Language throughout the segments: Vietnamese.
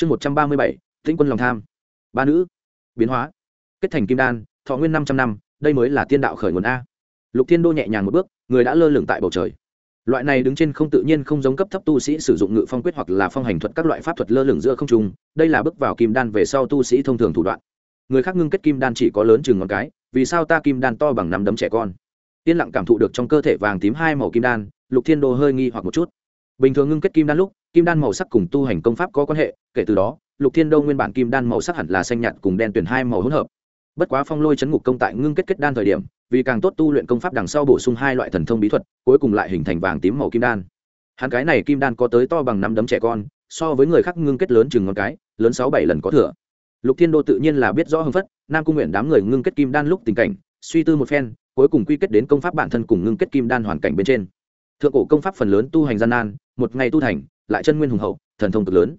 chương một trăm ba mươi bảy, tĩnh quân lòng tham. Ba nữ. Biến hóa. Kết thành kim đan, thọ nguyên năm trăm năm, đây mới là tiên đạo khởi nguồn a. Lục thiên đô nhẹ nhàng một bước, người đã lơ lửng tại bầu trời. Loại này đứng trên không tự nhiên không giống cấp thấp tu sĩ sử dụng ngự phong quyết hoặc là phong hành thuật các loại pháp thuật lơ lửng giữa không trung, đây là bước vào kim đan về sau tu sĩ thông thường thủ đoạn. Người khác ngưng kết kim đan chỉ có lớn chừng ngón cái, vì sao ta kim đan to bằng nắm đấm trẻ con? Yên lặng cảm thụ được trong cơ thể vàng tím hai màu kim đan, lục thiên đô hơi nghi hoặc một chút bình thường ngưng kết kim đan lúc, kim đan màu sắc cùng tu hành công pháp có quan hệ, kể từ đó, lục thiên đô nguyên bản kim đan màu sắc hẳn là xanh nhạt cùng đen tuyển hai màu hỗn hợp. Bất quá phong lôi chấn ngục công tại ngưng kết kết đan thời điểm, vì càng tốt tu luyện công pháp đằng sau bổ sung hai loại thần thông bí thuật, cuối cùng lại hình thành vàng tím màu kim đan. Hắn cái này kim đan có tới to bằng năm đấm trẻ con, so với người khác ngưng kết lớn chừng ngón cái, lớn sáu bảy lần có thừa. Lục thiên đô tự nhiên là biết rõ hơn phất nam cung nguyện đám người ngưng kết kim đan lúc tình cảnh, suy tư một phen, cuối cùng quy kết đến công pháp bản thân cùng ngưng kết kim đan hoàn cảnh bên trên. Thượng cổ công pháp phần lớn tu hành gian nan một ngày tu thành, lại chân nguyên hùng hậu, thần thông cực lớn.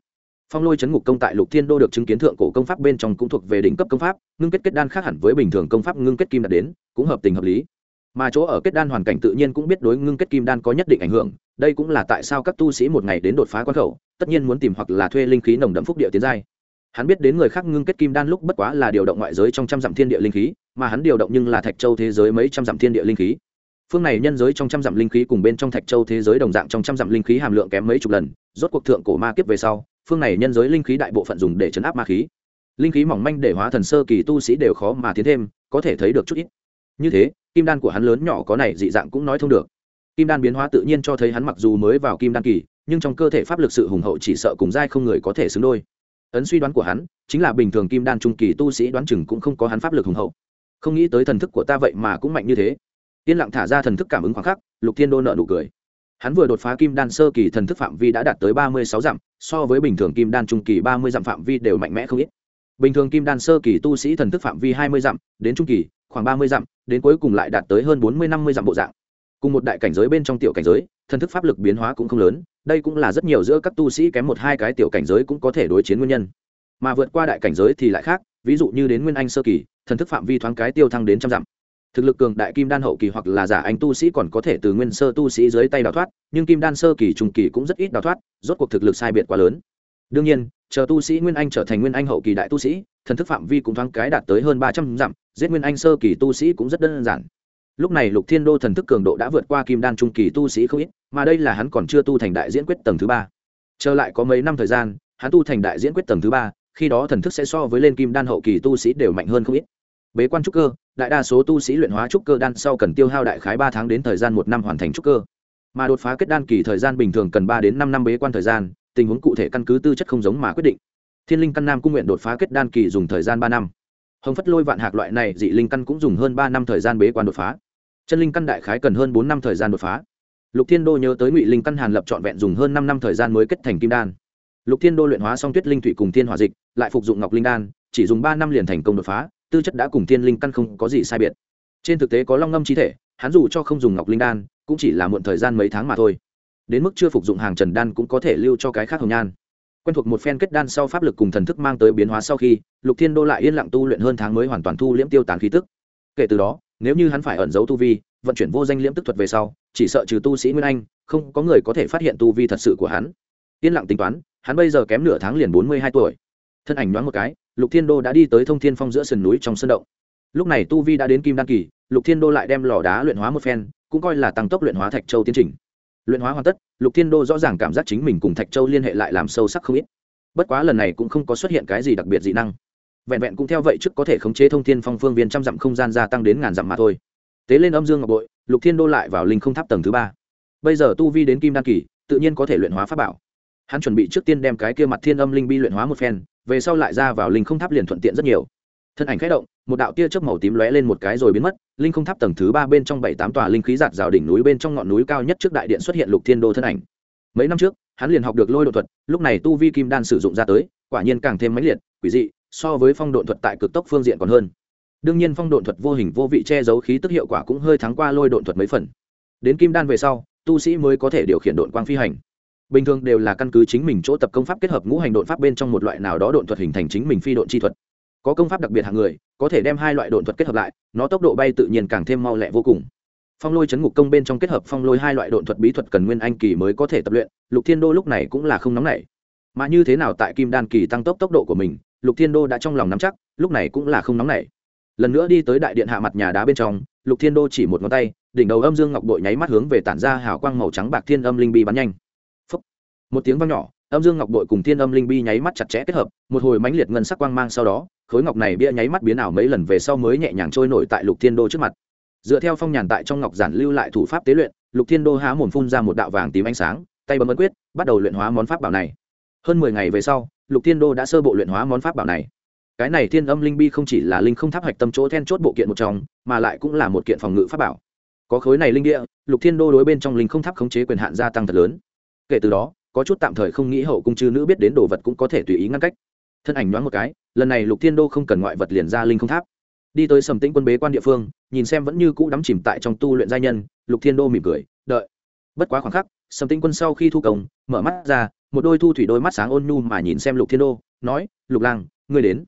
Phong lôi chấn ngục công tại lục thiên đô được chứng kiến thượng cổ công pháp bên trong cũng thuộc về đỉnh cấp công pháp, ngưng kết kết đan khác hẳn với bình thường công pháp ngưng kết kim đạt đến, cũng hợp tình hợp lý. Mà chỗ ở kết đan hoàn cảnh tự nhiên cũng biết đối ngưng kết kim đan có nhất định ảnh hưởng, đây cũng là tại sao các tu sĩ một ngày đến đột phá quan khẩu, tất nhiên muốn tìm hoặc là thuê linh khí nồng đậm phúc địa tiến giai. Hắn biết đến người khác ngưng kết kim đan lúc bất quá là điều động ngoại giới trong trăm dặm thiên địa linh khí, mà hắn điều động nhưng là thạch châu thế giới mấy trăm dặm thiên địa linh khí phương này nhân giới trong trăm dặm linh khí cùng bên trong thạch châu thế giới đồng dạng trong trăm dặm linh khí hàm lượng kém mấy chục lần, rốt cuộc thượng cổ ma kiếp về sau, phương này nhân giới linh khí đại bộ phận dùng để chấn áp ma khí. Linh khí mỏng manh để hóa thần sơ kỳ tu sĩ đều khó mà tiến thêm, có thể thấy được chút ít. Như thế, kim đan của hắn lớn nhỏ có này dị dạng cũng nói thông được. Kim đan biến hóa tự nhiên cho thấy hắn mặc dù mới vào kim đan kỳ, nhưng trong cơ thể pháp lực sự hùng hậu chỉ sợ cùng giai không người có thể xứng đôi. Ấn suy đoán của hắn, chính là bình thường kim đan trung kỳ tu sĩ đoán chừng cũng không có hắn pháp lực hùng hậu. Không nghĩ tới thần thức của ta vậy mà cũng mạnh như thế yên lặng thả ra thần thức cảm ứng khoảng khắc, lục thiên đô nợ nụ cười. Hắn vừa đột phá kim đan sơ kỳ thần thức phạm vi đã đạt tới ba mươi sáu dặm, so với bình thường kim đan trung kỳ ba mươi dặm phạm vi đều mạnh mẽ không ít. Bình thường kim đan sơ kỳ tu sĩ thần thức phạm vi hai mươi dặm, đến trung kỳ, khoảng ba mươi dặm, đến cuối cùng lại đạt tới hơn bốn mươi năm mươi dặm bộ dạng. Cùng một đại cảnh giới bên trong tiểu cảnh giới, thần thức pháp lực biến hóa cũng không lớn, đây cũng là rất nhiều giữa các tu sĩ kém một hai cái tiểu cảnh giới cũng có thể đối chiến nguyên nhân. Mà vượt qua đại cảnh giới thì lại khác, ví dụ như đến nguyên anh sơ kỳ, thần thức phạm vi thoáng cái tiêu thăng đến trăm dặm thực lực cường đại kim đan hậu kỳ hoặc là giả anh tu sĩ còn có thể từ nguyên sơ tu sĩ dưới tay đào thoát, nhưng kim đan sơ kỳ, trung kỳ cũng rất ít đào thoát, rốt cuộc thực lực sai biệt quá lớn. Đương nhiên, chờ tu sĩ nguyên anh trở thành nguyên anh hậu kỳ đại tu sĩ, thần thức phạm vi cũng thoáng cái đạt tới hơn ba trăm dặm, giết nguyên anh sơ kỳ tu sĩ cũng rất đơn giản. Lúc này lục thiên đô thần thức cường độ đã vượt qua kim đan trung kỳ tu sĩ không ít, mà đây là hắn còn chưa tu thành đại diễn quyết tầng thứ ba. Trở lại có mấy năm thời gian, hắn tu thành đại diễn quyết tầng thứ ba, khi đó thần thức sẽ so với lên kim đan hậu kỳ tu sĩ đều mạnh hơn không ít. Bế quan trúc cơ đại đa số tu sĩ luyện hóa trúc cơ đan sau cần tiêu hao đại khái ba tháng đến thời gian một năm hoàn thành trúc cơ. Mà đột phá kết đan kỳ thời gian bình thường cần ba đến năm năm bế quan thời gian, tình huống cụ thể căn cứ tư chất không giống mà quyết định. Thiên linh căn nam cung nguyện đột phá kết đan kỳ dùng thời gian ba năm. Hồng phất lôi vạn hạc loại này dị linh căn cũng dùng hơn ba năm thời gian bế quan đột phá. Chân linh căn đại khái cần hơn bốn năm thời gian đột phá. Lục thiên đô nhớ tới ngụy linh căn hàn lập trọn vẹn dùng hơn năm năm thời gian mới kết thành kim đan. Lục thiên đô luyện hóa xong tuyết linh thủy cùng thiên hòa dịch, lại phục dụng ngọc linh đan, chỉ dùng ba năm liền thành công đột phá tư chất đã cùng thiên linh căn không có gì sai biệt. Trên thực tế có long ngâm chi thể, hắn dù cho không dùng ngọc linh đan, cũng chỉ là muộn thời gian mấy tháng mà thôi. Đến mức chưa phục dụng hàng trần đan cũng có thể lưu cho cái khác hồng nhan. Quen thuộc một phen kết đan sau pháp lực cùng thần thức mang tới biến hóa sau khi, lục thiên đô lại yên lặng tu luyện hơn tháng mới hoàn toàn thu liễm tiêu tán khí tức. Kể từ đó, nếu như hắn phải ẩn giấu tu vi, vận chuyển vô danh liễm tức thuật về sau, chỉ sợ trừ tu sĩ nguyên anh, không có người có thể phát hiện tu vi thật sự của hắn. Yên lặng tính toán, hắn bây giờ kém nửa tháng liền bốn mươi hai tuổi thân ảnh đoán một cái, lục thiên đô đã đi tới thông thiên phong giữa sườn núi trong sân động. Lúc này tu vi đã đến kim đan kỳ, lục thiên đô lại đem lò đá luyện hóa một phen, cũng coi là tăng tốc luyện hóa thạch châu tiến trình. Luyện hóa hoàn tất, lục thiên đô rõ ràng cảm giác chính mình cùng thạch châu liên hệ lại làm sâu sắc không ít. Bất quá lần này cũng không có xuất hiện cái gì đặc biệt dị năng. Vẹn vẹn cũng theo vậy trước có thể khống chế thông thiên phong phương viên trăm dặm không gian gia tăng đến ngàn dặm mà thôi. Tế lên âm dương ngọc bội, lục thiên đô lại vào linh không tháp tầng thứ ba. Bây giờ tu vi đến kim đan kỳ, tự nhiên có thể luyện hóa pháp bảo. Hắn chuẩn bị trước tiên đem cái kia mặt thiên âm linh bi luyện hóa một phen về sau lại ra vào linh không tháp liền thuận tiện rất nhiều. Thân ảnh khẽ động, một đạo tia chớp màu tím lóe lên một cái rồi biến mất, linh không tháp tầng thứ ba bên trong bảy tám tòa linh khí giạt rào đỉnh núi bên trong ngọn núi cao nhất trước đại điện xuất hiện lục thiên đô thân ảnh. Mấy năm trước, hắn liền học được lôi đột thuật, lúc này tu vi kim đan sử dụng ra tới, quả nhiên càng thêm mãnh liệt, quỷ dị, so với phong độn thuật tại cực tốc phương diện còn hơn. Đương nhiên phong độn thuật vô hình vô vị che giấu khí tức hiệu quả cũng hơi thắng qua lôi độn thuật mấy phần. Đến kim đan về sau, tu sĩ mới có thể điều khiển độn quang phi hành bình thường đều là căn cứ chính mình chỗ tập công pháp kết hợp ngũ hành độn pháp bên trong một loại nào đó độn thuật hình thành chính mình phi độn chi thuật. Có công pháp đặc biệt hạng người, có thể đem hai loại độn thuật kết hợp lại, nó tốc độ bay tự nhiên càng thêm mau lẹ vô cùng. Phong lôi chấn ngục công bên trong kết hợp phong lôi hai loại độn thuật bí thuật cần nguyên anh kỳ mới có thể tập luyện, lục thiên đô lúc này cũng là không nóng nảy. Mà như thế nào tại kim đan kỳ tăng tốc tốc độ của mình, lục thiên đô đã trong lòng nắm chắc, lúc này cũng là không nóng nảy. Lần nữa đi tới đại điện hạ mặt nhà đá bên trong, lục thiên đô chỉ một ngón tay, đỉnh đầu âm dương ngọc bội nháy mắt hướng về tản ra hào quang màu trắng bạc thiên âm linh bi bắn nhanh một tiếng vang nhỏ, âm dương ngọc bội cùng thiên âm linh bi nháy mắt chặt chẽ kết hợp, một hồi mãnh liệt ngân sắc quang mang sau đó, khối ngọc này bia nháy mắt biến ảo mấy lần về sau mới nhẹ nhàng trôi nổi tại lục thiên đô trước mặt. Dựa theo phong nhàn tại trong ngọc giản lưu lại thủ pháp tế luyện, lục thiên đô há mồm phun ra một đạo vàng tím ánh sáng, tay bấm ấn quyết, bắt đầu luyện hóa món pháp bảo này. Hơn mười ngày về sau, lục thiên đô đã sơ bộ luyện hóa món pháp bảo này. Cái này thiên âm linh bi không chỉ là linh không tháp hạch tâm chỗ then chốt bộ kiện một trong, mà lại cũng là một kiện phòng ngự pháp bảo. Có khối này linh địa, lục thiên đô đối bên trong linh không tháp khống chế quyền hạn gia tăng thật lớn. Kể từ đó có chút tạm thời không nghĩ hậu cung chư nữ biết đến đồ vật cũng có thể tùy ý ngăn cách. Thân ảnh đoán một cái, lần này lục thiên đô không cần ngoại vật liền ra linh không tháp. Đi tới sầm tĩnh quân bế quan địa phương, nhìn xem vẫn như cũ đắm chìm tại trong tu luyện gia nhân, lục thiên đô mỉm cười, đợi. Bất quá khoảng khắc, sầm tĩnh quân sau khi thu công, mở mắt ra, một đôi thu thủy đôi mắt sáng ôn nhu mà nhìn xem lục thiên đô, nói, lục lang, ngươi đến.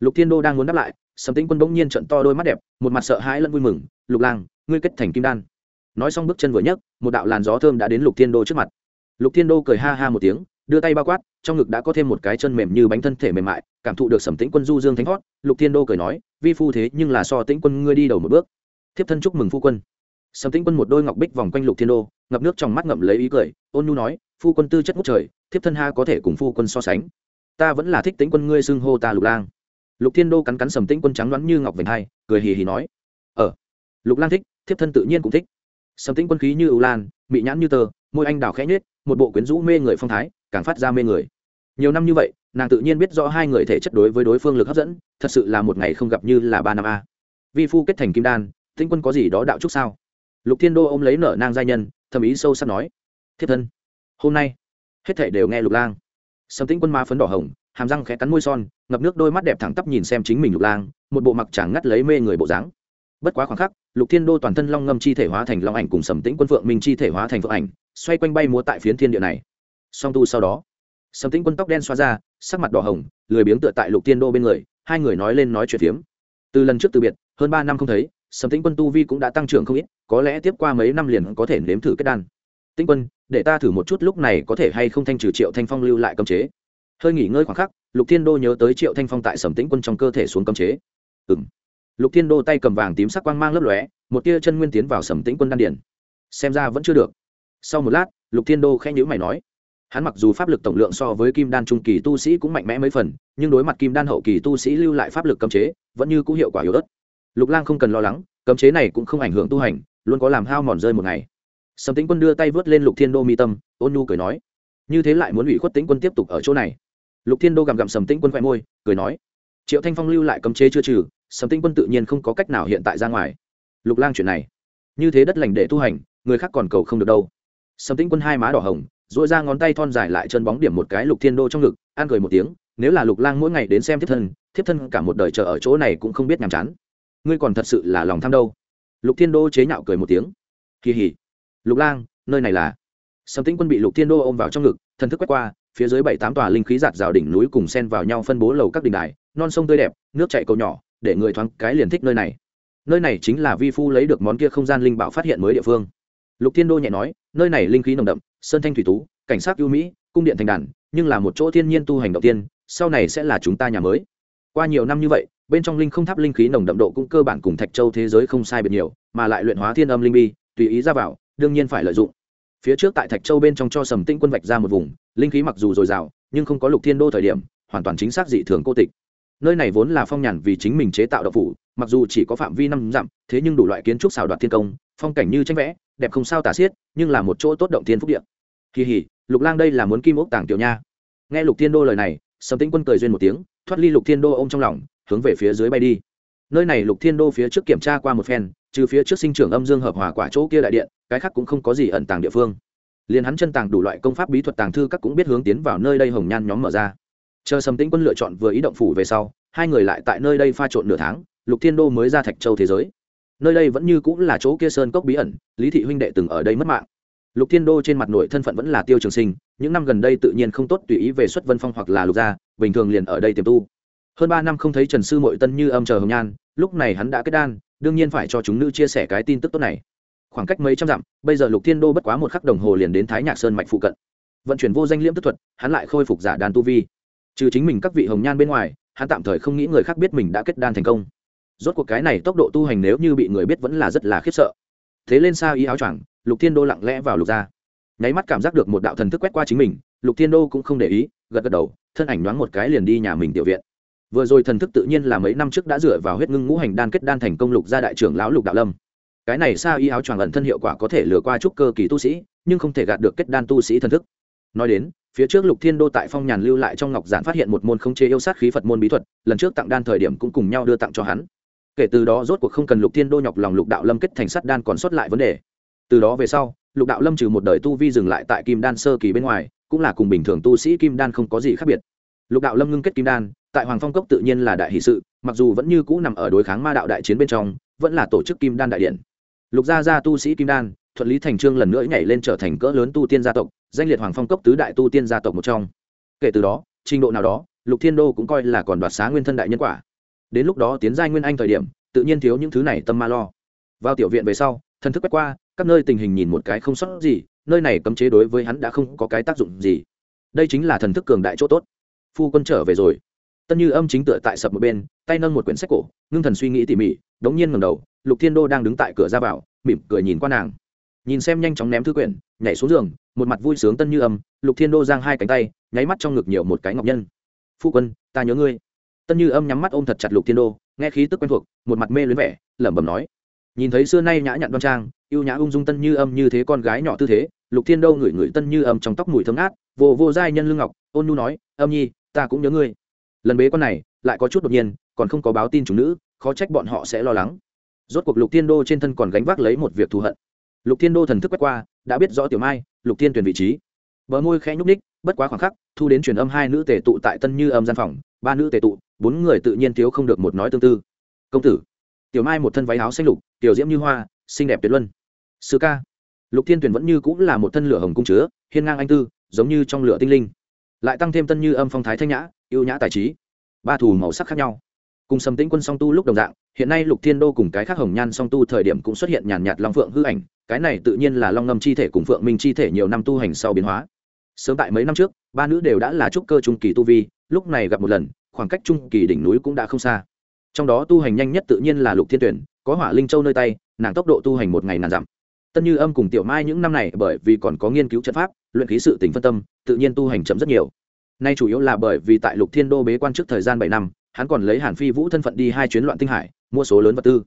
Lục thiên đô đang muốn đáp lại, sầm tĩnh quân bỗng nhiên trận to đôi mắt đẹp, một mặt sợ hãi lẫn vui mừng, lục lang, ngươi kết thành kim đan. Nói xong bước chân vừa nhấc, một đạo làn gió thơm đã đến lục thiên đô trước mặt lục thiên đô cười ha ha một tiếng đưa tay bao quát trong ngực đã có thêm một cái chân mềm như bánh thân thể mềm mại cảm thụ được sầm tĩnh quân du dương thánh hót lục thiên đô cười nói vi phu thế nhưng là so tĩnh quân ngươi đi đầu một bước. Thiếp thân chúc mừng phu quân. Sầm tĩnh quân một đôi ngọc bích vòng quanh lục thiên đô ngập nước trong mắt ngậm lấy ý cười ôn nhu nói phu quân tư chất ngút trời thiếp thân ha có thể cùng phu quân so sánh. Ta vẫn là thích tĩnh quân ngươi xưng hô ta lục lang. Lục thiên đô cắn cắn sầm tĩnh quân trắng đoán như ngọc vành hai cười hì hì nói ờ lục lang thích thiếp thân tự nhiên cũng thích. Sầm tĩnh quân khí như ưu lan mị nhãn như tờ, môi anh đào khẽ nhết một bộ quyến rũ mê người phong thái, càng phát ra mê người. Nhiều năm như vậy, nàng tự nhiên biết rõ hai người thể chất đối với đối phương lực hấp dẫn, thật sự là một ngày không gặp như là ba năm a. Vi phu kết thành kim đan, tĩnh quân có gì đó đạo trúc sao? Lục thiên đô ôm lấy nở nang giai nhân, thầm ý sâu sắc nói thiết thân, hôm nay, hết thảy đều nghe lục lang. Sầm tĩnh quân ma phấn đỏ hồng, hàm răng khẽ cắn môi son, ngập nước đôi mắt đẹp thẳng tắp nhìn xem chính mình lục lang, một bộ mặc chẳng ngắt lấy mê người bộ dáng bất quá khoảng khắc, lục thiên đô toàn thân long ngâm chi thể hóa thành long ảnh cùng sầm tĩnh quân phượng minh chi thể hóa thành phượng ảnh, xoay quanh bay múa tại phiến thiên địa này. Song tu sau đó, sầm tĩnh quân tóc đen xoa ra, sắc mặt đỏ hồng, lười biếng tựa tại lục thiên đô bên người, hai người nói lên nói chuyện phiếm. Từ lần trước từ biệt, hơn ba năm không thấy, sầm tĩnh quân tu vi cũng đã tăng trưởng không ít, có lẽ tiếp qua mấy năm liền có thể nếm thử kết đan. Tĩnh quân, để ta thử một chút lúc này có thể hay không thanh trừ triệu thanh phong lưu lại cấm chế. Hơi nghỉ ngơi khoảng khắc, lục thiên đô nhớ tới triệu thanh phong tại sầm tĩnh quân trong cơ thể xuống cấm chế. Ừ m lục thiên đô tay cầm vàng tím sắc quang mang lấp lóe, một tia chân nguyên tiến vào sầm tĩnh quân đan điển xem ra vẫn chưa được. Sau một lát, lục thiên đô khẽ nhữ mày nói, hắn mặc dù pháp lực tổng lượng so với kim đan trung kỳ tu sĩ cũng mạnh mẽ mấy phần, nhưng đối mặt kim đan hậu kỳ tu sĩ lưu lại pháp lực cấm chế, vẫn như cũng hiệu quả yếu ớt. Lục lang không cần lo lắng, cấm chế này cũng không ảnh hưởng tu hành, luôn có làm hao mòn rơi một ngày. Sầm tĩnh quân đưa tay vớt lên lục thiên đô mi tâm, ôn nhu cười nói, như thế lại muốn ủy khuất tĩnh quân tiếp tục ở chỗ này. Lục thiên đô gặm gặm sầm tĩnh quân khoe môi, cười nói triệu thanh phong lưu lại cấm chế chưa trừ, sầm tĩnh quân tự nhiên không có cách nào hiện tại ra ngoài. Lục lang chuyện này, như thế đất lành để tu hành, người khác còn cầu không được đâu. Sầm tĩnh quân hai má đỏ hồng dội ra ngón tay thon dài lại chân bóng điểm một cái lục thiên đô trong ngực, an cười một tiếng, nếu là lục lang mỗi ngày đến xem thiếp thân thiếp thân cả một đời chờ ở chỗ này cũng không biết nhàm chán. Ngươi còn thật sự là lòng tham đâu. Lục thiên đô chế nhạo cười một tiếng. Kỳ hỉ. Lục lang, nơi này là? Sầm tĩnh quân bị lục thiên đô ôm vào trong ngực, thần thức quét qua, phía dưới bảy tám tòa linh khí giạt rào đỉnh núi cùng sen vào nhau phân bố lầu các đình đài non sông tươi đẹp, nước chạy cầu nhỏ, để người thoáng cái liền thích nơi này. Nơi này chính là vi phu lấy được món kia không gian linh bảo phát hiện mới địa phương. Lục thiên đô nhẹ nói, nơi này linh khí nồng đậm, sơn thanh thủy tú, cảnh sát ưu mỹ, cung điện thành đàn, nhưng là một chỗ thiên nhiên tu hành đầu tiên, sau này sẽ là chúng ta nhà mới. Qua nhiều năm như vậy, bên trong linh không tháp linh khí nồng đậm độ cũng cơ bản cùng thạch châu thế giới không sai biệt nhiều, mà lại luyện hóa thiên âm linh bi, tùy ý ra vào, đương nhiên phải lợi dụng. Phía trước tại thạch châu bên trong cho sầm tinh quân vạch ra một vùng, linh khí mặc dù dồi dào, nhưng không có lục thiên đô thời điểm, hoàn toàn chính xác dị thường cô tịch nơi này vốn là phong nhàn vì chính mình chế tạo độc phủ, mặc dù chỉ có phạm vi năm dặm, thế nhưng đủ loại kiến trúc xào đoạt thiên công, phong cảnh như tranh vẽ, đẹp không sao tả xiết, nhưng là một chỗ tốt động thiên phúc điện kỳ hỉ lục lang đây là muốn kim ốc tàng tiểu nha. Nghe lục thiên đô lời này, sầm tĩnh quân cười duyên một tiếng, thoát ly lục thiên đô ô m trong lòng, hướng về phía dưới bay đi. Nơi này lục thiên đô phía trước kiểm tra qua một phen, trừ phía trước sinh trưởng âm dương hợp hòa quả chỗ kia đại điện, cái khác cũng không có gì ẩn tàng địa phương. Liền hắn chân tàng đủ loại công pháp bí thuật tàng thư các cũng biết hướng tiến vào nơi đây hồng nhan nhóm mở ra chờ sầm tĩnh quân lựa chọn vừa ý động phủ về sau, hai người lại tại nơi đây pha trộn nửa tháng, lục thiên đô mới ra thạch châu thế giới. Nơi đây vẫn như cũng là chỗ kia sơn cốc bí ẩn, lý thị huynh đệ từng ở đây mất mạng. Lục thiên đô trên mặt nội thân phận vẫn là tiêu trường sinh, những năm gần đây tự nhiên không tốt tùy ý về xuất vân phong hoặc là lục gia, bình thường liền ở đây tiềm tu. Hơn ba năm không thấy trần sư mội tân như âm chờ hồng nhan, lúc này hắn đã kết đan, đương nhiên phải cho chúng nữ chia sẻ cái tin tức tốt này. Khoảng cách mấy trăm dặm, bây giờ lục thiên đô bất quá một khắc đồng hồ liền đến thái nhạc sơn mạch phụ cận. Vận chuyển vô danh liễm tức thuật, hắn lại khôi phục giả đan tu vi trừ chính mình các vị hồng nhan bên ngoài, hắn tạm thời không nghĩ người khác biết mình đã kết đan thành công. Rốt cuộc cái này tốc độ tu hành nếu như bị người biết vẫn là rất là khiếp sợ. Thế lên xa ý áo choàng, lục thiên đô lặng lẽ vào lục ra. Nháy mắt cảm giác được một đạo thần thức quét qua chính mình, lục thiên đô cũng không để ý, gật gật đầu, thân ảnh đoán một cái liền đi nhà mình tiểu viện. Vừa rồi thần thức tự nhiên là mấy năm trước đã dựa vào huyết ngưng ngũ hành đan kết đan thành công lục gia đại trưởng lão lục đạo lâm. Cái này xa y áo choàng ẩn thân hiệu quả có thể lừa qua chút cơ kỳ tu sĩ, nhưng không thể gạt được kết đan tu sĩ thần thức. Nói đến phía trước lục thiên đô tại phong nhàn lưu lại trong ngọc giản phát hiện một môn không chế yêu sát khí phật môn bí thuật, lần trước tặng đan thời điểm cũng cùng nhau đưa tặng cho hắn. Kể từ đó rốt cuộc không cần lục thiên đô nhọc lòng lục đạo lâm kết thành sắt đan còn sót lại vấn đề. Từ đó về sau, lục đạo lâm trừ một đời tu vi dừng lại tại kim đan sơ kỳ bên ngoài, cũng là cùng bình thường tu sĩ kim đan không có gì khác biệt. Lục đạo lâm ngưng kết kim đan, tại hoàng phong cốc tự nhiên là đại hỷ sự, mặc dù vẫn như cũ nằm ở đối kháng ma đạo đại chiến bên trong, vẫn là tổ chức kim đan đại điện. Lục gia gia tu sĩ kim đan thuận lý thành trương lần nữa nhảy lên trở thành cỡ lớn tu tiên gia tộc, danh liệt hoàng phong cốc tứ đại tu tiên gia tộc một trong. Kể từ đó, trình độ nào đó, lục thiên đô cũng coi là còn đoạt xá nguyên thân đại nhân quả. Đến lúc đó tiến giai nguyên anh thời điểm, tự nhiên thiếu những thứ này tâm ma lo. Vào tiểu viện về sau, thần thức quét qua, các nơi tình hình nhìn một cái không sót gì, nơi này cấm chế đối với hắn đã không có cái tác dụng gì. Đây chính là thần thức cường đại chỗ tốt. Phu quân trở về rồi. Tân như âm chính tựa tại sập một bên, tay nâng một quyển sách cổ, ngưng thần suy nghĩ tỉ mỉ, đống nhiên ngầm đầu, lục thiên đô đang đứng tại cửa ra vào, mỉm cười nhìn qua nàng nhìn xem nhanh chóng ném thư quyển, nhảy xuống giường, một mặt vui sướng tân như âm, lục thiên đô giang hai cánh tay, nháy mắt trong ngực nhiều một cái ngọc nhân. Phu quân, ta nhớ ngươi. Tân như âm nhắm mắt ôm thật chặt lục thiên đô, nghe khí tức quen thuộc, một mặt mê luyến vẻ, lẩm bẩm nói. Nhìn thấy xưa nay nhã nhặn đoan trang yêu nhã ung dung tân như âm như thế con gái nhỏ tư thế, lục thiên đô ngửi ngửi tân như âm trong tóc mùi thơm ngát, vô vô giai nhân lương ngọc, ôn nhu nói, âm nhi, ta cũng nhớ ngươi. Lần bế con này, lại có chút đột nhiên, còn không có báo tin chủ nữ, khó trách bọn họ sẽ lo lắng. Rốt cuộc lục thiên đô trên thân còn gánh vác lấy một việc thù hận lục thiên đô thần thức quét qua, đã biết rõ tiểu mai, lục thiên tuyển vị trí. Bờ môi khẽ nhúc ních bất quá khoảng khắc, thu đến truyền âm hai nữ tề tụ tại tân như âm gian phòng, ba nữ tề tụ, bốn người tự nhiên thiếu không được một nói tương tư. Công tử. Tiểu mai một thân váy áo xanh lục, tiểu diễm như hoa, xinh đẹp tuyệt luân. Sư ca. Lục thiên tuyển vẫn như cũng là một thân lửa hồng cung chứa, hiên ngang anh tư, giống như trong lửa tinh linh. Lại tăng thêm tân như âm phong thái thanh nhã yêu nhã tài trí. Ba thù màu sắc khác nhau cùng sầm tĩnh quân song tu lúc đồng dạng, hiện nay lục thiên đô cùng cái khác hồng nhan song tu thời điểm cũng xuất hiện nhàn nhạt long phượng hư ảnh, cái này tự nhiên là long ngâm chi thể cùng phượng minh chi thể nhiều năm tu hành sau biến hóa. Sớm tại mấy năm trước, ba nữ đều đã là trúc cơ trung kỳ tu vi, lúc này gặp một lần, khoảng cách trung kỳ đỉnh núi cũng đã không xa. Trong đó tu hành nhanh nhất tự nhiên là lục thiên tuyển, có hỏa linh châu nơi tay, nàng tốc độ tu hành một ngày nàn dặm. Tân như âm cùng tiểu mai những năm này bởi vì còn có nghiên cứu trận pháp, luyện khí sự tỉnh phân tâm, tự nhiên tu hành chậm rất nhiều. Nay chủ yếu là bởi vì tại lục thiên đô bế quan trước thời gian bảy năm hắn còn lấy hàn phi vũ thân phận đi hai chuyến loạn tinh hải, mua số lớn vật tư.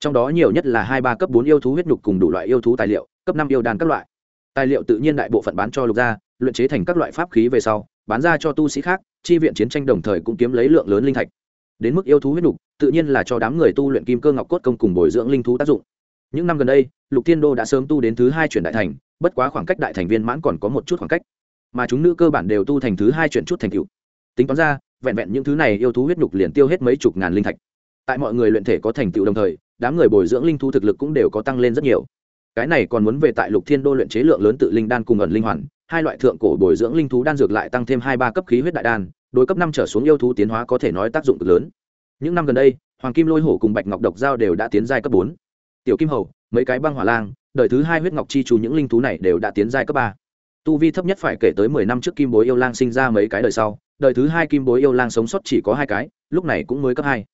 Trong đó nhiều nhất là hai ba cấp bốn yêu thú huyết nhục cùng đủ loại yêu thú tài liệu, cấp năm yêu đan các loại. Tài liệu tự nhiên đại bộ phận bán cho lục gia, luyện chế thành các loại pháp khí về sau, bán ra cho tu sĩ khác, chi viện chiến tranh đồng thời cũng kiếm lấy lượng lớn linh thạch. Đến mức yêu thú huyết nhục, tự nhiên là cho đám người tu luyện kim cơ ngọc cốt công cùng bồi dưỡng linh thú tác dụng. Những năm gần đây, lục thiên đô đã sớm tu đến thứ hai chuyển đại thành, bất quá khoảng cách đại thành viên mãn còn có một chút khoảng cách. Mà chúng nữ cơ bản đều tu thành thứ hai chuyển chút thành cựu tính toán ra vẹn vẹn những thứ này yêu thú huyết nhục liền tiêu hết mấy chục ngàn linh thạch. Tại mọi người luyện thể có thành tựu đồng thời, đám người bồi dưỡng linh thú thực lực cũng đều có tăng lên rất nhiều. Cái này còn muốn về tại lục thiên đô luyện chế lượng lớn tự linh đan cùng ẩn linh hoàn, hai loại thượng cổ bồi dưỡng linh thú đan dược lại tăng thêm hai ba cấp khí huyết đại đan, đối cấp năm trở xuống yêu thú tiến hóa có thể nói tác dụng cực lớn. Những năm gần đây, hoàng kim lôi hổ cùng bạch ngọc độc giao đều đã tiến giai cấp bốn. Tiểu kim hầu, mấy cái băng hỏa lang, đời thứ hai huyết ngọc chi trù những linh thú này đều đã tiến giai cấp ba tu vi thấp nhất phải kể tới mười năm trước kim bối yêu lang sinh ra mấy cái đời sau, đời thứ hai kim bối yêu lang sống sót chỉ có hai cái, lúc này cũng mới cấp hai.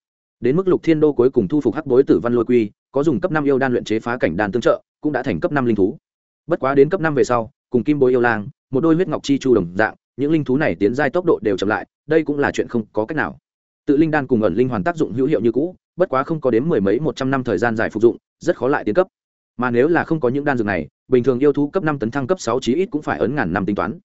Đến mức lục thiên đô cuối cùng thu phục hắc bối tử văn lôi quy, có dùng cấp năm yêu đan luyện chế phá cảnh đan tương trợ, cũng đã thành cấp năm linh thú. Bất quá đến cấp năm về sau, cùng kim bối yêu lang, một đôi huyết ngọc chi chu đồng dạng, những linh thú này tiến giai tốc độ đều chậm lại, đây cũng là chuyện không có cách nào. Tự linh đan cùng ẩn linh hoàn tác dụng hữu hiệu như cũ, bất quá không có đến mười mấy một trăm năm thời gian dài phục dụng, rất khó lại tiến cấp mà nếu là không có những đan dược này, bình thường yêu thú cấp năm tấn thăng cấp sáu chí ít cũng phải ấn ngàn năm tính toán.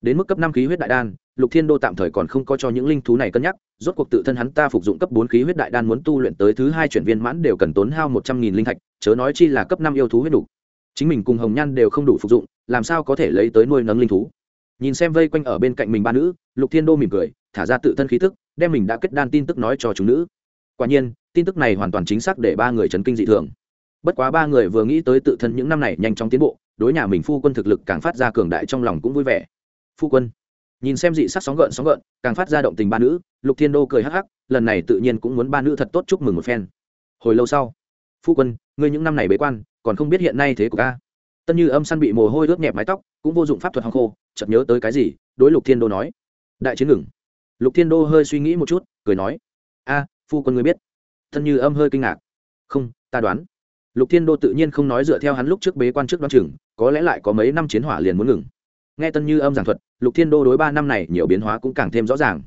Đến mức cấp năm khí huyết đại đan, lục thiên đô tạm thời còn không có cho những linh thú này cân nhắc, rốt cuộc tự thân hắn ta phục dụng cấp bốn khí huyết đại đan muốn tu luyện tới thứ hai chuyển viên mãn đều cần tốn hao một trăm nghìn linh thạch, chớ nói chi là cấp năm yêu thú huyết đủ. Chính mình cùng hồng nhan đều không đủ phục dụng, làm sao có thể lấy tới nuôi nấng linh thú? Nhìn xem vây quanh ở bên cạnh mình ba nữ, lục thiên đô mỉm cười, thả ra tự thân khí tức, đem mình đã kết đan tin tức nói cho chúng nữ. Quả nhiên, tin tức này hoàn toàn chính xác để ba người chấn kinh dị thường bất quá ba người vừa nghĩ tới tự thân những năm này nhanh chóng tiến bộ, đối nhà mình phu quân thực lực càng phát ra cường đại trong lòng cũng vui vẻ. Phu quân, nhìn xem dị sắc sóng gợn sóng gợn, càng phát ra động tình ba nữ, lục thiên đô cười hắc hắc, lần này tự nhiên cũng muốn ba nữ thật tốt chúc mừng một phen. Hồi lâu sau, phu quân, ngươi những năm này bế quan, còn không biết hiện nay thế của ca tân như âm săn bị mồ hôi ướt nhẹp mái tóc, cũng vô dụng pháp thuật hăng khô, chợt nhớ tới cái gì, đối lục thiên đô nói. Đại chiến ngừng. Lục thiên đô hơi suy nghĩ một chút, cười nói. A, phu quân ngươi biết. Tân như âm hơi kinh ngạc. Không, ta đoán lục thiên đô tự nhiên không nói dựa theo hắn lúc trước bế quan trước đoán chừng, có lẽ lại có mấy năm chiến hỏa liền muốn ngừng. Nghe tân như âm giảng thuật, lục thiên đô đối ba năm này nhiều biến hóa cũng càng thêm rõ ràng.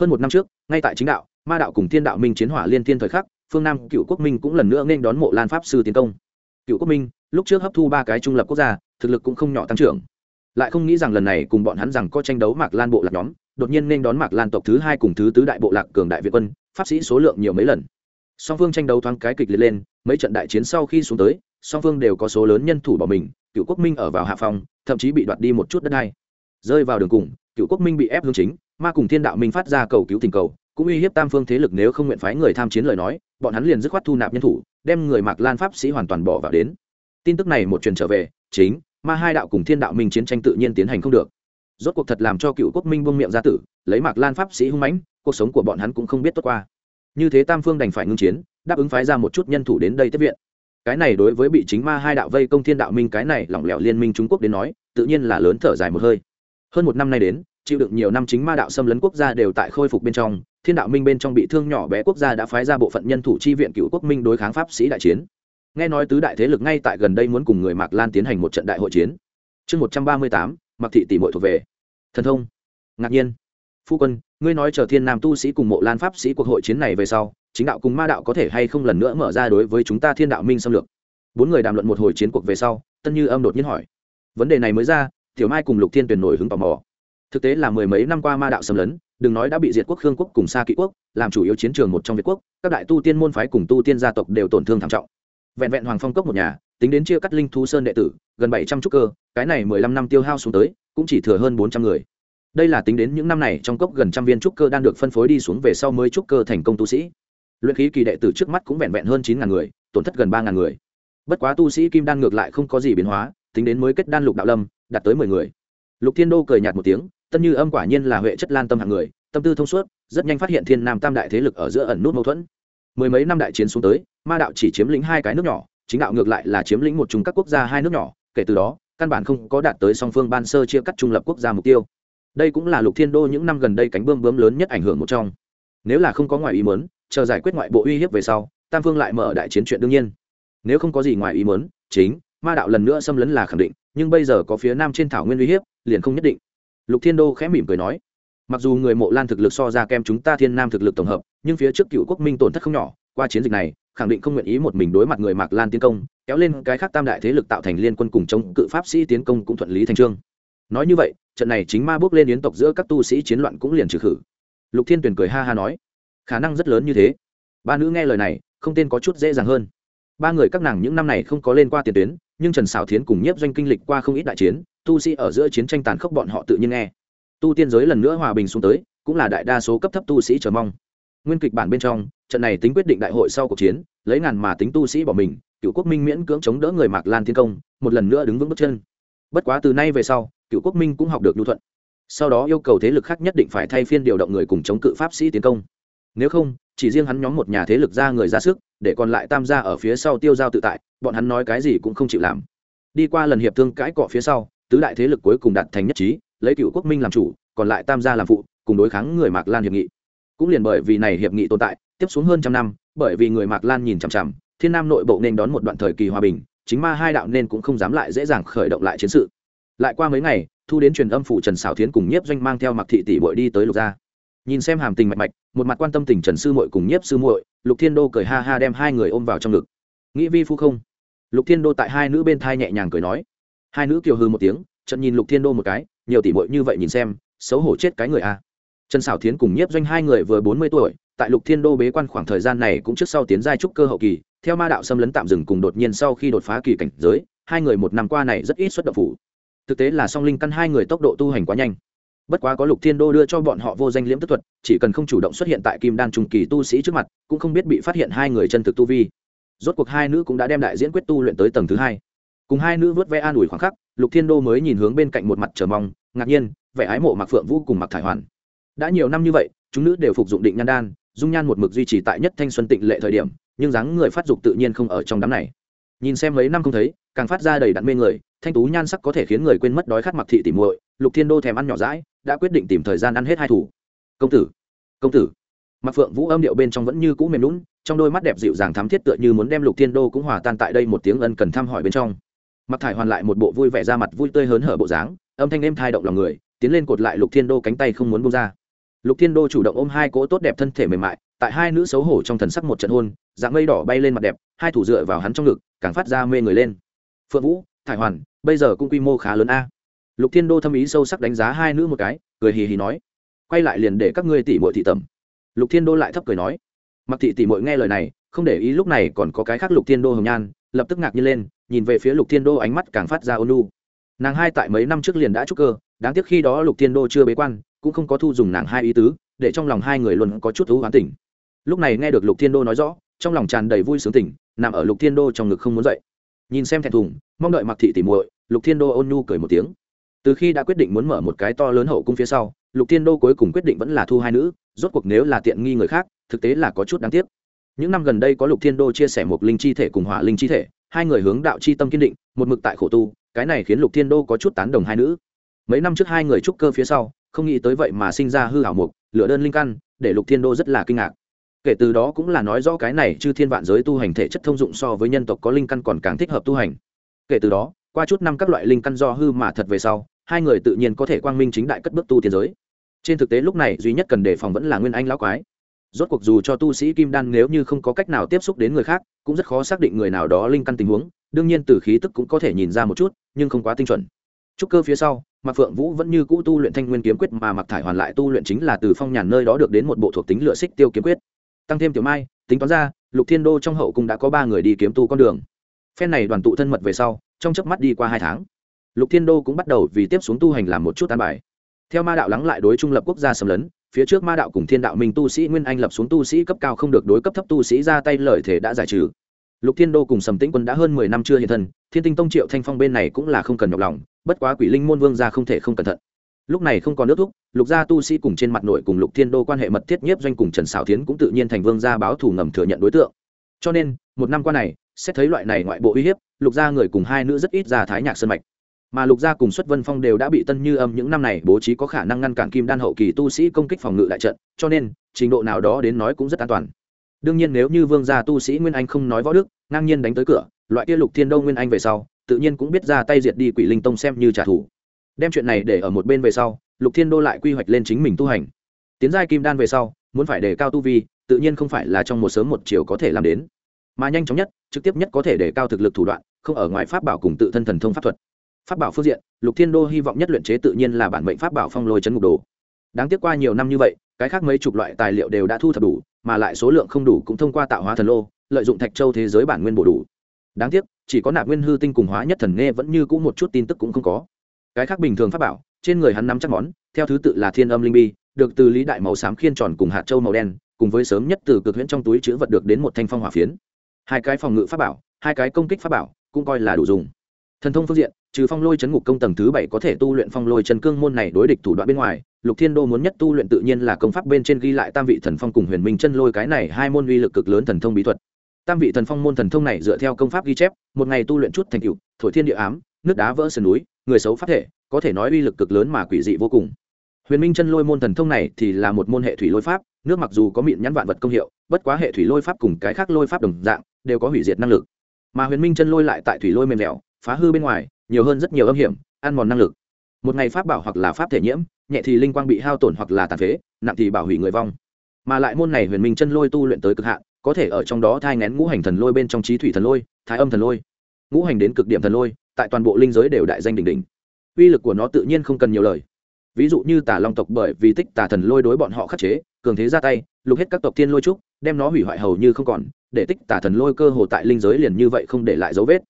Hơn một năm trước, ngay tại chính đạo, ma đạo cùng thiên đạo minh chiến hỏa liên thiên thời khắc, phương nam cựu quốc minh cũng lần nữa nên đón mộ lan pháp sư tiến công. Cựu quốc minh, lúc trước hấp thu ba cái trung lập quốc gia, thực lực cũng không nhỏ tăng trưởng. Lại không nghĩ rằng lần này cùng bọn hắn rằng có tranh đấu mạc lan bộ lạc nhóm, đột nhiên nên đón mạc lan tộc thứ hai cùng thứ tứ đại bộ lạc cường đại việt quân, pháp sĩ số lượng nhiều mấy lần song phương tranh đấu thoáng cái kịch liệt lên, mấy trận đại chiến sau khi xuống tới, song phương đều có số lớn nhân thủ bỏ mình, cựu quốc minh ở vào hạ phòng, thậm chí bị đoạt đi một chút đất đai. Rơi vào đường cùng, cựu quốc minh bị ép hướng chính, ma cùng thiên đạo minh phát ra cầu cứu tình cầu, cũng uy hiếp tam phương thế lực nếu không nguyện phái người tham chiến lời nói, bọn hắn liền dứt khoát thu nạp nhân thủ, đem người mạc lan pháp sĩ hoàn toàn bỏ vào đến. Tin tức này một truyền trở về, chính, ma hai đạo cùng thiên đạo minh chiến tranh tự nhiên tiến hành không được. Rốt cuộc thật làm cho cựu quốc minh buông miệng ra tử, lấy mạc lan pháp sĩ hung mãnh, cuộc sống của bọn hắn cũng không biết tốt qua như thế tam phương đành phải ngưng chiến, đáp ứng phái ra một chút nhân thủ đến đây tiếp viện. Cái này đối với bị chính ma hai đạo vây công thiên đạo minh, cái này lỏng lẻo liên minh trung quốc đến nói, tự nhiên là lớn thở dài một hơi. Hơn một năm nay đến, chịu đựng nhiều năm chính ma đạo xâm lấn quốc gia đều tại khôi phục bên trong, thiên đạo minh bên trong bị thương nhỏ bé quốc gia đã phái ra bộ phận nhân thủ chi viện cựu quốc minh đối kháng pháp sĩ đại chiến. Nghe nói tứ đại thế lực ngay tại gần đây muốn cùng người mạc lan tiến hành một trận đại hội chiến. Chương một trăm ba mươi tám mặc thị tỷ mội thuộc về. Thần thông. Ngạc nhiên phu quân, ngươi nói chờ thiên nam tu sĩ cùng mộ lan pháp sĩ cuộc hội chiến này về sau, chính đạo cùng ma đạo có thể hay không lần nữa mở ra đối với chúng ta thiên đạo minh xâm lược? Bốn người đàm luận một hồi chiến cuộc về sau, tân như âm đột nhiên hỏi. Vấn đề này mới ra, tiểu mai cùng lục thiên tuyển nổi hứng tò mò. Thực tế là mười mấy năm qua ma đạo xâm lấn, đừng nói đã bị diệt quốc khương quốc cùng xa kỵ quốc, làm chủ yếu chiến trường một trong việt quốc, các đại tu tiên môn phái cùng tu tiên gia tộc đều tổn thương thảm trọng. Vẹn vẹn hoàng phong cốc một nhà, tính đến chia cắt linh thú sơn đệ tử, gần bảy trăm trúc cơ, cái này mười lăm năm tiêu hao xuống tới, cũng chỉ thừa hơn bốn trăm người đây là tính đến những năm này trong cốc gần trăm viên trúc cơ đang được phân phối đi xuống về sau mới trúc cơ thành công tu sĩ. Luyện khí kỳ đệ tử trước mắt cũng vẹn vẹn hơn chín ngàn người, tổn thất gần ba ngàn người. Bất quá tu sĩ kim đan ngược lại không có gì biến hóa, tính đến mới kết đan lục đạo lâm, đạt tới mười người. Lục thiên đô cười nhạt một tiếng, tân như âm quả nhiên là huệ chất lan tâm hạng người, tâm tư thông suốt, rất nhanh phát hiện thiên nam tam đại thế lực ở giữa ẩn nút mâu thuẫn. Mười mấy năm đại chiến xuống tới, ma đạo chỉ chiếm lĩnh hai cái nước nhỏ, chính đạo ngược lại là chiếm lĩnh một chung các quốc gia hai nước nhỏ, kể từ đó, căn bản không có đạt tới song phương ban sơ chia cắt trung lập quốc gia mục tiêu đây cũng là lục thiên đô những năm gần đây cánh bươm bướm lớn nhất ảnh hưởng một trong. Nếu là không có ngoài ý mớn chờ giải quyết ngoại bộ uy hiếp về sau, tam phương lại mở đại chiến chuyện đương nhiên. Nếu không có gì ngoài ý mớn chính, ma đạo lần nữa xâm lấn là khẳng định, nhưng bây giờ có phía nam trên thảo nguyên uy hiếp, liền không nhất định. Lục thiên đô khẽ mỉm cười nói, mặc dù người mộ lan thực lực so ra kem chúng ta thiên nam thực lực tổng hợp, nhưng phía trước cựu quốc minh tổn thất không nhỏ, qua chiến dịch này, khẳng định không nguyện ý một mình đối mặt người mạc lan tiến công, kéo lên cái khác tam đại thế lực tạo thành liên quân cùng chống cự pháp sĩ tiến công cũng thuận lý thành trương. Nói như vậy trận này chính ma bước lên yến tộc giữa các tu sĩ chiến loạn cũng liền trừ khử. Lục thiên tuyền cười ha ha nói, khả năng rất lớn như thế. Ba nữ nghe lời này, không tên có chút dễ dàng hơn. Ba người các nàng những năm này không có lên qua tiền tuyến, nhưng trần xảo thiến cùng nhiếp doanh kinh lịch qua không ít đại chiến, tu sĩ ở giữa chiến tranh tàn khốc bọn họ tự nhiên nghe. Tu tiên giới lần nữa hòa bình xuống tới, cũng là đại đa số cấp thấp tu sĩ chờ mong. Nguyên kịch bản bên trong, trận này tính quyết định đại hội sau cuộc chiến, lấy ngàn mà tính tu sĩ bỏ mình, cựu quốc minh miễn cưỡng chống đỡ người mạc lan thiên công, một lần nữa đứng vững bước chân. Bất quá từ nay về sau cựu quốc minh cũng học được nhu thuận. Sau đó yêu cầu thế lực khác nhất định phải thay phiên điều động người cùng chống cự pháp sĩ tiến công. Nếu không, chỉ riêng hắn nhóm một nhà thế lực ra người ra sức, để còn lại tam gia ở phía sau tiêu giao tự tại, bọn hắn nói cái gì cũng không chịu làm. Đi qua lần hiệp thương cãi cọ phía sau, tứ đại thế lực cuối cùng đạt thành nhất trí, lấy cựu quốc minh làm chủ, còn lại tam gia làm phụ, cùng đối kháng người mạc lan hiệp nghị. Cũng liền bởi vì này hiệp nghị tồn tại, tiếp xuống hơn trăm năm, bởi vì người mạc lan nhìn chằm chằm, thiên nam nội bộ nên đón một đoạn thời kỳ hòa bình, chính ma hai đạo nên cũng không dám lại dễ dàng khởi động lại chiến sự lại qua mấy ngày, thu đến truyền âm phụ trần xảo thiến cùng nhiếp doanh mang theo mặc thị tỷ bội đi tới lục gia. Nhìn xem hàm tình mạch mạch, một mặt quan tâm tình trần sư muội cùng nhiếp sư muội, lục thiên đô cười ha ha đem hai người ôm vào trong ngực. Nghĩ vi phu không? Lục thiên đô tại hai nữ bên thai nhẹ nhàng cười nói. Hai nữ kiều hư một tiếng trận nhìn lục thiên đô một cái, nhiều tỷ muội như vậy nhìn xem, xấu hổ chết cái người a trần xảo thiến cùng nhiếp doanh hai người vừa bốn mươi tuổi, tại lục thiên đô bế quan khoảng thời gian này cũng trước sau tiến giai trúc cơ hậu kỳ, theo ma đạo xâm lấn tạm dừng cùng đột nhiên sau khi đột phá kỳ cảnh giới, hai người một năm qua này rất ít xuất động phủ thực tế là song linh căn hai người tốc độ tu hành quá nhanh. Bất quá có lục thiên đô đưa cho bọn họ vô danh liễm tức thuật, chỉ cần không chủ động xuất hiện tại kim đan trung kỳ tu sĩ trước mặt, cũng không biết bị phát hiện hai người chân thực tu vi. Rốt cuộc hai nữ cũng đã đem đại diễn quyết tu luyện tới tầng thứ hai. Cùng hai nữ vớt ve an ủi khoảng khắc, lục thiên đô mới nhìn hướng bên cạnh một mặt chờ mong, ngạc nhiên, vẻ ái mộ mặc phượng vũ cùng mặc thải hoàn. Đã nhiều năm như vậy, chúng nữ đều phục dụng định nhan đan, dung nhan một mực duy trì tại nhất thanh xuân tịnh lệ thời điểm, nhưng dáng người phát dục tự nhiên không ở trong đám này nhìn xem mấy năm không thấy, càng phát ra đầy đặn mê người, thanh tú nhan sắc có thể khiến người quên mất đói khát mặc thị tỉ muội, lục thiên đô thèm ăn nhỏ rãi đã quyết định tìm thời gian ăn hết hai thủ. Công tử công tử. Mặc phượng vũ âm điệu bên trong vẫn như cũ mềm lún trong đôi mắt đẹp dịu dàng thắm thiết tựa như muốn đem lục thiên đô cũng hòa tan tại đây một tiếng ân cần thăm hỏi bên trong. Mặc thải hoàn lại một bộ vui vẻ ra mặt vui tươi hớn hở bộ dáng, âm thanh êm thai động lòng người, tiến lên cột lại lục thiên đô cánh tay không muốn bông ra. Lục thiên đô chủ động ôm hai cỗ tốt đẹp thân thể mềm mại tại hai nữ xấu hổ trong thần sắc một trận hôn, dạng mây đỏ bay lên mặt đẹp, hai thủ dựa vào hắn trong ngực, càng phát ra mê người lên. Phượng vũ, thải hoàn, bây giờ cũng quy mô khá lớn a. Lục thiên đô thâm ý sâu sắc đánh giá hai nữ một cái, cười hì hì nói, quay lại liền để các ngươi tỉ mội thị tẩm. Lục thiên đô lại thấp cười nói, mặc thị tỉ mội nghe lời này, không để ý lúc này còn có cái khác lục thiên đô hồng nhan, lập tức ngạc nhiên lên, nhìn về phía lục thiên đô ánh mắt càng phát ra ôn lu nàng hai tại mấy năm trước liền đã trúc cơ, đáng tiếc khi đó lục thiên đô chưa bế quan, cũng không có thu dùng nàng hai ý tứ, để trong lòng hai người luôn có chút thú hoán tỉnh lúc này nghe được lục thiên đô nói rõ, trong lòng tràn đầy vui sướng tỉnh, nằm ở lục thiên đô trong ngực không muốn dậy. Nhìn xem thẹn thùng, mong đợi mặc thị tỉ muội, lục thiên đô ôn nhu cười một tiếng. Từ khi đã quyết định muốn mở một cái to lớn hậu cung phía sau, lục thiên đô cuối cùng quyết định vẫn là thu hai nữ, rốt cuộc nếu là tiện nghi người khác, thực tế là có chút đáng tiếc. Những năm gần đây có lục thiên đô chia sẻ một linh chi thể cùng hỏa linh chi thể, hai người hướng đạo chi tâm kiên định, một mực tại khổ tu, cái này khiến lục thiên đô có chút tán đồng hai nữ. Mấy năm trước hai người trúc cơ phía sau, không nghĩ tới vậy mà sinh ra hư hảo mục, lửa đơn linh căn, để lục thiên đô rất là kinh ngạc kể từ đó cũng là nói rõ cái này chư thiên vạn giới tu hành thể chất thông dụng so với nhân tộc có linh căn còn càng thích hợp tu hành. Kể từ đó, qua chút năm các loại linh căn do hư mà thật về sau, hai người tự nhiên có thể quang minh chính đại cất bước tu tiên giới. Trên thực tế lúc này duy nhất cần đề phòng vẫn là nguyên anh lão quái. Rốt cuộc dù cho tu sĩ kim đan nếu như không có cách nào tiếp xúc đến người khác, cũng rất khó xác định người nào đó linh căn tình huống, đương nhiên từ khí tức cũng có thể nhìn ra một chút, nhưng không quá tinh chuẩn. Trúc cơ phía sau, mạc phượng vũ vẫn như cũ tu luyện thanh nguyên kiếm quyết mà mặc thải hoàn lại tu luyện chính là từ phong nhàn nơi đó được đến một bộ thuộc tính lựa xích tiêu kiếm quyết tăng thêm tiểu mai, tính toán ra, lục thiên đô trong hậu cung đã có ba người đi kiếm tu con đường. Phen này đoàn tụ thân mật về sau, trong chớp mắt đi qua hai tháng, lục thiên đô cũng bắt đầu vì tiếp xuống tu hành làm một chút an bài. Theo ma đạo lắng lại đối trung lập quốc gia xâm lấn, phía trước ma đạo cùng thiên đạo minh tu sĩ nguyên anh lập xuống tu sĩ cấp cao không được đối cấp thấp tu sĩ ra tay lợi thể đã giải trừ. Lục thiên đô cùng sầm tĩnh quân đã hơn mười năm chưa hiện thân, thiên tinh tông triệu thanh phong bên này cũng là không cần nhọc lòng, bất quá quỷ linh môn vương ra không thể không cẩn thận lúc này không còn nước thúc, lục gia tu sĩ cùng trên mặt nội cùng lục thiên đô quan hệ mật thiết nhiếp doanh cùng trần xảo tiến cũng tự nhiên thành vương gia báo thù ngầm thừa nhận đối tượng. Cho nên, một năm qua này, xét thấy loại này ngoại bộ uy hiếp, lục gia người cùng hai nữ rất ít ra thái nhạc sân mạch. Mà lục gia cùng xuất vân phong đều đã bị tân như âm những năm này bố trí có khả năng ngăn cản kim đan hậu kỳ tu sĩ công kích phòng ngự đại trận, cho nên, trình độ nào đó đến nói cũng rất an toàn. Đương nhiên nếu như vương gia tu sĩ nguyên anh không nói võ đức, ngang nhiên đánh tới cửa, loại kia lục thiên đô nguyên anh về sau, tự nhiên cũng biết ra tay diệt đi quỷ linh tông xem như trả thù đem chuyện này để ở một bên về sau, lục thiên đô lại quy hoạch lên chính mình tu hành. Tiến giai kim đan về sau, muốn phải đề cao tu vi, tự nhiên không phải là trong một sớm một chiều có thể làm đến. Mà nhanh chóng nhất, trực tiếp nhất có thể đề cao thực lực thủ đoạn, không ở ngoài pháp bảo cùng tự thân thần thông pháp thuật. Pháp bảo phương diện, lục thiên đô hy vọng nhất luyện chế tự nhiên là bản mệnh pháp bảo phong lôi chấn ngục đồ. Đáng tiếc qua nhiều năm như vậy, cái khác mấy chục loại tài liệu đều đã thu thập đủ, mà lại số lượng không đủ cũng thông qua tạo hóa thần lô, lợi dụng thạch châu thế giới bản nguyên bổ đủ. Đáng tiếc, chỉ có nạp nguyên hư tinh cùng hóa nhất thần nghe vẫn như c ũ một chút tin tức cũng không có cái khác bình thường pháp bảo, trên người hắn nắm chắc món, theo thứ tự là thiên âm linh bi, được từ lý đại màu xám khiên tròn cùng hạt châu màu đen, cùng với sớm nhất từ cực huyễn trong túi chữ vật được đến một thanh phong hỏa phiến. Hai cái phòng ngự pháp bảo, hai cái công kích pháp bảo, cũng coi là đủ dùng. Thần thông phương diện, trừ phong lôi chấn ngục công tầng thứ bảy có thể tu luyện phong lôi chân cương môn này đối địch thủ đoạn bên ngoài, lục thiên đô muốn nhất tu luyện tự nhiên là công pháp bên trên ghi lại tam vị thần phong cùng huyền minh chân lôi cái này hai môn uy lực cực lớn thần thông bí thuật. Tam vị thần phong môn thần thông này dựa theo công pháp ghi chép, một ngày tu luyện chút thành cựu thổi thiên địa ám nước đá vỡ sườn núi, người xấu phát thể, có thể nói uy lực cực lớn mà quỷ dị vô cùng. Huyền minh chân lôi môn thần thông này thì là một môn hệ thủy lôi pháp, nước mặc dù có mịn nhãn vạn vật công hiệu, bất quá hệ thủy lôi pháp cùng cái khác lôi pháp đồng dạng, đều có hủy diệt năng lực. Mà huyền minh chân lôi lại tại thủy lôi mềm dẻo, phá hư bên ngoài, nhiều hơn rất nhiều âm hiểm, ăn mòn năng lực. Một ngày pháp bảo hoặc là pháp thể nhiễm, nhẹ thì linh quang bị hao tổn hoặc là tàn phế, nặng thì bảo hủy người vong. Mà lại môn này huyền minh chân lôi tu luyện tới cực hạn, có thể ở trong đó thai ngén ngũ hành thần lôi bên trong trí thủy thần lôi, thái âm thần lôi ngũ hành đến cực điểm thần lôi, tại toàn bộ linh giới đều đại danh đỉnh đỉnh. Uy lực của nó tự nhiên không cần nhiều lời. Ví dụ như tà long tộc bởi vì tích tà thần lôi đối bọn họ khắc chế, cường thế ra tay, lục hết các tộc tiên lôi trúc, đem nó hủy hoại hầu như không còn, để tích tà thần lôi cơ hồ tại linh giới liền như vậy không để lại dấu vết.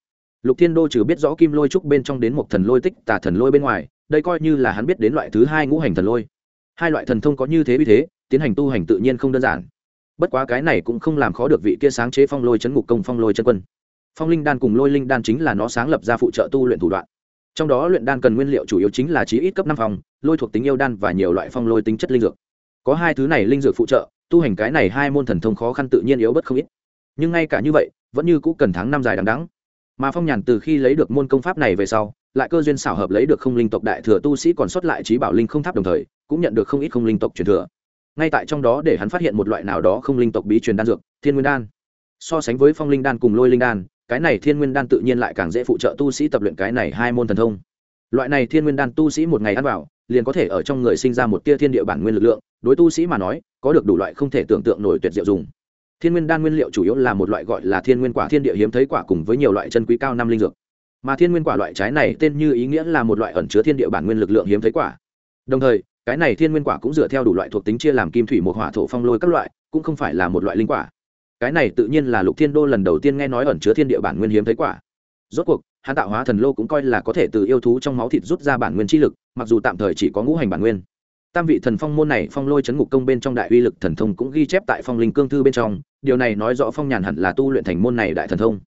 Lục thiên đô trừ biết rõ kim lôi trúc bên trong đến một thần lôi tích tà thần lôi bên ngoài, đây coi như là hắn biết đến loại thứ hai ngũ hành thần lôi. Hai loại thần thông có như thế vì thế, tiến hành tu hành tự nhiên không đơn giản. Bất quá cái này cũng không làm khó được vị kia sáng chế phong lôi chấn ngục công phong lôi chân quân phong linh đan cùng lôi linh đan chính là nó sáng lập ra phụ trợ tu luyện thủ đoạn. Trong đó luyện đan cần nguyên liệu chủ yếu chính là chí ít cấp năm phòng, lôi thuộc tính yêu đan và nhiều loại phong lôi tính chất linh dược. Có hai thứ này linh dược phụ trợ, tu hành cái này hai môn thần thông khó khăn tự nhiên yếu bất không ít. Nhưng ngay cả như vậy, vẫn như cũ cần tháng năm dài đằng đắng mà phong nhàn từ khi lấy được môn công pháp này về sau, lại cơ duyên xảo hợp lấy được không linh tộc đại thừa tu sĩ còn sót lại trí bảo linh không tháp đồng thời, cũng nhận được không ít không linh tộc truyền thừa. Ngay tại trong đó để hắn phát hiện một loại nào đó không linh tộc bí truyền đan dược, thiên nguyên đan. So sánh với phong linh đan cùng lôi linh đan cái này thiên nguyên đan tự nhiên lại càng dễ phụ trợ tu sĩ tập luyện cái này hai môn thần thông. Loại này thiên nguyên đan tu sĩ một ngày ăn vào, liền có thể ở trong người sinh ra một tia thiên địa bản nguyên lực lượng, đối tu sĩ mà nói, có được đủ loại không thể tưởng tượng nổi tuyệt diệu dùng. Thiên nguyên đan nguyên liệu chủ yếu là một loại gọi là thiên nguyên quả thiên địa hiếm thấy quả cùng với nhiều loại chân quý cao năm linh dược. Mà thiên nguyên quả loại trái này tên như ý nghĩa là một loại ẩn chứa thiên địa bản nguyên lực lượng hiếm thấy quả. Đồng thời, cái này thiên nguyên quả cũng dựa theo đủ loại thuộc tính chia làm kim thủy một hỏa thổ phong lôi các loại, cũng không phải là một loại linh quả cái này tự nhiên là lục thiên đô lần đầu tiên nghe nói ẩn chứa thiên địa bản nguyên hiếm thấy quả. Rốt cuộc, hắn tạo hóa thần lô cũng coi là có thể từ yêu thú trong máu thịt rút ra bản nguyên chi lực, mặc dù tạm thời chỉ có ngũ hành bản nguyên. Tam vị thần phong môn này phong lôi chấn ngục công bên trong đại uy lực thần thông cũng ghi chép tại phong linh cương thư bên trong, điều này nói rõ phong nhàn hẳn là tu luyện thành môn này đại thần thông.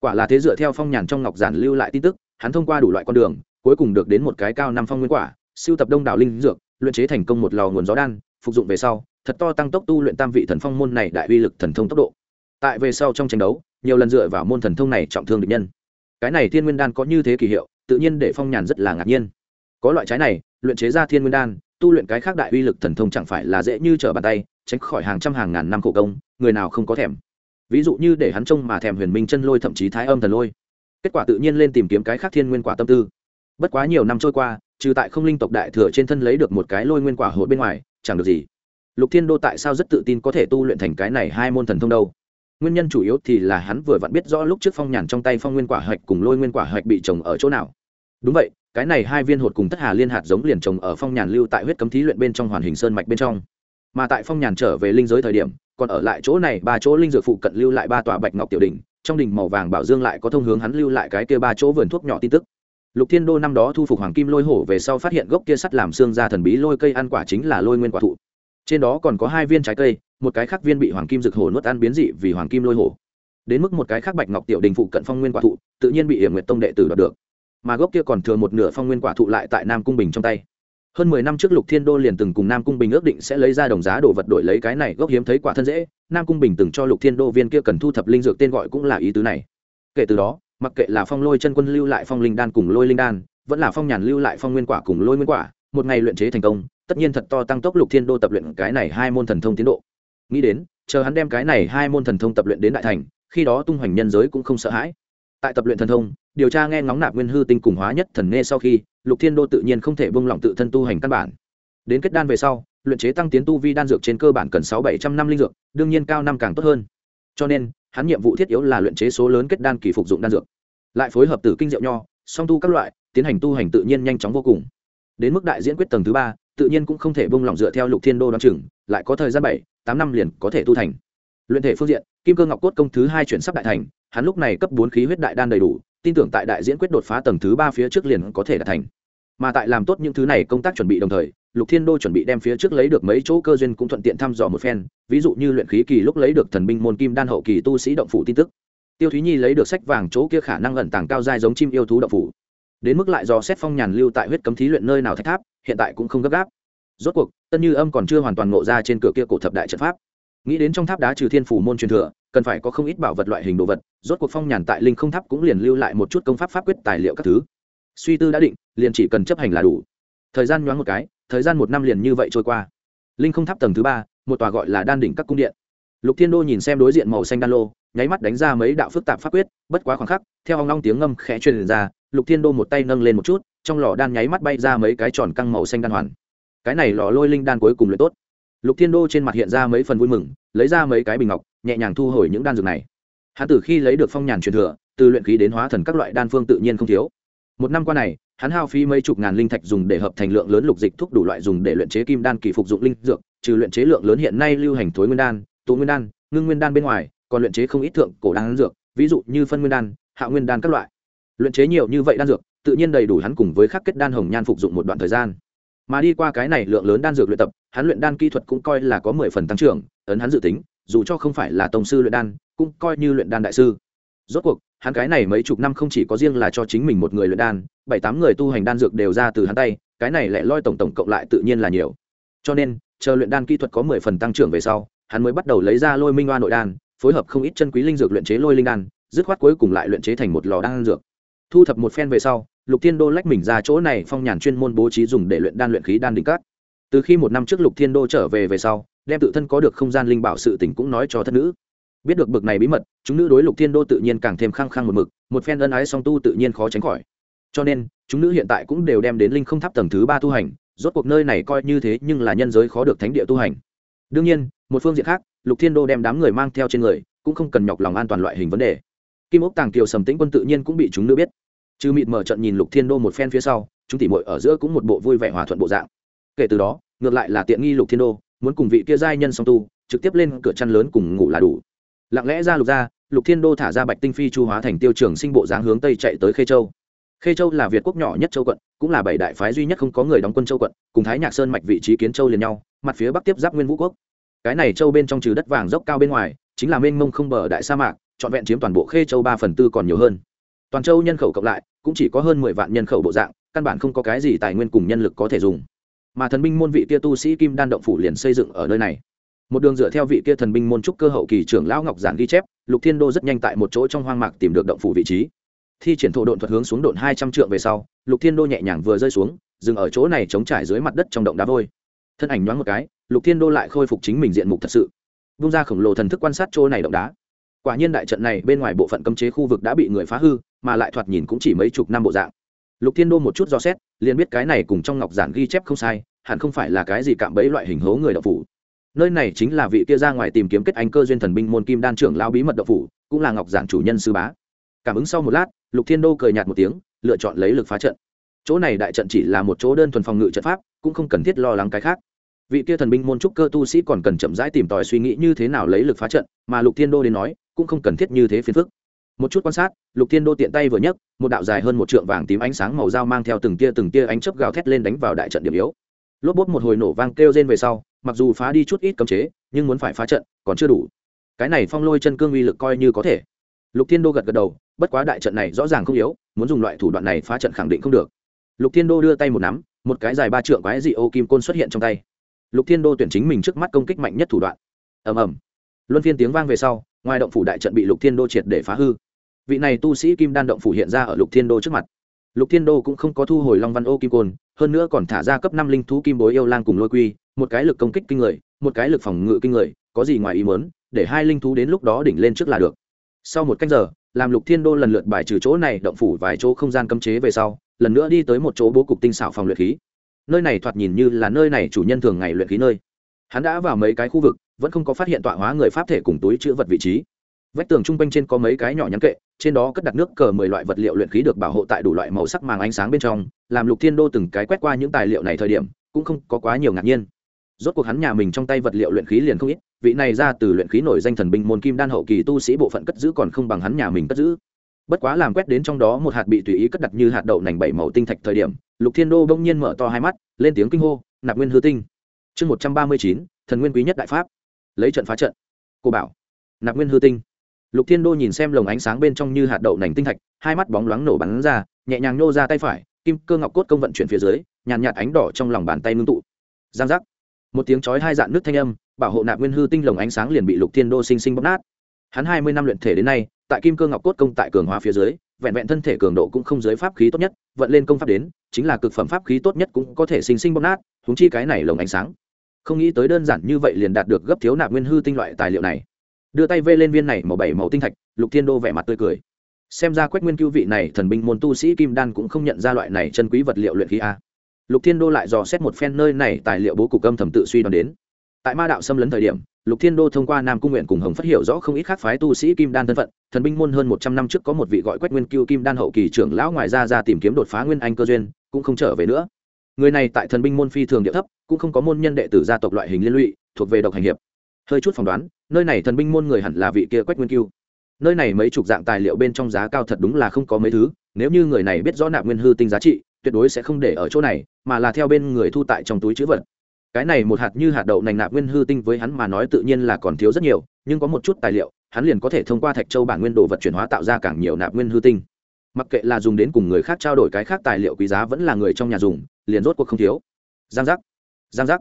Quả là thế dựa theo phong nhàn trong ngọc giản lưu lại tin tức, hắn thông qua đủ loại con đường, cuối cùng được đến một cái cao năm phong nguyên quả, siêu tập đông đảo linh dược, luyện chế thành công một lò nguồn gió đan, phục dụng về sau thật to tăng tốc tu luyện tam vị thần phong môn này đại uy lực thần thông tốc độ. Tại về sau trong tranh đấu, nhiều lần dựa vào môn thần thông này trọng thương địch nhân. Cái này thiên nguyên đan có như thế kỳ hiệu, tự nhiên để phong nhàn rất là ngạc nhiên. Có loại trái này, luyện chế ra thiên nguyên đan, tu luyện cái khác đại uy lực thần thông chẳng phải là dễ như trở bàn tay, tránh khỏi hàng trăm hàng ngàn năm khổ công, người nào không có thèm. Ví dụ như để hắn trông mà thèm huyền minh chân lôi thậm chí thái âm thần lôi. Kết quả tự nhiên lên tìm kiếm cái khác thiên nguyên quả tâm tư. Bất quá nhiều năm trôi qua, trừ tại không linh tộc đại thừa trên thân lấy được một cái lôi nguyên quả hột bên ngoài, chẳng được gì lục thiên đô tại sao rất tự tin có thể tu luyện thành cái này hai môn thần thông đâu? Nguyên nhân chủ yếu thì là hắn vừa vặn biết rõ lúc trước phong nhàn trong tay phong nguyên quả hạch cùng lôi nguyên quả hạch bị trồng ở chỗ nào. Đúng vậy, cái này hai viên hột cùng tất hà liên hạt giống liền trồng ở phong nhàn lưu tại huyết cấm thí luyện bên trong hoàn hình sơn mạch bên trong. Mà tại phong nhàn trở về linh giới thời điểm, còn ở lại chỗ này ba chỗ linh dược phụ cận lưu lại ba tòa bạch ngọc tiểu đỉnh, trong đỉnh màu vàng bảo dương lại có thông hướng hắn lưu lại cái kia ba chỗ vườn thuốc nhỏ tin tức. Lục thiên đô năm đó thu phục hoàng kim lôi hổ về sau phát hiện gốc kia sắt làm xương ra thần bí lôi cây ăn quả chính là lôi nguyên quả thụ trên đó còn có hai viên trái cây, một cái khác viên bị hoàng kim rực hổ nuốt ăn biến dị vì hoàng kim lôi hổ. Đến mức một cái khác bạch ngọc tiểu đình phụ cận phong nguyên quả thụ, tự nhiên bị hiểm nguyệt tông đệ tử đoạt được. Mà gốc kia còn thừa một nửa phong nguyên quả thụ lại tại nam cung bình trong tay. Hơn mười năm trước lục thiên đô liền từng cùng nam cung bình ước định sẽ lấy ra đồng giá đồ vật đổi lấy cái này gốc hiếm thấy quả thân dễ. Nam cung bình từng cho lục thiên đô viên kia cần thu thập linh dược tên gọi cũng là ý tứ này. Kể từ đó, mặc kệ là phong lôi chân quân lưu lại phong linh đan cùng lôi linh đan, vẫn là phong nhàn lưu lại phong nguyên quả cùng lôi nguyên quả, một ngày luyện chế thành công tất nhiên thật to tăng tốc lục thiên đô tập luyện cái này hai môn thần thông tiến độ. Nghĩ đến, chờ hắn đem cái này hai môn thần thông tập luyện đến đại thành, khi đó tung hoành nhân giới cũng không sợ hãi. Tại tập luyện thần thông, điều tra nghe ngóng nạp nguyên hư tinh cùng hóa nhất thần nghe sau khi, lục thiên đô tự nhiên không thể buông lỏng tự thân tu hành căn bản. Đến kết đan về sau, luyện chế tăng tiến tu vi đan dược trên cơ bản cần sáu bảy trăm năm linh dược, đương nhiên cao năm càng tốt hơn. Cho nên, hắn nhiệm vụ thiết yếu là luyện chế số lớn kết đan kỳ phục dụng đan dược. Lại phối hợp tử kinh diệu nho, song tu các loại, tiến hành tu hành tự nhiên nhanh chóng vô cùng. Đến mức đại diễn quyết tầng thứ ba tự nhiên cũng không thể bông lỏng dựa theo lục thiên đô đ o á n chừng, lại có thời gian bảy, tám năm liền có thể tu thành. Luyện thể phương diện, kim cơ ngọc cốt công thứ hai chuyển sắp đại thành, hắn lúc này cấp bốn khí huyết đại đan đầy đủ, tin tưởng tại đại diễn quyết đột phá tầng thứ ba phía trước liền có thể đạt thành. Mà tại làm tốt những thứ này công tác chuẩn bị đồng thời, lục thiên đô chuẩn bị đem phía trước lấy được mấy chỗ cơ duyên cũng thuận tiện thăm dò một phen, ví dụ như luyện khí kỳ lúc lấy được thần binh môn kim đan hậu kỳ tu sĩ động phủ tin tức. Tiêu thúy nhi lấy được sách vàng chỗ kia khả năng ẩn tàng cao dai giống chim yêu thú động phủ đến mức lại do xét phong nhàn lưu tại huyết cấm thí luyện nơi nào thách tháp, hiện tại cũng không gấp gáp. Rốt cuộc, tân như âm còn chưa hoàn toàn ngộ ra trên cửa kia cổ thập đại trận pháp. Nghĩ đến trong tháp đá trừ thiên phủ môn truyền thừa, cần phải có không ít bảo vật loại hình đồ vật, rốt cuộc phong nhàn tại linh không tháp cũng liền lưu lại một chút công pháp pháp quyết tài liệu các thứ. Suy tư đã định, liền chỉ cần chấp hành là đủ. Thời gian nhoáng một cái, thời gian một năm liền như vậy trôi qua. Linh không tháp tầng thứ ba, một tòa gọi là đan đỉnh các cung điện. Lục thiên đô nhìn xem đối diện màu xanh đan lô, nháy mắt đánh ra mấy đạo phức tạp pháp quyết, bất quá khoảng khắc, theo hòng long tiếng ngâm khẽ truyền ra lục thiên đô một tay nâng lên một chút, trong lò đan nháy mắt bay ra mấy cái tròn căng màu xanh đan hoàn. Cái này lò lôi linh đan cuối cùng luyện tốt. Lục thiên đô trên mặt hiện ra mấy phần vui mừng, lấy ra mấy cái bình ngọc, nhẹ nhàng thu hồi những đan dược này. Hắn từ khi lấy được phong nhàn truyền thừa, từ luyện khí đến hóa thần các loại đan phương tự nhiên không thiếu. Một năm qua này, hắn hao phí mấy chục ngàn linh thạch dùng để hợp thành lượng lớn lục dịch thuốc đủ loại dùng để luyện chế kim đan kỳ phục dụng linh dược, trừ luyện chế lượng lớn hiện nay lưu hành thối nguyên đan tố nguyên đan, ngưng nguyên đan bên ngoài, còn luyện chế không ít thượng cổ đan dược, ví dụ như phân nguyên đan, hạ nguyên đan các loại luyện chế nhiều như vậy đan dược, tự nhiên đầy đủ hắn cùng với khắc kết đan hồng nhan phục dụng một đoạn thời gian. Mà đi qua cái này lượng lớn đan dược luyện tập, hắn luyện đan kỹ thuật cũng coi là có mười phần tăng trưởng, ấn hắn dự tính, dù cho không phải là tổng sư luyện đan, cũng coi như luyện đan đại sư. Rốt cuộc, hắn cái này mấy chục năm không chỉ có riêng là cho chính mình một người luyện đan, bảy tám người tu hành đan dược đều ra từ hắn tay, cái này lại loi tổng tổng cộng lại tự nhiên là nhiều. Cho nên, chờ luyện đan kỹ thuật có mười phần tăng trưởng về sau, hắn mới bắt đầu lấy ra lôi minh oa nội đan, phối hợp không ít chân quý linh dược luyện chế lôi linh đan, dứt khoát cuối cùng lại luyện chế thành một lò đan dược thu thập một phen về sau, lục thiên đô lách mình ra chỗ này phong nhàn chuyên môn bố trí dùng để luyện đan luyện khí đan đỉnh cát từ khi một năm trước lục thiên đô trở về về sau, đem tự thân có được không gian linh bảo sự tỉnh cũng nói cho thất nữ. Biết được bực này bí mật, chúng nữ đối lục thiên đô tự nhiên càng thêm khăng khăng một mực, một phen ân ái song tu tự nhiên khó tránh khỏi. Cho nên, chúng nữ hiện tại cũng đều đem đến linh không tháp tầng thứ ba tu hành, rốt cuộc nơi này coi như thế nhưng là nhân giới khó được thánh địa tu hành. Đương nhiên, một phương diện khác, lục thiên đô đem đám người mang theo trên người, cũng không cần nhọc lòng an toàn loại hình vấn đề. Kim ốc tàng kiều sầm tĩnh quân tự nhiên cũng bị chúng nữ biết chứ mịt mở trận nhìn lục thiên đô một phen phía sau, chúng tỉ mội ở giữa cũng một bộ vui vẻ hòa thuận bộ dạng. Kể từ đó, ngược lại là tiện nghi lục thiên đô, muốn cùng vị kia giai nhân song tu, trực tiếp lên cửa chăn lớn cùng ngủ là đủ. Lặng lẽ ra lục ra, lục thiên đô thả ra bạch tinh phi chu hóa thành tiêu trường sinh bộ dáng hướng tây chạy tới khê châu. Khê châu là việt quốc nhỏ nhất châu quận, cũng là bảy đại phái duy nhất không có người đóng quân châu quận, cùng thái nhạc sơn mạch vị trí kiến châu liền nhau, mặt phía bắc tiếp giáp nguyên vũ quốc. Cái này châu bên trong trừ đất vàng dốc cao bên ngoài, chính là mênh mông không bờ đại sa mạc, trọn vẹn chiếm toàn bộ khê châu ba phần tư còn nhiều hơn toàn châu nhân khẩu cộng lại, cũng chỉ có hơn mười vạn nhân khẩu bộ dạng, căn bản không có cái gì tài nguyên cùng nhân lực có thể dùng. Mà thần binh môn vị kia tu sĩ kim đan động phủ liền xây dựng ở nơi này. Một đường dựa theo vị kia thần binh môn trúc cơ hậu kỳ trưởng lão ngọc giản ghi chép, lục thiên đô rất nhanh tại một chỗ trong hoang mạc tìm được động phủ vị trí. Thi triển thổ độn thuật hướng xuống độn hai trăm trượng về sau, lục thiên đô nhẹ nhàng vừa rơi xuống, dừng ở chỗ này chống trải dưới mặt đất trong động đá vôi. Thân ảnh nhoáng một cái, lục thiên đô lại khôi phục chính mình diện mục thật sự. Vung ra khổng lồ thần thức quan sát chỗ này động đá quả nhiên đại trận này bên ngoài bộ phận cấm chế khu vực đã bị người phá hư, mà lại thoạt nhìn cũng chỉ mấy chục năm bộ dạng. Lục thiên đô một chút do xét, liền biết cái này cùng trong ngọc giản ghi chép không sai, hẳn không phải là cái gì cạm bẫy loại hình hố người đậu phủ. Nơi này chính là vị kia ra ngoài tìm kiếm kết anh cơ duyên thần binh môn kim đan trưởng lao bí mật đậu phủ, cũng là ngọc giản chủ nhân sư bá. Cảm ứng sau một lát, lục thiên đô cười nhạt một tiếng, lựa chọn lấy lực phá trận. Chỗ này đại trận chỉ là một chỗ đơn thuần phòng ngự trận pháp, cũng không cần thiết lo lắng cái khác. Vị kia thần binh môn trúc cơ tu sĩ còn cần chậm rãi tìm tòi suy nghĩ như thế nào lấy lực phá trận, mà lục thiên đô đến nói cũng không cần thiết như thế phiền phức. Một chút quan sát, lục thiên đô tiện tay vừa nhấc, một đạo dài hơn một trượng vàng tím ánh sáng màu dao mang theo từng tia từng tia ánh chớp gào thét lên đánh vào đại trận điểm yếu. Lốp bốt một hồi nổ vang kêu rên về sau, mặc dù phá đi chút ít cấm chế, nhưng muốn phải phá trận còn chưa đủ. Cái này phong lôi chân cương uy lực coi như có thể. Lục thiên đô gật gật đầu, bất quá đại trận này rõ ràng không yếu, muốn dùng loại thủ đoạn này phá trận khẳng định không được. Lục thiên đô đưa tay một nắm, một cái dài ba trượng quái dị ô kim côn xuất hiện trong tay. Lục thiên đô tuyển chính mình trước mắt công kích mạnh nhất thủ đoạn. Ầm ầm luân phiên tiếng vang về sau, ngoài động phủ đại trận bị lục thiên đô triệt để phá hư. Vị này tu sĩ kim đan động phủ hiện ra ở lục thiên đô trước mặt. Lục thiên đô cũng không có thu hồi long văn ô kim côn, hơn nữa còn thả ra cấp năm linh thú kim bối yêu lang cùng lôi quy, một cái lực công kích kinh người, một cái lực phòng ngự kinh người, có gì ngoài ý mớn để hai linh thú đến lúc đó đỉnh lên trước là được. Sau một cách giờ, làm lục thiên đô lần lượt bài trừ chỗ này động phủ vài chỗ không gian cấm chế về sau, lần nữa đi tới một chỗ bố cục tinh xảo phòng luyện khí. Nơi này thoạt nhìn như là nơi này chủ nhân thường ngày luyện khí nơi. Hắn đã vào mấy cái khu vực vẫn không có phát hiện tọa hóa người pháp thể cùng túi chữ vật vị trí. Vách tường chung quanh trên có mấy cái nhỏ nhắn kệ, trên đó cất đặt nước cờ mười loại vật liệu luyện khí được bảo hộ tại đủ loại màu sắc màng ánh sáng bên trong, làm lục thiên đô từng cái quét qua những tài liệu này thời điểm, cũng không có quá nhiều ngạc nhiên. Rốt cuộc hắn nhà mình trong tay vật liệu luyện khí liền không ít, vị này ra từ luyện khí nổi danh thần binh môn kim đan hậu kỳ tu sĩ bộ phận cất giữ còn không bằng hắn nhà mình cất giữ. Bất quá làm quét đến trong đó một hạt bị tùy ý cất đặt như hạt đậu nành bảy màu tinh thạch thời điểm, lục thiên đô bỗng nhiên mở to hai mắt, lên tiếng kinh hô, nạp nguyên hư tinh. Chương một trăm ba mươi chín, thần nguyên quý nhất đại pháp lấy trận phá trận. Cô bảo, nạp nguyên hư tinh. Lục thiên đô nhìn xem lồng ánh sáng bên trong như hạt đậu nành tinh thạch, hai mắt bóng loáng nổ bắn ra, nhẹ nhàng nô ra tay phải, kim cơ ngọc cốt công vận chuyển phía dưới, nhàn nhạt ánh đỏ trong lòng bàn tay ngưng tụ. Giang giác. Một tiếng chói hai dạn nước thanh âm, bảo hộ nạp nguyên hư tinh lồng ánh sáng liền bị lục thiên đô sinh sinh bóp nát. Hắn hai mươi năm luyện thể đến nay, tại kim cơ ngọc cốt công tại cường hóa phía dưới, vẹn vẹn thân thể cường độ cũng không dưới pháp khí tốt nhất, vận lên công pháp đến, chính là cực phẩm pháp khí tốt nhất cũng có thể sinh sinh bóp nát húng chi cái này lồng ánh sáng không nghĩ tới đơn giản như vậy liền đạt được gấp thiếu nạp nguyên hư tinh loại tài liệu này. Đưa tay vê lên viên này màu bảy màu tinh thạch, lục thiên đô vẻ mặt tươi cười. Xem ra quách nguyên cưu vị này thần binh môn tu sĩ kim đan cũng không nhận ra loại này chân quý vật liệu luyện khí a. Lục thiên đô lại dò xét một phen nơi này tài liệu bố cục âm thầm tự suy đoán đến. Tại ma đạo xâm lấn thời điểm, lục thiên đô thông qua nam cung nguyện cùng hồng phát hiểu rõ không ít khác phái tu sĩ kim đan thân phận. Thần binh môn hơn một trăm năm trước có một vị gọi quách nguyên cưu kim đan hậu kỳ trưởng lão ngoài ra ra tìm kiếm đột phá nguyên anh cơ duyên, cũng không trở về nữa người này tại thần binh môn phi thường địa thấp, cũng không có môn nhân đệ tử gia tộc loại hình liên lụy, thuộc về độc hành hiệp. Hơi chút phỏng đoán, nơi này thần binh môn người hẳn là vị kia quách nguyên cưu nơi này mấy chục dạng tài liệu bên trong giá cao thật đúng là không có mấy thứ, nếu như người này biết rõ nạp nguyên hư tinh giá trị, tuyệt đối sẽ không để ở chỗ này, mà là theo bên người thu tại trong túi chữ vật. Cái này một hạt như hạt đậu nành nạp nguyên hư tinh với hắn mà nói tự nhiên là còn thiếu rất nhiều, nhưng có một chút tài liệu, hắn liền có thể thông qua thạch châu bản nguyên đồ vật chuyển hóa tạo ra càng nhiều nạp nguyên hư tinh mặc kệ là dùng đến cùng người khác trao đổi cái khác tài liệu quý giá vẫn là người trong nhà dùng, liền rốt cuộc không thiếu. Giang giác giang giác.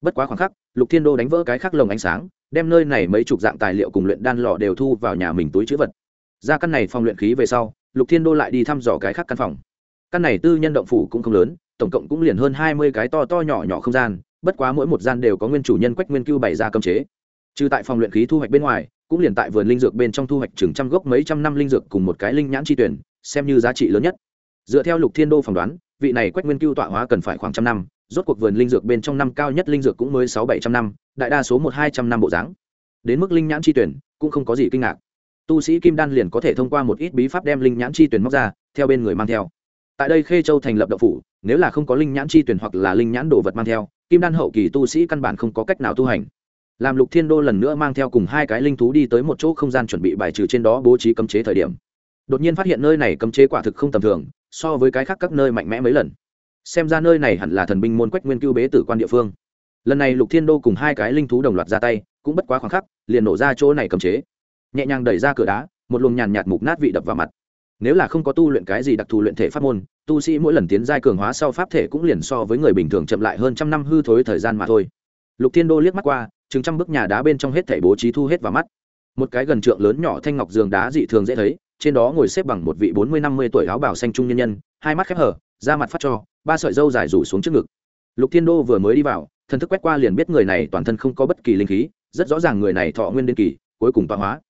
Bất quá khoảng khắc, lục thiên đô đánh vỡ cái khác lồng ánh sáng, đem nơi này mấy chục dạng tài liệu cùng luyện đan lò đều thu vào nhà mình túi chữ vật. Ra căn này phòng luyện khí về sau, lục thiên đô lại đi thăm dò cái khác căn phòng. Căn này tư nhân động phủ cũng không lớn, tổng cộng cũng liền hơn hai mươi cái to to nhỏ nhỏ không gian, bất quá mỗi một gian đều có nguyên chủ nhân quách nguyên cưu bày ra cơm chế. Trừ tại phòng luyện khí thu hoạch bên ngoài, cũng liền tại vườn linh dược bên trong thu hoạch chừng trăm gốc mấy trăm năm linh dược cùng một cái linh nhãn chi tuyển xem như giá trị lớn nhất. Dựa theo lục thiên đô phỏng đoán, vị này quách nguyên cưu tọa hóa cần phải khoảng trăm năm, rốt cuộc vườn linh dược bên trong năm cao nhất linh dược cũng mới sáu bảy trăm năm, đại đa số một hai trăm năm bộ dáng. Đến mức linh nhãn chi tuyển, cũng không có gì kinh ngạc. Tu sĩ kim đan liền có thể thông qua một ít bí pháp đem linh nhãn chi tuyển móc ra, theo bên người mang theo. Tại đây khê châu thành lập đậu phủ, nếu là không có linh nhãn chi tuyển hoặc là linh nhãn đồ vật mang theo, kim đan hậu kỳ tu sĩ căn bản không có cách nào tu hành. Làm lục thiên đô lần nữa mang theo cùng hai cái linh thú đi tới một chỗ không gian chuẩn bị bài trừ trên đó bố trí cấm chế thời điểm đột nhiên phát hiện nơi này cấm chế quả thực không tầm thường, so với cái khác các nơi mạnh mẽ mấy lần. Xem ra nơi này hẳn là thần binh môn quách nguyên cưu bế tử quan địa phương. Lần này lục thiên đô cùng hai cái linh thú đồng loạt ra tay, cũng bất quá khoảng khắc, liền nổ ra chỗ này cấm chế. Nhẹ nhàng đẩy ra cửa đá, một luồng nhàn nhạt mục nát vị đập vào mặt. Nếu là không có tu luyện cái gì đặc thù luyện thể pháp môn, tu sĩ mỗi lần tiến giai cường hóa sau pháp thể cũng liền so với người bình thường chậm lại hơn trăm năm hư thối thời gian mà thôi. Lục thiên đô liếc mắt qua, chừng trăm bức nhà đá bên trong hết thảy bố trí thu hết vào mắt. Một cái gần trượng lớn nhỏ thanh ngọc giường đá dị thường dễ thấy trên đó ngồi xếp bằng một vị bốn mươi năm mươi tuổi áo bảo xanh trung nhân nhân, hai mắt khép hở, da mặt phát cho, ba sợi dâu dài rủ xuống trước ngực. Lục thiên đô vừa mới đi vào, thần thức quét qua liền biết người này toàn thân không có bất kỳ linh khí, rất rõ ràng người này thọ nguyên đên kỳ, cuối cùng tọa hóa.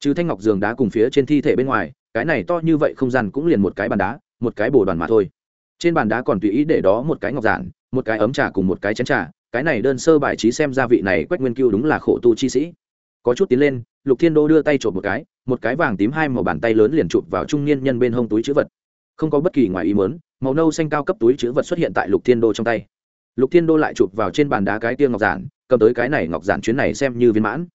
Trừ thanh ngọc giường đá cùng phía trên thi thể bên ngoài, cái này to như vậy không gian cũng liền một cái bàn đá, một cái bồ đoàn mà thôi. Trên bàn đá còn tùy ý để đó một cái ngọc giản, một cái ấm trà cùng một cái chén trà, cái này đơn sơ bài trí xem ra vị này quách nguyên cưu đúng là khổ tu chi sĩ. Có chút tiến lên, lục thiên đô đưa tay trộm một cái một cái vàng tím hai màu bàn tay lớn liền chụp vào trung niên nhân bên hông túi chữ vật. Không có bất kỳ ngoài ý mớn màu nâu xanh cao cấp túi chữ vật xuất hiện tại lục thiên đô trong tay. Lục thiên đô lại chụp vào trên bàn đá cái tia ngọc giản, cầm tới cái này ngọc giản chuyến này xem như viên mãn.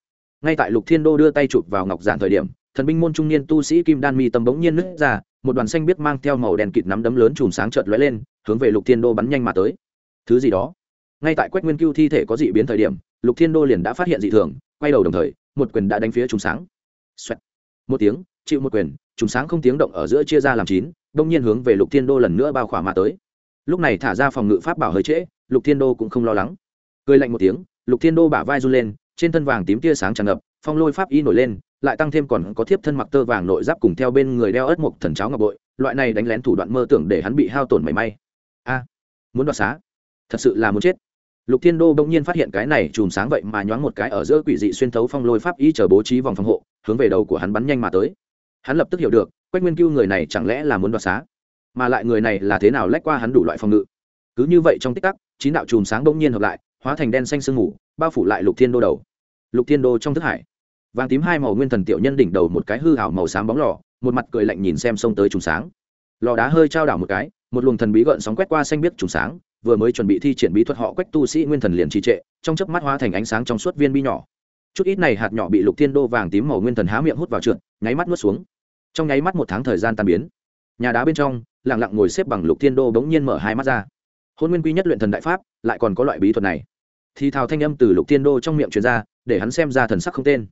Ngay tại lục thiên đô đưa tay chụp vào ngọc giản thời điểm, thần binh môn trung niên tu sĩ kim đan mi tâm bỗng nhiên nứt ra, một đoàn xanh biết mang theo màu đèn kịt nắm đấm lớn chùm sáng chợt lóe lên, hướng về lục thiên đô bắn nhanh mà tới. Thứ gì đó? Ngay tại quách nguyên cưu thi thể có dị biến thời điểm, lục thiên đô liền đã phát hiện dị thường, quay đầu đồng thời, một quyền đã đánh phía chùm sáng、Xoẹt một tiếng, chịu một quyền chùm sáng không tiếng động ở giữa chia ra làm chín, đông nhiên hướng về lục thiên đô lần nữa bao khỏa mà tới. Lúc này thả ra phòng ngự pháp bảo hơi trễ, lục thiên đô cũng không lo lắng. Cười lạnh một tiếng, lục thiên đô bả vai run lên, trên thân vàng tím tia sáng tràn ngập, phong lôi pháp y nổi lên, lại tăng thêm còn có thiếp thân mặc tơ vàng nội giáp cùng theo bên người đeo ớt mộc thần cháo ngọc bội, loại này đánh lén thủ đoạn mơ tưởng để hắn bị hao tổn mảy may. A, muốn đoạt xá. Thật sự là muốn chết. Lục thiên đô bỗng nhiên phát hiện cái này chùm sáng vậy mà nhoáng một cái ở giữa quỷ dị xuyên thấu phong lôi pháp y chờ bố trí vòng phòng hộ hướng về đầu của hắn bắn nhanh mà tới. Hắn lập tức hiểu được, quách nguyên cưu người này chẳng lẽ là muốn đoạt xá, mà lại người này là thế nào lách qua hắn đủ loại phòng ngự. Cứ như vậy trong tích tắc, chín đạo chùm sáng bỗng nhiên hợp lại, hóa thành đen xanh sương mù, bao phủ lại lục thiên đô đầu. Lục thiên đô trong thức hải, vàng tím hai màu nguyên thần tiểu nhân đỉnh đầu một cái hư hảo màu xám bóng lò, một mặt cười lạnh nhìn xem xông tới trùng sáng. Lò đá hơi trao đảo một cái, một luồng thần bí gợn sóng quét qua xanh biết trùng sáng, vừa mới chuẩn bị thi triển bí thuật họ quách tu sĩ nguyên thần liền trì trệ, trong chớp mắt hóa thành ánh sáng trong suốt viên bi nhỏ chút ít này hạt nhỏ bị lục thiên đô vàng tím màu nguyên thần há miệng hút vào trượt, nháy mắt nuốt xuống. Trong nháy mắt một tháng thời gian tan biến, nhà đá bên trong, lặng lặng ngồi xếp bằng lục thiên đô bỗng nhiên mở hai mắt ra. Hôn nguyên quy nhất luyện thần đại pháp, lại còn có loại bí thuật này. Thì thào thanh âm từ lục thiên đô trong miệng truyền ra, để hắn xem ra thần sắc không tên.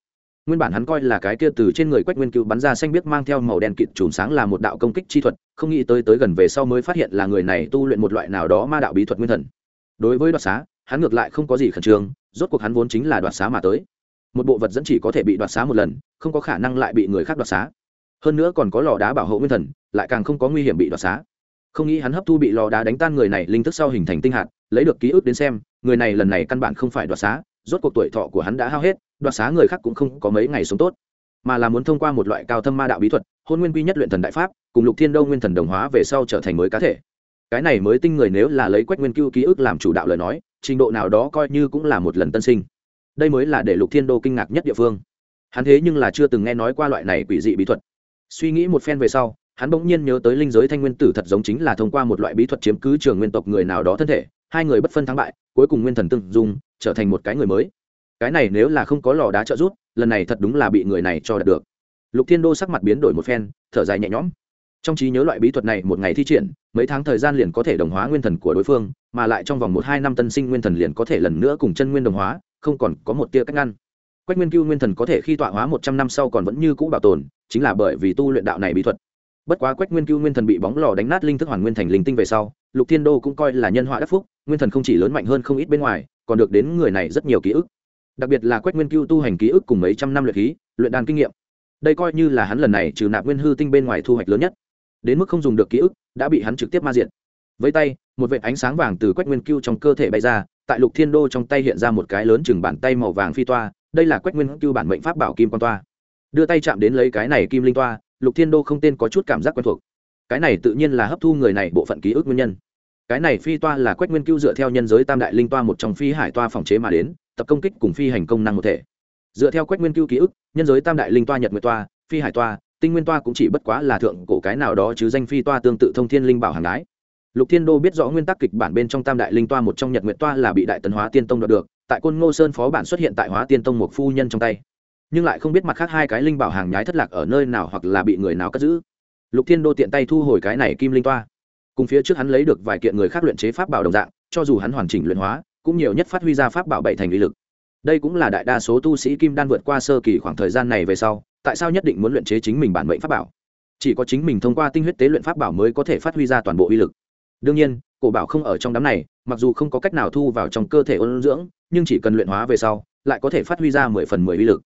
Nguyên bản hắn coi là cái kia từ trên người quách nguyên cứu bắn ra xanh biết mang theo màu đen kịt chùm sáng là một đạo công kích chi thuật, không nghĩ tới tới gần về sau mới phát hiện là người này tu luyện một loại nào đó ma đạo bí thuật nguyên thần. Đối với đoạt xá, hắn ngược lại không có gì khẩn trương, rốt cuộc hắn vốn chính là đoạt xá mà tới một bộ vật dẫn chỉ có thể bị đoạt xá một lần, không có khả năng lại bị người khác đoạt xá. Hơn nữa còn có lò đá bảo hộ nguyên thần, lại càng không có nguy hiểm bị đoạt xá. Không nghĩ hắn hấp thu bị lò đá đánh tan người này, linh thức sau hình thành tinh hạt, lấy được ký ức đến xem, người này lần này căn bản không phải đoạt xá, rốt cuộc tuổi thọ của hắn đã hao hết, đoạt xá người khác cũng không có mấy ngày sống tốt. Mà là muốn thông qua một loại cao thâm ma đạo bí thuật, hôn nguyên quy nhất luyện thần đại pháp, cùng lục thiên đâu nguyên thần đồng hóa về sau trở thành mới cá thể. Cái này mới tinh người nếu là lấy quách nguyên cưu ký ức làm chủ đạo lời nói, trình độ nào đó coi như cũng là một lần tân sinh đây mới là để lục thiên đô kinh ngạc nhất địa phương. Hắn thế nhưng là chưa từng nghe nói qua loại này quỷ dị bí thuật. Suy nghĩ một phen về sau, hắn bỗng nhiên nhớ tới linh giới thanh nguyên tử thật giống chính là thông qua một loại bí thuật chiếm cứ trường nguyên tộc người nào đó thân thể, hai người bất phân thắng bại, cuối cùng nguyên thần tương dung, trở thành một cái người mới. Cái này nếu là không có lò đá trợ giúp, lần này thật đúng là bị người này cho đạt được. Lục thiên đô sắc mặt biến đổi một phen, thở dài nhẹ nhõm. Trong trí nhớ loại bí thuật này một ngày thi triển, mấy tháng thời gian liền có thể đồng hóa nguyên thần của đối phương, mà lại trong vòng một hai năm tân sinh nguyên thần liền có thể lần nữa cùng chân nguyên đồng hóa không còn có một tia cách ngăn. Quách nguyên cưu nguyên thần có thể khi tọa hóa một trăm năm sau còn vẫn như cũ bảo tồn, chính là bởi vì tu luyện đạo này bí thuật. Bất quá quách nguyên cưu nguyên thần bị bóng lò đánh nát linh thức hoàn nguyên thành linh tinh về sau, lục thiên đô cũng coi là nhân họa đắc phúc, nguyên thần không chỉ lớn mạnh hơn không ít bên ngoài, còn được đến người này rất nhiều ký ức. Đặc biệt là quách nguyên cưu tu hành ký ức cùng mấy trăm năm luyện khí, luyện đàn kinh nghiệm. Đây coi như là hắn lần này trừ nạp nguyên hư tinh bên ngoài thu hoạch lớn nhất. Đến mức không dùng được ký ức, đã bị hắn trực tiếp ma diện với tay, một vệt ánh sáng vàng từ quách nguyên cưu trong cơ thể bay ra tại lục thiên đô trong tay hiện ra một cái lớn chừng bàn tay màu vàng phi toa, đây là quách nguyên cưu bản mệnh pháp bảo kim quan toa. Đưa tay chạm đến lấy cái này kim linh toa, lục thiên đô không tên có chút cảm giác quen thuộc. Cái này tự nhiên là hấp thu người này bộ phận ký ức nguyên nhân. Cái này phi toa là quách nguyên cưu dựa theo nhân giới tam đại linh toa một trong phi hải toa phòng chế mà đến, tập công kích cùng phi hành công năng một thể. Dựa theo quách nguyên cưu ký ức, nhân giới tam đại linh toa nhật nguyệt toa, phi hải toa, tinh nguyên toa cũng chỉ bất quá là thượng cổ cái nào đó chứ danh phi toa tương tự thông thiên linh bảo hàng đái lục thiên đô biết rõ nguyên tắc kịch bản bên trong tam đại linh toa, một trong nhật nguyệt toa là bị đại tần hóa tiên tông đoạt được, tại côn ngô sơn phó bản xuất hiện tại hóa tiên tông một phu nhân trong tay. Nhưng lại không biết mặt khác hai cái linh bảo hàng nhái thất lạc ở nơi nào hoặc là bị người nào cất giữ. Lục thiên đô tiện tay thu hồi cái này kim linh toa. Cùng phía trước hắn lấy được vài kiện người khác luyện chế pháp bảo đồng dạng, cho dù hắn hoàn chỉnh luyện hóa, cũng nhiều nhất phát huy ra pháp bảo bảy thành uy lực. Đây cũng là đại đa số tu sĩ kim đan vượt qua sơ kỳ khoảng thời gian này về sau, tại sao nhất định muốn luyện chế chính mình bản mệnh pháp bảo? Chỉ có chính mình thông qua tinh huyết tế luyện pháp bảo mới có thể phát huy ra toàn bộ uy lực đương nhiên, cổ bảo không ở trong đám này, mặc dù không có cách nào thu vào trong cơ thể ôn dưỡng, nhưng chỉ cần luyện hóa về sau, lại có thể phát huy ra mười phần mười uy lực.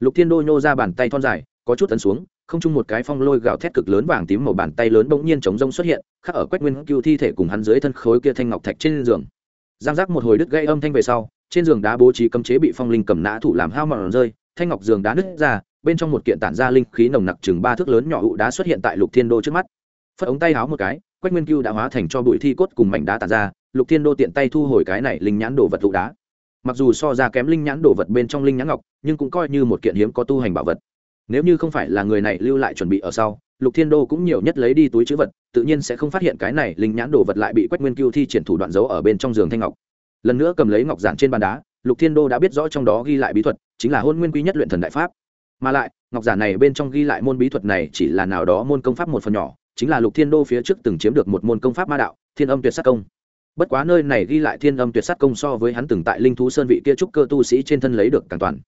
Lục thiên đô nhô ra bàn tay thon dài, có chút tấn xuống, không chung một cái phong lôi gào thét cực lớn vàng tím màu bàn tay lớn bỗng nhiên chống rông xuất hiện, khắc ở quách nguyên cứu thi thể cùng hắn dưới thân khối kia thanh ngọc thạch trên giường. Giang giác một hồi đứt gây âm thanh về sau, trên giường đá bố trí cấm chế bị phong linh cầm nã thủ làm hao mòn rơi, thanh ngọc giường đá nứt ra, bên trong một kiện tản ra linh khí nồng nặc chừng ba thước lớn nhỏ hụ đá xuất hiện tại lục thiên đô trước mắt. Phất ống tay háo một cái quách nguyên cưu đã hóa thành cho bụi thi cốt cùng mảnh đá tàn ra, lục thiên đô tiện tay thu hồi cái này linh nhãn đồ vật ụ đá. Mặc dù so ra kém linh nhãn đồ vật bên trong linh nhãn ngọc, nhưng cũng coi như một kiện hiếm có tu hành bảo vật. Nếu như không phải là người này lưu lại chuẩn bị ở sau, lục thiên đô cũng nhiều nhất lấy đi túi chữ vật, tự nhiên sẽ không phát hiện cái này linh nhãn đồ vật lại bị quách nguyên cưu thi triển thủ đoạn giấu ở bên trong giường thanh ngọc. Lần nữa cầm lấy ngọc giản trên bàn đá, lục thiên đô đã biết rõ trong đó ghi lại bí thuật, chính là hôn nguyên quý nhất luyện thần đại pháp. Mà lại, ngọc giản này bên trong ghi lại môn bí thuật này chỉ là nào đó môn công pháp một phần nhỏ chính là lục thiên đô phía trước từng chiếm được một môn công pháp ma đạo, thiên âm tuyệt sát công. Bất quá nơi này ghi lại thiên âm tuyệt sát công so với hắn từng tại linh thú sơn vị kia trúc cơ tu sĩ trên thân lấy được càng toàn.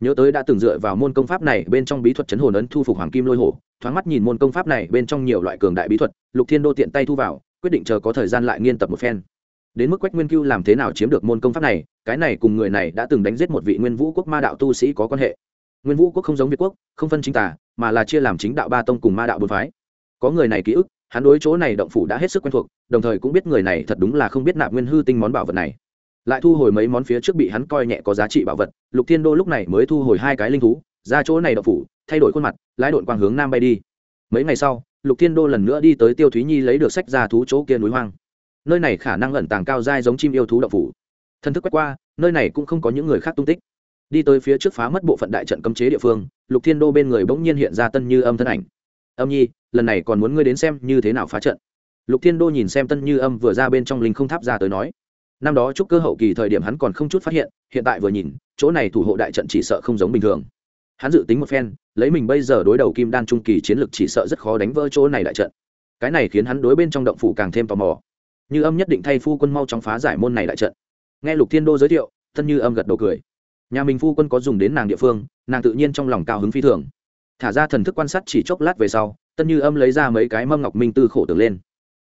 Nhớ tới đã từng dựa vào môn công pháp này bên trong bí thuật chấn hồn ấn thu phục hoàng kim lôi hổ, thoáng mắt nhìn môn công pháp này bên trong nhiều loại cường đại bí thuật, lục thiên đô tiện tay thu vào, quyết định chờ có thời gian lại nghiên tập một phen. Đến mức quách nguyên cưu làm thế nào chiếm được môn công pháp này, cái này cùng người này đã từng đánh giết một vị nguyên vũ quốc ma đạo tu sĩ có quan hệ. Nguyên vũ quốc không giống việt quốc, không phân chính tả mà là chia làm chính đạo ba tông cùng ma đạo bốn phái có người này ký ức, hắn đối chỗ này động phủ đã hết sức quen thuộc, đồng thời cũng biết người này thật đúng là không biết nạp nguyên hư tinh món bảo vật này. Lại thu hồi mấy món phía trước bị hắn coi nhẹ có giá trị bảo vật, lục thiên đô lúc này mới thu hồi hai cái linh thú, ra chỗ này động phủ, thay đổi khuôn mặt, lái đội quang hướng nam bay đi. Mấy ngày sau, lục thiên đô lần nữa đi tới tiêu thúy nhi lấy được sách ra thú chỗ kia núi hoang. Nơi này khả năng ẩn tàng cao dai giống chim yêu thú động phủ. Thân thức quét qua, nơi này cũng không có những người khác tung tích. Đi tới phía trước phá mất bộ phận đại trận cấm chế địa phương, lục thiên đô bên người bỗng nhiên hiện ra tân như âm thân ảnh. Âm nhi lần này còn muốn ngươi đến xem như thế nào phá trận. Lục thiên đô nhìn xem tân như âm vừa ra bên trong linh không tháp ra tới nói. Năm đó chúc cơ hậu kỳ thời điểm hắn còn không chút phát hiện hiện tại vừa nhìn, chỗ này thủ hộ đại trận chỉ sợ không giống bình thường. Hắn dự tính một phen, lấy mình bây giờ đối đầu kim đan trung kỳ chiến lược chỉ sợ rất khó đánh vỡ chỗ này đại trận. Cái này khiến hắn đối bên trong động phủ càng thêm tò mò. Như âm nhất định thay phu quân mau chóng phá giải môn này đại trận. Nghe lục thiên đô giới thiệu, tân như âm gật đầu cười. Nhà mình phu quân có dùng đến nàng địa phương, nàng tự nhiên trong lòng cao hứng phi thường. Thả ra thần thức quan sát chỉ chốc lát về sau tân như âm lấy ra mấy cái mâm ngọc minh tư khổ tưởng lên.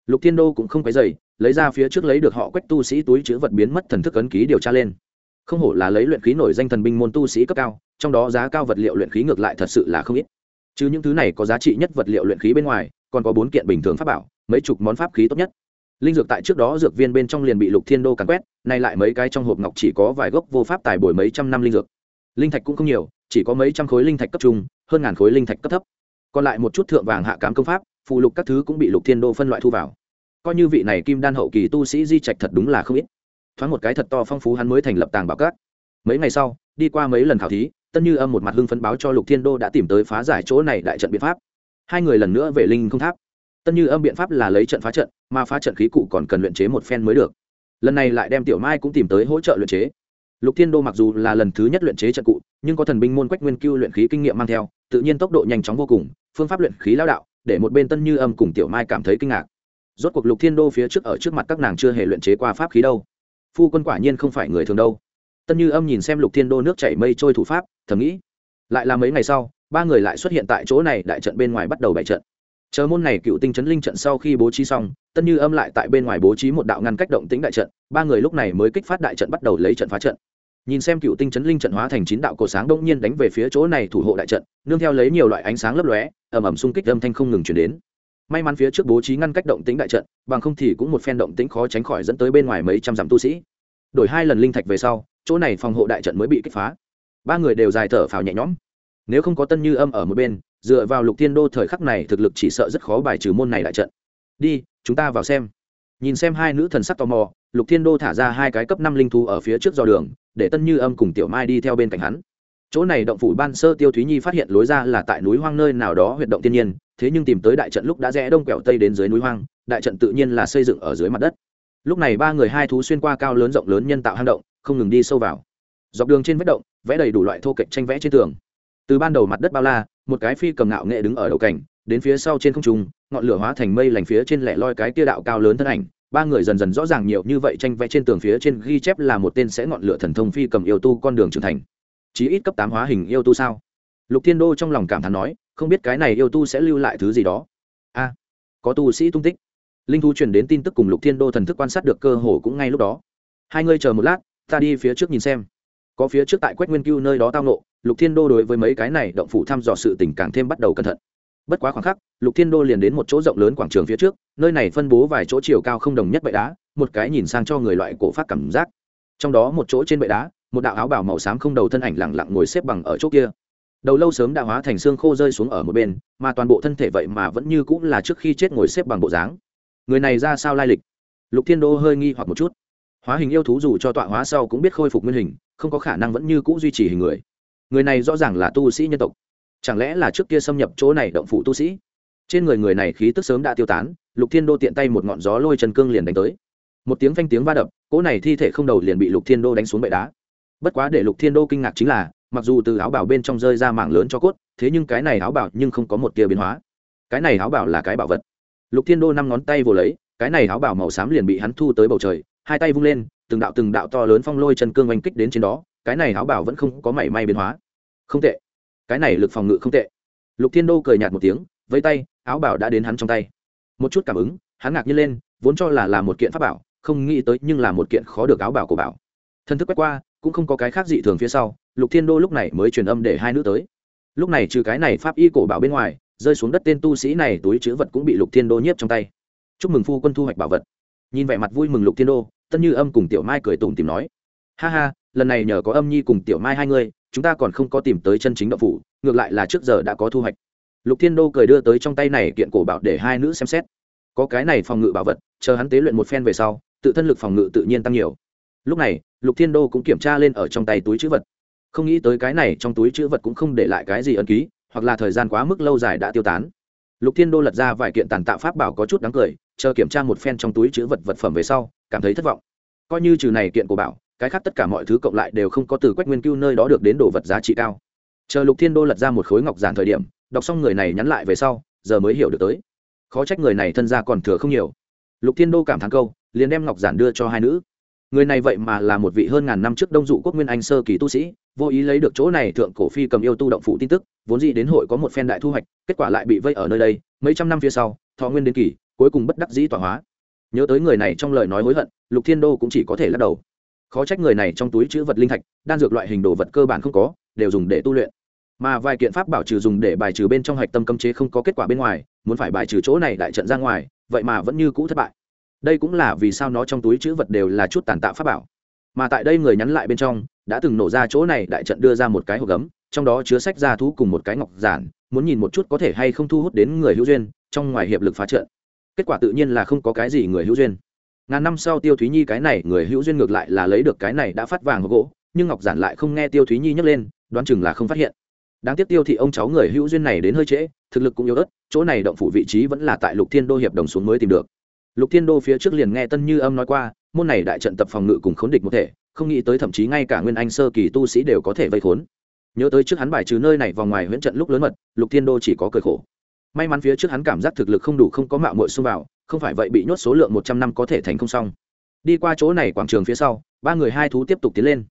Lục thiên đô cũng không cái dày lấy ra phía trước lấy được họ quách tu sĩ túi chữ vật biến mất thần thức ấn ký điều tra lên. Không hổ là lấy luyện khí nổi danh thần binh môn tu sĩ cấp cao, trong đó giá cao vật liệu luyện khí ngược lại thật sự là không ít. Chứ những thứ này có giá trị nhất vật liệu luyện khí bên ngoài, còn có bốn kiện bình thường pháp bảo, mấy chục món pháp khí tốt nhất. Linh dược tại trước đó dược viên bên trong liền bị lục thiên đô càn quét, nay lại mấy cái trong hộp ngọc chỉ có vài gốc vô pháp tài bồi mấy trăm năm linh dược. Linh thạch cũng không nhiều, chỉ có mấy trăm khối linh thạch cấp trung, hơn ngàn khối linh thạch cấp thấp còn lại một chút thượng vàng hạ cám công pháp, phụ lục các thứ cũng bị lục thiên đô phân loại thu vào. Coi như vị này kim đan hậu kỳ tu sĩ di trạch thật đúng là không ít. Thoáng một cái thật to phong phú hắn mới thành lập tàng bảo cát mấy ngày sau, đi qua mấy lần khảo thí, tân như âm một mặt hưng phấn báo cho lục thiên đô đã tìm tới phá giải chỗ này đại trận biện pháp. Hai người lần nữa về linh không tháp. Tân như âm biện pháp là lấy trận phá trận, mà phá trận khí cụ còn cần luyện chế một phen mới được. Lần này lại đem tiểu mai cũng tìm tới hỗ trợ luyện chế lục thiên đô mặc dù là lần thứ nhất luyện chế trận cụ, nhưng có thần binh môn quách nguyên cưu luyện khí kinh nghiệm mang theo, tự nhiên tốc độ nhanh chóng vô cùng, phương pháp luyện khí lao đạo, để một bên tân như âm cùng tiểu mai cảm thấy kinh ngạc. Rốt cuộc lục thiên đô phía trước ở trước mặt các nàng chưa hề luyện chế qua pháp khí đâu. Phu quân quả nhiên không phải người thường đâu. Tân như âm nhìn xem lục thiên đô nước chảy mây trôi thủ pháp, thầm nghĩ, lại là mấy ngày sau, ba người lại xuất hiện tại chỗ này, đại trận bên ngoài bắt đầu bày trận. Chờ môn này cựu tinh chấn linh trận sau khi bố trí xong, tân như âm lại tại bên ngoài bố trí một đạo ngăn cách động tính đại trận, ba người lúc này mới kích phát đại trận bắt đầu lấy trận phá trận nhìn xem cựu tinh chấn linh trận hóa thành chín đạo cổ sáng đông nhiên đánh về phía chỗ này thủ hộ đại trận, nương theo lấy nhiều loại ánh sáng lấp lóe, ầm ầm xung kích âm thanh không ngừng chuyển đến. May mắn phía trước bố trí ngăn cách động tính đại trận, bằng không thì cũng một phen động tính khó tránh khỏi dẫn tới bên ngoài mấy trăm dặm tu sĩ. Đổi hai lần linh thạch về sau, chỗ này phòng hộ đại trận mới bị kích phá. Ba người đều dài thở phào nhẹ nhõm. Nếu không có tân như âm ở một bên, dựa vào lục thiên đô thời khắc này thực lực chỉ sợ rất khó bài trừ môn này đại trận. Đi, chúng ta vào xem. Nhìn xem hai nữ thần sắc tò mò, lục thiên đô thả ra hai cái cấp năm linh thú ở phía trước dò đường để tân như âm cùng tiểu mai đi theo bên cạnh hắn. Chỗ này động phủ ban sơ tiêu thúy nhi phát hiện lối ra là tại núi hoang nơi nào đó huyệt động thiên nhiên, thế nhưng tìm tới đại trận lúc đã rẽ đông quẹo tây đến dưới núi hoang, đại trận tự nhiên là xây dựng ở dưới mặt đất. Lúc này ba người hai thú xuyên qua cao lớn rộng lớn nhân tạo hang động, không ngừng đi sâu vào. Dọc đường trên vết động, vẽ đầy đủ loại thô kệch tranh vẽ trên tường. Từ ban đầu mặt đất bao la, một cái phi cầm ngạo nghệ đứng ở đầu cảnh, đến phía sau trên không trung, ngọn lửa hóa thành mây lành phía trên lẻ loi cái tia đạo cao lớn thân ảnh ba người dần dần rõ ràng nhiều như vậy tranh vẽ trên tường phía trên ghi chép là một tên sẽ ngọn lửa thần thông phi cầm yêu tu con đường trưởng thành. Chí ít cấp tám hóa hình yêu tu sao? Lục thiên đô trong lòng cảm thán nói, không biết cái này yêu tu sẽ lưu lại thứ gì đó. A, có tu sĩ tung tích. Linh thu truyền đến tin tức cùng lục thiên đô thần thức quan sát được cơ hồ cũng ngay lúc đó. Hai ngươi chờ một lát, ta đi phía trước nhìn xem. Có phía trước tại quách nguyên cưu nơi đó tao nộ lục thiên đô đối với mấy cái này động phủ thăm dò sự tình càng thêm bắt đầu cẩn thận. Bất quá khoảng khắc, lục thiên đô liền đến một chỗ rộng lớn quảng trường phía trước nơi này phân bố vài chỗ chiều cao không đồng nhất bệ đá, một cái nhìn sang cho người loại cổ phát cảm giác. Trong đó một chỗ trên bệ đá, một đạo áo bảo màu xám không đầu thân ảnh lẳng lặng ngồi xếp bằng ở chỗ kia. Đầu lâu sớm đã hóa thành xương khô rơi xuống ở một bên, mà toàn bộ thân thể vậy mà vẫn như cũng là trước khi chết ngồi xếp bằng bộ dáng. Người này ra sao lai lịch? Lục thiên đô hơi nghi hoặc một chút. Hóa hình yêu thú dù cho tọa hóa sau cũng biết khôi phục nguyên hình, không có khả năng vẫn như cũ duy trì hình người. Người này rõ ràng là tu sĩ nhân tộc. Chẳng lẽ là trước kia xâm nhập chỗ này động phủ tu sĩ? Trên người người này khí tức sớm đã tiêu tán lục thiên đô tiện tay một ngọn gió lôi chân cương liền đánh tới. Một tiếng phanh tiếng va đập, cỗ này thi thể không đầu liền bị lục thiên đô đánh xuống bệ đá. Bất quá để lục thiên đô kinh ngạc chính là, mặc dù từ áo bảo bên trong rơi ra mảng lớn cho cốt, thế nhưng cái này áo bảo nhưng không có một tia biến hóa. Cái này áo bảo là cái bảo vật. Lục thiên đô năm ngón tay vồ lấy, cái này áo bảo màu xám liền bị hắn thu tới bầu trời, hai tay vung lên, từng đạo từng đạo to lớn phong lôi chân cương oanh kích đến trên đó, cái này áo bảo vẫn không có mảy may biến hóa. Không tệ. Cái này lực phòng ngự không tệ. Lục thiên đô cười nhạt một tiếng vây tay, áo bảo đã đến hắn trong tay một chút cảm ứng, hắn ngạc nhiên lên, vốn cho là là một kiện pháp bảo, không nghĩ tới nhưng là một kiện khó được áo bảo của bảo. Thân thức quét qua, cũng không có cái khác dị thường phía sau, lục thiên đô lúc này mới truyền âm để hai nữ tới. Lúc này trừ cái này pháp y cổ bảo bên ngoài, rơi xuống đất tên tu sĩ này túi chữ vật cũng bị lục thiên đô nhiếp trong tay. Chúc mừng phu quân thu hoạch bảo vật. Nhìn vẻ mặt vui mừng lục thiên đô, tân như âm cùng tiểu mai cười tủm tìm nói. Ha ha, lần này nhờ có âm nhi cùng tiểu mai hai người, chúng ta còn không có tìm tới chân chính động phủ, ngược lại là trước giờ đã có thu hoạch lục thiên đô cười đưa tới trong tay này kiện cổ bảo để hai nữ xem xét. Có cái này phòng ngự bảo vật, chờ hắn tế luyện một phen về sau, tự thân lực phòng ngự tự nhiên tăng nhiều. Lúc này, lục thiên đô cũng kiểm tra lên ở trong tay túi chữ vật. Không nghĩ tới cái này trong túi chữ vật cũng không để lại cái gì ấn ký, hoặc là thời gian quá mức lâu dài đã tiêu tán. Lục thiên đô lật ra vài kiện tàn tạ pháp bảo có chút đáng cười, chờ kiểm tra một phen trong túi chữ vật vật phẩm về sau, cảm thấy thất vọng. Coi như trừ này kiện của bảo, cái khác tất cả mọi thứ cộng lại đều không có từ quách nguyên cưu nơi đó được đến đồ vật giá trị cao. Chờ lục thiên đô lật ra một khối ngọc giản thời điểm đọc xong người này nhắn lại về sau, giờ mới hiểu được tới. Khó trách người này thân ra còn thừa không nhiều. Lục thiên đô cảm thán câu, liền đem ngọc giản đưa cho hai nữ. Người này vậy mà là một vị hơn ngàn năm trước đông dụ quốc nguyên anh sơ kỳ tu sĩ, vô ý lấy được chỗ này thượng cổ phi cầm yêu tu động phụ tin tức, vốn dĩ đến hội có một phen đại thu hoạch, kết quả lại bị vây ở nơi đây, mấy trăm năm phía sau, thọ nguyên đến kỳ, cuối cùng bất đắc dĩ tỏa hóa. Nhớ tới người này trong lời nói hối hận, lục thiên đô cũng chỉ có thể lắc đầu. Khó trách người này trong túi chữ vật linh thạch, đan dược loại hình đồ vật cơ bản không có, đều dùng để tu luyện mà vài kiện pháp bảo trừ dùng để bài trừ bên trong hạch tâm cấm chế không có kết quả bên ngoài, muốn phải bài trừ chỗ này đại trận ra ngoài, vậy mà vẫn như cũ thất bại. Đây cũng là vì sao nó trong túi chữ vật đều là chút tàn tạo pháp bảo. Mà tại đây người nhắn lại bên trong, đã từng nổ ra chỗ này đại trận đưa ra một cái hộp gấm, trong đó chứa sách ra thú cùng một cái ngọc giản, muốn nhìn một chút có thể hay không thu hút đến người hữu duyên, trong ngoài hiệp lực phá trận. Kết quả tự nhiên là không có cái gì người hữu duyên. Ngàn năm sau tiêu thúy nhi cái này, người hữu duyên ngược lại là lấy được cái này đã phát vàng gỗ, nhưng ngọc giản lại không nghe tiêu thúy nhi nhắc lên, đoán chừng là không phát hiện đáng tiếc tiêu thị ông cháu người hữu duyên này đến hơi trễ, thực lực cũng yếu ớt, chỗ này động phủ vị trí vẫn là tại lục thiên đô hiệp đồng xuống mới tìm được. Lục thiên đô phía trước liền nghe tân như âm nói qua, môn này đại trận tập phòng ngự cùng khốn địch một thể, không nghĩ tới thậm chí ngay cả nguyên anh sơ kỳ tu sĩ đều có thể vây khốn. Nhớ tới trước hắn bài trừ nơi này vào ngoài huyễn trận lúc lớn mật, lục thiên đô chỉ có cười khổ. May mắn phía trước hắn cảm giác thực lực không đủ không có mạo mội xung vào, không phải vậy bị nhốt số lượng một trăm năm có thể thành không xong. Đi qua chỗ này quảng trường phía sau, ba người hai thú tiếp tục tiến lên.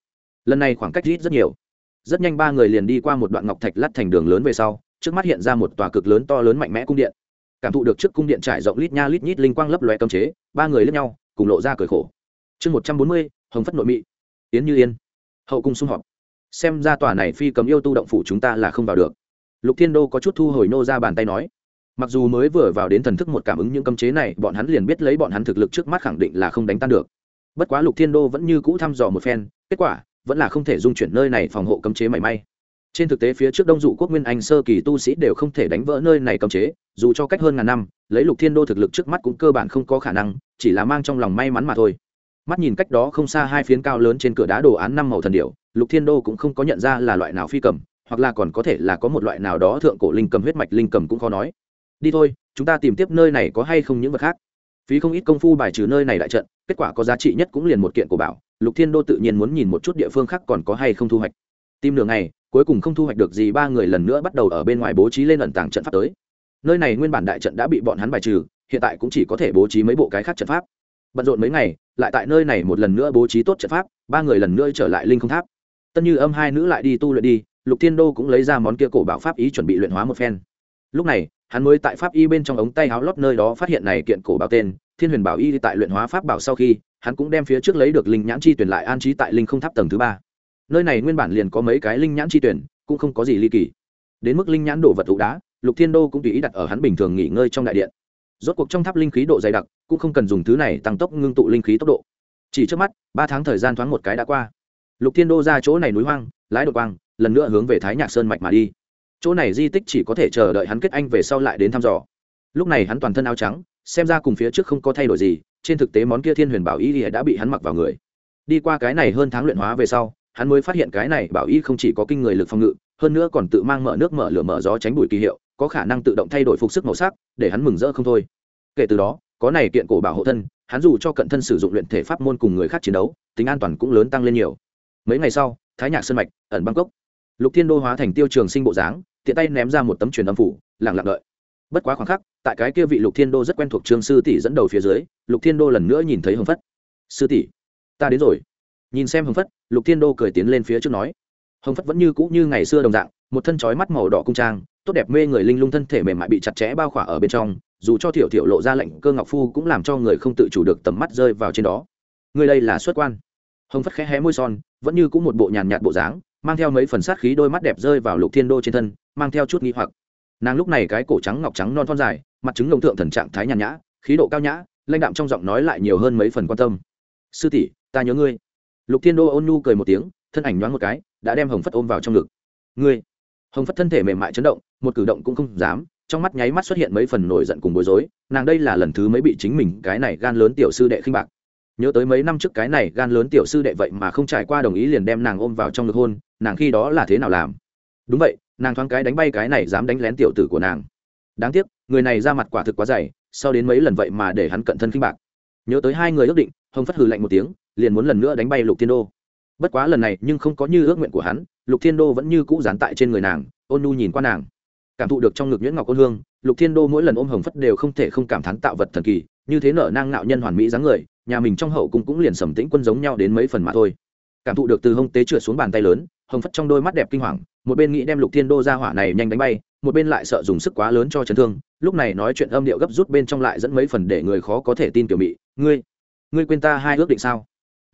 Lần này khoảng cách rít rất nhiều rất nhanh ba người liền đi qua một đoạn ngọc thạch lát thành đường lớn về sau, trước mắt hiện ra một tòa cực lớn to lớn mạnh mẽ cung điện. Cảm thụ được trước cung điện trải rộng lít nha lít nhít linh quang lấp loe cơm chế, ba người lẫn nhau cùng lộ ra cười khổ. Chương một trăm bốn mươi, hồng phất nội mị. Yến như yên. Hậu cung xung họp. Xem ra tòa này phi cấm yêu tu động phủ chúng ta là không vào được. Lục thiên đô có chút thu hồi nô ra bàn tay nói. Mặc dù mới vừa vào đến thần thức một cảm ứng những cấm chế này, bọn hắn liền biết lấy bọn hắn thực lực trước mắt khẳng định là không đánh tan được. Bất quá lục thiên đô vẫn như cũ thăm dò một phen, kết quả vẫn là không thể dung chuyển nơi này phòng hộ cấm chế mảy may. Trên thực tế, phía trước đông dụ quốc nguyên anh sơ kỳ tu sĩ đều không thể đánh vỡ nơi này cấm chế, dù cho cách hơn ngàn năm, lấy lục thiên đô thực lực trước mắt cũng cơ bản không có khả năng, chỉ là mang trong lòng may mắn mà thôi. Mắt nhìn cách đó không xa hai phiến cao lớn trên cửa đá đồ án năm màu thần điệu lục thiên đô cũng không có nhận ra là loại nào phi cầm, hoặc là còn có thể là có một loại nào đó thượng cổ linh cầm, huyết mạch linh cầm cũng khó nói. Đi thôi, chúng ta tìm tiếp nơi này có hay không những vật khác. Phí không ít công phu bài trừ nơi này đại trận, kết quả có giá trị nhất cũng liền một kiện của bảo lục thiên đô tự nhiên muốn nhìn một chút địa phương khác còn có hay không thu hoạch. Tìm đường này cuối cùng không thu hoạch được gì, ba người lần nữa bắt đầu ở bên ngoài bố trí lên ẩn tàng trận pháp tới. Nơi này nguyên bản đại trận đã bị bọn hắn bài trừ, hiện tại cũng chỉ có thể bố trí mấy bộ cái khác trận pháp. Bận rộn mấy ngày, lại tại nơi này một lần nữa bố trí tốt trận pháp, ba người lần nữa trở lại linh không tháp. Tân như âm hai nữ lại đi tu luyện đi, lục thiên đô cũng lấy ra món kia cổ bảo pháp ý chuẩn bị luyện hóa một phen. Lúc này, hắn mới tại pháp y bên trong ống tay áo lót nơi đó phát hiện này kiện cổ bảo tên, thiên huyền bảo y tại luyện hóa pháp bảo sau khi hắn cũng đem phía trước lấy được linh nhãn chi tuyển lại an trí tại linh không tháp tầng thứ ba. Nơi này nguyên bản liền có mấy cái linh nhãn chi tuyển, cũng không có gì ly kỳ. Đến mức linh nhãn đổ vật thụ đá, lục thiên đô cũng tùy ý đặt ở hắn bình thường nghỉ ngơi trong đại điện. Rốt cuộc trong tháp linh khí độ dày đặc, cũng không cần dùng thứ này tăng tốc ngưng tụ linh khí tốc độ. Chỉ trước mắt, ba tháng thời gian thoáng một cái đã qua. Lục thiên đô ra chỗ này núi hoang, lái đội quang, lần nữa hướng về thái nhạc sơn mạch mà đi. Chỗ này di tích chỉ có thể chờ đợi hắn kết anh về sau lại đến thăm dò. Lúc này hắn toàn thân áo trắng xem ra cùng phía trước không có thay đổi gì, trên thực tế món kia thiên huyền bảo y đã bị hắn mặc vào người. Đi qua cái này hơn tháng luyện hóa về sau, hắn mới phát hiện cái này bảo y không chỉ có kinh người lực phòng ngự, hơn nữa còn tự mang mở nước mở lửa mở gió tránh bụi kỳ hiệu, có khả năng tự động thay đổi phục sức màu sắc, để hắn mừng rỡ không thôi. Kể từ đó, có này kiện cổ bảo hộ thân, hắn dù cho cận thân sử dụng luyện thể pháp môn cùng người khác chiến đấu, tính an toàn cũng lớn tăng lên nhiều. Mấy ngày sau, thái nhạc sơn mạch, ẩn bangkok lục thiên đô hóa thành tiêu trường sinh bộ dáng, tiện tay ném ra một tấm truyền âm phủ, lặng lặng đợi bất quá khoảng khắc, tại cái kia vị lục thiên đô rất quen thuộc trương sư tỷ dẫn đầu phía dưới, lục thiên đô lần nữa nhìn thấy hồng phất. Sư tỷ, ta đến rồi. Nhìn xem hồng phất, lục thiên đô cười tiến lên phía trước nói. Hồng phất vẫn như cũ như ngày xưa đồng dạng, một thân trói mắt màu đỏ cung trang, tốt đẹp mê người linh lung thân thể mềm mại bị chặt chẽ bao khỏa ở bên trong, dù cho thiểu thiểu lộ ra lệnh cơ ngọc phu cũng làm cho người không tự chủ được tầm mắt rơi vào trên đó. Người đây là xuất quan. Hồng phất khẽ hé môi son, vẫn như cũng một bộ nhàn nhạt bộ dáng, mang theo mấy phần sát khí đôi mắt đẹp rơi vào lục thiên đô trên thân, mang theo chút nghi hoặc nàng lúc này cái cổ trắng ngọc trắng non thon dài, mặt trứng lồng thượng thần trạng thái nhàn nhã, khí độ cao nhã, lãnh đạm trong giọng nói lại nhiều hơn mấy phần quan tâm. Sư tỷ, ta nhớ ngươi. Lục thiên đô ôn nhu cười một tiếng, thân ảnh nhoáng một cái, đã đem hồng phất ôm vào trong ngực. Ngươi. Hồng phất thân thể mềm mại chấn động, một cử động cũng không dám, trong mắt nháy mắt xuất hiện mấy phần nổi giận cùng bối rối, nàng đây là lần thứ mấy bị chính mình cái này gan lớn tiểu sư đệ khinh bạc. Nhớ tới mấy năm trước cái này gan lớn tiểu sư đệ vậy mà không trải qua đồng ý liền đem nàng ôm vào trong ngực hôn, nàng khi đó là thế nào làm? Đúng vậy nàng thoáng cái đánh bay cái này dám đánh lén tiểu tử của nàng. Đáng tiếc, người này ra mặt quả thực quá dày, sau đến mấy lần vậy mà để hắn cận thân khinh bạc. Nhớ tới hai người ước định, hồng phất hừ lạnh một tiếng, liền muốn lần nữa đánh bay lục thiên đô. Bất quá lần này nhưng không có như ước nguyện của hắn, lục thiên đô vẫn như cũ dán tại trên người nàng, ôn nu nhìn qua nàng. Cảm thụ được trong ngực nhuyễn ngọc ôn hương, lục thiên đô mỗi lần ôm hồng phất đều không thể không cảm thán tạo vật thần kỳ, như thế nở nang nạo nhân hoàn mỹ dáng người, nhà mình trong hậu cung cũng liền sầm tĩnh quân giống nhau đến mấy phần mà thôi. Cảm thụ được từ hông tế trượt xuống bàn tay lớn, hồng phất trong đôi mắt đẹp kinh hoàng một bên nghĩ đem lục thiên đô ra hỏa này nhanh đánh bay, một bên lại sợ dùng sức quá lớn cho chấn thương. Lúc này nói chuyện âm điệu gấp rút bên trong lại dẫn mấy phần để người khó có thể tin kiểu mị, ngươi ngươi quên ta hai ước định sao?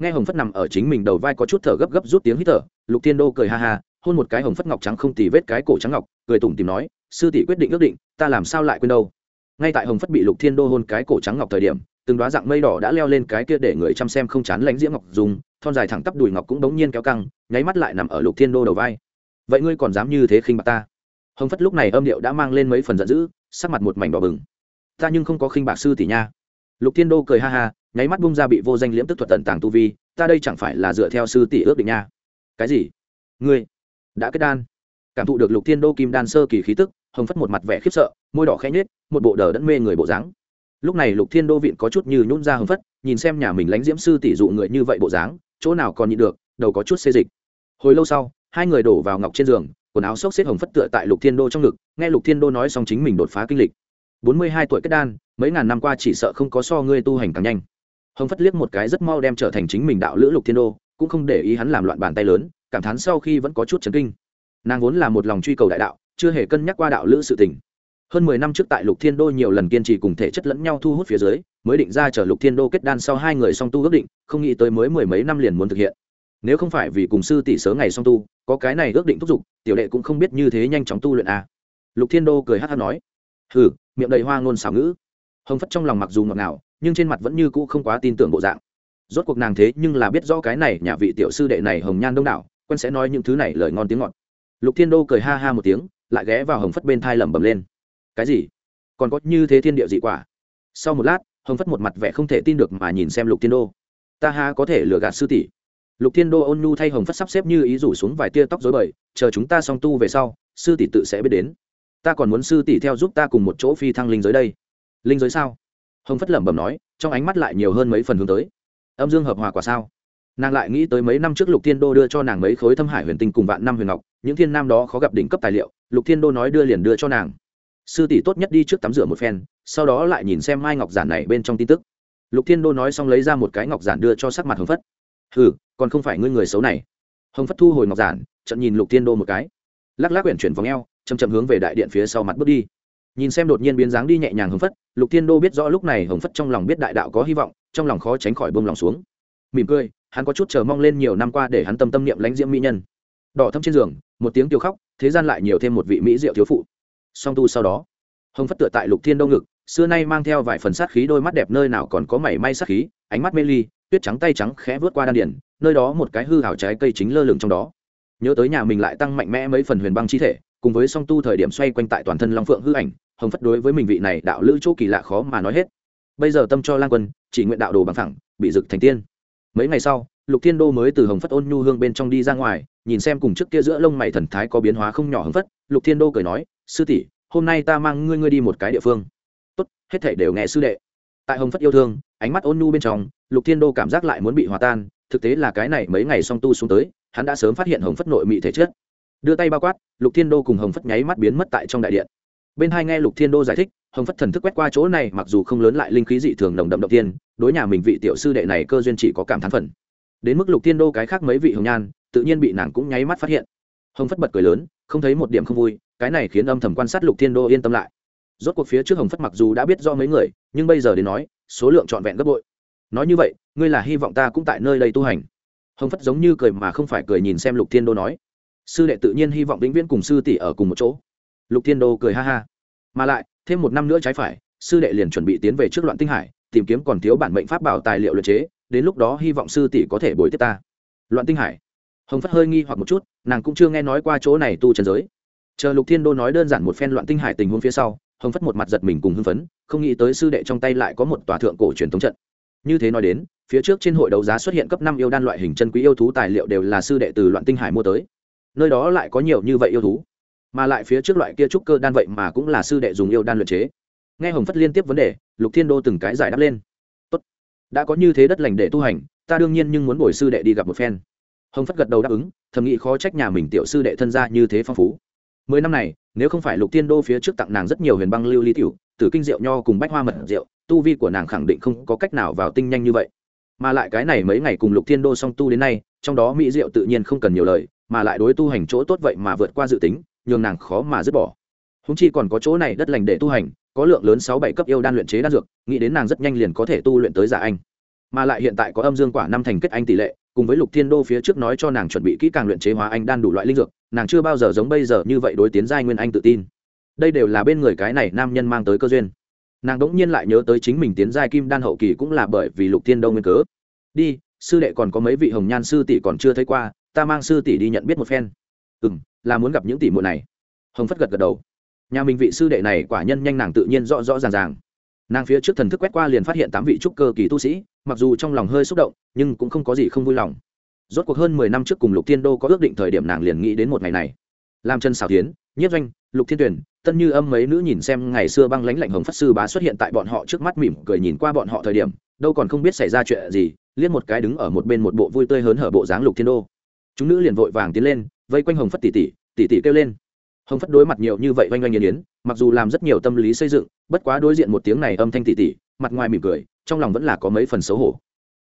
Nghe hồng phất nằm ở chính mình đầu vai có chút thở gấp gấp rút tiếng hít thở, lục thiên đô cười ha ha, hôn một cái hồng phất ngọc trắng không tì vết cái cổ trắng ngọc, cười tủm tìm nói, sư tỷ quyết định ước định, ta làm sao lại quên đâu? Ngay tại hồng phất bị lục thiên đô hôn cái cổ trắng ngọc thời điểm, từng đoá dạng mây đỏ đã leo lên cái kia để người chăm xem không chán lánh diễm ngọc dùng, thon dài thẳng tắp đùi ngọc cũng đống nhiên kéo căng, nháy mắt lại nằm ở lục thiên đô đầu vai vậy ngươi còn dám như thế khinh bạc ta? Hồng phất lúc này âm điệu đã mang lên mấy phần giận dữ, sắc mặt một mảnh đỏ bừng. Ta nhưng không có khinh bạc sư tỷ nha. Lục thiên đô cười ha ha, nháy mắt bung ra bị vô danh liễm tức thuật tận tàng tu vi, ta đây chẳng phải là dựa theo sư tỷ ước định nha. Cái gì? Ngươi đã kết đan. Cảm thụ được lục thiên đô kim đan sơ kỳ khí tức, hồng phất một mặt vẻ khiếp sợ, môi đỏ khẽ nhết một bộ đờ đẫn mê người bộ dáng. Lúc này lục thiên đô viện có chút như nhún ra Hồng phất, nhìn xem nhà mình lánh diễm sư tỷ dụ người như vậy bộ dáng, chỗ nào còn nhịn được, đầu có chút xê dịch. Hồi lâu sau hai người đổ vào ngọc trên giường, quần áo xốc xếp hồng phất tựa tại lục thiên đô trong ngực, nghe lục thiên đô nói xong chính mình đột phá kinh lịch. Bốn mươi hai tuổi kết đan, mấy ngàn năm qua chỉ sợ không có so ngươi tu hành càng nhanh. Hồng phất liếc một cái rất mau đem trở thành chính mình đạo lữ lục thiên đô, cũng không để ý hắn làm loạn bàn tay lớn, cảm thán sau khi vẫn có chút chấn kinh. Nàng vốn là một lòng truy cầu đại đạo, chưa hề cân nhắc qua đạo lữ sự tình. Hơn mười năm trước tại lục thiên đô nhiều lần kiên trì cùng thể chất lẫn nhau thu hút phía dưới, mới định ra chở lục thiên đô kết đan sau hai người song tu ước định, không nghĩ tới mới mười mấy năm liền muốn thực hiện nếu không phải vì cùng sư tỷ sớ ngày song tu, có cái này ước định thúc giục, tiểu đệ cũng không biết như thế nhanh chóng tu luyện à. lục thiên đô cười hát hát nói, hừ, miệng đầy hoa ngôn xảo ngữ. Hồng phất trong lòng mặc dù ngọt ngào, nhưng trên mặt vẫn như cũ không quá tin tưởng bộ dạng. Rốt cuộc nàng thế nhưng là biết rõ cái này nhà vị tiểu sư đệ này hồng nhan đông đảo, quen sẽ nói những thứ này lời ngon tiếng ngọt. Lục thiên đô cười ha ha một tiếng, lại ghé vào hồng phất bên thai lẩm bẩm lên, cái gì? Còn có như thế thiên địa dị quả? Sau một lát, hồng phất một mặt vẻ không thể tin được mà nhìn xem lục thiên đô, ta ha có thể lừa gạt sư tỷ lục thiên đô ôn nhu thay hồng phất sắp xếp như ý rủ xuống vài tia tóc dối bời, chờ chúng ta song tu về sau, sư tỷ tự sẽ biết đến. Ta còn muốn sư tỷ theo giúp ta cùng một chỗ phi thăng linh giới đây. Linh giới sao? Hồng phất lẩm bẩm nói, trong ánh mắt lại nhiều hơn mấy phần hướng tới. Âm dương hợp hòa quả sao? Nàng lại nghĩ tới mấy năm trước lục thiên đô đưa cho nàng mấy khối thâm hải huyền tinh cùng vạn năm huyền ngọc, những thiên nam đó khó gặp đỉnh cấp tài liệu, lục thiên đô nói đưa liền đưa cho nàng. Sư tỷ tốt nhất đi trước tắm rửa một phen, sau đó lại nhìn xem mai ngọc giản này bên trong tin tức. Lục thiên đô nói xong lấy ra một cái ngọc giản đưa cho sắc mặt hồng phất. Ừ còn không phải ngươi người xấu này. Hồng phất thu hồi ngọc giản trận nhìn lục thiên đô một cái. Lắc lắc quyển chuyển vòng eo chầm chậm hướng về đại điện phía sau mặt bước đi. Nhìn xem đột nhiên biến dáng đi nhẹ nhàng hồng phất, lục thiên đô biết rõ lúc này hồng phất trong lòng biết đại đạo có hy vọng, trong lòng khó tránh khỏi bông lòng xuống. Mỉm cười, hắn có chút chờ mong lên nhiều năm qua để hắn tâm tâm niệm lãnh diễm mỹ nhân. Đỏ thâm trên giường, một tiếng tiêu khóc, thế gian lại nhiều thêm một vị mỹ diệu thiếu phụ. Song tu sau đó, hồng phất tựa tại lục thiên đô ngực, xưa nay mang theo vài phần sát khí, đôi mắt đẹp nơi nào còn có mảy may sát khí, ánh mắt mê ly tuyết trắng tay trắng khẽ vớt qua đan điền, nơi đó một cái hư hảo trái cây chính lơ lửng trong đó. Nhớ tới nhà mình lại tăng mạnh mẽ mấy phần huyền băng chi thể, cùng với song tu thời điểm xoay quanh tại toàn thân long phượng hư ảnh, hồng phất đối với mình vị này đạo lữ chỗ kỳ lạ khó mà nói hết. Bây giờ tâm cho lang quân, chỉ nguyện đạo đồ bằng thẳng bị dực thành tiên. Mấy ngày sau, lục thiên đô mới từ hồng phất ôn nhu hương bên trong đi ra ngoài, nhìn xem cùng trước kia giữa lông mày thần thái có biến hóa không nhỏ hồng phất, lục thiên đô cười nói, sư tỷ, hôm nay ta mang ngươi ngươi đi một cái địa phương. Tốt, hết thể đều nghe sư đệ. Tại hồng phất yêu thương ánh mắt ôn nhu bên trong, lục thiên đô cảm giác lại muốn bị hòa tan, thực tế là cái này mấy ngày song tu xuống tới, hắn đã sớm phát hiện hồng phất nội mị thể chất. Đưa tay bao quát, lục thiên đô cùng hồng phất nháy mắt biến mất tại trong đại điện. Bên hai nghe lục thiên đô giải thích, hồng phất thần thức quét qua chỗ này, mặc dù không lớn lại linh khí dị thường nồng đậm động tiên, đối nhà mình vị tiểu sư đệ này cơ duyên chỉ có cảm thán phần. Đến mức lục thiên đô cái khác mấy vị hồng nhan, tự nhiên bị nàng cũng nháy mắt phát hiện. Hồng phất bật cười lớn, không thấy một điểm không vui, cái này khiến âm thầm quan sát lục thiên đô yên tâm lại. Rốt cuộc phía trước hồng phất mặc dù đã biết do mấy người, nhưng bây giờ đến nói số lượng trọn vẹn gấp bội. Nói như vậy, ngươi là hy vọng ta cũng tại nơi đây tu hành. Hồng phất giống như cười mà không phải cười nhìn xem lục thiên đô nói. Sư đệ tự nhiên hy vọng vĩnh viễn cùng sư tỷ ở cùng một chỗ. Lục thiên đô cười ha ha. Mà lại, thêm một năm nữa trái phải, sư đệ liền chuẩn bị tiến về trước loạn tinh hải, tìm kiếm còn thiếu bản mệnh pháp bảo tài liệu luyện chế, đến lúc đó hy vọng sư tỷ có thể bồi tiếp ta. Loạn tinh hải. Hồng phất hơi nghi hoặc một chút, nàng cũng chưa nghe nói qua chỗ này tu trần giới. Chờ lục thiên đô nói đơn giản một phen loạn tinh hải tình huống phía sau hồng phất một mặt giật mình cùng hưng phấn, không nghĩ tới sư đệ trong tay lại có một tòa thượng cổ truyền thống trận. Như thế nói đến, phía trước trên hội đấu giá xuất hiện cấp năm yêu đan loại hình chân quý yêu thú tài liệu đều là sư đệ từ loạn tinh hải mua tới. Nơi đó lại có nhiều như vậy yêu thú, mà lại phía trước loại kia trúc cơ đan vậy mà cũng là sư đệ dùng yêu đan luyện chế. Nghe hồng phất liên tiếp vấn đề, lục thiên đô từng cái giải đáp lên. Tốt, đã có như thế đất lành để tu hành, ta đương nhiên nhưng muốn bồi sư đệ đi gặp một phen. Hồng phất gật đầu đáp ứng, thầm nghĩ khó trách nhà mình tiểu sư đệ thân gia như thế phong phú mười năm này, nếu không phải lục thiên đô phía trước tặng nàng rất nhiều huyền băng lưu ly tiểu tử kinh rượu nho cùng bách hoa mật rượu, tu vi của nàng khẳng định không có cách nào vào tinh nhanh như vậy. Mà lại cái này mấy ngày cùng lục thiên đô song tu đến nay, trong đó mỹ diệu tự nhiên không cần nhiều lời, mà lại đối tu hành chỗ tốt vậy mà vượt qua dự tính, nhường nàng khó mà dứt bỏ. Húng chi còn có chỗ này đất lành để tu hành, có lượng lớn sáu bảy cấp yêu đan luyện chế đan dược, nghĩ đến nàng rất nhanh liền có thể tu luyện tới giả anh. Mà lại hiện tại có âm dương quả năm thành kết anh tỷ lệ, cùng với lục thiên đô phía trước nói cho nàng chuẩn bị kỹ càng luyện chế hóa anh đan đủ loại linh dược nàng chưa bao giờ giống bây giờ như vậy đối tiến giai nguyên anh tự tin. Đây đều là bên người cái này nam nhân mang tới cơ duyên. Nàng đỗng nhiên lại nhớ tới chính mình tiến giai kim đan hậu kỳ cũng là bởi vì lục thiên đông nguyên cớ. Đi, sư đệ còn có mấy vị hồng nhan sư tỷ còn chưa thấy qua, ta mang sư tỷ đi nhận biết một phen. Ừ m là muốn gặp những tỷ muội này. Hồng phất gật gật đầu. Nhà mình vị sư đệ này quả nhân nhanh nàng tự nhiên rõ rõ ràng ràng. Nàng phía trước thần thức quét qua liền phát hiện tám vị trúc cơ kỳ tu sĩ, mặc dù trong lòng hơi xúc động, nhưng cũng không có gì không vui lòng rốt cuộc hơn mười năm trước cùng lục thiên đô có ước định thời điểm nàng liền nghĩ đến một ngày này. Làm chân xảo tiến, nhiếp doanh, lục thiên tuyển tân như âm mấy nữ nhìn xem ngày xưa băng lãnh lạnh hồng phất sư bá xuất hiện tại bọn họ trước mắt mỉm cười nhìn qua bọn họ thời điểm, đâu còn không biết xảy ra chuyện gì liên một cái đứng ở một bên một bộ vui tươi hớn hở bộ dáng lục thiên đô. Chúng nữ liền vội vàng tiến lên, vây quanh hồng phất tỷ tỷ tỷ tỷ kêu lên. Hồng phất đối mặt nhiều như vậy oanh oanh nghiền yến, mặc dù làm rất nhiều tâm lý xây dựng, bất quá đối diện một tiếng này âm thanh tỷ tỷ mặt ngoài mỉm cười, trong lòng vẫn là có mấy phần xấu hổ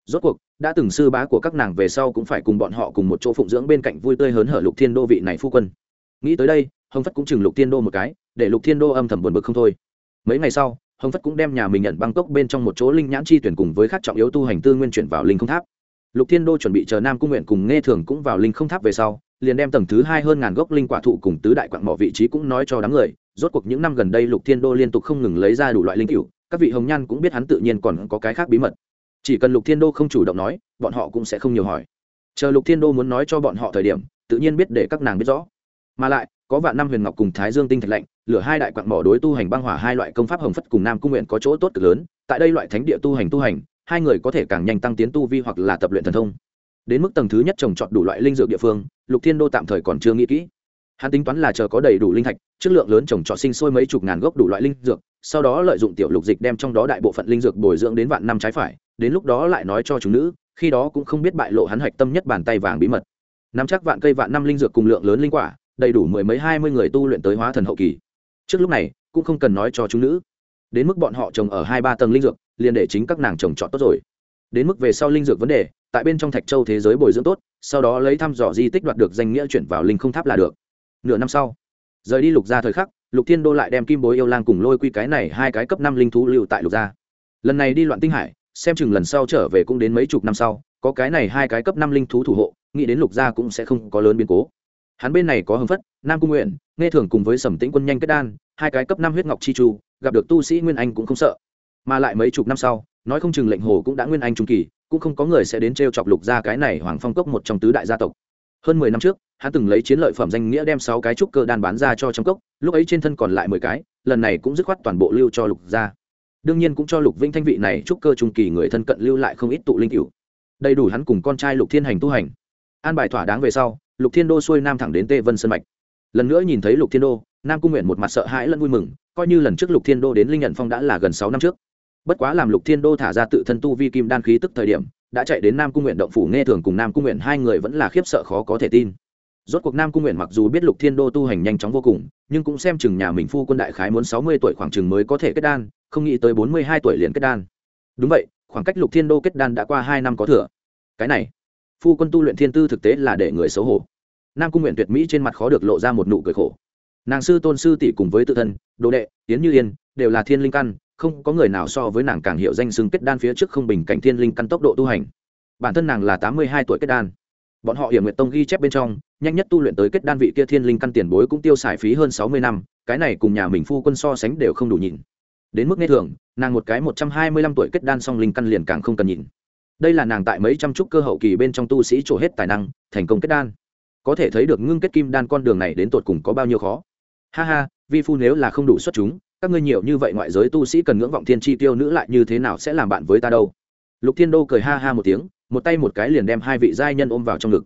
rốt cuộc, đã từng sư bá của các nàng về sau cũng phải cùng bọn họ cùng một chỗ phụng dưỡng bên cạnh vui tươi hớn hở lục thiên đô vị này phu quân. Nghĩ tới đây, hồng phất cũng chừng lục thiên đô một cái, để lục thiên đô âm thầm buồn bực không thôi. Mấy ngày sau, hồng phất cũng đem nhà mình nhận băng cốc bên trong một chỗ linh nhãn chi tuyển cùng với các trọng yếu tu hành tư nguyên chuyển vào linh không tháp. Lục thiên đô chuẩn bị chờ nam cung nguyện cùng nghe thường cũng vào linh không tháp về sau, liền đem tầng thứ hai hơn ngàn gốc linh quả thụ cùng tứ đại quạng mỏ vị trí cũng nói cho đám người. Rốt cuộc những năm gần đây lục thiên đô liên tục không ngừng lấy ra đủ loại linh cựu các vị hồng nhan cũng biết hắn tự nhiên còn có cái khác bí mật chỉ cần lục thiên đô không chủ động nói, bọn họ cũng sẽ không nhiều hỏi. Chờ lục thiên đô muốn nói cho bọn họ thời điểm, tự nhiên biết để các nàng biết rõ. Mà lại, có vạn năm huyền ngọc cùng thái dương tinh thạch lạnh, lửa hai đại quạng mỏ đối tu hành băng hỏa hai loại công pháp hồng phất cùng nam cung nguyện có chỗ tốt cực lớn, tại đây loại thánh địa tu hành tu hành, hai người có thể càng nhanh tăng tiến tu vi hoặc là tập luyện thần thông. Đến mức tầng thứ nhất trồng trọt đủ loại linh dược địa phương, lục thiên đô tạm thời còn chưa nghĩ kỹ. Hắn tính toán là chờ có đầy đủ linh thạch, chất lượng lớn trồng trọt sinh sôi mấy chục ngàn gốc đủ loại linh dược, sau đó lợi dụng tiểu lục dịch đem trong đó đại bộ phận linh dược bồi dưỡng đến vạn năm trái phải đến lúc đó lại nói cho chúng nữ, khi đó cũng không biết bại lộ hắn hạch tâm nhất bàn tay vàng bí mật. Nắm chắc vạn cây vạn năm linh dược cùng lượng lớn linh quả, đầy đủ mười mấy hai mươi người tu luyện tới hóa thần hậu kỳ. Trước lúc này, cũng không cần nói cho chúng nữ. Đến mức bọn họ trồng ở hai ba tầng linh dược, liền để chính các nàng trồng trọt tốt rồi. Đến mức về sau linh dược vấn đề, tại bên trong thạch châu thế giới bồi dưỡng tốt, sau đó lấy thăm dò di tích đoạt được danh nghĩa chuyển vào linh không tháp là được. Nửa năm sau, rời đi lục gia thời khắc, lục thiên đô lại đem kim bối yêu lang cùng lôi quy cái này hai cái cấp năm linh thú lưu tại lục gia. Lần này đi loạn tinh hải xem chừng lần sau trở về cũng đến mấy chục năm sau, có cái này hai cái cấp năm linh thú thủ hộ, nghĩ đến lục gia cũng sẽ không có lớn biến cố. Hắn bên này có hưng phất nam cung nguyện, nghe thường cùng với sầm tĩnh quân nhanh kết đan, hai cái cấp năm huyết ngọc chi chu, gặp được tu sĩ nguyên anh cũng không sợ. Mà lại mấy chục năm sau, nói không chừng lệnh hồ cũng đã nguyên anh trung kỳ, cũng không có người sẽ đến t r e o chọc lục gia cái này hoàng phong cốc một trong tứ đại gia tộc. Hơn mười năm trước, hắn từng lấy chiến lợi phẩm danh nghĩa đem sáu cái trúc cơ đan bán ra cho trong cốc, lúc ấy trên thân còn lại mười cái, lần này cũng dứt khoát toàn bộ lưu cho lục gia đương nhiên cũng cho lục vĩnh thanh vị này chúc cơ trung kỳ người thân cận lưu lại không ít tụ linh cựu đầy đủ hắn cùng con trai lục thiên hành tu hành. An bài thỏa đáng về sau, lục thiên đô xuôi nam thẳng đến tê vân sân mạch. Lần nữa nhìn thấy lục thiên đô, nam cung nguyện một mặt sợ hãi lẫn vui mừng, coi như lần trước lục thiên đô đến linh nhận phong đã là gần sáu năm trước. Bất quá làm lục thiên đô thả ra tự thân tu vi kim đan khí tức thời điểm, đã chạy đến nam cung nguyện động phủ nghe thường cùng nam cung nguyện hai người vẫn là khiếp sợ khó có thể tin rốt cuộc nam cung nguyện mặc dù biết lục thiên đô tu hành nhanh chóng vô cùng, nhưng cũng xem chừng nhà mình phu quân đại khái muốn sáu mươi tuổi khoảng chừng mới có thể kết đan, không nghĩ tới bốn mươi hai tuổi liền kết đan. Đúng vậy, khoảng cách lục thiên đô kết đan đã qua hai năm có thừa. Cái này, phu quân tu luyện thiên tư thực tế là để người xấu hổ. Nam cung nguyện tuyệt mỹ trên mặt khó được lộ ra một nụ cười khổ. Nàng sư tôn sư tỷ cùng với tự thân, đồ đệ tiến như yên, đều là thiên linh căn, không có người nào so với nàng càng hiệu danh xưng kết đan phía trước không bình cảnh thiên linh căn tốc độ tu hành. Bản thân nàng là tám mươi hai tuổi kết đan bọn họ hiểm nguyện tông ghi chép bên trong, nhanh nhất tu luyện tới kết đan vị kia thiên linh căn tiền bối cũng tiêu xài phí hơn sáu mươi năm, cái này cùng nhà mình phu quân so sánh đều không đủ nhìn. Đến mức nghe thường, nàng một cái một trăm hai mươi lăm tuổi kết đan song linh căn liền càng không cần nhìn. Đây là nàng tại mấy trăm trúc cơ hậu kỳ bên trong tu sĩ trổ hết tài năng, thành công kết đan. Có thể thấy được ngưng kết kim đan con đường này đến tột cùng có bao nhiêu khó. Ha ha, vi phu nếu là không đủ xuất chúng, các ngươi nhiều như vậy ngoại giới tu sĩ cần ngưỡng vọng thiên tri tiêu nữ lại như thế nào sẽ làm bạn với ta đâu? Lục thiên đô cười ha ha một tiếng một tay một cái liền đem hai vị giai nhân ôm vào trong ngực.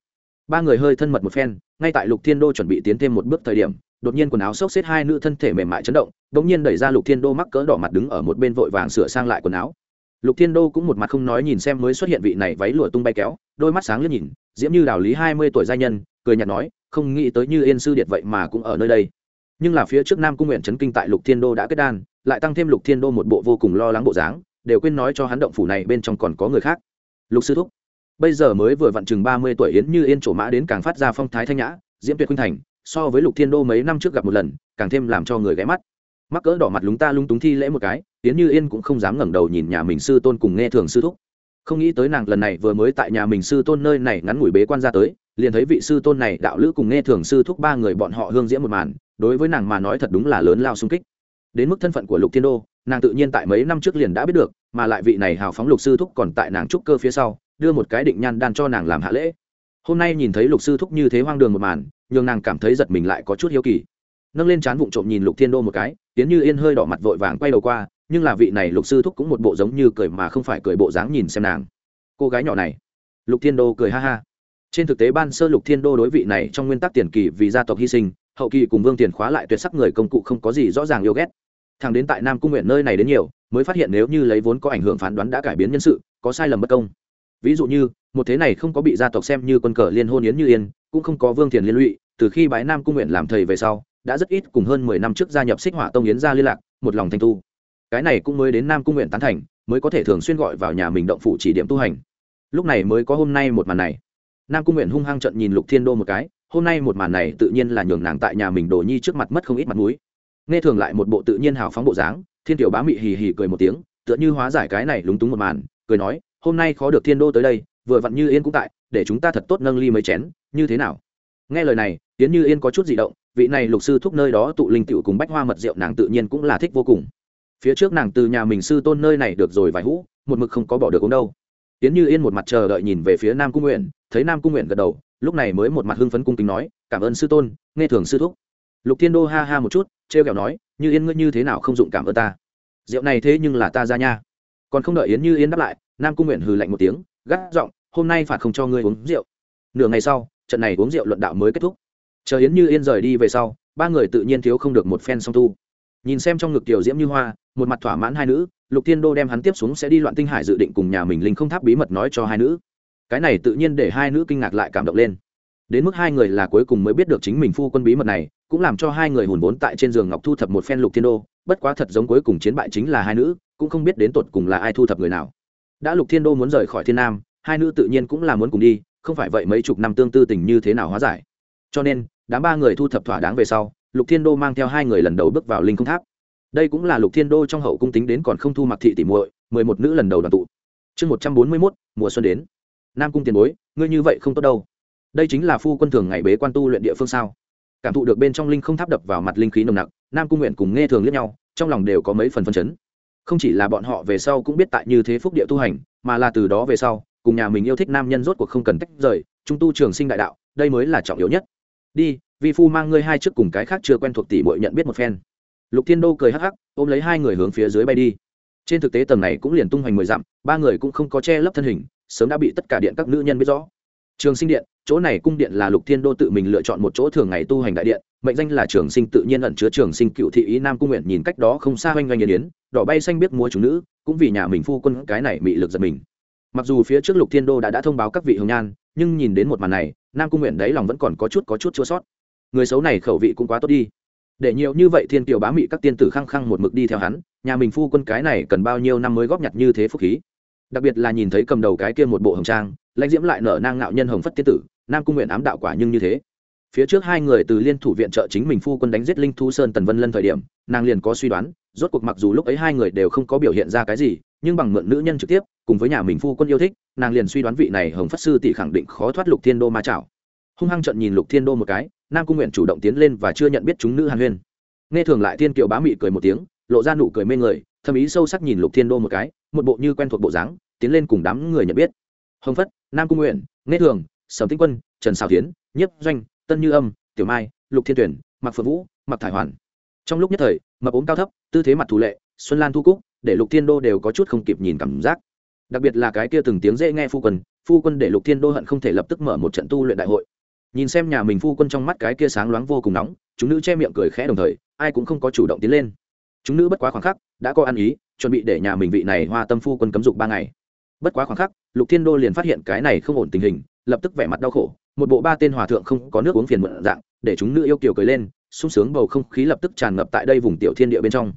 Ba người hơi thân mật một phen, ngay tại lục thiên đô chuẩn bị tiến thêm một bước thời điểm, đột nhiên quần áo xốc xếp hai nữ thân thể mềm mại chấn động đ ỗ n g nhiên đẩy ra lục thiên đô mắc cỡ đỏ mặt đứng ở một bên vội vàng sửa sang lại quần áo. Lục thiên đô cũng một mặt không nói nhìn xem mới xuất hiện vị này váy lụa tung bay kéo, đôi mắt sáng liếc nhìn, diễm như đào lý hai mươi tuổi giai nhân, cười nhạt nói, không nghĩ tới như yên sư điệt vậy mà cũng ở nơi đây. Nhưng là phía trước nam cung nguyện trấn kinh tại lục thiên đô đã kết đan, lại tăng thêm lục thiên đô một bộ vô cùng lo lắng bộ dáng, đều quên nói cho hắn động phủ này bên trong còn có người khác. Lục sư thúc bây giờ mới vừa vặn chừng ba mươi tuổi yến như yên trổ mã đến càng phát ra phong thái thanh nhã, diễm tuyệt khuynh thành, so với lục thiên đô mấy năm trước gặp một lần, càng thêm làm cho người ghé mắt. Mắc cỡ đỏ mặt lúng ta lung túng thi lễ một cái, yến như yên cũng không dám ngẩng đầu nhìn nhà mình sư tôn cùng nghe thường sư thúc. Không nghĩ tới nàng lần này vừa mới tại nhà mình sư tôn nơi này ngắn ngủi bế quan ra tới, liền thấy vị sư tôn này đạo lữ cùng nghe thường sư thúc ba người bọn họ hương diễm một màn, đối với nàng mà nói thật đúng là lớn lao sung kích. Đến mức thân phận của lục thiên đô, nàng tự nhiên tại mấy năm trước liền đã biết được, mà lại vị này hào phóng lục sư thúc còn tại nàng trúc cơ phía sau đưa một cái định nhan đan cho nàng làm hạ lễ. Hôm nay nhìn thấy lục sư thúc như thế hoang đường một màn, nhường nàng cảm thấy giật mình lại có chút hiếu kỳ. Nâng lên trán vụng trộm nhìn lục thiên đô một cái tiến như yên hơi đỏ mặt vội vàng quay đầu qua, nhưng là vị này lục sư thúc cũng một bộ giống như cười mà không phải cười bộ dáng nhìn xem nàng. Cô gái nhỏ này. Lục thiên đô cười ha ha. Trên thực tế ban sơ lục thiên đô đối vị này trong nguyên tắc tiền kỳ vì gia tộc hy sinh, hậu kỳ cùng vương tiền khóa lại tuyệt sắc người công cụ không có gì rõ ràng yêu ghét. Thằng đến tại nam cung nguyện nơi này đến nhiều, mới phát hiện nếu như lấy vốn có ảnh hưởng phán đoán đã cải biến nhân sự, có sai lầm bất công ví dụ như, một thế này không có bị gia tộc xem như quân cờ liên hôn yến như yên, cũng không có vương thiền liên lụy, từ khi bái nam cung nguyện làm thầy về sau, đã rất ít cùng hơn mười năm trước gia nhập xích hỏa tông yến ra liên lạc, một lòng thanh tu. Cái này cũng mới đến nam cung nguyện tán thành, mới có thể thường xuyên gọi vào nhà mình động phủ chỉ điểm tu hành. Lúc này mới có hôm nay một màn này. Nam cung nguyện hung hăng trận nhìn lục thiên đô một cái, hôm nay một màn này tự nhiên là nhường nàng tại nhà mình đồ nhi trước mặt mất không ít mặt mũi. Nghe thường lại một bộ tự nhiên hào phóng bộ dáng, thiên tiểu bá mị hì hì cười một tiếng, tựa như hóa giải cái này lúng túng một màn, cười nói hôm nay khó được thiên đô tới đây, vừa vặn như yên cũng tại, để chúng ta thật tốt nâng ly mấy chén, như thế nào? Nghe lời này tiến như yên có chút di động, vị này lục sư thúc nơi đó tụ linh tiểu cùng bách hoa mật rượu nàng tự nhiên cũng là thích vô cùng. Phía trước nàng từ nhà mình sư tôn nơi này được rồi vài hũ, một mực không có bỏ được uống đâu. Tiến như yên một mặt chờ đợi nhìn về phía nam cung nguyện, thấy nam cung nguyện gật đầu, lúc này mới một mặt hưng phấn cung kính nói, cảm ơn sư tôn, nghe thường sư thúc. Lục thiên đô ha ha một chút, trêu kẹo nói, như yên ngươi như thế nào không dụng cảm ơn ta? Rượu này thế nhưng là ta ra nha còn không đợi yến như Yến đáp lại, nam cung nguyện hừ lạnh một tiếng, gắt giọng, hôm nay phạt không cho ngươi uống rượu. Nửa ngày sau, trận này uống rượu luận đạo mới kết thúc. Chờ yến như yên rời đi về sau, ba người tự nhiên thiếu không được một phen song tu. Nhìn xem trong ngực tiểu diễm như hoa, một mặt thỏa mãn hai nữ, lục thiên đô đem hắn tiếp xuống sẽ đi loạn tinh hải dự định cùng nhà mình linh không tháp bí mật nói cho hai nữ. Cái này tự nhiên để hai nữ kinh ngạc lại cảm động lên. Đến mức hai người là cuối cùng mới biết được chính mình phu quân bí mật này, cũng làm cho hai người hùn vốn tại trên giường ngọc thu thập một phen lục thiên đô, bất quá thật giống cuối cùng chiến bại chính là hai nữ cũng không biết đến tột cùng là ai thu thập người nào. Đã lục thiên đô muốn rời khỏi thiên nam, hai nữ tự nhiên cũng là muốn cùng đi, không phải vậy mấy chục năm tương tư tình như thế nào hóa giải. Cho nên, đám ba người thu thập thỏa đáng về sau, lục thiên đô mang theo hai người lần đầu bước vào linh không tháp. Đây cũng là lục thiên đô trong hậu cung tính đến còn không thu mặc thị tỉ muội, mười một nữ lần đầu đoàn tụ. Chương một trăm bốn mươi mốt, mùa xuân đến. Nam cung tiền bối, ngươi như vậy không tốt đâu. Đây chính là phu quân thường ngày bế quan tu luyện địa phương sao? Cảm thụ được bên trong linh không tháp đập vào mặt linh khí nồng nặc, nam cung nguyện cùng nghe thường liếc nhau, trong lòng đều có mấy phần phân chấn không chỉ là bọn họ về sau cũng biết tại như thế phúc địa tu hành, mà là từ đó về sau, cùng nhà mình yêu thích nam nhân rốt cuộc không cần tách rời chúng tu trường sinh đại đạo, đây mới là trọng yếu nhất. Đi, vi phu mang ngươi hai trước cùng cái khác chưa quen thuộc tỷ bội nhận biết một phen. Lục thiên đô cười hắc hắc, ôm lấy hai người hướng phía dưới bay đi. Trên thực tế tầng này cũng liền tung hoành mười dặm, ba người cũng không có che lấp thân hình, sớm đã bị tất cả điện các nữ nhân biết rõ. Trường sinh điện, chỗ này cung điện là lục thiên đô tự mình lựa chọn một chỗ thường ngày tu hành đại điện, mệnh danh là trường sinh tự nhiên ẩn chứa trường sinh cựu thị ý nam cung nguyện nhìn cách đó không xa oanh oanh nghiền yến đỏ bay xanh biết mua chủ nữ, cũng vì nhà mình phu quân cái này bị lực giật mình. Mặc dù phía trước lục thiên đô đã đã thông báo các vị hồng nhan, nhưng nhìn đến một màn này, nam cung nguyện đấy lòng vẫn còn có chút có chút chua sót. Người xấu này khẩu vị cũng quá tốt đi. Để nhiều như vậy thiên kiều bá mị các tiên tử khăng khăng một mực đi theo hắn, nhà mình phu quân cái này cần bao nhiêu năm mới góp nhặt như thế phúc khí. Đặc biệt là nhìn thấy cầm đầu cái kia một bộ hồng trang, lãnh diễm lại nở nang ngạo nhân hồng phất tiên tử, nam cung nguyện ám đạo quả nhưng như thế. Phía trước hai người từ liên thủ viện trợ chính mình phu quân đánh giết linh thu sơn tần vân lân thời điểm, nàng liền có suy đoán rốt cuộc mặc dù lúc ấy hai người đều không có biểu hiện ra cái gì, nhưng bằng mượn nữ nhân trực tiếp, cùng với nhà mình phu quân yêu thích, nàng liền suy đoán vị này hồng phất sư tỷ khẳng định khó thoát lục thiên đô ma chảo. Hung hăng trận nhìn lục thiên đô một cái, nam cung nguyện chủ động tiến lên và chưa nhận biết chúng nữ hàn huyên. Nghe thường lại thiên kiều bá mị cười một tiếng, lộ ra nụ cười mê người thâm ý sâu sắc nhìn lục thiên đô một cái, một bộ như quen thuộc bộ dáng, tiến lên cùng đám người nhận biết. Hồng phất, nam cung nguyện, nghe thường, sầm tinh quân, trần xào tiến nhiếp doanh, tân như âm, tiểu mai, lục thiên tuyển mặc phượng vũ mặc thải hoàn. Trong lúc nhất thời mập ốm cao thấp, tư thế mặt thủ lệ, xuân lan thu cúc, để lục thiên đô đều có chút không kịp nhìn cảm giác. Đặc biệt là cái kia từng tiếng dễ nghe phu quân phu quân để lục thiên đô hận không thể lập tức mở một trận tu luyện đại hội. Nhìn xem nhà mình phu quân trong mắt cái kia sáng loáng vô cùng nóng, chúng nữ che miệng cười khẽ đồng thời, ai cũng không có chủ động tiến lên. Chúng nữ bất quá khoảng khắc, đã có ăn ý, chuẩn bị để nhà mình vị này hoa tâm phu quân cấm dục ba ngày. Bất quá khoảng khắc, lục thiên đô liền phát hiện cái này không ổn tình hình, lập tức vẻ mặt đau khổ, một bộ ba tên hòa thượng không có nước uống phiền muộn dạng, để chúng nữ yêu kiều cười lên sung sướng bầu không khí lập tức tràn ngập tại đây vùng tiểu thiên địa bên trong.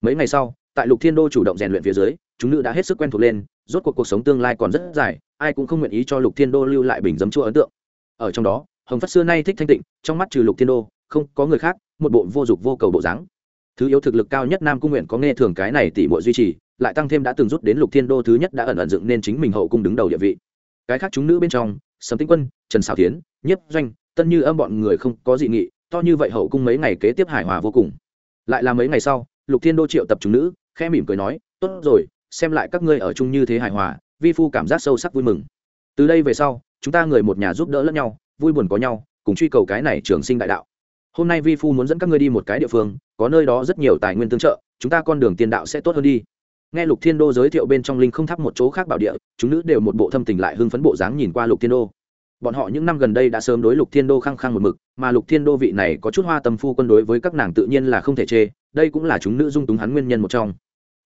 Mấy ngày sau, tại lục thiên đô chủ động rèn luyện phía dưới, chúng nữ đã hết sức quen thuộc lên, rốt cuộc cuộc sống tương lai còn rất dài, ai cũng không nguyện ý cho lục thiên đô lưu lại bình dấm chua ấn tượng. Ở trong đó, hồng phất xưa nay thích thanh tịnh, trong mắt trừ lục thiên đô, không có người khác, một bộ vô dục vô cầu bộ dáng. Thứ yếu thực lực cao nhất nam cung nguyện có nghe thường cái này tỷ muội duy trì, lại tăng thêm đã từng rút đến lục thiên đô thứ nhất đã ẩn ẩn dựng nên chính mình hậu cung đứng đầu địa vị. Cái khác chúng nữ bên trong, sầm tinh quân, trần xảo tiến nhiếp doanh, tân như âm bọn người không có dị nghị to như vậy hậu cung mấy ngày kế tiếp hài hòa vô cùng. Lại là mấy ngày sau, lục thiên đô triệu tập chúng nữ, khẽ mỉm cười nói, tốt rồi, xem lại các ngươi ở chung như thế hài hòa, vi phu cảm giác sâu sắc vui mừng. Từ đây về sau, chúng ta người một nhà giúp đỡ lẫn nhau, vui buồn có nhau, cùng truy cầu cái này trường sinh đại đạo. Hôm nay vi phu muốn dẫn các ngươi đi một cái địa phương, có nơi đó rất nhiều tài nguyên tương trợ, chúng ta con đường tiền đạo sẽ tốt hơn đi. Nghe lục thiên đô giới thiệu bên trong linh không thắp một chỗ khác bảo địa, chúng nữ đều một bộ thâm tình lại hưng phấn bộ dáng nhìn qua lục thiên đô bọn họ những năm gần đây đã sớm đối lục thiên đô khăng khăng một mực, mà lục thiên đô vị này có chút hoa tâm phu quân đối với các nàng tự nhiên là không thể chê, đây cũng là chúng nữ dung túng hắn nguyên nhân một trong.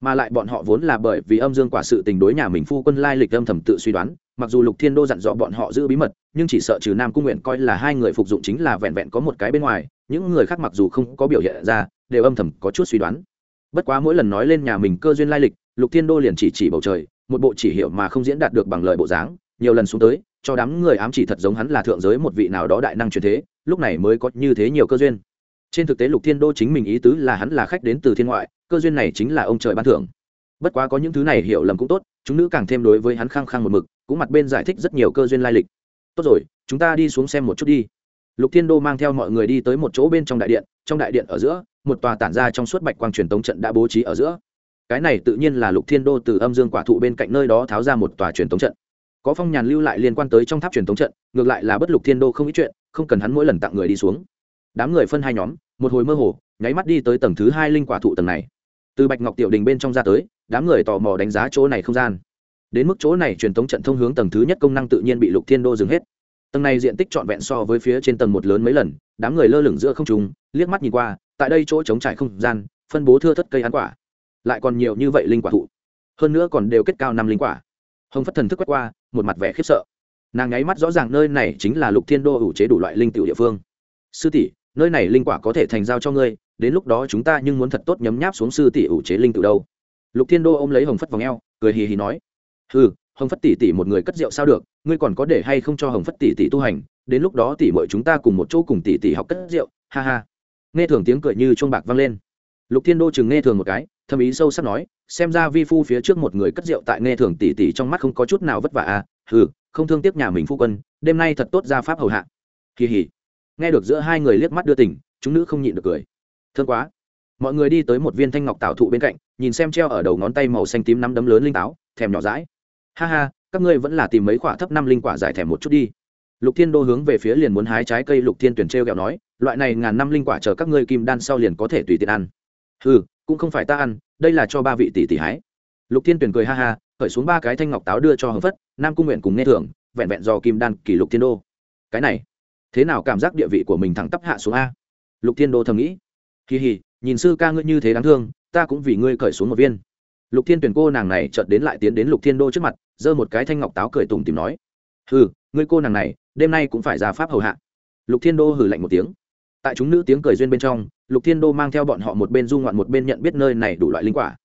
Mà lại bọn họ vốn là bởi vì âm dương quả sự tình đối nhà mình phu quân lai lịch âm thầm tự suy đoán, mặc dù lục thiên đô dặn dò bọn họ giữ bí mật, nhưng chỉ sợ trừ nam cung nguyện coi là hai người phục dụng chính là vẹn vẹn có một cái bên ngoài, những người khác mặc dù không có biểu hiện ra, đều âm thầm có chút suy đoán. Bất quá mỗi lần nói lên nhà mình cơ duyên lai lịch, lục thiên đô liền chỉ chỉ bầu trời, một bộ chỉ hiệu mà không diễn đạt được bằng lời bộ dáng nhiều lần xuống tới, cho đám người ám chỉ thật giống hắn là thượng giới một vị nào đó đại năng truyền thế, lúc này mới có như thế nhiều cơ duyên. Trên thực tế lục thiên đô chính mình ý tứ là hắn là khách đến từ thiên ngoại, cơ duyên này chính là ông trời ban thưởng. Bất quá có những thứ này hiểu lầm cũng tốt, chúng nữ càng thêm đối với hắn khăng khăng một mực, cũng mặt bên giải thích rất nhiều cơ duyên lai lịch. Tốt rồi, chúng ta đi xuống xem một chút đi. Lục thiên đô mang theo mọi người đi tới một chỗ bên trong đại điện, trong đại điện ở giữa, một tòa tản ra trong suốt bạch quang truyền tống trận đã bố trí ở giữa. Cái này tự nhiên là lục thiên đô từ âm dương quả thụ bên cạnh nơi đó tháo ra một tòa truyền tống trận có phong nhàn lưu lại liên quan tới trong tháp truyền thống trận, ngược lại là bất lục thiên đô không ít chuyện, không cần hắn mỗi lần tặng người đi xuống. Đám người phân hai nhóm, một hồi mơ hồ, nháy mắt đi tới tầng thứ hai linh quả thụ tầng này. Từ bạch ngọc tiểu đình bên trong ra tới, đám người tò mò đánh giá chỗ này không gian. Đến mức chỗ này truyền thống trận thông hướng tầng thứ nhất công năng tự nhiên bị lục thiên đô dừng hết. Tầng này diện tích trọn vẹn so với phía trên tầng một lớn mấy lần, đám người lơ lửng giữa không trùng liếc mắt nhìn qua, tại đây chỗ trống trải không gian, phân bố thưa thất cây ăn quả. Lại còn nhiều như vậy linh quả thụ. Hơn nữa còn đều kết cao năm linh quả. Hồng phất thần thức quét qua một mặt vẻ khiếp sợ. Nàng nháy mắt rõ ràng nơi này chính là lục thiên đô ủ chế đủ loại linh tiểu địa phương. Sư tỷ nơi này linh quả có thể thành giao cho ngươi đến lúc đó chúng ta nhưng muốn thật tốt nhấm nháp xuống sư tỷ ủ chế linh tiểu đâu. Lục thiên đô ôm lấy hồng phất vào eo, cười hì hì nói ừ hồng phất tỷ tỷ một người cất rượu sao được ngươi còn có để hay không cho hồng phất tỷ tỷ tu hành đến lúc đó tỷ mọi chúng ta cùng một chỗ cùng tỷ tỷ học cất rượu ha ha. Nghe thường tiếng cười như chuông bạc vang lên. Lục thiên đô chừng nghe thường một cái thâm ý sâu sắc nói xem ra vi phu phía trước một người cất rượu tại nghe thường tỷ tỷ trong mắt không có chút nào vất vả à hừ, không thương tiếc nhà mình phu quân, đêm nay thật tốt ra pháp hầu hạ. Kỳ hỉ nghe được giữa hai người liếc mắt đưa tình, chúng nữ không nhịn được cười. Thương quá. Mọi người đi tới một viên thanh ngọc tạo thụ bên cạnh, nhìn xem treo ở đầu ngón tay màu xanh tím nắm đấm lớn linh táo, thèm nhỏ rãi ha ha, các ngươi vẫn là tìm mấy quả thấp năm linh quả giải thèm một chút đi. Lục thiên đô hướng về phía liền muốn hái trái cây lục thiên tuyển t r e o kẹo nói, loại này ngàn năm linh quả chờ các ngươi kim đan sau liền có thể tùy tiện ăn. Ừ cũng không phải ta ăn, đây là cho ba vị tỷ tỷ hái. Lục thiên tuyển cười ha ha, khởi xuống ba cái thanh ngọc táo đưa cho hồng phất, nam cung nguyện cùng nghe thưởng, vẹn vẹn do kim đan, kỷ lục thiên đô. Cái này, thế nào cảm giác địa vị của mình thẳng tắp hạ xuống a? Lục thiên đô thầm nghĩ. Kỳ hì, nhìn sư ca ngươi như thế đáng thương, ta cũng vì ngươi cởi xuống một viên. Lục thiên tuyển cô nàng này chợt đến lại tiến đến lục thiên đô trước mặt, giơ một cái thanh ngọc táo cười tùng tìm nói. Hừ, ngươi cô nàng này, đêm nay cũng phải ra pháp hầu hạ. Lục thiên đô hừ lạnh một tiếng. Tại chúng nữ tiếng cười duyên bên trong lục thiên đô mang theo bọn họ một bên du ngoạn một bên nhận biết nơi này đủ loại linh quả.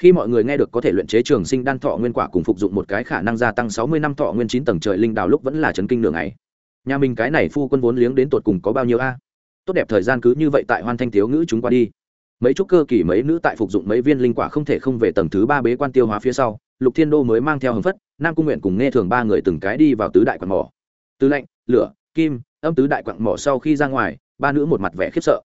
Khi mọi người nghe được có thể luyện chế trường sinh đan thọ nguyên quả cùng phục dụng một cái khả năng gia tăng sáu mươi năm thọ nguyên chín tầng trời linh đào lúc vẫn là chấn kinh đường này nhà mình cái này phu quân vốn liếng đến tột cùng có bao nhiêu a? Tốt đẹp thời gian cứ như vậy tại hoan thanh thiếu ngữ chúng qua đi. Mấy chút cơ kỳ mấy nữ tại phục dụng mấy viên linh quả không thể không về tầng thứ ba bế quan tiêu hóa phía sau, lục thiên đô mới mang theo hồng phất nam cung nguyện cùng nghe thường ba người từng cái đi vào tứ đại quặng mỏ. Tứ lạnh lửa, kim, âm tứ đại quặng mỏ sau khi ra ngoài, ba nữ một mặt vẻ khiếp sợ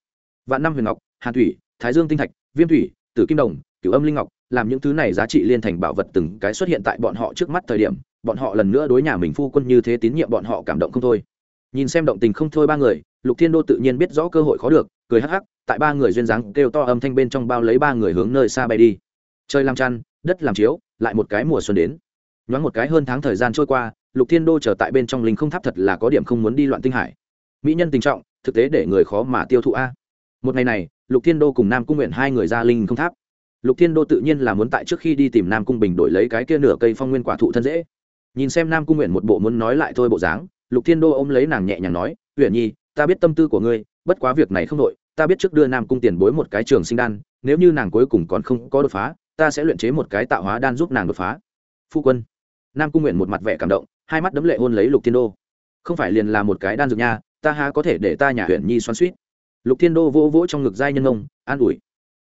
vạn năm huyền ngọc, hàn thủy, thái dương tinh thạch, viêm thủy, tử kim đồng, cửu âm linh ngọc, làm những thứ này giá trị liên thành bảo vật từng cái xuất hiện tại bọn họ trước mắt thời điểm, bọn họ lần nữa đối nhà mình phu quân như thế tín nhiệm bọn họ cảm động không thôi. Nhìn xem động tình không thôi ba người, lục thiên đô tự nhiên biết rõ cơ hội khó được, cười hắc hắc, tại ba người duyên dáng kêu to âm thanh bên trong bao lấy ba người hướng nơi xa bay đi. Chơi làm chăn, đất làm chiếu, lại một cái mùa xuân đến. Nhoáng một cái hơn tháng thời gian trôi qua, lục thiên đô trở tại bên trong linh không tháp thật là có điểm không muốn đi loạn tinh hải. Mỹ nhân tình trọng, thực tế để người khó mà tiêu thụ a một ngày này, lục thiên đô cùng nam cung nguyện hai người ra linh không tháp. Lục thiên đô tự nhiên là muốn tại trước khi đi tìm nam cung bình đổi lấy cái kia nửa cây phong nguyên quả thụ thân dễ. Nhìn xem nam cung nguyện một bộ muốn nói lại thôi bộ dáng, lục thiên đô ôm lấy nàng nhẹ nhàng nói huyện nhi, ta biết tâm tư của ngươi, bất quá việc này không đội ta biết trước đưa nam cung tiền bối một cái trường sinh đan, nếu như nàng cuối cùng còn không có đột phá, ta sẽ luyện chế một cái tạo hóa đan giúp nàng đột phá. Phu quân. Nam cung nguyện một mặt vẻ cảm động, hai mắt đấm lệ hôn lấy lục thiên đô. Không phải liền là một cái đan dược nha, ta há có thể để ta nhà huyện nhi xoắn suýt? Lục thiên đô vỗ vỗ trong ngực giai nhân ông, an ủi.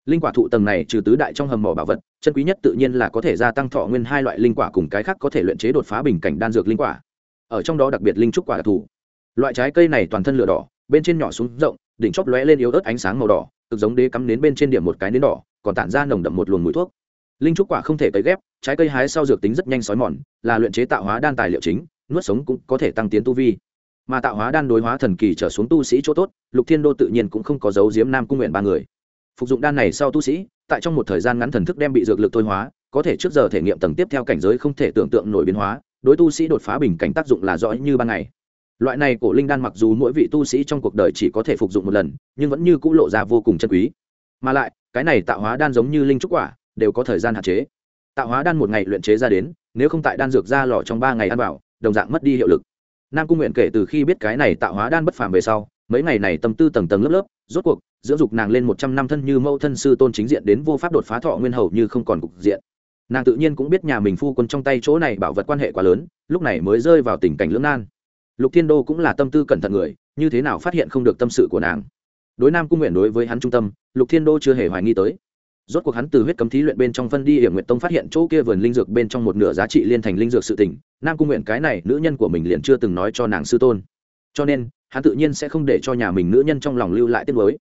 Linh quả thụ tầng này trừ tứ đại trong hầm mỏ bảo vật, chân quý nhất tự nhiên là có thể gia tăng thọ nguyên hai loại linh quả cùng cái khác có thể luyện chế đột phá bình cảnh đan dược linh quả. Ở trong đó đặc biệt linh trúc quả đặc thù. Loại trái cây này toàn thân lửa đỏ, bên trên nhỏ xuống rộng, đỉnh chóp lóe lên yếu ớt ánh sáng màu đỏ, cực giống đế cắm nến bên trên điểm một cái nến đỏ, còn tản ra nồng đậm một luồng mùi thuốc. Linh trúc quả không thể cấy ghép, trái cây hái sau dược tính rất nhanh xói mòn, là luyện chế tạo hóa đan tài liệu chính, nuốt sống cũng có thể tăng tiến tu vi mà tạo hóa đan đối hóa thần kỳ trở xuống tu sĩ chỗ tốt, lục thiên đô tự nhiên cũng không có dấu diếm nam cung nguyện ba người. Phục dụng đan này sau tu sĩ, tại trong một thời gian ngắn thần thức đem bị dược lực thôi hóa, có thể trước giờ thể nghiệm tầng tiếp theo cảnh giới không thể tưởng tượng nổi biến hóa, đối tu sĩ đột phá bình cảnh tác dụng là rõ như ban ngày. Loại này cổ linh đan mặc dù mỗi vị tu sĩ trong cuộc đời chỉ có thể phục dụng một lần, nhưng vẫn như c ũ lộ ra vô cùng chân quý. Mà lại, cái này tạo hóa đan giống như linh trúc quả, đều có thời gian hạn chế. Tạo hóa đan một ngày luyện chế ra đến, nếu không tại đan dược ra lò trong ba ngày ăn vào, đồng dạng mất đi hiệu lực nam cung nguyện kể từ khi biết cái này tạo hóa đan bất phàm về sau, mấy ngày này tâm tư tầng tầng lớp lớp, rốt cuộc, dưỡng dục nàng lên một trăm năm thân như mẫu thân sư tôn chính diện đến vô pháp đột phá thọ nguyên hầu như không còn cục diện. Nàng tự nhiên cũng biết nhà mình phu quân trong tay chỗ này bảo vật quan hệ quá lớn, lúc này mới rơi vào tình cảnh lưỡng nan. Lục thiên đô cũng là tâm tư cẩn thận người, như thế nào phát hiện không được tâm sự của nàng. Đối nam cung nguyện đối với hắn trung tâm, lục thiên đô chưa hề hoài nghi tới rốt cuộc hắn từ huyết cấm thí luyện bên trong phân đi, hiểm nguyện tông phát hiện chỗ kia vườn linh dược bên trong một nửa giá trị liên thành linh dược sự tỉnh nam cung nguyện cái này nữ nhân của mình liền chưa từng nói cho nàng sư tôn. Cho nên, hắn tự nhiên sẽ không để cho nhà mình nữ nhân trong lòng lưu lại tiết mới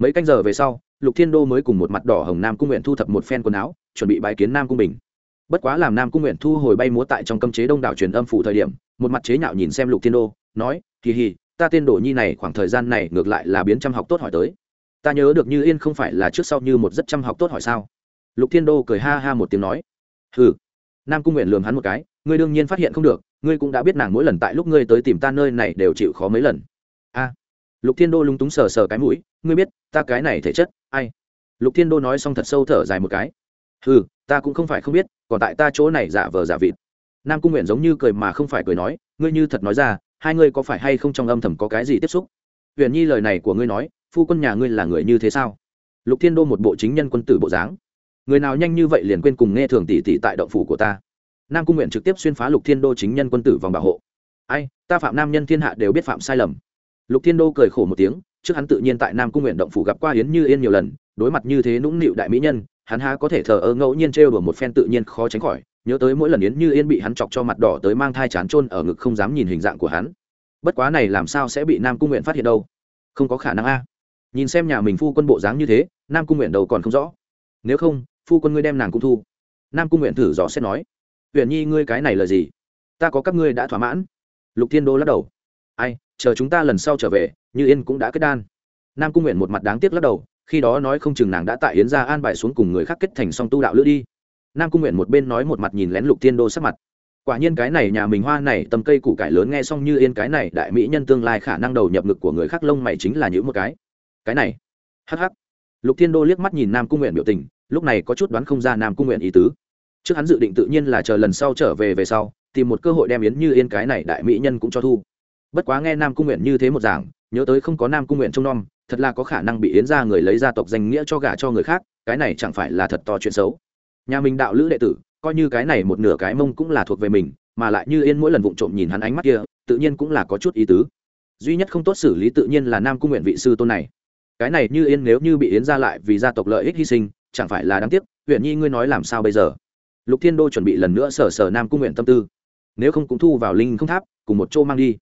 mấy canh giờ về sau, lục thiên đô mới cùng một mặt đỏ hồng nam cung nguyện thu thập một phen quần áo, chuẩn bị bài kiến nam cung bình. Bất quá làm nam cung nguyện thu hồi bay múa tại trong cấm chế đông đảo truyền âm phủ thời điểm, một mặt chế nhạo nhìn xem lục thiên đô, nói, kỳ hì, ta tên đồ nhi này khoảng thời gian này ngược lại là biến chăm học tốt hỏi tới ta nhớ được như yên không phải là trước sau như một rất chăm học tốt hỏi sao? Lục thiên đô cười ha ha một tiếng nói. Hừ. Nam cung nguyện lường hắn một cái, ngươi đương nhiên phát hiện không được, ngươi cũng đã biết nàng mỗi lần tại lúc ngươi tới tìm ta nơi này đều chịu khó mấy lần. A. Lục thiên đô lúng túng sờ sờ cái mũi, ngươi biết, ta cái này thể chất, ai? Lục thiên đô nói xong thật sâu thở dài một cái. Hừ, ta cũng không phải không biết, còn tại ta chỗ này giả vờ giả vịt. Nam cung nguyện giống như cười mà không phải cười nói, ngươi như thật nói ra, hai ngươi có phải hay không trong âm thầm có cái gì tiếp xúc? Huyền nhi lời này của ngươi nói phu quân nhà ngươi là người như thế sao? Lục thiên đô một bộ chính nhân quân tử bộ dáng. Người nào nhanh như vậy liền quên cùng nghe thường tỷ tỷ tại động phủ của ta. Nam cung nguyện trực tiếp xuyên phá lục thiên đô chính nhân quân tử vòng bảo hộ. Ai, ta phạm nam nhân thiên hạ đều biết phạm sai lầm. Lục thiên đô cười khổ một tiếng, trước hắn tự nhiên tại nam cung nguyện động phủ gặp qua yến như yên nhiều lần, đối mặt như thế nũng nịu đại mỹ nhân, hắn há có thể thờ ơ ngẫu nhiên trêu đùa một phen tự nhiên khó tránh khỏi, nhớ tới mỗi lần yến như yên bị hắn chọc cho mặt đỏ tới mang thai chán trôn ở ngực không dám nhìn hình dạng của hắn. Bất quá này làm sao sẽ bị nam cung nguyện phát hiện đâu? Không có khả năng a nhìn xem nhà mình phu quân bộ dáng như thế, nam cung nguyện đầu còn không rõ. Nếu không, phu quân ngươi đem nàng cung thu. Nam cung nguyện thử dò xét nói huyện nhi, ngươi cái này là gì? Ta có các ngươi đã thỏa mãn. Lục thiên đô lắc đầu, ai, chờ chúng ta lần sau trở về, như yên cũng đã kết đan. Nam cung nguyện một mặt đáng tiếc lắc đầu, khi đó nói không chừng nàng đã tại yến ra an bài xuống cùng người khác kết thành song tu đạo lữ đi. Nam cung nguyện một bên nói một mặt nhìn lén lục thiên đô sắc mặt. Quả nhiên cái này nhà mình hoa này, tầm cây củ cải lớn nghe xong như yên cái này đại mỹ nhân tương lai khả năng đầu nhập ngực của người khác lông mày chính là những một cái cái này. Hh lục thiên đô liếc mắt nhìn nam cung nguyện biểu tình, lúc này có chút đoán không ra nam cung nguyện ý tứ. Trước hắn dự định tự nhiên là chờ lần sau trở về về sau, tìm một cơ hội đem yến như yên cái này đại mỹ nhân cũng cho thu. Bất quá nghe nam cung nguyện như thế một giảng, nhớ tới không có nam cung nguyện trông nom, thật là có khả năng bị yến ra người lấy gia tộc danh nghĩa cho gả cho người khác, cái này chẳng phải là thật to chuyện xấu. Nhà mình đạo lữ đệ tử, coi như cái này một nửa cái mông cũng là thuộc về mình, mà lại như yên mỗi lần vụng trộm nhìn hắn ánh mắt kia, tự nhiên cũng là có chút ý tứ. Duy nhất không tốt xử lý tự nhiên là nam cung nguyện vị sư tôn này cái này như yên nếu như bị yến ra lại vì gia tộc lợi ích hy sinh, chẳng phải là đáng tiếc huyện nhi ngươi nói làm sao bây giờ? Lục thiên đô chuẩn bị lần nữa sở sở nam cung nguyện tâm tư. Nếu không cũng thu vào linh không tháp, cùng một chỗ mang đi.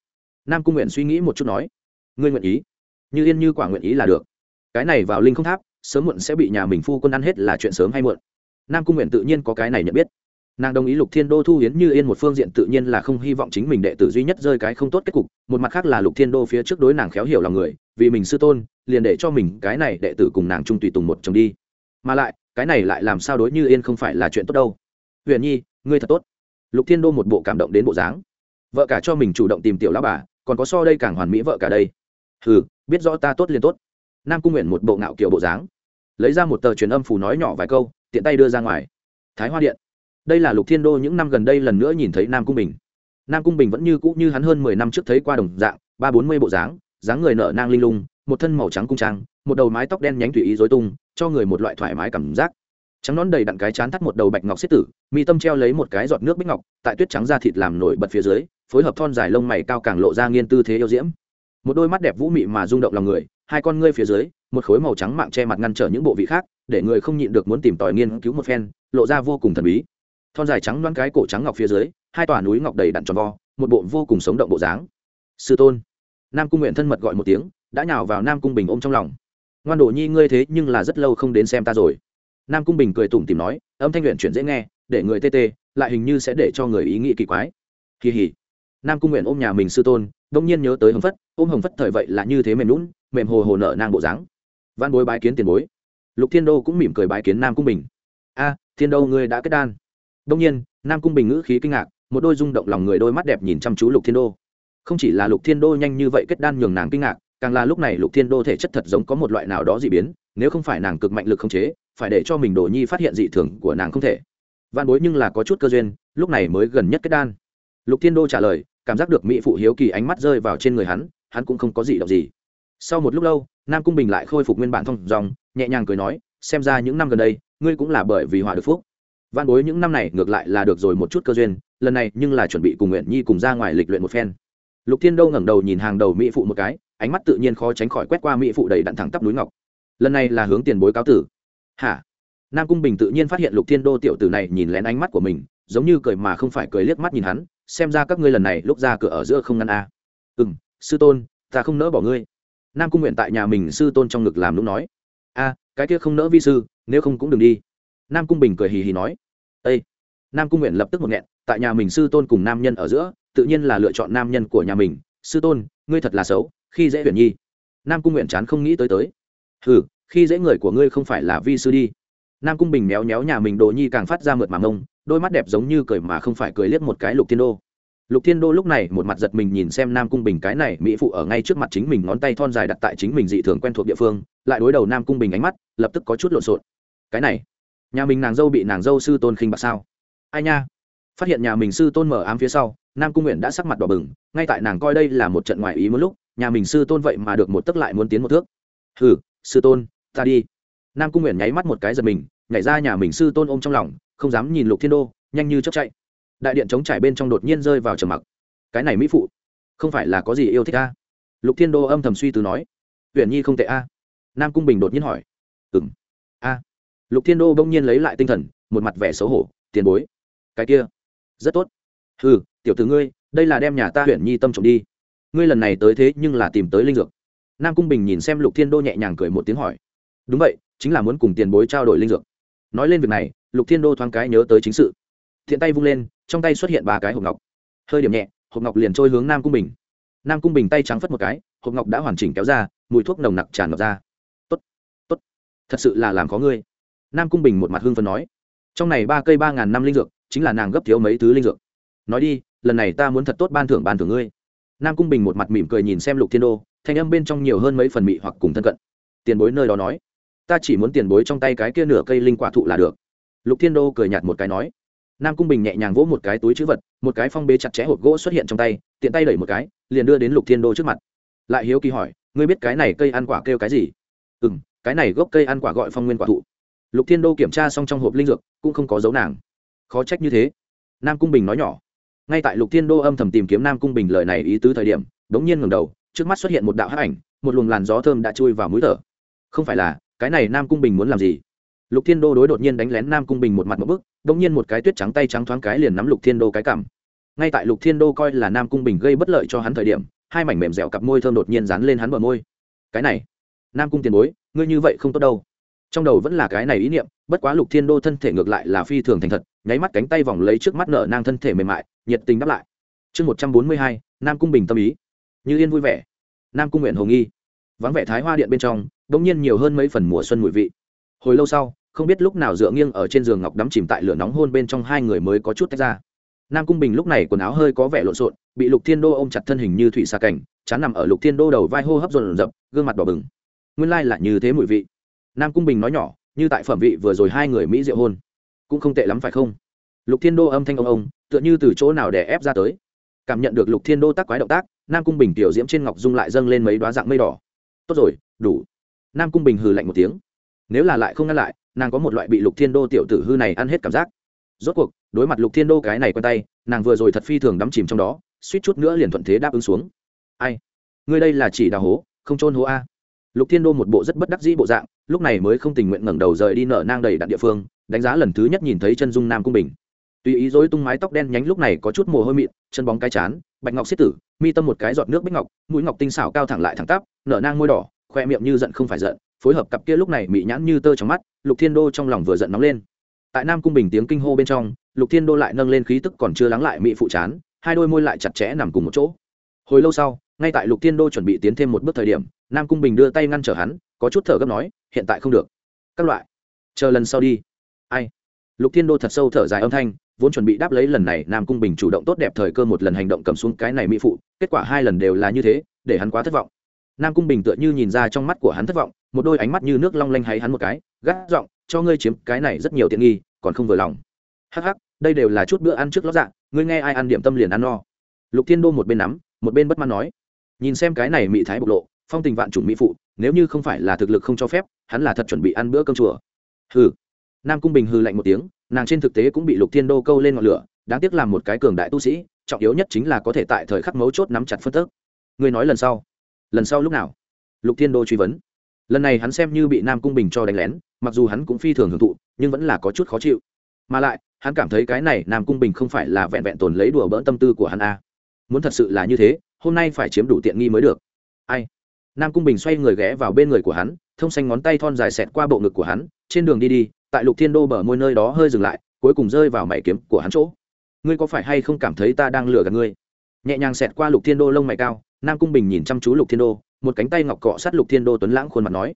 Nam cung nguyện suy nghĩ một chút nói, ngươi nguyện ý? Như yên như quả nguyện ý là được. Cái này vào linh không tháp, sớm muộn sẽ bị nhà mình phu quân ăn hết là chuyện sớm hay muộn. Nam cung nguyện tự nhiên có cái này nhận biết. Nàng đồng ý lục thiên đô thu hiến như yên một phương diện tự nhiên là không hy vọng chính mình đệ tử duy nhất rơi cái không tốt kết cục, một mặt khác là lục thiên đô phía trước đối nàng khéo hiểu lòng người, vì mình sư tôn liền để cho mình cái này đệ tử cùng nàng trung tùy tùng một chồng đi. Mà lại, cái này lại làm sao đối như yên không phải là chuyện tốt đâu. Huyền nhi, ngươi thật tốt. Lục thiên đô một bộ cảm động đến bộ dáng. Vợ cả cho mình chủ động tìm tiểu lão bà, còn có so đây càng hoàn mỹ vợ cả đây. Hừ, biết rõ ta tốt liền tốt. Nam cung nguyện một bộ ngạo kiểu bộ dáng. Lấy ra một tờ truyền âm phù nói nhỏ vài câu, tiện tay đưa ra ngoài. Thái hoa điện. Đây là lục thiên đô những năm gần đây lần nữa nhìn thấy nam cung bình. Nam cung bình vẫn như cũ như hắn hơn mười năm trước thấy qua đồng dạng, ba bốn mươi bộ dáng dáng người nở nang linh lung một thân màu trắng cung trang, một đầu mái tóc đen nhánh tùy ý dối tung, cho người một loại thoải mái cảm giác. Trắng nón đầy đặn cái chán thắt một đầu bạch ngọc xếp tử, mi tâm treo lấy một cái giọt nước bích ngọc, tại tuyết trắng da thịt làm nổi bật phía dưới, phối hợp thon dài lông mày cao càng lộ ra nghiên tư thế yêu diễm. Một đôi mắt đẹp vũ mị mà rung động lòng người, hai con ngươi phía dưới, một khối màu trắng mạng che mặt ngăn trở những bộ vị khác, để người không nhịn được muốn tìm tòi nghiên cứu một phen, lộ ra vô cùng thần bí. Thon dài trắng đoán cái cổ trắng ngọc phía dưới, hai tòa núi ngọc đầy đặn tròn vo, một bộ vô cùng sống động bộ dáng. Sư tôn. Nam cung nguyện thân mật gọi một tiếng đã nhào vào nam cung bình ôm trong lòng. Ngoan đồ nhi, ngươi thế nhưng là rất lâu không đến xem ta rồi. Nam cung bình cười tủm tìm nói, âm thanh luyện chuyển dễ nghe, để người tê tê, lại hình như sẽ để cho người ý nghĩ kỳ quái. Kỳ hỉ nam cung nguyện ôm nhà mình sư tôn, đông nhiên nhớ tới hồng phất, ôm hồng phất thời vậy là như thế mềm lún mềm hồ hồ nở nang bộ dáng. Văn bối bái kiến tiền bối. Lục thiên đô cũng mỉm cười bái kiến nam cung bình. A, thiên đô ngươi đã kết đan. Đông nhiên, nam cung bình ngữ khí kinh ngạc, một đôi rung động lòng người đôi mắt đẹp nhìn chăm chú lục thiên đô. Không chỉ là lục thiên đô nhanh như vậy kết đan nhường nàng kinh ngạc càng là lúc này lục thiên đô thể chất thật giống có một loại nào đó dị biến, nếu không phải nàng cực mạnh lực không chế, phải để cho mình đồ nhi phát hiện dị thường của nàng không thể. Văn bối nhưng là có chút cơ duyên, lúc này mới gần nhất kết đan. Lục thiên đô trả lời, cảm giác được mỹ phụ hiếu kỳ ánh mắt rơi vào trên người hắn hắn cũng không có gì động gì. Sau một lúc lâu, nam cung bình lại khôi phục nguyên bản thông dòng, nhẹ nhàng cười nói, xem ra những năm gần đây, ngươi cũng là bởi vì hỏa được phúc. Văn bối những năm này ngược lại là được rồi một chút cơ duyên, lần này nhưng là chuẩn bị cùng nguyện nhi cùng ra ngoài lịch luyện một phen. Lục thiên đô ngẩng đầu nhìn hàng đầu mỹ phụ một cái ánh mắt tự nhiên khó tránh khỏi quét qua mỹ phụ đầy đặn thẳng tắp núi ngọc. Lần này là hướng tiền bối cáo tử. Hả? Nam cung bình tự nhiên phát hiện lục thiên đô tiểu tử này nhìn lén ánh mắt của mình, giống như cười mà không phải cười liếc mắt nhìn hắn, xem ra các ngươi lần này lúc ra cửa ở giữa không ngăn a. À. ừ m sư tôn, ta không nỡ bỏ ngươi. Nam cung nguyện tại nhà mình sư tôn trong ngực làm lúc nói. A, cái kia không nỡ vi sư, nếu không cũng đừng đi. Nam cung bình cười hì hì nói. Â nam cung nguyện lập tức một nghẹn, tại nhà mình sư tôn cùng nam nhân ở giữa, tự nhiên là lựa chọn nam nhân của nhà mình. Sư tôn, ngươi thật là xấu khi dễ huyền nhi. Nam cung nguyện chán không nghĩ tới tới. Hừ, khi dễ người của ngươi không phải là vi sư đi. Nam cung bình méo méo nhà mình đồ nhi càng phát ra mượt mà mông đôi mắt đẹp giống như cười mà không phải cười liếc một cái lục thiên đô. Lục thiên đô lúc này một mặt giật mình nhìn xem nam cung bình cái này mỹ phụ ở ngay trước mặt chính mình ngón tay thon dài đặt tại chính mình dị thường quen thuộc địa phương lại đối đầu nam cung bình ánh mắt lập tức có chút lộn xộn. Cái này nhà mình nàng dâu bị nàng dâu sư tôn khinh bạc sao? Ai nha? Phát hiện nhà mình sư tôn mở ám phía sau nam cung nguyện đã sắc mặt đỏ bừng ngay tại nàng coi đây là một trận ngoài ý một lúc nhà mình sư tôn vậy mà được một tấc lại muốn tiến một thước. Hừ, sư tôn, ta đi. Nam cung nguyện nháy mắt một cái giật mình, nhảy ra nhà mình sư tôn ôm trong lòng, không dám nhìn lục thiên đô, nhanh như chấp chạy. Đại điện chống trải bên trong đột nhiên rơi vào trầm mặc. Cái này mỹ phụ, không phải là có gì yêu thích a lục thiên đô âm thầm suy tư nói. Tuyển nhi không tệ a. Nam cung bình đột nhiên hỏi. Ừng a. Lục thiên đô bỗng nhiên lấy lại tinh thần, một mặt vẻ xấu hổ, tiền bối, cái kia, rất tốt. Ừ tiểu t ử ngươi, đây là đem nhà ta huyện nhi tâm trộm đi ngươi lần này tới thế nhưng là tìm tới linh dược. Nam cung bình nhìn xem lục thiên đô nhẹ nhàng cười một tiếng hỏi. Đúng vậy, chính là muốn cùng tiền bối trao đổi linh dược. Nói lên việc này, lục thiên đô thoáng cái nhớ tới chính sự. Thiện tay vung lên, trong tay xuất hiện ba cái hộp ngọc. Hơi điểm nhẹ, hộp ngọc liền trôi hướng nam cung bình. Nam cung bình tay trắng phất một cái, hộp ngọc đã hoàn chỉnh kéo ra, mùi thuốc nồng nặc tràn ngập ra. Tốt tốt, thật sự là làm có ngươi. Nam cung bình một mặt hưng phấn nói. Trong này ba cây ba ngàn năm linh dược, chính là nàng gấp thiếu mấy thứ linh dược. Nói đi, lần này ta muốn thật tốt ban thưởng ban thưởng ngươi nam cung bình một mặt mỉm cười nhìn xem lục thiên đô, thanh âm bên trong nhiều hơn mấy phần mị hoặc cùng thân cận. Tiền bối nơi đó nói, ta chỉ muốn tiền bối trong tay cái kia nửa cây linh quả thụ là được. Lục thiên đô cười nhạt một cái nói. Nam cung bình nhẹ nhàng vỗ một cái túi chữ vật, một cái phong bế chặt chẽ hộp gỗ xuất hiện trong tay, tiện tay đẩy một cái, liền đưa đến lục thiên đô trước mặt. Lại hiếu kỳ hỏi, ngươi biết cái này cây ăn quả kêu cái gì? Ừ m cái này gốc cây ăn quả gọi phong nguyên quả thụ. Lục thiên đô kiểm tra xong trong hộp linh dược, cũng không có dấu nàng. Khó trách như thế. Nam cung bình nói nhỏ ngay tại lục thiên đô âm thầm tìm kiếm nam cung bình lời này ý tứ thời điểm đ ố n g nhiên ngừng đầu, trước mắt xuất hiện một đạo hát ảnh, một luồng làn gió thơm đã chui vào mũi thở. Không phải là, cái này nam cung bình muốn làm gì? Lục thiên đô đối đột nhiên đánh lén nam cung bình một mặt một bức đ ỗ n g nhiên một cái tuyết trắng tay trắng thoáng cái liền nắm lục thiên đô cái cảm ngay tại lục thiên đô coi là nam cung bình gây bất lợi cho hắn thời điểm, hai mảnh mềm dẻo cặp môi thơm đột nhiên dán lên hắn bờ môi. Cái này, nam cung tiền bối, ngươi như vậy không tốt đâu trong đầu vẫn là cái này ý niệm, bất quá lục thiên đô thân thể ngược lại là phi thường thành thật, nháy mắt cánh tay vòng lấy trước mắt nở nang thân thể mềm mại, nhiệt tình đáp lại. Chương một trăm bốn mươi hai, nam cung bình tâm ý. Như yên vui vẻ. Nam cung nguyện hồ nghi. Vắng vẻ thái hoa điện bên trong đ ỗ n g nhiên nhiều hơn mấy phần mùa xuân mùi vị. Hồi lâu sau, không biết lúc nào dựa nghiêng ở trên giường ngọc đắm chìm tại lửa nóng hôn bên trong hai người mới có chút tách ra. Nam cung bình lúc này quần áo hơi có vẻ lộn xộn, bị lục thiên đô ôm chặt thân hình như thủy xa cảnh, chán nằm ở lục thiên đô đầu vai hô hấp rộn rập, gương mặt đỏ bừng. Nguyên lai là như thế mùi vị nam cung bình nói nhỏ, như tại phẩm vị vừa rồi hai người mỹ diệu hôn, cũng không tệ lắm phải không? Lục thiên đô âm thanh ông ông, tựa như từ chỗ nào để ép ra tới. Cảm nhận được lục thiên đô tác quái động tác, nam cung bình tiểu diễm trên ngọc dung lại dâng lên mấy đoá dạng mây đỏ. Tốt rồi, đủ. Nam cung bình hừ lạnh một tiếng. Nếu là lại không ngăn lại, nàng có một loại bị lục thiên đô tiểu tử hư này ăn hết cảm giác. Rốt cuộc, đối mặt lục thiên đô cái này quen tay, nàng vừa rồi thật phi thường đắm chìm trong đó, suýt chút nữa liền thuận thế đáp ứng xuống. Ai? Ngươi đây là chỉ đào hố, không trôn hố a. Lục thiên đô một bộ rất bất đắc dĩ bộ dạng lúc này mới không tình nguyện ngẩng đầu rời đi nở nang đầy đặn địa phương, đánh giá lần thứ nhất nhìn thấy chân dung nam cung bình. Tùy ý dối tung mái tóc đen nhánh lúc này có chút mồ hôi mịn, chân bóng cái chán, bạch ngọc xiết tử, mi tâm một cái giọt nước bích ngọc, mũi ngọc tinh xảo cao thẳng lại thẳng tắp, nở nang môi đỏ, khoe miệng như giận không phải giận, phối hợp cặp kia lúc này mị nhãn như tơ trong mắt, lục thiên đô trong lòng vừa giận nóng lên. Tại nam cung bình tiếng kinh hô bên trong, lục thiên đô lại nâng lên khí tức còn chưa lắng lại mị phụ chán, hai đôi môi lại chặt chẽ nằm cùng một chỗ. Hồi lâu sau, ngay tại lục thiên đô chuẩn bị tiến thêm một bước thời điểm, nam cung bình đưa tay ngăn trở hắn có chút thở gấp nói, hiện tại không được. Các loại. Chờ lần sau đi. Ai? Lục thiên đô thật sâu thở dài âm thanh, vốn chuẩn bị đáp lấy lần này nam cung bình chủ động tốt đẹp thời cơ một lần hành động cầm xuống cái này mỹ phụ, kết quả hai lần đều là như thế, để hắn quá thất vọng. Nam cung bình tựa như nhìn ra trong mắt của hắn thất vọng, một đôi ánh mắt như nước long lanh hay hắn một cái, gắt giọng, cho ngươi chiếm cái này rất nhiều tiện nghi, còn không vừa lòng. Hắc hắc, đây đều là chút bữa ăn trước lót dạ ngươi nghe ai ăn điểm tâm liền ăn no. Lục thiên đô một bên nắm, một bên bất mãn nói, nhìn xem cái này mỹ thái bộc lộ phong tình vạn chủng mỹ phụ, nếu như không phải là thực lực không cho phép, hắn là thật chuẩn bị ăn bữa cơm chùa. Hừ. Nam cung bình hừ lạnh một tiếng, nàng trên thực tế cũng bị lục thiên đô câu lên ngọn lửa, đáng tiếc làm một cái cường đại tu sĩ, trọng yếu nhất chính là có thể tại thời khắc mấu chốt nắm chặt phân tức. Ngươi nói lần sau lần sau lúc nào? Lục thiên đô truy vấn. Lần này hắn xem như bị nam cung bình cho đánh lén, mặc dù hắn cũng phi thường hưởng thụ, nhưng vẫn là có chút khó chịu. Mà lại, hắn cảm thấy cái này nam cung bình không phải là vẹn vẹn tồn lấy đùa bỡn tâm tư của hắn a. À. muốn thật sự là như thế, hôm nay phải chiếm đủ tiện nghi mới được. Ai? Nam cung bình xoay người ghé vào bên người của hắn, thông xanh ngón tay thon dài xẹt qua bộ ngực của hắn, trên đường đi đi, tại lục thiên đô bờ môi nơi đó hơi dừng lại, cuối cùng rơi vào mảy kiếm của hắn chỗ. Ngươi có phải hay không cảm thấy ta đang lừa gạt ngươi? Nhẹ nhàng xẹt qua lục thiên đô lông mày cao, nam cung bình nhìn chăm chú lục thiên đô, một cánh tay ngọc cọ sát lục thiên đô tuấn lãng khuôn mặt nói.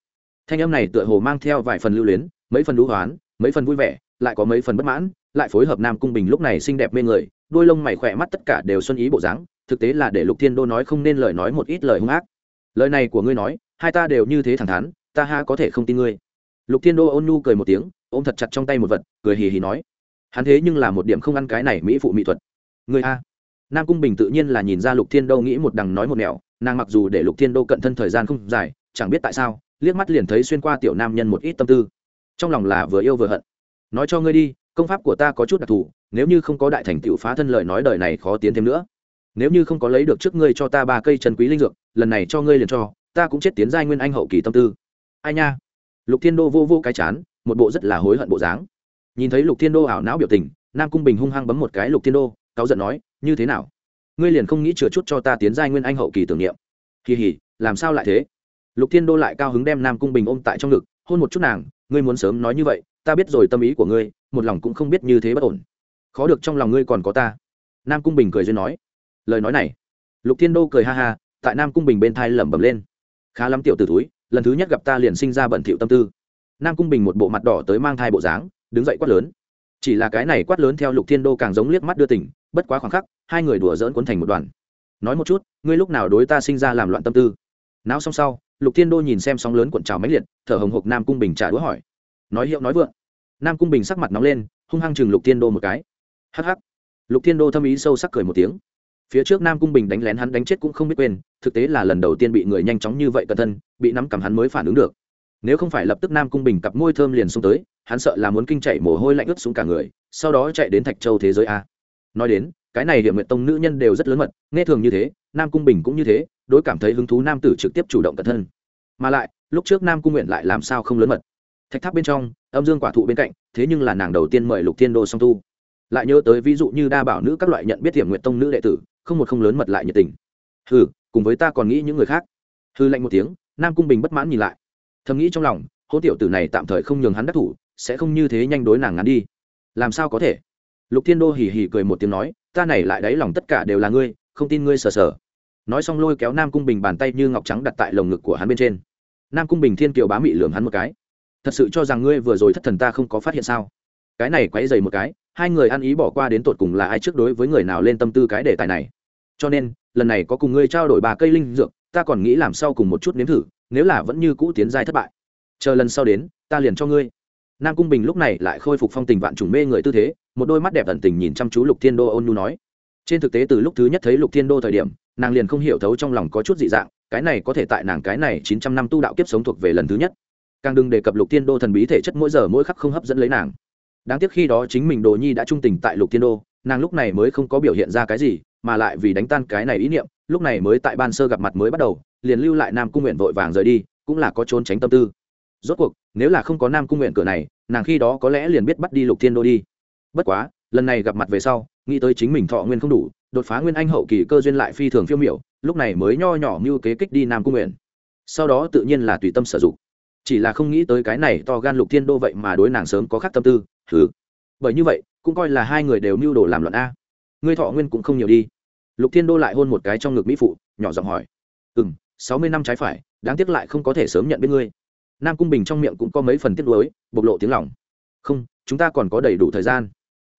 Thanh âm này tựa hồ mang theo vài phần lưu luyến, mấy phần đũ hoán, mấy phần vui vẻ, lại có mấy phần bất mãn, lại phối hợp nam cung bình lúc này xinh đẹp mê người, đôi lông mày khỏe mắt tất cả đều xuân ý bộ dáng, thực tế là để lục thiên đô nói không nên lời nói một ít lời hung ác lời này của ngươi nói, hai ta đều như thế thẳng thắn, ta ha có thể không tin ngươi. Lục thiên đô ôn nu cười một tiếng, ôm thật chặt trong tay một vật, cười hì hì nói, hắn thế nhưng là một điểm không ăn cái này mỹ phụ mỹ thuật. Người a. Nam cung bình tự nhiên là nhìn ra lục thiên đô nghĩ một đằng nói một nẻo, nàng mặc dù để lục thiên đô cận thân thời gian không dài, chẳng biết tại sao, liếc mắt liền thấy xuyên qua tiểu nam nhân một ít tâm tư. Trong lòng là vừa yêu vừa hận. Nói cho ngươi đi, công pháp của ta có chút đặc thù, nếu như không có đại thành tựu phá thân lời nói đời này khó tiến thêm nữa. Nếu như không có lấy được trước ngươi cho ta ba cây chân quý linh dược lần này cho ngươi liền cho, ta cũng chết tiến giai nguyên anh hậu kỳ tâm tư. Ai nha? Lục thiên đô vô vô cái chán, một bộ rất là hối hận bộ dáng. Nhìn thấy lục thiên đô ảo não biểu tình, nam cung bình hung hăng bấm một cái lục thiên đô, cáu giận nói, như thế nào? Ngươi liền không nghĩ chừa chút cho ta tiến giai nguyên anh hậu kỳ tưởng niệm? Kỳ hỉ làm sao lại thế? Lục thiên đô lại cao hứng đem nam cung bình ôm tại trong ngực, hôn một chút nàng, ngươi muốn sớm nói như vậy, ta biết rồi tâm ý của ngươi, một lòng cũng không biết như thế bất ổn. Khó được trong lòng ngươi còn có ta. Nam cung bình cười duyên nói. Lời nói này, lục thiên đô cười ha ha tại nam cung bình bên thai lẩm bẩm lên. Khá lắm tiểu t ử túi lần thứ nhất gặp ta liền sinh ra bẩn thiệu tâm tư. Nam cung bình một bộ mặt đỏ tới mang thai bộ dáng, đứng dậy quát lớn. Chỉ là cái này quát lớn theo lục thiên đô càng giống liếc mắt đưa tỉnh, bất quá khoảng khắc, hai người đùa dỡn cuốn thành một đoàn. Nói một chút, ngươi lúc nào đối ta sinh ra làm loạn tâm tư? Não xong sau, lục thiên đô nhìn xem sóng lớn cuộn trào máy liệt, thở hồng hộc nam cung bình trả đũa hỏi. Nói hiệu nói vượng. Nam cung bình sắc mặt nóng lên, hung hăng chừng lục thiên đô một cái. Hh lục thiên đô thâm ý sâu sắc cười một tiếng phía trước nam cung bình đánh lén hắn đánh chết cũng không biết quên, thực tế là lần đầu tiên bị người nhanh chóng như vậy cẩn thân, bị nắm cầm hắn mới phản ứng được. Nếu không phải lập tức nam cung bình cặp môi thơm liền xuống tới, hắn sợ là muốn kinh chạy mồ hôi lạnh ướt xuống cả người, sau đó chạy đến thạch châu thế giới a. Nói đến, cái này hiện nguyện tông nữ nhân đều rất lớn mật, nghe thường như thế, nam cung bình cũng như thế, đối cảm thấy hứng thú nam tử trực tiếp chủ động cẩn thân. Mà lại, lúc trước nam cung nguyện lại làm sao không lớn mật. Thạch tháp bên trong, âm dương quả thụ bên cạnh, thế nhưng là nàng đầu tiên mời lục thiên đô song tu. Lại nhớ tới ví dụ như đa bảo nữ các loại nhận biết hiểm nguyện tông nữ đệ tử không một không lớn mật lại nhiệt tình. Hừ, cùng với ta còn nghĩ những người khác. Hư lạnh một tiếng, nam cung bình bất mãn nhìn lại. Thầm nghĩ trong lòng hỗ tiểu tử này tạm thời không nhường hắn đắc thủ, sẽ không như thế nhanh đối nàng ngắn đi. Làm sao có thể? Lục thiên đô hì hì cười một tiếng nói, ta này lại đáy lòng tất cả đều là ngươi, không tin ngươi sờ sờ. Nói xong lôi kéo nam cung bình bàn tay như ngọc trắng đặt tại lồng ngực của hắn bên trên. Nam cung bình thiên kiều bá mị lường hắn một cái. Thật sự cho rằng ngươi vừa rồi thất thần ta không có phát hiện sao? Cái này quấy dày một cái, hai người ăn ý bỏ qua đến tột cùng là ai trước đối với người nào lên tâm tư cái đề tài này. Cho nên, lần này có cùng ngươi trao đổi ba cây linh dược, ta còn nghĩ làm sau cùng một chút nếm thử, nếu là vẫn như cũ tiến giai thất bại. Chờ lần sau đến, ta liền cho ngươi. Nam cung bình lúc này lại khôi phục phong tình vạn trùng mê người tư thế, một đôi mắt đẹp tận tình nhìn chăm chú lục thiên đô ôn nhu nói. Trên thực tế từ lúc thứ nhất thấy lục thiên đô thời điểm, nàng liền không hiểu thấu trong lòng có chút dị dạng, cái này có thể tại nàng cái này chín trăm năm tu đạo kiếp sống thuộc về lần thứ nhất. Càng đừng đề cập lục thiên đô thần bí thể chất mỗi giờ mỗi khắc không hấp dẫn lấy nàng đáng tiếc khi đó chính mình đồ nhi đã trung tình tại lục thiên đô, nàng lúc này mới không có biểu hiện ra cái gì, mà lại vì đánh tan cái này ý niệm, lúc này mới tại ban sơ gặp mặt mới bắt đầu, liền lưu lại nam cung nguyện vội vàng rời đi, cũng là có trốn tránh tâm tư. Rốt cuộc, nếu là không có nam cung nguyện cửa này, nàng khi đó có lẽ liền biết bắt đi lục thiên đô đi. Bất quá, lần này gặp mặt về sau, nghĩ tới chính mình thọ nguyên không đủ, đột phá nguyên anh hậu kỳ cơ duyên lại phi thường phiêu miểu, lúc này mới nho nhỏ mưu kế kích đi nam cung nguyện. Sau đó tự nhiên là tùy tâm sử dụng. Chỉ là không nghĩ tới cái này to gan lục thiên đô vậy mà đối nàng sớm có khác tâm tư thử bởi như vậy, cũng coi là hai người đều mưu đồ làm luận a. Ngươi thọ nguyên cũng không nhiều đi. Lục thiên đô lại hôn một cái trong ngực mỹ phụ, nhỏ giọng hỏi. Ừ m sáu mươi năm trái phải, đáng tiếc lại không có thể sớm nhận biết ngươi. Nam cung bình trong miệng cũng có mấy phần tiếc nuối, bộc lộ tiếng lòng. Không, chúng ta còn có đầy đủ thời gian.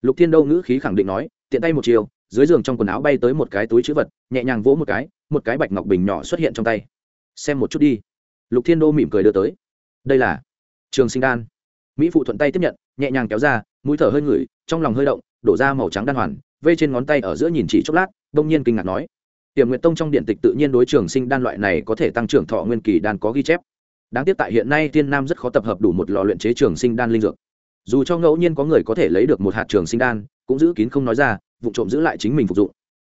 Lục thiên đô ngữ khí khẳng định nói, tiện tay một chiều, dưới giường trong quần áo bay tới một cái túi chữ vật, nhẹ nhàng vỗ một cái một cái bạch ngọc bình nhỏ xuất hiện trong tay. Xem một chút đi. Lục thiên đô mỉm cười đưa tới. Đây là trường sinh đan. Mỹ phụ thuận tay tiếp nhận nhẹ nhàng kéo ra, mũi thở hơi ngửi, trong lòng hơi động, đổ ra màu trắng đan hoàn vây trên ngón tay ở giữa nhìn chỉ chốc lát, đông nhiên kinh ngạc nói, tiềm nguyện tông trong điện tịch tự nhiên đối trường sinh đan loại này có thể tăng trưởng thọ nguyên kỳ đan có ghi chép. Đáng tiếc tại hiện nay tiên nam rất khó tập hợp đủ một lò luyện chế trường sinh đan linh dược. Dù cho ngẫu nhiên có người có thể lấy được một hạt trường sinh đan, cũng giữ kín không nói ra, vụ trộm giữ lại chính mình phục dụng.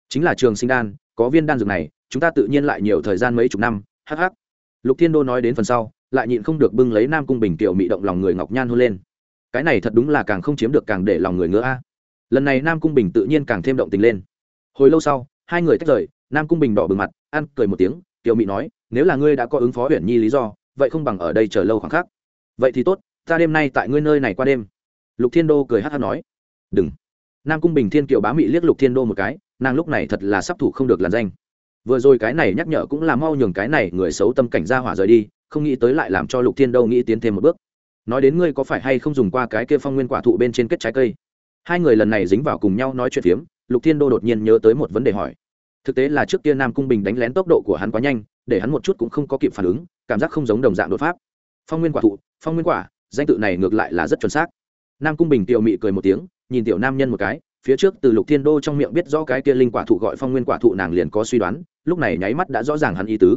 Chính là trường sinh đan, có viên đan dược này, chúng ta tự nhiên lại nhiều thời gian mấy chục năm hh lục thiên đô nói đến phần sau, lại nhịn không được bưng lấy nam cung bình tiểu mị động lòng người ngọc nhan hôn lên cái này thật đúng là càng không chiếm được càng để lòng người ngứa a. Lần này nam cung bình tự nhiên càng thêm động tình lên. Hồi lâu sau, hai người tách rời, nam cung bình đỏ bừng mặt, ăn cười một tiếng, tiểu mị nói, nếu là ngươi đã có ứng phó huyện nhi lý do, vậy không bằng ở đây chờ lâu khoảng khắc. Vậy thì tốt, ta đêm nay tại ngươi nơi này qua đêm. Lục thiên đô cười hát hát nói. Đừng. Nam cung bình thiên kiều bá mị liếc lục thiên đô một cái, nàng lúc này thật là sắp thủ không được làn danh. Vừa rồi cái này nhắc nhở cũng là mau nhường cái này người xấu tâm cảnh ra hỏa rời đi, không nghĩ tới lại làm cho lục thiên đô nghĩ tiến thêm một bước nói đến ngươi có phải hay không dùng qua cái kia phong nguyên quả thụ bên trên kết trái cây? Hai người lần này dính vào cùng nhau nói chuyện phiếm, lục thiên đô đột nhiên nhớ tới một vấn đề hỏi. Thực tế là trước kia nam cung bình đánh lén tốc độ của hắn quá nhanh, để hắn một chút cũng không có kịp phản ứng, cảm giác không giống đồng dạng đột pháp. Phong nguyên quả thụ, phong nguyên quả, danh tự này ngược lại là rất chuẩn xác. Nam cung bình tiểu mị cười một tiếng, nhìn tiểu nam nhân một cái, phía trước từ lục thiên đô trong miệng biết rõ cái kia linh quả thụ gọi phong nguyên quả thụ nàng liền có suy đoán, lúc này nháy mắt đã rõ ràng hắn ý tứ.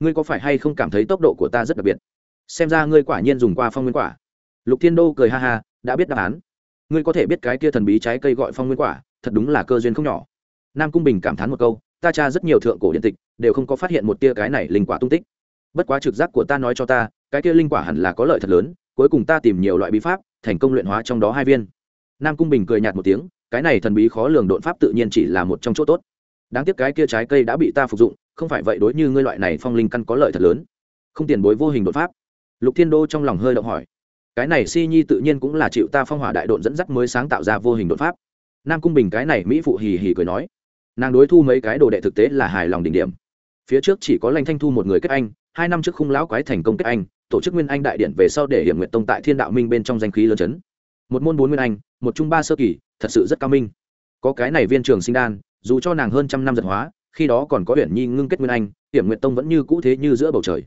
Ngươi có phải hay không cảm thấy tốc độ của ta rất đặc biệt? Xem ra ngươi quả nhiên dùng qua phong nguyên quả. Lục thiên đô cười ha ha, đã biết đáp án. Ngươi có thể biết cái kia thần bí trái cây gọi phong nguyên quả, thật đúng là cơ duyên không nhỏ. Nam cung bình cảm thán một câu, ta tra rất nhiều thượng cổ điện tịch, đều không có phát hiện một tia cái này linh quả tung tích. Bất quá trực giác của ta nói cho ta, cái kia linh quả hẳn là có lợi thật lớn, cuối cùng ta tìm nhiều loại bí pháp, thành công luyện hóa trong đó hai viên. Nam cung bình cười nhạt một tiếng, cái này thần bí khó lường đột pháp tự nhiên chỉ là một trong chỗ tốt. Đáng tiếc cái kia trái cây đã bị ta phục dụng, không phải vậy đối như ngươi loại này phong linh căn có lợi thật lớn. Không tiền bối vô hình đột pháp lục thiên đô trong lòng hơi động hỏi, cái này si nhi tự nhiên cũng là chịu ta phong hỏa đại độn dẫn dắt mới sáng tạo ra vô hình đột pháp. Nam cung bình cái này mỹ phụ hì hì cười nói, nàng đối thu mấy cái đồ đệ thực tế là hài lòng đỉnh điểm. Phía trước chỉ có lanh thanh thu một người kết anh, hai năm trước khung lão quái thành công kết anh, tổ chức nguyên anh đại điện về sau để hiểm nguyện tông tại thiên đạo minh bên trong danh khí lớn chấn. Một môn bốn nguyên anh, một trung ba sơ kỳ, thật sự rất cao minh. Có cái này viên trường sinh đan, dù cho nàng hơn trăm năm giật hóa, khi đó còn có huyện nhi ngưng kết nguyên anh, hiểm nguyện tông vẫn như cũ thế như giữa bầu trời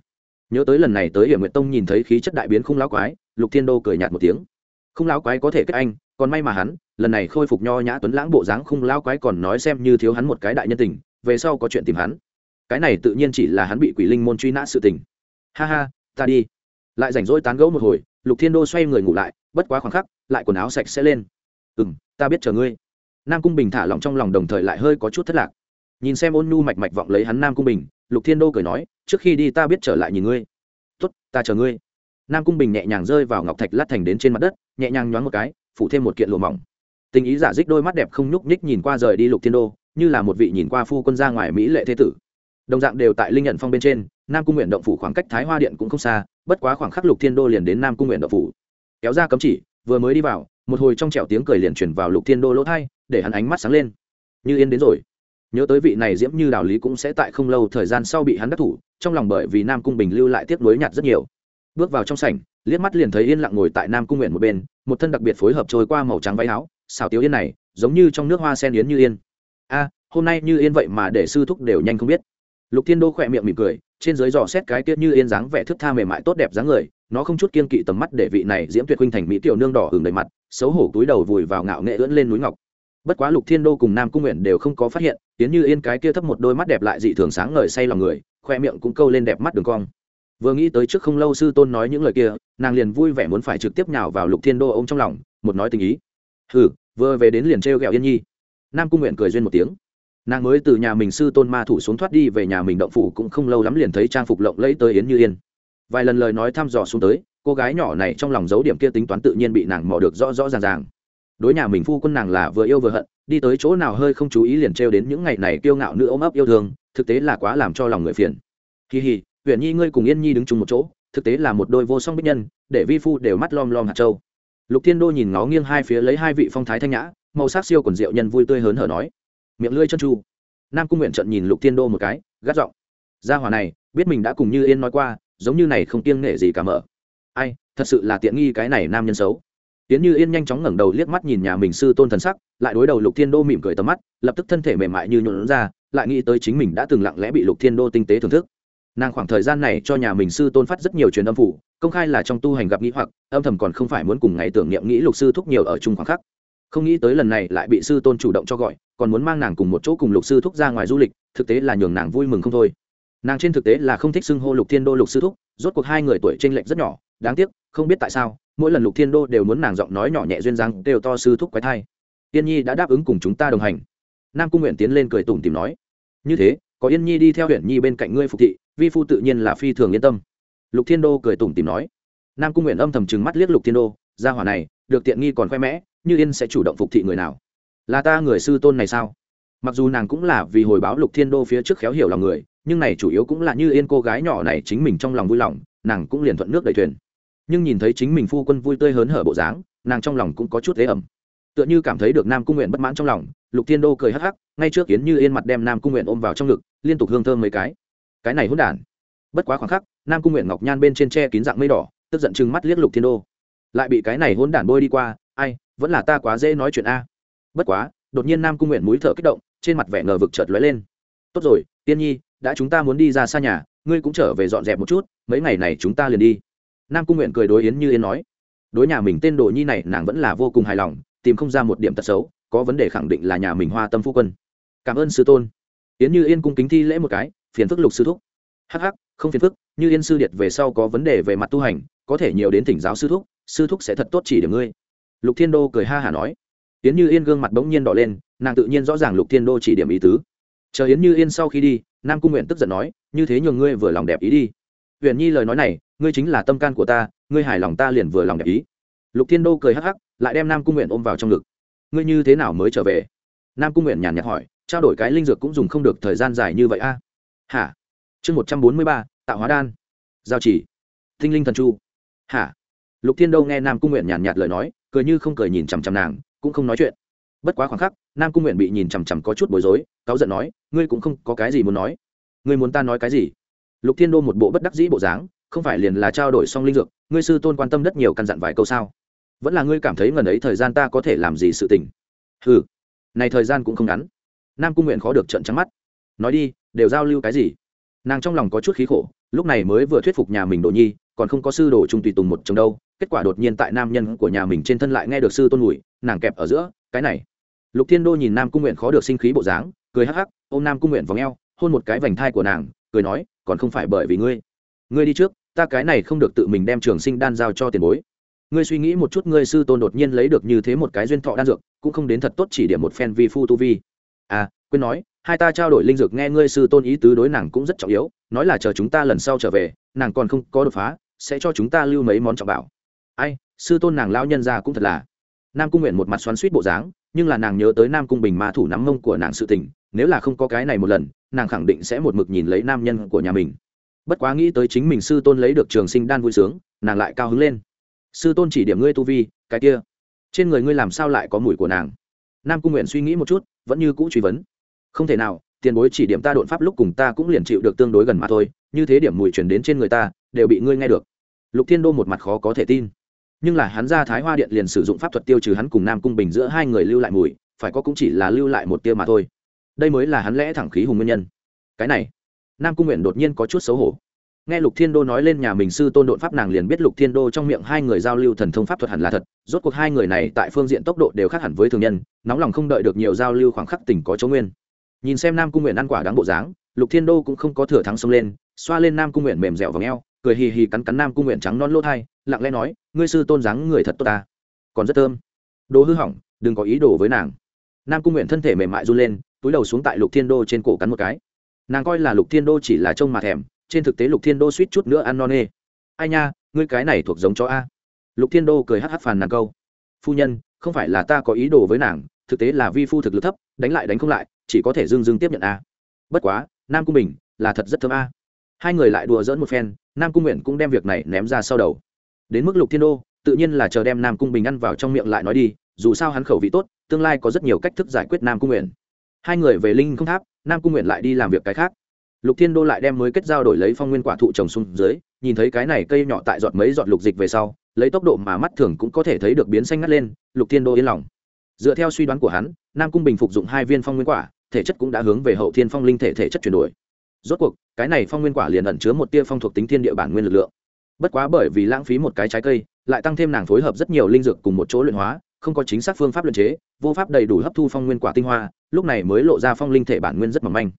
nhớ tới lần này tới hiểm nguyện tông nhìn thấy khí chất đại biến khung lão quái, lục thiên đô cười nhạt một tiếng. Khung lão quái có thể kết anh, còn may mà hắn, lần này khôi phục nho nhã tuấn lãng bộ dáng khung lão quái còn nói xem như thiếu hắn một cái đại nhân tình, về sau có chuyện tìm hắn. Cái này tự nhiên chỉ là hắn bị quỷ linh môn truy nã sự tình. Ha ha, ta đi. Lại rảnh rỗi tán gẫu một hồi, lục thiên đô xoay người ngủ lại, bất quá khoảng khắc, lại quần áo sạch sẽ lên. Ừ m ta biết chờ ngươi. Nam cung bình thả lỏng trong lòng đồng thời lại hơi có chút thất lạc. Nhìn xem ôn nhu mạch mạch vọng lấy hắn nam cung bình lục thiên đô cười nói, trước khi đi ta biết trở lại nhìn ngươi. Tuất ta chờ ngươi. Nam cung bình nhẹ nhàng rơi vào ngọc thạch lát thành đến trên mặt đất, nhẹ nhàng nhoáng một cái, phủ thêm một kiện lụa mỏng. Tình ý giả dích đôi mắt đẹp không nhúc nhích nhìn qua rời đi lục thiên đô, như là một vị nhìn qua phu quân ra ngoài mỹ lệ thế tử. Đồng dạng đều tại linh nhận phong bên trên, nam cung nguyện động phủ khoảng cách thái hoa điện cũng không xa, bất quá khoảng khắc lục thiên đô liền đến nam cung nguyện động phủ. Kéo ra cấm chỉ, vừa mới đi vào, một hồi trong trẻo tiếng cười liền chuyển vào lục thiên đô lỗ thai để hắn ánh mắt sáng lên. Như yên đến rồi nhớ tới vị này diễm như đào lý cũng sẽ tại không lâu thời gian sau bị hắn đắc thủ, trong lòng bởi vì nam cung bình lưu lại tiếc nuối nhạt rất nhiều. Bước vào trong sảnh, liếc mắt liền thấy yên lặng ngồi tại nam cung nguyện một bên, một thân đặc biệt phối hợp trôi qua màu trắng váy áo xào tiếu yên này, giống như trong nước hoa sen yến như yên. A, hôm nay như yên vậy mà để sư thúc đều nhanh không biết. Lục thiên đô khỏe miệng mỉm cười, trên dưới dò xét cái tiết như yên dáng vẻ thức tha mềm mại tốt đẹp dáng người, nó không chút kiên kỵ tầm mắt để vị này diễm tuyệt huynh thành mỹ tiểu nương đỏ hừng đầy mặt, xấu hổ túi đầu vùi vào ngạo nghệ ưỡn lên núi ngọc. Bất quá lục thiên đô cùng nam cung nguyện đều không có phát hiện tiến như yên cái kia thấp một đôi mắt đẹp lại dị thường sáng ngời say lòng người, khoe miệng cũng câu lên đẹp mắt đường cong. Vừa nghĩ tới trước không lâu sư tôn nói những lời kia, nàng liền vui vẻ muốn phải trực tiếp nhào vào lục thiên đô ông trong lòng, một nói tình ý. Hừ, vừa về đến liền trêu ghẹo yên nhi. Nam cung nguyện cười duyên một tiếng. Nàng mới từ nhà mình sư tôn ma thủ xuống thoát đi về nhà mình động phủ cũng không lâu lắm liền thấy trang phục lộng lẫy tới yến như yên. Vài lần lời nói thăm dò xuống tới, cô gái nhỏ này trong lòng dấu điểm kia tính toán tự nhiên bị nàng mò được rõ rõ ràng ràng đối nhà mình phu quân nàng là vừa yêu vừa hận, đi tới chỗ nào hơi không chú ý liền trêu đến những ngày này kiêu ngạo nữ ôm ấp yêu thương, thực tế là quá làm cho lòng người phiền. Kỳ hì huyện nhi ngươi cùng yên nhi đứng chung một chỗ, thực tế là một đôi vô song bích nhân, để vi phu đều mắt lom lom hạt trâu. lục thiên đô nhìn ngó nghiêng hai phía lấy hai vị phong thái thanh nhã, màu sắc siêu quần rượu nhân vui tươi hớn hở nói, miệng lưỡi chân chu. Nam cung nguyện trận nhìn lục thiên đô một cái, gắt giọng, gia hòa này, biết mình đã cùng như yên nói qua, giống như này không kiêng nể gì cả mở. Ai, thật sự là tiện nghi cái này nam nhân xấu tiến như yên nhanh chóng ngẩng đầu liếc mắt nhìn nhà mình sư tôn thần sắc, lại đối đầu lục thiên đô mỉm cười tầm mắt, lập tức thân thể mềm mại như nhuộn ra, lại nghĩ tới chính mình đã từng lặng lẽ bị lục thiên đô tinh tế thưởng thức. Nàng khoảng thời gian này cho nhà mình sư tôn phát rất nhiều truyền âm phủ, công khai là trong tu hành gặp nghĩ hoặc, âm thầm còn không phải muốn cùng ngày tưởng niệm nghĩ lục sư thúc nhiều ở chung khoảng khắc. Không nghĩ tới lần này lại bị sư tôn chủ động cho gọi, còn muốn mang nàng cùng một chỗ cùng lục sư thúc ra ngoài du lịch, thực tế là nhường nàng vui mừng không thôi. Nàng trên thực tế là không thích xưng hô lục thiên đô lục sư thúc, rốt cuộc hai người tuổi t r ê n lệch rất nhỏ đáng tiếc không biết tại sao mỗi lần lục thiên đô đều muốn nàng giọng nói nhỏ nhẹ duyên dáng, đều to sư thúc quái thai. Yên nhi đã đáp ứng cùng chúng ta đồng hành. Nam cung nguyện tiến lên cười tủm tìm nói như thế có yên nhi đi theo huyện nhi bên cạnh ngươi phục thị vi phu tự nhiên là phi thường yên tâm. Lục thiên đô cười tủm tìm nói. Nam cung nguyện âm thầm chừng mắt liếc lục thiên đô ra hỏa này được tiện nghi còn khoe mẽ như yên sẽ chủ động phục thị người nào? Là ta người sư tôn này sao? Mặc dù nàng cũng là vì hồi báo lục thiên đô phía trước khéo hiểu lòng người nhưng này chủ yếu cũng là như yên cô gái nhỏ này chính mình trong lòng vui lòng nàng cũng liền thuận nước đầy thuyền nhưng nhìn thấy chính mình phu quân vui tươi hớn hở bộ dáng, nàng trong lòng cũng có chút thế ẩm. Tựa như cảm thấy được nam cung nguyện bất mãn trong lòng, lục thiên đô cười hắc hắc, ngay trước kiến như yên mặt đem nam cung nguyện ôm vào trong ngực, liên tục hương thơm mấy cái. Cái này hôn đản. Bất quá khoảng khắc, nam cung nguyện ngọc nhan bên trên tre kín dạng mây đỏ, tức giận chừng mắt liếc lục thiên đô. Lại bị cái này hôn đản bôi đi qua, ai, vẫn là ta quá dễ nói chuyện a. Bất quá, đột nhiên nam cung nguyện mũi thở kích động, trên mặt vẻ ngờ vực chợt lóe lên. Tốt rồi, tiên nhi, đã chúng ta muốn đi ra xa nhà, ngươi cũng trở về dọn dẹp một chút, mấy ngày này chúng ta liền đi nam cung nguyện cười đối yến như yên nói, đối nhà mình tên đồ nhi này, nàng vẫn là vô cùng hài lòng, tìm không ra một điểm tật xấu, có vấn đề khẳng định là nhà mình hoa tâm phu quân. Cảm ơn sư tôn. Yến như yên cung kính thi lễ một cái, phiền phức lục sư thúc. Hắc hắc, không phiền phức, như yên sư điệt về sau có vấn đề về mặt tu hành, có thể nhiều đến thỉnh giáo sư thúc sư thúc sẽ thật tốt chỉ điểm ngươi. Lục thiên đô cười ha hả nói. Yến như yên gương mặt bỗng nhiên đỏ lên, nàng tự nhiên rõ ràng lục thiên đô chỉ điểm ý tứ. Chờ yến như yên sau khi đi, nam cung nguyện tức giận nói, như thế nhường ngươi vừa lòng đẹp ý đi huyền nhi lời nói này, ngươi chính là tâm can của ta, ngươi hài lòng ta liền vừa lòng đẹp ý. Lục thiên đô cười hắc hắc, lại đem nam cung nguyện ôm vào trong ngực. Ngươi như thế nào mới trở về? Nam cung nguyện nhàn nhạt hỏi, trao đổi cái linh dược cũng dùng không được thời gian dài như vậy a? Hả? Chương một trăm bốn mươi ba, tạo hóa đan. Giao chỉ. Thinh linh thần chu. Hả? Lục thiên đô nghe nam cung nguyện nhàn nhạt lời nói, cười như không cười nhìn chằm chằm nàng, cũng không nói chuyện. Bất quá khoảng khắc, nam cung nguyện bị nhìn chằm chằm có chút bối rối, cáu giận nói, ngươi cũng không có cái gì muốn nói. Ngươi muốn ta nói cái gì? Lục thiên đô một bộ bất đắc dĩ bộ dáng, không phải liền là trao đổi xong linh dược, ngươi sư tôn quan tâm rất nhiều căn dặn vài câu sao? Vẫn là ngươi cảm thấy ngần ấy thời gian ta có thể làm gì sự tình? Ừ này thời gian cũng không ngắn. Nam cung nguyện khó được trận trắng mắt. Nói đi, đều giao lưu cái gì? Nàng trong lòng có chút khí khổ, lúc này mới vừa thuyết phục nhà mình đồ nhi, còn không có sư đồ trung tùy tùng một chồng đâu, kết quả đột nhiên tại nam nhân của nhà mình trên thân lại nghe được sư tôn ngủi nàng kẹp ở giữa, cái này. Lục thiên đô nhìn nam cung nguyện khó được sinh khí bộ dáng, cười hắc hắc ô m nam cung nguyện v ò hôn một cái vành thai của nàng cười nói, còn không phải bởi vì ngươi. Ngươi đi trước, ta cái này không được tự mình đem trường sinh đan giao cho tiền bối. Ngươi suy nghĩ một chút, ngươi sư tôn đột nhiên lấy được như thế một cái duyên thọ đan dược, cũng không đến thật tốt chỉ điểm một phen vi phu tu vi. À quên nói, hai ta trao đổi linh dược nghe ngươi sư tôn ý tứ đối nàng cũng rất trọng yếu, nói là chờ chúng ta lần sau trở về, nàng còn không có đột phá, sẽ cho chúng ta lưu mấy món trọng bảo. Ai, sư tôn nàng lão nhân ra cũng thật là. Nam cung nguyện một mặt xoắn suýt bộ dáng, nhưng là nàng nhớ tới nam cung bình ma thủ nắm mông của nàng sự tình, nếu là không có cái này một lần nàng khẳng định sẽ một mực nhìn lấy nam nhân của nhà mình. Bất quá nghĩ tới chính mình sư tôn lấy được trường sinh đan vui sướng, nàng lại cao hứng lên. Sư tôn chỉ điểm ngươi tu vi, cái kia. Trên người ngươi làm sao lại có mùi của nàng? Nam cung nguyện suy nghĩ một chút, vẫn như cũ truy vấn. Không thể nào, tiền bối chỉ điểm ta đột pháp lúc cùng ta cũng liền chịu được tương đối gần mà thôi, như thế điểm mùi chuyển đến trên người ta, đều bị ngươi nghe được. Lục thiên đô một mặt khó có thể tin. Nhưng là hắn ra thái hoa điện liền sử dụng pháp thuật tiêu trừ hắn cùng nam cung bình giữa hai người lưu lại mùi, phải có cũng chỉ là lưu lại một tia mà thôi đây mới là hắn lẽ thẳng khí hùng nguyên nhân. Cái này, nam cung nguyện đột nhiên có chút xấu hổ. Nghe lục thiên đô nói lên nhà mình sư tôn đột pháp nàng liền biết lục thiên đô trong miệng hai người giao lưu thần thông pháp thuật hẳn là thật, rốt cuộc hai người này tại phương diện tốc độ đều khác hẳn với thường nhân, nóng lòng không đợi được nhiều giao lưu khoảng khắc tỉnh có chỗ nguyên. Nhìn xem nam cung nguyện ăn quả đáng bộ dáng, lục thiên đô cũng không có thừa thắng xông lên, xoa lên nam cung nguyện mềm dẻo và ngheo cười hì hì cắn cắn nam cung nguyện trắng non lỗ thai, lặng lẽ nói, ngươi sư tôn dáng người thật tốt ta, còn rất thơm. Đồ hư hỏng, đừng có ý đồ với nàng. Nam cung nguyện thân thể mềm mại run lên túi đầu xuống tại lục thiên đô trên cổ cắn một cái. Nàng coi là lục thiên đô chỉ là trông mà thèm, trên thực tế lục thiên đô suýt chút nữa ăn non nê. Ai nha, ngươi cái này thuộc giống chó a. Lục thiên đô cười hắc hắc phàn nàng câu. Phu nhân, không phải là ta có ý đồ với nàng, thực tế là vi phu thực lực thấp, đánh lại đánh không lại, chỉ có thể dương dương tiếp nhận a. Bất quá, nam cung bình là thật rất thơm a. Hai người lại đùa dỡn một phen, nam cung nguyện cũng đem việc này ném ra sau đầu. Đến mức lục thiên đô, tự nhiên là chờ đem nam cung bình ăn vào trong miệng lại nói đi, dù sao hắn khẩu vị tốt, tương lai có rất nhiều cách thức giải quyết nam cung nguyện hai người về linh không tháp, nam cung nguyện lại đi làm việc cái khác. Lục thiên đô lại đem mới kết giao đổi lấy phong nguyên quả thụ trồng xuống dưới, nhìn thấy cái này cây nhỏ tại giọt mấy giọt lục dịch về sau, lấy tốc độ mà mắt thường cũng có thể thấy được biến xanh ngắt lên, lục thiên đô yên lòng. Dựa theo suy đoán của hắn, nam cung bình phục dụng hai viên phong nguyên quả, thể chất cũng đã hướng về hậu thiên phong linh thể thể chất chuyển đổi. Rốt cuộc, cái này phong nguyên quả liền ẩn chứa một tia phong thuộc tính thiên địa bản nguyên lực lượng. Bất quá bởi vì lãng phí một cái trái cây, lại tăng thêm nàng phối hợp rất nhiều linh dược cùng một chỗ luyện hóa không có chính xác phương pháp luyện chế, vô pháp đầy đủ hấp thu phong nguyên quả tinh hoa, lúc này mới lộ ra phong linh thể bản nguyên rất mỏng manh.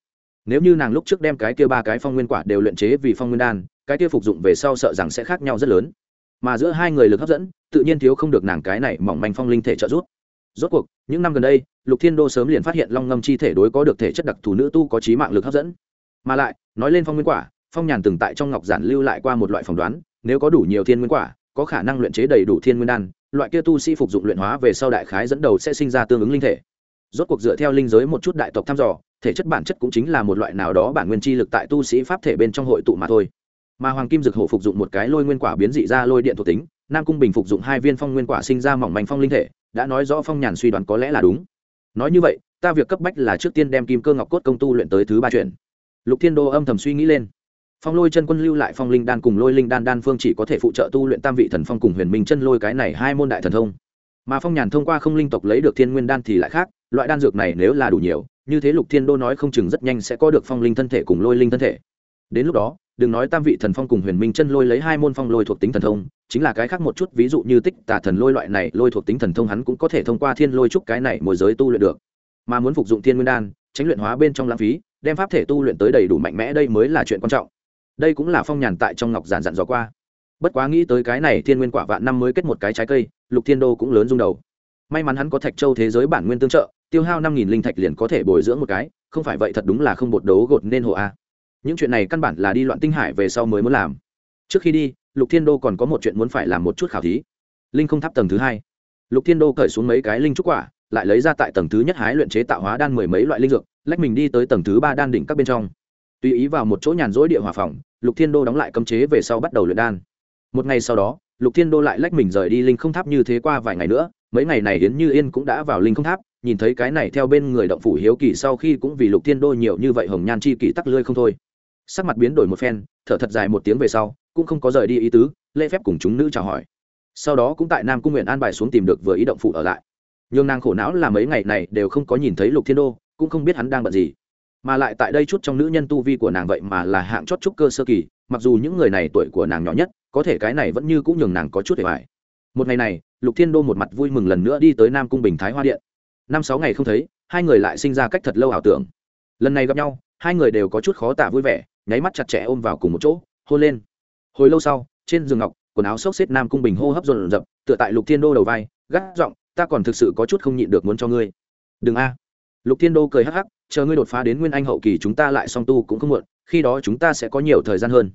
Nếu như nàng lúc trước đem cái kia ba cái phong nguyên quả đều luyện chế vì phong nguyên đan, cái kia phục dụng về sau sợ rằng sẽ khác nhau rất lớn. Mà giữa hai người lực hấp dẫn, tự nhiên thiếu không được nàng cái này mỏng manh phong linh thể trợ giúp. Rốt cuộc, những năm gần đây, lục thiên đô sớm liền phát hiện long ngâm chi thể đối có được thể chất đặc thù nữ tu có trí mạng lực hấp dẫn. Mà lại, nói lên phong nguyên quả, phong nhàn từng tại trong ngọc giản lưu lại qua một loại phỏng đoán, nếu có đủ nhiều thiên nguyên quả, có khả năng luyện chế đầy đủ thiên nguyên đan loại kia tu sĩ phục dụng luyện hóa về sau đại khái dẫn đầu sẽ sinh ra tương ứng linh thể. Rốt cuộc dựa theo linh giới một chút đại tộc thăm dò, thể chất bản chất cũng chính là một loại nào đó bản nguyên chi lực tại tu sĩ pháp thể bên trong hội tụ mà thôi. Mà hoàng kim dực hổ phục dụng một cái lôi nguyên quả biến dị ra lôi điện thuộc tính, nam cung bình phục dụng hai viên phong nguyên quả sinh ra mỏng manh phong linh thể, đã nói rõ phong nhàn suy đoán có lẽ là đúng. Nói như vậy, ta việc cấp bách là trước tiên đem kim cơ ngọc cốt công tu luyện tới thứ ba chuyện. Lục thiên đô âm thầm suy nghĩ lên phong lôi chân quân lưu lại phong linh đan cùng lôi linh đan đan phương chỉ có thể phụ trợ tu luyện tam vị thần phong cùng huyền minh chân lôi cái này hai môn đại thần thông. Mà phong nhàn thông qua không linh tộc lấy được thiên nguyên đan thì lại khác, loại đan dược này nếu là đủ nhiều, như thế lục thiên đô nói không chừng rất nhanh sẽ có được phong linh thân thể cùng lôi linh thân thể. Đến lúc đó, đừng nói tam vị thần phong cùng huyền minh chân lôi lấy hai môn phong lôi thuộc tính thần thông, chính là cái khác một chút, ví dụ như tích tà thần lôi loại này, lôi thuộc tính thần thông hắn cũng có thể thông qua thiên lôi trúc cái này môi giới tu luyện được. Mà muốn phục dụng thiên nguyên đan, tránh luyện hóa bên trong lãng phí, đem pháp thể tu luyện tới đầy đủ mạnh mẽ đây mới là chuyện quan trọng đây cũng là phong nhàn tại trong ngọc giản dặn dò qua. Bất quá nghĩ tới cái này thiên nguyên quả vạn năm mới kết một cái trái cây, lục thiên đô cũng lớn rung đầu. May mắn hắn có thạch châu thế giới bản nguyên tương trợ, tiêu hao năm nghìn linh thạch liền có thể bồi dưỡng một cái, không phải vậy thật đúng là không bột đấu gột nên hộ a. Những chuyện này căn bản là đi loạn tinh hải về sau mới muốn làm. Trước khi đi, lục thiên đô còn có một chuyện muốn phải làm một chút khảo thí. Linh không tháp tầng thứ hai. Lục thiên đô cởi xuống mấy cái linh trúc quả, lại lấy ra tại tầng thứ nhất hái luyện chế tạo hóa đan mười mấy loại linh dược, lách mình đi tới tầng thứ ba đan đỉnh các bên trong. Tùy ý vào một chỗ nhàn rỗi địa hòa phòng lục thiên đô đóng lại cấm chế về sau bắt đầu luyện đan. Một ngày sau đó, lục thiên đô lại lách mình rời đi linh không tháp như thế qua vài ngày nữa. Mấy ngày này đến như yên cũng đã vào linh không tháp, nhìn thấy cái này theo bên người động phủ hiếu kỳ sau khi cũng vì lục thiên đô nhiều như vậy hồng nhan chi kỳ tắc lơi không thôi. Sắc mặt biến đổi một phen, thở thật dài một tiếng về sau, cũng không có rời đi ý tứ, lễ phép cùng chúng nữ chào hỏi. Sau đó cũng tại nam cung nguyện an bài xuống tìm được vừa ý động phụ ở lại. Nhưng nàng khổ não là mấy ngày này đều không có nhìn thấy lục thiên đô, cũng không biết hắn đang bận gì mà lại tại đây chút trong nữ nhân tu vi của nàng vậy mà là hạng chót trúc cơ sơ kỳ, mặc dù những người này tuổi của nàng nhỏ nhất, có thể cái này vẫn như cũng nhường nàng có chút để bài một ngày này, lục thiên đô một mặt vui mừng lần nữa đi tới nam cung bình thái hoa điện. Năm sáu ngày không thấy, hai người lại sinh ra cách thật lâu ảo tưởng. Lần này gặp nhau, hai người đều có chút khó tả vui vẻ, nháy mắt chặt chẽ ôm vào cùng một chỗ, hôn lên. Hồi lâu sau, trên giường ngọc, quần áo xốc xếp nam cung bình hô hấp dồn dập, tựa tại lục thiên đô đầu vai, gắt giọng, ta còn thực sự có chút không nhịn được muốn cho ngươi. Đừng a. Lục thiên đô cười hắc hắc chờ ngươi đột phá đến nguyên anh hậu kỳ chúng ta lại song tu cũng không muộn, khi đó chúng ta sẽ có nhiều thời gian hơn.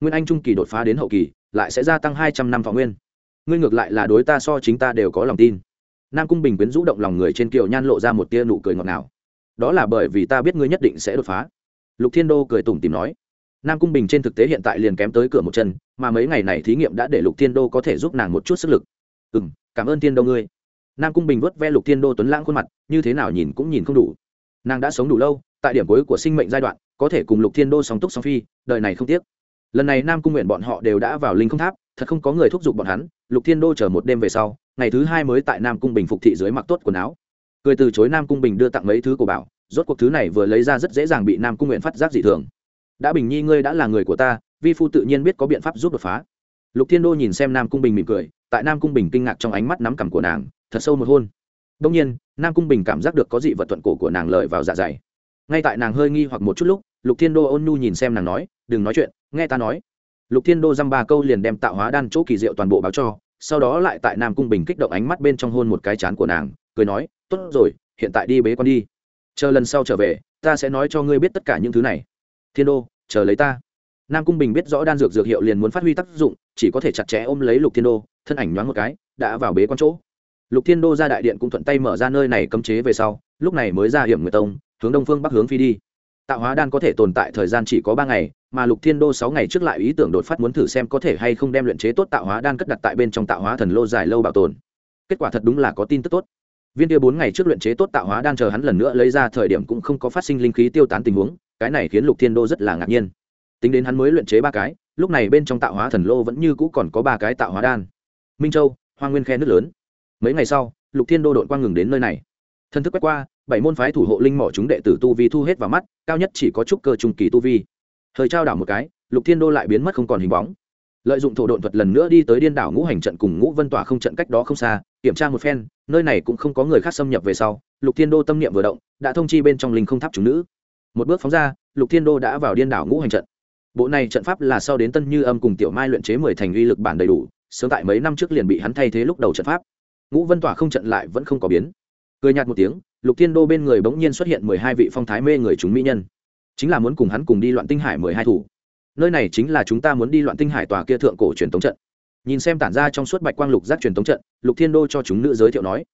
Nguyên anh trung kỳ đột phá đến hậu kỳ, lại sẽ gia tăng hai trăm năm thọ nguyên. Ngươi ngược lại là đối ta so chính ta đều có lòng tin. Nam cung bình quyến rũ động lòng người trên kiều nhan lộ ra một tia nụ cười ngọt ngào. Đó là bởi vì ta biết ngươi nhất định sẽ đột phá. Lục thiên đô cười tủm tìm nói. Nam cung bình trên thực tế hiện tại liền kém tới cửa một chân, mà mấy ngày này thí nghiệm đã để lục thiên đô có thể giúp nàng một chút sức lực. Ừ m cảm ơn thiên đô ngươi. Nam cung bình vớt ve lục thiên đô tuấn lãng khuôn mặt, như thế nào nhìn cũng nhìn không đủ nàng đã sống đủ lâu, tại điểm cuối của sinh mệnh giai đoạn, có thể cùng lục thiên đô sóng túc song phi, đời này không tiếc. Lần này nam cung nguyện bọn họ đều đã vào linh không tháp, thật không có người thúc giục bọn hắn, lục thiên đô chờ một đêm về sau, ngày thứ hai mới tại nam cung bình phục thị dưới mặc tốt quần áo. Cười từ chối nam cung bình đưa tặng mấy thứ của bảo, rốt cuộc thứ này vừa lấy ra rất dễ dàng bị nam cung nguyện phát giác dị thường. Đã bình nhi, ngươi đã là người của ta, vi phu tự nhiên biết có biện pháp giúp đột phá. Lục thiên đô nhìn xem nam cung bình mỉm cười, tại nam cung bình kinh ngạc trong ánh mắt nắm cằm của nàng, thật sâu một hôn đông nhiên, nam cung bình cảm giác được có dị vật thuận cổ của nàng lời vào dạ dày. Ngay tại nàng hơi nghi hoặc một chút lúc, lục thiên đô ôn nhu nhìn xem nàng nói, đừng nói chuyện, nghe ta nói. Lục thiên đô dăm ba câu liền đem tạo hóa đan chỗ kỳ diệu toàn bộ báo cho, sau đó lại tại nam cung bình kích động ánh mắt bên trong hôn một cái chán của nàng, cười nói, tốt rồi, hiện tại đi bế con đi. Chờ lần sau trở về, ta sẽ nói cho ngươi biết tất cả những thứ này. Thiên đô, chờ lấy ta. Nam cung bình biết rõ đan dược dược hiệu liền muốn phát huy tác dụng, chỉ có thể chặt chẽ ôm lấy lục thiên đô, thân ảnh nhoáng một cái, đã vào bế con chỗ lục thiên đô ra đại điện cũng thuận tay mở ra nơi này cấm chế về sau, lúc này mới ra hiểm người tông, hướng đông phương bắc hướng phi đi. Tạo hóa đan có thể tồn tại thời gian chỉ có ba ngày, mà lục thiên đô sáu ngày trước lại ý tưởng đột phát muốn thử xem có thể hay không đem luyện chế tốt tạo hóa đan cất đặt tại bên trong tạo hóa thần lô dài lâu bảo tồn. Kết quả thật đúng là có tin tức tốt. Viên tiêu bốn ngày trước luyện chế tốt tạo hóa đan chờ hắn lần nữa lấy ra thời điểm cũng không có phát sinh linh khí tiêu tán tình huống, cái này khiến lục thiên đô rất là ngạc nhiên. Tính đến hắn mới luyện chế ba cái, lúc này bên trong tạo hóa thần lô vẫn như cũ còn có ba cái tạo hóa đan. Minh châu, hoa nguyên khe nước lớn mấy ngày sau, lục thiên đô đội quang ngừng đến nơi này. Thân thức quét qua, bảy môn phái thủ hộ linh mỏ chúng đệ tử tu vi thu hết vào mắt, cao nhất chỉ có trúc cơ trung kỳ tu vi. Thời trao đảo một cái, lục thiên đô lại biến mất không còn hình bóng. Lợi dụng thổ độn thuật lần nữa đi tới điên đảo ngũ hành trận cùng ngũ vân tỏa không trận cách đó không xa, kiểm tra một phen, nơi này cũng không có người khác xâm nhập về sau, lục thiên đô tâm niệm vừa động, đã thông chi bên trong linh không tháp chúng nữ. Một bước phóng ra, lục thiên đô đã vào điên đảo ngũ hành trận. Bộ này trận pháp là sau đến tân như âm cùng tiểu mai luyện chế mười thành uy lực bản đầy đủ, sớm tại mấy năm trước liền bị hắn thay thế lúc đầu trận pháp ngũ vân tỏa không trận lại vẫn không có biến. Cười nhạt một tiếng, lục thiên đô bên người bỗng nhiên xuất hiện mười hai vị phong thái mê người chúng mỹ nhân. Chính là muốn cùng hắn cùng đi loạn tinh hải mười hai thủ. Nơi này chính là chúng ta muốn đi loạn tinh hải tòa kia thượng cổ truyền tống trận. Nhìn xem tản ra trong suốt bạch quang lục giác truyền tống trận, lục thiên đô cho chúng nữ giới thiệu nói.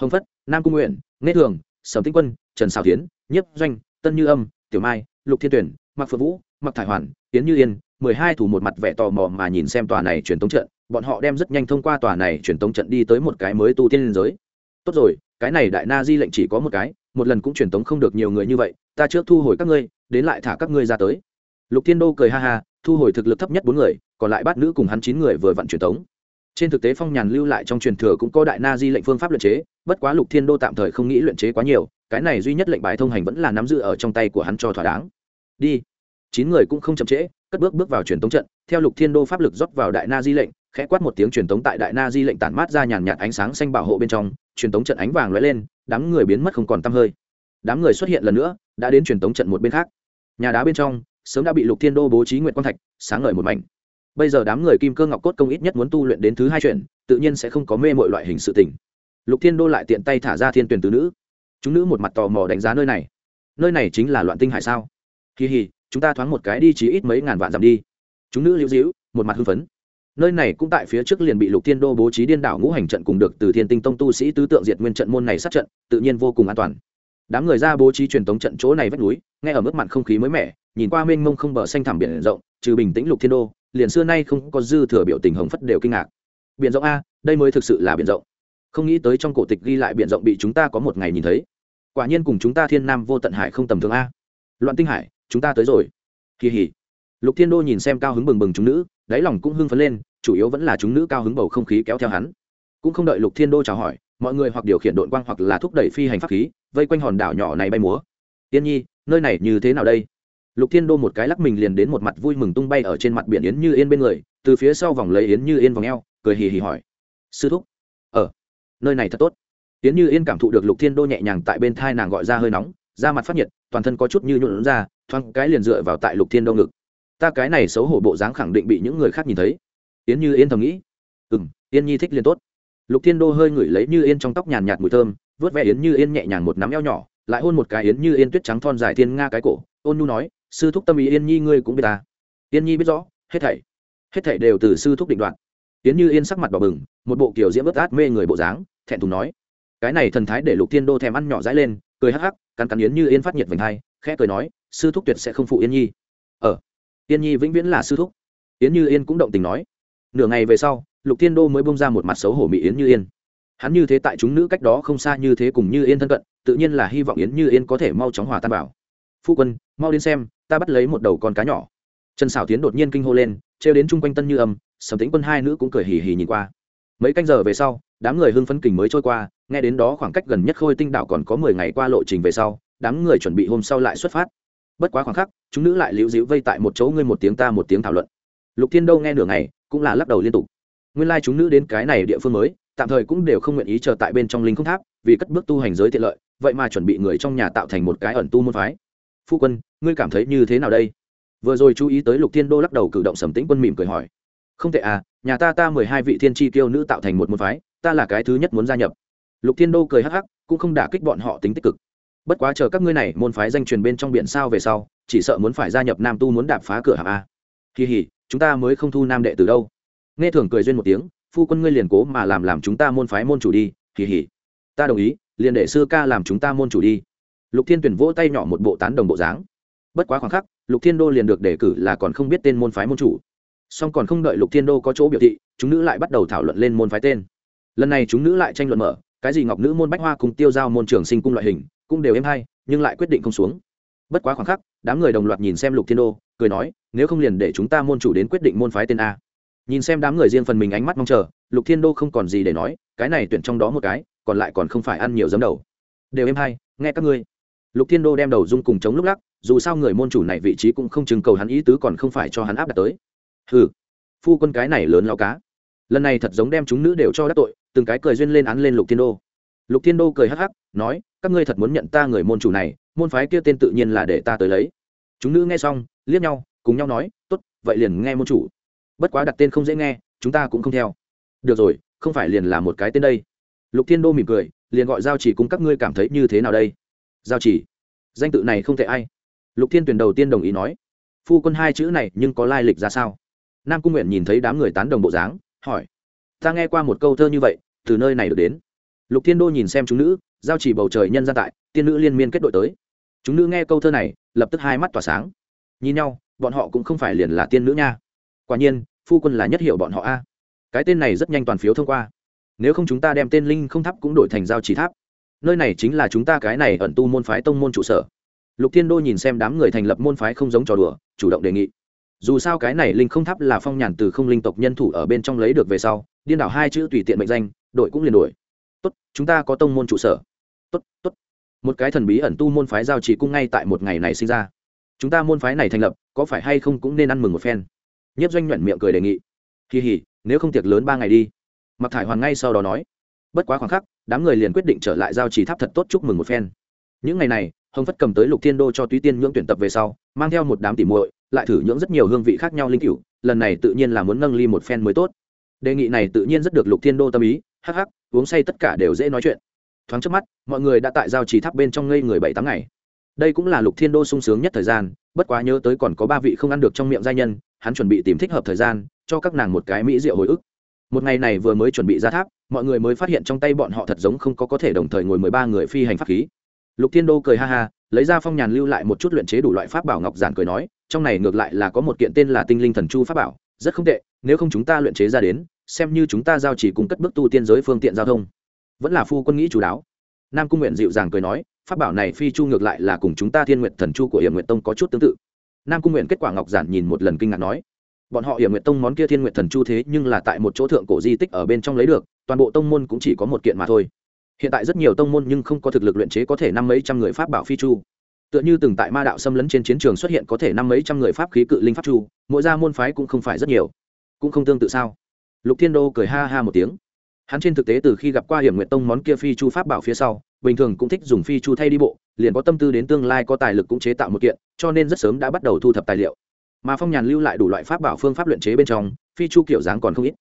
Hồng phất, nam cung nguyện nghe thường, sầm tinh quân, trần xào tiến nhiếp doanh, tân như âm, tiểu mai, lục thiên tuyển mặc phượng vũ mặc thải hoàn tiến như yên, mười hai thủ một mặt vẻ tò mò mà nhìn xem tòa này truyền tống trận bọn họ đem rất nhanh thông qua tòa này truyền tống trận đi tới một cái mới tu tiên liên giới. Tốt rồi, cái này đại na di lệnh chỉ có một cái, một lần cũng truyền tống không được nhiều người như vậy, ta trước thu hồi các ngươi, đến lại thả các ngươi ra tới. Lục thiên đô cười ha ha, thu hồi thực lực thấp nhất bốn người, còn lại bát nữ cùng hắn chín người vừa vặn truyền tống. Trên thực tế phong nhàn lưu lại trong truyền thừa cũng có đại na di lệnh phương pháp luyện chế, bất quá lục thiên đô tạm thời không nghĩ luyện chế quá nhiều, cái này duy nhất lệnh bài thông hành vẫn là nắm giữ ở trong tay của hắn cho thỏa đáng. Đi. Chín người cũng không chậm trễ, cất bước bước vào truyền tống trận, theo lục thiên đô pháp lực rót vào đại na di lệnh khẽ quát một tiếng truyền tống tại đại na di lệnh tản mát ra nhàn nhạt ánh sáng xanh bảo hộ bên trong, truyền tống trận ánh vàng lóe lên, đám người biến mất không còn tăm hơi. Đám người xuất hiện lần nữa, đã đến truyền tống trận một bên khác. Nhà đá bên trong, sớm đã bị lục thiên đô bố trí nguyện quang thạch, sáng ngời một mảnh. Bây giờ đám người kim cơ ngọc cốt công ít nhất muốn tu luyện đến thứ hai chuyện tự nhiên sẽ không có mê mọi loại hình sự tình. Lục thiên đô lại tiện tay thả ra thiên tuyển tứ nữ. Chúng nữ một mặt tò mò đánh giá nơi này. Nơi này chính là loạn tinh hải sao? Kỳ hì chúng ta thoáng một cái đi chỉ ít mấy ngàn vạn dặm đi. Chúng nữ liễu dĩu một mặt hưng phấn nơi này cũng tại phía trước liền bị lục thiên đô bố trí điên đảo ngũ hành trận cùng được từ thiên tinh tông tu sĩ tứ tượng diệt nguyên trận môn này sát trận, tự nhiên vô cùng an toàn. Đám người ra bố trí truyền thống trận chỗ này vách núi, nghe ở mức mặn không khí mới mẻ, nhìn qua mênh mông không bờ xanh thẳm biển rộng, trừ bình tĩnh lục thiên đô, liền xưa nay không có dư thừa biểu tình hồng phất đều kinh ngạc. Biển rộng a, đây mới thực sự là biển rộng. Không nghĩ tới trong cổ tịch ghi lại biển rộng bị chúng ta có một ngày nhìn thấy. Quả nhiên cùng chúng ta thiên nam vô tận hải không tầm thường a. Loạn tinh hải, chúng ta tới rồi. Kỳ hỉ. Lục thiên đô nhìn xem cao hứng bừng bừng chúng nữ đáy lòng cũng hưng phấn lên chủ yếu vẫn là chúng nữ cao hứng bầu không khí kéo theo hắn. Cũng không đợi lục thiên đô chào hỏi mọi người hoặc điều khiển đội quang hoặc là thúc đẩy phi hành pháp khí vây quanh hòn đảo nhỏ này bay múa. Tiên nhi nơi này như thế nào đây? Lục thiên đô một cái lắc mình liền đến một mặt vui mừng tung bay ở trên mặt biển yến như yên bên người từ phía sau vòng lấy yến như yên vòng eo cười hì hì hỏi. Sư thúc ở ờ, nơi này thật tốt. Yến như yên cảm thụ được lục thiên đô nhẹ nhàng tại bên thai nàng gọi ra hơi nóng da mặt phát nhiệt toàn thân có chút như nhuộn ra thoáng cái liền dựa vào tại lục thiên đô ngực ta cái này xấu hổ bộ dáng khẳng định bị những người khác nhìn thấy. Yến như yên thầm nghĩ. Ừ m yên nhi thích liền tốt. Lục thiên đô hơi ngửi lấy như yên trong tóc nhàn nhạt mùi thơm vớt ve yến như yên nhẹ nhàng một nắm eo nhỏ, lại hôn một cái yến như yên tuyết trắng thon dài thiên nga cái cổ, ôn nhu nói, sư thúc tâm ý yên nhi ngươi cũng biết ta. Yên nhi biết rõ, hết thảy hết thảy đều từ sư thúc định đoạn. yến như yên sắc mặt bỏ bừng, một bộ kiểu diễm ướt át mê người bộ dáng, thẹn thùng nói, cái này thần thái để lục thiên đô thèm ăn nhỏ dãi lên, cười hắc hắc, cắn cắn yến như yên phát nhiệt vành hai, khẽ cười nói, sư thúc tuyệt sẽ không phụ yên nhi. Ờ yên nhi vĩnh viễn là sư thúc. Yến như yên cũng động tình nói. Nửa ngày về sau, lục thiên đô mới bông ra một mặt xấu hổ mỹ yến như yên. Hắn như thế tại chúng nữ cách đó không xa như thế cùng như yên thân cận, tự nhiên là hy vọng yến như yên có thể mau chóng hòa tan bảo phu quân, mau đến xem, ta bắt lấy một đầu con cá nhỏ. Trần xảo tiến đột nhiên kinh hô lên, trêu đến chung quanh tân như âm, sầm tính quân hai nữ cũng cười hì hì nhìn qua. Mấy canh giờ về sau, đám người hưng phấn kình mới trôi qua, nghe đến đó khoảng cách gần nhất khôi tinh đạo còn có mười ngày qua lộ trình về sau, đám người chuẩn bị hôm sau lại xuất phát bất quá khoảng khắc, chúng nữ lại liễu dĩu vây tại một chỗ ngươi một tiếng ta một tiếng thảo luận. Lục thiên đâu nghe nửa ngày, cũng là lắc đầu liên tục. Nguyên lai chúng nữ đến cái này địa phương mới, tạm thời cũng đều không nguyện ý chờ tại bên trong linh không tháp, vì cất bước tu hành giới tiện lợi, vậy mà chuẩn bị người trong nhà tạo thành một cái ẩn tu môn phái. Phu quân, ngươi cảm thấy như thế nào đây? Vừa rồi chú ý tới lục thiên đô lắc đầu cử động sầm tĩnh quân mỉm cười hỏi. Không tệ à nhà ta ta mười hai vị thiên tri tiêu nữ tạo thành một môn phái, ta là cái thứ nhất muốn gia nhập. Lục thiên đô cười hắc hắc, cũng không đả kích bọn họ tính tích cực bất quá chờ các ngươi này môn phái danh truyền bên trong biển sao về sau, chỉ sợ muốn phải gia nhập nam tu muốn đạp phá cửa hàm a. Kỳ hỉ, chúng ta mới không thu nam đệ từ đâu. Nghe thường cười duyên một tiếng, phu quân ngươi liền cố mà làm làm chúng ta môn phái môn chủ đi, kỳ hỉ. Ta đồng ý, liền để sư ca làm chúng ta môn chủ đi. Lục thiên tuyển vỗ tay nhỏ một bộ tán đồng bộ dáng. Bất quá khoảng khắc, lục thiên đô liền được đề cử là còn không biết tên môn phái môn chủ. Song còn không đợi lục thiên đô có chỗ biểu thị, chúng nữ lại bắt đầu thảo luận lên môn phái tên. Lần này chúng nữ lại tranh luận mở, cái gì ngọc nữ môn bách hoa cùng tiêu giao môn trường sinh cung loại hình cũng đều êm hay, nhưng lại quyết định không xuống. Bất quá khoảng khắc, đám người đồng loạt nhìn xem lục thiên đô, cười nói, nếu không liền để chúng ta môn chủ đến quyết định môn phái tên a. Nhìn xem đám người riêng phần mình ánh mắt mong chờ, lục thiên đô không còn gì để nói, cái này tuyển trong đó một cái, còn lại còn không phải ăn nhiều giấm đầu. Đều êm hay, nghe các ngươi. Lục thiên đô đem đầu dung cùng chống lúc lắc, dù sao người môn chủ này vị trí cũng không chừng cầu hắn ý tứ còn không phải cho hắn áp đặt tới. Hừ, phu quân cái này lớn lao cá. Lần này thật giống đem chúng nữ đều cho đắc tội, từng cái cười duyên lên án lên lục thiên đô lục thiên đô cười hắc hắc, nói, các ngươi thật muốn nhận ta người môn chủ này, môn phái kia tên tự nhiên là để ta tới lấy. Chúng nữ nghe xong, liếc nhau, cùng nhau nói, tốt, vậy liền nghe môn chủ. Bất quá đặt tên không dễ nghe, chúng ta cũng không theo. Được rồi, không phải liền là một cái tên đây. Lục thiên đô mỉm cười, liền gọi giao chỉ cùng các ngươi cảm thấy như thế nào đây? Giao chỉ, danh tự này không thể ai. Lục thiên tuyển đầu tiên đồng ý nói, phu quân hai chữ này nhưng có lai lịch ra sao? Nam cung nguyện nhìn thấy đám người tán đồng bộ dáng, hỏi, ta nghe qua một câu thơ như vậy, từ nơi này được đến? Lục thiên đô nhìn xem chúng nữ, giao chỉ bầu trời nhân gian tại, tiên nữ liên miên kết đội tới. Chúng nữ nghe câu thơ này, lập tức hai mắt tỏa sáng. Nhìn nhau, bọn họ cũng không phải liền là tiên nữ nha. Quả nhiên, phu quân là nhất hiệu bọn họ a. Cái tên này rất nhanh toàn phiếu thông qua. Nếu không chúng ta đem tên linh không tháp cũng đổi thành giao chỉ tháp. Nơi này chính là chúng ta cái này ẩn tu môn phái tông môn trụ sở. Lục thiên đô nhìn xem đám người thành lập môn phái không giống trò đùa, chủ động đề nghị. Dù sao cái này linh không tháp là phong nhàn từ không linh tộc nhân thủ ở bên trong lấy được về sau, điên đảo hai chữ tùy tiện mệnh danh, đội cũng liền đổi tốt, chúng ta có tông môn trụ sở. Tốt tốt. Một cái thần bí ẩn tu môn phái giao chỉ cung ngay tại một ngày này sinh ra. Chúng ta môn phái này thành lập, có phải hay không cũng nên ăn mừng một phen. Nhất doanh nhuận miệng cười đề nghị. Kỳ hỉ, nếu không tiệc lớn ba ngày đi. Mặc thải hoàn ngay sau đó nói. Bất quá khoảng khắc, đám người liền quyết định trở lại giao chỉ tháp thật tốt chúc mừng một phen. Những ngày này, hồng phất cầm tới lục thiên đô cho túy tiên nhưỡng tuyển tập về sau, mang theo một đám tỉ muội, lại thử nhưỡng rất nhiều hương vị khác nhau linh cựu lần này tự nhiên là muốn nâng ly một phen mới tốt. Đề nghị này tự nhiên rất được lục thiên đô tâm ý, hắc hắc uống say tất cả đều dễ nói chuyện. Thoáng trước mắt, mọi người đã tại giao trì tháp bên trong ngây người bảy tháng ngày. Đây cũng là lục thiên đô sung sướng nhất thời gian, bất quá nhớ tới còn có ba vị không ăn được trong miệng giai nhân, hắn chuẩn bị tìm thích hợp thời gian, cho các nàng một cái mỹ rượu hồi ức. Một ngày này vừa mới chuẩn bị ra tháp, mọi người mới phát hiện trong tay bọn họ thật giống không có có thể đồng thời ngồi mười ba người phi hành pháp khí. Lục thiên đô cười ha ha, lấy ra phong nhàn lưu lại một chút luyện chế đủ loại pháp bảo ngọc giản cười nói, trong này ngược lại là có một kiện tên là tinh linh thần chu pháp bảo, rất không tệ, nếu không chúng ta luyện chế ra đến xem như chúng ta giao chỉ cùng cất bước tu tiên giới phương tiện giao thông. Vẫn là phu quân nghĩ chú đáo. Nam cung nguyện dịu dàng cười nói, pháp bảo này phi chu ngược lại là cùng chúng ta thiên nguyện thần chu của hiểm nguyện tông có chút tương tự. Nam cung nguyện kết quả ngọc giản nhìn một lần kinh ngạc nói, bọn họ hiểm nguyện tông món kia thiên nguyện thần chu thế nhưng là tại một chỗ thượng cổ di tích ở bên trong lấy được, toàn bộ tông môn cũng chỉ có một kiện mà thôi. Hiện tại rất nhiều tông môn nhưng không có thực lực luyện chế có thể năm mấy trăm người pháp bảo phi chu. Tựa như từng tại ma đạo xâm lấn trên chiến trường xuất hiện có thể năm mấy trăm người pháp khí cự linh pháp chu, mỗi gia môn phái cũng không phải rất nhiều. Cũng không tương tự sao? Lục thiên đô cười ha ha một tiếng. Hắn trên thực tế từ khi gặp qua hiểm nguyện tông món kia phi chu pháp bảo phía sau, bình thường cũng thích dùng phi chu thay đi bộ, liền có tâm tư đến tương lai có tài lực cũng chế tạo một kiện, cho nên rất sớm đã bắt đầu thu thập tài liệu. Mà phong nhàn lưu lại đủ loại pháp bảo phương pháp luyện chế bên trong, phi chu kiểu dáng còn không ít.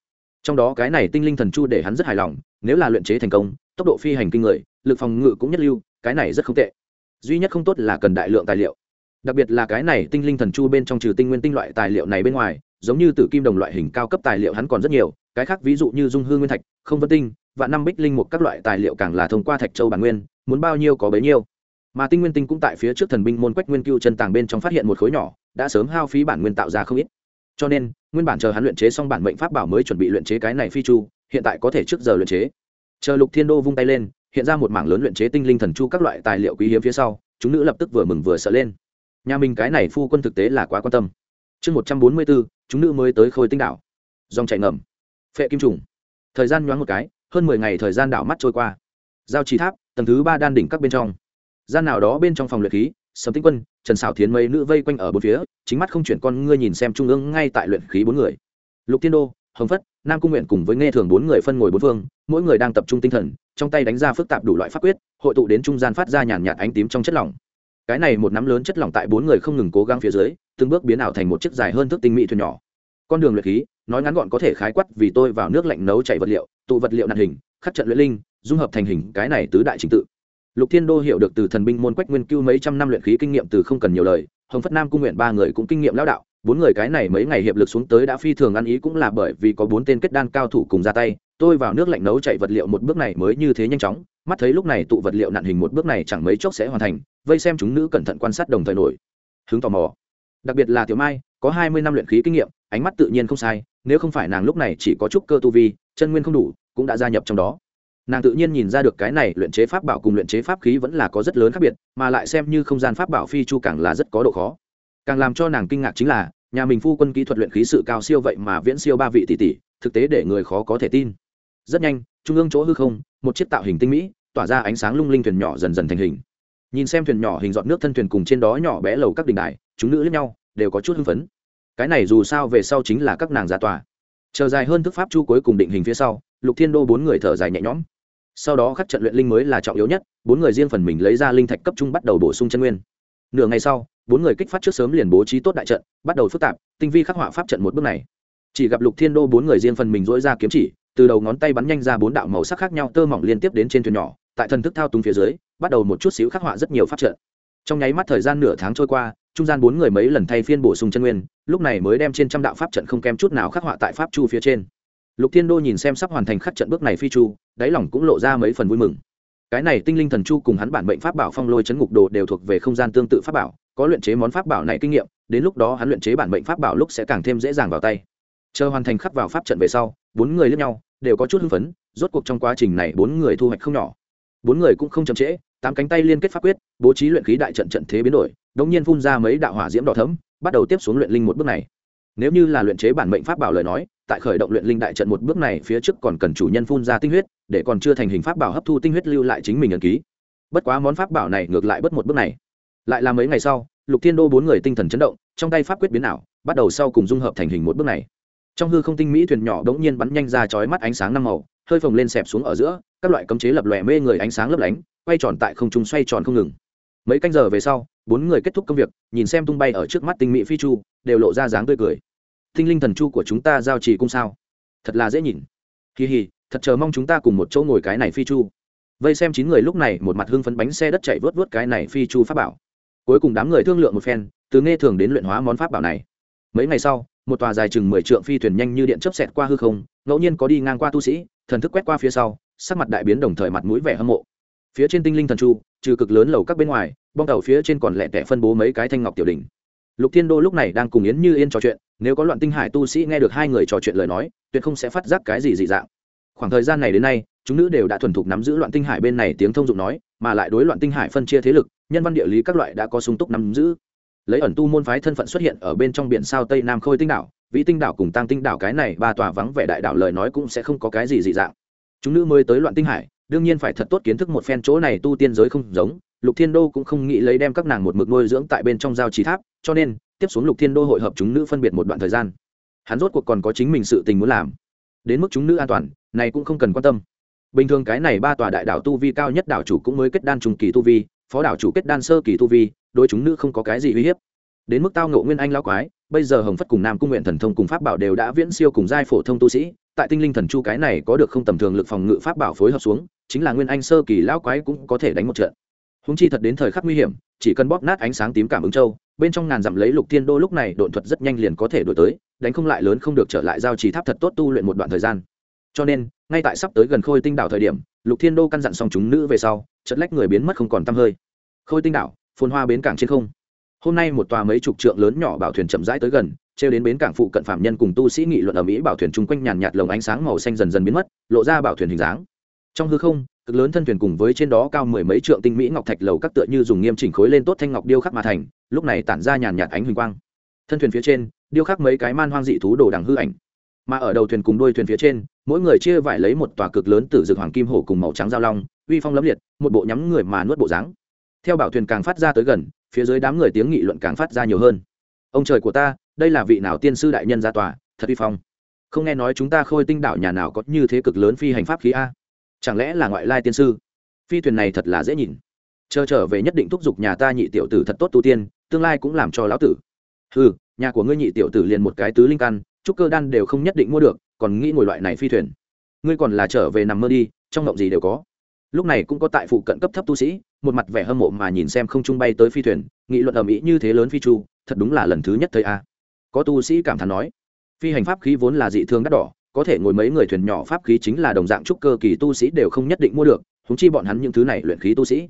Trong đó cái này tinh linh thần chu để hắn rất hài lòng, nếu là luyện chế thành công, tốc độ phi hành kinh người, lực phòng ngự cũng nhất lưu, cái này rất không tệ. Duy nhất không tốt là cần đại lượng tài liệu. Đặc biệt là cái này tinh linh thần chu bên trong trừ tinh nguyên tinh loại tài liệu này bên ngoài giống như tử kim đồng loại hình cao cấp tài liệu hắn còn rất nhiều, cái khác ví dụ như dung hương nguyên thạch, không vân tinh và năm bích linh một các loại tài liệu càng là thông qua thạch châu bản nguyên, muốn bao nhiêu có bấy nhiêu. Mà tinh nguyên tinh cũng tại phía trước thần binh môn quách nguyên cưu chân tàng bên trong phát hiện một khối nhỏ, đã sớm hao phí bản nguyên tạo ra không ít. Cho nên, nguyên bản chờ hắn luyện chế xong bản mệnh pháp bảo mới chuẩn bị luyện chế cái này phi chu, hiện tại có thể trước giờ luyện chế. Chờ lục thiên đô vung tay lên, hiện ra một mảng lớn luyện chế tinh linh thần chu các loại tài liệu quý hiếm phía sau, chúng nữ lập tức vừa mừng vừa sợ lên. Nhà mình cái này phu quân thực tế là quá quan tâm chương một trăm bốn mươi bốn, chúng nữ mới tới khôi tinh đảo. Dòng chảy ngầm. Phệ kim trùng. Thời gian nhoáng một cái, hơn mười ngày thời gian đảo mắt trôi qua. Giao trì tháp, tầng thứ ba đan đỉnh các bên trong. Gian nào đó bên trong phòng luyện khí, sầm tinh quân, trần xảo thiến mấy nữ vây quanh ở bốn phía, chính mắt không chuyển con ngươi nhìn xem trung ương ngay tại luyện khí bốn người. Lục thiên đô, hồng phất, nam cung nguyện cùng với nghe thường bốn người phân ngồi bốn phương, mỗi người đang tập trung tinh thần, trong tay đánh ra phức tạp đủ loại pháp quyết, hội tụ đến trung gian phát ra nhàn nhạt ánh tím trong chất lỏng. Cái này một nắm lớn chất lỏng tại bốn người không ngừng cố gắng phía dưới từng bước biến ảo thành một chiếc dài hơn thước tinh mỹ thuyền nhỏ. Con đường luyện khí, nói ngắn gọn có thể khái quát vì tôi vào nước lạnh nấu chảy vật liệu, tụ vật liệu nặn hình, khắc trận luyện linh, dung hợp thành hình, cái này tứ đại trình tự. Lục thiên đô hiểu được từ thần binh môn quách nguyên cưu mấy trăm năm luyện khí kinh nghiệm từ không cần nhiều lời, hồng phất nam cung nguyện ba người cũng kinh nghiệm lão đạo, bốn người cái này mấy ngày hiệp lực xuống tới đã phi thường ăn ý cũng là bởi vì có bốn tên kết đan cao thủ cùng ra tay, tôi vào nước lạnh nấu chạy vật liệu một bước này mới như thế nhanh chóng, mắt thấy lúc này tụ vật liệu nặn hình một bước này chẳng mấy chốc sẽ hoàn thành, vây xem chúng nữ cẩn thận quan sát đồng thời nổi. Hứng tò mò đặc biệt là tiểu mai, có hai mươi năm luyện khí kinh nghiệm, ánh mắt tự nhiên không sai, nếu không phải nàng lúc này chỉ có chút cơ tu vi, chân nguyên không đủ, cũng đã gia nhập trong đó. Nàng tự nhiên nhìn ra được cái này luyện chế pháp bảo cùng luyện chế pháp khí vẫn là có rất lớn khác biệt, mà lại xem như không gian pháp bảo phi chu càng là rất có độ khó. Càng làm cho nàng kinh ngạc chính là, nhà mình phu quân kỹ thuật luyện khí sự cao siêu vậy mà viễn siêu ba vị tỷ tỷ, thực tế để người khó có thể tin. Rất nhanh, trung ương chỗ hư không, một chiếc tạo hình tinh mỹ, tỏa ra ánh sáng lung linh thuyền nhỏ dần dần thành hình nhìn xem thuyền nhỏ hình dọn nước thân thuyền cùng trên đó nhỏ bé lầu các đình đài, chúng nữ lẫn nhau, đều có chút hưng phấn. Cái này dù sao về sau chính là các nàng gia tòa. Chờ dài hơn thức pháp chu cuối cùng định hình phía sau, lục thiên đô bốn người thở dài nhẹ nhõm. Sau đó khắc trận luyện linh mới là trọng yếu nhất, bốn người riêng phần mình lấy ra linh thạch cấp trung bắt đầu bổ sung chân nguyên. Nửa ngày sau, bốn người kích phát trước sớm liền bố trí tốt đại trận, bắt đầu phức tạp, tinh vi khắc họa pháp trận một bước này. Chỉ gặp lục thiên đô bốn người riêng phần mình dỗi ra kiếm chỉ, từ đầu ngón tay bắn nhanh ra bốn đạo màu sắc khác nhau, tơ mỏng liên tiếp đến trên thuyền nhỏ, tại thần thức thao túng phía dưới bắt đầu một chút xíu khắc họa rất nhiều pháp trận. Trong nháy mắt thời gian nửa tháng trôi qua, trung gian bốn người mấy lần thay phiên bổ sung chân nguyên, lúc này mới đem trên trăm đạo pháp trận không kém chút nào khắc họa tại pháp chu phía trên. Lục thiên đô nhìn xem sắp hoàn thành khắc trận bước này phi chu, đáy lòng cũng lộ ra mấy phần vui mừng. Cái này tinh linh thần chu cùng hắn bản mệnh pháp bảo phong lôi chấn ngục đồ đều thuộc về không gian tương tự pháp bảo, có luyện chế món pháp bảo này kinh nghiệm, đến lúc đó hắn luyện chế bản mệnh pháp bảo lúc sẽ càng thêm dễ dàng vào tay. Chờ hoàn thành khắc vào pháp trận về sau, bốn người lẫn nhau, đều có chút hưng phấn, rốt cuộc trong quá trình này bốn người thu hoạch không nhỏ. Bốn người cũng không chậm trễ tám cánh tay liên kết pháp quyết, bố trí luyện khí đại trận trận thế biến đổi, đống nhiên phun ra mấy đạo hỏa diễm đỏ thấm bắt đầu tiếp xuống luyện linh một bước này. Nếu như là luyện chế bản mệnh pháp bảo lời nói, tại khởi động luyện linh đại trận một bước này phía trước còn cần chủ nhân phun ra tinh huyết, để còn chưa thành hình pháp bảo hấp thu tinh huyết lưu lại chính mình ẩn ký. Bất quá món pháp bảo này ngược lại bất một bước này. Lại là mấy ngày sau, lục thiên đô bốn người tinh thần chấn động, trong tay pháp quyết biến ảo, bắt đầu sau cùng dung hợp thành hình một bước này. Trong hư không tinh mỹ thuyền nhỏ đống nhiên bắn nhanh ra chói mắt ánh sáng năm màu hơi phồng lên xẹp xuống ở giữa, các loại cấm chế lập lòe mê người ánh sáng lấp lánh, quay tròn tại không trung xoay tròn không ngừng. Mấy canh giờ về sau, bốn người kết thúc công việc, nhìn xem tung bay ở trước mắt tinh mỹ phi chu, đều lộ ra dáng tươi cười. Tinh linh thần chu của chúng ta giao trì cung sao? Thật là dễ nhìn. Kỳ hì thật chờ mong chúng ta cùng một chỗ ngồi cái này phi chu. Vây xem chín người lúc này một mặt hưng phấn bánh xe đất chạy vớt vớt cái này phi chu pháp bảo. Cuối cùng đám người thương lượng một phen, từ nghe thường đến luyện hóa món pháp bảo này. Mấy ngày sau, một tòa dài chừng mười trượng phi thuyền nhanh như điện chớp xẹt qua hư không, ngẫu nhiên có đi ngang qua tu sĩ thần thức quét qua phía sau, sắc mặt đại biến đồng thời mặt mũi vẻ hâm mộ. Phía trên tinh linh thần chu, trừ cực lớn lầu các bên ngoài, bong tàu phía trên còn lẹ tẻ phân bố mấy cái thanh ngọc tiểu đỉnh. Lục thiên đô lúc này đang cùng yến như yên trò chuyện, nếu có loạn tinh hải tu sĩ nghe được hai người trò chuyện lời nói, tuyệt không sẽ phát giác cái gì dị dạng. Khoảng thời gian này đến nay, chúng nữ đều đã thuần thục nắm giữ loạn tinh hải bên này tiếng thông dụng nói, mà lại đối loạn tinh hải phân chia thế lực, nhân văn địa lý các loại đã có sung túc nắm giữ. Lấy ẩn tu môn phái thân phận xuất hiện ở bên trong biển sao tây nam khôi tinh đảo vĩ tinh đảo cùng tăng tinh đảo cái này ba tòa vắng vẻ đại đảo lời nói cũng sẽ không có cái gì dị dạng. Chúng nữ mới tới loạn tinh hải, đương nhiên phải thật tốt kiến thức một phen chỗ này tu tiên giới không giống, lục thiên đô cũng không nghĩ lấy đem các nàng một mực nuôi dưỡng tại bên trong giao trí tháp, cho nên, tiếp xuống lục thiên đô hội hợp chúng nữ phân biệt một đoạn thời gian. Hắn rốt cuộc còn có chính mình sự tình muốn làm. Đến mức chúng nữ an toàn, này cũng không cần quan tâm. Bình thường cái này ba tòa đại đảo tu vi cao nhất đảo chủ cũng mới kết đan trùng kỳ tu vi, phó đảo chủ kết đan sơ kỳ tu vi, đối chúng nữ không có cái gì uy hiếp. Đến mức tao ngộ nguyên anh lao quái bây giờ hồng phất cùng nam cung nguyện thần thông cùng pháp bảo đều đã viễn siêu cùng giai phổ thông tu sĩ, tại tinh linh thần chu cái này có được không tầm thường lực phòng ngự pháp bảo phối hợp xuống, chính là nguyên anh sơ kỳ lão quái cũng có thể đánh một trận. Húng chi thật đến thời khắc nguy hiểm, chỉ cần bóp nát ánh sáng tím cảm ứng châu, bên trong ngàn dặm lấy lục thiên đô lúc này độn thuật rất nhanh liền có thể đổi tới, đánh không lại lớn không được trở lại giao trì tháp thật tốt tu luyện một đoạn thời gian. Cho nên, ngay tại sắp tới gần khôi tinh đảo thời điểm, lục thiên đô căn dặn xong chúng nữ về sau chất lách người biến mất không còn t hơi. Khôi tinh đảo, phồn hoa bến cảng trên không hôm nay một tòa mấy chục trượng lớn nhỏ bảo thuyền chậm rãi tới gần trêu đến bến cảng phụ cận phạm nhân cùng tu sĩ nghị luận ở mỹ bảo thuyền chung quanh nhàn nhạt lồng ánh sáng màu xanh dần dần biến mất, lộ ra bảo thuyền hình dáng. Trong hư không, cực lớn thân thuyền cùng với trên đó cao mười mấy trượng tinh mỹ ngọc thạch lầu các tựa như dùng nghiêm chỉnh khối lên tốt thanh ngọc điêu khắc mà thành, lúc này tản ra nhàn nhạt ánh huỳnh quang. Thân thuyền phía trên, điêu khắc mấy cái man hoang dị thú đồ đằng hư ảnh. Mà ở đầu thuyền cùng đuôi thuyền phía trên, mỗi người chia vải lấy một tòa cực lớn từ rực hoàng kim hổ cùng màu trắng giao long, uy phong lẫm liệt, một bộ nhắm người mà nuốt bộ dáng theo bảo thuyền càng phát ra tới gần, phía dưới đám người tiếng nghị luận càng phát ra nhiều hơn. Ông trời của ta, đây là vị nào tiên sư đại nhân ra tòa, thật uy phong. Không nghe nói chúng ta khôi tinh đảo nhà nào có như thế cực lớn phi hành pháp khí a? Chẳng lẽ là ngoại lai tiên sư? Phi thuyền này thật là dễ nhìn. Chờ trở về nhất định thúc giục nhà ta nhị tiểu tử thật tốt tu tiên, tương lai cũng làm cho lão tử. Ừ nhà của ngươi nhị tiểu tử liền một cái tứ linh căn, trúc cơ đan đều không nhất định mua được, còn nghĩ ngồi loại này phi thuyền. Ngươi còn là trở về nằm mơ đi, trong mộng gì đều có. Lúc này cũng có tại phụ cận cấp thấp tu sĩ một mặt vẻ hâm mộ mà nhìn xem không trung bay tới phi thuyền, nghị luận ầm ĩ như thế lớn phi chu, thật đúng là lần thứ nhất thấy a. Có tu sĩ cảm thán nói, phi hành pháp khí vốn là dị thương đắt đỏ, có thể ngồi mấy người thuyền nhỏ pháp khí chính là đồng dạng trúc cơ kỳ tu sĩ đều không nhất định mua được húng chi bọn hắn những thứ này luyện khí tu sĩ.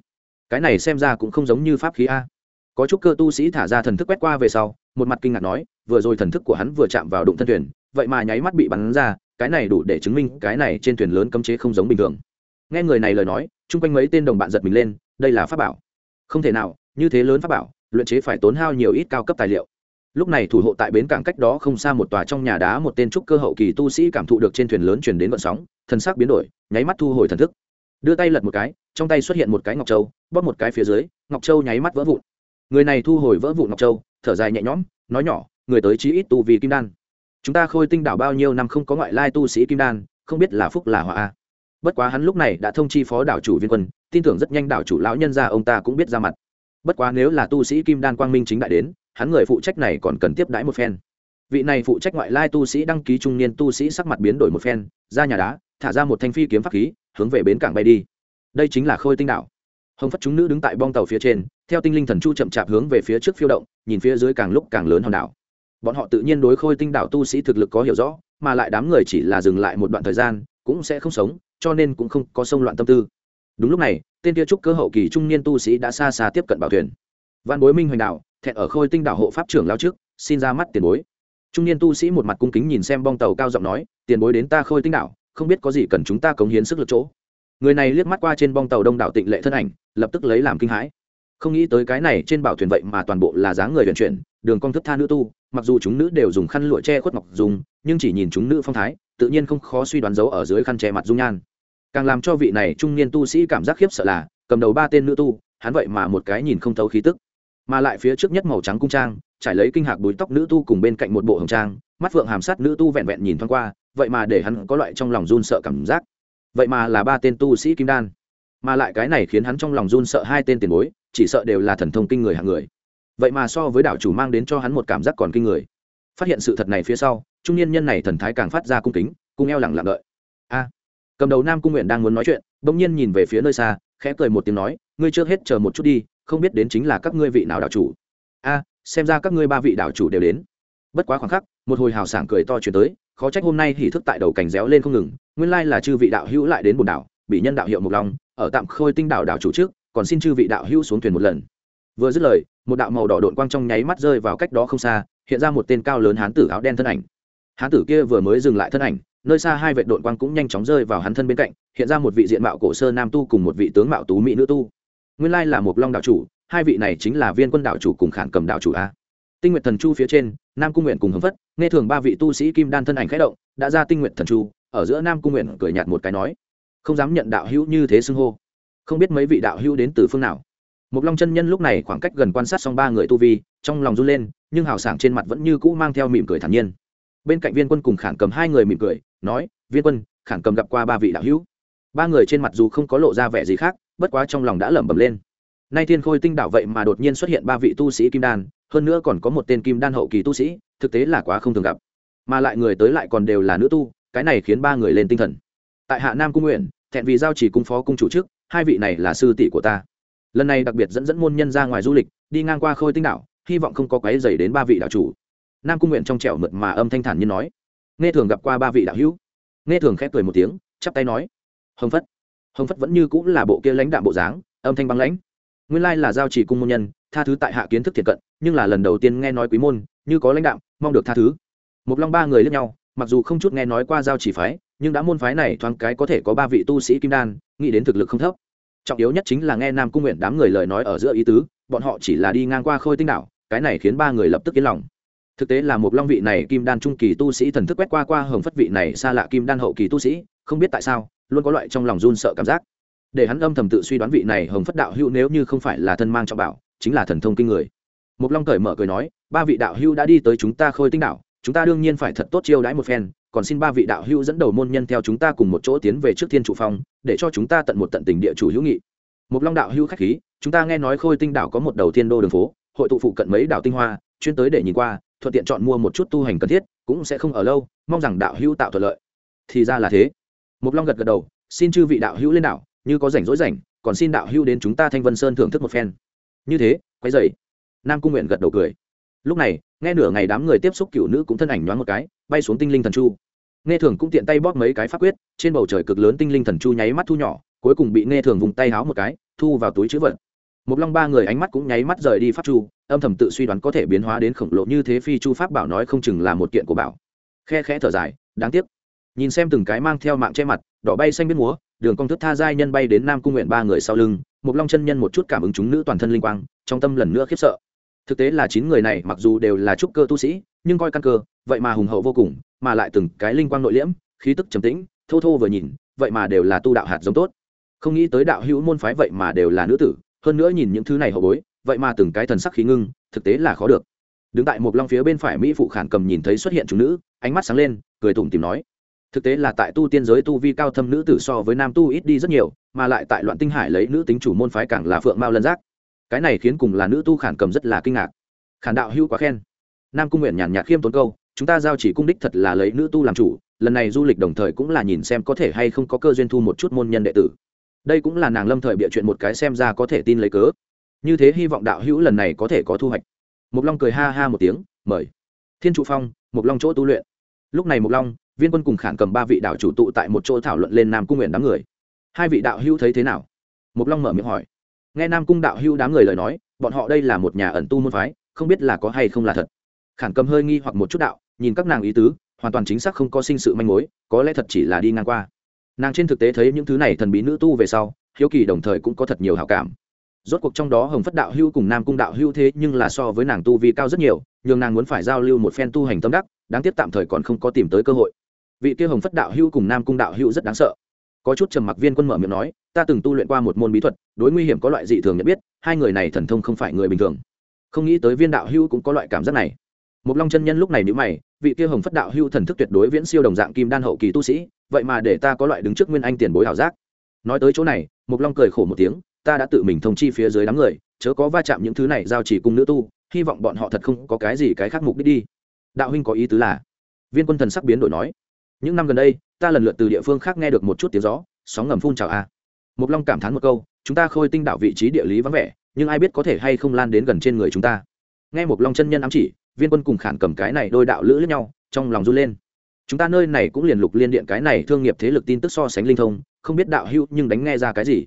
Cái này xem ra cũng không giống như pháp khí a. Có trúc cơ tu sĩ thả ra thần thức quét qua về sau, một mặt kinh ngạc nói, vừa rồi thần thức của hắn vừa chạm vào đụng thân thuyền, vậy mà nháy mắt bị bắn ra, cái này đủ để chứng minh cái này trên thuyền lớn cấm chế không giống bình thường. Nghe người này lời nói, chung quanh mấy tên đồng bạn giật mình lên đây là pháp bảo. Không thể nào, như thế lớn pháp bảo, luyện chế phải tốn hao nhiều ít cao cấp tài liệu. Lúc này thủ hộ tại bến cảng cách đó không xa một tòa trong nhà đá một tên trúc cơ hậu kỳ tu sĩ cảm thụ được trên thuyền lớn chuyển đến vận sóng, thần sắc biến đổi, nháy mắt thu hồi thần thức. Đưa tay lật một cái, trong tay xuất hiện một cái ngọc châu, bóp một cái phía dưới, ngọc châu nháy mắt vỡ vụn. Người này thu hồi vỡ vụn ngọc châu, thở dài nhẹ nhõm, nói nhỏ, người tới chí ít tu vì kim đan. Chúng ta khôi tinh đảo bao nhiêu năm không có ngoại lai tu sĩ kim đan, không biết là phúc là họa bất quá hắn lúc này đã thông chi phó đảo chủ viên quân, tin tưởng rất nhanh đảo chủ lão nhân ra ông ta cũng biết ra mặt. Bất quá nếu là tu sĩ kim đan quang minh chính đại đến, hắn người phụ trách này còn cần tiếp đãi một phen. Vị này phụ trách ngoại lai tu sĩ đăng ký trung niên tu sĩ sắc mặt biến đổi một phen, ra nhà đá, thả ra một thanh phi kiếm pháp khí, hướng về bến cảng bay đi. Đây chính là khôi tinh đảo. Hồng phất chúng nữ đứng tại bong tàu phía trên, theo tinh linh thần chu chậm chạp hướng về phía trước phiêu động, nhìn phía dưới càng lúc càng lớn hòn đảo. Bọn họ tự nhiên đối khôi tinh đảo tu sĩ thực lực có hiểu rõ, mà lại đám người chỉ là dừng lại một đoạn thời gian, cũng sẽ không sống cho nên cũng không có sông loạn tâm tư. Đúng lúc này, tên kia trúc cơ hậu kỳ trung niên tu sĩ đã xa xa tiếp cận bảo thuyền. Văn bối minh hoành đạo thẹn ở khôi tinh đảo hộ pháp trưởng lao trước, xin ra mắt tiền bối. Trung niên tu sĩ một mặt cung kính nhìn xem bong tàu cao giọng nói, tiền bối đến ta khôi tinh đảo, không biết có gì cần chúng ta cống hiến sức lực chỗ. Người này liếc mắt qua trên bong tàu đông đảo tịnh lệ thân ảnh, lập tức lấy làm kinh hãi. Không nghĩ tới cái này trên bảo thuyền vậy mà toàn bộ là dáng người vận chuyển, đường cong thức tha nữ tu, mặc dù chúng nữ đều dùng khăn lụa che khuất ngọc dùng, nhưng chỉ nhìn chúng nữ phong thái, tự nhiên không khó suy đoán dấu ở dưới khăn che mặt dung nhan càng làm cho vị này trung niên tu sĩ cảm giác khiếp sợ là, cầm đầu ba tên nữ tu, hắn vậy mà một cái nhìn không thấu khí tức. Mà lại phía trước nhất màu trắng cung trang, trải lấy kinh hạc búi tóc nữ tu cùng bên cạnh một bộ hồng trang, mắt phượng hàm sát nữ tu vẹn vẹn nhìn thoáng qua, vậy mà để hắn có loại trong lòng run sợ cảm giác. Vậy mà là ba tên tu sĩ kim đan. Mà lại cái này khiến hắn trong lòng run sợ hai tên tiền bối, chỉ sợ đều là thần thông kinh người hạng người. Vậy mà so với đảo chủ mang đến cho hắn một cảm giác còn kinh người. Phát hiện sự thật này phía sau, trung niên nhân này thần thái càng phát ra cung kính, cung eo lẳng lặng đợi. A! Cầm đầu nam cung nguyện đang muốn nói chuyện, bỗng nhiên nhìn về phía nơi xa, khẽ cười một tiếng nói, ngươi trước hết chờ một chút đi, không biết đến chính là các ngươi vị nào đảo chủ. A, xem ra các ngươi ba vị đảo chủ đều đến. Bất quá khoảng khắc, một hồi hào sảng cười to chuyển tới, khó trách hôm nay hỉ thức tại đầu cành réo lên không ngừng, nguyên lai là chư vị đạo hữu lại đến bồn đảo, bị nhân đạo hiệu mục long, ở tạm khôi tinh đảo đảo chủ trước, còn xin chư vị đạo hữu xuống thuyền một lần. Vừa dứt lời, một đạo màu đỏ đội quang trong nháy mắt rơi vào cách đó không xa, hiện ra một tên cao lớn hán tử áo đen thân ảnh. Hán tử kia vừa mới dừng lại thân ảnh nơi xa hai vệ đội quang cũng nhanh chóng rơi vào hắn thân bên cạnh, hiện ra một vị diện mạo cổ sơ nam tu cùng một vị tướng mạo tú mỹ nữ tu. Nguyên lai là một long đạo chủ, hai vị này chính là viên quân đạo chủ cùng khản cầm đạo chủ a. Tinh nguyện thần chu phía trên, nam cung nguyện cùng hưng phất, nghe thường ba vị tu sĩ kim đan thân ảnh khẽ động, đã ra tinh nguyện thần chu, ở giữa nam cung nguyện cười nhạt một cái nói, không dám nhận đạo hữu như thế xưng hô. Không biết mấy vị đạo hữu đến từ phương nào. Một long chân nhân lúc này khoảng cách gần quan sát xong ba người tu vi, trong lòng run lên, nhưng hào sảng trên mặt vẫn như cũ mang theo mỉm cười thản nhiên. Bên cạnh viên quân cùng khản cầm hai người mỉm cười nói, viên quân khản cầm gặp qua ba vị đạo hữu. Ba người trên mặt dù không có lộ ra vẻ gì khác, bất quá trong lòng đã lẩm bẩm lên. Nay thiên khôi tinh đạo vậy mà đột nhiên xuất hiện ba vị tu sĩ kim đan, hơn nữa còn có một tên kim đan hậu kỳ tu sĩ, thực tế là quá không thường gặp. Mà lại người tới lại còn đều là nữ tu, cái này khiến ba người lên tinh thần. Tại hạ nam cung nguyện, thẹn vì giao chỉ cung phó cung chủ chức hai vị này là sư tỷ của ta. Lần này đặc biệt dẫn dẫn môn nhân ra ngoài du lịch, đi ngang qua khôi tinh đảo hy vọng không có quái dày đến ba vị đạo chủ. Nam cung nguyện trong trẻo mượt mà âm thanh thản như nói nghe thường gặp qua ba vị đạo hữu. Nghe thường khép cười một tiếng chắp tay nói hồng phất hồng phất vẫn như cũng là bộ kia lãnh đạm bộ dáng âm thanh băng lãnh. Nguyên lai là giao chỉ cung môn nhân tha thứ tại hạ kiến thức thiệt cận nhưng là lần đầu tiên nghe nói quý môn như có lãnh đạo, mong được tha thứ. Một long ba người lẫn nhau mặc dù không chút nghe nói qua giao chỉ phái nhưng đã môn phái này thoáng cái có thể có ba vị tu sĩ kim đan nghĩ đến thực lực không thấp. Trọng yếu nhất chính là nghe nam cung nguyện đám người lời nói ở giữa ý tứ bọn họ chỉ là đi ngang qua khôi tinh đảo cái này khiến ba người lập tức yên lòng thực tế là một long vị này kim đan trung kỳ tu sĩ thần thức quét qua qua hồng phất vị này xa lạ kim đan hậu kỳ tu sĩ, không biết tại sao, luôn có loại trong lòng run sợ cảm giác. Để hắn âm thầm tự suy đoán vị này hồng phất đạo hữu nếu như không phải là thân mang trọng bảo, chính là thần thông kinh người. Một long cởi mở cười nói, ba vị đạo hữu đã đi tới chúng ta khôi tinh đảo, chúng ta đương nhiên phải thật tốt chiêu đãi một phen, còn xin ba vị đạo hữu dẫn đầu môn nhân theo chúng ta cùng một chỗ tiến về trước thiên trụ phong, để cho chúng ta tận một tận tình địa chủ hữu nghị. Một long đạo hữu khách khí, chúng ta nghe nói khôi tinh đảo có một đầu thiên đô đường phố, hội tụ phụ cận mấy đảo tinh hoa, chuyên tới để nhìn qua thuận tiện chọn mua một chút tu hành cần thiết, cũng sẽ không ở lâu, mong rằng đạo hữu tạo thuận lợi. Thì ra là thế. Một long gật gật đầu, xin chư vị đạo hữu lên đảo, như có rảnh rỗi rảnh, còn xin đạo hữu đến chúng ta thanh vân sơn thưởng thức một phen. Như thế quay dậy nam cung nguyện gật đầu cười. Lúc này, nghe nửa ngày đám người tiếp xúc cựu nữ cũng thân ảnh nhoáng một cái, bay xuống tinh linh thần chu. Nghe thường cũng tiện tay bóp mấy cái pháp quyết, trên bầu trời cực lớn tinh linh thần chu nháy mắt thu nhỏ, cuối cùng bị nghe thường vùng tay háo một cái, thu vào túi chữ vật một long ba người ánh mắt cũng nháy mắt rời đi pháp chu, âm thầm tự suy đoán có thể biến hóa đến khổng lồ như thế phi chu pháp bảo nói không chừng là một kiện của bảo. Khe khẽ thở dài, đáng tiếc. Nhìn xem từng cái mang theo mạng che mặt, đỏ bay xanh biết múa, đường công thức tha giai nhân bay đến nam cung nguyện ba người sau lưng một long chân nhân một chút cảm ứng chúng nữ toàn thân linh quang, trong tâm lần nữa khiếp sợ. Thực tế là chín người này mặc dù đều là trúc cơ tu sĩ, nhưng coi căn cơ, vậy mà hùng hậu vô cùng, mà lại từng cái linh quang nội liễm, khí tức trầm tĩnh, thô thô vừa nhìn, vậy mà đều là tu đạo hạt giống tốt. Không nghĩ tới đạo hữu môn phái vậy mà đều là nữ tử hơn nữa nhìn những thứ này hậu bối, vậy mà từng cái thần sắc khí ngưng, thực tế là khó được. Đứng tại một long phía bên phải mỹ phụ khản cầm nhìn thấy xuất hiện chúng nữ, ánh mắt sáng lên, cười tủm tìm nói. Thực tế là tại tu tiên giới tu vi cao thâm nữ tử so với nam tu ít đi rất nhiều, mà lại tại loạn tinh hải lấy nữ tính chủ môn phái càng là phượng mao lân giác. Cái này khiến cùng là nữ tu khản cầm rất là kinh ngạc. Khản đạo hưu quá khen. Nam cung nguyện nhàn nhạt khiêm tốn câu, chúng ta giao chỉ cung đích thật là lấy nữ tu làm chủ, lần này du lịch đồng thời cũng là nhìn xem có thể hay không có cơ duyên thu một chút môn nhân đệ tử đây cũng là nàng lâm thời bịa chuyện một cái xem ra có thể tin lấy cớ. Như thế hy vọng đạo hữu lần này có thể có thu hoạch. Mục long cười ha ha một tiếng, mời. Thiên trụ phong mục long chỗ tu luyện. Lúc này mục long, viên quân cùng khản cầm ba vị đạo chủ tụ tại một chỗ thảo luận lên nam cung nguyện đám người. Hai vị đạo hữu thấy thế nào? Mục long mở miệng hỏi. Nghe nam cung đạo hữu đám người lời nói, bọn họ đây là một nhà ẩn tu môn phái, không biết là có hay không là thật. Khản cầm hơi nghi hoặc một chút đạo, nhìn các nàng ý tứ, hoàn toàn chính xác không có sinh sự manh mối, có lẽ thật chỉ là đi ngang qua nàng trên thực tế thấy những thứ này thần bí nữ tu về sau, hiếu kỳ đồng thời cũng có thật nhiều hảo cảm. Rốt cuộc trong đó hồng phất đạo hưu cùng nam cung đạo hưu thế nhưng là so với nàng tu vi cao rất nhiều, nhường nàng muốn phải giao lưu một phen tu hành tâm đắc, đáng tiếc tạm thời còn không có tìm tới cơ hội. Vị kia hồng phất đạo hưu cùng nam cung đạo hưu rất đáng sợ. Có chút trầm mặc viên quân mở miệng nói, ta từng tu luyện qua một môn bí thuật, đối nguy hiểm có loại dị thường nhận biết, hai người này thần thông không phải người bình thường. Không nghĩ tới viên đạo hưu cũng có loại cảm giác này. Một long chân nhân lúc này nếu mày, vị kia hồng phất đạo hưu thần thức tuyệt đối viễn siêu đồng dạng kim đan hậu kỳ tu sĩ vậy mà để ta có loại đứng trước nguyên anh tiền bối hảo giác. Nói tới chỗ này mục long cười khổ một tiếng, ta đã tự mình thông chi phía dưới đám người, chớ có va chạm những thứ này giao chỉ cung nữ tu, hy vọng bọn họ thật không có cái gì cái khác mục đích đi. Đạo huynh có ý tứ là? Viên quân thần sắc biến đổi nói. Những năm gần đây, ta lần lượt từ địa phương khác nghe được một chút tiếng gió, sóng ngầm phun trào a. À. mục long cảm thán một câu, chúng ta khôi tinh đạo vị trí địa lý vắng vẻ, nhưng ai biết có thể hay không lan đến gần trên người chúng ta. Nghe mục long chân nhân ám chỉ, viên quân cùng khản cầm cái này đôi đạo lữ lẫn nhau, trong lòng run lên chúng ta nơi này cũng liền lục liên điện cái này thương nghiệp thế lực tin tức so sánh linh thông, không biết đạo hữu nhưng đánh nghe ra cái gì?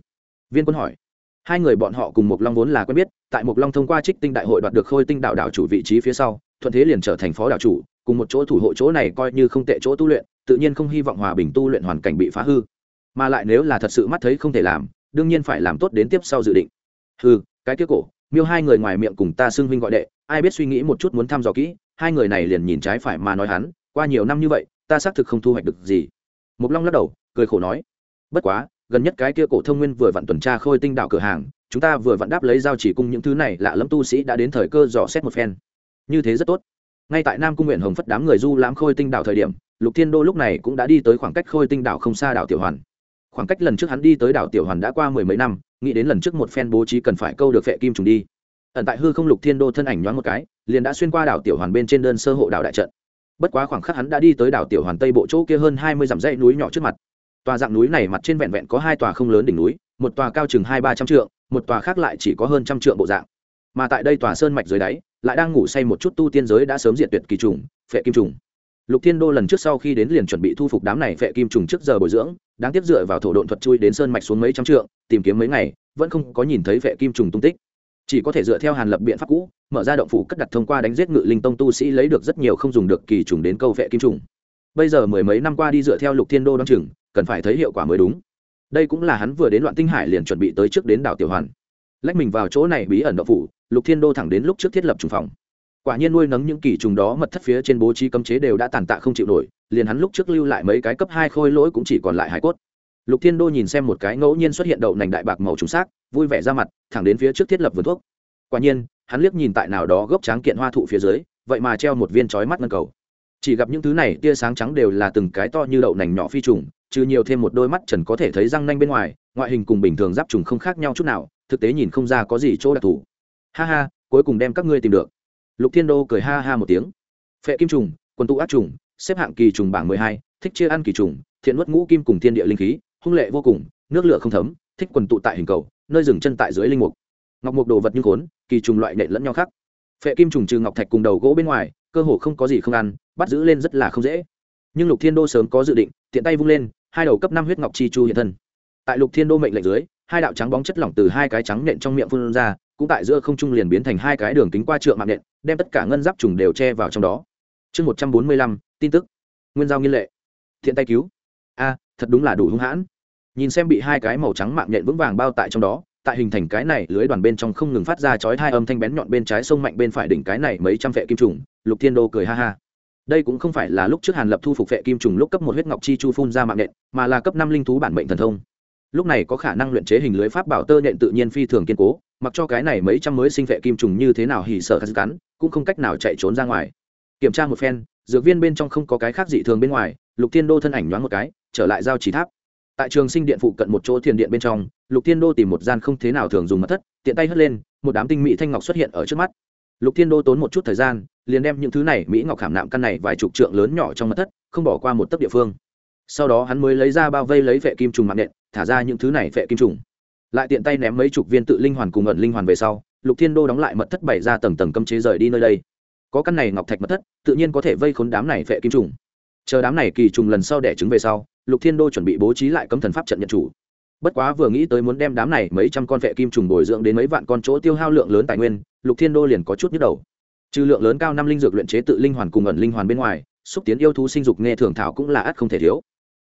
Viên quân hỏi. Hai người bọn họ cùng mục long vốn là quen biết, tại mục long thông qua trích tinh đại hội đoạt được khôi tinh đạo đạo chủ vị trí phía sau, thuận thế liền trở thành phó đạo chủ, cùng một chỗ thủ hộ chỗ này coi như không tệ chỗ tu luyện, tự nhiên không hy vọng hòa bình tu luyện hoàn cảnh bị phá hư. Mà lại nếu là thật sự mắt thấy không thể làm, đương nhiên phải làm tốt đến tiếp sau dự định. Hư cái tiếc cổ, miêu hai người ngoài miệng cùng ta xưng huynh gọi đệ, ai biết suy nghĩ một chút muốn thăm dò kỹ, hai người này liền nhìn trái phải mà nói hắn qua nhiều năm như vậy, ta xác thực không thu hoạch được gì. Mục long lắc đầu, cười khổ nói, bất quá, gần nhất cái kia cổ thông nguyên vừa vặn tuần tra khôi tinh đạo cửa hàng, chúng ta vừa vặn đáp lấy giao chỉ cung những thứ này lạ lẫm tu sĩ đã đến thời cơ dò xét một phen. Như thế rất tốt. Ngay tại nam cung nguyện hồng phất đám người du lãm khôi tinh đạo thời điểm, lục thiên đô lúc này cũng đã đi tới khoảng cách khôi tinh đạo không xa đảo tiểu hoàn. Khoảng cách lần trước hắn đi tới đảo tiểu hoàn đã qua mười mấy năm, nghĩ đến lần trước một phen bố trí cần phải câu được vệ kim trùng đi. Ẩn tại hư không lục thiên đô thân ảnh nhoáng một cái, liền đã xuyên qua đảo tiểu hoàn bên trên đơn sơ hộ đảo đại trận bất quá khoảng khắc hắn đã đi tới đảo tiểu hoàn tây bộ chỗ kia hơn hai mươi dặm dãy núi nhỏ trước mặt. Tòa dạng núi này mặt trên vẹn vẹn có hai tòa không lớn đỉnh núi, một tòa cao chừng hai ba trăm trượng, một tòa khác lại chỉ có hơn trăm trượng bộ dạng. Mà tại đây tòa sơn mạch dưới đáy, lại đang ngủ say một chút tu tiên giới đã sớm diệt tuyệt kỳ trùng, phệ kim trùng. Lục thiên đô lần trước sau khi đến liền chuẩn bị thu phục đám này phệ kim trùng trước giờ bồi dưỡng, đáng tiếp dựa vào thổ độn thuật chui đến sơn mạch xuống mấy trăm trượng, tìm kiếm mấy ngày, vẫn không có nhìn thấy phệ kim trùng tung tích chỉ có thể dựa theo hàn lập biện pháp cũ, mở ra động phủ cất đặt thông qua đánh giết ngự linh tông tu sĩ lấy được rất nhiều không dùng được kỳ trùng đến câu vệ kim trùng. Bây giờ mười mấy năm qua đi dựa theo lục thiên đô đ o chừng, cần phải thấy hiệu quả mới đúng. Đây cũng là hắn vừa đến đoạn tinh hải liền chuẩn bị tới trước đến đảo tiểu hoàn. Lách mình vào chỗ này bí ẩn động phủ, lục thiên đô thẳng đến lúc trước thiết lập trùng phòng. Quả nhiên nuôi nấng những kỳ trùng đó mật thất phía trên bố trí cấm chế đều đã tàn tạ không chịu nổi, liền hắn lúc trước lưu lại mấy cái cấp hai khôi lỗi cũng chỉ còn lại hải cốt lục thiên đô nhìn xem một cái ngẫu nhiên xuất hiện đậu nành đại bạc màu trùng xác vui vẻ ra mặt, thẳng đến phía trước thiết lập vườn thuốc. Quả nhiên, hắn liếc nhìn tại nào đó gốc tráng kiện hoa thụ phía dưới, vậy mà treo một viên chói mắt ngân cầu. Chỉ gặp những thứ này tia sáng trắng đều là từng cái to như đậu nành nhỏ phi trùng, trừ nhiều thêm một đôi mắt trần có thể thấy răng nanh bên ngoài, ngoại hình cùng bình thường giáp trùng không khác nhau chút nào, thực tế nhìn không ra có gì chỗ đặc thù. Ha ha, cuối cùng đem các ngươi tìm được. Lục thiên đô cười ha ha một tiếng. Phệ kim trùng quân tụ ác trùng, xếp hạng kỳ trùng bảng mười hai, thích chia ăn kỳ trùng, thiện nuốt ngũ kim cùng thiên địa linh khí hung lệ vô cùng, nước lửa không thấm, thích quần tụ tại hình cầu, nơi dừng chân tại dưới linh mục. Ngọc mục đồ vật như khốn, kỳ trùng loại nện lẫn nhau khác. Phệ kim trùng trừ ngọc thạch cùng đầu gỗ bên ngoài, cơ hồ không có gì không ăn, bắt giữ lên rất là không dễ. Nhưng lục thiên đô sớm có dự định, tiện tay vung lên, hai đầu cấp năm huyết ngọc chi chu hiện thân. Tại lục thiên đô mệnh lệnh dưới, hai đạo trắng bóng chất lỏng từ hai cái trắng nện trong miệng phun ra, cũng tại giữa không trung liền biến thành hai cái đường kính qua trượng mạng nện, đem tất cả ngân giáp trùng đều che vào trong đó. Chương một trăm bốn mươi lăm, tin tức. Nguyên giao nghiên lệ. Thiện tay cứu. A thật đúng là đủ hung hãn. Nhìn xem bị hai cái màu trắng mạng nhện vững vàng bao tại trong đó, tại hình thành cái này lưới đoàn bên trong không ngừng phát ra chói hai âm thanh bén nhọn bên trái sông mạnh bên phải đỉnh cái này mấy trăm vệ kim trùng, lục thiên đô cười ha ha. Đây cũng không phải là lúc trước hàn lập thu phục vệ kim trùng lúc cấp một huyết ngọc chi chu phun ra mạng nhện, mà là cấp năm linh thú bản mệnh thần thông. Lúc này có khả năng luyện chế hình lưới pháp bảo tơ nhện tự nhiên phi thường kiên cố, mặc cho cái này mấy trăm mới sinh vệ kim trùng như thế nào hỉ sợ cắn, cũng không cách nào chạy trốn ra ngoài. Kiểm tra một phen, dược viên bên trong không có cái khác dị thường bên ngoài lục thiên đô thân ảnh nhoáng một cái, trở lại giao chỉ tháp. Tại trường sinh điện phụ cận một chỗ thiền điện bên trong, lục thiên đô tìm một gian không thế nào thường dùng mật thất, tiện tay hất lên, một đám tinh mỹ thanh ngọc xuất hiện ở trước mắt. Lục thiên đô tốn một chút thời gian, liền đem những thứ này mỹ ngọc khảm nạm căn này vài chục trượng lớn nhỏ trong mật thất, không bỏ qua một tấc địa phương. Sau đó hắn mới lấy ra bao vây lấy vệ kim trùng mạng nện, thả ra những thứ này vệ kim trùng. Lại tiện tay ném mấy chục viên tự linh hoàn cùng ẩn linh hoàn về sau, lục thiên đô đóng lại mật thất bảy ra tầng tầng cấm chế rời đi nơi đây. Có căn này ngọc thạch mật thất, tự nhiên có thể vây khốn đám này vệ kim trùng chờ đám này kỳ trùng lần sau đẻ trứng về sau, lục thiên đô chuẩn bị bố trí lại cấm thần pháp trận nhận chủ. Bất quá vừa nghĩ tới muốn đem đám này mấy trăm con vệ kim trùng bồi dưỡng đến mấy vạn con chỗ tiêu hao lượng lớn tài nguyên, lục thiên đô liền có chút nhức đầu. Trừ lượng lớn cao năm linh dược luyện chế tự linh hoàn cùng ẩn linh hoàn bên ngoài, xúc tiến yêu thú sinh dục nghe thường thảo cũng là ắt không thể thiếu.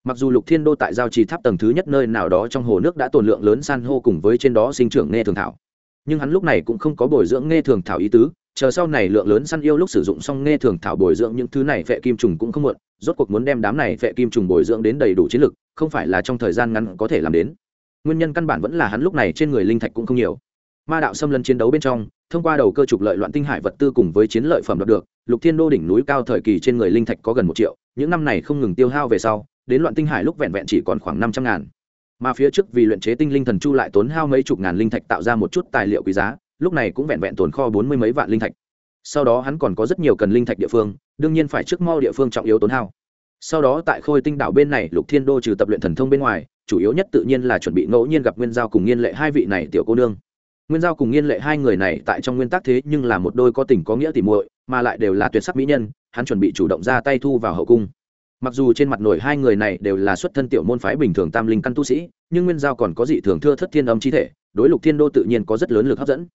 Mặc dù lục thiên đô tại giao trì tháp tầng thứ nhất nơi nào đó trong hồ nước đã tồn lượng lớn san hô cùng với trên đó sinh trưởng nghe thường thảo nhưng hắn lúc này cũng không có bồi dưỡng nghe thường thảo ý tứ, chờ sau này lượng lớn săn yêu lúc sử dụng xong nghe thường thảo bồi dưỡng những thứ này, vệ kim trùng cũng không muộn, rốt cuộc muốn đem đám này vệ kim trùng bồi dưỡng đến đầy đủ chiến lực, không phải là trong thời gian ngắn có thể làm đến. Nguyên nhân căn bản vẫn là hắn lúc này trên người linh thạch cũng không nhiều. Ma đạo xâm lấn chiến đấu bên trong, thông qua đầu cơ trục lợi loạn tinh hải vật tư cùng với chiến lợi phẩm đạt được, lục thiên đô đỉnh núi cao thời kỳ trên người linh thạch có gần một triệu, những năm này không ngừng tiêu hao về sau, đến loạn tinh hải lúc vẹn vẹn chỉ còn khoảng năm trăm ngàn mà phía trước vì luyện chế tinh linh thần chu lại tốn hao mấy chục ngàn linh thạch tạo ra một chút tài liệu quý giá, lúc này cũng vẹn vẹn tồn kho bốn mươi mấy vạn linh thạch. Sau đó hắn còn có rất nhiều cần linh thạch địa phương, đương nhiên phải trước mau địa phương trọng yếu tốn hao. Sau đó tại khôi tinh đảo bên này, lục thiên đô trừ tập luyện thần thông bên ngoài, chủ yếu nhất tự nhiên là chuẩn bị ngẫu nhiên gặp nguyên giao cùng nghiên lệ hai vị này tiểu cô nương. Nguyên giao cùng nghiên lệ hai người này tại trong nguyên tắc thế nhưng là một đôi có tình có nghĩa tỉ muội, mà lại đều là tuyệt sắc mỹ nhân, hắn chuẩn bị chủ động ra tay thu vào hậu cung mặc dù trên mặt nổi hai người này đều là xuất thân tiểu môn phái bình thường tam linh căn tu sĩ, nhưng nguyên giao còn có dị thường thưa thất thiên âm chi thể, đối lục thiên đô tự nhiên có rất lớn lực hấp dẫn.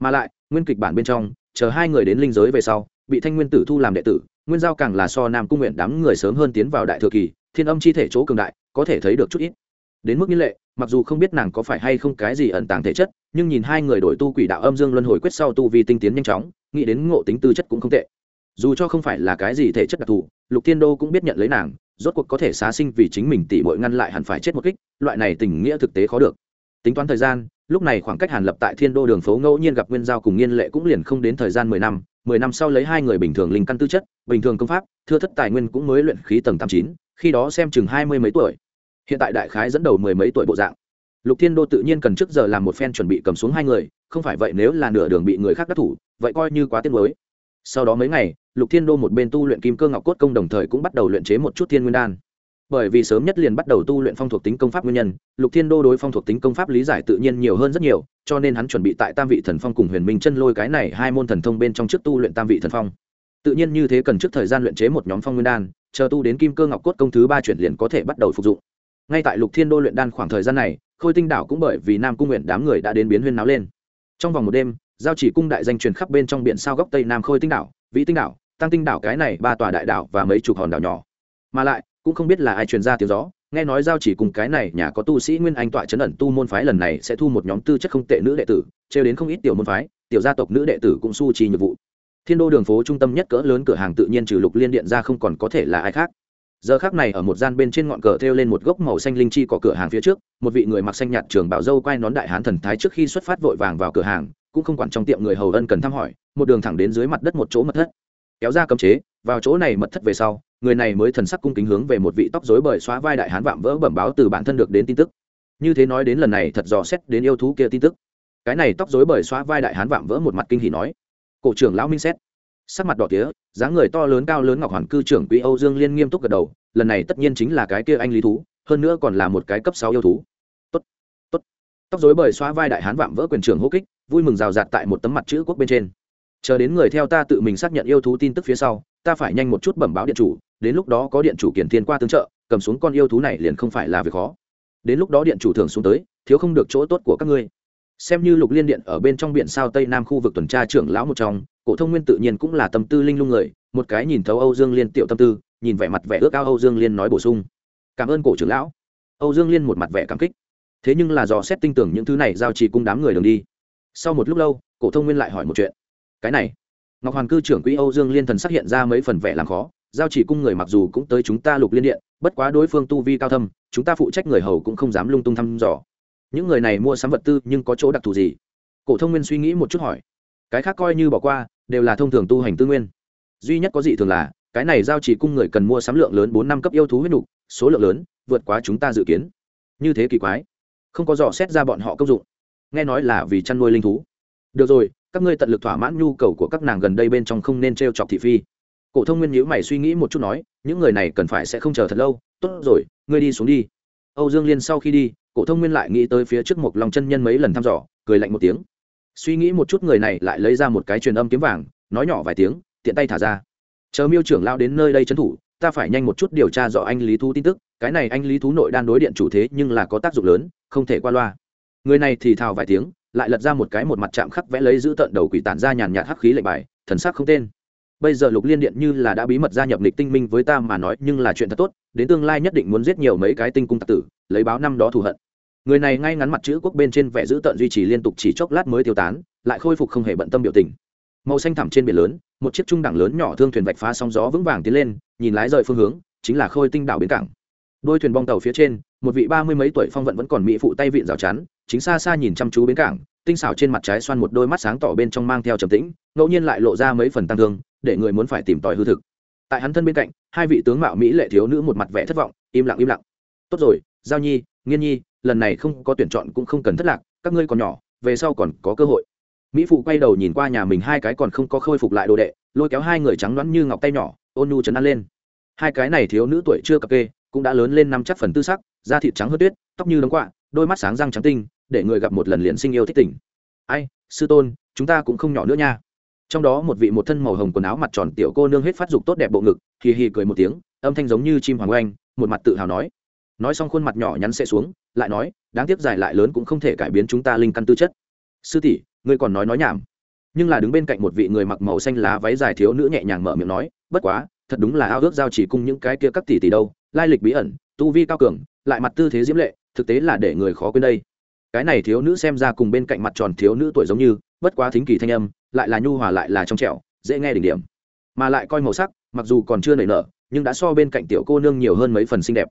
Mà lại, nguyên kịch bản bên trong, chờ hai người đến linh giới về sau, bị thanh nguyên tử thu làm đệ tử, nguyên giao càng là so nam cung nguyện đám người sớm hơn tiến vào đại thừa kỳ, thiên âm chi thể chỗ cường đại, có thể thấy được chút ít. Đến mức như lệ, mặc dù không biết nàng có phải hay không cái gì ẩn tàng thể chất, nhưng nhìn hai người đổi tu quỷ đạo âm dương luân hồi quyết sau tu vi tinh tiến nhanh chóng, nghĩ đến ngộ tính tư chất cũng không tệ dù cho không phải là cái gì thể chất đặc thù, lục thiên đô cũng biết nhận lấy nàng, rốt cuộc có thể xá sinh vì chính mình tỉ mội ngăn lại hẳn phải chết một kích, loại này tình nghĩa thực tế khó được. Tính toán thời gian, lúc này khoảng cách hàn lập tại thiên đô đường phố ngẫu nhiên gặp nguyên giao cùng nghiên lệ cũng liền không đến thời gian mười năm mười năm sau lấy hai người bình thường linh căn tư chất, bình thường công pháp, thưa thất tài nguyên cũng mới luyện khí tầng tám chín, khi đó xem chừng hai mươi mấy tuổi. Hiện tại đại khái dẫn đầu mười mấy tuổi bộ dạng. Lục thiên đô tự nhiên cần trước giờ làm một phen chuẩn bị cầm xuống hai người, không phải vậy nếu là nửa đường bị người khác đắc thủ, vậy coi như quá tiếc mới sau đó mấy ngày lục thiên đô một bên tu luyện kim cơ ngọc cốt công đồng thời cũng bắt đầu luyện chế một chút thiên nguyên đan. Bởi vì sớm nhất liền bắt đầu tu luyện phong thuộc tính công pháp nguyên nhân, lục thiên đô đối phong thuộc tính công pháp lý giải tự nhiên nhiều hơn rất nhiều, cho nên hắn chuẩn bị tại tam vị thần phong cùng huyền minh chân lôi cái này hai môn thần thông bên trong trước tu luyện tam vị thần phong. Tự nhiên như thế cần trước thời gian luyện chế một nhóm phong nguyên đan, chờ tu đến kim cơ ngọc cốt công thứ ba chuyển liền có thể bắt đầu phục dụng. Ngay tại lục thiên đô luyện đan khoảng thời gian này, khôi tinh đảo cũng bởi vì nam cung nguyện đám người đã đến biến huyên náo lên. Trong vòng một đêm, giao chỉ cung đại danh truyền khắp bên trong biển sao góc tây nam khôi tinh đảo, vĩ tinh đảo tăng tinh đảo cái này ba tòa đại đảo và mấy chục hòn đảo nhỏ. Mà lại, cũng không biết là ai truyền ra tiếng gió, nghe nói giao chỉ cùng cái này nhà có tu sĩ nguyên anh tọa chấn ẩn tu môn phái lần này sẽ thu một nhóm tư chất không tệ nữ đệ tử, trêu đến không ít tiểu môn phái, tiểu gia tộc nữ đệ tử cũng su trì nhiệm vụ. Thiên đô đường phố trung tâm nhất cỡ lớn cửa hàng tự nhiên trừ lục liên điện ra không còn có thể là ai khác. Giờ khác này ở một gian bên trên ngọn cờ thêu lên một gốc màu xanh linh chi có cửa hàng phía trước, một vị người mặc xanh nhạt trường bảo dâu quay nón đại hán thần thái trước khi xuất phát vội vàng vào cửa hàng, cũng không quản trong tiệm người hầu ân cần thăm hỏi, một đường thẳng đến dưới mặt đất một chỗ mật thất kéo ra cấm chế, vào chỗ này mật thất về sau, người này mới thần sắc cung kính hướng về một vị tóc rối bời xóa vai đại hán vạm vỡ bẩm báo từ bản thân được đến tin tức. Như thế nói đến lần này thật dò xét đến yêu thú kia tin tức. Cái này tóc rối bời xóa vai đại hán vạm vỡ một mặt kinh hỉ nói. Cổ trưởng lão minh xét. Sắc mặt đỏ tía, dáng người to lớn cao lớn ngọc hoàn cư trưởng quỹ âu dương liên nghiêm túc gật đầu, lần này tất nhiên chính là cái kia anh lý thú, hơn nữa còn là một cái cấp sáu yêu thú. Tốt tốt. Tóc rối bời xóa vai đại hán vạm vỡ quyền trưởng hô kích, vui mừng rào rạt tại một tấm mặt chữ quốc bên trên chờ đến người theo ta tự mình xác nhận yêu thú tin tức phía sau, ta phải nhanh một chút bẩm báo điện chủ, đến lúc đó có điện chủ kiển thiên qua tương trợ, cầm xuống con yêu thú này liền không phải là việc khó. Đến lúc đó điện chủ thường xuống tới, thiếu không được chỗ tốt của các ngươi. Xem như lục liên điện ở bên trong biển sao tây nam khu vực tuần tra trưởng lão một trong, cổ thông nguyên tự nhiên cũng là tâm tư linh lung người, một cái nhìn thấu âu dương liên tiểu tâm tư, nhìn vẻ mặt vẻ ước ao âu dương liên nói bổ sung. Cảm ơn cổ trưởng lão. Âu dương liên một mặt vẻ cảm kích. Thế nhưng là do xét tinh tưởng những thứ này giao chỉ cung đám người đường đi. Sau một lúc lâu, cổ thông nguyên lại hỏi một chuyện cái này. Ngọc hoàn cư trưởng quỹ âu dương liên thần xác hiện ra mấy phần vẻ làm khó, giao chỉ cung người mặc dù cũng tới chúng ta lục liên điện, bất quá đối phương tu vi cao thâm, chúng ta phụ trách người hầu cũng không dám lung tung thăm dò. Những người này mua sắm vật tư nhưng có chỗ đặc thù gì? Cổ thông nguyên suy nghĩ một chút hỏi. Cái khác coi như bỏ qua, đều là thông thường tu hành tư nguyên. Duy nhất có gì thường là, cái này giao chỉ cung người cần mua sắm lượng lớn bốn năm cấp yêu thú huyết nục, số lượng lớn, vượt quá chúng ta dự kiến. Như thế kỳ quái. Không có dò xét ra bọn họ công dụng. Nghe nói là vì chăn nuôi linh thú. Được rồi các ngươi tận lực thỏa mãn nhu cầu của các nàng gần đây bên trong không nên t r e o chọc thị phi. Cổ thông nguyên nhíu mày suy nghĩ một chút nói, những người này cần phải sẽ không chờ thật lâu. Tốt rồi, ngươi đi xuống đi. Âu dương liên sau khi đi, cổ thông nguyên lại nghĩ tới phía trước một lòng chân nhân mấy lần thăm dò, cười lạnh một tiếng. Suy nghĩ một chút người này lại lấy ra một cái truyền âm kiếm vàng, nói nhỏ vài tiếng, tiện tay thả ra. Chờ miêu trưởng lao đến nơi đây trấn thủ, ta phải nhanh một chút điều tra rõ anh lý thú tin tức, cái này anh lý thú nội đan đối điện chủ thế nhưng là có tác dụng lớn, không thể qua loa. Người này thì thào vài tiếng lại lật ra một cái một mặt chạm khắc vẽ lấy giữ tận đầu quỷ tản ra nhàn nhạt hắc khí lệnh bài, thần sắc không tên. Bây giờ lục liên điện như là đã bí mật gia nhập lịch tinh minh với ta mà nói, nhưng là chuyện thật tốt, đến tương lai nhất định muốn giết nhiều mấy cái tinh cung tạc tử, lấy báo năm đó thù hận. Người này ngay ngắn mặt chữ quốc bên trên vẻ giữ tận duy trì liên tục chỉ chốc lát mới tiêu tán, lại khôi phục không hề bận tâm biểu tình. Màu xanh thẳm trên biển lớn, một chiếc trung đẳng lớn nhỏ thương thuyền vạch phá sóng gió vững vàng tiến lên, nhìn lái rời phương hướng, chính là khôi tinh đảo bến cảng. Đôi thuyền bong tàu phía trên, một vị ba mươi mấy tuổi phong vận vẫn còn mỹ phụ tay vịn rào chắn chính xa xa nhìn chăm chú bến cảng, tinh xảo trên mặt trái xoan một đôi mắt sáng tỏ bên trong mang theo trầm tĩnh, ngẫu nhiên lại lộ ra mấy phần tăng thương, để người muốn phải tìm tòi hư thực. Tại hắn thân bên cạnh, hai vị tướng mạo mỹ lệ thiếu nữ một mặt vẻ thất vọng, im lặng im lặng. Tốt rồi, giao nhi, nghiên nhi, lần này không có tuyển chọn cũng không cần thất lạc, các ngươi còn nhỏ, về sau còn có cơ hội. Mỹ phụ quay đầu nhìn qua nhà mình hai cái còn không có khôi phục lại đồ đệ, lôi kéo hai người trắng đoán như ngọc tay nhỏ, ôn nu chấn an lên. Hai cái này thiếu nữ tuổi chưa cập kê, cũng đã lớn lên năm chắc phần tư sắc, da thịt trắng hơn tuyết, tóc như đống quạ, đôi mắt sáng răng trắng tinh để người gặp một lần liền sinh yêu thích tỉnh ai, sư tôn, chúng ta cũng không nhỏ nữa nha. Trong đó một vị một thân màu hồng quần áo mặt tròn tiểu cô nương hết phát dục tốt đẹp bộ ngực, hì hì cười một tiếng, âm thanh giống như chim hoàng oanh, một mặt tự hào nói. Nói xong khuôn mặt nhỏ nhắn sẽ xuống, lại nói, đáng tiếc dài lại lớn cũng không thể cải biến chúng ta linh căn tư chất. Sư tỷ, ngươi còn nói nói nhảm. Nhưng là đứng bên cạnh một vị người mặc màu xanh lá váy dài thiếu nữ nhẹ nhàng mở miệng nói, bất quá, thật đúng là ao ước giao chỉ cung những cái kia các tỷ tỷ đâu, lai lịch bí ẩn, tu vi cao cường, lại mặt tư thế diễm lệ, thực tế là để người khó quên đây cái này thiếu nữ xem ra cùng bên cạnh mặt tròn thiếu nữ tuổi giống như, bất quá thính kỳ thanh âm, lại là nhu hòa lại là trong trẻo, dễ nghe đỉnh điểm. Mà lại coi màu sắc, mặc dù còn chưa nảy nở, nhưng đã so bên cạnh tiểu cô nương nhiều hơn mấy phần xinh đẹp.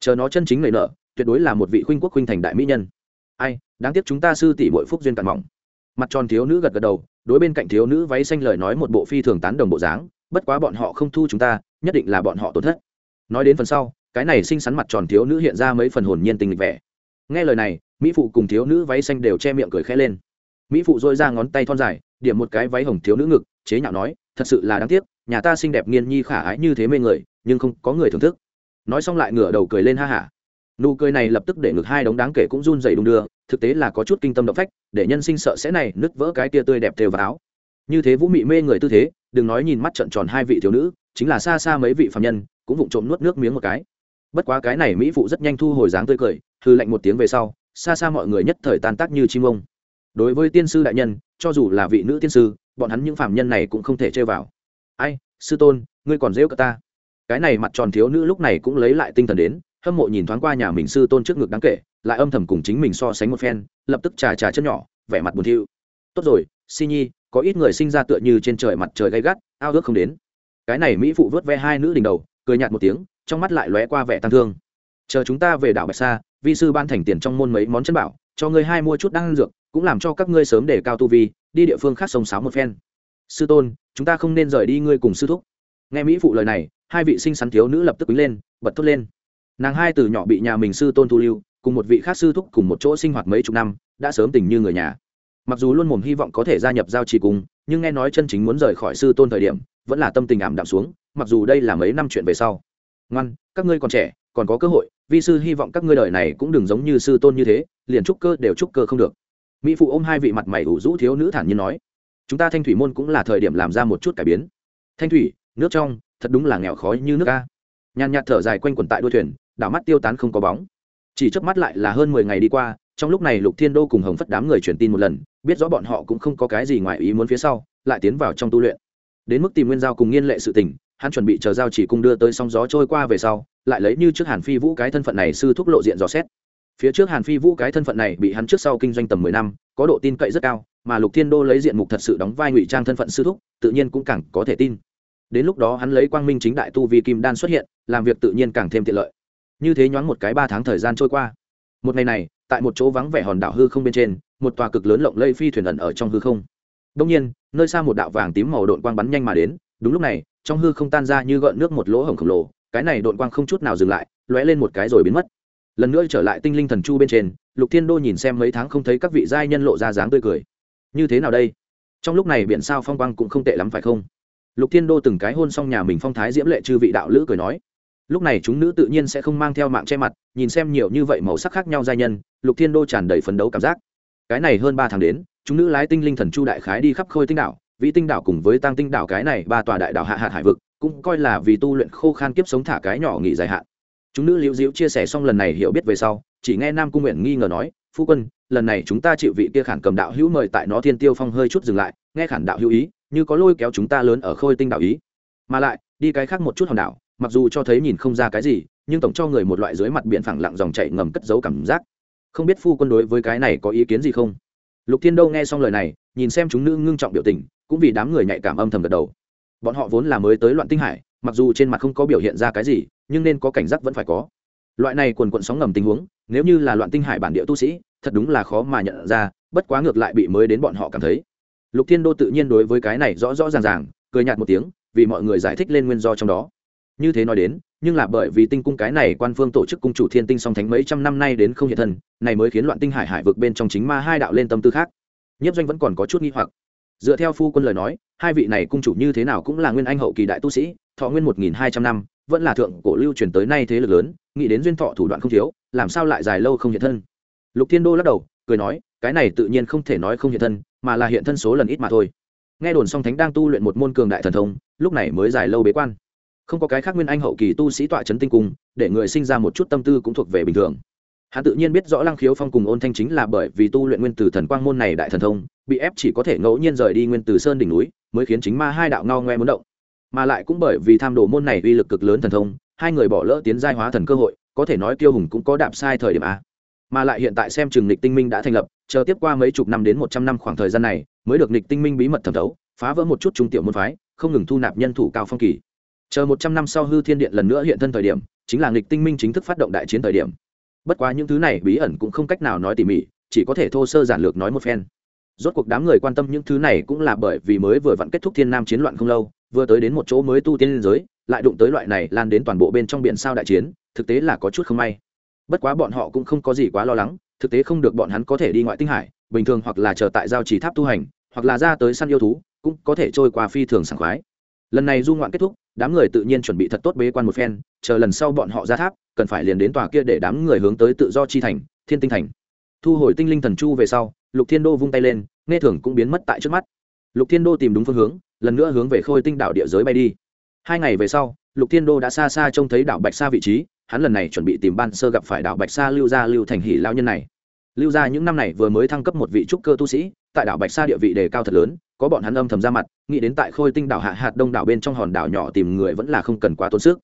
Chờ nó chân chính nảy nở, tuyệt đối là một vị khuynh quốc khuynh thành đại mỹ nhân. Ai, đáng tiếc chúng ta sư tỷ bội phúc duyên cạn mỏng. Mặt tròn thiếu nữ gật gật đầu, đối bên cạnh thiếu nữ váy xanh lời nói một bộ phi thường tán đồng bộ dáng, bất quá bọn họ không thu chúng ta, nhất định là bọn họ tổn thất. Nói đến phần sau, cái này xinh xắn mặt tròn thiếu nữ hiện ra mấy phần hồn nhiên tình vẻ nghe lời này, mỹ phụ cùng thiếu nữ váy xanh đều che miệng cười khẽ lên. Mỹ phụ dôi ra ngón tay thon dài, điểm một cái váy hồng thiếu nữ ngực, chế nhạo nói, thật sự là đáng tiếc, nhà ta xinh đẹp nghiên nhi khả ái như thế mê người, nhưng không có người thưởng thức. Nói xong lại ngửa đầu cười lên ha hả. Nụ cười này lập tức để ngực hai đống đáng kể cũng run dày đung đưa, thực tế là có chút kinh tâm động phách, để nhân sinh sợ sẽ này nứt vỡ cái tia tươi đẹp thều vào áo. Như thế vũ mị mê người tư thế, đừng nói nhìn mắt trận tròn hai vị thiếu nữ, chính là xa xa mấy vị phạm nhân, cũng vụng trộm nuốt nước miếng một cái. Bất quá cái này mỹ phụ rất nhanh thu hồi dáng tươi cười hư lạnh một tiếng về sau, xa xa mọi người nhất thời tan tác như chim ông. Đối với tiên sư đại nhân, cho dù là vị nữ tiên sư, bọn hắn những phạm nhân này cũng không thể chơi vào. Ai, sư tôn, ngươi còn rêu cả ta. Cái này mặt tròn thiếu nữ lúc này cũng lấy lại tinh thần đến, hâm mộ nhìn thoáng qua nhà mình sư tôn trước ngực đáng kể, lại âm thầm cùng chính mình so sánh một phen, lập tức trà trà chân nhỏ, vẻ mặt buồn thiu. Tốt rồi, si nhi, có ít người sinh ra tựa như trên trời mặt trời gay gắt, ao ước không đến. Cái này mỹ phụ vớt ve hai nữ đỉnh đầu, cười nhạt một tiếng, trong mắt lại lóe qua vẻ tăng thương chờ chúng ta về đảo bạch sa, vi sư ban thành tiền trong môn mấy món chân bảo, cho ngươi hai mua chút đan dược, cũng làm cho các ngươi sớm để cao tu vi, đi địa phương khác sông sáo một phen. Sư tôn, chúng ta không nên rời đi ngươi cùng sư thúc. Nghe mỹ phụ lời này, hai vị sinh sắn thiếu nữ lập tức quý lên, bật thốt lên. Nàng hai từ nhỏ bị nhà mình sư tôn thu lưu, cùng một vị khác sư thúc cùng một chỗ sinh hoạt mấy chục năm, đã sớm tình như người nhà. Mặc dù luôn mồm hy vọng có thể gia nhập giao trì cùng, nhưng nghe nói chân chính muốn rời khỏi sư tôn thời điểm, vẫn là tâm tình ảm đạm xuống, mặc dù đây là mấy năm chuyện về sau. Ngoan, các ngươi còn trẻ, còn có cơ hội vi sư hy vọng các ngươi đời này cũng đừng giống như sư tôn như thế, liền trúc cơ đều trúc cơ không được. Mỹ phụ ôm hai vị mặt mày ủ rũ thiếu nữ thản nhiên nói, chúng ta thanh thủy môn cũng là thời điểm làm ra một chút cải biến. Thanh thủy, nước trong, thật đúng là nghèo khó như nước ca nhàn nhạt thở dài quanh quần tại đuôi thuyền, đảo mắt tiêu tán không có bóng. Chỉ trước mắt lại là hơn mười ngày đi qua, trong lúc này lục thiên đô cùng hồng phất đám người truyền tin một lần, biết rõ bọn họ cũng không có cái gì ngoài ý muốn phía sau, lại tiến vào trong tu luyện. Đến mức tìm nguyên giao cùng nghiên lệ sự tình, hắn chuẩn bị chờ giao chỉ cung đưa tới sóng gió trôi qua về sau lại lấy như trước hàn phi vũ cái thân phận này sư thúc lộ diện dò xét. Phía trước hàn phi vũ cái thân phận này bị hắn trước sau kinh doanh tầm mười năm, có độ tin cậy rất cao, mà lục thiên đô lấy diện mục thật sự đóng vai ngụy trang thân phận sư thúc, tự nhiên cũng càng có thể tin. Đến lúc đó hắn lấy quang minh chính đại tu vì kim đan xuất hiện, làm việc tự nhiên càng thêm tiện lợi. Như thế nhoáng một cái ba tháng thời gian trôi qua. Một ngày này, tại một chỗ vắng vẻ hòn đảo hư không bên trên, một tòa cực lớn lộng lây phi thuyền ẩn ở trong hư không. Đông nhiên, nơi xa một đạo vàng tím màu độn quang bắn nhanh mà đến, đúng lúc này, trong hư không tan ra như gợn nước một lỗ hổng khổng lồ cái này đội quang không chút nào dừng lại, lóe lên một cái rồi biến mất. Lần nữa trở lại tinh linh thần chu bên trên, lục thiên đô nhìn xem mấy tháng không thấy các vị giai nhân lộ ra dáng tươi cười. Như thế nào đây? Trong lúc này biển sao phong quang cũng không tệ lắm phải không? Lục thiên đô từng cái hôn xong nhà mình phong thái diễm lệ chư vị đạo lữ cười nói. Lúc này chúng nữ tự nhiên sẽ không mang theo mạng che mặt, nhìn xem nhiều như vậy màu sắc khác nhau giai nhân, lục thiên đô tràn đầy phấn đấu cảm giác. Cái này hơn ba tháng đến, chúng nữ lái tinh linh thần chu đại khái đi khắp khôi tinh đảo, vĩ tinh đảo cùng với tăng tinh đảo cái này ba tòa đại đảo hạ hạt hải vực cũng coi là vì tu luyện khô khan kiếp sống thả cái nhỏ nghỉ dài hạn. Chúng nữ liễu diễu chia sẻ xong lần này hiểu biết về sau, chỉ nghe nam cung nguyện nghi ngờ nói, phu quân, lần này chúng ta chịu vị kia khản cầm đạo hữu mời tại nó thiên tiêu phong hơi chút dừng lại, nghe khản đạo hữu ý, như có lôi kéo chúng ta lớn ở khôi tinh đạo ý. Mà lại, đi cái khác một chút hòn đảo, mặc dù cho thấy nhìn không ra cái gì, nhưng tổng cho người một loại dưới mặt biển phẳng lặng dòng chảy ngầm cất giấu cảm giác. Không biết phu quân đối với cái này có ý kiến gì không? Lục thiên đâu nghe xong lời này, nhìn xem chúng nữ ngưng trọng biểu tình, cũng vì đám người nhạy cảm âm thầm gật đầu bọn họ vốn là mới tới loạn tinh hải, mặc dù trên mặt không có biểu hiện ra cái gì, nhưng nên có cảnh giác vẫn phải có. Loại này quần quận sóng ngầm tình huống, nếu như là loạn tinh hải bản địa tu sĩ, thật đúng là khó mà nhận ra, bất quá ngược lại bị mới đến bọn họ cảm thấy. Lục thiên đô tự nhiên đối với cái này rõ rõ ràng ràng, cười nhạt một tiếng, vì mọi người giải thích lên nguyên do trong đó. Như thế nói đến, nhưng là bởi vì tinh cung cái này quan phương tổ chức cung chủ thiên tinh song thánh mấy trăm năm nay đến không hiện thân, này mới khiến loạn tinh hải hải vực bên trong chính ma hai đạo lên tâm tư khác. Nhiếp doanh vẫn còn có chút nghi hoặc dựa theo phu quân lời nói, hai vị này cung chủ như thế nào cũng là nguyên anh hậu kỳ đại tu sĩ, thọ nguyên một nghìn hai trăm năm, vẫn là thượng cổ lưu truyền tới nay thế lực lớn, nghĩ đến duyên thọ thủ đoạn không thiếu, làm sao lại dài lâu không hiện thân? Lục thiên đô lắc đầu, cười nói, cái này tự nhiên không thể nói không hiện thân, mà là hiện thân số lần ít mà thôi. Nghe đồn song thánh đang tu luyện một môn cường đại thần thông, lúc này mới dài lâu bế quan. Không có cái khác nguyên anh hậu kỳ tu sĩ tọa chấn tinh cung, để người sinh ra một chút tâm tư cũng thuộc về bình thường. Hắn tự nhiên biết rõ lăng khiếu phong cùng ôn thanh chính là bởi vì tu luyện nguyên tử thần quang môn này đại thần thông bị ép chỉ có thể ngẫu nhiên rời đi nguyên từ sơn đỉnh núi, mới khiến chính ma hai đạo ngao ngoe muốn động. Mà lại cũng bởi vì tham đồ môn này uy lực cực lớn thần thông, hai người bỏ lỡ tiến giai hóa thần cơ hội, có thể nói tiêu hùng cũng có đạp sai thời điểm a. Mà lại hiện tại xem trường nịch tinh minh đã thành lập, chờ tiếp qua mấy chục năm đến một trăm năm khoảng thời gian này, mới được nịch tinh minh bí mật thẩm thấu, phá vỡ một chút trung tiểu môn phái, không ngừng thu nạp nhân thủ cao phong kỳ. Chờ một trăm năm sau hư thiên điện lần nữa hiện thân thời điểm, chính là nịch tinh minh chính thức phát động đại chiến thời điểm. Bất quá những thứ này bí ẩn cũng không cách nào nói tỉ mỉ, chỉ có thể thô sơ giản lược nói một phen rốt cuộc đám người quan tâm những thứ này cũng là bởi vì mới vừa vặn kết thúc thiên nam chiến loạn không lâu, vừa tới đến một chỗ mới tu tiên liên giới, lại đụng tới loại này lan đến toàn bộ bên trong biển sao đại chiến, thực tế là có chút không may. Bất quá bọn họ cũng không có gì quá lo lắng, thực tế không được bọn hắn có thể đi ngoại tinh hải, bình thường hoặc là chờ tại giao trì tháp tu hành, hoặc là ra tới săn yêu thú, cũng có thể trôi qua phi thường sảng khoái. Lần này du ngoạn kết thúc, đám người tự nhiên chuẩn bị thật tốt bế quan một phen, chờ lần sau bọn họ ra tháp, cần phải liền đến tòa kia để đám người hướng tới tự do chi thành, thiên tinh thành. Thu hồi tinh linh thần chu về sau lục thiên đô vung tay lên, nghe thường cũng biến mất tại trước mắt. Lục thiên đô tìm đúng phương hướng, lần nữa hướng về khôi tinh đảo địa giới bay đi. Hai ngày về sau, lục thiên đô đã xa xa trông thấy đảo bạch sa vị trí, hắn lần này chuẩn bị tìm ban sơ gặp phải đảo bạch sa lưu gia lưu thành hỷ lao nhân này. Lưu gia những năm này vừa mới thăng cấp một vị trúc cơ tu sĩ, tại đảo bạch sa địa vị đề cao thật lớn, có bọn hắn âm thầm ra mặt, nghĩ đến tại khôi tinh đảo hạ hạt đông đảo bên trong hòn đảo nhỏ tìm người vẫn là không cần quá tốn sức.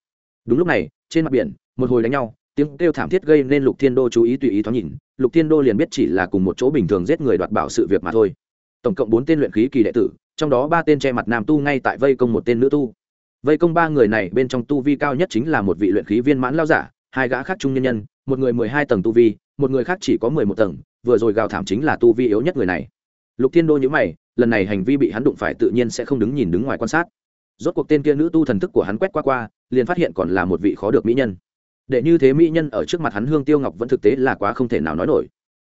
Đúng lúc này, trên mặt biển, một hồi đánh nhau tiếng kêu thảm thiết gây nên lục thiên đô chú ý tùy ý thoáng nhìn, lục thiên đô liền biết chỉ là cùng một chỗ bình thường giết người đoạt bảo sự việc mà thôi. Tổng cộng bốn tên luyện khí kỳ đệ tử, trong đó ba tên che mặt nam tu ngay tại vây công một tên nữ tu. Vây công ba người này, bên trong tu vi cao nhất chính là một vị luyện khí viên mãn lao giả, hai gã khác trung nhân nhân, một người mười hai tầng tu vi, một người khác chỉ có mười một tầng, vừa rồi gào thảm chính là tu vi yếu nhất người này. Lục thiên đô nhữ mày, lần này hành vi bị hắn đụng phải tự nhiên sẽ không đứng nhìn đứng ngoài quan sát. Rốt cuộc tên kia nữ tu thần thức của hắn quét qua qua, liền phát hiện còn là một vị khó được mỹ nhân để như thế mỹ nhân ở trước mặt hắn hương tiêu ngọc vẫn thực tế là quá không thể nào nói nổi.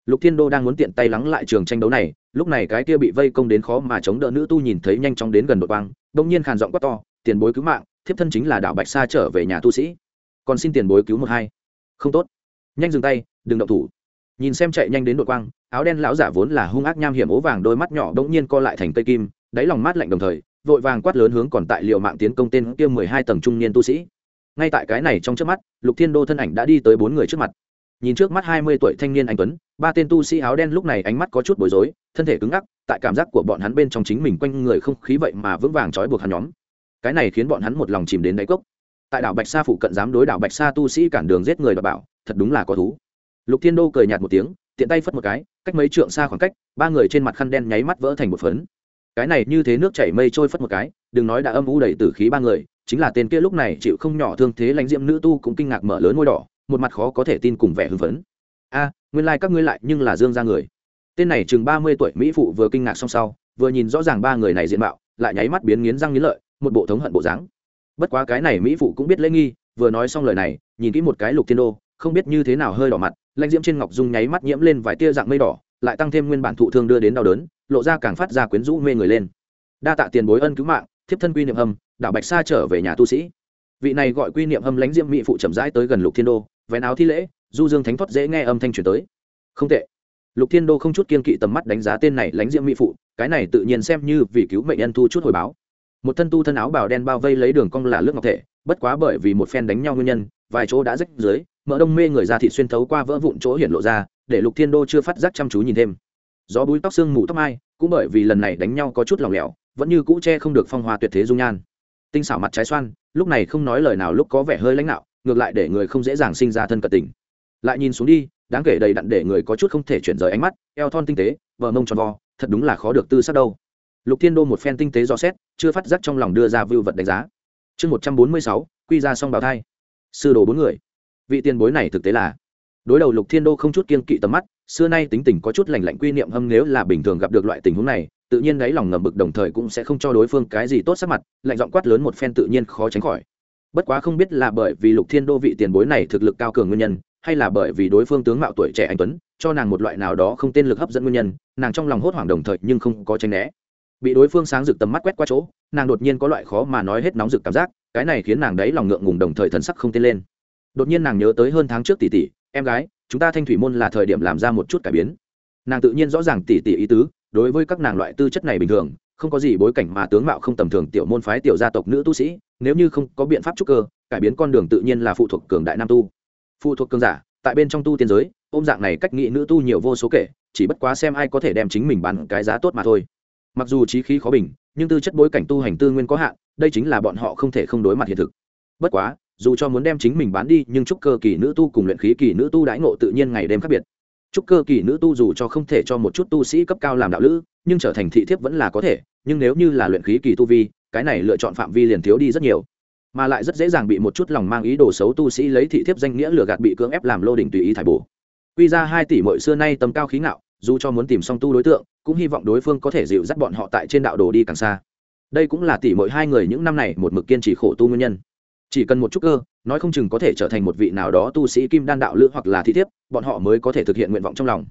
Lục thiên đô đang muốn tiện tay lắng lại trường tranh đấu này, lúc này cái kia bị vây công đến khó mà chống đỡ nữ tu nhìn thấy nhanh chóng đến gần đội quang đông nhiên khàn giọng quát to, tiền bối cứu mạng, thiếp thân chính là đạo bạch sa trở về nhà tu sĩ. Còn xin tiền bối cứu một hai. Không tốt. Nhanh dừng tay, đừng động thủ. Nhìn xem chạy nhanh đến đội quang, áo đen lão giả vốn là hung ác nham hiểm ố vàng, đôi mắt nhỏ bỗng nhiên co lại thành cây kim, đáy lòng mát lạnh đồng thời, vội vàng quát lớn hướng còn tại liệu mạng tiến công tên kia mười hai tầng trung niên tu sĩ ngay tại cái này trong trước mắt, lục thiên đô thân ảnh đã đi tới bốn người trước mặt. Nhìn trước mắt hai mươi tuổi thanh niên anh tuấn, ba tên tu sĩ áo đen lúc này ánh mắt có chút bối rối, thân thể cứng ngắc, tại cảm giác của bọn hắn bên trong chính mình quanh người không khí vậy mà vững vàng trói buộc hắn nhóm. Cái này khiến bọn hắn một lòng chìm đến đáy cốc. Tại đảo bạch sa phụ cận dám đối đảo bạch sa tu sĩ cản đường giết người và bảo, thật đúng là có thú. Lục thiên đô cười nhạt một tiếng, tiện tay phất một cái, cách mấy trượng xa khoảng cách, ba người trên mặt khăn đen nháy mắt vỡ thành một phấn. Cái này như thế nước chảy mây trôi phất một cái, đừng nói đã âm u đầy tử khí ba người chính là tên kia lúc này chịu không nhỏ thương thế lãnh diễm nữ tu cũng kinh ngạc mở lớn môi đỏ, một mặt khó có thể tin cùng vẻ hưng phấn. A, nguyên lai các ngươi lại nhưng là dương ra người. Tên này chừng ba mươi tuổi mỹ phụ vừa kinh ngạc song sau, vừa nhìn rõ ràng ba người này diện mạo, lại nháy mắt biến nghiến răng nghiến lợi, một bộ thống hận bộ dáng. Bất quá cái này mỹ phụ cũng biết lễ nghi, vừa nói xong lời này, nhìn kỹ một cái lục thiên đô, không biết như thế nào hơi đỏ mặt, lãnh diễm trên ngọc dung nháy mắt nhiễm lên vài tia dạng mây đỏ, lại tăng thêm nguyên bản thụ thương đưa đến đau đớn, lộ ra càng phát ra quyến rũ mê người lên. Đa tạ tiền bối ân cứu mạng, thiếp thân quy niệm hâm đạo bạch sa trở về nhà tu sĩ. Vị này gọi quy niệm hâm lãnh diễm mỹ phụ chậm rãi tới gần lục thiên đô, vén áo thi lễ, du dương thánh thoát dễ nghe âm thanh truyền tới. Không tệ. Lục thiên đô không chút kiên kỵ tầm mắt đánh giá tên này lãnh diễm mỹ phụ, cái này tự nhiên xem như vì cứu mệnh nhân thu chút hồi báo. Một thân tu thân áo bào đen bao vây lấy đường cong là lướt ngọc thể, bất quá bởi vì một phen đánh nhau nguyên nhân, vài chỗ đã rách dưới, mỡ đông mê người ra thị xuyên thấu qua vỡ vụn chỗ hiển lộ ra, để lục thiên đô chưa phát giác chăm chú nhìn thêm. Gió búi tóc xương mù tóc mai, cũng bởi vì lần này đánh nhau có chút lòng lẻo, vẫn như cũ che không được phong hoa tuyệt thế dung nhan tinh xảo mặt trái xoan, lúc này không nói lời nào lúc có vẻ hơi lãnh đạo, ngược lại để người không dễ dàng sinh ra thân cận tình. Lại nhìn xuống đi, đáng kể đầy đặn để người có chút không thể chuyển rời ánh mắt, eo thon tinh tế, vờ mông tròn vo, thật đúng là khó được tư sắc đâu. Lục thiên đô một phen tinh tế dò xét, chưa phát giác trong lòng đưa ra vưu vật đánh giá. Chương một trăm bốn mươi sáu, quy ra xong bào thai. Sư đồ bốn người. Vị tiền bối này thực tế là, đối đầu lục thiên đô không chút kiên kỵ tầm mắt, xưa nay tính tình có chút lành lạnh quy niệm hâm nếu là bình thường gặp được loại tình huống này tự nhiên đáy lòng ngầm bực đồng thời cũng sẽ không cho đối phương cái gì tốt sắc mặt, lạnh giọng quát lớn một phen tự nhiên khó tránh khỏi. Bất quá không biết là bởi vì lục thiên đô vị tiền bối này thực lực cao cường nguyên nhân, hay là bởi vì đối phương tướng mạo tuổi trẻ anh tuấn, cho nàng một loại nào đó không tên lực hấp dẫn nguyên nhân, nàng trong lòng hốt hoảng đồng thời nhưng không có tranh né. Bị đối phương sáng rực tầm mắt quét qua chỗ, nàng đột nhiên có loại khó mà nói hết nóng rực cảm giác, cái này khiến nàng đấy lòng ngượng ngùng đồng thời thần sắc không tên lên. Đột nhiên nàng nhớ tới hơn tháng trước tỷ tỷ, em gái, chúng ta thanh thủy môn là thời điểm làm ra một chút cải biến. Nàng tự nhiên rõ ràng tỷ tỷ ý tứ đối với các nàng loại tư chất này bình thường, không có gì bối cảnh mà tướng mạo không tầm thường tiểu môn phái tiểu gia tộc nữ tu sĩ, nếu như không có biện pháp trúc cơ, cải biến con đường tự nhiên là phụ thuộc cường đại nam tu. Phụ thuộc cường giả, tại bên trong tu tiên giới, ôm dạng này cách nghĩ nữ tu nhiều vô số kể, chỉ bất quá xem ai có thể đem chính mình bán cái giá tốt mà thôi. Mặc dù trí khí khó bình, nhưng tư chất bối cảnh tu hành tư nguyên có hạn, đây chính là bọn họ không thể không đối mặt hiện thực. Bất quá, dù cho muốn đem chính mình bán đi, nhưng trúc cơ kỳ nữ tu cùng luyện khí kỳ nữ tu đãi ngộ tự nhiên ngày đêm khác biệt trúc cơ kỳ nữ tu dù cho không thể cho một chút tu sĩ cấp cao làm đạo lữ, nhưng trở thành thị thiếp vẫn là có thể, nhưng nếu như là luyện khí kỳ tu vi, cái này lựa chọn phạm vi liền thiếu đi rất nhiều. Mà lại rất dễ dàng bị một chút lòng mang ý đồ xấu tu sĩ lấy thị thiếp danh nghĩa lừa gạt bị cưỡng ép làm lô đỉnh tùy ý thải bổ. Quy ra hai tỷ mỗi xưa nay tầm cao khí ngạo, dù cho muốn tìm song tu đối tượng, cũng hy vọng đối phương có thể dịu dắt bọn họ tại trên đạo đồ đi càng xa. Đây cũng là tỷ mỗi hai người những năm này một mực kiên trì khổ tu nguyên nhân. Chỉ cần một chút cơ, nói không chừng có thể trở thành một vị nào đó tu sĩ kim đan đạo lữ hoặc là thi thiếp bọn họ mới có thể thực hiện nguyện vọng trong lòng.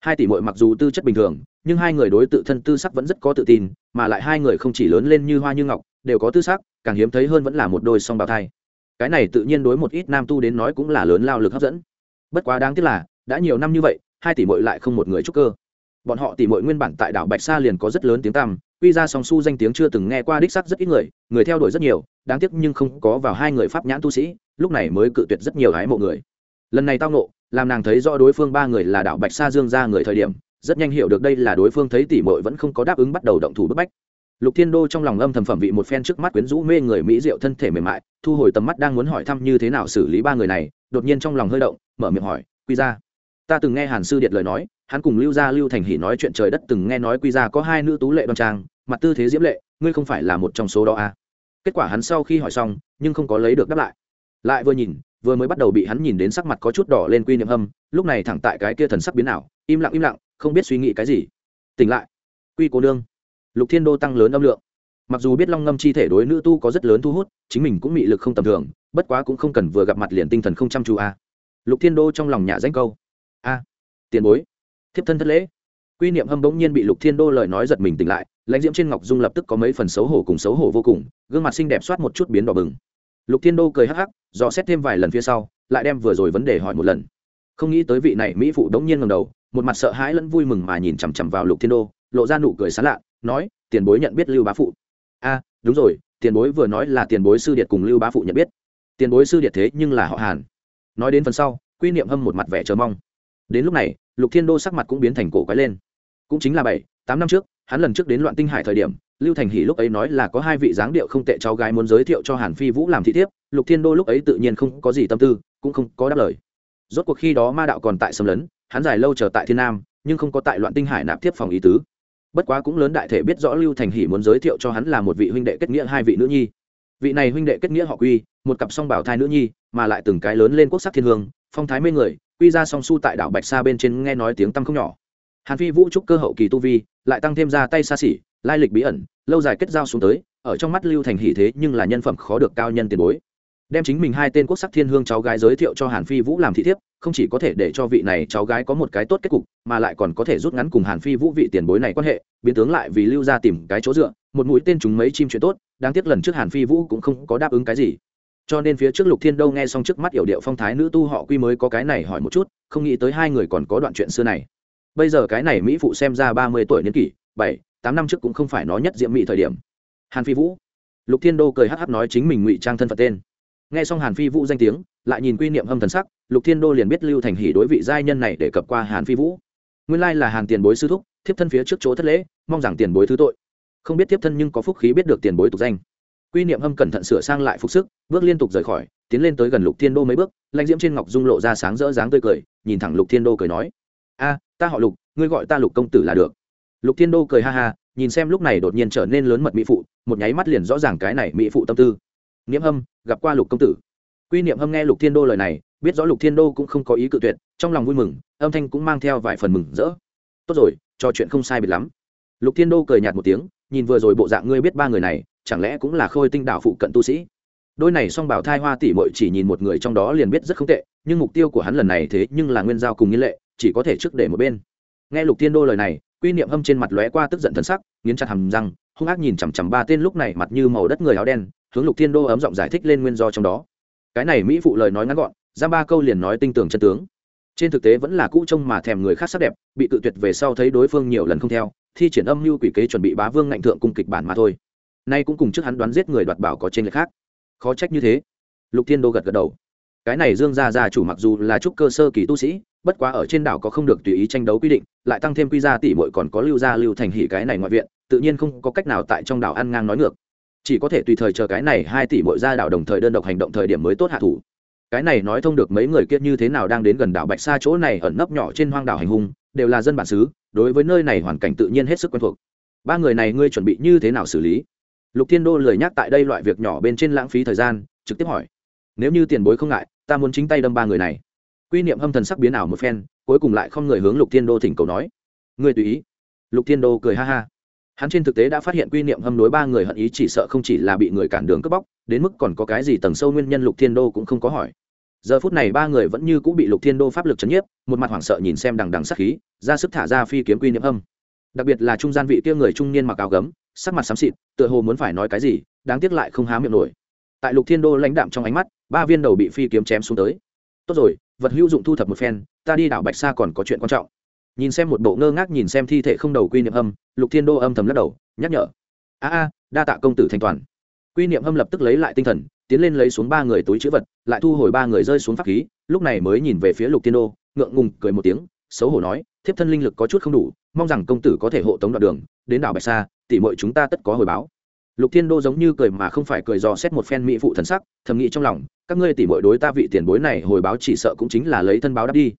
Hai tỷ muội mặc dù tư chất bình thường, nhưng hai người đối tự thân tư sắc vẫn rất có tự tin, mà lại hai người không chỉ lớn lên như hoa như ngọc, đều có tư sắc, càng hiếm thấy hơn vẫn là một đôi song bào thai. Cái này tự nhiên đối một ít nam tu đến nói cũng là lớn lao lực hấp dẫn. Bất quá đáng tiếc là, đã nhiều năm như vậy, hai tỷ muội lại không một người trúc cơ. Bọn họ tỷ muội nguyên bản tại đảo bạch sa liền có rất lớn tiếng tăm, quy ra song su danh tiếng chưa từng nghe qua đích sắc rất ít người người theo đuổi rất nhiều, đáng tiếc nhưng không có vào hai người pháp nhãn tu sĩ, lúc này mới cự tuyệt rất nhiều hái mộ người. Lần này tao nộ làm nàng thấy rõ đối phương ba người là đảo bạch sa dương ra người thời điểm, rất nhanh hiểu được đây là đối phương thấy tỷ muội vẫn không có đáp ứng bắt đầu động thủ bức bách lục thiên đô trong lòng âm thầm phẩm vị một phen trước mắt quyến rũ mê người mỹ diệu thân thể mềm mại, thu hồi tầm mắt đang muốn hỏi thăm như thế nào xử lý ba người này, đột nhiên trong lòng hơi động, mở miệng hỏi, quy ra ta từng nghe hàn sư điện lời nói, hắn cùng lưu gia lưu thành hỉ nói chuyện trời đất, từng nghe nói quy ra có hai nữ tú lệ đoan trang, mặt tư thế diễm lệ, ngươi không phải là một trong số đó à. kết quả hắn sau khi hỏi xong, nhưng không có lấy được đáp lại lại vừa nhìn vừa mới bắt đầu bị hắn nhìn đến sắc mặt có chút đỏ lên quy niệm hâm, lúc này thẳng tại cái kia thần sắc biến ảo, im lặng im lặng, không biết suy nghĩ cái gì. Tỉnh lại. Quy cô nương. Lục thiên đô tăng lớn âm lượng. Mặc dù biết long ngâm chi thể đối nữ tu có rất lớn thu hút, chính mình cũng bị lực không tầm thường, bất quá cũng không cần vừa gặp mặt liền tinh thần không chăm chú a. À. lục thiên đô trong lòng nhà danh câu. A, tiền bối. Thiếp thân thất lễ. Quy niệm hâm bỗng nhiên bị lục thiên đô lời nói giật mình tỉnh lại, lãnh diễm trên ngọc dung lập tức có mấy phần xấu hổ cùng xấu hổ vô cùng, gương mặt xinh đẹp soát một chút biến đỏ bừng lục thiên đô cười hắc hắc, dò xét thêm vài lần phía sau, lại đem vừa rồi vấn đề hỏi một lần. Không nghĩ tới vị này mỹ phụ đống nhiên ngầm đầu, một mặt sợ hãi lẫn vui mừng mà nhìn chằm chằm vào lục thiên đô, lộ ra nụ cười sán lạ, nói, tiền bối nhận biết lưu bá phụ. A, đúng rồi, tiền bối vừa nói là tiền bối sư điệt cùng lưu bá phụ nhận biết. Tiền bối sư điệt thế nhưng là họ hàn. Nói đến phần sau, quy niệm hâm một mặt vẻ chờ mong. Đến lúc này, lục thiên đô sắc mặt cũng biến thành cổ quái lên. Cũng chính là bảy, tám năm trước, hắn lần trước đến loạn tinh hải thời điểm lưu thành hỷ lúc ấy nói là có hai vị dáng điệu không tệ cháu gái muốn giới thiệu cho hàn phi vũ làm thị thiếp, lục thiên đô lúc ấy tự nhiên không có gì tâm tư, cũng không có đáp lời. Rốt cuộc khi đó ma đạo còn tại xâm lấn, hắn dài lâu chờ tại thiên nam, nhưng không có tại loạn tinh hải nạp thiếp phòng ý tứ. Bất quá cũng lớn đại thể biết rõ lưu thành hỷ muốn giới thiệu cho hắn là một vị huynh đệ kết nghĩa hai vị nữ nhi. Vị này huynh đệ kết nghĩa họ quy, một cặp song bảo thai nữ nhi, mà lại từng cái lớn lên quốc sắc thiên hương, phong thái mê người, quy ra song su tại đảo bạch sa bên trên nghe nói tiếng tăm không nhỏ. Hàn phi vũ trúc cơ hậu kỳ tu vi, lại tăng thêm ra tay xa xỉ, lai lịch bí ẩn lâu dài kết giao xuống tới, ở trong mắt lưu thành hỷ thế nhưng là nhân phẩm khó được cao nhân tiền bối. Đem chính mình hai tên quốc sắc thiên hương cháu gái giới thiệu cho hàn phi vũ làm thị thiếp, không chỉ có thể để cho vị này cháu gái có một cái tốt kết cục, mà lại còn có thể rút ngắn cùng hàn phi vũ vị tiền bối này quan hệ, biến tướng lại vì lưu ra tìm cái chỗ dựa, một mũi tên chúng mấy chim chuyện tốt, đáng tiếc lần trước hàn phi vũ cũng không có đáp ứng cái gì. Cho nên phía trước lục thiên đâu nghe xong trước mắt yểu điệu phong thái nữ tu họ quy mới có cái này hỏi một chút, không nghĩ tới hai người còn có đoạn chuyện xưa này. Bây giờ cái này mỹ phụ xem ra ba mươi tuổi niên kỷ, bảy tám năm trước cũng không phải nó nhất diễm mỹ thời điểm. Hàn phi vũ. Lục thiên đô cười hh nói chính mình ngụy trang thân phận tên. Nghe xong hàn phi vũ danh tiếng, lại nhìn quy niệm âm thần sắc, lục thiên đô liền biết lưu thành hỷ đối vị giai nhân này để cập qua hàn phi vũ. Nguyên lai là hàn tiền bối sư thúc, thiếp thân phía trước chỗ thất lễ, mong rằng tiền bối thứ tội. Không biết thiếp thân nhưng có phúc khí biết được tiền bối tục danh. Quy niệm âm cẩn thận sửa sang lại phục sức, bước liên tục rời khỏi, tiến lên tới gần lục thiên đô mấy bước, lãnh diễm trên ngọc dung lộ ra sáng rỡ dáng tươi cười, nhìn thẳng lục thiên đô cười nói, a, ta họ lục, ngươi gọi ta lục công tử là được lục thiên đô cười ha ha, nhìn xem lúc này đột nhiên trở nên lớn mật mỹ phụ, một nháy mắt liền rõ ràng cái này mỹ phụ tâm tư. Niệm hâm, gặp qua lục công tử. Quy niệm hâm nghe lục thiên đô lời này, biết rõ lục thiên đô cũng không có ý cự tuyệt, trong lòng vui mừng, âm thanh cũng mang theo vài phần mừng rỡ. Tốt rồi, trò chuyện không sai biệt lắm. Lục thiên đô cười nhạt một tiếng, nhìn vừa rồi bộ dạng ngươi biết ba người này, chẳng lẽ cũng là khôi tinh đạo phụ cận tu sĩ? Đôi này song bảo thai hoa tỷ mội chỉ nhìn một người trong đó liền biết rất không tệ, nhưng mục tiêu của hắn lần này thế nhưng là nguyên giao cùng nghi lệ, chỉ có thể trước để một bên. Nghe lục thiên đô lời này quy niệm hâm trên mặt lóe qua tức giận thân sắc, nghiến chặt hầm răng, hung ác nhìn chằm chằm ba tên lúc này mặt như màu đất người áo đen, hướng lục thiên đô ấm giọng giải thích lên nguyên do trong đó. Cái này mỹ phụ lời nói ngắn gọn, giam ba câu liền nói tinh tường chân tướng. Trên thực tế vẫn là cũ trông mà thèm người khác sắc đẹp, bị cự tuyệt về sau thấy đối phương nhiều lần không theo, thi triển âm mưu quỷ kế chuẩn bị bá vương ngạnh thượng cung kịch bản mà thôi. Nay cũng cùng trước hắn đoán giết người đoạt bảo có trên lệch khác. Khó trách như thế. Lục thiên đô gật gật đầu. Cái này dương gia gia chủ mặc dù là trúc cơ sơ kỳ tu sĩ bất quá ở trên đảo có không được tùy ý tranh đấu quy định, lại tăng thêm quy ra tỷ muội còn có lưu gia lưu thành hỉ cái này ngoại viện, tự nhiên không có cách nào tại trong đảo ăn ngang nói ngược. Chỉ có thể tùy thời chờ cái này hai tỷ muội ra đảo đồng thời đơn độc hành động thời điểm mới tốt hạ thủ. Cái này nói thông được mấy người kia như thế nào đang đến gần đảo bạch sa chỗ này ẩn nấp nhỏ trên hoang đảo hành hung, đều là dân bản xứ, đối với nơi này hoàn cảnh tự nhiên hết sức quen thuộc. Ba người này ngươi chuẩn bị như thế nào xử lý? Lục thiên đô lời nhắc tại đây loại việc nhỏ bên trên lãng phí thời gian, trực tiếp hỏi. Nếu như tiền bối không ngại, ta muốn chính tay đâm ba người này quy niệm âm thần sắc biến ảo một phen, cuối cùng lại không người hướng lục thiên đô thỉnh cầu nói. Người tùy ý. Lục thiên đô cười ha ha. Hắn trên thực tế đã phát hiện quy niệm hâm đối ba người hận ý chỉ sợ không chỉ là bị người cản đường cướp bóc, đến mức còn có cái gì tầng sâu nguyên nhân lục thiên đô cũng không có hỏi. Giờ phút này ba người vẫn như cũng bị lục thiên đô pháp lực chấn nhiếp, một mặt hoảng sợ nhìn xem đằng đằng sắc khí, ra sức thả ra phi kiếm quy niệm hâm. Đặc biệt là trung gian vị kia người trung niên mặc áo gấm, sắc mặt xám xịt, tựa hồ muốn phải nói cái gì, đáng tiếc lại không há miệng nổi. Tại lục thiên đô lãnh đạm trong ánh mắt, ba viên đầu bị phi kiếm chém xuống tới. Tốt rồi vật hữu dụng thu thập một phen, ta đi đảo bạch sa còn có chuyện quan trọng. Nhìn xem một bộ ngơ ngác nhìn xem thi thể không đầu quy niệm âm, lục thiên đô âm thầm lắc đầu, nhắc nhở. A a, đa tạ công tử thanh toàn. Quy niệm âm lập tức lấy lại tinh thần, tiến lên lấy xuống ba người túi chữ vật, lại thu hồi ba người rơi xuống pháp khí, lúc này mới nhìn về phía lục thiên đô, ngượng ngùng cười một tiếng, xấu hổ nói, thiếp thân linh lực có chút không đủ, mong rằng công tử có thể hộ tống đoạn đường, đến đảo bạch sa, tỉ mọi chúng ta tất có hồi báo. Lục thiên đô giống như cười mà không phải cười dò xét một phen mỹ phụ thần sắc, thầm nghĩ trong lòng các ngươi tỉ mọi đối ta vị tiền bối này hồi báo chỉ sợ cũng chính là lấy thân báo đáp đi.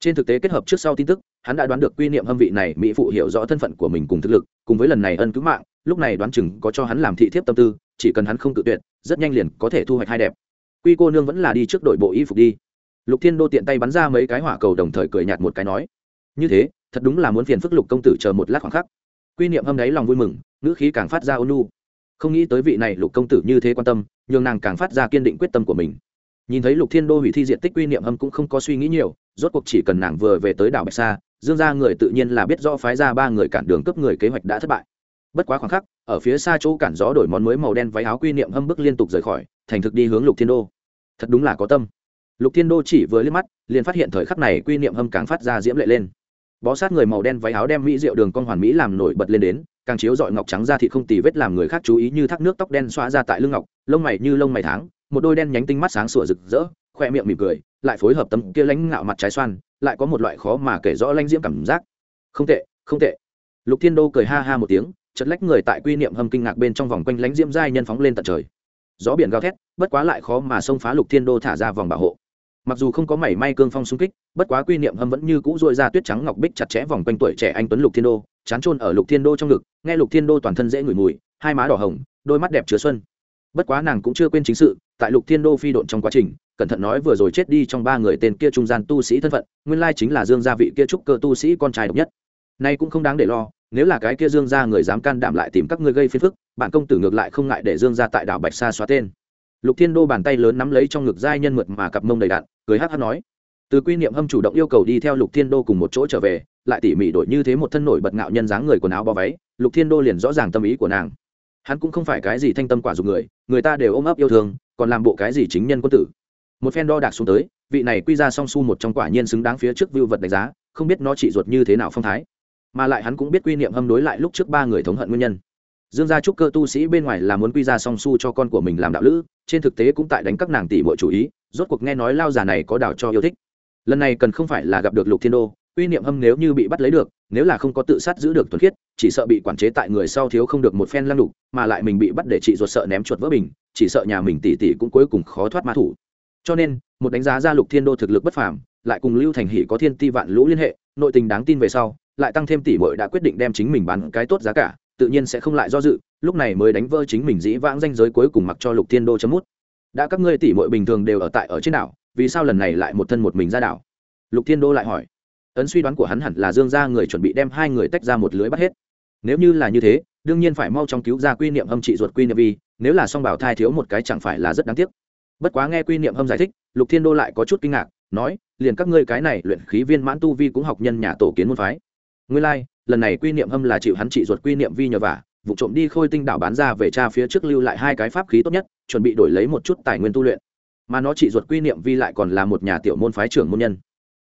Trên thực tế kết hợp trước sau tin tức, hắn đã đoán được quy niệm hâm vị này mỹ phụ hiểu rõ thân phận của mình cùng thực lực, cùng với lần này ân cứu mạng, lúc này đoán chừng có cho hắn làm thị thiếp tâm tư, chỉ cần hắn không tự tuyệt, rất nhanh liền có thể thu hoạch hai đẹp. Quy cô nương vẫn là đi trước đội bộ y phục đi. Lục thiên đô tiện tay bắn ra mấy cái hỏa cầu đồng thời cười nhạt một cái nói, như thế, thật đúng là muốn phiền phức lục công tử chờ một lát khoảng khắc. Quy niệm hâm đấy lòng vui mừng, ngữ khí càng phát ra ôn nu không nghĩ tới vị này lục công tử như thế quan tâm, nhường nàng càng phát ra kiên định quyết tâm của mình. Nhìn thấy lục thiên đô hủy thi diện tích quy niệm hâm cũng không có suy nghĩ nhiều, rốt cuộc chỉ cần nàng vừa về tới đảo bạch sa, dương ra người tự nhiên là biết rõ phái ra ba người cản đường cấp người kế hoạch đã thất bại. Bất quá khoảng khắc, ở phía xa chỗ cản gió đổi món mới màu đen váy áo quy niệm hâm bước liên tục rời khỏi, thành thực đi hướng lục thiên đô. Thật đúng là có tâm. Lục thiên đô chỉ vừa liếc mắt, liền phát hiện thời khắc này quy niệm hâm càng phát ra diễm lệ lên. Bó sát người màu đen váy áo đem mỹ rượu đường con hoàn mỹ làm nổi bật lên đến càng chiếu dọi ngọc trắng ra thì không tì vết làm người khác chú ý như thác nước tóc đen xóa ra tại lưng ngọc, lông mày như lông mày tháng, một đôi đen nhánh tinh mắt sáng sủa rực rỡ, khoe miệng mỉm cười, lại phối hợp tấm kia lãnh ngạo mặt trái xoan, lại có một loại khó mà kể rõ lãnh diễm cảm giác. Không tệ không tệ. Lục thiên đô cười ha ha một tiếng chật lách người tại quy niệm hâm kinh ngạc bên trong vòng quanh lãnh diễm giai nhân phóng lên tận trời. Gió biển gào thét, bất quá lại khó mà xông phá lục thiên đô thả ra vòng bảo hộ. Mặc dù không có mảy may cương phong xung kích, bất quá quy niệm hâm vẫn như cũ dội ra tuyết trắng ngọc bích chặt chẽ vòng quanh tuổi trẻ anh tuấn lục thiên đô chán trôn ở lục thiên đô trong ngực, nghe lục thiên đô toàn thân dễ ngửi mùi, hai má đỏ hồng, đôi mắt đẹp chứa xuân. Bất quá nàng cũng chưa quên chính sự, tại lục thiên đô phi độn trong quá trình, cẩn thận nói vừa rồi chết đi trong ba người tên kia trung gian tu sĩ thân phận, nguyên lai chính là dương gia vị kia trúc cơ tu sĩ con trai độc nhất. Nay cũng không đáng để lo, nếu là cái kia dương gia người dám can đảm lại tìm các ngươi gây phiền phức bản công tử ngược lại không ngại để dương gia tại đảo bạch sa xóa tên. Lục thiên đô bàn tay lớn nắm lấy trong ngực giai nhân mượt mà cặp mông đầy đạn, cười hát hát nói từ quy niệm hâm chủ động yêu cầu đi theo lục thiên đô cùng một chỗ trở về, lại tỉ mỉ đổi như thế một thân nổi bật ngạo nhân dáng người quần áo bao váy, lục thiên đô liền rõ ràng tâm ý của nàng. Hắn cũng không phải cái gì thanh tâm quả dục người người ta đều ôm ấp yêu thương, còn làm bộ cái gì chính nhân quân tử. Một phen đo đạc xuống tới, vị này quy ra song su một trong quả nhiên xứng đáng phía trước view vật đánh giá, không biết nó chỉ ruột như thế nào phong thái. Mà lại hắn cũng biết quy niệm hâm đối lại lúc trước ba người thống hận nguyên nhân. Dương gia trúc cơ tu sĩ bên ngoài là muốn quy ra song su cho con của mình làm đạo lữ, trên thực tế cũng tại đánh các nàng tỷ bội chủ ý, rốt cuộc nghe nói lao già này có đảo cho yêu thích lần này cần không phải là gặp được lục thiên đô, uy niệm hâm nếu như bị bắt lấy được, nếu là không có tự sát giữ được thuần khiết, chỉ sợ bị quản chế tại người sau thiếu không được một phen lăng đục, mà lại mình bị bắt để trị ruột sợ ném chuột vỡ bình, chỉ sợ nhà mình tỷ tỷ cũng cuối cùng khó thoát ma thủ. Cho nên, một đánh giá ra lục thiên đô thực lực bất phàm, lại cùng lưu thành hỷ có thiên ti vạn lũ liên hệ, nội tình đáng tin về sau, lại tăng thêm tỷ muội đã quyết định đem chính mình bán cái tốt giá cả, tự nhiên sẽ không lại do dự, lúc này mới đánh vỡ chính mình dĩ vãng danh giới cuối cùng mặc cho lục thiên đô chấm mút. Đã các ngươi tỷ muội bình thường đều ở tại ở trên đảo vì sao lần này lại một thân một mình ra đảo? Lục thiên đô lại hỏi. Ấn suy đoán của hắn hẳn là dương gia người chuẩn bị đem hai người tách ra một lưới bắt hết. Nếu như là như thế đương nhiên phải mau chóng cứu ra quy niệm hâm trị ruột quy niệm vi nếu là song bảo thai thiếu một cái chẳng phải là rất đáng tiếc. Bất quá nghe quy niệm hâm giải thích lục thiên đô lại có chút kinh ngạc nói liền các ngươi cái này luyện khí viên mãn tu vi cũng học nhân nhà tổ kiến môn phái. Nguyên lai、like, lần này quy niệm hâm là chịu hắn trị ruột quy niệm vi nhờ vả vụ trộm đi khôi tinh đảo bán ra về cha phía trước lưu lại hai cái pháp khí tốt nhất chuẩn bị đổi lấy một chút tài nguyên tu luyện mà nó chỉ ruột quy niệm vi lại còn là một nhà tiểu môn phái trưởng môn nhân.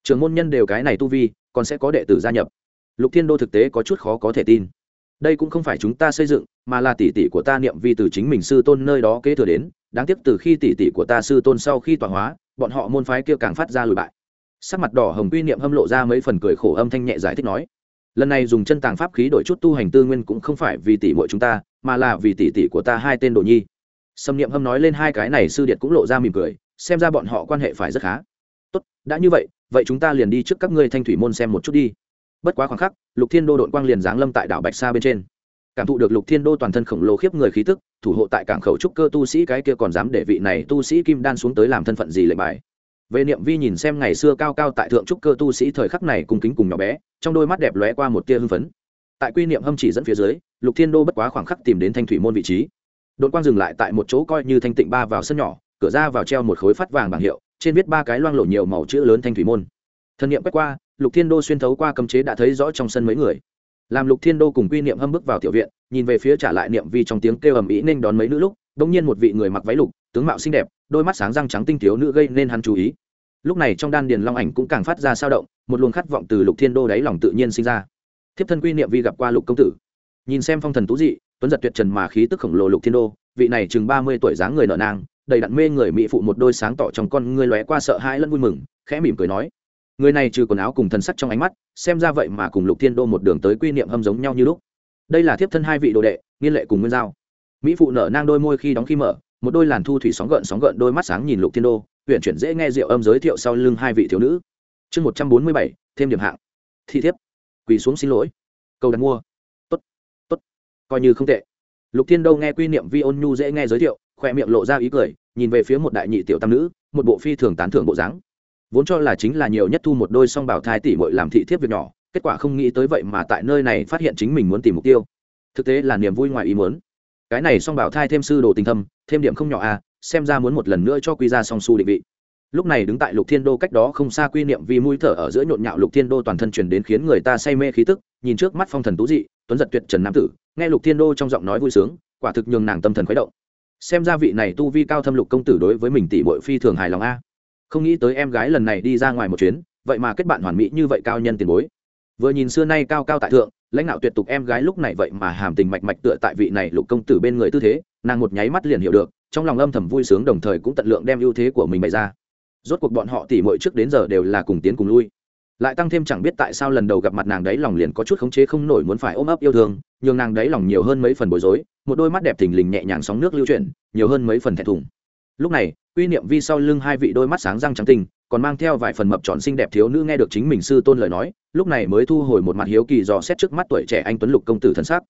Trưởng môn nhân đều cái này tu vi, còn sẽ có đệ tử gia nhập. Lục thiên đô thực tế có chút khó có thể tin. Đây cũng không phải chúng ta xây dựng, mà là tỷ tỷ của ta niệm vi từ chính mình sư tôn nơi đó kế thừa đến, đáng tiếc từ khi tỷ tỷ của ta sư tôn sau khi tọa hóa, bọn họ môn phái kia càng phát ra lùi bại. Sắc mặt đỏ hồng quy niệm hâm lộ ra mấy phần cười khổ âm thanh nhẹ giải thích nói, lần này dùng chân tàng pháp khí đổi chút tu hành tư nguyên cũng không phải vì tỷ muội chúng ta, mà là vì tỷ tỷ của ta hai tên đồ nhi sâm niệm hâm nói lên hai cái này sư điện cũng lộ ra mỉm cười, xem ra bọn họ quan hệ phải rất khá. Tốt, đã như vậy vậy chúng ta liền đi trước các ngươi thanh thủy môn xem một chút đi. Bất quá khoảng khắc, lục thiên đô đội quang liền giáng lâm tại đảo bạch sa bên trên. Cảm thụ được lục thiên đô toàn thân khổng lồ khiếp người khí tức, thủ hộ tại cảng khẩu trúc cơ tu sĩ cái kia còn dám để vị này tu sĩ kim đan xuống tới làm thân phận gì lệnh bài. Về niệm vi nhìn xem ngày xưa cao cao tại thượng trúc cơ tu sĩ thời khắc này cùng kính cùng nhỏ bé, trong đôi mắt đẹp lóe qua một tia hưng phấn. Tại quy niệm hâm chỉ dẫn phía dưới, lục thiên đô bất quá khoảng khắc tìm đến thanh thủy môn vị trí đội quang dừng lại tại một chỗ coi như thanh tịnh ba vào sân nhỏ, cửa ra vào treo một khối phát vàng bảng hiệu, trên viết ba cái loang lộ nhiều màu chữ lớn thanh thủy môn. Thân nhiệm quét qua, lục thiên đô xuyên thấu qua cấm chế đã thấy rõ trong sân mấy người. Làm lục thiên đô cùng quy niệm hâm bước vào tiểu viện, nhìn về phía trả lại niệm vi trong tiếng kêu ầm ĩ nên đón mấy nữ lúc đ ỗ n g nhiên một vị người mặc váy lục, tướng mạo xinh đẹp, đôi mắt sáng răng trắng tinh thiếu nữ gây nên hắn chú ý. Lúc này trong đan điền long ảnh cũng càng phát ra sao động, một luồng khát vọng từ lục thiên đô đáy lòng tự nhiên sinh ra. Thiếp thân quy niệm vi gặp qua lục công tử. Nhìn xem phong thần tú dị tuấn giật tuyệt trần mà khí tức khổng lồ lục thiên đô, vị này chừng ba mươi tuổi dáng người nở nang, đầy đặn mê người mỹ phụ một đôi sáng tỏ trong con ngươi lóe qua sợ hãi lẫn vui mừng, khẽ mỉm cười nói, người này trừ quần áo cùng thần sắc trong ánh mắt, xem ra vậy mà cùng lục thiên đô một đường tới quy niệm hâm giống nhau như lúc. Đây là thiếp thân hai vị đồ đệ, nghiên lệ cùng nguyên giao. Mỹ phụ nở nang đôi môi khi đóng khi mở, một đôi làn thu thủy sóng gợn sóng gợn đôi mắt sáng nhìn lục thiên đô huyện chuyển dễ nghe rượu âm giới thiệu sau lưng hai vị thiếu nữ. Chương một trăm bốn mươi bảy, thêm điểm hạng. Thị thiếp. Quỳ xuống xin lỗi. Câu đặt mua coi như không tệ. Lục thiên đô nghe quy niệm vi ôn nhu dễ nghe giới thiệu khoe miệng lộ ra ý cười, nhìn về phía một đại nhị tiểu tam nữ, một bộ phi thường tán thưởng bộ dáng. Vốn cho là chính là nhiều nhất thu một đôi song bảo thai tỷ bội làm thị thiếp việc nhỏ, kết quả không nghĩ tới vậy mà tại nơi này phát hiện chính mình muốn tìm mục tiêu. Thực tế là niềm vui ngoài ý muốn. Cái này song bảo thai thêm sư đồ tình thâm, thêm điểm không nhỏ à xem ra muốn một lần nữa cho quy ra song su định vị lúc này đứng tại lục thiên đô cách đó không xa quy niệm vì mũi thở ở giữa nhộn nhạo lục thiên đô toàn thân truyền đến khiến người ta say mê khí tức, nhìn trước mắt phong thần tú dị, tuấn giật tuyệt trần nam tử, nghe lục thiên đô trong giọng nói vui sướng, quả thực nhường nàng tâm thần khuấy động. Xem ra vị này tu vi cao thâm lục công tử đối với mình tỷ bội phi thường hài lòng a. Không nghĩ tới em gái lần này đi ra ngoài một chuyến, vậy mà kết bạn hoàn mỹ như vậy cao nhân tiền bối. Vừa nhìn xưa nay cao cao tại thượng, lãnh đạo tuyệt tục em gái lúc này vậy mà hàm tình mạch mạch tựa tại vị này lục công tử bên người tư thế, nàng một nháy mắt liền hiểu được, trong lòng âm thầm vui sướng đồng thời cũng tận lượng đem ưu thế của mình bày ra rốt cuộc bọn họ tỉ mội trước đến giờ đều là cùng tiến cùng lui. Lại tăng thêm chẳng biết tại sao lần đầu gặp mặt nàng đấy lòng liền có chút khống chế không nổi muốn phải ôm ấp yêu thương, nhường nàng đấy lòng nhiều hơn mấy phần bối rối, một đôi mắt đẹp thình lình nhẹ nhàng sóng nước lưu chuyển, nhiều hơn mấy phần thẹn thùng. Lúc này quy niệm vi sau lưng hai vị đôi mắt sáng răng trắng tinh, còn mang theo vài phần mập tròn xinh đẹp thiếu nữ nghe được chính mình sư tôn lời nói, lúc này mới thu hồi một mặt hiếu kỳ dò xét trước mắt tuổi trẻ anh tuấn lục công tử thân xác.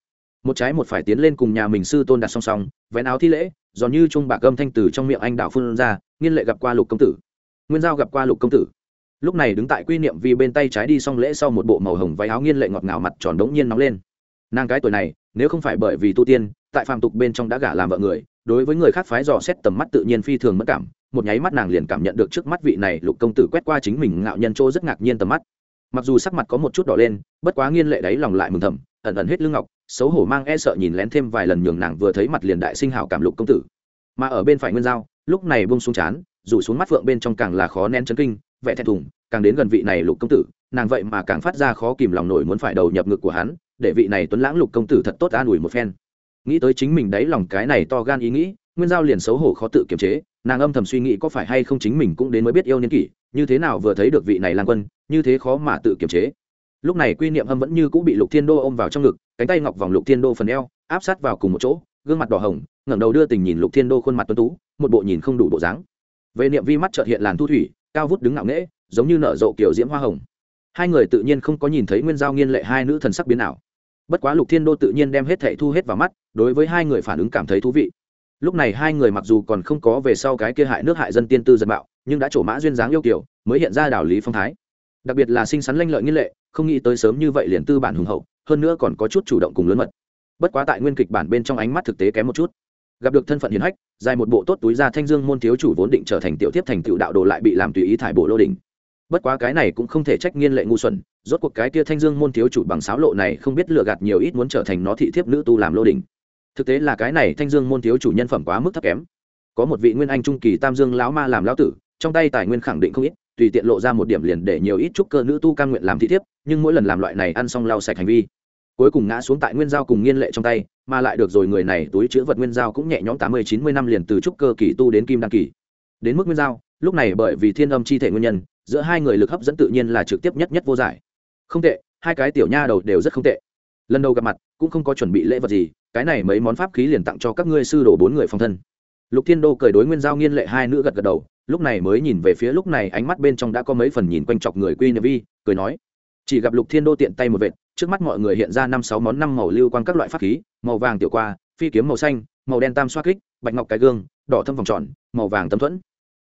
Một trái một phải tiến lên cùng nhà mình sư tôn đặt song song, vén áo thi lễ, giòn như trung bạc gâm thanh từ trong miệng anh đạo phun ra, nghiên lệ gặp qua lục công tử nguyên giao gặp qua lục công tử. Lúc này đứng tại quy niệm vì bên tay trái đi xong lễ sau một bộ màu hồng váy áo nghiên lệ ngọt ngào mặt tròn đống nhiên nóng lên. Nàng cái tuổi này, nếu không phải bởi vì tu tiên, tại phàm tục bên trong đã gả làm vợ người, đối với người khác phái dò xét tầm mắt tự nhiên phi thường mất cảm, một nháy mắt nàng liền cảm nhận được trước mắt vị này lục công tử quét qua chính mình ngạo nhân chỗ rất ngạc nhiên tầm mắt. Mặc dù sắc mặt có một chút đỏ lên, bất quá nghiên lệ đáy lòng lại mừng thầm, ẩn ẩn hết lưng ngọc, xấu hổ mang e sợ nhìn lén thêm vài lần nhường nàng vừa thấy mặt liền đại sinh hảo cảm lục công tử. Mà ở bên phải nguyên giao lúc này bông xuống chán, rủ xuống mắt phượng bên trong càng là khó nén chấn kinh vẽ thẹn thùng, càng đến gần vị này lục công tử, nàng vậy mà càng phát ra khó kìm lòng nổi muốn phải đầu nhập ngực của hắn, để vị này tuấn lãng lục công tử thật tốt an ủi một phen. Nghĩ tới chính mình đấy lòng cái này to gan ý nghĩ, nguyên giao liền xấu hổ khó tự kiềm chế, nàng âm thầm suy nghĩ có phải hay không chính mình cũng đến mới biết yêu niên kỷ, như thế nào vừa thấy được vị này lang quân, như thế khó mà tự kiềm chế. Lúc này quy niệm hâm vẫn như cũng bị lục thiên đô ôm vào trong ngực, cánh tay ngọc vòng lục thiên đô phần eo, áp sát vào cùng một chỗ, gương mặt đỏ hồng ngẩng đầu đưa tình nhìn lục thiên đô khuôn mặt tuấn tú, một bộ nhìn không đủ bộ dáng. Về niệm vi mắt trợt hiện làn thu thủy, cao vút đứng ngạo nghễ, giống như nở rộ kiểu diễm hoa hồng. Hai người tự nhiên không có nhìn thấy nguyên giao nghiên lệ hai nữ thần sắc biến ảo. Bất quá lục thiên đô tự nhiên đem hết thệ thu hết vào mắt, đối với hai người phản ứng cảm thấy thú vị. Lúc này hai người mặc dù còn không có về sau cái kia hại nước hại dân tiên tư dân bạo, nhưng đã trổ mã duyên dáng yêu kiểu, mới hiện ra đảo lý phong thái. Đặc biệt là xinh xắn lanh lợi nghiên lệ, không nghĩ tới sớm như vậy liền tư bản hùng hậu, hơn nữa còn có chút chủ động cùng lớn mật. Bất quá tại nguyên kịch bản bên trong ánh mắt thực tế kém một chút gặp được thân phận hiền hách, dài một bộ tốt túi ra thanh dương môn thiếu chủ vốn định trở thành tiểu tiếp thành tựu đạo đồ lại bị làm tùy ý thải bộ lô đình bất quá cái này cũng không thể trách nghiên lệ ngu xuẩn, rốt cuộc cái kia thanh dương môn thiếu chủ bằng sáo lộ này không biết lừa gạt nhiều ít muốn trở thành nó thị thiếp nữ tu làm lô đình thực tế là cái này thanh dương môn thiếu chủ nhân phẩm quá mức thấp kém. Có một vị nguyên anh trung kỳ tam dương lão ma làm lão tử, trong tay tài nguyên khẳng định không ít, tùy tiện lộ ra một điểm liền để nhiều ít trúc cơ nữ tu cam nguyện làm thị thiếp, nhưng mỗi lần làm loại này ăn xong lau sạch hành vi cuối cùng ngã xuống tại nguyên giao cùng nghiên lệ trong tay, mà lại được rồi người này túi chữ vật nguyên giao cũng nhẹ nhõm tám mươi, chín mươi năm liền từ trúc cơ kỳ tu đến kim đăng kỳ. Đến mức nguyên giao, lúc này bởi vì thiên âm chi thể nguyên nhân, giữa hai người lực hấp dẫn tự nhiên là trực tiếp nhất nhất vô giải. Không tệ, hai cái tiểu nha đầu đều rất không tệ. Lần đầu gặp mặt, cũng không có chuẩn bị lễ vật gì, cái này mấy món pháp khí liền tặng cho các ngươi sư đồ bốn người phòng thân. Lục thiên đô cười đối nguyên giao nghiên lệ hai nữ gật gật đầu, lúc này mới nhìn về phía lúc này ánh mắt bên trong đã có mấy phần nhìn quanh chọc người quy nvi cười nói chỉ gặp lục thiên đô tiện tay một vệt, trước mắt mọi người hiện ra năm sáu món năm màu lưu quan các loại pháp khí, màu vàng tiểu qua, phi kiếm màu xanh, màu đen tam xoa kích, bạch ngọc cái gương, đỏ thâm vòng tròn, màu vàng tấm thuẫn.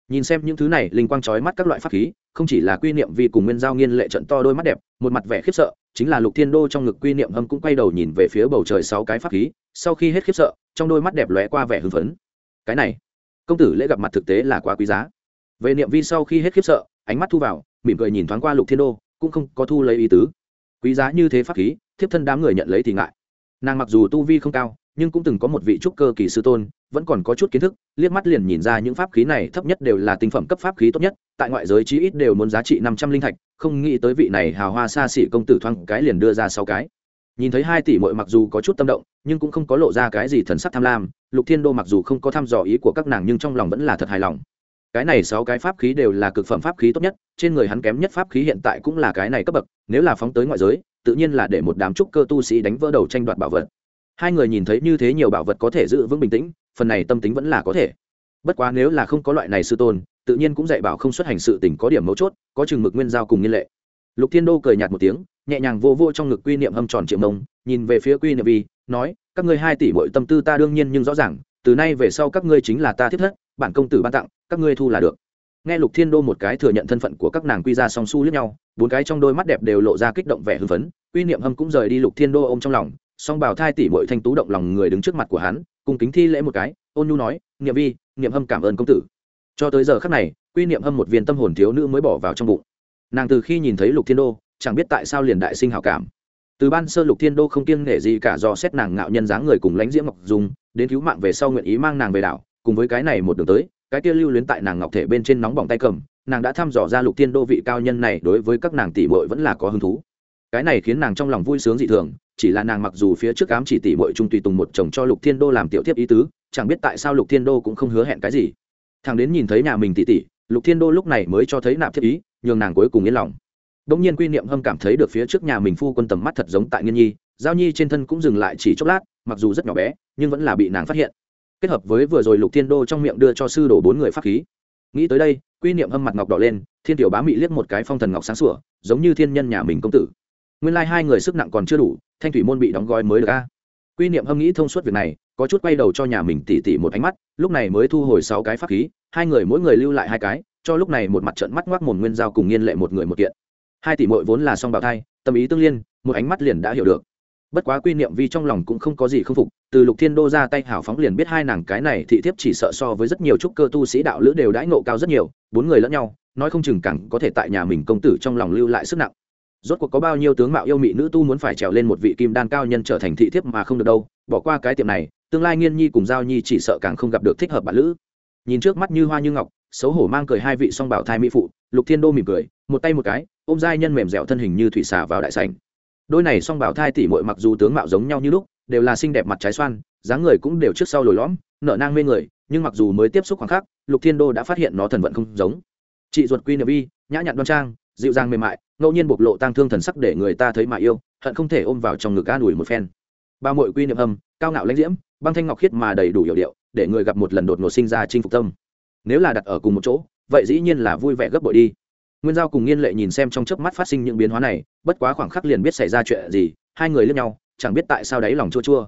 Nhìn xem những thứ này, linh quang trói mắt các loại pháp khí, không chỉ là quy niệm vi cùng nguyên giao nghiên lệ trận to đôi mắt đẹp, một mặt vẻ khiếp sợ, chính là lục thiên đô trong ngực quy niệm hâm cũng quay đầu nhìn về phía bầu trời sáu cái pháp khí, sau khi hết khiếp sợ, trong đôi mắt đẹp lóe qua vẻ hưng phấn. Cái này, công tử lễ gặp mặt thực tế là quá quý giá. Về niệm vi sau khi hết khiếp sợ, ánh mắt thu vào, mỉm cười nhìn thoáng qua lục thiên đô cũng không có thu lấy ý tứ. Quý giá như thế pháp khí, thiếp thân đám người nhận lấy thì ngại. Nàng mặc dù tu vi không cao, nhưng cũng từng có một vị trúc cơ kỳ sư tôn, vẫn còn có chút kiến thức, liếc mắt liền nhìn ra những pháp khí này thấp nhất đều là tinh phẩm cấp pháp khí tốt nhất, tại ngoại giới chí ít đều muốn giá trị năm trăm linh thạch, không nghĩ tới vị này hào hoa xa xỉ công tử thoang cái liền đưa ra sáu cái. Nhìn thấy hai tỷ mội mặc dù có chút tâm động, nhưng cũng không có lộ ra cái gì thần sắc tham lam, lục thiên đô mặc dù không có thăm dò ý của các nàng nhưng trong lòng vẫn là thật hài lòng cái này sáu cái pháp khí đều là cực phẩm pháp khí tốt nhất, trên người hắn kém nhất pháp khí hiện tại cũng là cái này cấp bậc, nếu là phóng tới ngoại giới, tự nhiên là để một đám trúc cơ tu sĩ đánh vỡ đầu tranh đoạt bảo vật. Hai người nhìn thấy như thế nhiều bảo vật có thể giữ vững bình tĩnh, phần này tâm tính vẫn là có thể. Bất quá nếu là không có loại này sư tôn, tự nhiên cũng dạy bảo không xuất hành sự tình có điểm mấu chốt, có chừng mực nguyên giao cùng nghiên lệ. Lục thiên đô cười nhạt một tiếng, nhẹ nhàng vô vô trong ngực quy niệm hâm tròn triệu mông, nhìn về phía quy niệm vi nói, các ngươi hai tỷ bội tâm tư ta đương nhiên nhưng rõ ràng, từ nay về sau các ngươi chính là ta thiết thất bản công tử ban tặng, các ngươi thu là được. Nghe lục thiên đô một cái thừa nhận thân phận của các nàng quy ra song su lướt nhau, bốn cái trong đôi mắt đẹp đều lộ ra kích động vẻ hưng phấn quy niệm hâm cũng rời đi lục thiên đô ôm trong lòng, song bảo thai tỷ bội thanh tú động lòng người đứng trước mặt của hắn, cùng kính thi lễ một cái, ôn nhu nói, niệm vi, niệm hâm cảm ơn công tử. Cho tới giờ khắc này quy niệm hâm một viên tâm hồn thiếu nữ mới bỏ vào trong bụng. Nàng từ khi nhìn thấy lục thiên đô, chẳng biết tại sao liền đại sinh hảo cảm. Từ ban sơ lục thiên đô không kiêng nể gì cả do xét nàng ngạo nhân dáng người cùng lãnh diễm ngọc dùng đến cứu mạng về sau nguyện ý mang nàng về đảo cùng với cái này một đường tới cái kia lưu luyến tại nàng ngọc thể bên trên nóng bỏng tay cầm nàng đã thăm dò ra lục thiên đô vị cao nhân này đối với các nàng tỷ muội vẫn là có hứng thú. Cái này khiến nàng trong lòng vui sướng dị thường chỉ là nàng mặc dù phía trước ám chỉ tỷ muội trung tùy tùng một chồng cho lục thiên đô làm tiểu thiếp ý tứ chẳng biết tại sao lục thiên đô cũng không hứa hẹn cái gì. Thằng đến nhìn thấy nhà mình tỷ tỷ lục thiên đô lúc này mới cho thấy nạp thiết ý nhường nàng cuối cùng yên lòng. Đống nhiên Quy Niệm Hâm cảm thấy được phía trước nhà mình phu quân tầm mắt thật giống tại Nghiên Nhi, Giao Nhi trên thân cũng dừng lại chỉ chốc lát, mặc dù rất nhỏ bé, nhưng vẫn là bị nàng phát hiện. Kết hợp với vừa rồi Lục Thiên Đô trong miệng đưa cho sư đổ bốn người pháp khí. Nghĩ tới đây, Quy Niệm âm mặt ngọc đỏ lên, Thiên Tiểu Bá Mị liếc một cái phong thần ngọc sáng sủa, giống như thiên nhân nhà mình công tử. Nguyên lai hai người sức nặng còn chưa đủ, Thanh thủy môn bị đóng gói mới được a. Quy Niệm âm nghĩ thông suốt việc này, có chút quay đầu cho nhà mình tỉ tỉ một ánh mắt, lúc này mới thu hồi sáu cái pháp khí, hai người mỗi người lưu lại hai cái, cho lúc này một mặt trận mắt ngoác mồm nguyên giao cùng nghiên lệ một người một kiện hai tỷ muội vốn là song bào thai tâm ý tương liên một ánh mắt liền đã hiểu được bất quá quy niệm vi trong lòng cũng không có gì không phục, từ lục thiên đô ra tay hảo phóng liền biết hai nàng cái này thị thiếp chỉ sợ so với rất nhiều trúc cơ tu sĩ đạo lữ đều đãi ngộ cao rất nhiều, bốn người lẫn nhau, nói không chừng cẳng có thể tại nhà mình công tử trong lòng lưu lại sức nặng. Rốt cuộc có bao nhiêu tướng mạo yêu mị nữ tu muốn phải trèo lên một vị kim đan cao nhân trở thành thị thiếp mà không được đâu, bỏ qua cái tiệm này, tương lai nghiên nhi cùng giao nhi chỉ sợ càng không gặp được thích hợp bản lữ. Nhìn trước mắt như hoa như ngọc, xấu hổ mang cười hai vị song bảo thai mỹ phụ, lục thiên đô mỉm cười, một tay một cái, ôm giai nhân mềm dẻo thân hình như thủy xà vào đại sảnh đôi này song bảo thai tỷ muội mặc dù tướng mạo giống nhau như lúc, đều là xinh đẹp mặt trái xoan, dáng người cũng đều trước sau lồi lõm, nở nang mê người, nhưng mặc dù mới tiếp xúc khoảng khắc, lục thiên đô đã phát hiện nó thần vận không giống. Chị ruột quy nợ vi nhã nhặn đoan trang, dịu dàng mềm mại, ngẫu nhiên bộc lộ tang thương thần sắc để người ta thấy mà yêu, hận không thể ôm vào trong ngực an ủi một phen. Ba mội quy niệm âm cao ngạo lãnh diễm, băng thanh ngọc khiết mà đầy đủ hiệu điệu, để người gặp một lần đột ngột sinh ra chinh phục tâm. Nếu là đặt ở cùng một chỗ, vậy dĩ nhiên là vui vẻ gấp bội đi nguyên giao cùng nghiên lệ nhìn xem trong chớp mắt phát sinh những biến hóa này, bất quá khoảng khắc liền biết xảy ra chuyện gì, hai người lướt nhau, chẳng biết tại sao đáy lòng chua chua.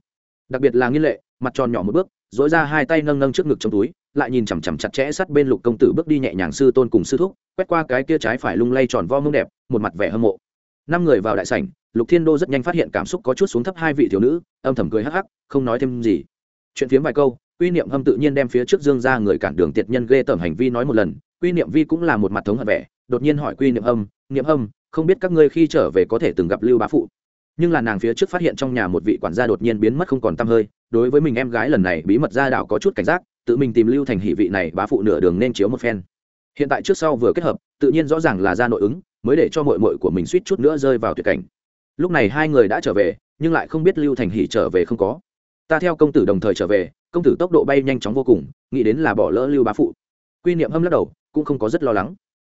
Đặc biệt là nghiên lệ, mặt tròn nhỏ một bước dỗi ra hai tay nâng nâng trước ngực trong túi, lại nhìn chằm chằm chặt chẽ sát bên lục công tử bước đi nhẹ nhàng sư tôn cùng sư thúc, quét qua cái kia trái phải lung lay tròn vo mông đẹp, một mặt vẻ hâm mộ. Năm người vào đại sảnh, lục thiên đô rất nhanh phát hiện cảm xúc có chút xuống thấp hai vị thiếu nữ, âm thầm cười hắc hắc, không nói thêm gì. Chuyện phiếm vài câu, quy niệm hâm tự nhiên đem phía trước dương ra người cản đường tiệt nhân ghê tởm hành vi nói một lần, quy niệm vi cũng là một mặt thống hận vẻ đột nhiên hỏi quy niệm hâm niệm hâm, không biết các ngươi khi trở về có thể từng gặp lưu bá phụ? Nhưng là nàng phía trước phát hiện trong nhà một vị quản gia đột nhiên biến mất không còn tăm hơi, đối với mình em gái lần này bí mật ra đảo có chút cảnh giác, tự mình tìm lưu thành hỷ vị này bá phụ nửa đường nên chiếu một phen. Hiện tại trước sau vừa kết hợp, tự nhiên rõ ràng là ra nội ứng, mới để cho mội mội của mình suýt chút nữa rơi vào tuyệt cảnh. Lúc này hai người đã trở về, nhưng lại không biết lưu thành hỷ trở về không có. Ta theo công tử đồng thời trở về, công tử tốc độ bay nhanh chóng vô cùng, nghĩ đến là bỏ lỡ lưu bá phụ. Quy niệm hâm lắc đầu, cũng không có rất lo lắng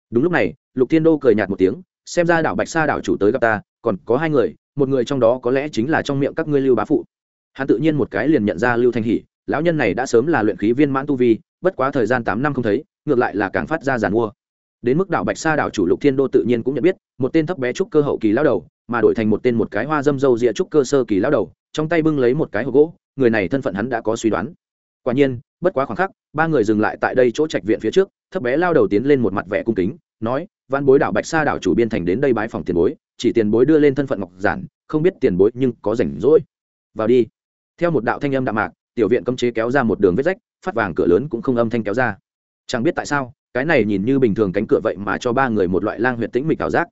đúng lúc này, lục thiên đô cười nhạt một tiếng, xem ra đảo bạch sa đảo chủ tới gặp ta, còn có hai người, một người trong đó có lẽ chính là trong miệng các ngươi lưu bá phụ. Hắn tự nhiên một cái liền nhận ra lưu thanh hỷ, lão nhân này đã sớm là luyện khí viên mãn tu vi, bất quá thời gian tám năm không thấy, ngược lại là càng phát ra giàn mua. Đến mức đảo bạch sa đảo chủ lục thiên đô tự nhiên cũng nhận biết, một tên thấp bé trúc cơ hậu kỳ lao đầu, mà đổi thành một tên một cái hoa dâm dâu rịa trúc cơ sơ kỳ lao đầu, trong tay bưng lấy một cái hộp gỗ, người này thân phận hắn đã có suy đoán. Quả nhiên bất quá khoảng khắc, ba người dừng lại tại đây chỗ trạch viện phía trước, thấp bé lao đầu tiến lên một mặt vẻ cung kính, nói văn bối đảo bạch sa đảo chủ biên thành đến đây bái phòng tiền bối, chỉ tiền bối đưa lên thân phận ngọc giản, không biết tiền bối nhưng có rảnh rỗi. Vào đi. Theo một đạo thanh âm đạm mạc, tiểu viện cấm chế kéo ra một đường vết rách, phát vàng cửa lớn cũng không âm thanh kéo ra. Chẳng biết tại sao, cái này nhìn như bình thường cánh cửa vậy mà cho ba người một loại lang huyện tĩnh mịch ảo giác.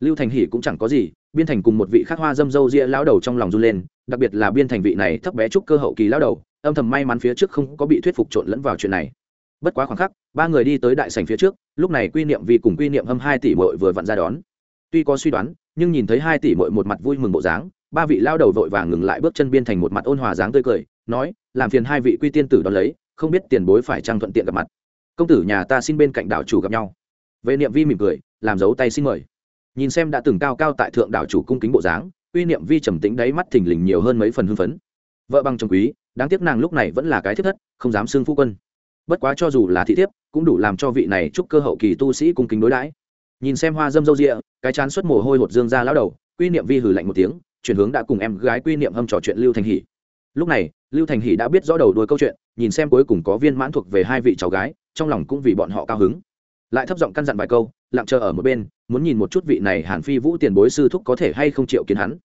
Lưu thành hỉ cũng chẳng có gì, biên thành cùng một vị khắc hoa dâm dâu ria lao đầu trong lòng run lên, đặc biệt là biên thành vị này thấp bé trúc cơ hậu kỳ lao đầu âm thầm may mắn phía trước không có bị thuyết phục trộn lẫn vào chuyện này. Bất quá khoảng khắc, ba người đi tới đại sành phía trước, lúc này quy niệm vì cùng quy niệm hâm hai tỷ mội vừa vặn ra đón. Tuy có suy đoán, nhưng nhìn thấy hai tỷ mội một mặt vui mừng bộ dáng, ba vị lao đầu vội vàng ngừng lại bước chân biên thành một mặt ôn hòa dáng tươi cười, nói, làm phiền hai vị quy tiên tử đón lấy, không biết tiền bối phải trang thuận tiện gặp mặt. Công tử nhà ta xin bên cạnh đảo chủ gặp nhau. Vệ niệm vi mỉm cười, làm dấu tay xin mời. Nhìn xem đã từng cao cao tại thượng đảo chủ cung kính bộ dáng uy niệm vi trầm tĩnh đáy mắt thình lình nhiều hơn mấy phần hưng phấn. Vợ bằng chồng quý đáng tiếc nàng lúc này vẫn là cái thiết thất, không dám xưng phu quân. Bất quá cho dù là thị thiếp, cũng đủ làm cho vị này chúc cơ hậu kỳ tu sĩ cung kính đối đãi. Nhìn xem hoa dâm dâu rịa cái chán xuất mồ hôi hột dương ra lao đầu, quy niệm vi hử lạnh một tiếng, chuyển hướng đã cùng em gái quy niệm hâm trò chuyện lưu thành hỷ. Lúc này, lưu thành hỷ đã biết rõ đầu đuôi câu chuyện, nhìn xem cuối cùng có viên mãn thuộc về hai vị cháu gái, trong lòng cũng vì bọn họ cao hứng. Lại thấp giọng căn dặn vài câu, lặng chờ ở một bên, muốn nhìn một chút vị này hàn phi vũ tiền bối sư thúc có thể hay không chịu kiến hắn.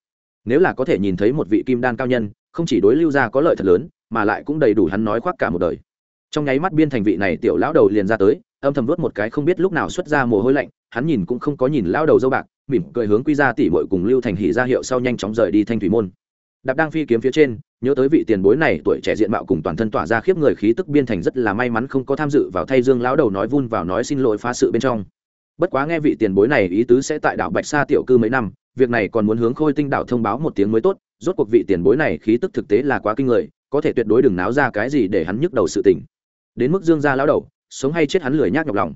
Nếu là có thể nhìn thấy một vị kim đan cao nhân không chỉ đối lưu gia có lợi thật lớn, mà lại cũng đầy đủ hắn nói khoác cả một đời. Trong nháy mắt biên thành vị này tiểu lão đầu liền ra tới, âm thầm vớt một cái không biết lúc nào xuất ra mồ hôi lạnh, hắn nhìn cũng không có nhìn lão đầu dâu bạc, mỉm cười hướng quy ra tỷ muội cùng lưu thành hỉ ra hiệu sau nhanh chóng rời đi thanh thủy môn. Đạp đang phi kiếm phía trên, nhớ tới vị tiền bối này tuổi trẻ diện mạo cùng toàn thân tỏa ra khiếp người khí tức biên thành rất là may mắn không có tham dự vào thay dương lão đầu nói vun vào nói xin lỗi phá sự bên trong. Bất quá nghe vị tiền bối này ý tứ sẽ tại đảo bạch sa tiểu cư mấy năm việc này còn muốn hướng khôi tinh đảo thông báo một tiếng mới tốt, rốt cuộc vị tiền bối này khí tức thực tế là quá kinh người, có thể tuyệt đối đừng náo ra cái gì để hắn nhức đầu sự tình. Đến mức dương gia lão đầu, sống hay chết hắn lười nhác nhọc lòng.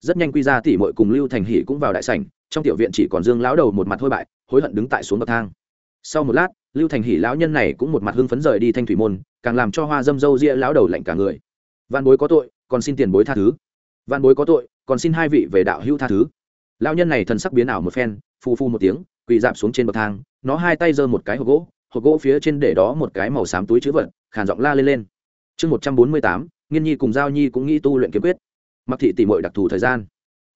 Rất nhanh quy ra tỷ muội cùng lưu thành hỷ cũng vào đại sảnh, trong tiểu viện chỉ còn dương lão đầu một mặt hôi bại, hối hận đứng tại xuống bậc thang. Sau một lát, lưu thành hỷ lão nhân này cũng một mặt hưng phấn rời đi thanh thủy môn, càng làm cho hoa dâm dâu ria lão đầu lạnh cả người. Văn bối có tội, còn xin tiền bối tha thứ. Văn bối có tội, còn xin hai vị về đạo hữu tha thứ. Lão nhân này thần sắc biến ảo một phen phu phu một tiếng, quỳ dạp xuống trên bậc thang, nó hai tay giơ một cái hộp gỗ hộp gỗ phía trên để đó một cái màu xám túi chữ vật, khàn giọng la lên lên. Chương một trăm bốn mươi tám, nghiên nhi cùng giao nhi cũng nghĩ tu luyện kiếm quyết. Mặc thị tỷ mội đặc thù thời gian.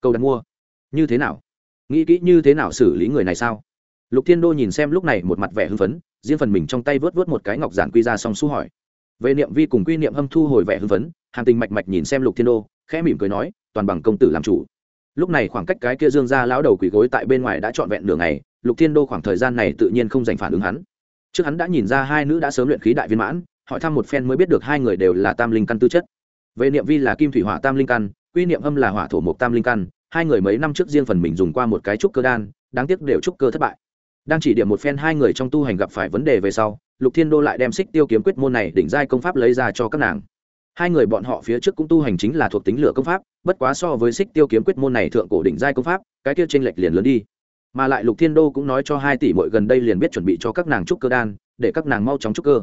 Câu đặt mua. Như thế nào? Nghĩ kỹ như thế nào xử lý người này sao? Lục thiên đô nhìn xem lúc này một mặt vẻ hưng phấn, riêng phần mình trong tay vớt vớt một cái ngọc giản quy ra xong xu hỏi. Về niệm vi cùng quy niệm hâm thu hồi vẻ hưng phấn, hàng tình mạch mạch nhìn xem lục thiên đô, khẽ mỉm cười nói, toàn bằng công tử làm chủ lúc này khoảng cách cái kia dương ra lão đầu quỳ gối tại bên ngoài đã trọn vẹn nửa ngày, lục thiên đô khoảng thời gian này tự nhiên không dành phản ứng hắn. Trước hắn đã nhìn ra hai nữ đã sớm luyện khí đại viên mãn, hỏi thăm một phen mới biết được hai người đều là tam linh căn tư chất. Về niệm vi là kim thủy hỏa tam linh căn, quy niệm âm là hỏa thổ mộc tam linh căn, hai người mấy năm trước riêng phần mình dùng qua một cái trúc cơ đan, đáng tiếc đều trúc cơ thất bại. Đang chỉ điểm một phen hai người trong tu hành gặp phải vấn đề về sau, lục thiên đô lại đem xích tiêu kiếm quyết môn này đỉnh giai công pháp lấy ra cho các nàng. Hai người bọn họ phía trước cũng tu hành chính là thuộc tính lửa công pháp bất quá so với xích tiêu kiếm quyết môn này thượng cổ đỉnh giai công pháp, cái kia tranh lệch liền lớn đi. Mà lại lục thiên đô cũng nói cho hai tỷ mội gần đây liền biết chuẩn bị cho các nàng trúc cơ đan, để các nàng mau chóng trúc cơ.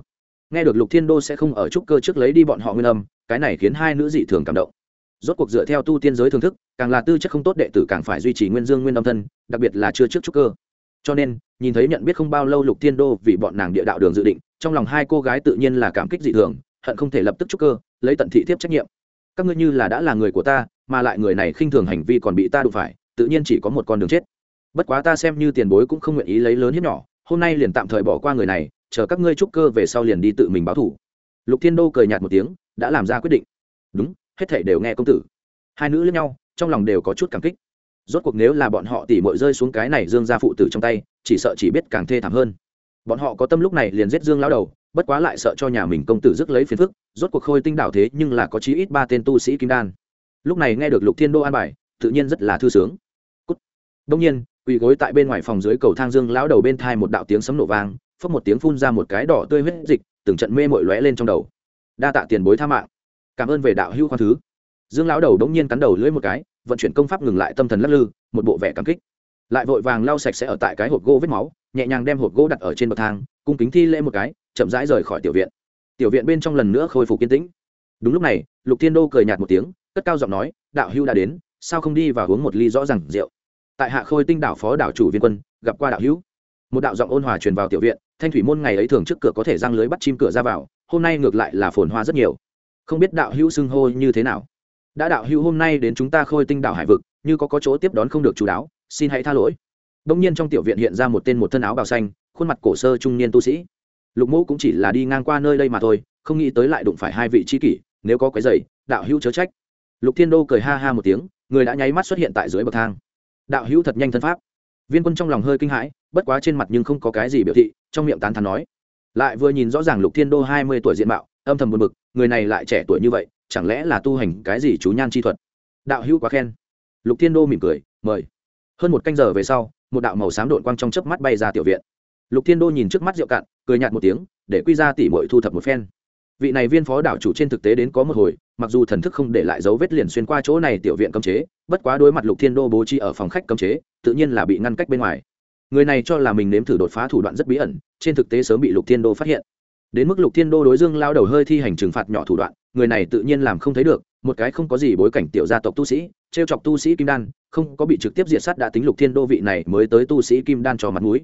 Nghe được lục thiên đô sẽ không ở trúc cơ trước lấy đi bọn họ nguyên âm, cái này khiến hai nữ dị thường cảm động. Rốt cuộc dựa theo tu tiên giới thưởng thức, càng là tư chất không tốt đệ tử càng phải duy trì nguyên dương nguyên âm thân, đặc biệt là chưa trước trúc cơ. Cho nên, nhìn thấy nhận biết không bao lâu lục thiên đô vì bọn nàng địa đạo đường dự định, trong lòng hai cô gái tự nhiên là cảm kích dị thường, hận không thể lập tức trúc cơ, lấy tận thị thiếp trách nhiệm các ngươi như là đã là người của ta, mà lại người này khinh thường hành vi còn bị ta đụng phải, tự nhiên chỉ có một con đường chết. Bất quá ta xem như tiền bối cũng không nguyện ý lấy lớn hiếp nhỏ, hôm nay liền tạm thời bỏ qua người này, chờ các ngươi trúc cơ về sau liền đi tự mình báo thủ. Lục thiên đô cười nhạt một tiếng, đã làm ra quyết định. Đúng, hết thảy đều nghe công tử. Hai nữ lẫn nhau, trong lòng đều có chút cảm kích. Rốt cuộc nếu là bọn họ tỉ mội rơi xuống cái này dương ra phụ tử trong tay, chỉ sợ chỉ biết càng thê thảm hơn. Bọn họ có tâm lúc này liền giết dương lao đầu bất quá lại sợ cho nhà mình công tử rước lấy phiền phức, rốt cuộc khôi tinh đảo thế nhưng là có chí ít ba tên tu sĩ kim đan. Lúc này nghe được lục thiên đô an bài, tự nhiên rất là thư sướng. Cút. đông nhiên, quỳ gối tại bên ngoài phòng dưới cầu thang dương lão đầu bên thai một đạo tiếng sấm nổ vang, phốc một tiếng phun ra một cái đỏ tươi huyết dịch, từng trận mê mội lóe lên trong đầu. Đa tạ tiền bối tha mạng. Cảm ơn về đạo hữu khoan thứ. Dương lão đầu đống nhiên cắn đầu lưỡi một cái, vận chuyển công pháp ngừng lại tâm thần lắc lư, một bộ vẻ cảm kích. Lại vội vàng lau sạch sẽ ở tại cái hộp gỗ vết máu, nhẹ nhàng đem hộp gỗ đặt ở trên bậc thang, cung kính thi lễ một cái chậm rãi rời khỏi tiểu viện. Tiểu viện bên trong lần nữa khôi phục kiên tĩnh. Đúng lúc này, lục thiên đô cười nhạt một tiếng, cất cao giọng nói, đạo hữu đã đến, sao không đi và uống một ly rõ ràng rượu? Tại hạ khôi tinh đảo phó đảo chủ viên quân, gặp qua đạo hữu. Một đạo giọng ôn hòa truyền vào tiểu viện, thanh thủy môn ngày ấy thường trước cửa có thể răng lưới bắt chim cửa ra vào, hôm nay ngược lại là phồn hoa rất nhiều. Không biết đạo hữu xưng hô như thế nào? Đã đạo hữu hôm nay đến chúng ta khôi tinh đảo hải vực, như có có chỗ tiếp đón không được chú đáo, xin hãy tha lỗi. Đông nhiên trong tiểu viện hiện ra một tên một thân áo bào xanh, khuôn mặt cổ sơ trung niên tu sĩ lục mẫu cũng chỉ là đi ngang qua nơi đây mà thôi, không nghĩ tới lại đụng phải hai vị trí kỷ, nếu có cái giày đạo hữu chớ trách. Lục thiên đô cười ha ha một tiếng, người đã nháy mắt xuất hiện tại dưới bậc thang. Đạo hữu thật nhanh thân pháp. Viên quân trong lòng hơi kinh hãi, bất quá trên mặt nhưng không có cái gì biểu thị, trong miệng tán thắn nói. Lại vừa nhìn rõ ràng lục thiên đô hai mươi tuổi diện mạo, âm thầm buồn bực, người này lại trẻ tuổi như vậy, chẳng lẽ là tu hành cái gì chú nhan chi thuật? Đạo hữu quá khen. Lục thiên đô mỉm cười, mời. Hơn một canh giờ về sau, một đạo màu xám đội quang trong chớp mắt bay ra tiểu viện lục thiên đô nhìn trước mắt rượu cạn, cười nhạt một tiếng, để quy ra tỉ mội thu thập một phen. Vị này viên phó đảo chủ trên thực tế đến có một hồi, mặc dù thần thức không để lại dấu vết liền xuyên qua chỗ này tiểu viện cấm chế, bất quá đối mặt lục thiên đô bố trí ở phòng khách cấm chế, tự nhiên là bị ngăn cách bên ngoài. Người này cho là mình nếm thử đột phá thủ đoạn rất bí ẩn, trên thực tế sớm bị lục thiên đô phát hiện. Đến mức lục thiên đô đối dương lao đầu hơi thi hành trừng phạt nhỏ thủ đoạn, người này tự nhiên làm không thấy được, một cái không có gì bối cảnh tiểu gia tộc tu sĩ t r e o chọc tu sĩ kim đan, không có bị trực tiếp diệt sát đã tính lục thiên đô vị này mới tới tu sĩ kim đan cho mặt mũi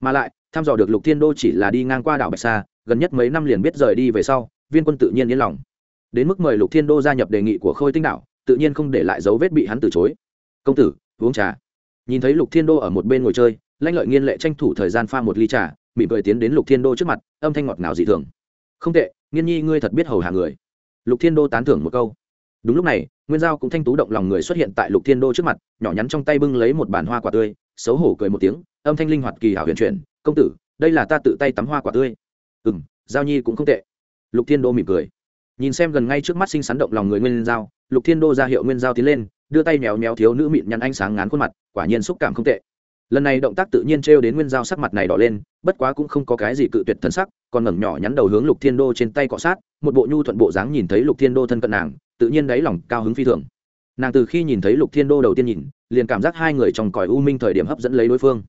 mà lại, thăm dò được lục thiên đô chỉ là đi ngang qua đảo bạch sa, gần nhất mấy năm liền biết rời đi về sau, viên quân tự nhiên yên lòng. Đến mức mời lục thiên đô gia nhập đề nghị của khôi tinh đạo tự nhiên không để lại dấu vết bị hắn từ chối. Công tử, uống trà. Nhìn thấy lục thiên đô ở một bên ngồi chơi lanh lợi nghiên lệ tranh thủ thời gian pha một ly trà, mỉm cười tiến đến lục thiên đô trước mặt, âm thanh ngọt ngào dị thường. Không tệ, nghiên nhi ngươi thật biết hầu hạ người. Lục thiên đô tán thưởng một câu. Đúng lúc này, nguyên giao cũng thanh tú động lòng người xuất hiện tại lục thiên đô trước mặt, nhỏ nhắn trong tay bưng lấy một bàn hoa quả tươi xấu hổ cười một tiếng, âm thanh linh hoạt kỳ hảo huyền chuyển, công tử, đây là ta tự tay tắm hoa quả tươi. Ừ m giao nhi cũng không tệ. Lục thiên đô mỉm cười. Nhìn xem gần ngay trước mắt xinh xắn động lòng người nguyên giao, lục thiên đô ra hiệu nguyên giao tiến lên, đưa tay mèo mèo thiếu nữ mịn nhăn ánh sáng ngán khuôn mặt, quả nhiên xúc cảm không tệ. Lần này động tác tự nhiên trêu đến nguyên giao sắc mặt này đỏ lên, bất quá cũng không có cái gì cự tuyệt thân sắc, còn ngẩng nhỏ nhắn đầu hướng lục thiên đô trên tay cọ sát, một bộ nhu thuận bộ dáng nhìn thấy lục thiên đô thân cận nàng, tự nhiên đáy lòng cao hứng phi thường. Nàng từ khi nhìn thấy lục thiên đô đầu tiên nhìn liền cảm giác hai người trong còi u minh thời điểm hấp dẫn lấy đối phương.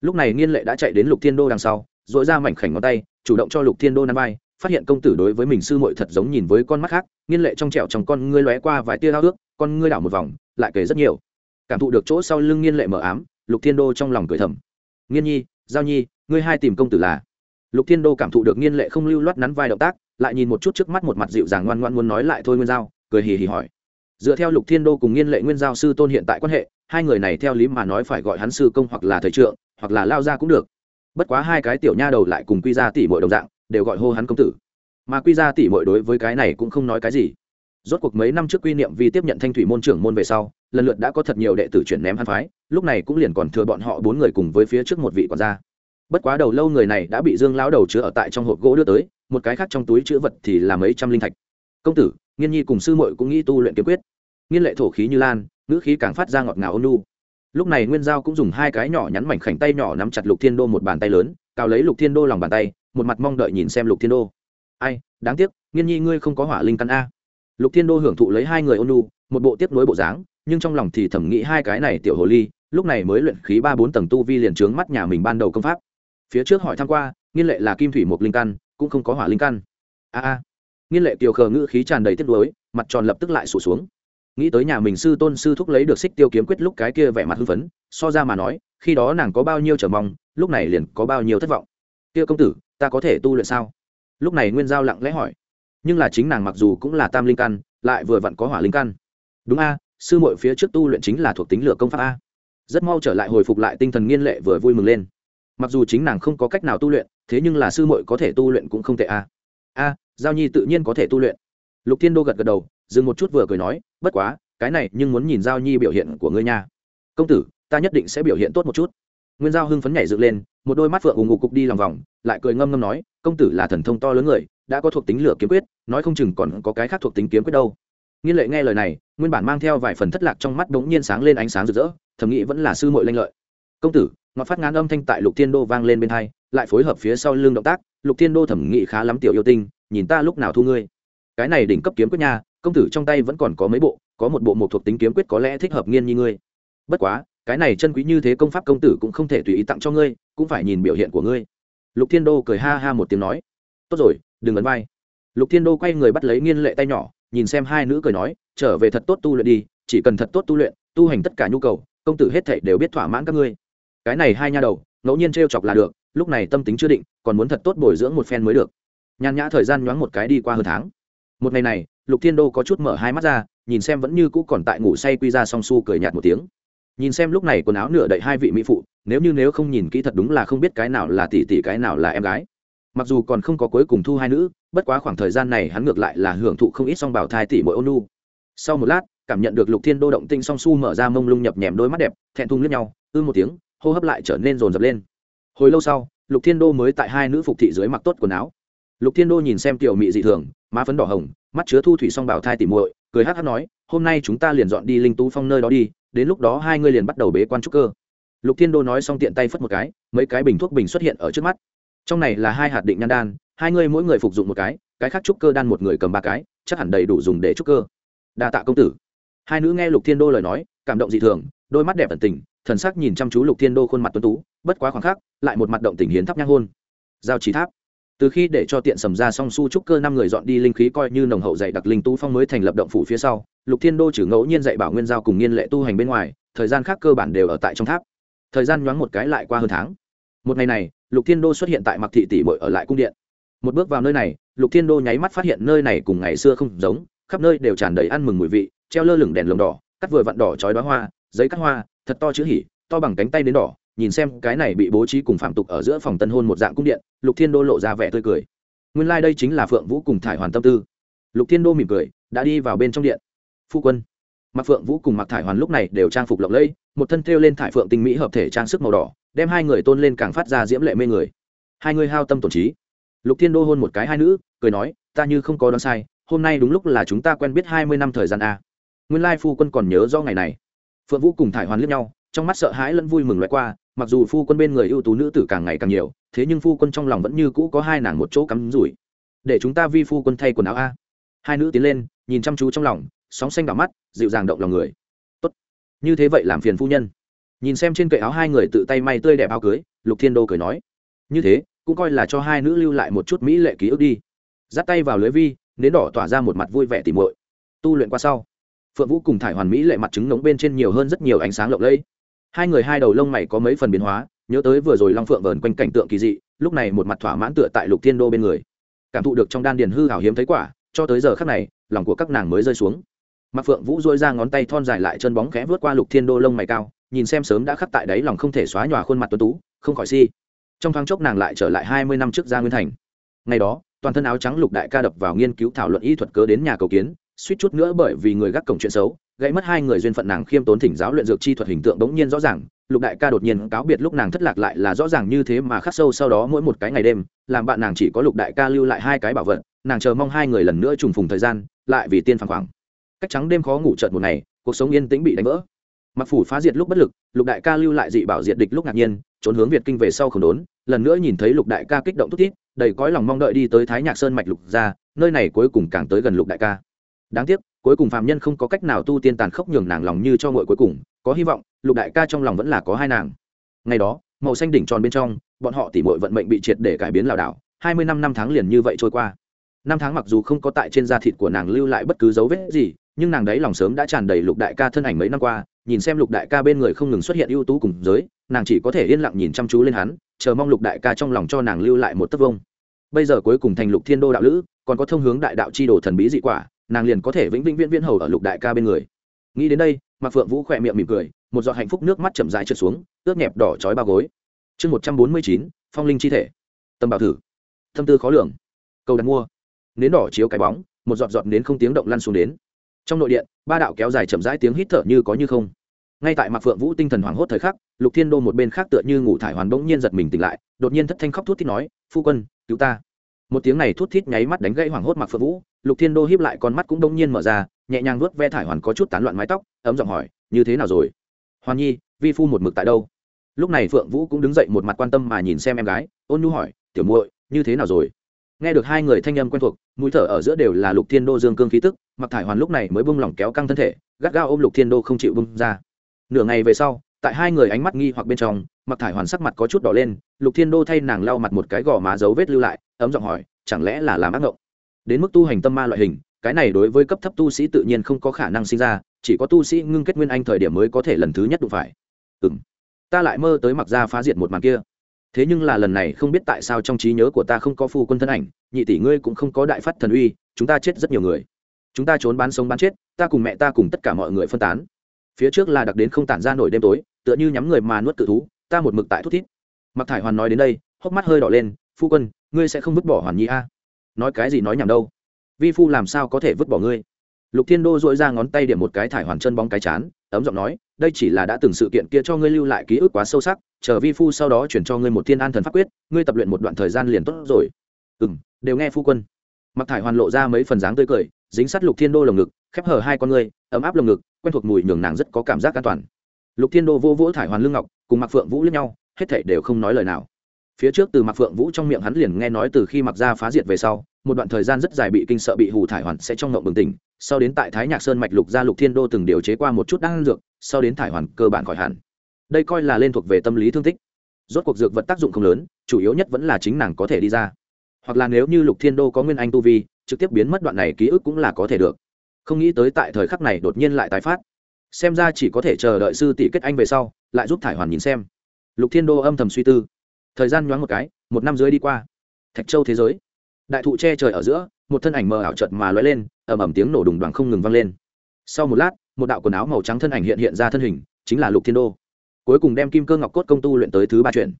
Lúc này nghiên lệ đã chạy đến lục thiên đô đằng sau dội ra mảnh khảnh ngón tay, chủ động cho lục thiên đô năm vai, phát hiện công tử đối với mình sư muội thật giống nhìn với con mắt khác. Nghiên lệ trong trẻo trong con ngươi lóe qua vài tia ao ước con ngươi đảo một vòng, lại kể rất nhiều. Cảm thụ được chỗ sau lưng nghiên lệ mở ám, lục thiên đô trong lòng cười thầm. Nghiên nhi, giao nhi, ngươi hai tìm công tử là? Lục thiên đô cảm thụ được nghiên lệ không lưu loát nắn vai động tác, lại nhìn một chút trước mắt một mặt dịu dàng ngoan ngoan muốn nói lại thôi nguyên giao, cười hì hì hỏi. Dựa theo lục thiên đô cùng nghiên lệ nguyên giao sư tôn hiện tại quan hệ hai người này theo lý mà nói phải gọi hắn sư công hoặc là thầy trượng, hoặc là lao ra cũng được. Bất quá hai cái tiểu nha đầu lại cùng quy ra tỷ mọi đồng dạng, đều gọi hô hắn công tử. Mà quy ra tỷ mọi đối với cái này cũng không nói cái gì. Rốt cuộc mấy năm trước quy niệm vì tiếp nhận thanh thủy môn trưởng môn về sau, lần lượt đã có thật nhiều đệ tử chuyển ném hắn phái, lúc này cũng liền còn thừa bọn họ bốn người cùng với phía trước một vị quản gia. Bất quá đầu lâu người này đã bị dương lão đầu chứa ở tại trong hộp gỗ đưa tới, một cái khác trong túi chữ vật thì là mấy trăm linh thạch. Công tử, nghiên nhi cùng sư muội cũng nghĩ tu luyện kiếm quyết. Nghiên lệ thổ khí như lan ngữ khí càng phát ra ngọt ngào ôn nu lúc này nguyên giao cũng dùng hai cái nhỏ nhắn mảnh khảnh tay nhỏ nắm chặt lục thiên đô một bàn tay lớn, cào lấy lục thiên đô lòng bàn tay, một mặt mong đợi nhìn xem lục thiên đô. Ai, đáng tiếc, nghiên nhi ngươi không có hỏa linh căn a. Lục thiên đô hưởng thụ lấy hai người ôn nu một bộ tiếp nối bộ dáng, nhưng trong lòng thì thẩm nghĩ hai cái này tiểu hồ ly, lúc này mới luyện khí ba bốn tầng tu vi liền trướng mắt nhà mình ban đầu công pháp. Phía trước hỏi tham q u a nghiên lệ là kim thủy một linh căn, cũng không có hỏa linh căn. A a. Nghiên lệ kiều khờ ngữ khí tràn đầy tiếp nối mặt tròn lập tức lại sụt xuống nghĩ tới nhà mình sư tôn sư thúc lấy được xích tiêu kiếm quyết lúc cái kia vẻ mặt hưng phấn, so ra mà nói, khi đó nàng có bao nhiêu trở mong, lúc này liền có bao nhiêu thất vọng. Kia công tử, ta có thể tu luyện sao? Lúc này nguyên giao lặng lẽ hỏi. Nhưng là chính nàng mặc dù cũng là tam linh căn, lại vừa vặn có hỏa linh căn. Đúng a, sư mội phía trước tu luyện chính là thuộc tính lửa công pháp a. Rất mau trở lại hồi phục lại tinh thần nghiên lệ vừa vui mừng lên. Mặc dù chính nàng không có cách nào tu luyện, thế nhưng là sư mội có thể tu luyện cũng không tệ a. A, giao nhi tự nhiên có thể tu luyện. Lục thiên đô gật gật đầu, dừng một chút vừa cười nói bất quá, cái này nhưng muốn nhìn giao nhi biểu hiện của ngươi nha. Công tử, ta nhất định sẽ biểu hiện tốt một chút. Nguyên giao hưng phấn nhảy dựng lên, một đôi mắt phượng ù ngụ cục đi lòng vòng, lại cười ngâm ngâm nói, công tử là thần thông to lớn người, đã có thuộc tính lửa kiếm quyết, nói không chừng còn có cái khác thuộc tính kiếm quyết đâu. Nghiên lệ nghe lời này, nguyên bản mang theo vài phần thất lạc trong mắt bỗng nhiên sáng lên ánh sáng rực rỡ, thầm nghĩ vẫn là sư mội lanh lợi. Công tử, ngọt phát ngán âm thanh tại lục thiên đô vang lên bên hai, lại phối hợp phía sau lưng động tác, lục thiên đô thẩm nghị khá lắm tiểu yêu tinh, nhìn ta lúc nào thu ngươi. Cái này đỉnh cấp kiếm quyết nha công tử trong tay vẫn còn có mấy bộ, có một bộ một thuộc tính kiếm quyết có lẽ thích hợp nghiên như ngươi. Bất quá, cái này chân quý như thế công pháp công tử cũng không thể tùy ý tặng cho ngươi, cũng phải nhìn biểu hiện của ngươi. Lục thiên đô cười ha ha một tiếng nói, tốt rồi, đừng ấn vai. Lục thiên đô quay người bắt lấy nghiên lệ tay nhỏ, nhìn xem hai nữ cười nói, trở về thật tốt tu luyện đi, chỉ cần thật tốt tu luyện, tu hành tất cả nhu cầu, công tử hết thảy đều biết thỏa mãn các ngươi. Cái này hai nha đầu, ngẫu nhiên t chọc là được, lúc này tâm tính chưa định, còn muốn thật tốt bồi dưỡng một phen mới được. Nhàn nhã thời gian nhoáng một cái đi qua hơn tháng. Một ngày này lục thiên đô có chút mở hai mắt ra, nhìn xem vẫn như cũ còn tại ngủ say quy ra song su cười nhạt một tiếng. Nhìn xem lúc này quần áo nửa đậy hai vị mỹ phụ, nếu như nếu không nhìn kỹ thật đúng là không biết cái nào là tỷ tỷ, cái nào là em gái. Mặc dù còn không có cuối cùng thu hai nữ, bất quá khoảng thời gian này hắn ngược lại là hưởng thụ không ít song bảo thai tỷ mỗi ôn nu sau một lát, cảm nhận được lục thiên đô động tinh song su mở ra mông lung nhập nhèm đôi mắt đẹp, thẹn thùng lướt nhau, ư một tiếng, hô hấp lại trở nên rồn rập lên. Hồi lâu sau, lục thiên đô mới tại hai nữ phục thị dưới mặc tốt quần áo. Lục thiên đô nhìn xem tiểu mị dị thường, má phấn đỏ hồng mắt chứa thu thủy song bảo thai tỉ muội, cười hát hát nói, hôm nay chúng ta liền dọn đi linh tú phong nơi đó đi, đến lúc đó hai ngươi liền bắt đầu bế quan trúc cơ. Lục thiên đô nói xong tiện tay phất một cái, mấy cái bình thuốc bình xuất hiện ở trước mắt. Trong này là hai hạt định nhan đan, hai ngươi mỗi người phục dụng một cái cái khác trúc cơ đan một người cầm ba cái, chắc hẳn đầy đủ dùng để trúc cơ. Đa tạ công tử. Hai nữ nghe lục thiên đô lời nói, cảm động dị thường, đôi mắt đẹp ẩn tình, thần sắc nhìn chăm chú lục thiên đô khuôn mặt tuấn tú, bất quá khoảng khắc, lại một mặt động tình hiến thắp nhang hôn. Giao trí tháp từ khi để cho tiện sầm ra song su trúc cơ năm người dọn đi linh khí coi như nồng hậu dạy đặc linh tu phong mới thành lập động phủ phía sau, lục thiên đô trừ ngẫu nhiên dạy bảo nguyên giao cùng nghiên lệ tu hành bên ngoài, thời gian khác cơ bản đều ở tại trong tháp. Thời gian nhoáng một cái lại qua hơn tháng. Một ngày này, lục thiên đô xuất hiện tại mặc thị tỷ bội ở lại cung điện. Một bước vào nơi này, lục thiên đô nháy mắt phát hiện nơi này cùng ngày xưa không giống, khắp nơi đều tràn đầy ăn mừng mùi vị, treo lơ lửng đèn lồng đỏ, cắt vừa vặn đỏ chói đoá hoa, giấy cắt hoa, thật to chữ hỉ, to bằng cánh tay đến đỏ nhìn xem cái này bị bố trí cùng phạm tục ở giữa phòng tân hôn một dạng cung điện, lục thiên đô lộ ra vẻ tươi cười. Nguyên lai、like、đây chính là phượng vũ cùng thải hoàn tâm tư. Lục thiên đô mỉm cười, đã đi vào bên trong điện. Phu quân mặc phượng vũ cùng mặc thải hoàn lúc này đều trang phục lộng lẫy, một thân thêu lên thải phượng tinh mỹ hợp thể trang sức màu đỏ, đem hai người tôn lên càng phát ra diễm lệ mê người. Hai người hao tâm tổn trí. Lục thiên đô hôn một cái hai nữ, cười nói, ta như không có đoán sai, hôm nay đúng lúc là chúng ta quen biết hai mươi năm thời gian a. Nguyên lai phu quân còn nhớ do ngày này. Phượng vũ cùng thải hoàn liếc nhau trong mắt sợ hãi lẫn vui mừng loại qua, mặc dù phu quân bên người ưu tú nữ tử càng ngày càng nhiều, thế nhưng phu quân trong lòng vẫn như cũ có hai nàng một chỗ cắm rủi. Để chúng ta vi phu quân thay quần áo a. Hai nữ tiến lên, nhìn chăm chú trong lòng, sóng xanh đỏ mắt, dịu dàng động lòng người. Tốt. Như thế vậy làm phiền phu nhân. Nhìn xem trên kệ áo hai người tự tay may tươi đẹp áo cưới, lục thiên đô cười nói. Như thế, cũng coi là cho hai nữ lưu lại một chút mỹ lệ ký ức đi. Dắt tay vào lưới vi, nến đỏ tỏa ra một mặt vui vẻ tìm muội. Tu luyện qua sau, phượng vũ cùng thải hoàn mỹ lệ mặt trứng nóng bên trên nhiều hơn rất nhiều ánh sáng lộng lẫy hai người hai đầu lông mày có mấy phần biến hóa, nhớ tới vừa rồi long phượng vờn quanh cảnh tượng kỳ dị, lúc này một mặt thỏa mãn tựa tại lục thiên đô bên người. Cảm thụ được trong đan điền hư hảo hiếm thấy quả, cho tới giờ khắc này, lòng của các nàng mới rơi xuống. Mặc phượng vũ dôi ra ngón tay thon dài lại chân bóng khẽ vớt qua lục thiên đô lông mày cao, nhìn xem sớm đã khắc tại đáy lòng không thể xóa nhòa khuôn mặt tuấn tú, không khỏi si. Trong thoáng chốc nàng lại trở lại hai mươi năm trước gia nguyên thành. Ngày đó, toàn thân áo trắng lục đại ca đập vào nghiên cứu thảo luận y thuật cớ đến nhà cầu kiến suýt chút nữa bởi vì người gác cổng chuyện xấu gãy mất hai người duyên phận nàng khiêm tốn thỉnh giáo luyện dược chi thuật hình tượng bỗng nhiên rõ ràng lục đại ca đột nhiên cáo biệt lúc nàng thất lạc lại là rõ ràng như thế mà khắc sâu sau đó mỗi một cái ngày đêm làm bạn nàng chỉ có lục đại ca lưu lại hai cái bảo vật nàng chờ mong hai người lần nữa trùng phùng thời gian lại vì tiên phản khoảng. Cách trắng đêm khó ngủ trợt một ngày cuộc sống yên tĩnh bị đánh vỡ. Mặc phủ phá diệt lúc bất lực lục đại ca lưu lại dị bảo diệt địch lúc ngạc nhiên trốn hướng việt kinh về sau khổng đốn lần nữa nhìn thấy lục đại ca kích động thúc thiết, đầy cõi lòng mong đợi đi tới thái nhạc sơn mạch lục ra nơi này cuối cùng càng tới gần lục đại ca đáng tiếc, cuối cùng phạm nhân không có cách nào tu tiên tàn khốc nhường nàng lòng như cho ngội cuối cùng, có hy vọng, lục đại ca trong lòng vẫn là có hai nàng. Ngày đó, màu xanh đỉnh tròn bên trong, bọn họ tỉ mội vận mệnh bị triệt để cải biến lảo đảo, hai mươi năm năm tháng liền như vậy trôi qua. Năm tháng mặc dù không có tại trên da thịt của nàng lưu lại bất cứ dấu vết gì, nhưng nàng đấy lòng sớm đã tràn đầy lục đại ca thân ảnh mấy năm qua, nhìn xem lục đại ca bên người không ngừng xuất hiện ưu tú cùng giới, nàng chỉ có thể yên lặng nhìn chăm chú lên hắn, chờ mong lục đại ca trong lòng cho nàng lưu lại một tấc vông. Bây giờ cuối cùng thành lục thiên đô đạo lữ, còn có thông hướng đại đạo chi đồ thần bí dị quả nàng liền có thể vĩnh vĩnh viễn viễn hầu ở lục đại ca bên người. Nghĩ đến đây, mạc phượng vũ khỏe miệng mỉm cười, một giọt hạnh phúc nước mắt chậm dài trượt xuống, ướt nhẹp đỏ chói bao gối. Chương một trăm bốn mươi chín, phong linh chi thể. Tâm bảo thử. Thâm tư khó lường. Cầu đặt mua. Nến đỏ chiếu cái bóng, một giọt giọt nến không tiếng động lăn xuống đến. Trong nội điện, ba đạo kéo dài chậm rãi tiếng hít thở như có như không. Ngay tại mạc phượng vũ tinh thần hoảng hốt thời khắc, lục thiên đô một bên khác tựa như ngủ thải hoàn bỗng nhiên giật mình tỉnh lại, đột nhiên thất thanh khóc thút thít nói, phu quân, cứu ta. Một tiếng này thút thít nháy mắt đánh gãy hoảng hốt mạc phượng vũ lục thiên đô hiếp lại con mắt cũng đông nhiên mở ra, nhẹ nhàng vuốt ve thải hoàn có chút tán loạn mái tóc, ấm giọng hỏi, như thế nào rồi? Hoàn nhi, vi phu một mực tại đâu? Lúc này phượng vũ cũng đứng dậy một mặt quan tâm mà nhìn xem em gái, ôn nhu hỏi, tiểu muội, như thế nào rồi? Nghe được hai người thanh âm quen thuộc, mũi thở ở giữa đều là lục thiên đô dương cương khí tức, mặc thải hoàn lúc này mới bung lỏng kéo căng thân thể, gắt gao ôm lục thiên đô không chịu bung ra. Nửa ngày về sau, tại hai người ánh mắt nghi hoặc bên trong, mặc thải hoàn sắc mặt có chút đỏ lên, lục thiên đô thay nàng lau mặt một cái gò má dấu vết lưu lại, ấm giọng hỏi, chẳng lẽ là làm ác ngộng? Đến mức tu hành tâm ma loại hình, cái này đối với cấp thấp tu sĩ tự nhiên không có khả năng sinh ra, chỉ có tu sĩ ngưng kết nguyên anh thời điểm mới có thể lần thứ nhất đụng phải. Ừ m ta lại mơ tới mặc ra phá diệt một màn kia. Thế nhưng là lần này không biết tại sao trong trí nhớ của ta không có phu quân thân ảnh, nhị tỷ ngươi cũng không có đại phát thần uy, chúng ta chết rất nhiều người. Chúng ta trốn bán sống bán chết, ta cùng mẹ ta cùng tất cả mọi người phân tán. Phía trước là đặc đến không tản ra nổi đêm tối, tựa như nhắm người mà nuốt cự thú, ta một mực tại thút thít. Mặc thải hoàn nói đến đây, hốc mắt hơi đỏ lên, phu quân, ngươi sẽ không vứt bỏ hoàn nhi a? Nói cái gì nói nhảm đâu. Vi phu làm sao có thể vứt bỏ ngươi? Lục thiên đô dội ra ngón tay điểm một cái thải hoàn chân bóng cái chán, ấm giọng nói, đây chỉ là đã từng sự kiện kia cho ngươi lưu lại ký ức quá sâu sắc, chờ vi phu sau đó chuyển cho ngươi một thiên an thần pháp quyết, ngươi tập luyện một đoạn thời gian liền tốt rồi. Ừ m đều nghe phu quân. Mặc thải hoàn lộ ra mấy phần dáng tươi cười, dính sát lục thiên đô lồng ngực, khép hở hai con ngươi, ấm áp lồng ngực, quen thuộc mùi nhường nàng rất có cảm giác an toàn. Lục thiên đô vô vỗ thải hoàn lương ngọc, cùng mặc phượng vũ lẫn nhau, hết thảy đều không nói lời nào. Phía trước từ mặc phượng vũ trong miệng hắn liền nghe nói từ khi mặc ra phá diệt về sau một đoạn thời gian rất dài bị kinh sợ bị hù thải hoàn sẽ trong ngộng bừng tỉnh, sau đến tại thái nhạc sơn mạch lục gia lục thiên đô từng điều chế qua một chút đan dược, sau đến thải hoàn cơ bản khỏi hẳn. Đây coi là lên thuộc về tâm lý thương tích. Rốt cuộc dược vật tác dụng không lớn, chủ yếu nhất vẫn là chính nàng có thể đi ra. Hoặc là nếu như lục thiên đô có nguyên anh tu vi, trực tiếp biến mất đoạn này ký ức cũng là có thể được. Không nghĩ tới tại thời khắc này đột nhiên lại tái phát. Xem ra chỉ có thể chờ đợi sư tỷ kết anh về sau, lại giúp thải hoàn nhìn xem. Lục thiên đô âm thầm suy tư. Thời gian nhoáng một cái, một năm dưới đi qua. Thạch châu thế giới đại thụ che trời ở giữa, một thân ảnh mờ ảo chợt mà lóe lên, ầm ầm tiếng nổ đùng đoàn không ngừng vang lên. Sau một lát, một đạo quần áo màu trắng thân ảnh hiện hiện ra thân hình, chính là lục thiên đô. Cuối cùng đem kim cơ ngọc cốt công tu luyện tới thứ ba chuyển.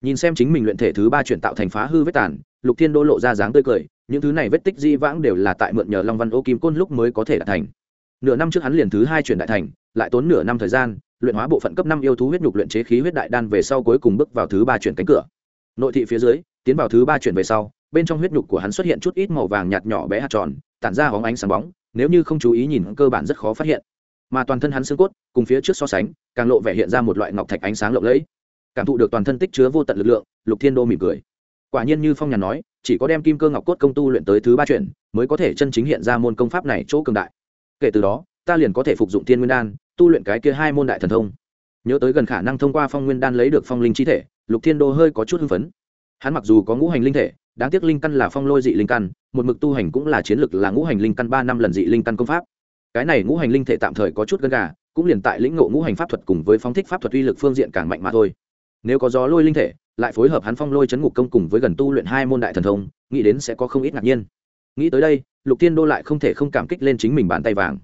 nhìn xem chính mình luyện thể thứ ba chuyển tạo thành phá hư vết tàn, lục thiên đô lộ ra dáng tươi cười, những thứ này vết tích di vãng đều là tại mượn nhờ long văn ô kim côn lúc mới có thể đạt thành. Nửa năm trước hắn liền thứ hai chuyển đại thành, lại tốn nửa năm thời gian, luyện hóa bộ phận cấp năm yêu thú huyết nhục luyện chế khí huyết đại đan về sau cuối cùng bước vào thứ ba chuyển cánh cửa. Nội thị phía dưới, tiến vào thứ ba chuyển về sau bên trong huyết nhục của hắn xuất hiện chút ít màu vàng nhạt nhỏ bé hạt tròn, tản ra hóng ánh sáng bóng, nếu như không chú ý nhìn cơ bản rất khó phát hiện. Mà toàn thân hắn xương cốt, cùng phía trước so sánh, càng lộ vẻ hiện ra một loại ngọc thạch ánh sáng lộng lẫy. Cảm thụ được toàn thân tích chứa vô tận lực lượng, lục thiên đô mỉm cười. Quả nhiên như phong nhàn nói, chỉ có đem kim cơ ngọc cốt công tu luyện tới thứ ba chuyển, mới có thể chân chính hiện ra môn công pháp này chỗ cường đại. Kể từ đó, ta liền có thể phục dụng thiên nguyên đan, tu luyện cái kia hai môn đại thần thông. Nhớ tới gần khả năng thông qua phong nguyên đan lấy được phong linh chi thể, lục thiên đô hơi có chút hưng phấn. Hắn mặc dù có ngũ hành linh thể đáng tiếc linh căn là phong lôi dị linh căn, một mực tu hành cũng là chiến lược là ngũ hành linh căn ba năm lần dị linh căn công pháp. Cái này ngũ hành linh thể tạm thời có chút gân gà, cũng liền tại lĩnh ngộ ngũ hành pháp thuật cùng với phóng thích pháp thuật uy lực phương diện càng mạnh mà thôi. Nếu có gió lôi linh thể, lại phối hợp hắn phong lôi chấn ngục công cùng với gần tu luyện hai môn đại thần thông, nghĩ đến sẽ có không ít ngạc nhiên. Nghĩ tới đây, lục thiên đô lại không thể không cảm kích lên chính mình bàn tay vàng.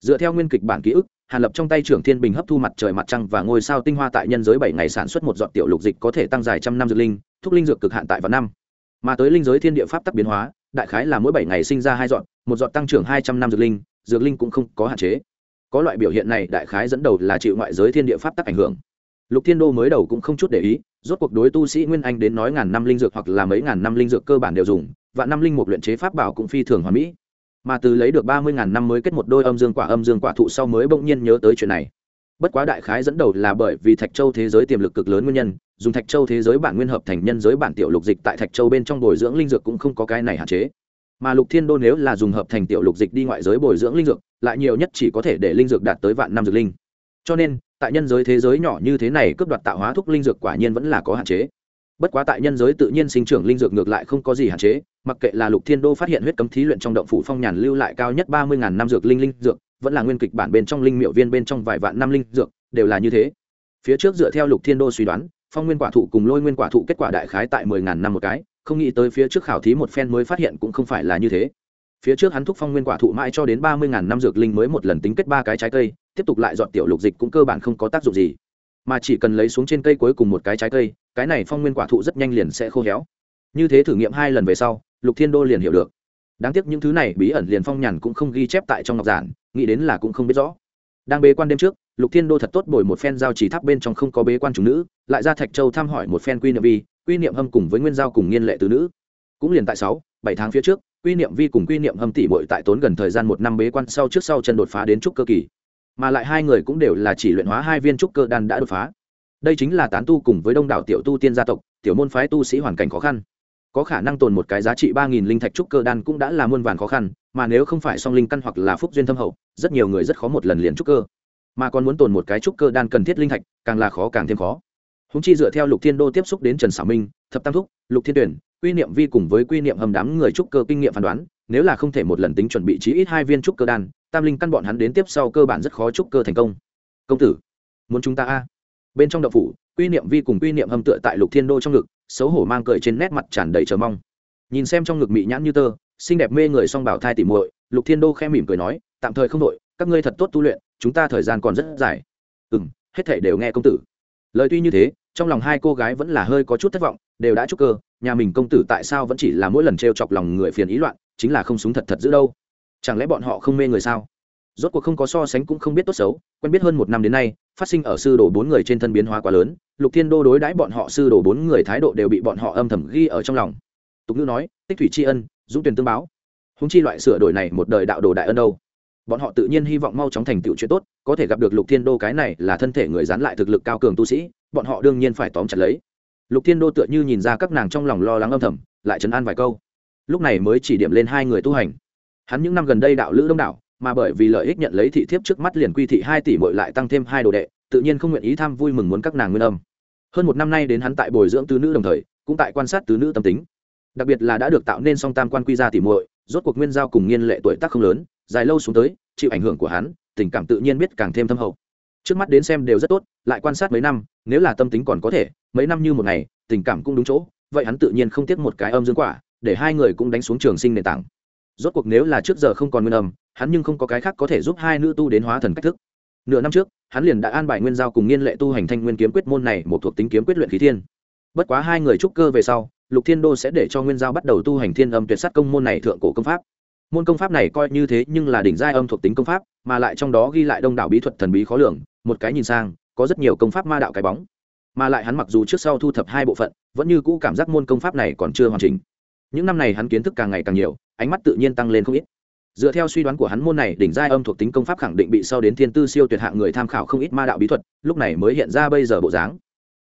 Dựa theo nguyên kịch bản ký ức, hàn lập trong tay trưởng thiên bình hấp thu mặt trời mặt trăng và ngôi sao tinh hoa tại nhân giới bảy ngày sản xuất một giọt tiểu lục dịch có thể tăng dài trăm năm dược linh, thúc linh dược cực hạn tại vào năm mà tới linh giới thiên địa pháp tắc biến hóa, đại khái là mỗi bảy ngày sinh ra hai dọn, một dọn tăng trưởng hai trăm năm dược linh dược linh cũng không có hạn chế. Có loại biểu hiện này đại khái dẫn đầu là chịu ngoại giới thiên địa pháp tắc ảnh hưởng. Lục thiên đô mới đầu cũng không chút để ý, rốt cuộc đối tu sĩ nguyên anh đến nói ngàn năm linh dược hoặc là mấy ngàn năm linh dược cơ bản đều dùng và năm linh một luyện chế pháp bảo cũng phi thường hoàn mỹ. Mà từ lấy được ba mươi ngàn năm mới kết một đôi âm dương quả, âm dương quả thụ sau mới bỗng nhiên nhớ tới chuyện này bất quá đại khái dẫn đầu là bởi vì thạch châu thế giới tiềm lực cực lớn nguyên nhân, dùng thạch châu thế giới bản nguyên hợp thành nhân giới bản tiểu lục dịch tại thạch châu bên trong bồi dưỡng linh dược cũng không có cái này hạn chế. Mà lục thiên đô nếu là dùng hợp thành tiểu lục dịch đi ngoại giới bồi dưỡng linh dược, lại nhiều nhất chỉ có thể để linh dược đạt tới vạn năm dược linh. Cho nên, tại nhân giới thế giới nhỏ như thế này cướp đoạt tạo hóa thuốc linh dược quả nhiên vẫn là có hạn chế. Bất quá tại nhân giới tự nhiên sinh trưởng linh dược ngược lại không có gì hạn chế, mặc kệ là lục thiên đô phát hiện huyết cấm thí luyện trong động phủ phong nhàn lưu lại cao nhất ba mươi ngàn năm dược linh linh dược vẫn là nguyên kịch bản bên trong linh miệu viên bên trong vài vạn năm linh dược, đều là như thế. Phía trước dựa theo lục thiên đô suy đoán, phong nguyên quả thụ cùng lôi nguyên quả thụ kết quả đại khái tại mười ngàn năm một cái, không nghĩ tới phía trước khảo thí một phen mới phát hiện cũng không phải là như thế. Phía trước hắn thúc phong nguyên quả thụ mãi cho đến ba mươi ngàn năm dược linh mới một lần tính kết ba cái trái cây, tiếp tục lại dọn tiểu lục dịch cũng cơ bản không có tác dụng gì. Mà chỉ cần lấy xuống trên cây cuối cùng một cái trái cây, cái này phong nguyên quả thụ rất nhanh liền sẽ khô héo. Như thế thử nghiệm hai lần về sau, lục thiên đô liền hiểu được đáng tiếc những thứ này bí ẩn liền phong nhàn cũng không ghi chép tại trong ngọc giản, nghĩ đến là cũng không biết rõ. Đang bế quan đêm trước, lục thiên đô thật tốt bồi một phen giao chỉ tháp bên trong không có bế quan chủ nữ, lại ra thạch châu thăm hỏi một phen quy niệm vi, quy niệm hâm cùng với nguyên giao cùng nghiên lệ từ nữ. Cũng liền tại sáu, bảy tháng phía trước, quy niệm vi cùng quy niệm hâm tỷ bội tại tốn gần thời gian một năm bế quan sau trước sau chân đột phá đến trúc cơ kỳ. Mà lại hai người cũng đều là chỉ luyện hóa hai viên trúc cơ đan đã đột phá. Đây chính là tán tu cùng với đông đảo tiểu tu tiên gia tộc, tiểu môn phái tu sĩ hoàn cảnh khó khăn có khả năng tồn một cái giá trị ba nghìn linh thạch trúc cơ đan cũng đã là muôn vàn khó khăn, mà nếu không phải song linh căn hoặc là phúc duyên thâm hậu, rất nhiều người rất khó một lần liền trúc cơ. Mà còn muốn tồn một cái trúc cơ đan cần thiết linh thạch, càng là khó càng thêm khó. Húng chi dựa theo lục thiên đô tiếp xúc đến trần xảo minh, thập tam thúc, lục thiên tuyển, quy niệm vi cùng với quy niệm hầm đám người trúc cơ kinh nghiệm phán đoán, nếu là không thể một lần tính chuẩn bị chí ít hai viên trúc cơ đan, tam linh căn bọn hắn đến tiếp sau cơ bản rất khó trúc cơ thành công. Công tử, muốn chúng ta a? Bên trong đậu phủ, quy niệm vi cùng quy niệm hâm tựa tại lục thiên đô trong ngực, xấu hổ mang cười trên nét mặt tràn đầy chờ mong. Nhìn xem trong ngực mị nhãn như tơ, xinh đẹp mê người song bảo thai tỉ muội, lục thiên đô khe mỉm cười nói, tạm thời không đội các ngươi thật tốt tu luyện, chúng ta thời gian còn rất dài. Ừ m hết thể đều nghe công tử. Lời tuy như thế, trong lòng hai cô gái vẫn là hơi có chút thất vọng, đều đã chúc cơ, nhà mình công tử tại sao vẫn chỉ là mỗi lần t r e o chọc lòng người phiền ý loạn, chính là không súng thật thật giữ đâu? Chẳng lẽ bọn họ không mê người sao? Rốt cuộc không có so sánh cũng không biết tốt xấu, quen biết hơn một năm đến nay, phát sinh ở sư đồ bốn người trên thân biến hóa quá lớn, lục thiên đô đối đãi bọn họ sư đồ bốn người thái độ đều bị bọn họ âm thầm ghi ở trong lòng. Tục ngữ nói, tích thủy tri ân, dũng tuyển tương báo. Húng chi loại sửa đổi này một đời đạo đồ đại ân đâu. Bọn họ tự nhiên hy vọng mau chóng thành tựu chuyện tốt, có thể gặp được lục thiên đô cái này là thân thể người dán lại thực lực cao cường tu sĩ, bọn họ đương nhiên phải tóm chặt lấy. Lục thiên đô tựa như nhìn ra các nàng trong lòng lo lắng âm thầm, lại chấn an vài câu. Lúc này mới chỉ điểm lên hai người tu hành. Hắn những năm gần đây đạo lữ đông đảo mà bởi vì lợi ích nhận lấy thị thiếp trước mắt liền quy thị hai tỷ mội lại tăng thêm hai đồ đệ, tự nhiên không nguyện ý tham vui mừng muốn các nàng nguyên âm. Hơn một năm nay đến hắn tại bồi dưỡng tứ nữ đồng thời, cũng tại quan sát tứ nữ tâm tính. Đặc biệt là đã được tạo nên song tam quan quy ra tỷ muội, rốt cuộc nguyên giao cùng nghiên lệ tuổi tác không lớn, dài lâu xuống tới, chịu ảnh hưởng của hắn, tình cảm tự nhiên biết càng thêm thâm hậu. Trước mắt đến xem đều rất tốt, lại quan sát mấy năm, nếu là tâm tính còn có thể, mấy năm như một ngày, tình cảm cũng đúng chỗ, vậy hắn tự nhiên không tiếc một cái âm dương quả, để hai người cũng đánh xuống trường sinh nền tảng. Rốt cuộc nếu là trước giờ không còn nguyên âm hắn nhưng không có cái khác có thể giúp hai nữ tu đến hóa thần cách thức. Nửa năm trước, hắn liền đã an bài nguyên giao cùng nghiên lệ tu hành thanh nguyên kiếm quyết môn này một thuộc tính kiếm quyết luyện khí thiên. Bất quá hai người trúc cơ về sau, lục thiên đô sẽ để cho nguyên giao bắt đầu tu hành thiên âm tuyệt sát công môn này thượng cổ công pháp. Môn công pháp này coi như thế nhưng là đỉnh giai âm thuộc tính công pháp, mà lại trong đó ghi lại đông đảo bí thuật thần bí khó lường, một cái nhìn sang, có rất nhiều công pháp ma đạo cái bóng. Mà lại hắn mặc dù trước sau thu thập hai bộ phận, vẫn như cũ cảm giác môn công pháp này còn chưa hoàn chỉnh. Những năm này hắn kiến thức càng ngày càng nhiều, ánh mắt tự nhiên tăng lên không ít dựa theo suy đoán của hắn môn này, đỉnh giai âm thuộc tính công pháp khẳng định bị sau đến thiên tư siêu tuyệt hạng người tham khảo không ít ma đạo bí thuật, lúc này mới hiện ra bây giờ bộ dáng.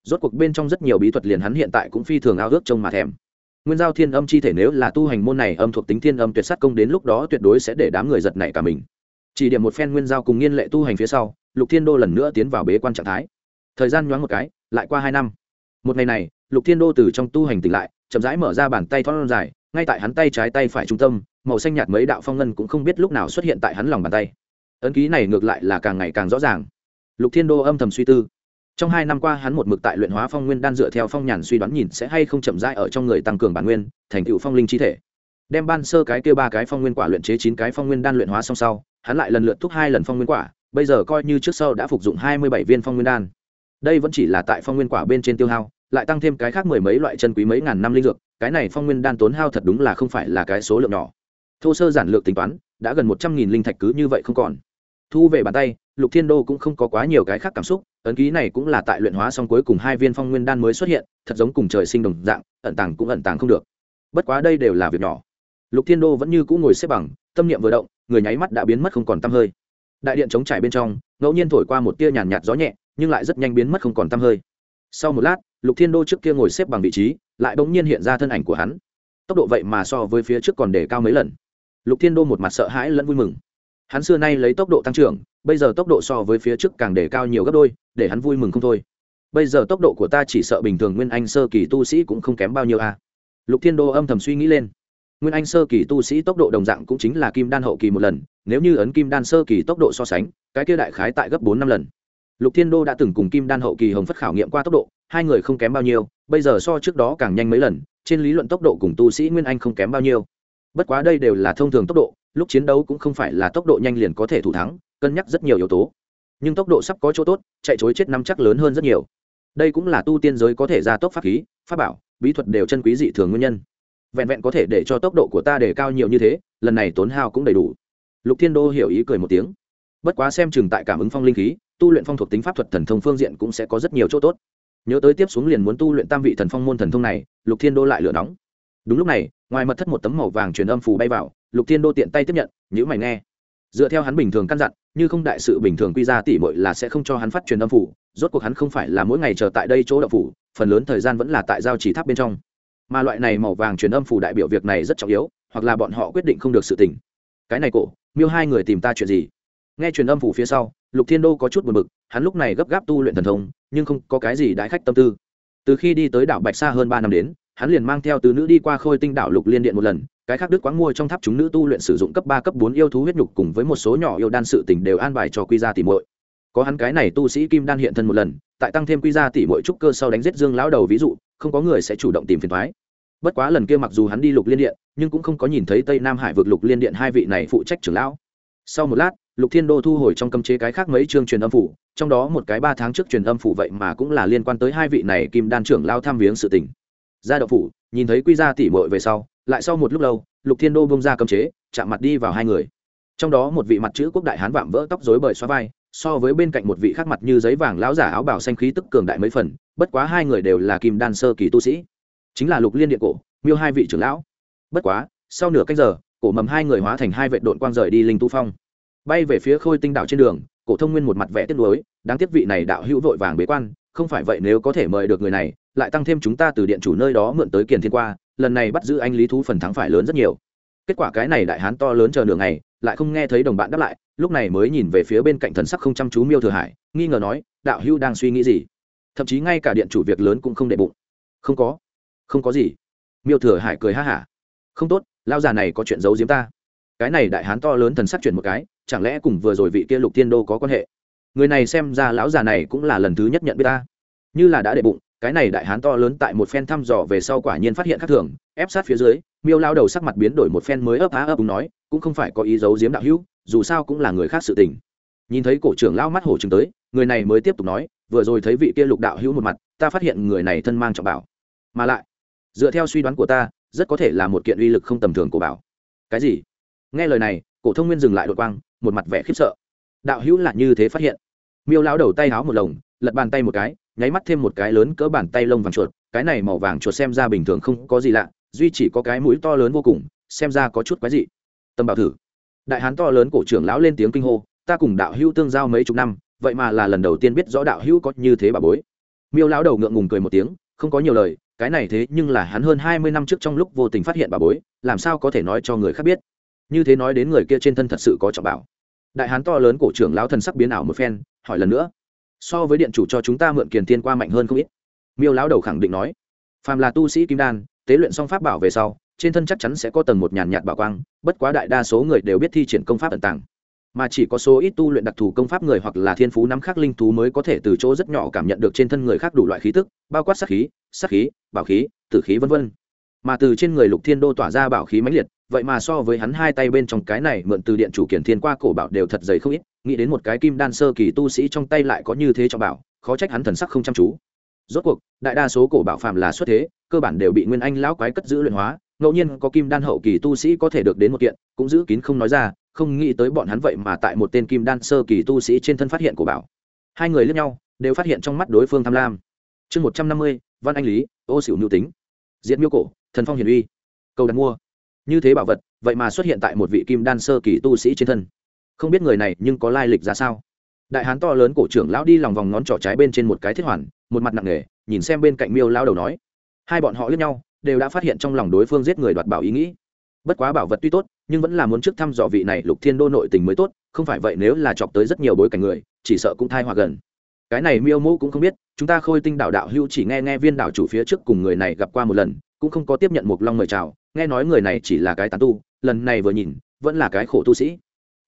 Rốt cuộc bên trong rất nhiều bí thuật liền hắn hiện tại cũng phi thường ao ước trông mà thèm. Nguyên giao thiên âm chi thể nếu là tu hành môn này, âm thuộc tính thiên âm tuyệt sát công đến lúc đó tuyệt đối sẽ để đám người giật nảy cả mình. Chỉ điểm một phen nguyên giao cùng nghiên lệ tu hành phía sau, lục thiên đô lần nữa tiến vào bế quan trạng thái. Thời gian nhoáng một cái, lại qua hai năm. Một ngày này, lục thiên đô từ trong tu hành tỉnh lại, chậm rãi mở ra bàn tay thon dài ngay tại hắn tay trái tay phải trung tâm, màu xanh nhạt mấy đạo phong ngân cũng không biết lúc nào xuất hiện tại hắn lòng bàn tay. Ấn ký này ngược lại là càng ngày càng rõ ràng. Lục thiên đô âm thầm suy tư. Trong hai năm qua hắn một mực tại luyện hóa phong nguyên đan dựa theo phong nhàn suy đoán nhìn sẽ hay không chậm rãi ở trong người tăng cường bản nguyên, thành tựu phong linh chi thể. Đem ban sơ cái kia ba cái phong nguyên quả luyện chế chín cái phong nguyên đan luyện hóa xong sau, hắn lại lần lượt thúc hai lần phong nguyên quả, bây giờ coi như trước sau đã phục dụng hai mươi bảy viên phong nguyên đan. Đây vẫn chỉ là tại phong nguyên quả bên trên tiêu hao lại tăng thêm cái khác mười mấy loại chân quý mấy ngàn năm linh dược, cái này phong nguyên đan tốn hao thật đúng là không phải là cái số lượng nhỏ. Thô sơ giản lược tính toán, đã gần một trăm nghìn linh thạch cứ như vậy không còn. Thu về bàn tay, lục thiên đô cũng không có quá nhiều cái khác cảm xúc, ấn ký này cũng là tại luyện hóa xong cuối cùng hai viên phong nguyên đan mới xuất hiện, thật giống cùng trời sinh đồng dạng, ẩn tàng cũng ẩn tàng không được. Bất quá đây đều là việc nhỏ. Lục thiên đô vẫn như cũ ngồi xếp bằng, tâm niệm vừa động, người nháy mắt đã biến mất không còn tăm hơi. Đại điện chống trải bên trong, ngẫu nhiên thổi qua một tia nhàn nhạt gió nhẹ, nhưng lại rất nhanh biến mất không còn tăm hơi sau một lát, lục thiên đô trước kia ngồi xếp bằng vị trí, lại bỗng nhiên hiện ra thân ảnh của hắn. Tốc độ vậy mà so với phía trước còn để cao mấy lần. Lục thiên đô một mặt sợ hãi lẫn vui mừng. Hắn xưa nay lấy tốc độ tăng trưởng, bây giờ tốc độ so với phía trước càng để cao nhiều gấp đôi, để hắn vui mừng không thôi. Bây giờ tốc độ của ta chỉ sợ bình thường nguyên anh sơ kỳ tu sĩ cũng không kém bao nhiêu a. À. lục thiên đô âm thầm suy nghĩ lên. Nguyên anh sơ kỳ tu sĩ tốc độ đồng dạng cũng chính là kim đan hậu kỳ một lần, nếu như ấn kim đan sơ kỳ tốc độ so sánh, cái kia đại khái tại gấp bốn năm lần lục thiên đô đã từng cùng kim đan hậu kỳ hồng phất khảo nghiệm qua tốc độ, hai người không kém bao nhiêu, bây giờ so trước đó càng nhanh mấy lần, trên lý luận tốc độ cùng tu sĩ nguyên anh không kém bao nhiêu. Bất quá đây đều là thông thường tốc độ, lúc chiến đấu cũng không phải là tốc độ nhanh liền có thể thủ thắng, cân nhắc rất nhiều yếu tố. Nhưng tốc độ sắp có chỗ tốt, chạy chối chết năm chắc lớn hơn rất nhiều. Đây cũng là tu tiên giới có thể ra tốc pháp khí, pháp bảo, bí thuật đều chân quý dị thường nguyên nhân. Vẹn vẹn có thể để cho tốc độ của ta để cao nhiều như thế, lần này tốn hao cũng đầy đủ. Lục thiên đô hiểu ý cười một tiếng. Bất quá xem chừng tại cảm ứng phong linh khí tu luyện phong thuộc tính pháp thuật thần thông phương diện cũng sẽ có rất nhiều chỗ tốt. Nhớ tới tiếp xuống liền muốn tu luyện tam vị thần phong môn thần thông này, lục thiên đô lại lửa nóng. Đúng lúc này, ngoài mật thất một tấm màu vàng truyền âm phủ bay vào, lục thiên đô tiện tay tiếp nhận nhữ mày nghe. Dựa theo hắn bình thường căn dặn, như không đại sự bình thường quy ra tỉ mội là sẽ không cho hắn phát truyền âm phủ rốt cuộc hắn không phải là mỗi ngày chờ tại đây chỗ đậu phủ, phần lớn thời gian vẫn là tại giao chỉ tháp bên trong. Mà loại này màu vàng truyền âm phủ đại biểu việc này rất trọng yếu, hoặc là bọn họ quyết định không được sự tình. Cái này cổ, miêu hai người tìm ta chuyện gì? Nghe truyền âm phủ phía sau lục thiên đô có chút buồn bực, hắn lúc này gấp gáp tu luyện thần thông, nhưng không có cái gì đãi khách tâm tư. Từ khi đi tới đảo bạch Sa hơn ba năm đến, hắn liền mang theo từ nữ đi qua khôi tinh đảo lục liên điện một lần, cái khác đức quán mua trong tháp chúng nữ tu luyện sử dụng cấp ba, cấp bốn yêu thú huyết nhục cùng với một số nhỏ yêu đan sự tình đều an bài cho quy gia tỷ muội. Có hắn cái này tu sĩ kim đan hiện thân một lần, tại tăng thêm quy gia tỷ muội trúc cơ sau đánh giết dương lão đầu ví dụ, không có người sẽ chủ động tìm phiền thoái bất quá lần kia mặc dù hắn đi lục liên điện, nhưng cũng không có nhìn thấy tây nam hải vượt lục liên điện hai vị này phụ trách trưởng lão. Sau một lát lục thiên đô thu hồi trong cấm chế cái khác mấy chương truyền âm phủ, trong đó một cái ba tháng trước truyền âm phủ vậy mà cũng là liên quan tới hai vị này kim đan trưởng lao tham viếng sự tình. Ra đậu phủ, nhìn thấy quy ra tỉ mội về sau, lại sau một lúc lâu, lục thiên đô bông ra cấm chế, chạm mặt đi vào hai người. Trong đó một vị mặt chữ quốc đại hán vạm vỡ tóc dối bời xoa vai, so với bên cạnh một vị khác mặt như giấy vàng lão giả áo bảo xanh khí tức cường đại mấy phần, bất quá hai người đều là kim đan sơ kỳ tu sĩ. Chính là lục liên điện cổ, miêu hai vị trưởng lão. Bất quá, sau nửa cách giờ, cổ mầm hai người hóa thành hai vệ đội quang rời đi linh tu phong bay về phía khôi tinh đạo trên đường, cổ thông nguyên một mặt vẽ tiếc nuối, đáng tiếc vị này đạo hữu vội vàng bế quan, không phải vậy nếu có thể mời được người này, lại tăng thêm chúng ta từ điện chủ nơi đó mượn tới kiền thiên qua, lần này bắt giữ anh lý thú phần thắng phải lớn rất nhiều. Kết quả cái này đại hán to lớn chờ nửa ngày, lại không nghe thấy đồng bạn đáp lại, lúc này mới nhìn về phía bên cạnh thần sắc không chăm chú miêu thừa hải, nghi ngờ nói, đạo hữu đang suy nghĩ gì? Thậm chí ngay cả điện chủ việc lớn cũng không đệ bụng. Không có không có gì. Miêu thừa hải cười ha hả. Không tốt lao già này có chuyện giấu giếm ta cái này đại hán to lớn thần sắc chuyển một cái, chẳng lẽ cùng vừa rồi vị kia lục thiên đô có quan hệ? Người này xem ra lão già này cũng là lần thứ nhất nhận biết ta. Như là đã để bụng, cái này đại hán to lớn tại một phen thăm dò về sau quả nhiên phát hiện khác thường, ép sát phía dưới, miêu lao đầu sắc mặt biến đổi một phen mới ấp á ấp đúng nói, cũng không phải có ý giấu giếm đạo hữu, dù sao cũng là người khác sự tình. Nhìn thấy cổ trưởng lao mắt hổ chừng tới, người này mới tiếp tục nói, vừa rồi thấy vị kia lục đạo hữu một mặt, ta phát hiện người này thân mang trọng bảo. Mà lại, dựa theo suy đoán của ta, rất có thể là một kiện uy lực không tầm thường của bảo. Cái gì? Nghe lời này, cổ thông nguyên dừng lại đội quang, một mặt vẻ khiếp sợ. Đạo hữu là như thế phát hiện. Miêu lão đầu tay háo một lồng, lật bàn tay một cái, nháy mắt thêm một cái lớn cỡ bàn tay lông vàng chuột, cái này màu vàng chuột xem ra bình thường không có gì lạ, duy chỉ có cái mũi to lớn vô cùng, xem ra có chút quái dị. Tâm bảo thử. Đại hán to lớn cổ trưởng lão lên tiếng kinh hô, ta cùng đạo hữu tương giao mấy chục năm, vậy mà là lần đầu tiên biết rõ đạo hữu có như thế bà bối. Miêu lão đầu ngượng ngùng cười một tiếng, không có nhiều lời, cái này thế nhưng là hắn hơn hai mươi năm trước trong lúc vô tình phát hiện bà bối, làm sao có thể nói cho người khác biết? Như thế nói đến người kia trên thân thật sự có trọng bảo. Đại hán to lớn cổ trưởng lão thần sắc biến ảo một phen, hỏi lần nữa, so với điện chủ cho chúng ta mượn kiền thiên qua mạnh hơn không ít? Miêu lão đầu khẳng định nói, phàm là tu sĩ kim đan, tế luyện xong pháp bảo về sau, trên thân chắc chắn sẽ có tầng một nhàn nhạt bảo quang, bất quá đại đa số người đều biết thi triển công pháp ẩn tàng. Mà chỉ có số ít tu luyện đặc thù công pháp người hoặc là thiên phú nắm khắc linh thú mới có thể từ chỗ rất nhỏ cảm nhận được trên thân người khác đủ loại khí tức, bao quát sát khí sát khí, bảo khí, tử khí vân vân mà từ trên người lục thiên đô tỏa ra bảo khí mãnh liệt, vậy mà so với hắn hai tay bên trong cái này mượn từ điện chủ kiển thiên qua cổ bảo đều thật dày không ít, nghĩ đến một cái kim đan sơ kỳ tu sĩ trong tay lại có như thế cho bảo, khó trách hắn thần sắc không chăm chú. Rốt cuộc, đại đa số cổ bảo phàm là xuất thế, cơ bản đều bị nguyên anh lão quái cất giữ luyện hóa, ngẫu nhiên có kim đan hậu kỳ tu sĩ có thể được đến một kiện, cũng giữ kín không nói ra, không nghĩ tới bọn hắn vậy mà tại một tên kim đan sơ kỳ tu sĩ trên thân phát hiện cổ bảo. Hai người lẫn nhau, đều phát hiện trong mắt đối phương tham lam. Chương một trăm năm mươi, văn anh lý, ô xỉu nhu tính. Diễn miêu cổ thần phong hiền uy, cầu đặt mua. Như thế bảo vật, vậy mà xuất hiện tại một vị kim đan sơ kỳ tu sĩ trên thân. Không biết người này nhưng có lai lịch ra sao? Đại hán to lớn cổ trưởng lão đi lòng vòng ngón trỏ trái bên trên một cái thiết hoàn, một mặt nặng nề, nhìn xem bên cạnh miêu lao đầu nói. Hai bọn họ lướt nhau, đều đã phát hiện trong lòng đối phương giết người đoạt bảo ý nghĩ. Bất quá bảo vật tuy tốt, nhưng vẫn là muốn trước thăm dò vị này lục thiên đô nội tình mới tốt, không phải vậy nếu là chọc tới rất nhiều bối cảnh người, chỉ sợ cũng thai hòa gần. Cái này miêu mô cũng không biết, chúng ta khôi tinh đạo đạo hưu chỉ nghe nghe viên đạo chủ phía trước cùng người này gặp qua một lần cũng không có tiếp nhận một long mời chào, nghe nói người này chỉ là cái tán tu, lần này vừa nhìn, vẫn là cái khổ tu sĩ.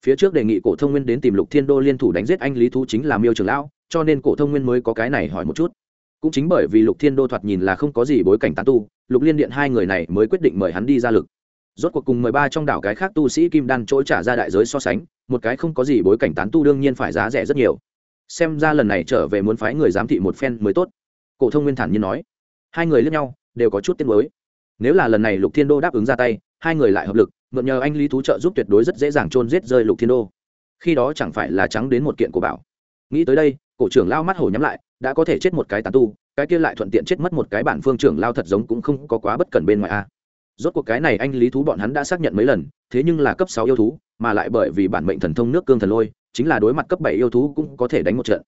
Phía trước đề nghị cổ thông nguyên đến tìm lục thiên đô liên thủ đánh giết anh lý thú chính là miêu trường lão, cho nên cổ thông nguyên mới có cái này hỏi một chút. Cũng chính bởi vì lục thiên đô thoạt nhìn là không có gì bối cảnh tán tu, lục liên điện hai người này mới quyết định mời hắn đi ra lực. Rốt cuộc cùng mười ba trong đảo cái khác tu sĩ kim đan trỗi trả ra đại giới so sánh, một cái không có gì bối cảnh tán tu đương nhiên phải giá rẻ rất nhiều. Xem ra lần này trở về muốn phái người giám thị một phen mới tốt. Cổ thông nguyên thản nhiên nói. Hai người lẫn nhau đều có chút tiếc nuối. Nếu là lần này lục thiên đô đáp ứng ra tay, hai người lại hợp lực, mượn nhờ anh lý thú trợ giúp tuyệt đối rất dễ dàng chôn giết rơi lục thiên đô. Khi đó chẳng phải là trắng đến một kiện của bảo. Nghĩ tới đây, cổ trưởng lao mắt hổ nhắm lại, đã có thể chết một cái tán tu, cái kia lại thuận tiện chết mất một cái bản phương trưởng lao thật giống cũng không có quá bất cần bên ngoài a. Rốt cuộc cái này anh lý thú bọn hắn đã xác nhận mấy lần, thế nhưng là cấp sáu yêu thú, mà lại bởi vì bản mệnh thần thông nước cương thần lôi, chính là đối mặt cấp bảy yêu thú cũng có thể đánh một trận.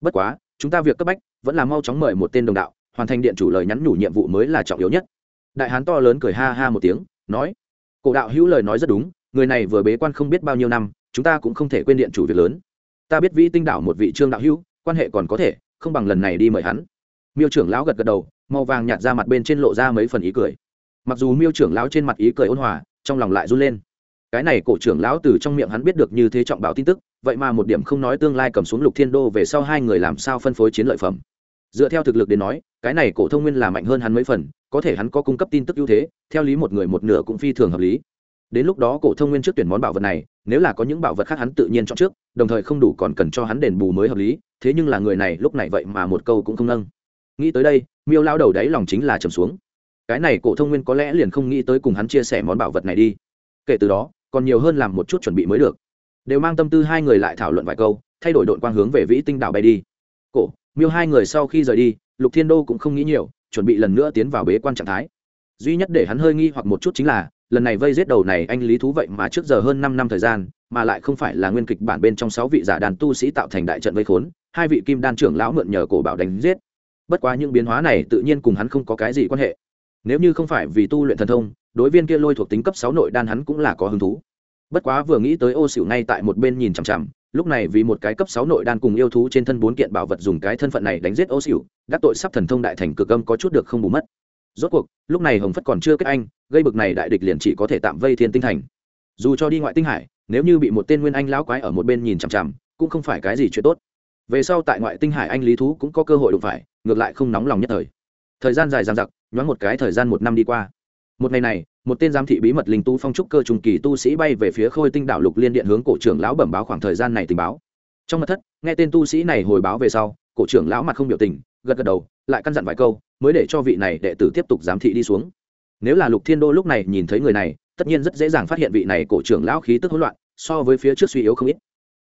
Bất quá, chúng ta việc cấp bách, vẫn là mau chóng mời một tên đồng đạo hoàn thành điện chủ lời nhắn nhủ nhiệm vụ mới là trọng yếu nhất. Đại hán to lớn cười ha ha một tiếng, nói, cổ đạo hữu lời nói rất đúng, người này vừa bế quan không biết bao nhiêu năm, chúng ta cũng không thể quên điện chủ việc lớn. Ta biết vĩ tinh đảo một vị trương đạo hữu, quan hệ còn có thể, không bằng lần này đi mời hắn. Miêu trưởng lão gật gật đầu, màu vàng nhạt ra mặt bên trên lộ ra mấy phần ý cười. Mặc dù miêu trưởng lão trên mặt ý cười ôn hòa, trong lòng lại run lên. Cái này cổ trưởng lão từ trong miệng hắn biết được như thế trọng bảo tin tức, vậy mà một điểm không nói tương lai cầm xuống lục thiên đô về sau hai người làm sao phân phối chiến lợi phẩm dựa theo thực lực đến nói, cái này cổ thông nguyên là mạnh hơn hắn mấy phần, có thể hắn có cung cấp tin tức ưu thế, theo lý một người một nửa cũng phi thường hợp lý. Đến lúc đó cổ thông nguyên trước tuyển món bảo vật này, nếu là có những bảo vật khác hắn tự nhiên chọn trước, đồng thời không đủ còn cần cho hắn đền bù mới hợp lý, thế nhưng là người này lúc này vậy mà một câu cũng không nâng. Nghĩ tới đây, miêu lao đầu đáy lòng chính là trầm xuống. Cái này cổ thông nguyên có lẽ liền không nghĩ tới cùng hắn chia sẻ món bảo vật này đi. Kể từ đó, còn nhiều hơn làm một chút chuẩn bị mới được. Đều mang tâm tư hai người lại thảo luận vài câu, thay đổi đội quang hướng về vĩ tinh đảo bay đi. Cổ miêu hai người sau khi rời đi, lục thiên đô cũng không nghĩ nhiều, chuẩn bị lần nữa tiến vào bế quan trạng thái. Duy nhất để hắn hơi nghi hoặc một chút chính là, lần này vây giết đầu này anh lý thú vậy mà trước giờ hơn năm năm thời gian, mà lại không phải là nguyên kịch bản bên trong sáu vị giả đàn tu sĩ tạo thành đại trận vây khốn, hai vị kim đan trưởng lão mượn nhờ cổ bảo đánh giết. Bất quá những biến hóa này tự nhiên cùng hắn không có cái gì quan hệ. Nếu như không phải vì tu luyện thần thông, đối viên kia lôi thuộc tính cấp sáu nội đan hắn cũng là có hứng thú. Bất quá vừa nghĩ tới ô xỉu ngay tại một bên nhìn chằm chằm lúc này vì một cái cấp sáu nội đan cùng yêu thú trên thân bốn kiện bảo vật dùng cái thân phận này đánh giết ô xỉu, đắc tội sắp thần thông đại thành cực âm có chút được không bù mất. Rốt cuộc, lúc này hồng phất còn chưa kết anh, gây bực này đại địch liền chỉ có thể tạm vây thiên tinh thành. Dù cho đi ngoại tinh hải, nếu như bị một tên nguyên anh lão quái ở một bên nhìn chằm chằm, cũng không phải cái gì chuyện tốt. Về sau tại ngoại tinh hải anh lý thú cũng có cơ hội đụng phải, ngược lại không nóng lòng nhất thời. Thời gian dài dằng dặc, nhoáng một cái thời gian một năm đi qua. Một ngày này một tên giám thị bí mật linh tu phong trúc cơ trùng kỳ tu sĩ bay về phía khôi tinh đảo lục liên điện hướng cổ trưởng lão bẩm báo khoảng thời gian này tình báo. Trong mật thất, nghe tên tu sĩ này hồi báo về sau, cổ trưởng lão mặt không biểu tình, gật gật đầu, lại căn dặn vài câu, mới để cho vị này đệ tử tiếp tục giám thị đi xuống. Nếu là lục thiên đô lúc này nhìn thấy người này, tất nhiên rất dễ dàng phát hiện vị này cổ trưởng lão khí tức hỗn loạn, so với phía trước suy yếu không ít.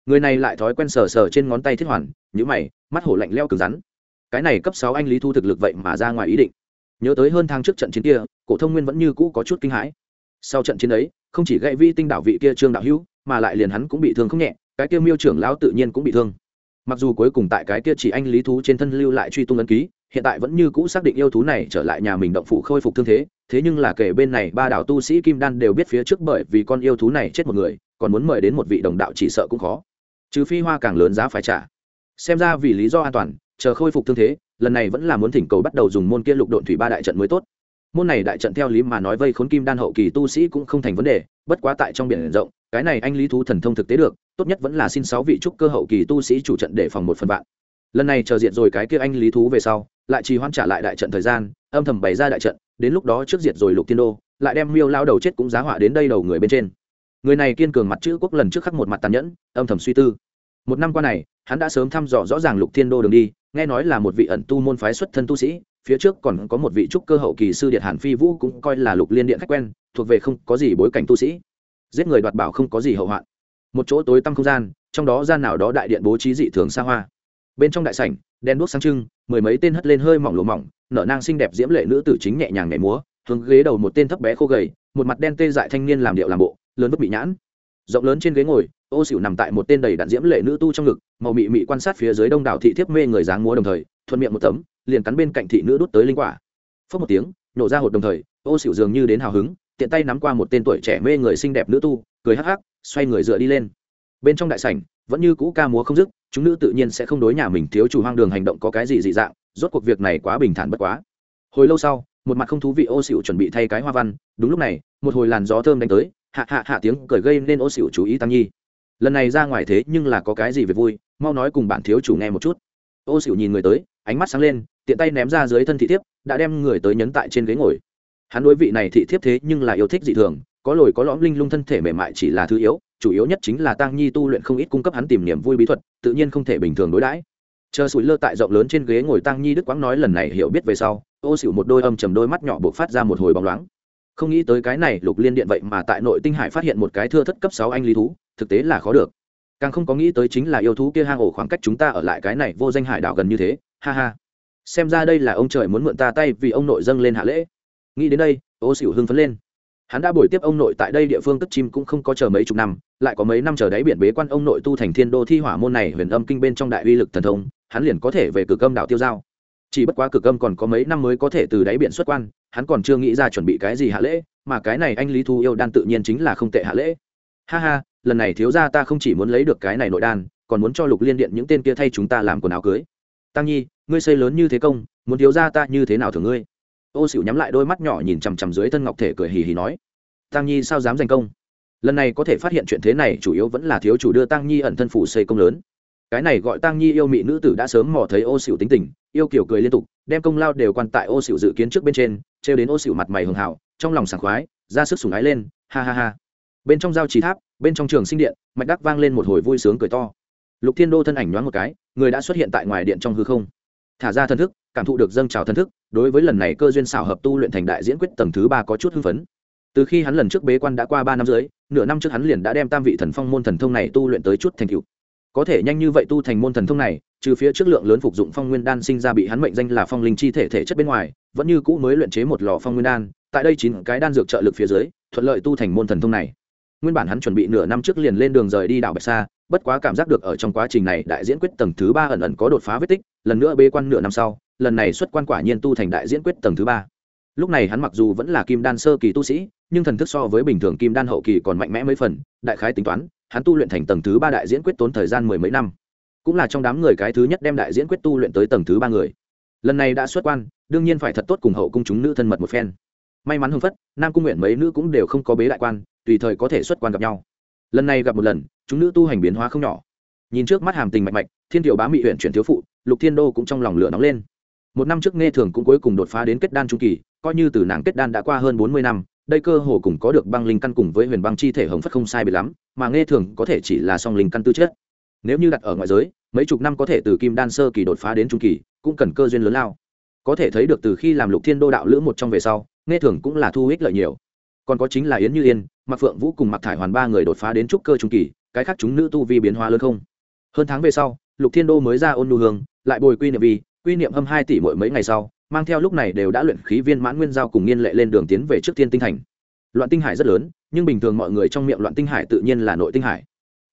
Người này lại thói quen sờ sờ trên ngón tay thiết hoàn nhữ mày, mắt hổ lạnh leo cứng rắn. Cái này cấp sáu anh lý thu thực lực vậy mà ra ngoài ý định nhớ tới hơn tháng trước trận chiến kia, cổ thông nguyên vẫn như cũ có chút kinh hãi. Sau trận chiến ấy, không chỉ gậy vi tinh đạo vị kia trương đạo hữu, mà lại liền hắn cũng bị thương không nhẹ, cái kia miêu trưởng lão tự nhiên cũng bị thương. Mặc dù cuối cùng tại cái kia chỉ anh lý thú trên thân lưu lại truy tung ấn ký, hiện tại vẫn như cũ xác định yêu thú này trở lại nhà mình động phủ khôi phục thương thế thế nhưng là kể bên này ba đạo tu sĩ kim đan đều biết phía trước bởi vì con yêu thú này chết một người, còn muốn mời đến một vị đồng đạo chỉ sợ cũng khó. Trừ phi hoa càng lớn giá phải trả. Xem ra vì lý do an toàn, chờ khôi phục thương thế lần này vẫn là muốn thỉnh cầu bắt đầu dùng môn kia lục độn thủy ba đại trận mới tốt. Môn này đại trận theo lý mà nói vây khốn kim đan hậu kỳ tu sĩ cũng không thành vấn đề, bất quá tại trong biển rộng, cái này anh lý thú thần thông thực tế được, tốt nhất vẫn là xin sáu vị trúc cơ hậu kỳ tu sĩ chủ trận để phòng một phần vạn. Lần này chờ diệt rồi cái kia anh lý thú về sau, lại trì hoãn trả lại đại trận thời gian, âm thầm bày ra đại trận, đến lúc đó trước diệt rồi lục tiên đô, lại đem miêu lao đầu chết cũng giá họa đến đây đầu người bên trên. Người này kiên cường mặt chữ quốc lần trước khắc một mặt tàn nhẫn, âm thầm suy tư. Một năm qua này hắn đã sớm thăm dò rõ ràng lục thiên đô đường đi, nghe nói là một vị ẩn tu môn phái xuất thân tu sĩ, phía trước còn có một vị trúc cơ hậu kỳ sư điện hàn phi vũ cũng coi là lục liên điện khách quen, thuộc về không có gì bối cảnh tu sĩ. Giết người đoạt bảo không có gì hậu hoạn. Một chỗ tối tăm không gian, trong đó gian nào đó đại điện bố trí dị thường xa hoa. Bên trong đại sảnh đen đuốc sáng trưng, mười mấy tên hất lên hơi mỏng lỗ mỏng, nở nang xinh đẹp diễm lệ nữ tử chính nhẹ nhàng nhảy múa, hướng ghế đầu một tên thấp bé khô gầy, một mặt đen tê dại thanh niên làm điệu làm bộ, lớn bất bị nhãn. Rộng lớn trên ghế ngồi ô xỉu nằm tại một tên đầy đạn diễm lệ nữ tu trong ngực, màu mị mị quan sát phía dưới đông đảo thị thiếp mê người dáng múa đồng thời, thuận miệng một tấm, liền cắn bên cạnh thị nữ đút tới linh quả. Phớt một tiếng, nổ ra hột đồng thời, ô xỉu dường như đến hào hứng, tiện tay nắm qua một tên tuổi trẻ mê người xinh đẹp nữ tu, cười hắc hắc, xoay người dựa đi lên. Bên trong đại sảnh, vẫn như cũ ca múa không dứt, chúng nữ tự nhiên sẽ không đối nhà mình thiếu chủ hoang đường hành động có cái gì dị dạng, rốt cuộc việc này quá bình thản bất quá. Hồi lâu sau, một mặt không thú vị ô xỉu chuẩn bị thay cái hoa văn, đúng lúc này, một hồi làn gió thơm đánh tới, hạ hạ hạ tiếng cười gây nên ô xỉu chú ý tăng nhi lần này ra ngoài thế nhưng là có cái gì về vui, mau nói cùng bạn thiếu chủ nghe một chút. Ô xỉu nhìn người tới, ánh mắt sáng lên, tiện tay ném ra dưới thân thị thiếp, đã đem người tới nhấn tại trên ghế ngồi. Hắn đối vị này thị thiếp thế nhưng là yêu thích dị thường, có lồi có lõm linh lung thân thể mềm mại chỉ là thứ yếu, chủ yếu nhất chính là tăng nhi tu luyện không ít cung cấp hắn tìm niềm vui bí thuật, tự nhiên không thể bình thường đối đãi. Chờ sủi lơ tại rộng lớn trên ghế ngồi tăng nhi đức quãng nói lần này hiểu biết về sau, ô xỉu một đôi âm chầm đôi mắt nhỏ buộc phát ra một hồi bóng loáng. Không nghĩ tới cái này lục liên điện vậy mà tại nội tinh hải phát hiện một cái thưa thất cấp sáu anh lý thú thực tế là khó được. Càng không có nghĩ tới chính là yêu thú kia hang ổ khoảng cách chúng ta ở lại cái này vô danh hải đảo gần như thế, ha ha. Xem ra đây là ông trời muốn mượn ta tay vì ông nội dâng lên hạ lễ. Nghĩ đến đây, ô xỉu hưng phấn lên. Hắn đã buổi tiếp ông nội tại đây địa phương cất chim cũng không có chờ mấy chục năm, lại có mấy năm chờ đáy biển bế quan ông nội tu thành thiên đô thi hỏa môn này huyền âm kinh bên trong đại uy lực thần thông, hắn liền có thể về cửa cơm đảo tiêu giao. Chỉ bất quá cửa cơm còn có mấy năm mới có thể từ đáy biển xuất quan, hắn còn chưa nghĩ ra chuẩn bị cái gì hạ lễ, mà cái này anh lý thu yêu đan tự nhiên chính là không tệ hạ lễ. Ha ha lần này thiếu ra ta không chỉ muốn lấy được cái này nội đan, còn muốn cho lục liên điện những tên kia thay chúng ta làm quần áo cưới. Tăng nhi, ngươi xây lớn như thế công, muốn thiếu ra ta như thế nào thử ngươi? Ô xỉu nhắm lại đôi mắt nhỏ nhìn chằm chằm dưới thân ngọc thể cười hì hì nói. Tăng nhi sao dám giành công? Lần này có thể phát hiện chuyện thế này chủ yếu vẫn là thiếu chủ đưa tăng nhi ẩn thân phủ xây công lớn. Cái này gọi tăng nhi yêu mị nữ tử đã sớm mò thấy ô xỉu tính tình, yêu kiểu cười liên tục, đem công lao đều quan tại ô xỉu dự kiến trước bên trên, trêu đến ô xỉu mặt mày hường hảo, trong lòng sảng khoái, ra sức sủng ái lên, ha ha ha. Bên trong giao trì tháp bên trong trường sinh điện, mạch đắc vang lên một hồi vui sướng cười to. Lục thiên đô thân ảnh nhoáng một cái, người đã xuất hiện tại ngoài điện trong hư không. Thả ra thân thức, cảm thụ được dâng trào thân thức, đối với lần này cơ duyên xảo hợp tu luyện thành đại diễn quyết tầng thứ ba có chút hưng phấn. Từ khi hắn lần trước bế quan đã qua ba năm dưới nửa năm trước hắn liền đã đem tam vị thần phong môn thần thông này tu luyện tới chút thành cựu có thể nhanh như vậy tu thành môn thần thông này, trừ phía trước lượng lớn phục dụng phong nguyên đan sinh ra bị hắn mệnh danh là phong linh chi thể thể chất bên ngoài, vẫn như cũ mới luyện chế một lò phong nguyên đan, tại đây chín cái đan dược trợ lực phía dưới, thuận lợi tu thành môn thần thông này nguyên bản hắn chuẩn bị nửa năm trước liền lên đường rời đi đảo bạch sa, bất quá cảm giác được ở trong quá trình này đại diễn quyết tầng thứ ba ẩn ẩn có đột phá vết tích, lần nữa bế quan nửa năm sau, lần này xuất quan quả nhiên tu thành đại diễn quyết tầng thứ ba. Lúc này hắn mặc dù vẫn là kim đan sơ kỳ tu sĩ, nhưng thần thức so với bình thường kim đan hậu kỳ còn mạnh mẽ mấy phần, đại khái tính toán, hắn tu luyện thành tầng thứ ba đại diễn quyết tốn thời gian mười mấy năm. Cũng là trong đám người cái thứ nhất đem đại diễn quyết tu luyện tới tầng thứ ba người. Lần này đã xuất quan, đương nhiên phải thật tốt cùng hậu cung chúng nữ thân mật một phen. May mắn hưng phất nam cung nguyện mấy nữ cũng đều không có bế đại quan tùy thời có thể xuất quan gặp nhau. Lần này gặp một lần, chúng nữ tu hành biến hóa không nhỏ. Nhìn trước mắt hàm tình mạnh mạnh thiên tiểu bá mỹ huyện chuyển thiếu phụ, lục thiên đô cũng trong lòng lửa nóng lên. Một năm trước nghe thường cũng cuối cùng đột phá đến kết đan trung kỳ, coi như từ nàng kết đan đã qua hơn bốn mươi năm, đây cơ hồ cùng có được băng linh căn cùng với huyền băng chi thể hồng phất không sai biệt lắm, mà nghe thường có thể chỉ là song linh căn tư chất. Nếu như đặt ở ngoại giới, mấy chục năm có thể từ kim đan sơ kỳ đột phá đến trung kỳ, cũng cần cơ duyên lớn lao. Có thể thấy được từ khi làm lục thiên đô đạo lữ một trong về sau nghe thường cũng là thu ích lợi nhiều. Còn có chính là yến như yên mặc phượng vũ cùng mặc thải hoàn ba người đột phá đến trúc cơ trung kỳ, cái khác chúng nữ tu vi biến hóa lớn không? Hơn tháng về sau, lục thiên đô mới ra ôn nu hương, lại bồi quy niệm vi, quy niệm hâm hai tỷ mỗi mấy ngày sau, mang theo lúc này đều đã luyện khí viên mãn nguyên giao cùng nghiên lệ lên đường tiến về trước thiên tinh thành. Loạn tinh hải rất lớn, nhưng bình thường mọi người trong miệng loạn tinh hải tự nhiên là nội tinh hải.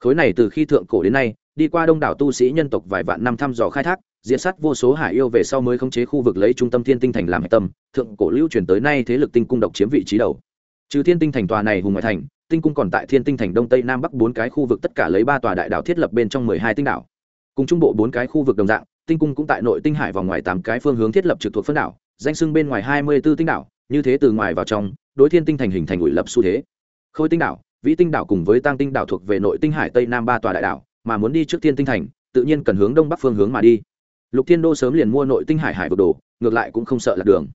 Khối này từ khi thượng cổ đến nay, đi qua đông đảo tu sĩ nhân tộc vài vạn năm thăm dò khai thác, diệt sát vô số hải yêu về sau mới khống chế khu vực lấy trung tâm thiên tinh thành làm hạch tâm, thượng cổ lưu truyền tới nay thế lực tinh cung độc chiếm vị trí đầu trừ thiên tinh thành tòa này hùng ngoại thành, tinh cung còn tại thiên tinh thành đông tây nam bắc bốn cái khu vực tất cả lấy ba tòa đại đảo thiết lập bên trong mười hai tinh đảo. Cùng trung bộ bốn cái khu vực đồng dạng, tinh cung cũng tại nội tinh hải và ngoài tám cái phương hướng thiết lập trực thuộc phân đảo, danh sưng bên ngoài hai mươi b ố tinh đảo, như thế từ ngoài vào trong, đối thiên tinh thành hình thành ủi lập xu thế. Khôi tinh đảo, vĩ tinh đảo cùng với tăng tinh đảo thuộc về nội tinh hải tây nam ba tòa đại đảo, mà muốn đi trước thiên tinh thành, tự nhiên cần hướng đông bắc phương hướng mà đi. Lục thiên đô sớm liền mua nội tinh hải hải vực đồ, ngược lại cũng không sợ lạc đường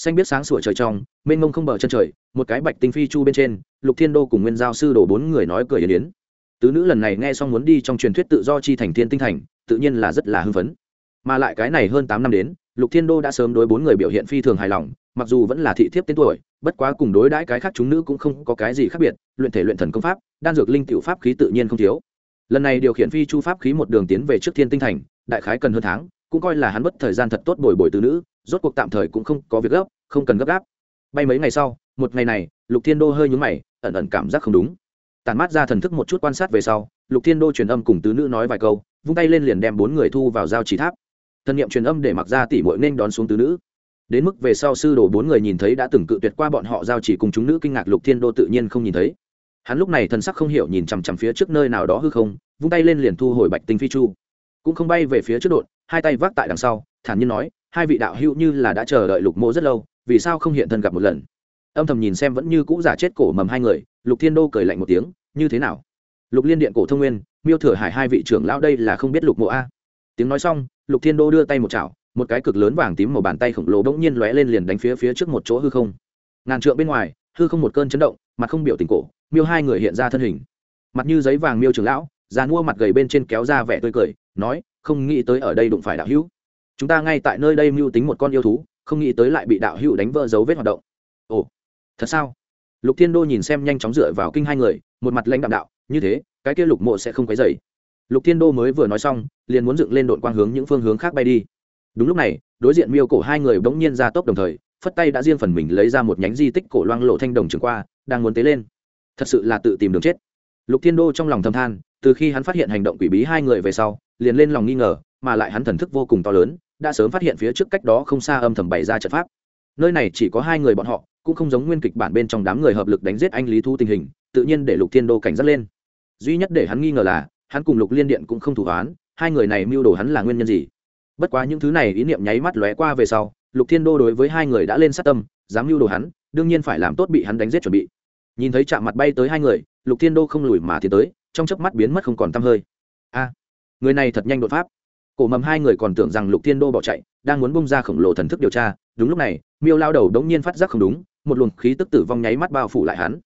xanh biết sáng sủa trời trong, mênh mông không bờ chân trời, một cái bạch tinh phi chu bên trên, lục thiên đô cùng nguyên giao sư đồ bốn người nói cười yến yến. Tứ nữ lần này nghe xong muốn đi trong truyền thuyết tự do chi thành thiên tinh thành, tự nhiên là rất là hưng phấn. Mà lại cái này hơn tám năm đến, lục thiên đô đã sớm đối bốn người biểu hiện phi thường hài lòng, mặc dù vẫn là thị thiếp tên tuổi, bất quá cùng đối đãi cái khác chúng nữ cũng không có cái gì khác biệt, luyện thể luyện thần công pháp, đan dược linh tiểu pháp khí tự nhiên không thiếu. Lần này điều khiển phi chu pháp khí một đường tiến về trước thiên tinh thành, đại khái cần hơn tháng cũng coi là hắn mất thời gian thật tốt bồi bồi từ nữ, rốt cuộc tạm thời cũng không có việc gấp, không cần gấp gáp. Bay mấy ngày sau, một ngày này, lục thiên đô hơi nhúng mày, ẩn ẩn cảm giác không đúng. Tàn mát ra thần thức một chút quan sát về sau, lục thiên đô truyền âm cùng tứ nữ nói vài câu, vung tay lên liền đem bốn người thu vào giao chỉ tháp. Thân nhiệm truyền âm để mặc ra tỉ mội nên đón xuống tứ nữ. Đến mức về sau sư đồ bốn người nhìn thấy đã từng cự tuyệt qua bọn họ giao chỉ cùng chúng nữ kinh ngạc lục thiên đô tự nhiên không nhìn thấy. Hắn lúc này thần sắc không hiểu nhìn chằm chằm phía trước nơi nào đó hư không, vung tay lên liền thu hồi bạch tinh phi chu cũng không bay về phía trước đột, hai tay vác tại đằng sau, thản nhiên nói, hai vị đạo hữu như là đã chờ đợi lục mô rất lâu, vì sao không hiện thân gặp một lần? Âm thầm nhìn xem vẫn như cũ giả chết cổ mầm hai người, lục thiên đô cười lạnh một tiếng, như thế nào? Lục liên điện cổ thông nguyên, miêu thừa hải hai vị trưởng lão đây là không biết lục mộ a. Tiếng nói xong, lục thiên đô đưa tay một chảo, một cái cực lớn vàng tím màu bàn tay khổng lồ bỗng nhiên lóe lên liền đánh phía phía trước một chỗ hư không. Ngàn trượng bên ngoài, hư không một cơn chấn động, mặt không biểu tình cổ, miêu hai người hiện ra thân hình. Mặt như giấy vàng miêu trưởng lão già mua mặt gầy bên trên kéo ra vẻ tươi cười, nói, không nghĩ tới ở đây đụng phải đạo hữu. Chúng ta ngay tại nơi đây mưu tính một con yêu thú, không nghĩ tới lại bị đạo hữu đánh vỡ dấu vết hoạt động. Ồ, thật sao? Lục thiên đô nhìn xem nhanh chóng dựa vào kinh hai người, một mặt lãnh đạm đạo, như thế, cái kia lục mộ sẽ không quấy dày lục thiên đô mới vừa nói xong, liền muốn dựng lên đội quang hướng những phương hướng khác bay đi. Đúng lúc này, đối diện miêu cổ hai người bỗng nhiên ra tốc đồng thời, phất tay đã riêng phần mình lấy ra một nhánh di tích cổ loang lộ thanh đồng trường qua, đang muốn tế lên. Thật sự là tự tìm đường chết. Lục thiên đô trong lòng thầm than từ khi hắn phát hiện hành động quỷ bí hai người về sau, liền lên lòng nghi ngờ, mà lại hắn thần thức vô cùng to lớn, đã sớm phát hiện phía trước cách đó không xa âm thầm bày ra trận pháp. Nơi này chỉ có hai người bọn họ, cũng không giống nguyên kịch bản bên trong đám người hợp lực đánh giết anh lý thu tình hình, tự nhiên để lục thiên đô cảnh giác lên. Duy nhất để hắn nghi ngờ là, hắn cùng lục liên điện cũng không thủ hoán, hai người này mưu đồ hắn là nguyên nhân gì? Bất quá những thứ này ý niệm nháy mắt lóe qua về sau, lục thiên đô đối với hai người đã lên sát tâm, dám mưu đồ hắn, đương nhiên phải làm tốt bị hắn đánh giết chuẩn bị. Nhìn thấy chạm mặt bay tới hai người, lục thiên đô không lùi mà tiến tới trong chớp mắt biến mất không còn tăm hơi. A, người này thật nhanh đột pháp. Cổ mầm hai người còn tưởng rằng lục thiên đô bỏ chạy, đang muốn bung ra khổng lồ thần thức điều tra. Đúng lúc này, miêu lao đầu đống nhiên phát giác không đúng, một luồng khí tức tử vong nháy mắt bao phủ lại hắn.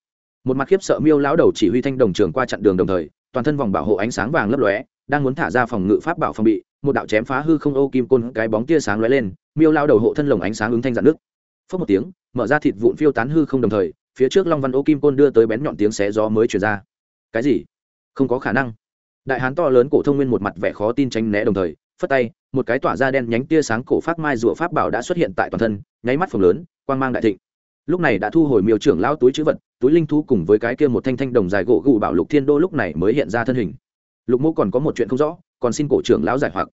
Một mặt khiếp sợ miêu lão đầu chỉ huy thanh đồng trường qua chặn đường đồng thời, toàn thân vòng bảo hộ ánh sáng vàng lấp lóe, đang muốn thả ra phòng ngự pháp bảo phòng bị, một đạo chém phá hư không ô kim côn cái bóng tia sáng lóe lên, miêu lao đầu hộ thân lồng ánh sáng ứng thanh dạn nước. Phớt một tiếng, mở ra thịt vụn phiêu tán hư không đồng thời, phía trước long văn ô kim côn đưa tới bén nhọn tiếng xé gió mới chuyển ra. Cái gì? Không có khả năng. Đại hán to lớn cổ thông nguyên một mặt vẻ khó tin tránh né đồng thời, phất tay, một cái tỏa ra đen nhánh tia sáng cổ phát mai rùa pháp bảo đã xuất hiện tại toàn thân, nháy mắt phồng lớn, quang mang đại thịnh. Lúc này đã thu hồi miêu trưởng lao túi chữ vật, túi linh thú cùng với cái kia một thanh thanh đồng dài gỗ gù bảo lục thiên đô lúc này mới hiện ra thân hình. Lục mô còn có một chuyện không rõ, còn xin cổ trưởng lão giải hoặc.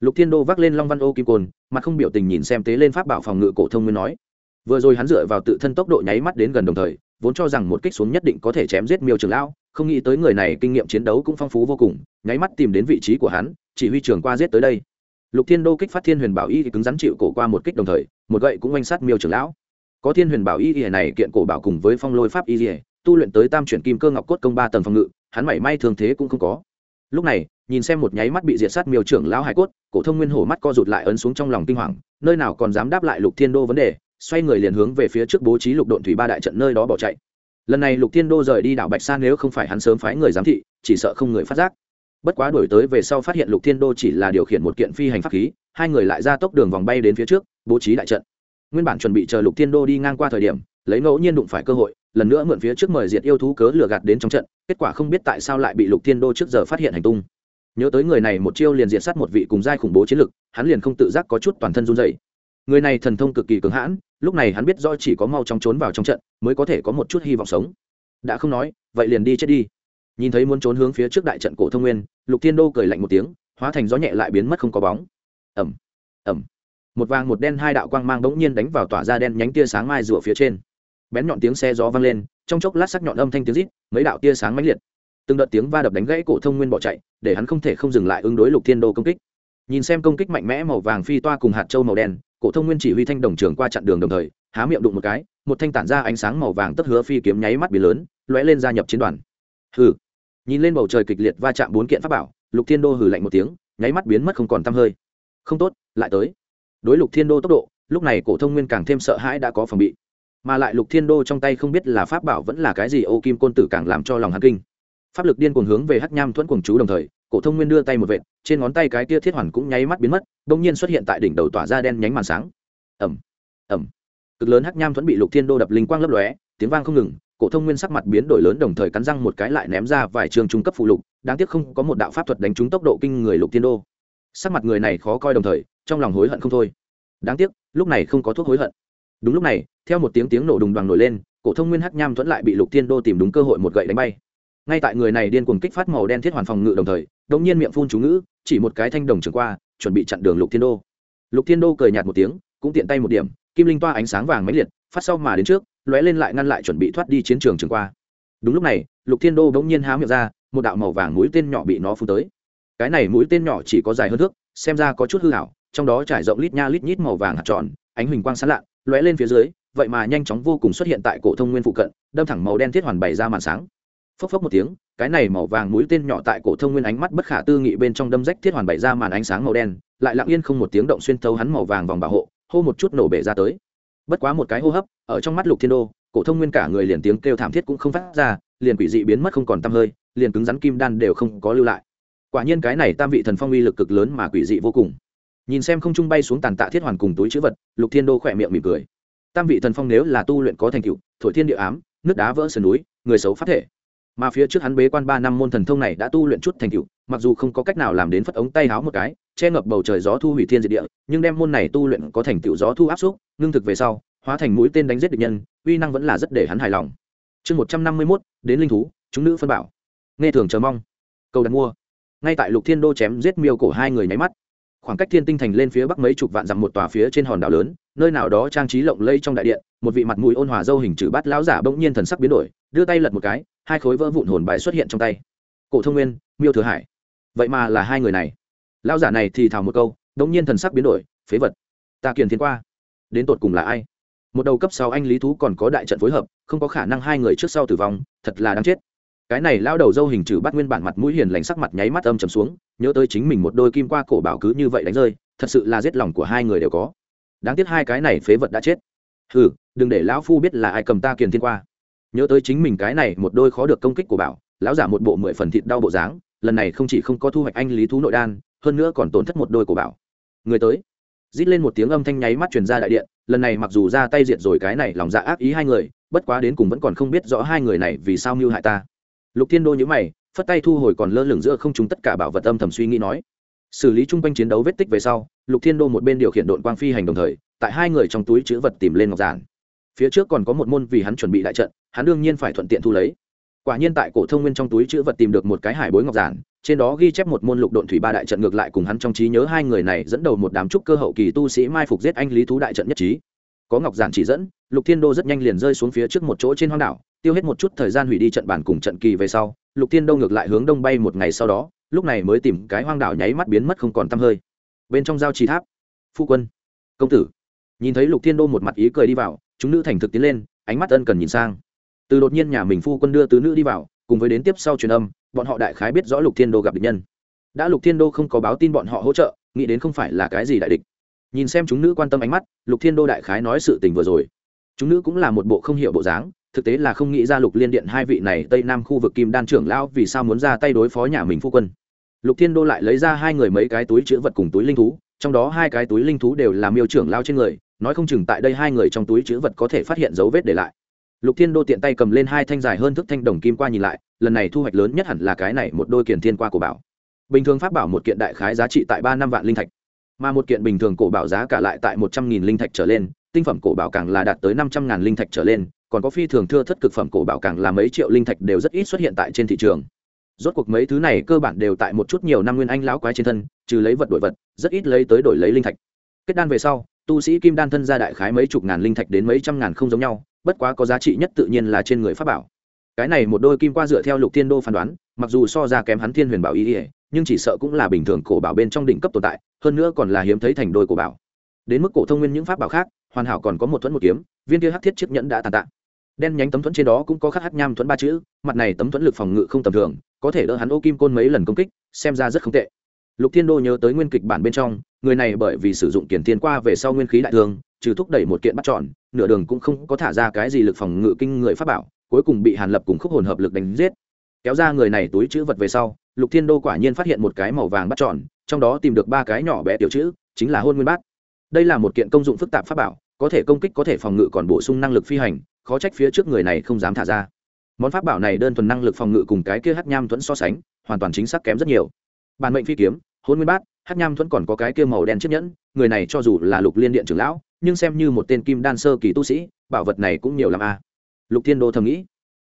Lục thiên đô vác lên long văn ô kim cồn mặt không biểu tình nhìn xem tế lên pháp bảo phòng ngự cổ thông nguyên nói. Vừa rồi hắn dựa vào tự thân tốc độ nháy mắt đến gần đồng thời, vốn cho rằng một kích xuống nhất định có thể chém giết miêu trưởng lão không nghĩ tới người này kinh nghiệm chiến đấu cũng phong phú vô cùng, nháy mắt tìm đến vị trí của hắn, chỉ huy trưởng qua giết tới đây. Lục thiên đô kích phát thiên huyền bảo y cứng rắn chịu cổ qua một kích đồng thời, một gậy cũng oanh sát miêu trưởng lão. Có thiên huyền bảo y y này kiện cổ bảo cùng với phong lôi pháp y thì, tu luyện tới tam chuyển kim cơ ngọc cốt công ba tầng phòng ngự, hắn mảy may thường thế cũng không có. Lúc này, nhìn xem một nháy mắt bị diệt sát miêu trưởng lão hải cốt, cổ thông nguyên hổ mắt co rụt lại ấn xuống trong lòng kinh hoàng, nơi nào còn dám đáp lại lục thiên đô vấn đề, xoay người liền hướng về phía trước bố trí lục độn thủy ba đại trận nơi đó bỏ chạy lần này lục thiên đô rời đi đảo bạch sa nếu không phải hắn sớm phái người giám thị, chỉ sợ không người phát giác. Bất quá đổi tới về sau phát hiện lục thiên đô chỉ là điều khiển một kiện phi hành pháp khí, hai người lại ra tốc đường vòng bay đến phía trước, bố trí đại trận. Nguyên bản chuẩn bị chờ lục thiên đô đi ngang qua thời điểm, lấy ngẫu nhiên đụng phải cơ hội, lần nữa mượn phía trước mời diệt yêu thú cớ lừa gạt đến trong trận, kết quả không biết tại sao lại bị lục thiên đô trước giờ phát hiện hành tung. Nhớ tới người này một chiêu liền diệt sát một vị cùng giai khủng bố chiến lực, hắn liền không tự giác có chút toàn thân run dày người này thần thông cực kỳ cứng hãn lúc này hắn biết do chỉ có mau chóng trốn vào trong trận, mới có thể có một chút hy vọng sống. Đã không nói, vậy liền đi chết đi. Nhìn thấy muốn trốn hướng phía trước đại trận cổ thông nguyên, lục thiên đô cười lạnh một tiếng, hóa thành gió nhẹ lại biến mất không có bóng. Ẩm ẩm một vàng một đen hai đạo quang mang bỗng nhiên đánh vào tỏa ra đen nhánh tia sáng mai rùa phía trên. Bén nhọn tiếng xe gió vang lên, trong chốc lát sắc nhọn âm thanh tiếng rít, mấy đạo tia sáng mãnh liệt. Từng đợt tiếng va đập đánh gãy cổ thông nguyên bỏ chạy, để hắn không thể không dừng lại ứng đối lục thiên đô công kích nhìn xem công kích mạnh mẽ màu vàng phi toa cùng hạt châu màu đen, cổ thông nguyên chỉ huy thanh đồng trường qua chặn đường đồng thời, há miệng đụng một cái, một thanh tản ra ánh sáng màu vàng tất hứa phi kiếm nháy mắt bị lớn, lóe lên gia nhập chiến đoàn. Hừ. Nhìn lên bầu trời kịch liệt va chạm bốn kiện pháp bảo, lục thiên đô hừ lạnh một tiếng, nháy mắt biến mất không còn tăm hơi. Không tốt, lại tới. Đối lục thiên đô tốc độ, lúc này cổ thông nguyên càng thêm sợ hãi đã có phòng bị. Mà lại lục thiên đô trong tay không biết là pháp bảo vẫn là cái gì, ô kim côn tử càng làm cho lòng hắn kinh. Pháp lực điên cuồng hướng về hắc nham thuẫn cuồng chú đồng thời cổ thông nguyên đưa tay một vệt, trên ngón tay cái tia thiết hoàn cũng nháy mắt biến mất đông nhiên xuất hiện tại đỉnh đầu tỏa ra đen nhánh màn sáng. Ẩm ẩm cực lớn hắc nham thuẫn bị lục thiên đô đập linh quang lấp lóe, tiếng vang không ngừng, cổ thông nguyên sắc mặt biến đổi lớn đồng thời cắn răng một cái lại ném ra vài trường trung cấp phụ lục, đáng tiếc không có một đạo pháp thuật đánh trúng tốc độ kinh người lục thiên đô. Sắc mặt người này khó coi đồng thời, trong lòng hối hận không thôi. Đáng tiếc, lúc này không có thuốc hối hận. Đúng lúc này, theo một tiếng tiếng nổ đùng đoàn nổi lên, cổ thông nguyên hắc nham thuẫn lại bị lục thiên đô tìm đúng cơ hội một gậy đánh bay. Ngay tại người này điên cuồng kích phát màu đen thiết hoàn phòng ngự đồng thời đống nhiên miệng phun chú ngữ, chỉ một cái thanh đồng trường qua, chuẩn bị chặn đường lục thiên đô. Lục thiên đô cười nhạt một tiếng, cũng tiện tay một điểm, kim linh toa ánh sáng vàng mãnh liệt, phát sau mà đến trước, lóe lên lại ngăn lại chuẩn bị thoát đi chiến trường trường qua. Đúng lúc này, lục thiên đô đống nhiên há miệng ra, một đạo màu vàng mũi tên nhỏ bị nó phun tới. Cái này mũi tên nhỏ chỉ có dài hơn thước, xem ra có chút hư hảo trong đó trải rộng lít nha lít nhít màu vàng hạt tròn, ánh huỳnh quang sáng lạ, lóe lên phía dưới, vậy mà nhanh chóng vô cùng xuất hiện tại cổ thông nguyên phụ cận, đâm thẳng màu đen thiết hoàn bày ra màn sáng phốc phốc một tiếng, cái này màu vàng mũi tên nhỏ tại cổ thông nguyên ánh mắt bất khả tư nghị bên trong đâm rách thiết hoàn bày ra màn ánh sáng màu đen, lại lặng yên không một tiếng động xuyên thấu hắn màu vàng vòng bảo hộ, hô một chút nổ bể ra tới. Bất quá một cái hô hấp, ở trong mắt lục thiên đô, cổ thông nguyên cả người liền tiếng kêu thảm thiết cũng không phát ra, liền quỷ dị biến mất không còn tăm hơi, liền cứng rắn kim đan đều không có lưu lại. Quả nhiên cái này tam vị thần phong uy lực cực lớn mà quỷ dị vô cùng. Nhìn xem không trung bay xuống tàn tạ thiết hoàn cùng túi chữ vật, lục thiên đô khỏe miệng mỉm cười. Tam vị thần phong nếu là tu luyện có thành tựu, thổi thiên địa ám nước đá vỡ sườn núi, người xấu phát thể mà phía trước hắn bế quan ba năm môn thần thông này đã tu luyện chút thành tựu, mặc dù không có cách nào làm đến phất ống tay háo một cái, che ngập bầu trời gió thu hủy thiên diệt địa, nhưng đem môn này tu luyện có thành tựu gió thu áp xúc, ngưng thực về sau, hóa thành mũi tên đánh giết địch nhân, uy năng vẫn là rất để hắn hài lòng. Chương một trăm năm mươi mốt, đến linh thú, chúng nữ phân bảo. Nghe thường chờ mong. Cầu đặt mua. Ngay tại lục thiên đô chém giết miêu cổ hai người nháy mắt khoảng cách thiên tinh thành lên phía bắc mấy chục vạn dặm một tòa phía trên hòn đảo lớn, nơi nào đó trang trí lộng lây trong đại điện, một vị mặt mũi ôn hòa dâu hình chữ bát lão giả bỗng nhiên thần sắc biến đổi, đưa tay lật một cái, hai khối vỡ vụn hồn bài xuất hiện trong tay. Cổ thông nguyên, miêu thừa hải. Vậy mà là hai người này. Lão giả này thì thào một câu, bỗng nhiên thần sắc biến đổi, phế vật, ta kiền thiên qua. Đến tột cùng là ai? Một đầu cấp sáu anh lý thú còn có đại trận phối hợp, không có khả năng hai người trước sau tử vong, thật là đáng chết. Cái này lao đầu dâu hình trừ bắt nguyên bản mặt mũi hiền lành sắc mặt nháy mắt âm trầm xuống nhớ tới chính mình một đôi kim qua cổ bảo cứ như vậy đánh rơi, thật sự là giết lòng của hai người đều có. Đáng tiếc hai cái này phế vật đã chết. Ừ đừng để lão phu biết là ai cầm ta kiền thiên qua. Nhớ tới chính mình cái này một đôi khó được công kích của bảo, lão giả một bộ mười phần thịt đau bộ dáng, lần này không chỉ không có thu hoạch anh lý thú nội đan, hơn nữa còn tổn thất một đôi của bảo. Người tới. Rít lên một tiếng âm thanh nháy mắt truyền ra đại điện, lần này mặc dù ra tay diệt rồi cái này lòng dạ ác ý hai người, bất quá đến cùng vẫn còn không biết rõ hai người này vì sao mưu hại ta. Lục thiên đô nhữ mày phất tay thu hồi còn lơ lửng giữa không chúng tất cả bảo vật âm thầm suy nghĩ nói. Xử lý chung quanh chiến đấu vết tích về sau, lục thiên đô một bên điều khiển đội quang phi hành đồng thời, tại hai người trong túi chữ vật tìm lên ngọc giản. Phía trước còn có một môn vì hắn chuẩn bị đại trận, hắn đương nhiên phải thuận tiện thu lấy. Quả nhiên tại cổ thông nguyên trong túi chữ vật tìm được một cái hải bối ngọc giản, trên đó ghi chép một môn lục độn thủy ba đại trận ngược lại cùng hắn trong trí nhớ hai người này dẫn đầu một đám trúc cơ hậu kỳ tu sĩ mai phục giết anh lý thú đại trận nhất trí. Có ngọc giản chỉ dẫn, lục thiên đô rất nhanh liền rơi xuống phía trước một chỗ trên hoang đảo, tiêu hết một chút thời gian hủy đi trận bản cùng trận kỳ về sau lục thiên đô ngược lại hướng đông bay một ngày sau đó, lúc này mới tìm cái hoang đảo nháy mắt biến mất không còn tăm hơi. Bên trong giao trì tháp, phu quân, công tử. Nhìn thấy lục thiên đô một mặt ý cười đi vào, chúng nữ thành thực tiến lên, ánh mắt ân cần nhìn sang. Từ đột nhiên nhà mình phu quân đưa tứ nữ đi vào, cùng với đến tiếp sau truyền âm, bọn họ đại khái biết rõ lục thiên đô gặp địch nhân. Đã lục thiên đô không có báo tin bọn họ hỗ trợ, nghĩ đến không phải là cái gì đại địch. Nhìn xem chúng nữ quan tâm ánh mắt, lục thiên đô đại khái nói sự tình vừa rồi. Chúng nữ cũng là một bộ không hiểu bộ dáng thực tế là không nghĩ ra lục liên điện hai vị này tây nam khu vực kim đan trưởng lão vì sao muốn ra tay đối phó nhà mình phu quân. Lục thiên đô lại lấy ra hai người mấy cái túi chữ vật cùng túi linh thú, trong đó hai cái túi linh thú đều là miêu trưởng lao trên người, nói không chừng tại đây hai người trong túi chữ vật có thể phát hiện dấu vết để lại. Lục thiên đô tiện tay cầm lên hai thanh dài hơn thức thanh đồng kim qua nhìn lại, lần này thu hoạch lớn nhất hẳn là cái này một đôi kiền thiên qua của bảo. Bình thường pháp bảo một kiện đại khái giá trị tại ba năm vạn linh thạch, mà một kiện bình thường cổ bảo giá cả lại tại một trăm nghìn linh thạch trở lên, tinh phẩm cổ bảo càng là đạt tới năm trăm ngàn linh thạch trở lên còn có phi thường thưa thất cực phẩm cổ bảo càng là mấy triệu linh thạch đều rất ít xuất hiện tại trên thị trường. Rốt cuộc mấy thứ này cơ bản đều tại một chút nhiều năm nguyên anh lão quái trên thân, trừ lấy vật đổi vật, rất ít lấy tới đổi lấy linh thạch. Kết đan về sau, tu sĩ kim đan thân gia đại khái mấy chục ngàn linh thạch đến mấy trăm ngàn không giống nhau, bất quá có giá trị nhất tự nhiên là trên người pháp bảo. Cái này một đôi kim qua dựa theo lục thiên đô phán đoán, mặc dù so ra kém hắn thiên huyền bảo ý ỉa nhưng chỉ sợ cũng là bình thường cổ bảo bên trong đỉnh cấp tồn tại, hơn nữa còn là hiếm thấy thành đôi cổ bảo. Đến mức cổ thông nguyên những pháp bảo khác, hoàn hảo còn có một thuẫn một kiếm, viên kia hắc thiết chiếc nhẫn đã tàn tạ đen nhánh tấm thuẫn trên đó cũng có khắc hát nham thuẫn ba chữ, mặt này tấm thuẫn lực phòng ngự không tầm thường, có thể đỡ hắn ô kim côn mấy lần công kích, xem ra rất không tệ. Lục thiên đô nhớ tới nguyên kịch bản bên trong, người này bởi vì sử dụng kiển thiên qua về sau nguyên khí đại thương, trừ thúc đẩy một kiện bắt tròn, nửa đường cũng không có thả ra cái gì lực phòng ngự kinh người pháp bảo, cuối cùng bị hàn lập cùng khúc hồn hợp lực đánh giết. Kéo ra người này túi chữ vật về sau, lục thiên đô quả nhiên phát hiện một cái màu vàng bắt tròn, trong đó tìm được ba cái nhỏ bé tiểu chữ, chính là hôn nguyên bát. Đây là một kiện công dụng phức tạp pháp bảo, có thể công kích có thể phòng ngự còn bổ sung năng lực phi hành khó trách phía trước người này không dám thả ra. Món pháp bảo này đơn thuần năng lực phòng ngự cùng cái kia hát nham thuẫn so sánh, hoàn toàn chính xác kém rất nhiều. Bản mệnh phi kiếm hôn nguyên bát hát nham thuẫn còn có cái kia màu đen chiếc nhẫn, người này cho dù là lục liên điện trưởng lão, nhưng xem như một tên kim đan sơ kỳ tu sĩ, bảo vật này cũng nhiều làm a. Lục thiên đô thầm nghĩ.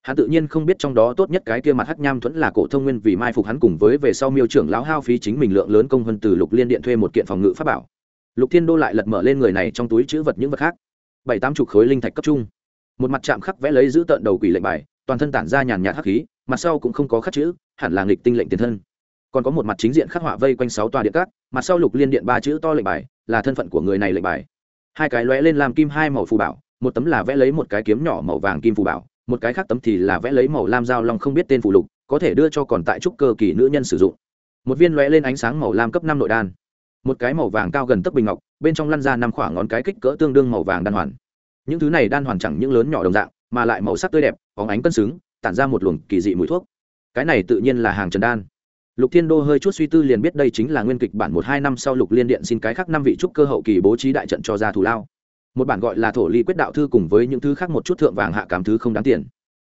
Hắn tự nhiên không biết trong đó tốt nhất cái kia mặt hắc nham thuẫn là cổ thông nguyên vì mai phục hắn cùng với về sau miêu trưởng lão hao phí chính mình lượng lớn công hơn từ lục liên điện thuê một kiện phòng ngự pháp bảo. Lục thiên đô lại lật mở lên người này trong túi chữ vật những vật khác. Bảy tám chục khối linh thạch cấp trung một mặt chạm khắc vẽ lấy giữ tợn đầu quỷ lệnh bài, toàn thân tản ra nhàn nhạt hắc khí, mặt sau cũng không có khắc chữ, hẳn là nghịch tinh lệnh tiền thân. Còn có một mặt chính diện khắc họa vây quanh sáu tòa điện cát mặt sau lục liên điện ba chữ to lệnh bài, là thân phận của người này lệnh bài. Hai cái lóe lên làm kim hai màu phù bảo, một tấm là vẽ lấy một cái kiếm nhỏ màu vàng kim phù bảo, một cái khác tấm thì là vẽ lấy màu lam dao long không biết tên phù lục, có thể đưa cho còn tại trúc cơ kỳ nữ nhân sử dụng. Một viên lóe lên ánh sáng màu lam cấp năm nội đan. Một cái màu vàng cao gần tấc bình ngọc, bên trong lăn ra năm khoảng ngón cái kích cỡ tương đương màu vàng đan hoàn những thứ này đan hoàn chẳng những lớn nhỏ đồng dạng, mà lại màu sắc tươi đẹp, óng ánh cân xứng, tản ra một luồng kỳ dị mùi thuốc. Cái này tự nhiên là hàng trần đan. Lục thiên đô hơi chút suy tư liền biết đây chính là nguyên kịch bản một hai năm sau lục liên điện xin cái khác năm vị trúc cơ hậu kỳ bố trí đại trận cho ra thù lao. Một bản gọi là thổ ly quyết đạo thư cùng với những thứ khác một chút thượng vàng hạ cảm thứ không đáng tiền.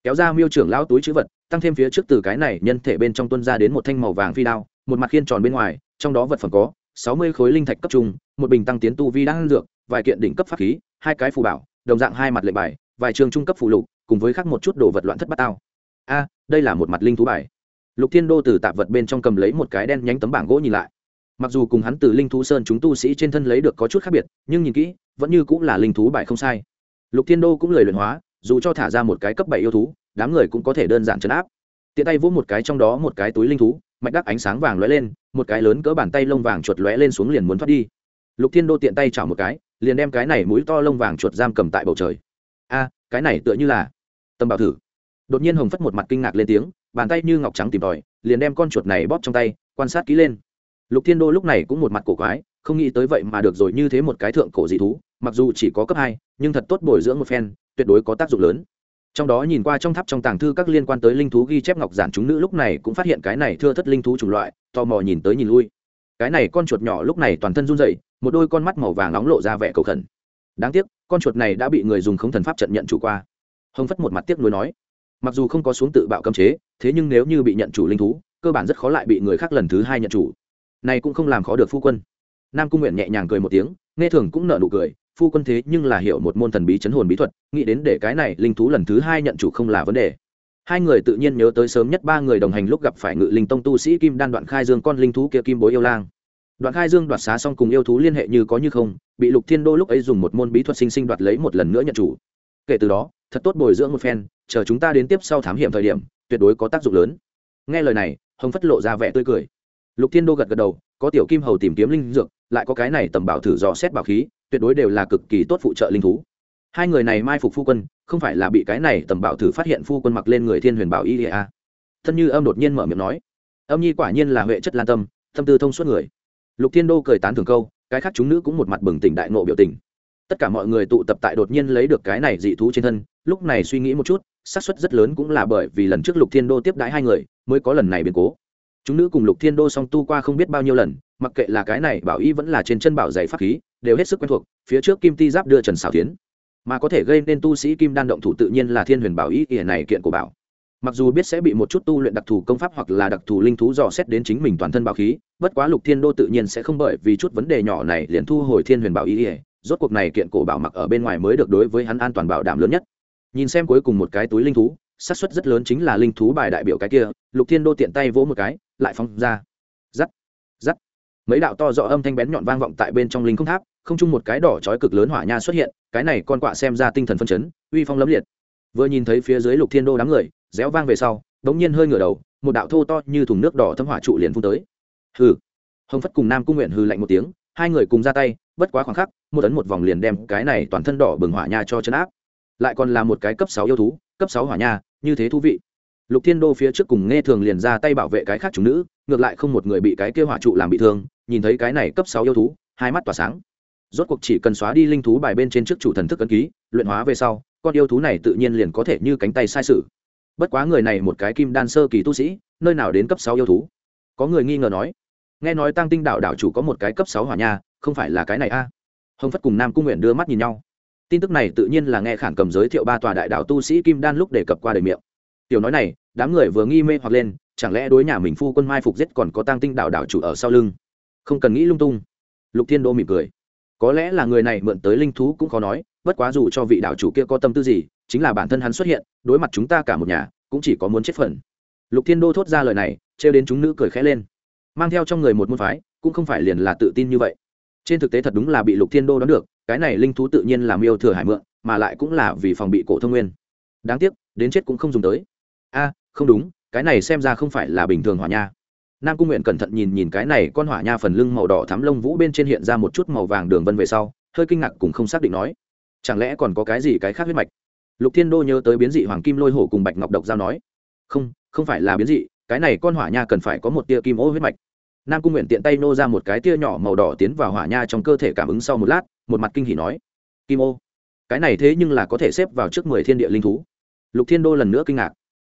Kéo ra miêu trưởng lão túi chữ vật, tăng thêm phía trước từ cái này nhân thể bên trong tuân ra đến một thanh màu vàng phi đao, một mặt khiên tròn bên ngoài, trong đó vật phẩm có sáu mươi khối linh thạch cấp trung, một bình tăng tiến tu vi đang dược, vài kiện đỉnh cấp pháp khí, hai cái phù bảo đồng dạng hai mặt lệnh bài, vài trường trung cấp phụ lục, cùng với khác một chút đồ vật loạn thất bát tao. A, đây là một mặt linh thú bài. Lục thiên đô từ tạp vật bên trong cầm lấy một cái đen nhánh tấm bảng gỗ nhìn lại. Mặc dù cùng hắn từ linh thú sơn chúng tu sĩ trên thân lấy được có chút khác biệt, nhưng nhìn kỹ, vẫn như cũng là linh thú bài không sai. Lục thiên đô cũng lời luyện hóa, dù cho thả ra một cái cấp bảy yêu thú, đám người cũng có thể đơn giản chấn áp. Tiện tay vỗ một cái trong đó một cái túi linh thú, mạch đắc ánh sáng vàng lóe lên, một cái lớn cỡ bàn tay lông vàng chuột lóe lên xuống liền muốn thoát đi. Lục thiên đô tiện tay chảo một cái liền đem cái này mũi to lông vàng chuột giam cầm tại bầu trời. A, cái này tựa như là tâm bảo thử. Đột nhiên hồng phất một mặt kinh ngạc lên tiếng, bàn tay như ngọc trắng tìm tòi, liền đem con chuột này bóp trong tay, quan sát kỹ lên. Lục thiên đô lúc này cũng một mặt cổ quái, không nghĩ tới vậy mà được rồi như thế một cái thượng cổ dị thú, mặc dù chỉ có cấp hai, nhưng thật tốt bồi dưỡng một phen, tuyệt đối có tác dụng lớn. Trong đó nhìn qua trong tháp trong tàng thư các liên quan tới linh thú ghi chép ngọc giản chúng nữ lúc này cũng phát hiện cái này thưa thất linh thú chủng loại, tò mò nhìn tới nhìn lui. Cái này con chuột nhỏ lúc này toàn thân run rẩy một đôi con mắt màu vàng nóng lộ ra vẻ cầu khẩn. Đáng tiếc, con chuột này đã bị người dùng không thần pháp trận nhận chủ qua. Hồng phất một mặt tiếc nuối nói, mặc dù không có xuống tự bạo cấm chế, thế nhưng nếu như bị nhận chủ linh thú, cơ bản rất khó lại bị người khác lần thứ hai nhận chủ. Này cũng không làm khó được phu quân. Nam cung nguyện nhẹ nhàng cười một tiếng, nghe thường cũng nở nụ cười, phu quân thế nhưng là hiểu một môn thần bí chấn hồn bí thuật, nghĩ đến để cái này linh thú lần thứ hai nhận chủ không là vấn đề. Hai người tự nhiên nhớ tới sớm nhất ba người đồng hành lúc gặp phải ngự linh tông tu sĩ kim đan đoạn khai dương con linh thú kia kim bối yêu lang đoạn khai dương đoạt xá xong cùng yêu thú liên hệ như có như không, bị lục thiên đô lúc ấy dùng một môn bí thuật sinh sinh đoạt lấy một lần nữa nhận chủ. Kể từ đó, thật tốt bồi dưỡng một phen, chờ chúng ta đến tiếp sau thám hiểm thời điểm, tuyệt đối có tác dụng lớn. Nghe lời này, hồng phất lộ ra vẻ tươi cười. Lục thiên đô gật gật đầu, có tiểu kim hầu tìm kiếm linh dược, lại có cái này tầm bảo thử dò xét bảo khí, tuyệt đối đều là cực kỳ tốt phụ trợ linh thú. Hai người này mai phục phu quân, không phải là bị cái này tầm bảo thử phát hiện phu quân mặc lên người thiên huyền bảo y a. Thân như âm đột nhiên mở miệng nói, âm nhi quả nhiên là huệ chất lan tâm tâm tư thông suốt người lục thiên đô cười tán thường câu, cái khác chúng nữ cũng một mặt bừng tỉnh đại nộ biểu tình. Tất cả mọi người tụ tập tại đột nhiên lấy được cái này dị thú trên thân, lúc này suy nghĩ một chút, xác suất rất lớn cũng là bởi vì lần trước lục thiên đô tiếp đãi hai người, mới có lần này biến cố. Chúng nữ cùng lục thiên đô song tu qua không biết bao nhiêu lần, mặc kệ là cái này bảo y vẫn là trên chân bảo giày pháp khí, đều hết sức quen thuộc, phía trước kim ti giáp đưa trần xào tiến mà có thể gây nên tu sĩ kim đan động thủ tự nhiên là thiên huyền bảo y ỉa này kiện của bảo mặc dù biết sẽ bị một chút tu luyện đặc thù công pháp hoặc là đặc thù linh thú dò xét đến chính mình toàn thân bảo khí, bất quá lục thiên đô tự nhiên sẽ không bởi vì chút vấn đề nhỏ này liền thu hồi thiên huyền bảo ý. ỉa rốt cuộc này kiện cổ bảo mặc ở bên ngoài mới được đối với hắn an toàn bảo đảm lớn nhất. Nhìn xem cuối cùng một cái túi linh thú, xác suất rất lớn chính là linh thú bài đại biểu cái kia, lục thiên đô tiện tay vỗ một cái, lại phóng ra. Giắt giắt mấy đạo to rõ âm thanh bén nhọn vang vọng tại bên trong linh không tháp, không chung một cái đỏ chói cực lớn hỏa nha xuất hiện, cái này con quạ xem ra tinh thần phân chấn, uy phong lấm liệt. Vừa nhìn thấy phía dưới lục thiên đô đám người réo vang về sau, đống nhiên hơi ngửa đầu, một đạo thô to như thùng nước đỏ thấm hỏa trụ liền phun tới. Hừ. Hồng phất cùng nam cung nguyện hừ lạnh một tiếng, hai người cùng ra tay, bất quá khoảng khắc, một ấn một vòng liền đem cái này toàn thân đỏ bừng hỏa nha cho chấn áp. Lại còn là một cái cấp sáu yêu thú, cấp sáu hỏa nha, như thế thú vị. Lục thiên đô phía trước cùng nghe thường liền ra tay bảo vệ cái khác chúng nữ, ngược lại không một người bị cái kia hỏa trụ làm bị thương, nhìn thấy cái này cấp sáu yêu thú, hai mắt tỏa sáng. Rốt cuộc chỉ cần xóa đi linh thú bài bên trên trước chủ thần thức ấn ký, luyện hóa về sau, con yêu thú này tự nhiên liền có thể như cánh tay sai sự bất quá người này một cái kim đan sơ kỳ tu sĩ, nơi nào đến cấp sáu yêu thú? Có người nghi ngờ nói. Nghe nói tăng tinh đạo đạo chủ có một cái cấp sáu hỏa nha, không phải là cái này a? Hồng phất cùng nam cung nguyện đưa mắt nhìn nhau. Tin tức này tự nhiên là nghe khản cầm giới thiệu ba tòa đại đạo tu sĩ kim đan lúc đề cập qua đời miệng. Tiểu nói này, đám người vừa nghi mê hoặc lên, chẳng lẽ đối nhà mình phu quân mai phục giết còn có tăng tinh đạo đạo chủ ở sau lưng? Không cần nghĩ lung tung. Lục thiên đô mỉm cười. Có lẽ là người này mượn tới linh thú cũng khó nói, bất quá dù cho vị đạo chủ kia có tâm tư gì chính là bản thân hắn xuất hiện, đối mặt chúng ta cả một nhà, cũng chỉ có muốn chết phần. Lục thiên đô thốt ra lời này, trêu đến chúng nữ cười khẽ lên. Mang theo trong người một môn phái, cũng không phải liền là tự tin như vậy. Trên thực tế thật đúng là bị lục thiên đô đoán được, cái này linh thú tự nhiên làm yêu thừa hải mượn, mà lại cũng là vì phòng bị cổ thông nguyên. Đáng tiếc, đến chết cũng không dùng tới. A, không đúng, cái này xem ra không phải là bình thường hỏa nha. Nam cung nguyện cẩn thận nhìn nhìn cái này con hỏa nha phần lưng màu đỏ thắm lông vũ bên trên hiện ra một chút màu vàng đường vân về sau, hơi kinh ngạc cùng không xác định nói, chẳng lẽ còn có cái gì cái khác huyết mạch? Lục thiên đô nhớ tới biến dị hoàng kim lôi hổ cùng bạch ngọc độc giao nói, không không phải là biến dị, cái này con hỏa nha cần phải có một tia kim ô huyết mạch. Nam cung nguyện tiện tay nô ra một cái tia nhỏ màu đỏ tiến vào hỏa nha trong cơ thể cảm ứng sau một lát, một mặt kinh hỉ nói, kim ô, cái này thế nhưng là có thể xếp vào trước mười thiên địa linh thú. Lục thiên đô lần nữa kinh ngạc,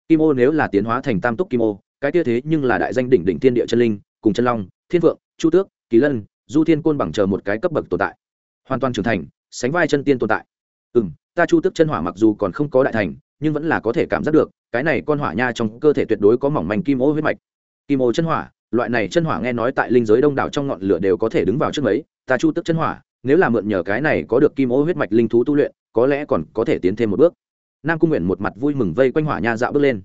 kim ô nếu là tiến hóa thành tam túc kim ô, cái tia thế nhưng là đại danh đỉnh đỉnh thiên địa chân linh, cùng chân long, thiên vượng, chu tước, kỳ lân, du thiên côn bằng chờ một cái cấp bậc tồn tại, hoàn toàn trưởng thành, sánh vai chân tiên tồn tại. Ừ m ta chu tước chân hỏa mặc dù còn không có đại thành, nhưng vẫn là có thể cảm giác được, cái này con hỏa nha trong cơ thể tuyệt đối có mỏng manh kim ô huyết mạch. Kim ô chân hỏa, loại này chân hỏa nghe nói tại linh giới đông đảo trong ngọn lửa đều có thể đứng vào trước mấy, ta chu tức chân hỏa, nếu là mượn nhờ cái này có được kim ô huyết mạch linh thú tu luyện, có lẽ còn có thể tiến thêm một bước. Nam cung nguyện một mặt vui mừng vây quanh hỏa nha dạo bước lên.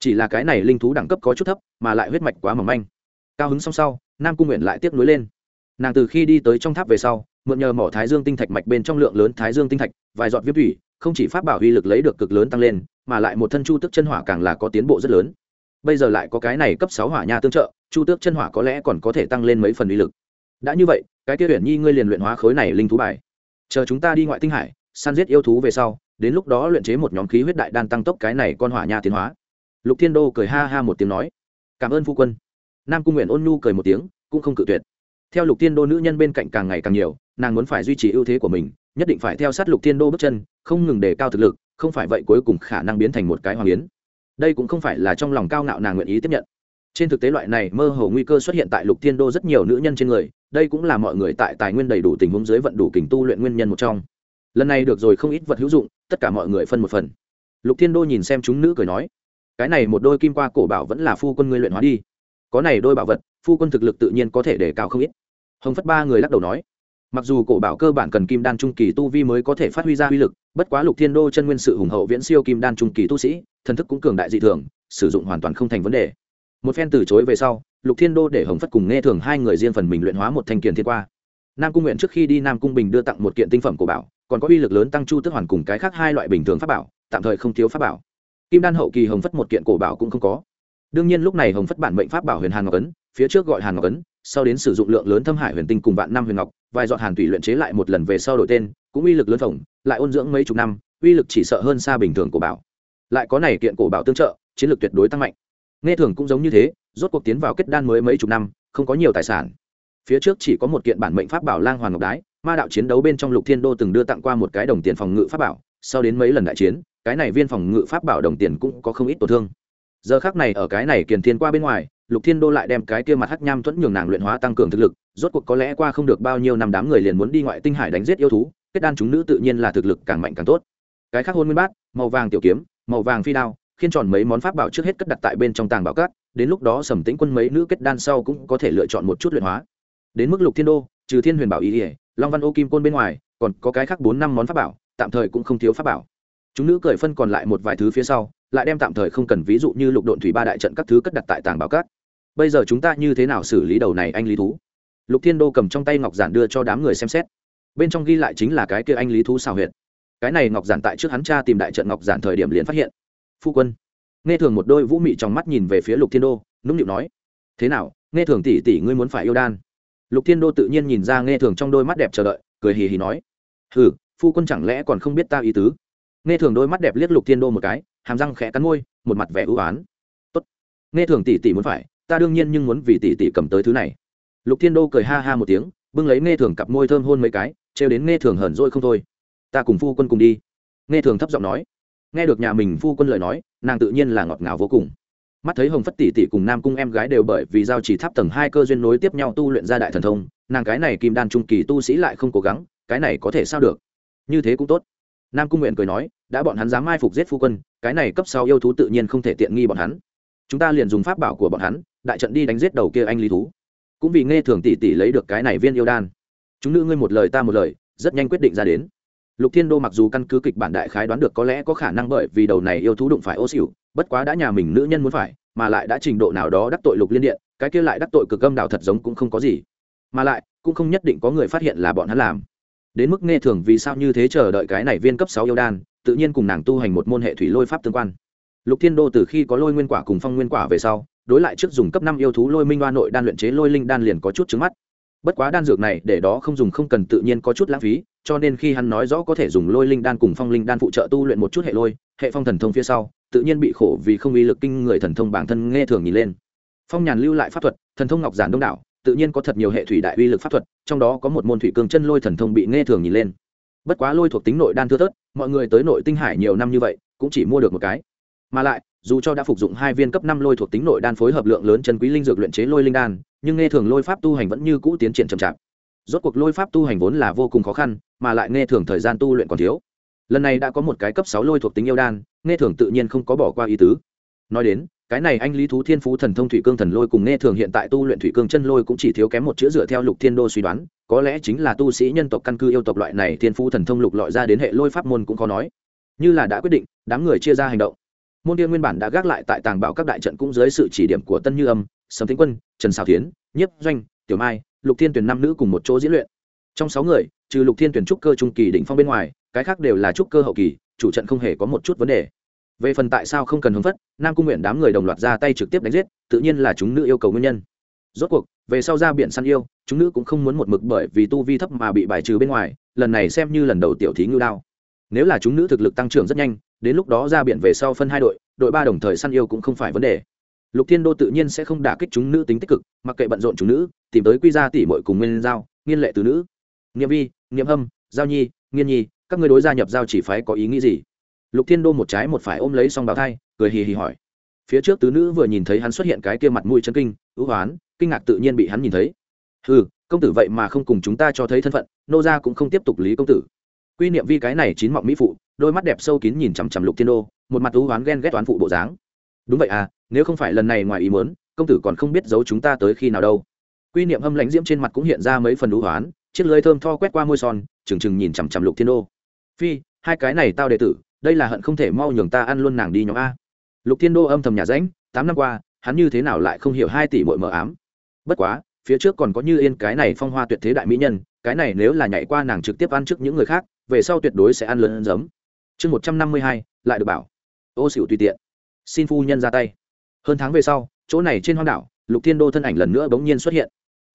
Chỉ là cái này linh thú đẳng cấp có chút thấp, mà lại huyết mạch quá mỏng manh. Cao hứng xong sau, nam cung nguyện lại tiếp nối lên. Nàng từ khi đi tới trong tháp về sau mượn nhờ mỏ thái dương tinh thạch mạch bên trong lượng lớn thái dương tinh thạch, vài giọt viết thủy, không chỉ pháp bảo uy lực lấy được cực lớn tăng lên, mà lại một thân chu Tước chân hỏa càng là có tiến bộ rất lớn. Bây giờ lại có cái này cấp sáu hỏa nha tương trợ, chu tước chân hỏa có lẽ còn có thể tăng lên mấy phần uy lực. Đã như vậy, cái kia tuyển nhi ngươi liền luyện hóa khối này linh thú bài. Chờ chúng ta đi ngoại tinh hải, săn giết yêu thú về sau, đến lúc đó luyện chế một nhóm khí huyết đại đan tăng tốc cái này con hỏa nha tiến hóa. Lục thiên đô cười ha ha một tiếng nói. Cảm ơn phu quân. Nam cung nguyện ôn nhu cười một tiếng, cũng không cự tuyệt. Theo lục thiên đô nữ nhân bên cạnh càng ngày càng nhiều nàng muốn phải duy trì ưu thế của mình, nhất định phải theo sát lục thiên đô bước chân, không ngừng đề cao thực lực, không phải vậy cuối cùng khả năng biến thành một cái hoàng yến. Đây cũng không phải là trong lòng cao ngạo nàng nguyện ý tiếp nhận. Trên thực tế loại này mơ hồ nguy cơ xuất hiện tại lục thiên đô rất nhiều nữ nhân trên người, đây cũng là mọi người tại tài nguyên đầy đủ tình huống dưới vận đủ kình tu luyện nguyên nhân một trong. Lần này được rồi không ít vật hữu dụng, tất cả mọi người phân một phần. Lục thiên đô nhìn xem chúng nữ cười nói, cái này một đôi kim qua cổ bảo vẫn là phu quân ngươi luyện hóa đi. Có này đôi bảo vật, phu quân thực lực tự nhiên có thể để cao không ít. Hồng phất ba người lắc đầu nói mặc dù cổ bảo cơ bản cần kim đan trung kỳ tu vi mới có thể phát huy ra uy lực, bất quá lục thiên đô chân nguyên sự hùng hậu viễn siêu kim đan trung kỳ tu sĩ, thần thức cũng cường đại dị thường, sử dụng hoàn toàn không thành vấn đề. Một phen từ chối về sau, lục thiên đô để hồng phất cùng nghe thường hai người riêng phần mình luyện hóa một thanh kiền thiên qua. Nam cung nguyện trước khi đi nam cung bình đưa tặng một kiện tinh phẩm của bảo, còn có uy lực lớn tăng chu tức hoàn cùng cái khác hai loại bình thường pháp bảo, tạm thời không thiếu pháp bảo. Kim đan hậu kỳ hồng phất một kiện cổ bảo cũng không có. Đương nhiên lúc này hồng phất bản mệnh pháp bảo huyền hàn ngọc ấn phía trước gọi hàn ngọc ấn, sau đến sử dụng lượng lớn thâm hải huyền tinh cùng vạn năm huyền ngọc, vài dọn hàn thủy luyện chế lại một lần về sau đổi tên, cũng uy lực lớn phồng, lại ôn dưỡng mấy chục năm, uy lực chỉ sợ hơn xa bình thường của bảo. Lại có này kiện cổ bảo tương trợ, chiến lược tuyệt đối tăng mạnh. Nghe thường cũng giống như thế, rốt cuộc tiến vào kết đan mới mấy chục năm, không có nhiều tài sản. Phía trước chỉ có một kiện bản mệnh pháp bảo lang hoàng ngọc đái, ma đạo chiến đấu bên trong lục thiên đô từng đưa tặng qua một cái đồng tiền phòng ngự pháp bảo, sau đến mấy lần đại chiến, cái này viên phòng ngự pháp bảo đồng tiền cũng có không ít tổn thương. Giờ khác này ở cái này kiền thiên qua bên ngoài lục thiên đô lại đem cái kia mặt hắc nham thuẫn nhường nàng luyện hóa tăng cường thực lực, rốt cuộc có lẽ qua không được bao nhiêu năm đám người liền muốn đi ngoại tinh hải đánh giết yêu thú, kết đan chúng nữ tự nhiên là thực lực càng mạnh càng tốt. Cái khác hôn nguyên bát, màu vàng tiểu kiếm, màu vàng phi đao, khiên tròn mấy món pháp bảo trước hết cất đặt tại bên trong tàng bảo cát, đến lúc đó sầm tĩnh quân mấy nữ kết đan sau cũng có thể lựa chọn một chút luyện hóa. Đến mức lục thiên đô, trừ thiên huyền bảo ý ỉa long văn ô kim côn bên ngoài, còn có cái khác bốn năm món pháp bảo, tạm thời cũng không thiếu pháp bảo. Chúng nữ cởi phân còn lại một vài thứ phía sau, lại đem tạm thời không cần, ví dụ như lục độn thủy ba đại trận các thứ cất đặt tại tàng bảo cát bây giờ chúng ta như thế nào xử lý đầu này anh lý thú? Lục thiên đô cầm trong tay ngọc giản đưa cho đám người xem xét. Bên trong ghi lại chính là cái kia anh lý thú xào huyệt. Cái này ngọc giản tại trước hắn cha tìm đại trận ngọc giản thời điểm liền phát hiện. Phu quân, nghe thường một đôi vũ mị trong mắt nhìn về phía lục thiên đô, nũng nịu nói, thế nào, nghe thường tỷ tỷ ngươi muốn phải yêu đan? Lục thiên đô tự nhiên nhìn ra nghe thường trong đôi mắt đẹp chờ đợi, cười hì hì nói, hừ, phu quân chẳng lẽ còn không biết ta ý tứ? Nghe thường đôi mắt đẹp liếc lục thiên đô một cái, hàm răng khẽ cắn môi, một mặt vẻ ưu oán. Tốt, nghe thường tỷ tỷ muốn phải ta đương nhiên nhưng muốn vì tỷ tỷ cầm tới thứ này. Lục thiên đô cười ha ha một tiếng, bưng lấy nghe thường cặp môi thơm hôn mấy cái, trêu đến nghe thường hờn dỗi không thôi. Ta cùng phu quân cùng đi. Nghe thường thấp giọng nói. Nghe được nhà mình phu quân lời nói, nàng tự nhiên là ngọt ngào vô cùng. Mắt thấy hồng phất tỷ tỷ cùng nam cung em gái đều bởi vì giao chỉ tháp tầng hai cơ duyên nối tiếp nhau tu luyện ra đại thần thông, nàng cái này kim đan trung kỳ tu sĩ lại không cố gắng, cái này có thể sao được? Như thế cũng tốt. Nam cung nguyện cười nói, đã bọn hắn dám mai phục giết phu quân, cái này cấp sau yêu thú tự nhiên không thể tiện nghi bọn hắn chúng ta liền dùng pháp bảo của bọn hắn, đại trận đi đánh giết đầu kia anh lý thú. Cũng vì nghe thường tỷ tỷ lấy được cái này viên yêu đan. Chúng nữ ngươi một lời ta một lời, rất nhanh quyết định ra đến. Lục thiên đô mặc dù căn cứ kịch bản đại khái đoán được có lẽ có khả năng bởi vì đầu này yêu thú đụng phải ô xỉu, bất quá đã nhà mình nữ nhân muốn phải, mà lại đã trình độ nào đó đắc tội lục liên điện, cái kia lại đắc tội cực âm đạo thật giống cũng không có gì. Mà lại, cũng không nhất định có người phát hiện là bọn hắn làm. Đến mức nghe thường vì sao như thế chờ đợi cái này viên cấp sáu yêu đan, tự nhiên cùng nàng tu hành một môn hệ thủy lôi pháp tương quan lục thiên đô từ khi có lôi nguyên quả cùng phong nguyên quả về sau, đối lại trước dùng cấp năm yêu thú lôi minh hoa nội đan luyện chế lôi linh đan liền có chút trứng mắt. Bất quá đan dược này để đó không dùng không cần tự nhiên có chút lãng phí, cho nên khi hắn nói rõ có thể dùng lôi linh đan cùng phong linh đan phụ trợ tu luyện một chút hệ lôi, hệ phong thần thông phía sau, tự nhiên bị khổ vì không uy lực kinh người thần thông bản thân nghe thường nhìn lên. Phong nhàn lưu lại pháp thuật, thần thông ngọc giản đông đảo, tự nhiên có thật nhiều hệ thủy đại uy lực pháp thuật, trong đó có một môn thủy cường chân lôi thần thông bị nghe thường nhìn lên. Bất quá lôi thuộc tính nội đan thưa thớt, mọi người tới nội tinh hải nhiều năm như vậy, cũng chỉ mua được một cái mà lại, dù cho đã phục dụng hai viên cấp năm lôi thuộc tính nội đan phối hợp lượng lớn chân quý linh dược luyện chế lôi linh đan, nhưng nghe thường lôi pháp tu hành vẫn như cũ tiến triển chậm chạp. Rốt cuộc lôi pháp tu hành vốn là vô cùng khó khăn, mà lại nghe thường thời gian tu luyện còn thiếu. Lần này đã có một cái cấp sáu lôi thuộc tính yêu đan, nghe thường tự nhiên không có bỏ qua ý tứ. Nói đến, cái này anh lý thú thiên phú thần thông thủy cương thần lôi cùng nghe thường hiện tại tu luyện thủy cương chân lôi cũng chỉ thiếu kém một chữ dựa theo lục thiên đô suy đoán, có lẽ chính là tu sĩ nhân tộc căn cư yêu tộc loại này thiên phú thần thông lục lọi ra đến hệ lôi pháp môn cũng khó nói. Như là đã quyết định, đám người chia ra hành động môn điên nguyên bản đã gác lại tại tàng bảo các đại trận cũng dưới sự chỉ điểm của tân như âm, sầm tĩnh quân, trần xào tiến nhiếp doanh, tiểu mai, lục thiên tuyển năm nữ cùng một chỗ diễn luyện. trong sáu người, trừ lục thiên tuyển trúc cơ trung kỳ đỉnh phong bên ngoài, cái khác đều là trúc cơ hậu kỳ, chủ trận không hề có một chút vấn đề. về phần tại sao không cần hướng phất nam cung nguyện đám người đồng loạt ra tay trực tiếp đánh giết, tự nhiên là chúng nữ yêu cầu nguyên nhân. rốt cuộc, về sau ra biển săn yêu, chúng nữ cũng không muốn một mực bởi vì tu vi thấp mà bị bài trừ bên ngoài, lần này xem như lần đầu tiểu thí ngưu đao. nếu là chúng nữ thực lực tăng trưởng rất nhanh đến lúc đó ra biển về sau phân hai đội đội ba đồng thời săn yêu cũng không phải vấn đề. Lục thiên đô tự nhiên sẽ không đả kích chúng nữ tính tích cực, mặc kệ bận rộn chúng nữ, tìm tới quy ra tỷ mội cùng nguyên giao, nghiên lệ từ nữ. Nghiệm vi nghiệm hâm, giao nhi, nghiên nhi, các người đối gia nhập giao chỉ phái có ý nghĩ gì? Lục thiên đô một trái một phải ôm lấy xong bào thai, cười hì hì hỏi. Phía trước tứ nữ vừa nhìn thấy hắn xuất hiện cái kia mặt mũi chân kinh, ưu hoán, kinh ngạc tự nhiên bị hắn nhìn thấy. Ừ công tử vậy mà không cùng chúng ta cho thấy thân phận, nô gia cũng không tiếp tục lý công tử. Quy niệm vi cái này chín mọng mỹ phụ đôi mắt đẹp sâu kín nhìn chằm chằm lục thiên đô, một mặt thú hoán ghen ghét toán phụ bộ dáng. Đúng vậy à nếu không phải lần này ngoài ý muốn, công tử còn không biết giấu chúng ta tới khi nào đâu. Quy niệm hâm lãnh diễm trên mặt cũng hiện ra mấy phần thú hoán chiếc lưới thơm tho quét qua môi son, trừng trừng nhìn chằm chằm lục thiên đô. Phi, hai cái này tao đệ tử, đây là hận không thể mau nhường ta ăn luôn nàng đi nhóm a. Lục thiên đô âm thầm nhà ránh tám năm qua, hắn như thế nào lại không hiểu hai tỷ mội mờ ám. Bất quá, phía trước còn có như yên cái này phong hoa tuyệt thế đại mỹ nhân, cái này nếu là nhảy qua nàng trực tiếp ăn trước những người khác, về sau tuyệt đối sẽ ăn lớn giấm chương một trăm năm mươi hai, lại được bảo. Ô xỉu tùy tiện. Xin phu nhân ra tay. Hơn tháng về sau, chỗ này trên hoang đảo, lục thiên đô thân ảnh lần nữa bỗng nhiên xuất hiện.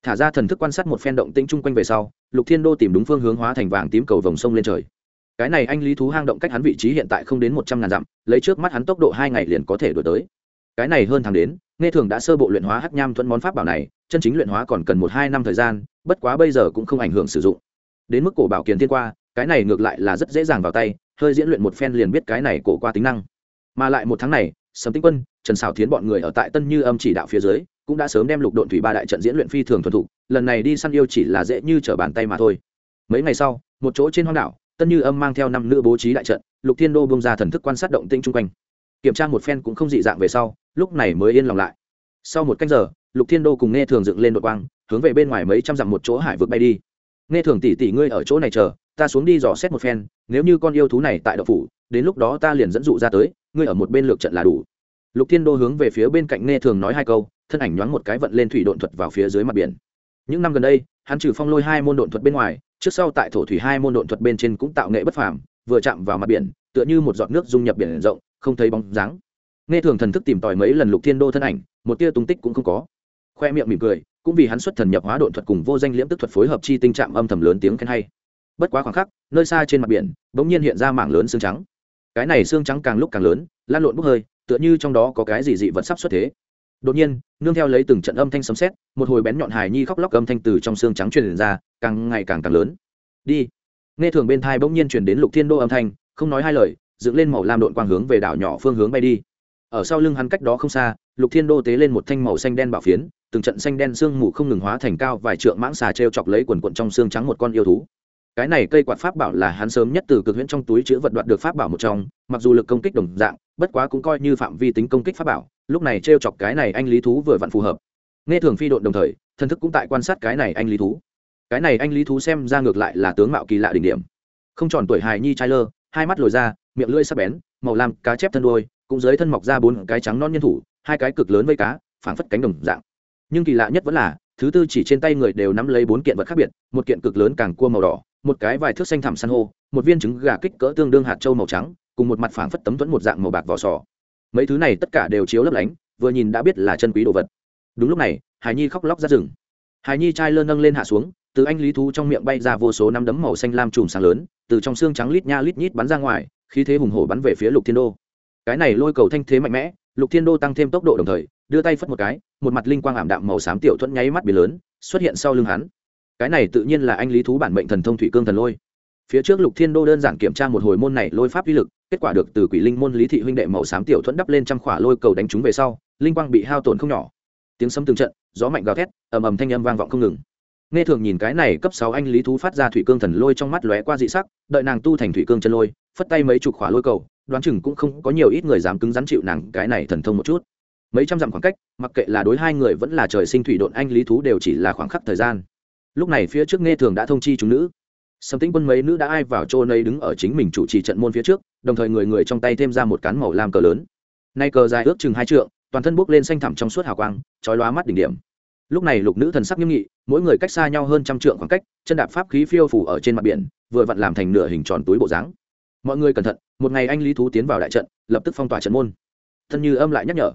Thả ra thần thức quan sát một phen động tĩnh chung quanh về sau, lục thiên đô tìm đúng phương hướng hóa thành vàng tím cầu vòng sông lên trời. Cái này anh lý thú hang động cách hắn vị trí hiện tại không đến một trăm ngàn dặm, lấy trước mắt hắn tốc độ hai ngày liền có thể đổi tới. Cái này hơn tháng đến, nghe thường đã sơ bộ luyện hóa hắc nham thuẫn món pháp bảo này, chân chính luyện hóa còn cần một hai năm thời gian, bất quá bây giờ cũng không ảnh hưởng sử dụng. Đến mức cổ bảo kiền thiên qua, cái này ngược lại là rất dễ dàng vào tay hơi diễn luyện một phen liền biết cái này cổ qua tính năng. Mà lại một tháng này, sầm tinh quân, trần xào thiến bọn người ở tại tân như âm chỉ đạo phía dưới, cũng đã sớm đem lục độn thủy ba đại trận diễn luyện phi thường thuần thục, lần này đi săn yêu chỉ là dễ như trở bàn tay mà thôi. Mấy ngày sau, một chỗ trên hoang đảo, tân như âm mang theo năm nữ bố trí đại trận, lục thiên đô bông ra thần thức quan sát động tinh chung quanh. Kiểm tra một phen cũng không dị dạng về sau, lúc này mới yên lòng lại. Sau một canh giờ, lục thiên đô cùng nghe thường dựng lên đội quang, hướng về bên ngoài mấy trăm dặm một chỗ hải vực bay đi. Nghe thường tỷ tỷ ngươi ở chỗ này chờ, ta xuống đi dò xét một phen nếu như con yêu thú này tại đậu phủ, đến lúc đó ta liền dẫn dụ ra tới, ngươi ở một bên lược trận là đủ. Lục thiên đô hướng về phía bên cạnh nghe thường nói hai câu, thân ảnh nhoáng một cái vận lên thủy độn thuật vào phía dưới mặt biển. Những năm gần đây, hắn trừ phong lôi hai môn độn thuật bên ngoài, trước sau tại thổ thủy hai môn độn thuật bên trên cũng tạo nghệ bất phàm, vừa chạm vào mặt biển, tựa như một giọt nước dung nhập biển rộng, không thấy bóng dáng. Nghe thường thần thức tìm tòi mấy lần lục thiên đô thân ảnh, một tia tung tích cũng không có. Khoe miệng mỉm cười, cũng vì hắn xuất thần nhập hóa độn thuật cùng vô danh liễm tức thuật phối hợp chi tinh trạng âm thầm lớn tiếng khen hay bất quá khoảng khắc, nơi xa trên mặt biển, bỗng nhiên hiện ra mảng lớn xương trắng. Cái này xương trắng càng lúc càng lớn, lan lộn bốc hơi, tựa như trong đó có cái gì dị vật sắp xuất thế. Đột nhiên, nương theo lấy từng trận âm thanh sấm sét, một hồi bén nhọn hài nhi khóc lóc âm thanh từ trong xương trắng truyền ra, càng ngày càng càng lớn. Đi. Nghe thường bên thai bỗng nhiên truyền đến lục thiên đô âm thanh, không nói hai lời, dựng lên màu lam độn quang hướng về đảo nhỏ phương hướng bay đi. Ở sau lưng hắn cách đó không xa, lục thiên đô tế lên một thanh màu xanh đen bảo phiến, từng trận xanh đen sương mù không ngừng hóa thành cao vài trượng mãng xà t chọc lấy quần quận trong xương trắng một con yêu thú cái này cây quạt pháp bảo là hắn sớm nhất từ cực huyễn trong túi chữ vật đoạt được pháp bảo một trong, mặc dù lực công kích đồng dạng, bất quá cũng coi như phạm vi tính công kích pháp bảo, lúc này t chọc cái này anh lý thú vừa vặn phù hợp. Nghe thường phi độn đồng thời thân thức cũng tại quan sát cái này anh lý thú. Cái này anh lý thú xem ra ngược lại là tướng mạo kỳ lạ đỉnh điểm. Không tròn tuổi hài nhi trai lơ, hai mắt lồi ra, miệng lưỡi sắc bén, màu lam, cá chép thân đôi cũng dưới thân mọc ra bốn cái trắng non nhân thủ, hai cái cực lớn vây cá, phảng phất cánh đồng dạng. Nhưng kỳ lạ nhất vẫn là, thứ tư chỉ trên tay người đều nắm lấy bốn kiện vật khác biệt, một kiện cực lớn càng cua màu đỏ một cái vài thước xanh thảm san hô, một viên trứng gà kích cỡ tương đương hạt trâu màu trắng, cùng một mặt phảng phất tấm thuẫn một dạng màu bạc vỏ sò. Mấy thứ này tất cả đều chiếu lấp lánh, vừa nhìn đã biết là chân quý đồ vật. Đúng lúc này, hải nhi khóc lóc ra rừng. Hải nhi trai lơ nâng lên hạ xuống, từ anh lý thú trong miệng bay ra vô số năm đấm màu xanh lam chùm sáng lớn, từ trong xương trắng lít nha lít nhít bắn ra ngoài, khí thế hùng hổ bắn về phía lục thiên đô. Cái này lôi cầu thanh thế mạnh mẽ, lục thiên đô tăng thêm tốc độ đồng thời, đưa tay phất một cái, một mặt linh quang ảm đạm màu xám tiểu thuẫn nháy mắt biển lớn, xuất hiện sau lưng hắn cái này tự nhiên là anh lý thú bản mệnh thần thông thủy cương thần lôi. Phía trước lục thiên đô đơn giản kiểm tra một hồi môn này lôi pháp uy lực, kết quả được từ quỷ linh môn lý thị huynh đệ màu xám tiểu thuẫn đắp lên trăm khỏa lôi cầu đánh chúng về sau, linh quang bị hao tổn không nhỏ. Tiếng sấm từng trận, gió mạnh gào thét, ầm ầm thanh âm vang vọng không ngừng. Nghe thường nhìn cái này cấp sáu anh lý thú phát ra thủy cương thần lôi trong mắt lóe qua dị sắc, đợi nàng tu thành thủy cương chân lôi, phất tay mấy chục khỏa lôi cầu, đoán chừng cũng không có nhiều ít người dám cứng rắn chịu nàng cái này thần thông một chút. Mấy trăm dặm khoảng cách, mặc kệ là đối hai người vẫn là trời sinh thủy độn anh lý thú đều chỉ là khoảng khắc thời gian lúc này phía trước nghe thường đã thông chi chúng nữ. Sầm tĩnh quân mấy nữ đã ai vào chỗ nấy đứng ở chính mình chủ trì trận môn phía trước, đồng thời người người trong tay thêm ra một cán màu lam cờ lớn. Nay cờ dài ước chừng hai trượng, toàn thân bốc lên xanh thẳm trong suốt hào quang trói lóa mắt đỉnh điểm. Lúc này lục nữ thần sắc nghiêm nghị, mỗi người cách xa nhau hơn trăm trượng khoảng cách, chân đạp pháp khí phiêu phủ ở trên mặt biển, vừa vặn làm thành nửa hình tròn túi bộ dáng. Mọi người cẩn thận, một ngày anh lý thú tiến vào đại trận, lập tức phong tỏa trận môn. Thân như âm lại nhắc nhở.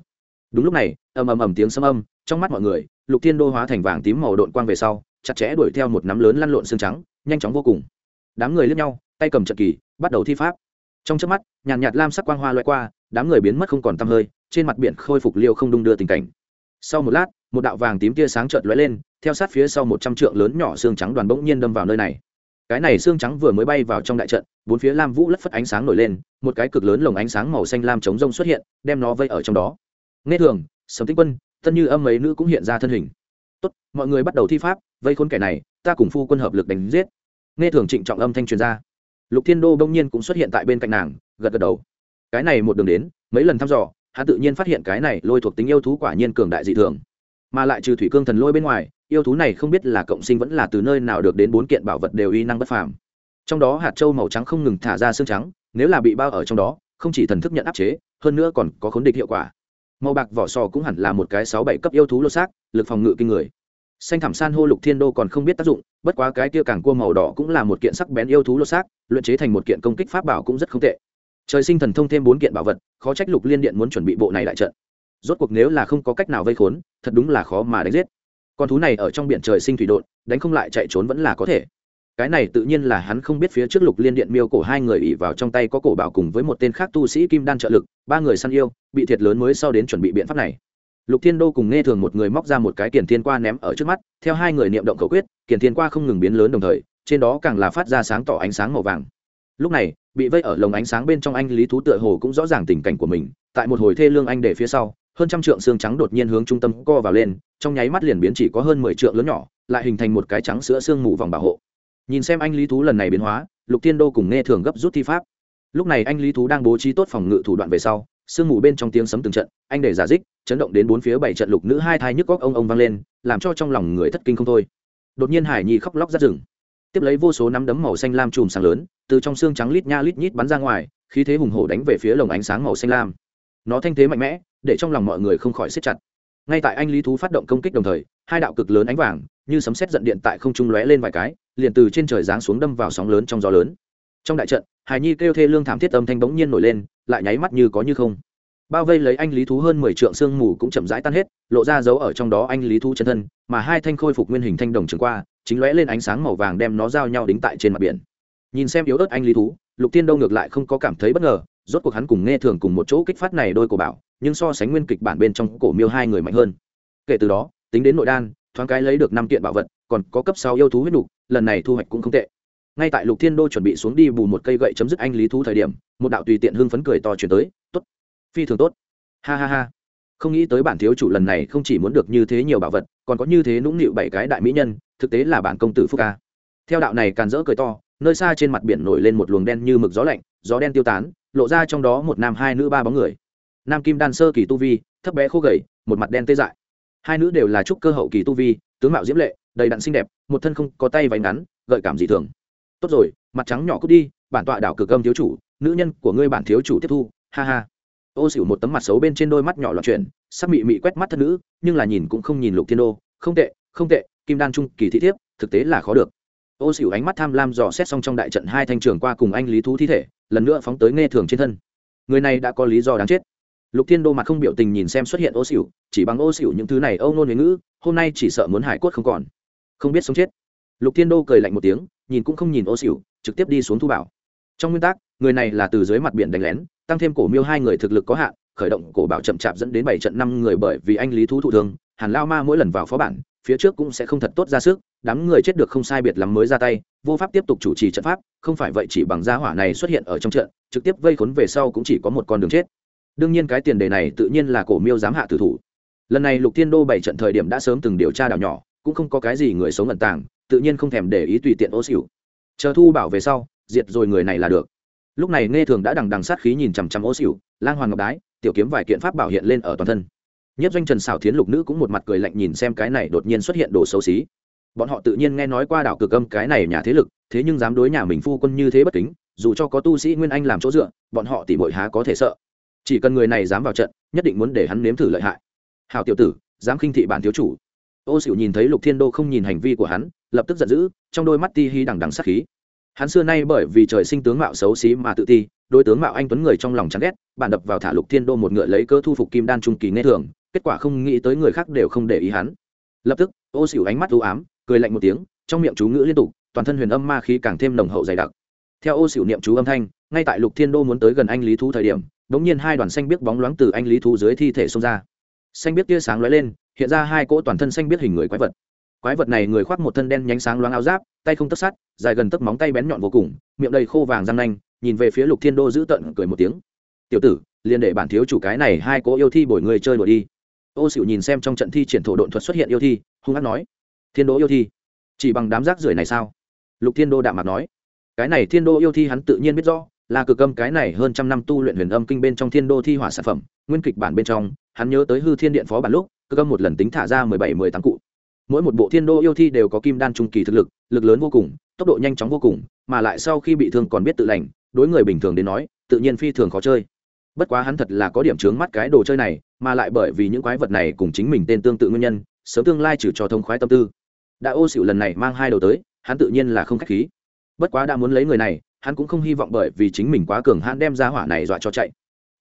Đúng lúc này, ầm ầm ầm tiếng sấm âm, trong mắt mọi người, lục thiên đô hóa thành vàng tím màu độn quang về sau chặt chẽ đuổi theo một nắm lớn lăn lộn xương trắng, nhanh chóng vô cùng. Đám người liếc nhau, tay cầm trận kỳ, bắt đầu thi pháp. Trong trước mắt, nhàn nhạt lam sắc quang hoa loại qua, đám người biến mất không còn tăm hơi, trên mặt biển khôi phục liêu không đung đưa tình cảnh. Sau một lát, một đạo vàng tím tia sáng chợt lóe lên, theo sát phía sau một trăm trượng lớn nhỏ xương trắng đoàn bỗng nhiên đâm vào nơi này. Cái này xương trắng vừa mới bay vào trong đại trận, bốn phía lam vũ lất phất ánh sáng nổi lên, một cái cực lớn lồng ánh sáng màu xanh lam chống rông xuất hiện, đem nó vây ở trong đó. Nghe thường, sầm tinh quân, tân như âm ấy nữ cũng hiện ra thân hình tốt, mọi người bắt đầu thi pháp, vây khốn kẻ này, ta cùng phu quân hợp lực đánh giết. Nghe thường trịnh trọng âm thanh truyền ra. Lục thiên đô đông nhiên cũng xuất hiện tại bên cạnh nàng, gật gật đầu. Cái này một đường đến, mấy lần thăm dò, hắn tự nhiên phát hiện cái này lôi thuộc tính yêu thú quả nhiên cường đại dị thường. Mà lại trừ thủy cương thần lôi bên ngoài, yêu thú này không biết là cộng sinh vẫn là từ nơi nào được đến bốn kiện bảo vật đều uy năng bất phàm. Trong đó hạt châu màu trắng không ngừng thả ra xương trắng, nếu là bị bao ở trong đó, không chỉ thần thức nhận áp chế, hơn nữa còn có khốn địch hiệu quả màu bạc vỏ sò cũng hẳn là một cái sáu bảy cấp yêu thú lô xác, lực phòng ngự kinh người. Xanh thảm san hô lục thiên đô còn không biết tác dụng, bất quá cái tia càng cua màu đỏ cũng là một kiện sắc bén yêu thú lô xác, luyện chế thành một kiện công kích pháp bảo cũng rất không tệ. Trời sinh thần thông thêm bốn kiện bảo vật, khó trách lục liên điện muốn chuẩn bị bộ này đại trận. Rốt cuộc nếu là không có cách nào vây khốn, thật đúng là khó mà đánh giết. Con thú này ở trong biển trời sinh thủy đột đánh không lại chạy trốn vẫn là có thể cái này tự nhiên là hắn không biết phía trước lục liên điện miêu cổ hai người ỉ vào trong tay có cổ bảo cùng với một tên khác tu sĩ kim đan trợ lực, ba người săn yêu, bị thiệt lớn mới sau đến chuẩn bị biện pháp này. Lục thiên đô cùng nghe thường một người móc ra một cái kiển thiên qua ném ở trước mắt, theo hai người niệm động cầu quyết, kiển thiên qua không ngừng biến lớn đồng thời, trên đó càng là phát ra sáng tỏ ánh sáng màu vàng. Lúc này, bị vây ở lồng ánh sáng bên trong anh lý thú tựa hồ cũng rõ ràng tình cảnh của mình, tại một hồi thê lương anh để phía sau, hơn trăm trượng xương trắng đột nhiên hướng trung tâm co vào lên, trong nháy mắt liền biến chỉ có hơn mười trượng lớn nhỏ, lại hình thành một cái trắng sữa xương mù vòng bảo hộ nhìn xem anh lý thú lần này biến hóa, lục thiên đô cùng nghe thường gấp rút thi pháp. Lúc này anh lý thú đang bố trí tốt phòng ngự thủ đoạn về sau, sương mù bên trong tiếng sấm từng trận, anh để giả dích, chấn động đến bốn phía bảy trận lục nữ hai thai nhức góc ông ông vang lên, làm cho trong lòng người thất kinh không thôi. Đột nhiên hải nhi khóc lóc rát rừng. Tiếp lấy vô số nắm đấm màu xanh lam chùm sáng lớn, từ trong xương trắng lít nha lít nhít bắn ra ngoài, khí thế hùng hổ đánh về phía lồng ánh sáng màu xanh lam. Nó thanh thế mạnh mẽ, để trong lòng mọi người không khỏi xếp chặt. Ngay tại anh lý thú phát động công kích đồng thời, hai đạo cực lớn ánh vàng như sấm sét giận điện tại không trung lóe lên vài cái, liền từ trên trời giáng xuống đâm vào sóng lớn trong gió lớn. Trong đại trận, hải nhi kêu thê lương thảm thiết âm thanh bỗng nhiên nổi lên, lại nháy mắt như có như không. Bao vây lấy anh lý thú hơn mười trượng sương mù cũng chậm rãi tan hết, lộ ra dấu ở trong đó anh lý thú chân thân, mà hai thanh khôi phục nguyên hình thanh đồng trường qua, chính lóe lên ánh sáng màu vàng đem nó giao nhau đính tại trên mặt biển. Nhìn xem yếu ớt anh lý thú, lục tiên đâu ngược lại không có cảm thấy bất ngờ, rốt cuộc hắn cùng nghe thường cùng một chỗ kích phát này đôi cổ bảo, nhưng so sánh nguyên kịch bản bên trong cổ miêu hai người mạnh hơn. Kể từ đó, tính đến nội đan thoáng cái lấy được năm kiện bảo vật còn có cấp sáu yêu thú huyết đủ, lần này thu hoạch cũng không tệ. Ngay tại lục thiên đô chuẩn bị xuống đi bù một cây gậy chấm dứt anh lý thú thời điểm một đạo tùy tiện hưng phấn cười to chuyển tới tốt phi thường tốt. Ha ha ha. Không nghĩ tới bản thiếu chủ lần này không chỉ muốn được như thế nhiều bảo vật còn có như thế nũng nịu bảy cái đại mỹ nhân thực tế là bản công tử phúc ca theo đạo này càn rỡ cười to nơi xa trên mặt biển nổi lên một luồng đen như mực gió lạnh gió đen tiêu tán lộ ra trong đó một nam hai nữ ba bóng người. Nam kim đan sơ kỳ tu vi thấp bé khô gầy một mặt đen tê dại hai nữ đều là trúc cơ hậu kỳ tu vi, tướng mạo diễm lệ, đầy đặn xinh đẹp, một thân không có tay váy ngắn, gợi cảm dị thường. Tốt rồi, mặt trắng nhỏ cút đi, bản tọa đảo cực âm thiếu chủ, nữ nhân của ngươi bản thiếu chủ tiếp thu, ha ha. Ô xỉu một tấm mặt xấu bên trên đôi mắt nhỏ loạn chuyển, sắc mị mị quét mắt thân nữ, nhưng là nhìn cũng không nhìn lục thiên đô. Không tệ không tệ, kim đan trung kỳ thị thiếp, thực tế là khó được. Ô xỉu ánh mắt tham lam dò xét xong trong đại trận hai thanh trường qua cùng anh lý thú thi thể, lần nữa phóng tới nghe thường trên thân. Người này đã có lý do đáng chết lục thiên đô mặt không biểu tình nhìn xem xuất hiện ô xỉu, chỉ bằng ô xỉu những thứ này âu nôn huế ngữ, hôm nay chỉ sợ muốn hải cốt không còn. Không biết sống chết. Lục thiên đô cười lạnh một tiếng, nhìn cũng không nhìn ô xỉu, trực tiếp đi xuống thu bảo. Trong nguyên tắc, người này là từ dưới mặt biển đánh lén, tăng thêm cổ miêu hai người thực lực có hạn, khởi động cổ bảo chậm chạp dẫn đến bảy trận năm người bởi vì anh lý thú thụ thương, hàn lao ma mỗi lần vào phó bản, phía trước cũng sẽ không thật tốt ra sức, đám người chết được không sai biệt lắm mới ra tay, vô pháp tiếp tục chủ trì trận pháp, không phải vậy chỉ bằng gia hỏa này xuất hiện ở trong trận, trực tiếp vây khốn về sau cũng chỉ có một con đường chết đương nhiên cái tiền đề này tự nhiên là cổ miêu dám hạ tử thủ. Lần này lục thiên đô bảy trận thời điểm đã sớm từng điều tra đảo nhỏ, cũng không có cái gì người sống ẩn tàng, tự nhiên không thèm để ý tùy tiện ô xỉu. Chờ thu bảo về sau, diệt rồi người này là được. Lúc này nghe thường đã đằng đằng sát khí nhìn chằm chằm ô xỉu, lang hoàng ngọc đái, tiểu kiếm vài kiện pháp bảo hiện lên ở toàn thân. Nhất doanh trần xảo thiến lục nữ cũng một mặt cười lạnh nhìn xem cái này đột nhiên xuất hiện đồ xấu xí. Bọn họ tự nhiên nghe nói qua đảo cực âm cái này nhà thế lực, thế nhưng dám đối nhà mình phu quân như thế bất kính, dù cho có tu sĩ nguyên anh làm chỗ dựa, bọn họ tỉ bội há có thể sợ chỉ cần người này dám vào trận, nhất định muốn để hắn nếm thử lợi hại. Hào tiểu tử, dám khinh thị bản thiếu chủ. Ô xỉu nhìn thấy lục thiên đô không nhìn hành vi của hắn, lập tức giận dữ, trong đôi mắt ti hi đằng đằng sắc khí. Hắn xưa nay bởi vì trời sinh tướng mạo xấu xí mà tự ti đôi tướng mạo anh tuấn người trong lòng chán ghét bản đập vào thả lục thiên đô một ngựa lấy cơ thu phục kim đan trung kỳ nghe thường, kết quả không nghĩ tới người khác đều không để ý hắn. Lập tức, ô xỉu ánh mắt u ám, cười lạnh một tiếng, trong miệng chú ngữ liên tục, toàn thân huyền âm ma khí càng thêm nồng hậu dày đặc. Theo ô xỉu niệm chú âm thanh, ngay tại lục thiên đô muốn tới gần anh lý thú thời điểm đống nhiên hai đoàn xanh biếc bóng loáng từ anh lý thú dưới thi thể xông ra. Xanh biếc tia sáng lóe lên, hiện ra hai cỗ toàn thân xanh biếc hình người quái vật. Quái vật này người khoác một thân đen nhánh sáng loáng áo giáp, tay không tất sắt, dài gần tấc móng tay bén nhọn vô cùng, miệng đầy khô vàng răng nanh, nhìn về phía lục thiên đô giữ tận cười một tiếng. Tiểu tử, liền để bản thiếu chủ cái này hai cỗ yêu thi bồi người chơi đuổi đi. Ô xịu nhìn xem trong trận thi triển thổ độn thuật xuất hiện yêu thi, hung hát nói, thiên đô yêu thi, chỉ bằng đám rác rưởi này sao? Lục thiên đô đạm mặt nói, cái này thiên đô yêu thi hắn tự nhiên biết rõ là cực âm cái này hơn trăm năm tu luyện huyền âm kinh bên trong thiên đô thi hỏa sản phẩm, nguyên kịch bản bên trong, hắn nhớ tới hư thiên điện phó bản lúc, cực âm một lần tính thả ra mười bảy, mười tám cụ. Mỗi một bộ thiên đô yêu thi đều có kim đan trung kỳ thực lực lực lớn vô cùng, tốc độ nhanh chóng vô cùng, mà lại sau khi bị thương còn biết tự lành, đối người bình thường đến nói, tự nhiên phi thường khó chơi. Bất quá hắn thật là có điểm trướng mắt cái đồ chơi này, mà lại bởi vì những quái vật này cùng chính mình tên tương tự nguyên nhân, sớm tương lai trừ cho thông khoái tâm tư. Đã ô xỉu lần này mang hai đầu tới, hắn tự nhiên là không k h á c h khí. Bất quá đã muốn lấy người này hắn cũng không hy vọng bởi vì chính mình quá cường hắn đem ra hỏa này dọa cho chạy.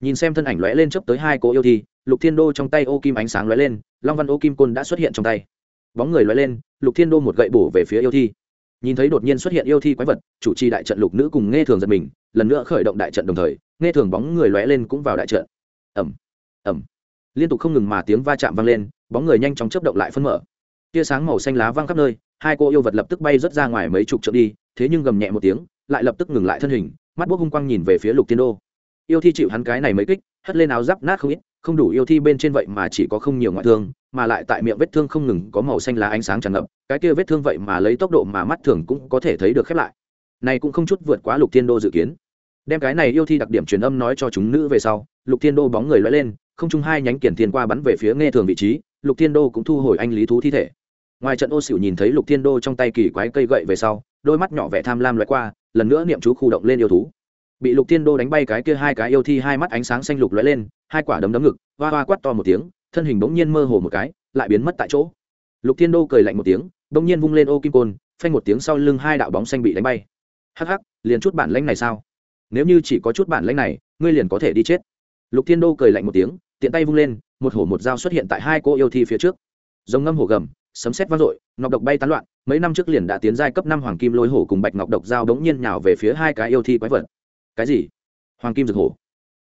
Nhìn xem thân ảnh lóe lên chớp tới hai cô yêu thi, lục thiên đô trong tay ô kim ánh sáng lóe lên, long văn ô kim côn đã xuất hiện trong tay. Bóng người lóe lên, lục thiên đô một gậy bổ về phía yêu thi. Nhìn thấy đột nhiên xuất hiện yêu thi quái vật, chủ trì đại trận lục nữ cùng nghe thường giật mình, lần nữa khởi động đại trận đồng thời nghe thường bóng người lóe lên cũng vào đại trận. Ẩm ẩm liên tục không ngừng mà tiếng va chạm vang lên, bóng người nhanh chóng chớp động lại phân mở. Tia sáng màu xanh lá văng khắp nơi, hai cô yêu vật lập tức bay rớt ra ngoài mấy chục trượng đi, thế nhưng gầm nhẹ một tiếng lại lập tức ngừng lại thân hình, mắt bốc hung quang nhìn về phía lục tiên đô. Yêu thi chịu hắn cái này mấy kích, hất lên áo giáp nát không ít, không đủ yêu thi bên trên vậy mà chỉ có không nhiều ngoại thương, mà lại tại miệng vết thương không ngừng có màu xanh lá ánh sáng tràn ngập, cái kia vết thương vậy mà lấy tốc độ mà mắt thường cũng có thể thấy được khép lại. Này cũng không chút vượt quá lục thiên đô dự kiến. Đem cái này yêu thi đặc điểm truyền âm nói cho chúng nữ về sau, lục thiên đô bóng người lóe lên, không chung hai nhánh kiển thiên qua bắn về phía nghe thường vị trí, lục thiên đô cũng thu hồi anh lý thú thi thể. Ngoài trận ô xỉu nhìn thấy lục thiên đô trong tay kỳ quái cây gậy về sau, đôi mắt nhỏ vẻ tham lam loại qua lần nữa niệm chú khu động lên yêu thú. Bị lục thiên đô đánh bay cái kia hai cái yêu thi hai mắt ánh sáng xanh lục lóe lên, hai quả đấm đấm ngực, hoa hoa quát to một tiếng, thân hình bỗng nhiên mơ hồ một cái, lại biến mất tại chỗ. Lục thiên đô cười lạnh một tiếng, bỗng nhiên vung lên ô kim côn, phanh một tiếng sau lưng hai đạo bóng xanh bị đánh bay. Hắc hắc, liền chút bản lãnh này sao? Nếu như chỉ có chút bản lãnh này, ngươi liền có thể đi chết. Lục thiên đô cười lạnh một tiếng, tiện tay vung lên, một hổ một dao xuất hiện tại hai cô yêu thi phía trước. Giống ngâm hổ gầm, sấm sét vang dội ngọc độc bay tán loạn mấy năm trước liền đã tiến giai cấp năm hoàng kim lôi hổ cùng bạch ngọc độc dao đống nhiên nhào về phía hai cái yêu thi quái vật. Cái gì? Hoàng kim rực hổ.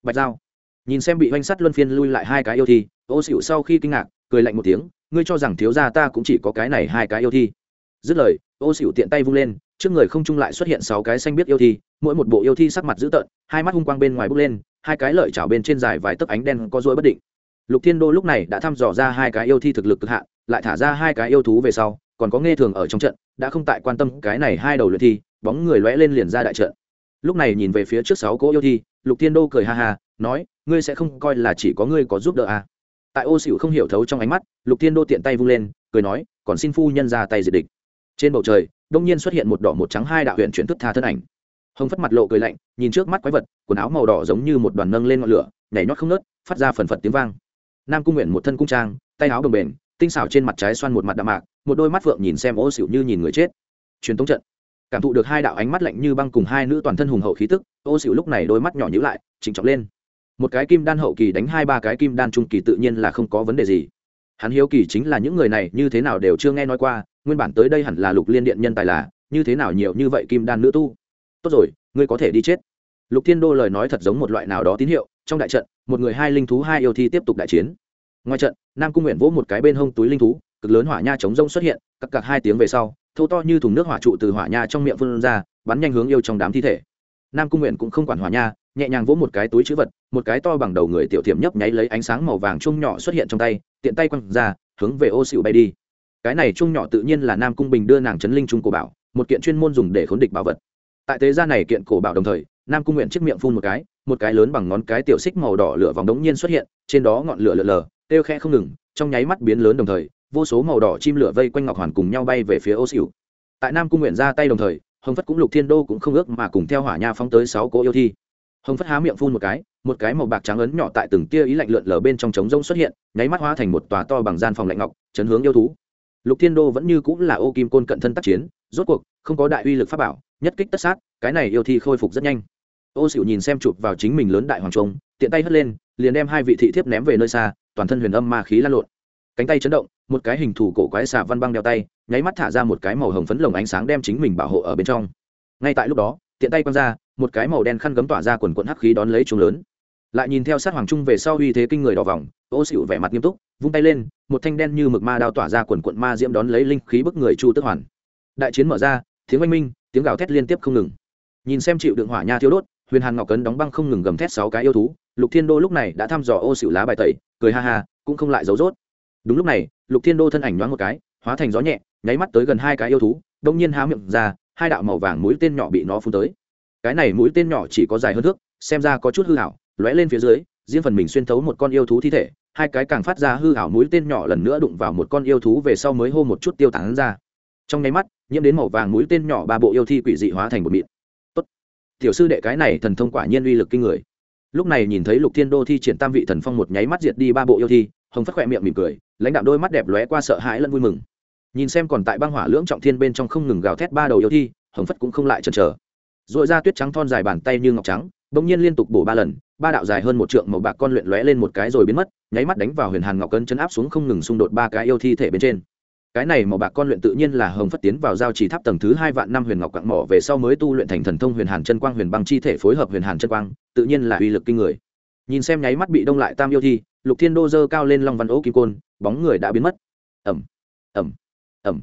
Bạch dao. Nhìn xem bị oanh sắt luân phiên lui lại hai cái yêu thi, ô xịu sau khi kinh ngạc, cười lạnh một tiếng, ngươi cho rằng thiếu gia ta cũng chỉ có cái này hai cái yêu thi? Dứt lời, ô xịu tiện tay vung lên, trước người không trung lại xuất hiện sáu cái xanh biết yêu thi, mỗi một bộ yêu thi sắc mặt dữ tợn, hai mắt hung quang bên ngoài bước lên, hai cái lợi chảo bên trên dài vài tấc ánh đen có rối bất định. Lục thiên đô lúc này đã thăm dò ra hai cái yêu thi thực lực cực hạn, lại thả ra hai cái yêu thú về sau còn có nghe thường ở trong trận, đã không tại quan tâm cái này hai đầu luyện thi, bóng người lóe lên liền ra đại trận. Lúc này nhìn về phía trước sáu cỗ yêu thi, lục thiên đô cười ha ha, nói, ngươi sẽ không coi là chỉ có ngươi có giúp đỡ à. tại ô xỉu không hiểu thấu trong ánh mắt, lục thiên đô tiện tay vung lên, cười nói, còn xin phu nhân ra tay diệt địch. Trên bầu trời, đông nhiên xuất hiện một đỏ một trắng hai đạo huyện chuyển thức tha thân ảnh. Hồng phất mặt lộ cười lạnh, nhìn trước mắt quái vật, quần áo màu đỏ giống như một đoàn nâng lên ngọn lửa, nhảy nhót không nớt phát ra phần phật tiếng vang. Nam cung nguyện một thân cung trang, tay áo đồng bền tinh xảo trên mặt trái xoan một mặt đạm mạc, một đôi mắt phượng nhìn xem ô xỉu như nhìn người chết. Truyền tống trận. Cảm thụ được hai đạo ánh mắt lạnh như băng cùng hai nữ toàn thân hùng hậu khí tức, ô xỉu lúc này đôi mắt nhỏ nhữ lại, chỉnh trọng lên. Một cái kim đan hậu kỳ đánh hai ba cái kim đan trung kỳ tự nhiên là không có vấn đề gì. Hắn hiếu kỳ chính là những người này như thế nào đều chưa nghe nói qua, nguyên bản tới đây hẳn là lục liên điện nhân tài là, như thế nào nhiều như vậy kim đan nữ tu. Tốt rồi, ngươi có thể đi chết. Lục thiên đô lời nói thật giống một loại nào đó tín hiệu, trong đại trận, một người hai linh thú hai yêu thi tiếp tục đại chiến ngoài trận, nam cung nguyện vỗ một cái bên hông túi linh thú, cực lớn hỏa nha chống rông xuất hiện cặp cặp hai tiếng về sau, thô to như thùng nước hỏa trụ từ hỏa nha trong miệng phun ra, bắn nhanh hướng yêu trong đám thi thể. Nam cung nguyện cũng không quản hỏa nha, nhẹ nhàng vỗ một cái túi chữ vật, một cái to bằng đầu người tiểu tiệm nhấp nháy lấy ánh sáng màu vàng chung nhỏ xuất hiện trong tay, tiện tay quăng ra, hướng về ô xịu bay đi. Cái này chung nhỏ tự nhiên là nam cung bình đưa nàng chấn linh trung cổ bảo, một kiện chuyên môn dùng để khốn địch bảo vật. Tại thế gia này kiện cổ bảo đồng thời, nam cung nguyện chiếc miệng phun một cái một cái lớn bằng ngón cái tiểu xích màu đỏ lửa vòng đống nhiên xuất hiện, trên đó ngọn lửa lờ lờ kêu khe không ngừng, trong nháy mắt biến lớn đồng thời, vô số màu đỏ chim lửa vây quanh ngọc hoàn cùng nhau bay về phía ô xỉu tại nam cung nguyện ra tay đồng thời, hồng phất cũng lục thiên đô cũng không ước mà cùng theo hỏa nha phóng tới sáu cỗ yêu thi. Hồng phất há miệng phun một cái một cái màu bạc trắng ấn nhỏ tại từng tia ý lạnh lượn lờ bên trong trống rông xuất hiện, nháy mắt hóa thành một tòa to bằng gian phòng lạnh ngọc, chấn hướng yêu thú. Lục thiên đô vẫn như cũng là ô kim côn cận thân tác chiến, rốt cuộc, không có đại uy lực pháp bảo, nhất kích tất sát, cái này yêu thi khôi phục rất nhanh. Ô xỉu nhìn xem chụp vào chính mình lớn đại hoàng trung, tiện tay hất lên, liền đem hai vị thị thiếp ném về nơi xa toàn thân huyền âm ma khí lan lộn. Cánh tay chấn động, một cái hình thù cổ quái xà văn băng đeo tay, nháy mắt thả ra một cái màu hồng phấn lồng ánh sáng đem chính mình bảo hộ ở bên trong. Ngay tại lúc đó, tiện tay quăng ra, một cái màu đen khăn gấm tỏa ra quần quận hắc khí đón lấy chúng lớn. Lại nhìn theo sát hoàng trung về sau uy thế kinh người đỏ vòng ô xịu vẻ mặt nghiêm túc, vung tay lên, một thanh đen như mực ma đao tỏa ra quần quận ma diễm đón lấy linh khí bức người chu tức hoàn. Đại chiến mở ra, tiếng oanh minh, tiếng gào thét liên tiếp không ngừng. Nhìn xem chịu đựng hỏa nha thiếu đốt huyền hàn ngọc cấn đóng băng không ngừng gầm thét sáu cái yêu thú, lục thiên đô lúc này đã thăm dò ô xịu lá bài tẩy, cười ha ha, cũng không lại giấu rốt. Đúng lúc này, lục thiên đô thân ảnh nhoáng một cái, hóa thành gió nhẹ, nháy mắt tới gần hai cái yêu thú, đông nhiên há miệng ra, hai đạo màu vàng mũi tên nhỏ bị nó phun tới. Cái này mũi tên nhỏ chỉ có dài hơn thước, xem ra có chút hư hảo lóe lên phía dưới, riêng phần mình xuyên thấu một con yêu thú thi thể, hai cái càng phát ra hư hảo mũi tên nhỏ lần nữa đụng vào một con yêu thú về sau mới hô một chút tiêu tán ra. Trong nháy mắt, nhiễm đến màu vàng mũi tên nhỏ ba bộ yêu thi quỷ dị hóa thành một mịn tiểu sư đệ cái này thần thông quả nhiên uy lực kinh người. Lúc này nhìn thấy lục thiên đô thi triển tam vị thần phong một nháy mắt diệt đi ba bộ yêu thi, hồng phất khỏe miệng mỉm cười, lãnh đạo đôi mắt đẹp lóe qua sợ hãi lẫn vui mừng. Nhìn xem còn tại băng hỏa lưỡng trọng thiên bên trong không ngừng gào thét ba đầu yêu thi, hồng phất cũng không lại chần chờ. Dội ra tuyết trắng thon dài bàn tay như ngọc trắng, bỗng nhiên liên tục bổ ba lần, ba đạo dài hơn một trượng màu bạc con luyện lóe lên một cái rồi biến mất, nháy mắt đánh vào huyền hàn ngọc cân chấn áp xuống không ngừng xung đột ba cái yêu thi thể bên trên cái này màu bạc con luyện tự nhiên là hồng phất tiến vào giao chỉ tháp tầng thứ hai vạn năm huyền ngọc quạng mỏ về sau mới tu luyện thành thần thông huyền hàn chân quang huyền băng chi thể phối hợp huyền hàn chân quang, tự nhiên là uy lực kinh người. Nhìn xem nháy mắt bị đông lại tam yêu thi, lục thiên đô dơ cao lên long văn ố kim côn, bóng người đã biến mất. Ẩm ẩm ẩm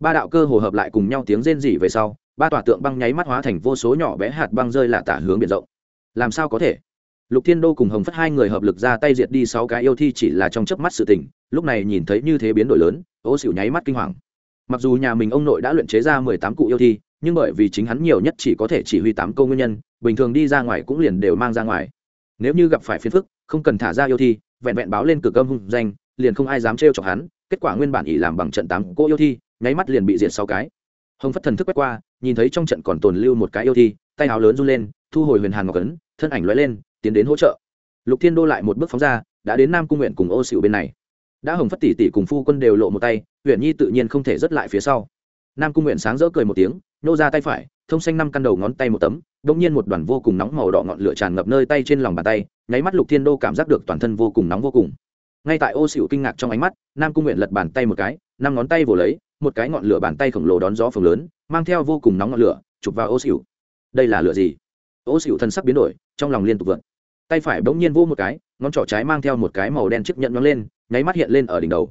ba đạo cơ hồ hợp lại cùng nhau tiếng rên rỉ về sau, ba tòa tượng băng nháy mắt hóa thành vô số nhỏ bé hạt băng rơi lạ tả hướng biển rộng. Làm sao có thể? Lục thiên đô cùng hồng phất hai người hợp lực ra tay diệt đi sáu cái yêu thi chỉ là trong chớp mắt sự tình, lúc này nhìn thấy như thế biến đổi lớn ô xỉu nháy mắt kinh hoàng. Mặc dù nhà mình ông nội đã luyện chế ra mười tám cụ yêu thi, nhưng bởi vì chính hắn nhiều nhất chỉ có thể chỉ huy tám câu nguyên nhân, bình thường đi ra ngoài cũng liền đều mang ra ngoài. Nếu như gặp phải phiền phức, không cần thả ra yêu thi, vẹn vẹn báo lên cực âm hung danh, liền không ai dám trêu chọc hắn, kết quả nguyên bản ỉ làm bằng trận tám cô yêu thi, nháy mắt liền bị diệt sáu cái. Hồng phất thần thức quét qua, nhìn thấy trong trận còn tồn lưu một cái yêu thi, tay áo lớn run lên, thu hồi huyền hàn ngọc ấn, thân ảnh lóe lên tiến đến hỗ trợ. Lục thiên đô lại một bước phóng ra, đã đến nam cung nguyện cùng ô xịu bên này. Đã hồng phất tỷ tỷ cùng phu quân đều lộ một tay huyện nhi tự nhiên không thể dứt lại phía sau. Nam cung nguyện sáng rỡ cười một tiếng nô ra tay phải, thông xanh năm căn đầu ngón tay một tấm đông nhiên một đoàn vô cùng nóng màu đỏ ngọn lửa tràn ngập nơi tay trên lòng bàn tay, nháy mắt lục thiên đô cảm giác được toàn thân vô cùng nóng vô cùng. Ngay tại ô xịu kinh ngạc trong ánh mắt, nam cung nguyện lật bàn tay một cái, năm ngón tay vồ lấy, một cái ngọn lửa bàn tay khổng lồ đón gió phường lớn, mang theo vô cùng nóng ngọn lửa, chụp vào ô xịu đây là lửa gì? Ô xịu thân sắc biến đổi, trong lòng liên tục vượt tay phải bỗng nhiên vô một cái, ngón trỏ trái mang theo một cái màu đen chiếc nhẫn nóng lên, nháy mắt hiện lên ở đỉnh đầu.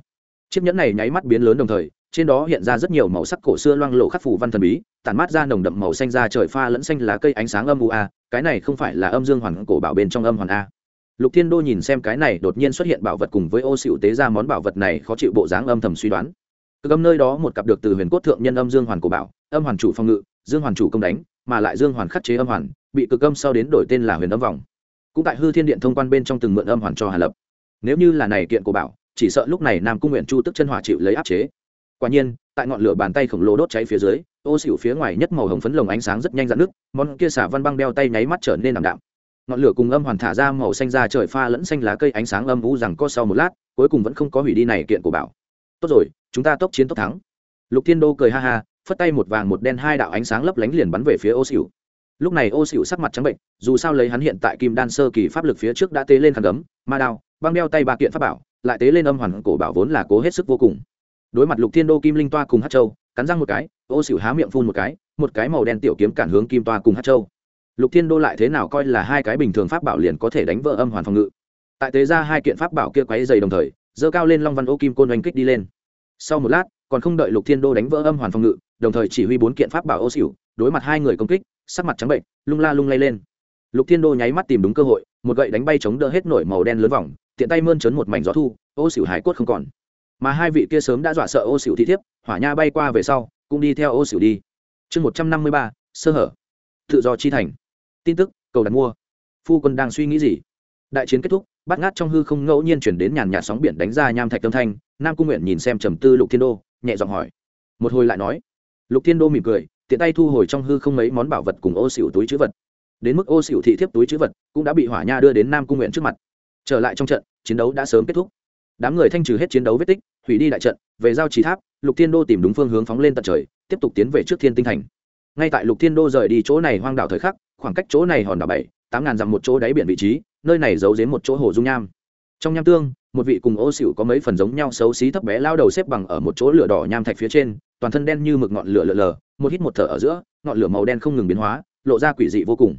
Chiếc nhẫn này nháy mắt biến lớn đồng thời, trên đó hiện ra rất nhiều màu sắc cổ xưa loang lộ khắc phủ văn thần bí, tản mát ra nồng đậm màu xanh ra trời pha lẫn xanh lá cây ánh sáng âm u a, cái này không phải là âm dương hoàn cổ bảo bên trong âm hoàn a. Lục thiên đô nhìn xem cái này đột nhiên xuất hiện bảo vật cùng với ô xịu tế ra món bảo vật này khó chịu bộ dáng âm thầm suy đoán. Cực âm nơi đó một cặp được từ huyền cốt thượng nhân âm dương hoàn cổ bảo, âm hoàn chủ phòng ngự, dương hoàn chủ công đánh, mà lại dương hoàn khắc chế âm hoàn, bị cực âm sau đến đổi tên là huyền âm vòng cũng tại hư thiên điện thông quan bên trong từng mượn âm hoàn cho hà lập. Nếu như là này kiện của bảo, chỉ sợ lúc này nam cung nguyện chu tức chân hỏa chịu lấy áp chế. Quả nhiên, tại ngọn lửa bàn tay khổng lồ đốt cháy phía dưới, ô xỉu phía ngoài nhất màu hồng phấn lồng ánh sáng rất nhanh dạn nước món kia xả văn băng đeo tay nháy mắt trở nên ảm đạm. Ngọn lửa cùng âm hoàn thả ra màu xanh ra trời pha lẫn xanh lá cây ánh sáng âm u rằng co sau một lát, cuối cùng vẫn không có hủy đi này kiện của bảo. Tốt rồi, chúng ta tốc chiến tốc thắng. Lục thiên đô cười ha ha, phất tay một vàng một đen hai đạo ánh sáng lấp lánh liền bắn về phía ô xỉu lúc này ô xỉu sắc mặt trắng bệnh, dù sao lấy hắn hiện tại kim đan sơ kỳ pháp lực phía trước đã tế lên khăn gấm, ma đao, băng đeo tay ba kiện pháp bảo, lại tế lên âm hoàn cổ bảo vốn là cố hết sức vô cùng. Đối mặt lục thiên đô, kim linh toa cùng hát châu, cắn răng một cái, ô xỉu há miệng phun một cái một cái màu đen tiểu kiếm cản hướng kim toa cùng hát châu. Lục thiên đô lại thế nào coi là hai cái bình thường pháp bảo liền có thể đánh vỡ âm hoàn phòng ngự. Tại tế ra hai kiện pháp bảo kia quáy dày đồng thời dơ cao lên long văn ô kim côn oanh kích đi lên. Sau một lát, còn không đợi lục thiên đô đánh vỡ âm hoàn phòng ngự, đồng thời chỉ huy bốn kiện pháp bảo ô xỉu đối mặt hai người công kích sắc mặt trắng bệnh, lung la lung lay lên. Lục thiên đô nháy mắt tìm đúng cơ hội, một gậy đánh bay chống đỡ hết nổi màu đen lớn vòng, tiện tay mơn trớn một mảnh gió thu, ô xỉu hải cốt không còn. Mà hai vị kia sớm đã dọa sợ ô xỉu thị thiếp, hỏa nha bay qua về sau, cũng đi theo ô xỉu đi. Chương một trăm năm mươi ba, sơ hở. Tự do chi thành. Tin tức, cầu đặt mua. Phu quân đang suy nghĩ gì? Đại chiến kết thúc bắt ngát trong hư không ngẫu nhiên chuyển đến nhàn nhạt sóng biển đánh ra nham thạch tâm thanh, nam cung nguyện nhìn xem trầm tư lục thiên đô, nhẹ giọng hỏi. Một hồi lại nói. Lục thiên đô mỉm cười tiện tay thu hồi trong hư không mấy món bảo vật cùng ô xỉu túi chữ vật. Đến mức ô xỉu thị thiếp túi chữ vật cũng đã bị hỏa nha đưa đến nam cung nguyện trước mặt. Trở lại trong trận, chiến đấu đã sớm kết thúc. Đám người thanh trừ hết chiến đấu vết tích, hủy đi đại trận, về giao trì tháp, lục thiên đô tìm đúng phương hướng phóng lên tận trời, tiếp tục tiến về trước thiên tinh thành. Ngay tại lục thiên đô rời đi chỗ này hoang đảo thời khắc, khoảng cách chỗ này hòn đảo bảy, tám ngàn dặm một chỗ đáy biển vị trí, nơi này giấu dếm một chỗ hồ dung nham. Trong nham tương, một vị cùng ô xỉu có mấy phần giống nhau xấu xí thấp bé lao đầu xếp bằng ở một chỗ lửa đỏ nham thạch phía trên, toàn thân đen như mực ngọn lửa lờ lờ một hít một thở ở giữa, ngọn lửa màu đen không ngừng biến hóa, lộ ra quỷ dị vô cùng.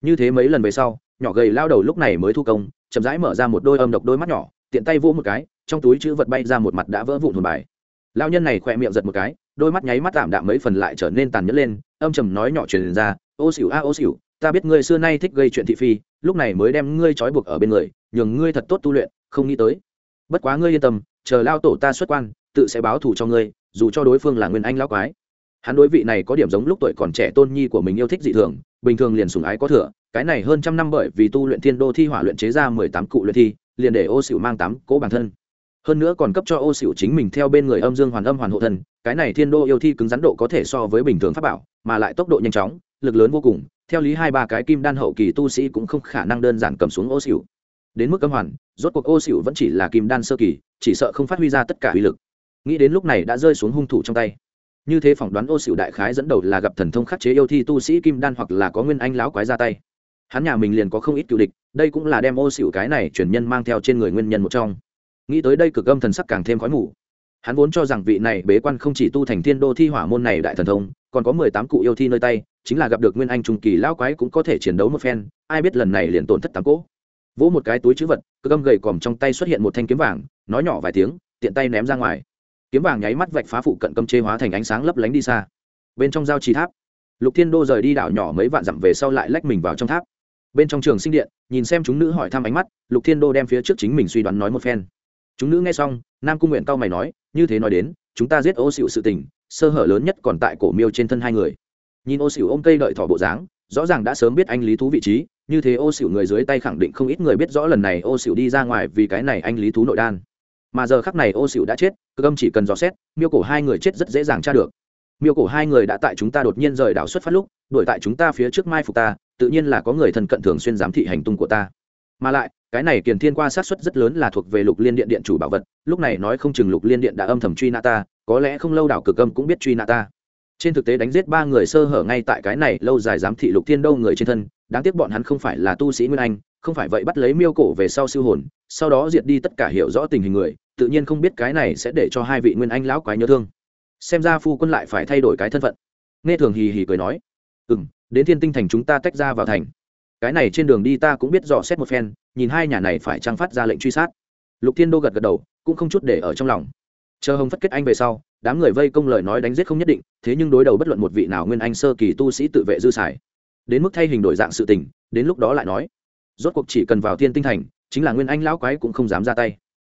Như thế mấy lần về sau, nhỏ gầy lao đầu lúc này mới thu công, chậm rãi mở ra một đôi âm độc đôi mắt nhỏ, tiện tay vỗ một cái, trong túi chữ vật bay ra một mặt đã vỡ vụn hồn bài. Lao nhân này khỏe miệng giật một cái, đôi mắt nháy mắt tạm đạm mấy phần lại trở nên tàn nhẫn lên, âm trầm nói nhỏ truyền ra, ô xỉu, a, ô xỉu, ta biết ngươi xưa nay thích gây chuyện thị phi, lúc này mới đem ngươi trói buộc ở bên người, nhường ngươi thật tốt tu luyện, không nghĩ tới. Bất quá ngươi yên tâm, chờ lao tổ ta xuất quan, tự sẽ báo thù cho ngươi, dù cho đối phương là nguyên anh lão quái hắn đối vị này có điểm giống lúc tuổi còn trẻ tôn nhi của mình yêu thích dị thường, bình thường liền sùng ái có thừa, cái này hơn trăm năm bởi vì tu luyện thiên đô thi hỏa luyện chế ra mười tám cụ luyện thi, liền để ô xỉu mang tám cỗ bản thân. Hơn nữa còn cấp cho ô xỉu chính mình theo bên người âm dương hoàn âm hoàn hộ thần. cái này thiên đô yêu thi cứng rắn độ có thể so với bình thường pháp bảo, mà lại tốc độ nhanh chóng, lực lớn vô cùng, theo lý hai ba cái kim đan hậu kỳ tu sĩ cũng không khả năng đơn giản cầm xuống ô xỉu. Đến mức âm hoàn, rốt cuộc ô xỉu vẫn chỉ là kim đan sơ kỳ, chỉ sợ không phát huy ra tất cả uy lực. Nghĩ đến lúc này đã rơi xuống hung thủ trong tay như thế phỏng đoán ô xỉu đại khái dẫn đầu là gặp thần thông khắc chế yêu thi tu sĩ kim đan hoặc là có nguyên anh lão quái ra tay. Hắn nhà mình liền có không ít cựu địch, đây cũng là đem ô xỉu cái này chuyển nhân mang theo trên người nguyên nhân một trong. Nghĩ tới đây cực âm thần sắc càng thêm khói mù. Hắn vốn cho rằng vị này bế quan không chỉ tu thành thiên đô thi hỏa môn này đại thần thông, còn có mười tám cụ yêu thi nơi tay, chính là gặp được nguyên anh trung kỳ lão quái cũng có thể chiến đấu một phen, ai biết lần này liền tổn thất tám cỗ. Vỗ một cái túi chữ vật, cực âm gầy còm trong tay xuất hiện một thanh kiếm vàng, nói nhỏ vài tiếng, tiện tay ném ra ngoài kiếm vàng nháy mắt vạch phá phụ cận cấm chế hóa thành ánh sáng lấp lánh đi xa. Bên trong giao trì tháp, lục thiên đô rời đi đảo nhỏ mấy vạn dặm về sau lại lách mình vào trong tháp. Bên trong trường sinh điện, nhìn xem chúng nữ hỏi thăm ánh mắt, lục thiên đô đem phía trước chính mình suy đoán nói một phen. Chúng nữ nghe xong, nam cung nguyện cao mày nói, như thế nói đến, chúng ta giết ô xịu sự tình, sơ hở lớn nhất còn tại cổ miêu trên thân hai người. Nhìn ô xịu ôm cây đợi thỏ bộ dáng, rõ ràng đã sớm biết anh lý thú vị trí, như thế ô xịu người dưới tay khẳng định không ít người biết rõ lần này ô xịu đi ra ngoài vì cái này anh lý thú nội đan mà giờ khắc này ô xịu đã chết, cơ âm chỉ cần dò xét, miêu cổ hai người chết rất dễ dàng tra được. Miêu cổ hai người đã tại chúng ta đột nhiên rời đảo xuất phát lúc, đuổi tại chúng ta phía trước mai phục ta, tự nhiên là có người thân cận thường xuyên giám thị hành tung của ta. Mà lại, cái này kiền thiên qua sát xuất rất lớn là thuộc về lục liên điện điện chủ bảo vật, lúc này nói không chừng lục liên điện đã âm thầm truy nã ta, có lẽ không lâu đảo cực âm cũng biết truy nã ta. Trên thực tế đánh giết ba người sơ hở ngay tại cái này lâu dài giám thị lục thiên đâu người trên thân, đáng tiếc bọn hắn không phải là tu sĩ nguyên anh, không phải vậy bắt lấy miêu cổ về sau siêu hồn, sau đó diệt đi tất cả hiểu rõ tình hình người tự nhiên không biết cái này sẽ để cho hai vị nguyên anh lão quái nhớ thương. Xem ra phu quân lại phải thay đổi cái thân phận. Nghe thường hì hì cười nói ừ m đến thiên tinh thành chúng ta tách ra vào thành. Cái này trên đường đi ta cũng biết dò xét một phen, nhìn hai nhà này phải trang phát ra lệnh truy sát. Lục thiên đô gật gật đầu, cũng không chút để ở trong lòng. Chờ hồng phất kết anh về sau, đám người vây công lời nói đánh giết không nhất định, thế nhưng đối đầu bất luận một vị nào nguyên anh sơ kỳ tu sĩ tự vệ dư xài. Đến mức thay hình đổi dạng sự tình, đến lúc đó lại nói, rốt cuộc chỉ cần vào thiên tinh thành, chính là nguyên anh lão quái cũng không dám ra tay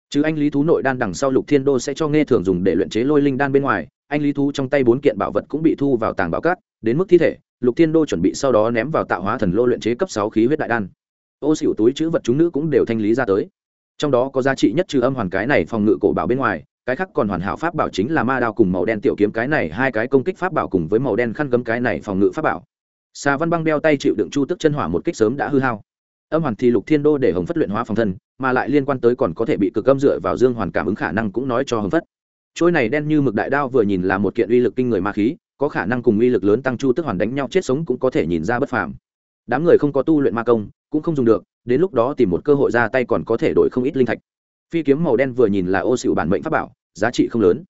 chứ anh lý thú nội đan đằng sau lục thiên đô sẽ cho nghe thường dùng để luyện chế lôi linh đan bên ngoài, anh lý thú trong tay bốn kiện bảo vật cũng bị thu vào tàng bảo cát, đến mức thi thể, lục thiên đô chuẩn bị sau đó ném vào tạo hóa thần lô luyện chế cấp sáu khí huyết đại đan. Ô xỉu túi chữ vật chúng nữ cũng đều thanh lý ra tới. Trong đó có giá trị nhất trừ âm hoàn cái này phòng ngự cổ bảo bên ngoài, cái khác còn hoàn hảo pháp bảo chính là ma đao cùng màu đen tiểu kiếm cái này, hai cái công kích pháp bảo cùng với màu đen khăn gấm cái này phòng ngự pháp bảo. Xà văn băng đeo tay chịu đựng chu tức chân hỏa một kích sớm đã hư hao âm hoàn thì lục thiên đô để hồng phất luyện hóa phòng thân, mà lại liên quan tới còn có thể bị cực âm dựa vào dương hoàn cảm ứng khả năng cũng nói cho hồng phất. Trôi này đen như mực đại đao vừa nhìn là một kiện uy lực kinh người ma khí, có khả năng cùng uy lực lớn tăng chu tức hoàn đánh nhau chết sống cũng có thể nhìn ra bất phàm. Đám người không có tu luyện ma công, cũng không dùng được, đến lúc đó tìm một cơ hội ra tay còn có thể đổi không ít linh thạch. Phi kiếm màu đen vừa nhìn là ô xịu bản mệnh pháp bảo, giá trị không lớn.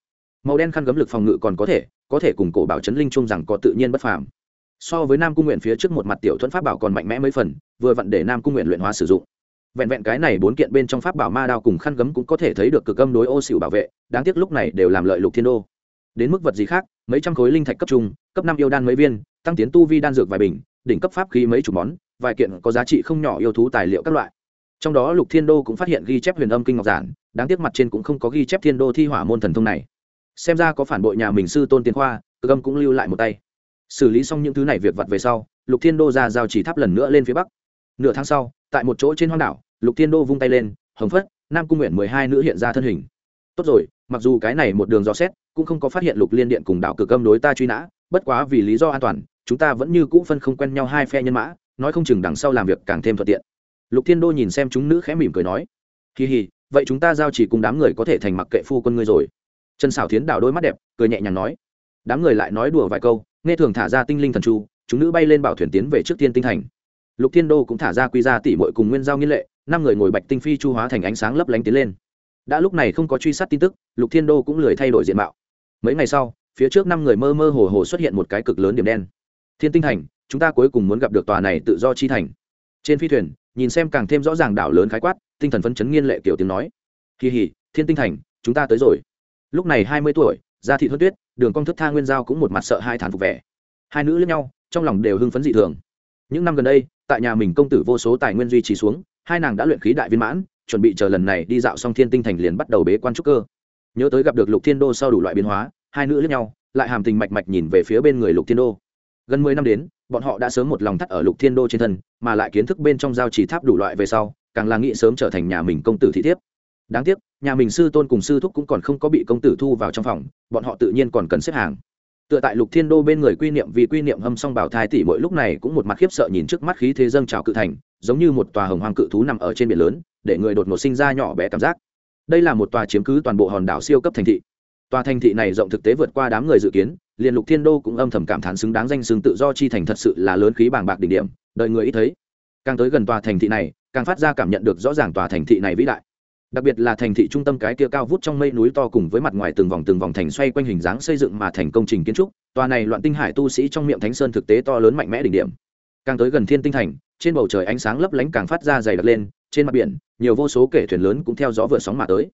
Màu đen khăn gấm lực phòng ngự còn có thể có thể cùng cổ bảo chấn linh chung rằng có tự nhiên bất phàm so với nam cung nguyện phía trước một mặt tiểu thuẫn pháp bảo còn mạnh mẽ mấy phần, vừa vặn để nam cung nguyện luyện hóa sử dụng. Vẹn vẹn cái này bốn kiện bên trong pháp bảo ma đao cùng khăn gấm cũng có thể thấy được cực âm đối ô xỉu bảo vệ, đáng tiếc lúc này đều làm lợi lục thiên đô. Đến mức vật gì khác, mấy trăm khối linh thạch cấp trung, cấp năm yêu đan mấy viên, tăng tiến tu vi đan dược vài bình, đỉnh cấp pháp khí mấy chục món, vài kiện có giá trị không nhỏ yêu thú tài liệu các loại. Trong đó lục thiên đô cũng phát hiện ghi chép huyền âm kinh ngọc giản, đáng tiếc mặt trên cũng không có ghi chép thiên đô thi hỏa môn thần thông này. Xem ra có phản bội nhà mình sư tôn tiến khoa, cực âm cũng lưu lại một tay xử lý xong những thứ này việc vặt về sau, lục thiên đô ra giao chỉ tháp lần nữa lên phía bắc. Nửa tháng sau, tại một chỗ trên hoang đảo, lục thiên đô vung tay lên, hồng phất, nam cung nguyện mười hai nữ hiện ra thân hình. Tốt rồi, mặc dù cái này một đường dò xét, cũng không có phát hiện lục liên điện cùng đảo cực âm đối ta truy nã, bất quá vì lý do an toàn, chúng ta vẫn như cũ phân không quen nhau hai phe nhân mã, nói không chừng đằng sau làm việc càng thêm thuận tiện. Lục thiên đô nhìn xem chúng nữ khẽ mỉm cười nói kỳ hì vậy chúng ta giao chỉ cùng đám người có thể thành mặc kệ phu quân ngươi rồi. Trần xảo thiến đảo đôi mắt đẹp, cười nhẹ nhàng nói, đám người lại nói đùa vài câu nghe thường thả ra tinh linh thần chu, chúng nữ bay lên bảo thuyền tiến về trước tiên tinh thành. Lục thiên đô cũng thả ra quy ra tỷ mội cùng nguyên giao nghiên lệ, năm người ngồi bạch tinh phi chu hóa thành ánh sáng lấp lánh tiến lên. Đã lúc này không có truy sát tin tức, lục thiên đô cũng lười thay đổi diện mạo. Mấy ngày sau, phía trước năm người mơ mơ hồ hồ xuất hiện một cái cực lớn điểm đen. Thiên tinh thành, chúng ta cuối cùng muốn gặp được tòa này tự do chi thành. Trên phi thuyền, nhìn xem càng thêm rõ ràng đảo lớn khái quát, tinh thần phấn chấn nghiên lệ kiểu tiếng nói. Kỳ hỉ, thiên tinh thành, chúng ta tới rồi. Lúc này hai mươi tuổi da thị hơn tuyết, đường cong thức tha nguyên giao cũng một mặt sợ hai thản phục vẻ. Hai nữ lẫn nhau, trong lòng đều hưng phấn dị thường. Những năm gần đây, tại nhà mình công tử vô số tài nguyên duy trì xuống, hai nàng đã luyện khí đại viên mãn, chuẩn bị chờ lần này đi dạo xong thiên tinh thành liền bắt đầu bế quan trúc cơ. Nhớ tới gặp được lục thiên đô sau đủ loại biến hóa, hai nữ lẫn nhau, lại hàm tình mạch mạch nhìn về phía bên người lục thiên đô. Gần mười năm đến, bọn họ đã sớm một lòng thắt ở lục thiên đô trên thân, mà lại kiến thức bên trong giao chỉ tháp đủ loại về sau, càng là nghĩ sớm trở thành nhà mình công tử thị thiếp đáng tiếc, nhà mình sư tôn cùng sư thúc cũng còn không có bị công tử thu vào trong phòng, bọn họ tự nhiên còn cần xếp hàng. Tựa tại lục thiên đô bên người quy niệm vì quy niệm hâm song bảo thai tỷ mỗi lúc này cũng một mặt khiếp sợ nhìn trước mắt khí thế dâng trào cự thành, giống như một tòa hồng hoàng cự thú nằm ở trên biển lớn, để người đột ngột sinh ra nhỏ bé cảm giác. Đây là một tòa chiếm cứ toàn bộ hòn đảo siêu cấp thành thị. Tòa thành thị này rộng thực tế vượt qua đám người dự kiến, liền lục thiên đô cũng âm thầm cảm thán xứng đáng danh xứng tự do chi thành thật sự là lớn khí bàng bạc đỉnh điểm, đợi người ít thấy. Càng tới gần tòa thành thị này, càng phát ra cảm nhận được rõ ràng tòa thành thị này vĩ đại đặc biệt là thành thị trung tâm cái kia cao vút trong mây núi to cùng với mặt ngoài từng vòng từng vòng thành xoay quanh hình dáng xây dựng mà thành công trình kiến trúc, tòa này loạn tinh hải tu sĩ trong miệng thánh sơn thực tế to lớn mạnh mẽ đỉnh điểm. Càng tới gần thiên tinh thành, trên bầu trời ánh sáng lấp lánh càng phát ra dày đặc lên, trên mặt biển, nhiều vô số kể thuyền lớn cũng theo gió vượt sóng mà tới.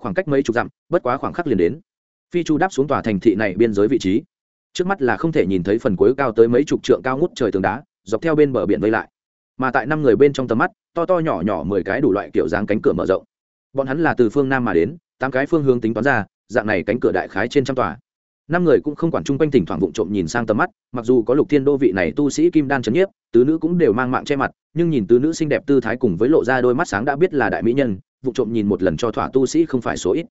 Khoảng cách mấy chục dặm, bất quá khoảng khắc liền đến. Phi chu đáp xuống tòa thành thị này biên giới vị trí. Trước mắt là không thể nhìn thấy phần cuối cao tới mấy chục trượng cao ngút trời tường đá, dọc theo bên bờ biển vây lại. Mà tại năm người bên trong tầm mắt, to to nhỏ nhỏ mười cái đủ loại kiểu dáng cánh cửa mở rộng bọn hắn là từ phương nam mà đến, tám cái phương hướng tính toán ra, dạng này cánh cửa đại khái trên trăm tòa. Năm người cũng không quản chung quanh thỉnh thoảng vụng trộm nhìn sang tầm mắt, mặc dù có lục thiên đô vị này tu sĩ kim đan trấn nhiếp, tứ nữ cũng đều mang mạng che mặt, nhưng nhìn tứ nữ xinh đẹp tư thái cùng với lộ ra đôi mắt sáng đã biết là đại mỹ nhân, vụng trộm nhìn một lần cho thỏa tu sĩ không phải số ít.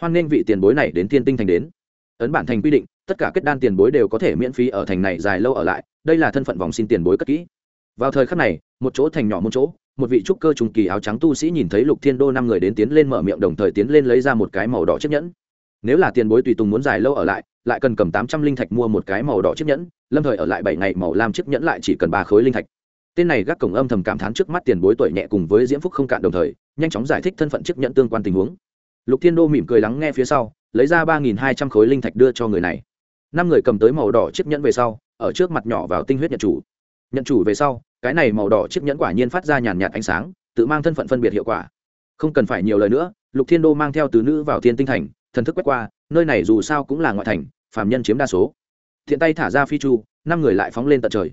Hoan nên vị tiền bối này đến thiên tinh thành đến. Ấn bản thành quy định, tất cả kết đan tiền bối đều có thể miễn phí ở thành này dài lâu ở lại, đây là thân phận vòng xin tiền bối cất kỹ. Vào thời khắc này, một chỗ thành nhỏ một chỗ một vị trúc cơ trùng kỳ áo trắng tu sĩ nhìn thấy lục thiên đô năm người đến tiến lên mở miệng đồng thời tiến lên lấy ra một cái màu đỏ chiếc nhẫn. Nếu là tiền bối tùy tùng muốn dài lâu ở lại lại cần cầm tám trăm linh thạch mua một cái màu đỏ chiếc nhẫn, lâm thời ở lại bảy ngày màu lam chiếc nhẫn lại chỉ cần ba khối linh thạch. Tên này gác cổng âm thầm cảm thán trước mắt tiền bối tuổi nhẹ cùng với diễm phúc không cạn đồng thời, nhanh chóng giải thích thân phận chiếc nhẫn tương quan tình huống. Lục thiên đô mỉm cười lắng nghe phía sau, lấy ra ba nghìn hai trăm khối linh thạch đưa cho người này. Năm người cầm tới màu đỏ chiếc nhẫn về sau, ở trước mặt nhỏ vào tinh huyết nhật chủ nhận chủ về sau, cái này màu đỏ chiếc nhẫn quả nhiên phát ra nhàn nhạt ánh sáng, tự mang thân phận phân biệt hiệu quả. Không cần phải nhiều lời nữa, lục thiên đô mang theo tứ nữ vào thiên tinh thành, thần thức quét qua, nơi này dù sao cũng là ngoại thành, phàm nhân chiếm đa số. Thiện tay thả ra phi chu, năm người lại phóng lên tận trời.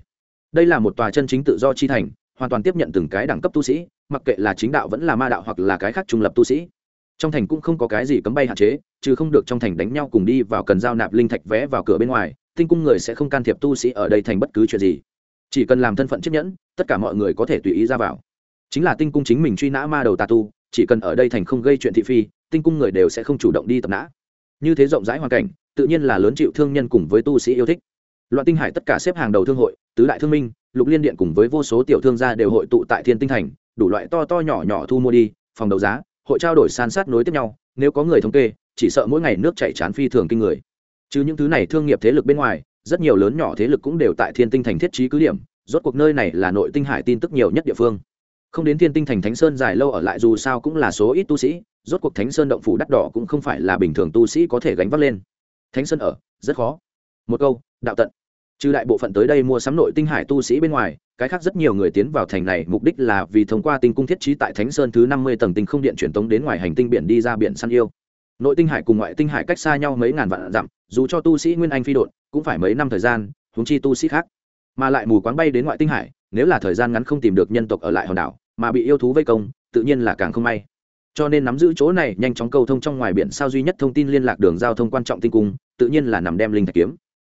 Đây là một tòa chân chính tự do chi thành, hoàn toàn tiếp nhận từng cái đẳng cấp tu sĩ, mặc kệ là chính đạo vẫn là ma đạo hoặc là cái khác trung lập tu sĩ. Trong thành cũng không có cái gì cấm bay hạn chế chứ không được trong thành đánh nhau cùng đi vào cần giao nạp linh thạch vé vào cửa bên ngoài, tinh cung người sẽ không can thiệp tu sĩ ở đây thành bất cứ chuyện gì chỉ cần làm thân phận chiếc nhẫn, tất cả mọi người có thể tùy ý ra vào. Chính là tinh cung chính mình truy nã ma đầu tà tu, chỉ cần ở đây thành không gây chuyện thị phi, tinh cung người đều sẽ không chủ động đi tập nã. Như thế rộng rãi hoàn cảnh, tự nhiên là lớn chịu thương nhân cùng với tu sĩ yêu thích. Loạn tinh hải tất cả xếp hàng đầu thương hội, tứ đại thương minh, lục liên điện cùng với vô số tiểu thương gia đều hội tụ tại thiên tinh thành, đủ loại to to nhỏ nhỏ thu mua đi, phòng đấu giá, hội trao đổi san sát nối tiếp nhau, nếu có người thống kê, chỉ sợ mỗi ngày nước chảy chán phi thường kinh người. Chứ những thứ này thương nghiệp thế lực bên ngoài rất nhiều lớn nhỏ thế lực cũng đều tại thiên tinh thành thiết trí cứ điểm, rốt cuộc nơi này là nội tinh hải tin tức nhiều nhất địa phương. Không đến thiên tinh thành thánh sơn dài lâu ở lại dù sao cũng là số ít tu sĩ, rốt cuộc thánh sơn động phủ đắt đỏ cũng không phải là bình thường tu sĩ có thể gánh vác lên. Thánh sơn ở, rất khó. Một câu, đạo tận. Trừ đại bộ phận tới đây mua sắm nội tinh hải tu sĩ bên ngoài, cái khác rất nhiều người tiến vào thành này mục đích là vì thông qua tinh cung thiết trí tại thánh sơn thứ năm mươi tầng tinh không điện truyền tống đến ngoài hành tinh biển đi ra biển săn yêu. Nội tinh hải cùng ngoại tinh hải cách xa nhau mấy ngàn vạn dặm dù cho tu sĩ nguyên anh phi độn, cũng phải mấy năm thời gian húng chi tu sĩ khác. Mà lại mù quáng bay đến ngoại tinh hải, nếu là thời gian ngắn không tìm được nhân tộc ở lại hòn đảo, mà bị yêu thú vây công, tự nhiên là càng không may. Cho nên nắm giữ chỗ này, nhanh chóng cầu thông trong ngoài biển sao duy nhất thông tin liên lạc đường giao thông quan trọng tinh cung, tự nhiên là nằm đem linh thạch kiếm.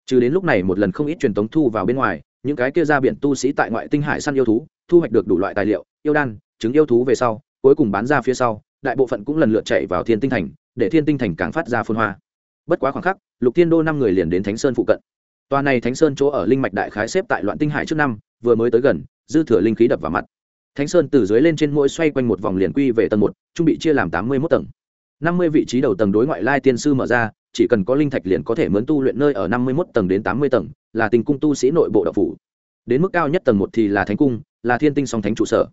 Trừ đến lúc này một lần không ít truyền tống thu vào bên ngoài, những cái kia ra biển tu sĩ tại ngoại tinh hải săn yêu thú, thu hoạch được đủ loại tài liệu, yêu đan, trứng yêu thú về sau, cuối cùng bán ra phía sau, đại bộ phận cũng lần lượt chạy vào thiên tinh thành, để thiên tinh thành càng phát ra phun hoa bất quá khoảng khắc, lục thiên đô năm người liền đến thánh sơn phụ cận. Tòa này thánh sơn chỗ ở linh mạch đại khái xếp tại loạn tinh hải trước năm, vừa mới tới gần, dư thừa linh khí đập vào mặt. Thánh sơn từ dưới lên trên mỗi xoay quanh một vòng liền quy về tầng một, trung bị chia làm tám mươi mốt tầng. năm mươi vị trí đầu tầng đối ngoại lai tiên sư mở ra, chỉ cần có linh thạch liền có thể mướn tu luyện nơi ở năm mươi mốt tầng đến tám mươi tầng, là tình cung tu sĩ nội bộ đạo phủ. Đến mức cao nhất tầng một thì là thánh cung, là thiên tinh song thánh trụ sở.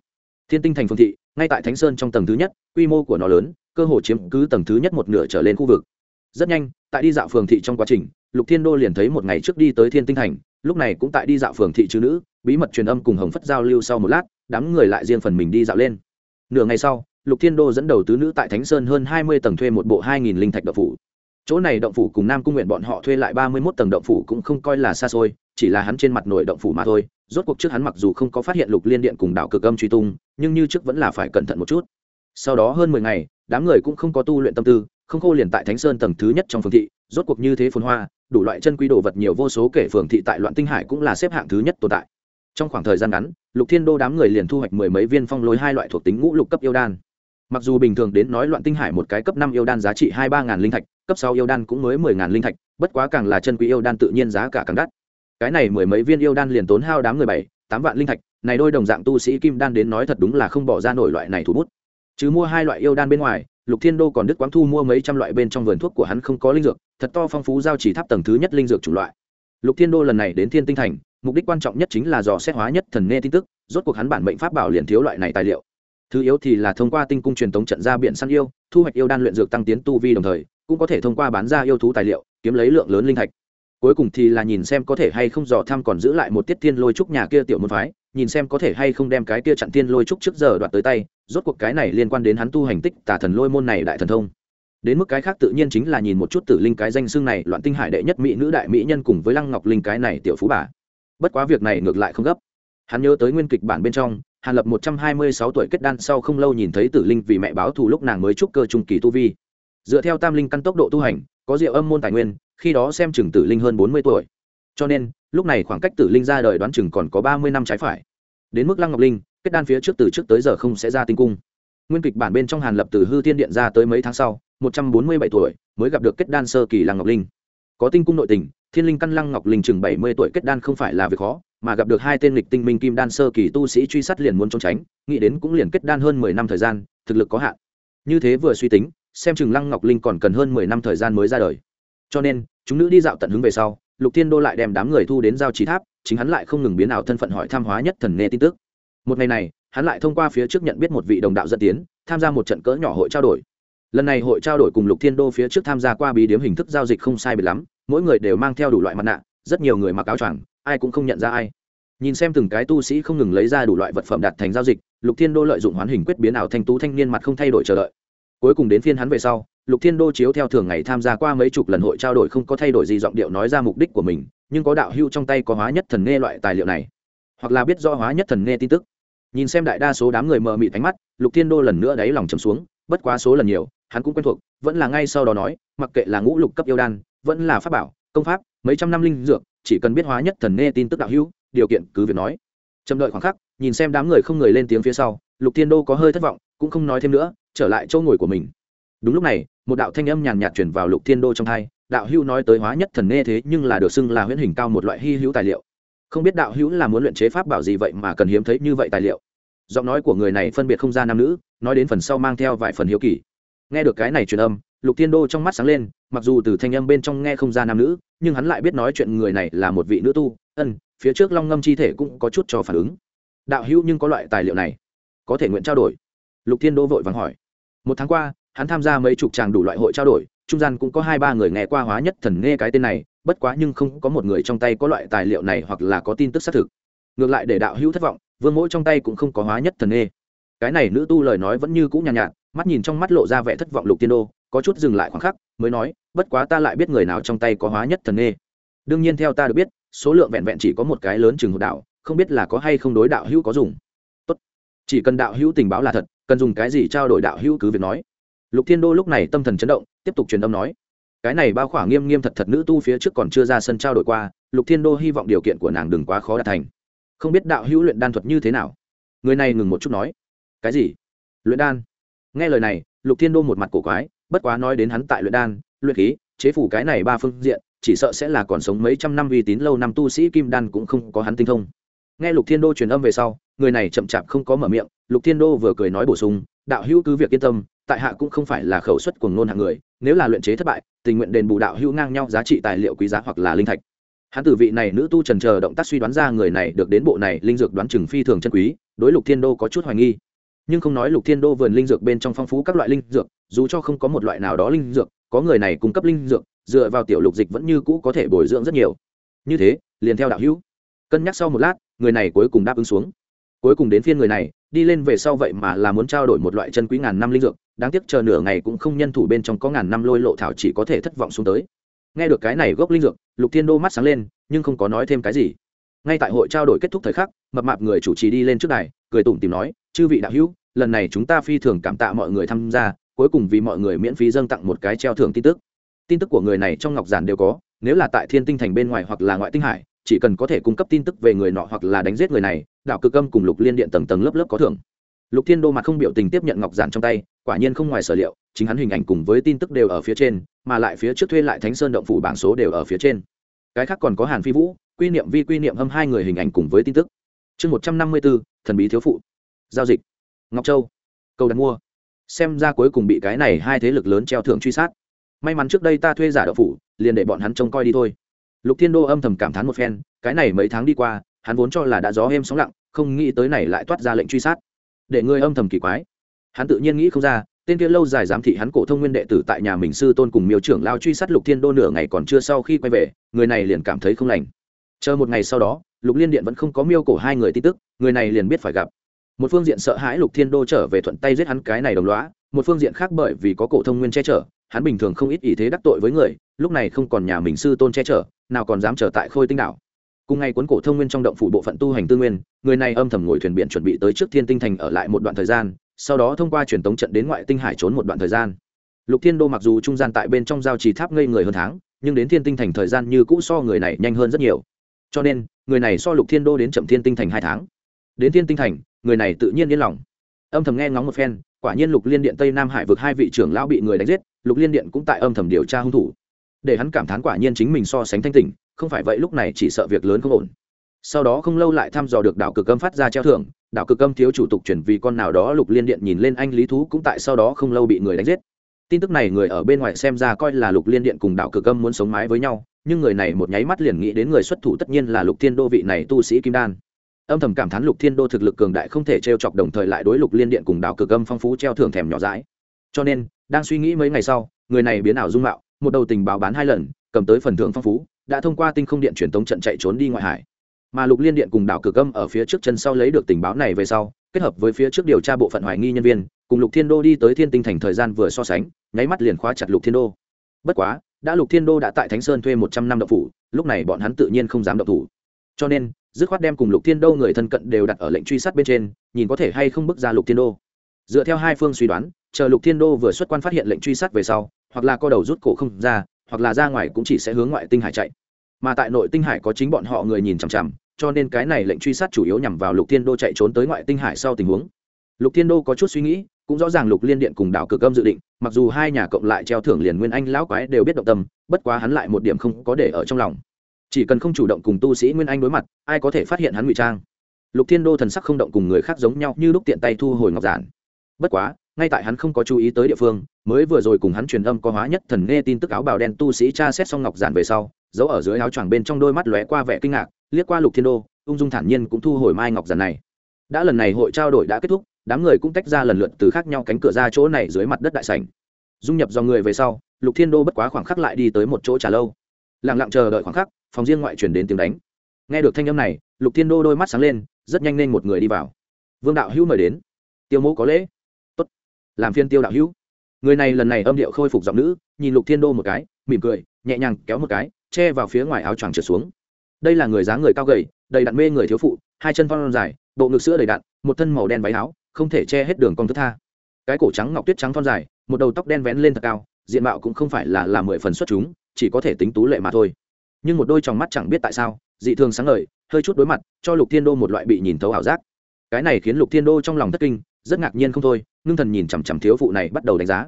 Thiên tinh thành phương thị, ngay tại thánh sơn trong tầng thứ nhất, quy mô của nó lớn, cơ hồ chiếm cứ tầng thứ nhất một nửa trở lên khu vực. Rất nhanh tại đi dạo phường thị trong quá trình, lục thiên đô liền thấy một ngày trước đi tới thiên tinh thành, lúc này cũng tại đi dạo phường thị chữ nữ, bí mật truyền âm cùng hồng phất giao lưu sau một lát, đám người lại riêng phần mình đi dạo lên. Nửa ngày sau, lục thiên đô dẫn đầu tứ nữ tại thánh sơn hơn hai mươi tầng thuê một bộ hai nghìn linh thạch động phủ. Chỗ này động phủ cùng nam cung nguyện bọn họ thuê lại ba mươi mốt tầng động phủ cũng không coi là xa xôi, chỉ là hắn trên mặt nổi động phủ mà thôi. Rốt cuộc trước hắn mặc dù không có phát hiện lục liên điện cùng đảo cực âm truy tung, nhưng như trước vẫn là phải cẩn thận một chút. Sau đó hơn mười ngày, đám người cũng không có tu luyện tâm tư không khô liền tại thánh sơn tầng thứ nhất trong phường thị, rốt cuộc như thế phồn hoa, đủ loại chân quý đồ vật nhiều vô số kể phường thị tại loạn tinh hải cũng là xếp hạng thứ nhất tồn tại. Trong khoảng thời gian ngắn, lục thiên đô đám người liền thu hoạch mười mấy viên phong lối hai loại thuộc tính ngũ lục cấp yêu đan. Mặc dù bình thường đến nói loạn tinh hải một cái cấp năm yêu đan giá trị hai ba ngàn linh thạch, cấp sáu yêu đan cũng mới mười ngàn linh thạch, bất quá càng là chân quý yêu đan tự nhiên giá cả càng đắt. Cái này mười mấy viên yêu đan liền tốn hao đám người bảy, tám vạn linh thạch, này đôi đồng dạng tu sĩ kim đan đến nói thật đúng là không bỏ ra nổi loại này thủ bút. Chứ mua hai loại yêu đan bên ngoài lục thiên đô còn đức quáng thu mua mấy trăm loại bên trong vườn thuốc của hắn không có linh dược, thật to phong phú giao chỉ tháp tầng thứ nhất linh dược chủng loại. Lục thiên đô lần này đến thiên tinh thành, mục đích quan trọng nhất chính là dò xét hóa nhất thần nghe tin tức, rốt cuộc hắn bản mệnh pháp bảo liền thiếu loại này tài liệu. Thứ yếu thì là thông qua tinh cung truyền tống trận ra biển săn yêu, thu hoạch yêu đan luyện dược tăng tiến tu vi đồng thời, cũng có thể thông qua bán ra yêu thú tài liệu, kiếm lấy lượng lớn linh thạch. Cuối cùng thì là nhìn xem có thể hay không dò thăm còn giữ lại một tiết thiên lôi trúc nhà kia tiểu môn phái, nhìn xem có thể hay không đem cái kia chặn thiên lôi trúc trước giờ đoạt tới tay rốt cuộc cái này liên quan đến hắn tu hành tích tà thần lôi môn này đại thần thông. Đến mức cái khác tự nhiên chính là nhìn một chút tử linh cái danh xương này, loạn tinh hải đệ nhất mỹ nữ đại mỹ nhân cùng với lăng ngọc linh cái này tiểu phú bà. Bất quá việc này ngược lại không gấp. Hắn nhớ tới nguyên kịch bản bên trong, hàn lập một trăm hai mươi sáu tuổi kết đan sau không lâu nhìn thấy tử linh vì mẹ báo thù lúc nàng mới trúc cơ trung kỳ tu vi. Dựa theo tam linh căn tốc độ tu hành, có diệu âm môn tài nguyên, khi đó xem chừng tử linh hơn bốn mươi tuổi. Cho nên, lúc này khoảng cách tử linh ra đời đoán chừng còn có ba mươi năm trái phải. Đến mức lăng ngọc linh kết đan phía trước từ trước tới giờ không sẽ ra tinh cung. Nguyên kịch bản bên trong hàn lập từ hư thiên điện ra tới mấy tháng sau, một trăm bốn mươi bảy tuổi, mới gặp được kết đan sơ kỳ lăng ngọc linh. Có tinh cung nội tình, thiên linh căn lăng ngọc linh chừng bảy mươi tuổi kết đan không phải là việc khó, mà gặp được hai tên lịch tinh minh kim đan sơ kỳ tu sĩ truy sát liền muốn trốn tránh, nghĩ đến cũng liền kết đan hơn mười năm thời gian, thực lực có hạn. Như thế vừa suy tính, xem chừng lăng ngọc linh còn cần hơn mười năm thời gian mới ra đời. Cho nên, chúng nữ đi dạo tận hứng về sau, lục thiên đô lại đem đám người thu đến giao trí tháp, chính hắn lại không ngừng biến ảo thân phận hỏi tham hóa nhất thần nghe tin tức một ngày này, hắn lại thông qua phía trước nhận biết một vị đồng đạo dẫn tiến, tham gia một trận cỡ nhỏ hội trao đổi. Lần này hội trao đổi cùng lục thiên đô phía trước tham gia qua bí điếm hình thức giao dịch không sai biệt lắm, mỗi người đều mang theo đủ loại mặt nạ, rất nhiều người mặc áo choàng, ai cũng không nhận ra ai. Nhìn xem từng cái tu sĩ không ngừng lấy ra đủ loại vật phẩm đặt thành giao dịch, lục thiên đô lợi dụng hoán hình quyết biến ảo thanh tú thanh niên mặt không thay đổi chờ đợi. Cuối cùng đến phiên hắn về sau, lục thiên đô chiếu theo thường ngày tham gia qua mấy chục lần hội trao đổi không có thay đổi gì giọng điệu nói ra mục đích của mình, nhưng có đạo hưu trong tay có hóa nhất thần nghe loại tài liệu này, hoặc là biết do hóa nhất thần nghe tin tức nhìn xem đại đa số đám người mờ mịt ánh mắt, lục thiên đô lần nữa đáy lòng trầm xuống, bất quá số lần nhiều, hắn cũng quen thuộc, vẫn là ngay sau đó nói, mặc kệ là ngũ lục cấp yêu đan, vẫn là pháp bảo, công pháp, mấy trăm năm linh dược, chỉ cần biết hóa nhất thần nghe tin tức đạo hữu, điều kiện cứ việc nói. Chậm đợi khoảng khắc, nhìn xem đám người không người lên tiếng phía sau, lục thiên đô có hơi thất vọng, cũng không nói thêm nữa, trở lại chỗ ngồi của mình. Đúng lúc này, một đạo thanh âm nhàn nhạt chuyển vào lục thiên đô trong thai đạo hữu nói tới hóa nhất thần nghe thế nhưng là được xưng là huyễn hình cao một loại hy hữu tài liệu không biết đạo hữu là muốn luyện chế pháp bảo gì vậy mà cần hiếm thấy như vậy tài liệu. Giọng nói của người này phân biệt không ra nam nữ, nói đến phần sau mang theo vài phần hiếu kỳ. Nghe được cái này truyền âm, lục thiên đô trong mắt sáng lên, mặc dù từ thanh âm bên trong nghe không ra nam nữ, nhưng hắn lại biết nói chuyện người này là một vị nữ tu, ân, phía trước long ngâm chi thể cũng có chút cho phản ứng. Đạo hữu nhưng có loại tài liệu này, có thể nguyện trao đổi? Lục thiên đô vội vàng hỏi. Một tháng qua, hắn tham gia mấy chục tràng đủ loại hội trao đổi, trung gian cũng có hai ba người nghe qua hóa nhất thần nghe cái tên này bất quá nhưng không có một người trong tay có loại tài liệu này hoặc là có tin tức xác thực. Ngược lại để đạo hữu thất vọng vương mỗi trong tay cũng không có hóa nhất thần nghe cái này nữ tu lời nói vẫn như cũng nhàn nhạt, nhạt mắt nhìn trong mắt lộ ra vẻ thất vọng lục tiên đô có chút dừng lại khoảng khắc mới nói bất quá ta lại biết người nào trong tay có hóa nhất thần nghe đương nhiên theo ta được biết số lượng vẹn vẹn chỉ có một cái lớn chừng hột đạo không biết là có hay không đối đạo hữu có dùng. Tốt. Chỉ cần đạo hữu tình báo là thật cần dùng cái gì trao đổi đạo hữu cứ việc nói. Lục thiên đô lúc này tâm thần chấn động tiếp tục truyền âm nói cái này bao khỏa nghiêm nghiêm thật thật nữ tu phía trước còn chưa ra sân trao đổi qua, lục thiên đô hy vọng điều kiện của nàng đừng quá khó đạt thành. Không biết đạo hữu luyện đan thuật như thế nào? Người này ngừng một chút nói. Cái gì? Luyện đan? Nghe lời này, lục thiên đô một mặt cổ quái, bất quá nói đến hắn tại luyện đan, luyện khí, chế phủ cái này ba phương diện, chỉ sợ sẽ là còn sống mấy trăm năm uy tín lâu năm tu sĩ kim đan cũng không có hắn tinh thông. Nghe lục thiên đô truyền âm về sau, người này chậm chạp không có mở miệng, lục thiên đô vừa cười nói bổ sung, đạo hữu cứ việc yên tâm tại hạ cũng không phải là khẩu suất cuồng nôn hạng người, nếu là luyện chế thất bại, tình nguyện đền bù đạo hữu ngang nhau giá trị tài liệu quý giá hoặc là linh thạch. Hắn tử vị này nữ tu trần chờ động tác suy đoán ra người này được đến bộ này linh dược đoán chừng phi thường chân quý, đối lục thiên đô có chút hoài nghi. Nhưng không nói lục thiên đô vườn linh dược bên trong phong phú các loại linh dược, dù cho không có một loại nào đó linh dược, có người này cung cấp linh dược, dựa vào tiểu lục dịch vẫn như cũ có thể bồi dưỡng rất nhiều. Như thế, liền theo đạo hữu. Cân nhắc sau một lát, người này cuối cùng đáp ứng xuống. Cuối cùng đến phiên người này, đi lên về sau vậy mà là muốn trao đổi một loại chân quý ngàn năm linh dược đáng tiếc chờ nửa ngày cũng không nhân thủ bên trong có ngàn năm lôi lộ thảo chỉ có thể thất vọng xuống tới. Nghe được cái này gốc linh dược, lục thiên đô mắt sáng lên, nhưng không có nói thêm cái gì. Ngay tại hội trao đổi kết thúc thời khắc, mập mạp người chủ trì đi lên trước đài, cười tủm tìm nói, chư vị đạo hữu, lần này chúng ta phi thường cảm tạ mọi người tham gia, cuối cùng vì mọi người miễn phí dâng tặng một cái treo thưởng tin tức. Tin tức của người này trong ngọc giản đều có, nếu là tại thiên tinh thành bên ngoài hoặc là ngoại tinh hải, chỉ cần có thể cung cấp tin tức về người nọ hoặc là đánh giết người này, đạo cực âm cùng lục liên điện tầng tầng lớp lớp có thưởng. Lục thiên đô mặt không biểu tình tiếp nhận ngọc giản trong tay quả nhiên không ngoài sở liệu, chính hắn hình ảnh cùng với tin tức đều ở phía trên, mà lại phía trước thuê lại thánh sơn động phủ bảng số đều ở phía trên. Cái khác còn có hàn phi vũ, quy niệm vi, quy niệm hâm, hai người hình ảnh cùng với tin tức. Chương một trăm năm mươi bốn thần bí thiếu phụ. Giao dịch. Ngọc châu. Câu đặt mua. Xem ra cuối cùng bị cái này hai thế lực lớn treo thưởng truy sát. May mắn trước đây ta thuê giả đậu phủ, liền để bọn hắn trông coi đi thôi. Lục thiên đô âm thầm cảm thán một phen, cái này mấy tháng đi qua, hắn vốn cho là đã gió êm sóng lặng, không nghĩ tới này lại toát ra lệnh truy sát. Để ngươi âm thầm kỳ quái hắn tự nhiên nghĩ không ra, tên kia lâu dài giám thị hắn cổ thông nguyên đệ tử tại nhà mình sư tôn cùng miêu trưởng lao truy sát lục thiên đô nửa ngày còn chưa sau khi quay về, người này liền cảm thấy không lành. Chờ một ngày sau đó, lục liên điện vẫn không có miêu cổ hai người tin tức, người này liền biết phải gặp. Một phương diện sợ hãi lục thiên đô trở về thuận tay giết hắn cái này đồng loá một phương diện khác bởi vì có cổ thông nguyên che chở, hắn bình thường không ít ý thế đắc tội với người, lúc này không còn nhà mình sư tôn che chở, nào còn dám trở tại khôi tinh đảo. Cùng ngày cuốn cổ thông nguyên trong động phủ bộ phận tu hành tư nguyên, người này âm thầm ngồi thuyền biển chuẩn bị tới trước thiên tinh thành ở lại một đoạn thời gian sau đó thông qua truyền tống trận đến ngoại tinh hải trốn một đoạn thời gian. Lục thiên đô mặc dù trung gian tại bên trong giao trì tháp ngây người hơn tháng, nhưng đến thiên tinh thành thời gian như cũ so người này nhanh hơn rất nhiều. Cho nên, người này so lục thiên đô đến chậm thiên tinh thành hai tháng. Đến thiên tinh thành, người này tự nhiên yên lòng. Âm thầm nghe ngóng một phen, quả nhiên lục liên điện tây nam hải vực hai vị trưởng lão bị người đánh giết, lục liên điện cũng tại âm thầm điều tra hung thủ. Để hắn cảm thán quả nhiên chính mình so sánh thanh tỉnh, không phải vậy lúc này chỉ sợ việc lớn không ổn sau đó không lâu lại thăm dò được đảo cực âm phát ra treo thưởng, đảo cực âm thiếu chủ tục chuyển vì con nào đó lục liên điện nhìn lên anh lý thú cũng tại sau đó không lâu bị người đánh giết. Tin tức này người ở bên ngoài xem ra coi là lục liên điện cùng đảo cực âm muốn sống mái với nhau, nhưng người này một nháy mắt liền nghĩ đến người xuất thủ tất nhiên là lục thiên đô vị này tu sĩ kim đan. Âm thầm cảm thán lục thiên đô thực lực cường đại không thể t chọc đồng thời lại đối lục liên điện cùng đảo cực âm phong phú treo thưởng thèm nhỏ dãi. Cho nên, đang suy nghĩ mấy ngày sau, người này biến ảo dung mạo, một đầu tình báo bán hai lần, cầm tới phần thưởng phong phú, đã thông qua tinh không điện truyền tống trận chạy trốn đi ngoại hải mà lục liên điện cùng đảo cửa cơm ở phía trước chân sau lấy được tình báo này về sau, kết hợp với phía trước điều tra bộ phận hoài nghi nhân viên, cùng lục thiên đô đi tới thiên tinh thành thời gian vừa so sánh, nháy mắt liền khóa chặt lục thiên đô. Bất quá, đã lục thiên đô đã tại thánh sơn thuê một trăm năm đậu phủ, lúc này bọn hắn tự nhiên không dám đậu thủ. Cho nên, dứt khoát đem cùng lục thiên đô người thân cận đều đặt ở lệnh truy sát bên trên, nhìn có thể hay không bước ra lục thiên đô. Dựa theo hai phương suy đoán, chờ lục thiên đô vừa xuất quan phát hiện lệnh truy sát về sau, hoặc là co đầu rút cổ không ra, hoặc là ra ngoài cũng chỉ sẽ hướng ngoại tinh hải chạy. Mà tại nội tinh hải có chính bọn họ người nhìn chằm chằm cho nên cái này lệnh truy sát chủ yếu nhằm vào lục thiên đô chạy trốn tới ngoại tinh hải sau tình huống. Lục thiên đô có chút suy nghĩ, cũng rõ ràng lục liên điện cùng đảo cực âm dự định, mặc dù hai nhà cộng lại treo thưởng liền nguyên anh lão quái đều biết động tâm, bất quá hắn lại một điểm không có để ở trong lòng. Chỉ cần không chủ động cùng tu sĩ nguyên anh đối mặt, ai có thể phát hiện hắn ngụy trang? Lục thiên đô thần sắc không động cùng người khác giống nhau, như lúc tiện tay thu hồi ngọc giản. Bất quá ngay tại hắn không có chú ý tới địa phương, mới vừa rồi cùng hắn truyền âm có hóa nhất thần nghe tin tức áo bào đen tu sĩ cha xét xong ngọc giản về sau, giấu ở dưới áo choàng bên trong đôi mắt lóe qua vẻ kinh ngạc, liếc qua lục thiên đô, ung dung thản nhiên cũng thu hồi mai ngọc giản này. Đã lần này hội trao đổi đã kết thúc, đám người cũng tách ra lần lượt từ khác nhau cánh cửa ra chỗ này dưới mặt đất đại sảnh. Dung nhập do người về sau, lục thiên đô bất quá khoảng khắc lại đi tới một chỗ trà lâu. Lẳng lặng chờ đợi khoảng khắc, phòng riêng ngoại truyền đến tiếng đánh. Nghe được thanh âm này, lục thiên đô đôi mắt sáng lên, rất nhanh nên một người đi vào. Vương đạo hữu mời đến. Tiêu mẫu có lễ làm phiên tiêu đạo hữu. Người này lần này âm điệu khôi phục giọng nữ, nhìn lục thiên đô một cái, mỉm cười, nhẹ nhàng kéo một cái, che vào phía ngoài áo choàng trượt xuống. Đây là người dáng người cao gầy, đầy đặn mê người thiếu phụ, hai chân phong dài, bộ ngực sữa đầy đặn, một thân màu đen váy áo, không thể che hết đường cong thức tha. Cái cổ trắng ngọc tuyết trắng phong dài, một đầu tóc đen vén lên thật cao, diện mạo cũng không phải là là mười phần xuất chúng, chỉ có thể tính tú lệ mà thôi. Nhưng một đôi tròng mắt chẳng biết tại sao, dị thường sáng ngời, hơi chút đối mặt, cho lục thiên đô một loại bị nhìn thấu ảo giác. Cái này khiến lục thiên đô trong lòng thất kinh, rất ngạc nhiên không thôi ngưng thần nhìn chằm chằm thiếu phụ này bắt đầu đánh giá.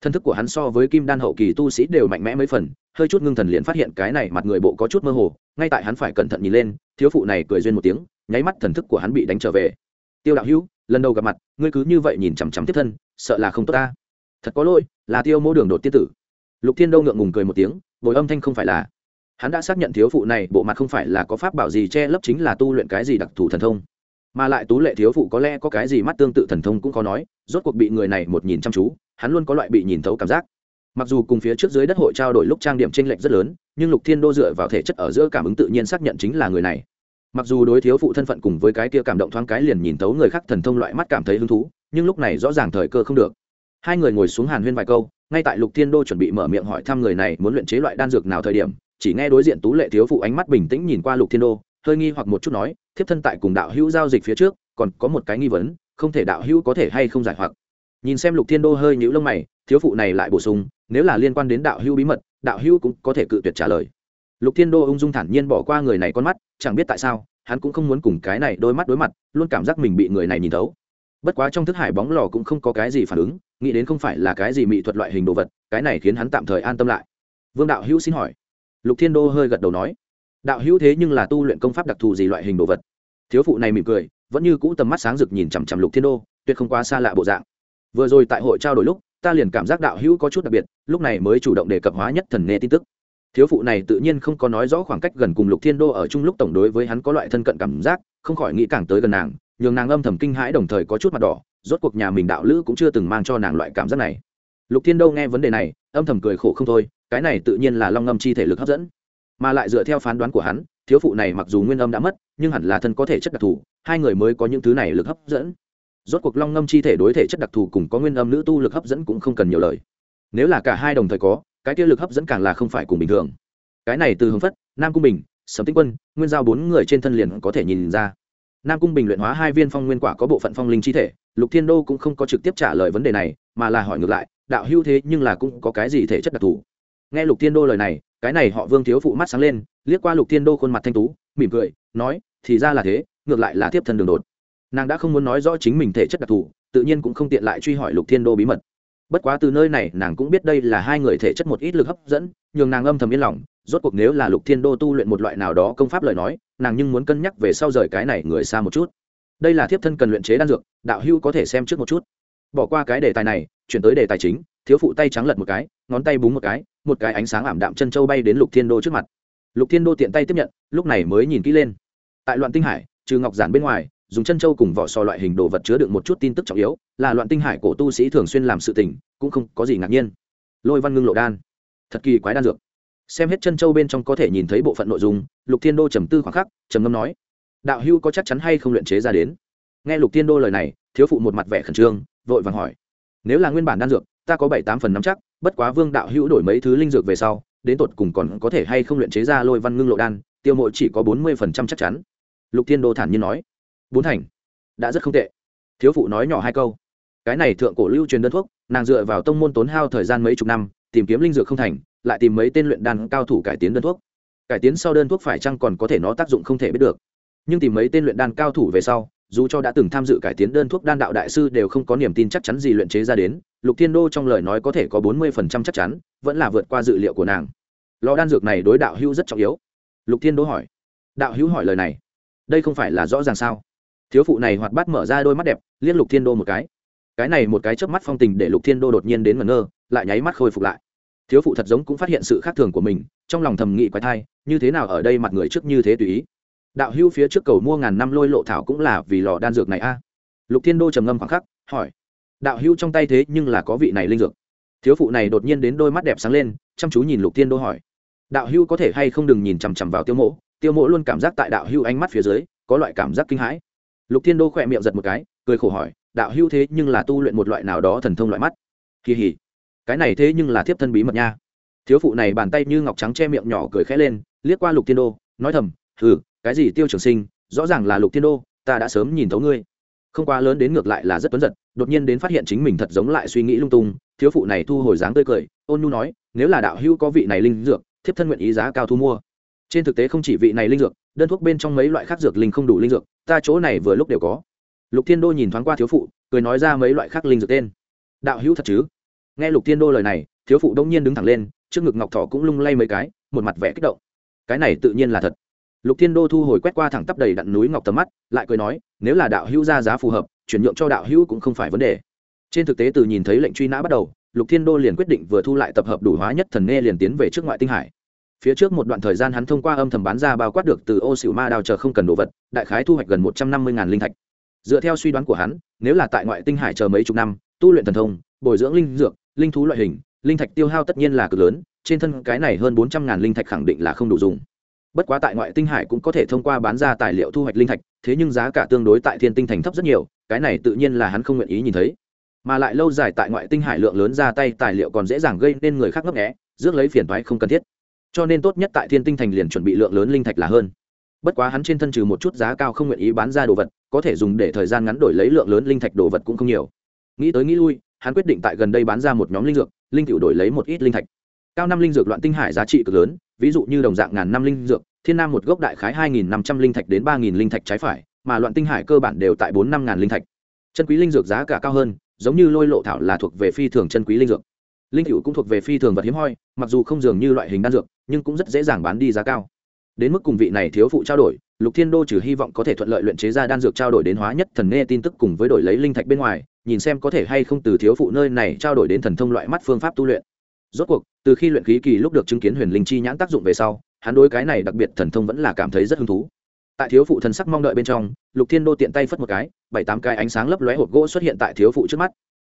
Thân thức của hắn so với kim đan hậu kỳ tu sĩ đều mạnh mẽ mấy phần, hơi chút ngưng thần liền phát hiện cái này mặt người bộ có chút mơ hồ, ngay tại hắn phải cẩn thận nhìn lên, thiếu phụ này cười duyên một tiếng, nháy mắt thần thức của hắn bị đánh trở về. Tiêu đạo hữu, lần đầu gặp mặt, ngươi cứ như vậy nhìn chằm chằm tiếp thân, sợ là không tốt ta. Thật có lỗi, là tiêu mô đường đột tiên tử. Lục thiên đô ngượng ngùng cười một tiếng, bồi âm thanh không phải là. Hắn đã xác nhận thiếu phụ này bộ mặt không phải là có pháp bảo gì che lấp chính là tu luyện cái gì đặc thù thần thông mà lại tú lệ thiếu phụ có lẽ có cái gì mắt tương tự thần thông cũng có nói, rốt cuộc bị người này một nhìn chăm chú, hắn luôn có loại bị nhìn thấu cảm giác. Mặc dù cùng phía trước dưới đất hội trao đổi lúc trang điểm tranh lệch rất lớn, nhưng lục thiên đô dựa vào thể chất ở giữa cảm ứng tự nhiên xác nhận chính là người này. Mặc dù đối thiếu phụ thân phận cùng với cái kia cảm động thoáng cái liền nhìn thấu người khác thần thông loại mắt cảm thấy hứng thú, nhưng lúc này rõ ràng thời cơ không được. Hai người ngồi xuống hàn huyên vài câu, ngay tại lục thiên đô chuẩn bị mở miệng hỏi thăm người này muốn luyện chế loại đan dược nào thời điểm, chỉ nghe đối diện tú lệ thiếu phụ ánh mắt bình tĩnh nhìn qua lục thiên đô, hơi nghi hoặc một chút nói thiếp thân tại cùng đạo hữu giao dịch phía trước, còn có một cái nghi vấn, không thể đạo hữu có thể hay không giải hoặc. Nhìn xem lục thiên đô hơi nhũ lông mày, thiếu phụ này lại bổ sung, nếu là liên quan đến đạo hữu bí mật, đạo hữu cũng có thể cự tuyệt trả lời. Lục thiên đô ung dung thản nhiên bỏ qua người này con mắt, chẳng biết tại sao, hắn cũng không muốn cùng cái này đôi mắt đối mặt, luôn cảm giác mình bị người này nhìn thấu. Bất quá trong thức hải bóng lò cũng không có cái gì phản ứng, nghĩ đến không phải là cái gì mỹ thuật loại hình đồ vật, cái này khiến hắn tạm thời an tâm lại. Vương đạo hữu xin hỏi. Lục thiên đô hơi gật đầu nói đạo hữu thế nhưng là tu luyện công pháp đặc thù gì loại hình đồ vật? Thiếu phụ này mỉm cười, vẫn như cũ tầm mắt sáng rực nhìn chằm chằm lục thiên đô, tuyệt không quá xa lạ bộ dạng. Vừa rồi tại hội trao đổi lúc, ta liền cảm giác đạo hữu có chút đặc biệt, lúc này mới chủ động đề cập hóa nhất thần nghe tin tức. Thiếu phụ này tự nhiên không có nói rõ khoảng cách gần cùng lục thiên đô ở chung lúc tổng đối với hắn có loại thân cận cảm giác, không khỏi nghĩ càng tới gần nàng, nhường nàng âm thầm kinh hãi đồng thời có chút mặt đỏ, rốt cuộc nhà mình đạo lữ cũng chưa từng mang cho nàng loại cảm giác này. Lục thiên đô nghe vấn đề này, âm thầm cười khổ không thôi, cái này tự nhiên là long âm chi thể lực hấp dẫn mà lại dựa theo phán đoán của hắn, thiếu phụ này mặc dù nguyên âm đã mất, nhưng hẳn là thân có thể chất đặc thù, hai người mới có những thứ này lực hấp dẫn. Rốt cuộc long ngâm chi thể đối thể chất đặc thù cùng có nguyên âm nữ tu lực hấp dẫn cũng không cần nhiều lời. Nếu là cả hai đồng thời có, cái kia lực hấp dẫn càng là không phải cùng bình thường. Cái này từ hướng phất, nam cung bình, sầm tinh quân, nguyên giao bốn người trên thân liền có thể nhìn ra. Nam cung bình luyện hóa hai viên phong nguyên quả có bộ phận phong linh chi thể, lục thiên đô cũng không có trực tiếp trả lời vấn đề này, mà là hỏi ngược lại, đạo hưu thế nhưng là cũng có cái gì thể chất đặc thù? Nghe lục thiên đô lời này cái này họ vương thiếu phụ mắt sáng lên, liếc qua lục thiên đô khuôn mặt thanh tú, mỉm cười, nói, thì ra là thế, ngược lại là tiếp thân đường đột. Nàng đã không muốn nói rõ chính mình thể chất đặc thù, tự nhiên cũng không tiện lại truy hỏi lục thiên đô bí mật. Bất quá từ nơi này, nàng cũng biết đây là hai người thể chất một ít lực hấp dẫn, nhường nàng âm thầm yên lòng, rốt cuộc nếu là lục thiên đô tu luyện một loại nào đó công pháp lời nói, nàng nhưng muốn cân nhắc về sau rời cái này người xa một chút. Đây là thiếp thân cần luyện chế đan dược, đạo hưu có thể xem trước một chút. Bỏ qua cái đề tài này, chuyển tới đề tài chính, thiếu phụ tay trắng lật một cái ngón tay búng một cái một cái ánh sáng ảm đạm chân châu bay đến lục thiên đô trước mặt. Lục thiên đô tiện tay tiếp nhận, lúc này mới nhìn kỹ lên. Tại loạn tinh hải, trừ ngọc giản bên ngoài, dùng chân châu cùng vỏ sò loại hình đồ vật chứa đựng một chút tin tức trọng yếu, là loạn tinh hải cổ tu sĩ thường xuyên làm sự tình, cũng không có gì ngạc nhiên. Lôi văn ngưng lộ đan. Thật kỳ quái đan dược. Xem hết chân châu bên trong có thể nhìn thấy bộ phận nội dung, lục thiên đô trầm tư khoảng khắc, trầm ngâm nói, đạo hưu có chắc chắn hay không luyện chế ra đến? Nghe lục thiên đô lời này, thiếu phụ một mặt vẻ khẩn trương, vội vàng hỏi, nếu là nguyên bản đan dược ta có bảy tám phần nắm chắc, bất quá vương đạo hữu đổi mấy thứ linh dược về sau, đến tột cùng còn có thể hay không luyện chế ra lôi văn ngưng lộ đan, tiêu mộ chỉ có bốn mươi phần trăm chắc chắn. Lục thiên đô thản nhiên nói. Bốn thành. Đã rất không tệ. Thiếu phụ nói nhỏ hai câu. Cái này thượng cổ lưu truyền đơn thuốc, nàng dựa vào tông môn tốn hao thời gian mấy chục năm, tìm kiếm linh dược không thành, lại tìm mấy tên luyện đan cao thủ cải tiến đơn thuốc. Cải tiến sau đơn thuốc phải chăng còn có thể nó tác dụng không thể biết được. Nhưng tìm mấy tên luyện đan cao thủ về sau, dù cho đã từng tham dự cải tiến đơn thuốc đan đạo đại sư đều không có niềm tin chắc chắn gì luyện chế ra đến lục thiên đô trong lời nói có thể có bốn mươi phần trăm chắc chắn, vẫn là vượt qua dự liệu của nàng. Lò đan dược này đối đạo hữu rất trọng yếu. Lục thiên đô hỏi. Đạo hữu hỏi lời này. Đây không phải là rõ ràng sao? Thiếu phụ này hoạt bát mở ra đôi mắt đẹp liên lục thiên đô một cái. Cái này một cái chớp mắt phong tình để lục thiên đô đột nhiên đến ngẩn ngơ, lại nháy mắt khôi phục lại. Thiếu phụ thật giống cũng phát hiện sự khác thường của mình, trong lòng thầm nghị quái thai, như thế nào ở đây mặt người trước như thế tùy ý. Đạo hữu phía trước cầu mua ngàn năm lôi lộ thảo cũng là vì lò đan dược này a. Lục thiên đô trầm ngâm khoảng khắc, hỏi đạo hữu trong tay thế nhưng là có vị này linh dược. Thiếu phụ này đột nhiên đến đôi mắt đẹp sáng lên, chăm chú nhìn lục thiên đô hỏi. Đạo hữu có thể hay không đừng nhìn chằm chằm vào tiêu mộ? Tiêu mộ luôn cảm giác tại đạo hữu ánh mắt phía dưới, có loại cảm giác kinh hãi. Lục thiên đô khỏe miệng giật một cái, cười khổ hỏi, đạo hữu thế nhưng là tu luyện một loại nào đó thần thông loại mắt? Kỳ hỉ, cái này thế nhưng là thiếp thân bí mật nha. Thiếu phụ này bàn tay như ngọc trắng che miệng nhỏ cười khẽ lên, liếc qua lục thiên đô, nói thầm ừ cái gì tiêu trường sinh, rõ ràng là lục thiên đô, ta đã sớm nhìn thấu ngươi không quá lớn đến ngược lại là rất tuấn giật, đột nhiên đến phát hiện chính mình thật giống lại suy nghĩ lung tung, thiếu phụ này thu hồi dáng tươi cười, ôn nhu nói, nếu là đạo hữu có vị này linh dược, thiếp thân nguyện ý giá cao thu mua. Trên thực tế không chỉ vị này linh dược, đơn thuốc bên trong mấy loại khác dược linh không đủ linh dược, ta chỗ này vừa lúc đều có. Lục thiên đô nhìn thoáng qua thiếu phụ, cười nói ra mấy loại khác linh dược tên. Đạo hữu thật chứ? Nghe lục thiên đô lời này, thiếu phụ đông nhiên đứng thẳng lên, trước ngực ngọc thỏ cũng lung lay mấy cái, một mặt vẻ kích động. Cái này tự nhiên là thật lục thiên đô thu hồi quét qua thẳng tắp đầy đặn núi ngọc tầm mắt, lại cười nói, nếu là đạo hữu ra giá phù hợp, chuyển nhượng cho đạo hữu cũng không phải vấn đề. Trên thực tế từ nhìn thấy lệnh truy nã bắt đầu, lục thiên đô liền quyết định vừa thu lại tập hợp đủ hóa nhất thần nghe liền tiến về trước ngoại tinh hải. Phía trước một đoạn thời gian hắn thông qua âm thầm bán ra bao quát được từ ô xỉu ma đào chờ không cần đồ vật, đại khái thu hoạch gần một trăm năm mươi linh thạch. Dựa theo suy đoán của hắn, nếu là tại ngoại tinh hải chờ mấy chục năm, tu luyện thần thông, bồi dưỡng linh dược, linh thú loại hình, linh thạch tiêu hao tất nhiên là cực lớn, trên thân cái này hơn bốn trăm ngàn linh thạch khẳng định là không đủ dùng bất quá tại ngoại tinh hải cũng có thể thông qua bán ra tài liệu thu hoạch linh thạch, thế nhưng giá cả tương đối tại thiên tinh thành thấp rất nhiều, cái này tự nhiên là hắn không nguyện ý nhìn thấy. Mà lại lâu dài tại ngoại tinh hải lượng lớn ra tay tài liệu còn dễ dàng gây nên người khác ngấp nghẽ rước lấy phiền thoái không cần thiết. Cho nên tốt nhất tại thiên tinh thành liền chuẩn bị lượng lớn linh thạch là hơn. Bất quá hắn trên thân trừ một chút giá cao không nguyện ý bán ra đồ vật, có thể dùng để thời gian ngắn đổi lấy lượng lớn linh thạch đồ vật cũng không nhiều. Nghĩ tới nghĩ lui, hắn quyết định tại gần đây bán ra một nhóm linh dược, linh cựu đổi lấy một ít linh thạch. Cao năm linh dược loạn tinh hải giá trị cực lớn ví dụ như đồng dạng ngàn năm linh dược, thiên nam một gốc đại khái hai nghìn năm trăm linh thạch đến ba nghìn linh thạch trái phải, mà loạn tinh hải cơ bản đều tại bốn năm ngàn linh thạch. Chân quý linh dược giá cả cao hơn, giống như lôi lộ thảo là thuộc về phi thường chân quý linh dược. Linh cựu cũng thuộc về phi thường vật hiếm hoi, mặc dù không dường như loại hình đan dược, nhưng cũng rất dễ dàng bán đi giá cao. Đến mức cùng vị này thiếu phụ trao đổi, lục thiên đô trừ hy vọng có thể thuận lợi luyện chế ra đan dược trao đổi đến hóa nhất thần nghe tin tức cùng với đổi lấy linh thạch bên ngoài, nhìn xem có thể hay không từ thiếu phụ nơi này trao đổi đến thần thông loại mắt phương pháp tu luyện rốt cuộc, từ khi luyện khí kỳ lúc được chứng kiến huyền linh chi nhãn tác dụng về sau, hắn đối cái này đặc biệt thần thông vẫn là cảm thấy rất hứng thú. Tại thiếu phụ thần sắc mong đợi bên trong, lục thiên đô tiện tay phất một cái, bảy tám cái ánh sáng lấp lóe hộp gỗ xuất hiện tại thiếu phụ trước mắt.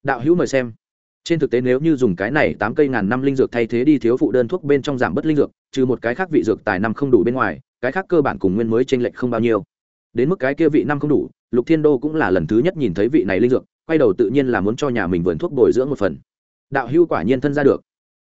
Đạo hữu mời xem. Trên thực tế nếu như dùng cái này tám cây ngàn năm linh dược thay thế đi thiếu phụ đơn thuốc bên trong giảm bất linh dược, trừ một cái khác vị dược tài năm không đủ bên ngoài, cái khác cơ bản cùng nguyên mới t r ê n lệch không bao nhiêu. Đến mức cái kia vị năm không đủ, lục thiên đô cũng là lần thứ nhất nhìn thấy vị này linh dược, quay đầu tự nhiên là muốn cho nhà mình vườn thuốc bồi dưỡng một phần. Đạo hưu quả nhiên thân ra được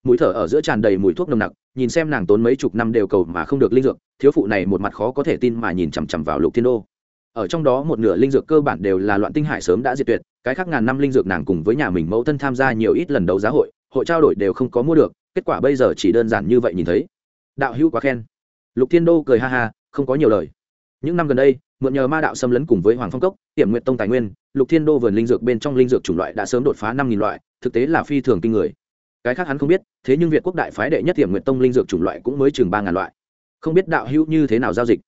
mũi thở ở giữa tràn đầy mùi thuốc nồng nặc, nhìn xem nàng tốn mấy chục năm đều cầu mà không được linh dược, thiếu phụ này một mặt khó có thể tin mà nhìn chằm chằm vào lục thiên đô. Ở trong đó một nửa linh dược cơ bản đều là loạn tinh hải sớm đã diệt tuyệt, cái khác ngàn năm linh dược nàng cùng với nhà mình mẫu thân tham gia nhiều ít lần đấu giá hội hội trao đổi đều không có mua được, kết quả bây giờ chỉ đơn giản như vậy nhìn thấy. Đạo hữu quá khen. Lục thiên đô cười ha ha, không có nhiều lời. Những năm gần đây, mượn nhờ ma đạo xâm lấn cùng với hoàng phong cốc tiệm nguyện tông tài nguyên, lục thiên đô vườn linh dược bên trong linh dược chủng loại đã sớm đột phá năm nghìn loại, thực tế là phi thường kinh người cái khác hắn không biết, thế nhưng việt quốc đại phái đệ nhất tiềm nguyện tông linh dược chủng loại cũng mới chừng ba ngàn loại. Không biết đạo hữu như thế nào giao dịch.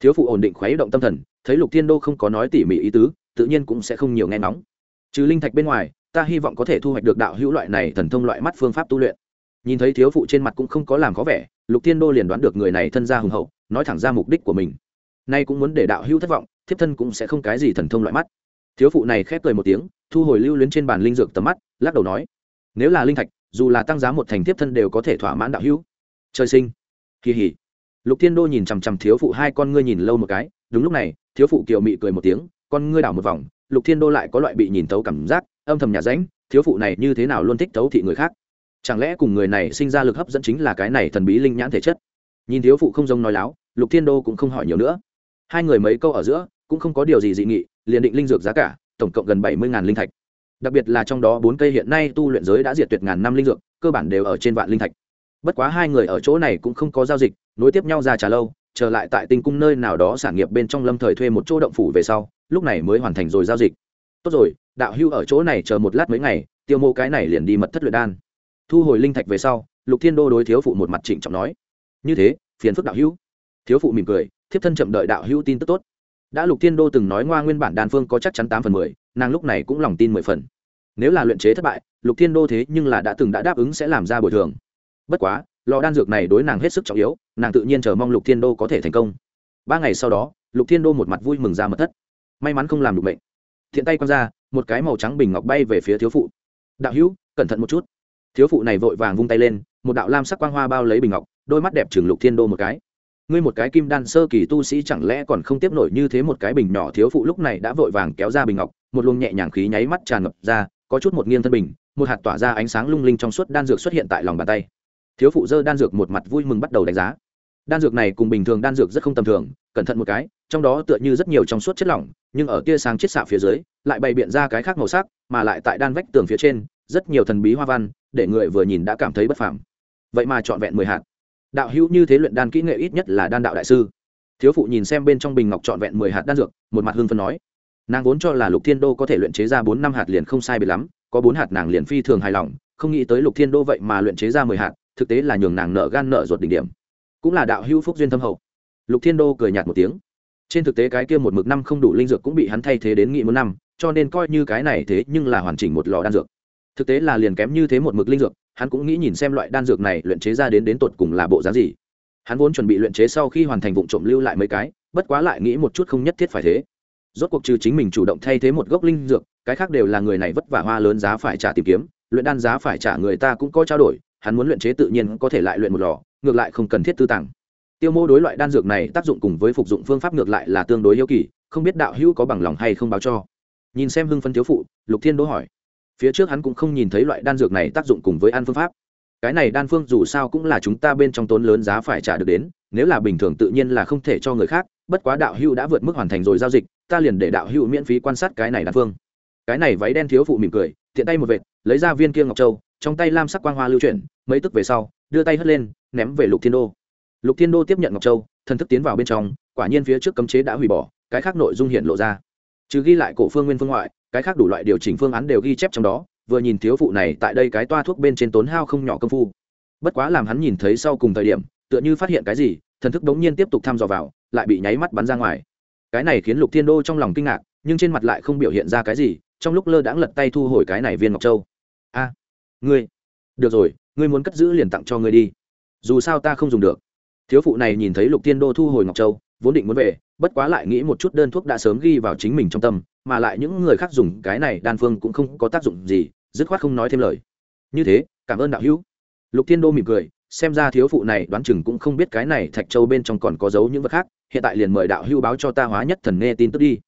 Thiếu phụ ổn định khuấy động tâm thần, thấy lục thiên đô không có nói tỉ mỉ ý tứ, tự nhiên cũng sẽ không nhiều nghe nóng trừ linh thạch bên ngoài, ta hy vọng có thể thu hoạch được đạo hữu loại này thần thông loại mắt phương pháp tu luyện. Nhìn thấy thiếu phụ trên mặt cũng không có làm khó vẻ, lục thiên đô liền đoán được người này thân gia hùng hậu, nói thẳng ra mục đích của mình. Nay cũng muốn để đạo hữu thất vọng, thiếp thân cũng sẽ không cái gì thần thông loại mắt. Thiếu phụ này khép cười một tiếng, thu hồi lưu luyến trên bàn linh dược tầm mắt, lắc đầu nói, nếu là linh thạch dù là tăng giá một thành tiếp thân đều có thể thỏa mãn đạo hữu. Trời sinh. Kỳ hỉ. Lục thiên đô nhìn chằm chằm thiếu phụ hai con ngươi nhìn lâu một cái, đúng lúc này, thiếu phụ kiều mị cười một tiếng, con ngươi đảo một vòng, lục thiên đô lại có loại bị nhìn tấu cảm giác, âm thầm nhà ránh, thiếu phụ này như thế nào luôn thích tấu thị người khác? Chẳng lẽ cùng người này sinh ra lực hấp dẫn chính là cái này thần bí linh nhãn thể chất? Nhìn thiếu phụ không giống nói láo, lục thiên đô cũng không hỏi nhiều nữa. Hai người mấy câu ở giữa, cũng không có điều gì dị nghị, liền định linh dược giá cả, tổng cộng gần bảy mươi linh thạch đặc biệt là trong đó bốn cây hiện nay tu luyện giới đã diệt tuyệt ngàn năm linh dược, cơ bản đều ở trên vạn linh thạch. Bất quá hai người ở chỗ này cũng không có giao dịch, nối tiếp nhau ra trả lâu, trở lại tại tinh cung nơi nào đó sản nghiệp bên trong lâm thời thuê một chỗ động phủ về sau, lúc này mới hoàn thành rồi giao dịch. Tốt rồi, đạo hưu ở chỗ này chờ một lát mấy ngày, tiêu mô cái này liền đi mật thất luyện đan. Thu hồi linh thạch về sau, lục thiên đô đối thiếu phụ một mặt trịnh trọng nói, như thế, phiền phức đạo hữu thiếu phụ mỉm cười, thiếp thân chậm đợi đạo hữu tin tức tốt. Đã lục thiên đô từng nói ngoa nguyên bản đan phương có chắc chắn tám phần mười nàng lúc này cũng lòng tin mười phần. Nếu là luyện chế thất bại, lục thiên đô thế nhưng là đã từng đã đáp ứng sẽ làm ra bồi thường. Bất quá, lò đan dược này đối nàng hết sức trọng yếu, nàng tự nhiên chờ mong lục thiên đô có thể thành công. Ba ngày sau đó, lục thiên đô một mặt vui mừng ra mật thất. May mắn không làm được bệnh. Thiện tay quăng ra, một cái màu trắng bình ngọc bay về phía thiếu phụ. Đạo hữu, cẩn thận một chút. Thiếu phụ này vội vàng vung tay lên, một đạo lam sắc quang hoa bao lấy bình ngọc, đôi mắt đẹp chừng lục thiên đô một cái. Ngươi một cái kim đan sơ kỳ tu sĩ chẳng lẽ còn không tiếp nổi như thế một cái bình nhỏ? Thiếu phụ lúc này đã vội vàng kéo ra bình ngọc một luồng nhẹ nhàng khí nháy mắt tràn ngập ra, có chút một nghiêng thân bình, một hạt tỏa ra ánh sáng lung linh trong suốt đan dược xuất hiện tại lòng bàn tay. Thiếu phụ dơ đan dược một mặt vui mừng bắt đầu đánh giá. Đan dược này cùng bình thường đan dược rất không tầm thường, cẩn thận một cái, trong đó tựa như rất nhiều trong suốt chất lỏng, nhưng ở tia sáng chiết xạ phía dưới, lại bày biện ra cái khác màu sắc, mà lại tại đan vách tường phía trên, rất nhiều thần bí hoa văn, để người vừa nhìn đã cảm thấy bất phàm. Vậy mà trọn vẹn mười hạt. Đạo hữu như thế luyện đan kỹ nghệ ít nhất là đan đạo đại sư. Thiếu phụ nhìn xem bên trong bình ngọc trọn vẹn mười hạt đan dược, một mặt hương phân nói nàng vốn cho là lục thiên đô có thể luyện chế ra bốn năm hạt liền không sai bị lắm, có bốn hạt nàng liền phi thường hài lòng, không nghĩ tới lục thiên đô vậy mà luyện chế ra mười hạt, thực tế là nhường nàng nợ gan nợ ruột đỉnh điểm. Cũng là đạo hữu phúc duyên thâm hậu. Lục thiên đô cười nhạt một tiếng. Trên thực tế cái kia một mực năm không đủ linh dược cũng bị hắn thay thế đến nghị một năm, cho nên coi như cái này thế nhưng là hoàn chỉnh một lò đan dược. Thực tế là liền kém như thế một mực linh dược, hắn cũng nghĩ nhìn xem loại đan dược này luyện chế ra đến đến tột cùng là bộ giá gì. Hắn vốn chuẩn bị luyện chế sau khi hoàn thành vụ trộm lưu lại mấy cái, bất quá lại nghĩ một chút không nhất thiết phải thế rốt cuộc trừ chính mình chủ động thay thế một gốc linh dược, cái khác đều là người này vất vả hoa lớn giá phải trả tìm kiếm, luyện đan giá phải trả người ta cũng có trao đổi, hắn muốn luyện chế tự nhiên có thể lại luyện một lò, ngược lại không cần thiết tư tàng. Tiêu mô đối loại đan dược này tác dụng cùng với phục dụng phương pháp ngược lại là tương đối yêu kỳ, không biết đạo hữu có bằng lòng hay không báo cho. Nhìn xem hưng phân thiếu phụ, lục thiên đỗ hỏi. Phía trước hắn cũng không nhìn thấy loại đan dược này tác dụng cùng với ăn phương pháp. Cái này đan phương dù sao cũng là chúng ta bên trong tốn lớn giá phải trả được đến, nếu là bình thường tự nhiên là không thể cho người khác bất quá đạo hữu đã vượt mức hoàn thành rồi giao dịch, ta liền để đạo hữu miễn phí quan sát cái này đàn phương cái này váy đen thiếu phụ mỉm cười, tiện tay một vệt, lấy ra viên kia ngọc châu, trong tay lam sắc quang hoa lưu chuyển, mấy tức về sau, đưa tay hất lên, ném về lục thiên đô. Lục thiên đô tiếp nhận ngọc châu, thần thức tiến vào bên trong, quả nhiên phía trước cấm chế đã hủy bỏ, cái khác nội dung hiện lộ ra. Trừ ghi lại cổ phương nguyên phương ngoại, cái khác đủ loại điều chỉnh phương án đều ghi chép trong đó, vừa nhìn thiếu phụ này tại đây cái toa thuốc bên trên tốn hao không nhỏ công phu. Bất quá làm hắn nhìn thấy sau cùng thời điểm, tựa như phát hiện cái gì, thần thức đống nhiên tiếp tục thăm dò vào lại bị nháy mắt bắn ra ngoài. Cái này khiến lục thiên đô trong lòng kinh ngạc, nhưng trên mặt lại không biểu hiện ra cái gì, trong lúc lơ đãng lật tay thu hồi cái này viên ngọc châu. A, ngươi, được rồi, ngươi muốn cất giữ liền tặng cho ngươi đi. Dù sao ta không dùng được. Thiếu phụ này nhìn thấy lục thiên đô thu hồi ngọc châu, vốn định muốn về, bất quá lại nghĩ một chút đơn thuốc đã sớm ghi vào chính mình trong tâm, mà lại những người khác dùng cái này đan phương cũng không có tác dụng gì, dứt khoát không nói thêm lời. Như thế, cảm ơn đạo hữu. Lục thiên đô mỉm cười xem ra thiếu phụ này đoán chừng cũng không biết cái này thạch châu bên trong còn có dấu những vật khác, hiện tại liền mời đạo hưu báo cho ta hóa nhất thần nghe tin tức đi.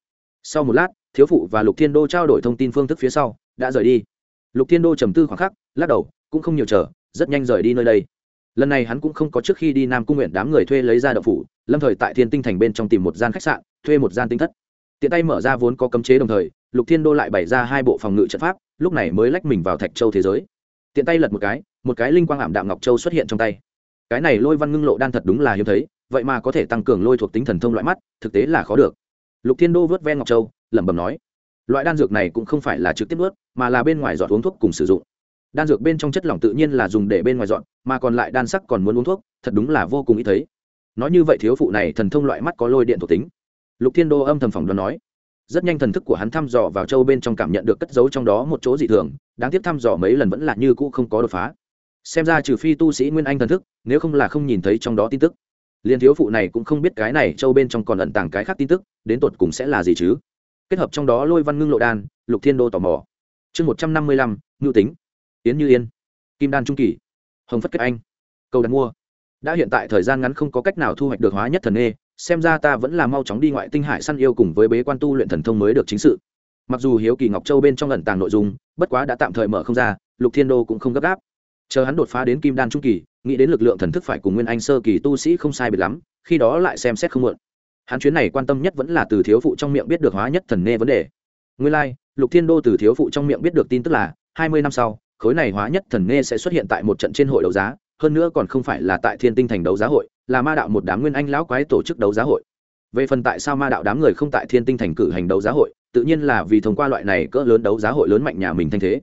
Sau một lát, thiếu phụ và lục thiên đô trao đổi thông tin phương thức phía sau, đã rời đi. Lục thiên đô trầm tư khoảng khắc, lắc đầu, cũng không nhiều chờ, rất nhanh rời đi nơi đây. Lần này hắn cũng không có trước khi đi nam cung nguyện đám người thuê lấy ra đậu phủ, lâm thời tại thiên tinh thành bên trong tìm một gian khách sạn, thuê một gian tinh thất. Tiện tay mở ra vốn có cấm chế đồng thời, lục thiên đô lại bày ra hai bộ phòng ngự trận pháp, lúc này mới lách mình vào thạch châu thế giới. Tiện tay lật một cái một cái linh quang ảm đạm ngọc châu xuất hiện trong tay. Cái này lôi văn ngưng lộ đan thật đúng là hiếm thấy, vậy mà có thể tăng cường lôi thuộc tính thần thông loại mắt, thực tế là khó được. Lục thiên đô vớt ven ngọc châu, lẩm bẩm nói, loại đan dược này cũng không phải là trực tiếp vớt mà là bên ngoài giọt uống thuốc cùng sử dụng. Đan dược bên trong chất lỏng tự nhiên là dùng để bên ngoài dọn, mà còn lại đan sắc còn muốn uống thuốc, thật đúng là vô cùng ý thấy. Nói như vậy thiếu phụ này thần thông loại mắt có lôi điện thuộc tính. Lục thiên đô âm thầm phỏng đoán nói, rất nhanh thần thức của hắn thăm dò vào châu bên trong cảm nhận được cất giấu trong đó một chỗ dị thường, đáng tiếc thăm dò mấy lần vẫn là như cũ không có đột phá xem ra trừ phi tu sĩ nguyên anh thần thức, nếu không là không nhìn thấy trong đó tin tức. Liền thiếu phụ này cũng không biết cái này châu bên trong còn ẩn tàng cái khác tin tức, đến tột cùng sẽ là gì chứ? Kết hợp trong đó lôi văn ngưng lộ đan, lục thiên đô tò mò. Chương một trăm năm mươi lăm, ngưu tính. Yến như yên. Kim đan trung kỳ. Hồng phất kết anh. Cầu đặt mua. Đã hiện tại thời gian ngắn không có cách nào thu hoạch được hóa nhất thần nghê, xem ra ta vẫn là mau chóng đi ngoại tinh hải săn yêu cùng với bế quan tu luyện thần thông mới được chính sự. Mặc dù hiếu kỳ ngọc châu bên trong lần tàng nội dung, bất quá đã tạm thời mở không ra, lục thiên đô cũng không gấp gáp chờ hắn đột phá đến kim đan trung kỳ nghĩ đến lực lượng thần thức phải cùng nguyên anh sơ kỳ tu sĩ không sai biệt lắm khi đó lại xem xét không muộn hắn chuyến này quan tâm nhất vẫn là từ thiếu phụ trong miệng biết được hóa nhất thần nê vấn đề. Nguyên lai、like, lục thiên đô từ thiếu phụ trong miệng biết được tin tức là hai mươi năm sau khối này hóa nhất thần nê sẽ xuất hiện tại một trận trên hội đấu giá hơn nữa còn không phải là tại thiên tinh thành đấu giá hội là ma đạo một đám nguyên anh lão quái tổ chức đấu giá hội. Về phần tại sao ma đạo đám người không tại thiên tinh thành cử hành đấu giá hội tự nhiên là vì thông qua loại này cỡ lớn đấu giá hội lớn mạnh nhà mình thanh thế.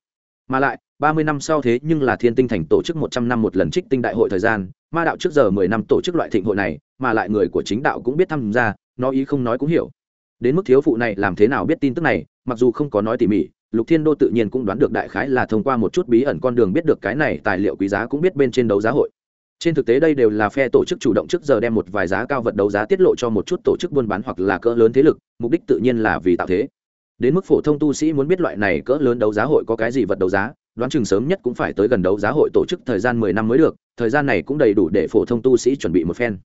Mà lại ba mươi năm sau thế nhưng là thiên tinh thành tổ chức một trăm năm một lần trích tinh đại hội thời gian, ma đạo trước giờ mười năm tổ chức loại thịnh hội này, mà lại người của chính đạo cũng biết tham gia nói ý không nói cũng hiểu. Đến mức thiếu phụ này làm thế nào biết tin tức này, mặc dù không có nói tỉ mỉ, lục thiên đô tự nhiên cũng đoán được đại khái là thông qua một chút bí ẩn con đường biết được cái này tài liệu quý giá cũng biết bên trên đấu giá hội. Trên thực tế đây đều là phe tổ chức chủ động trước giờ đem một vài giá cao vật đấu giá tiết lộ cho một chút tổ chức buôn bán hoặc là cỡ lớn thế lực, mục đích tự nhiên là vì tạo thế. Đến mức phổ thông tu sĩ muốn biết loại này cỡ lớn đấu giá hội có cái gì vật đấu giá đoán chừng sớm nhất cũng phải tới gần đấu giá hội tổ chức thời gian mười năm mới được, thời gian này cũng đầy đủ để phổ thông tu sĩ chuẩn bị một phen.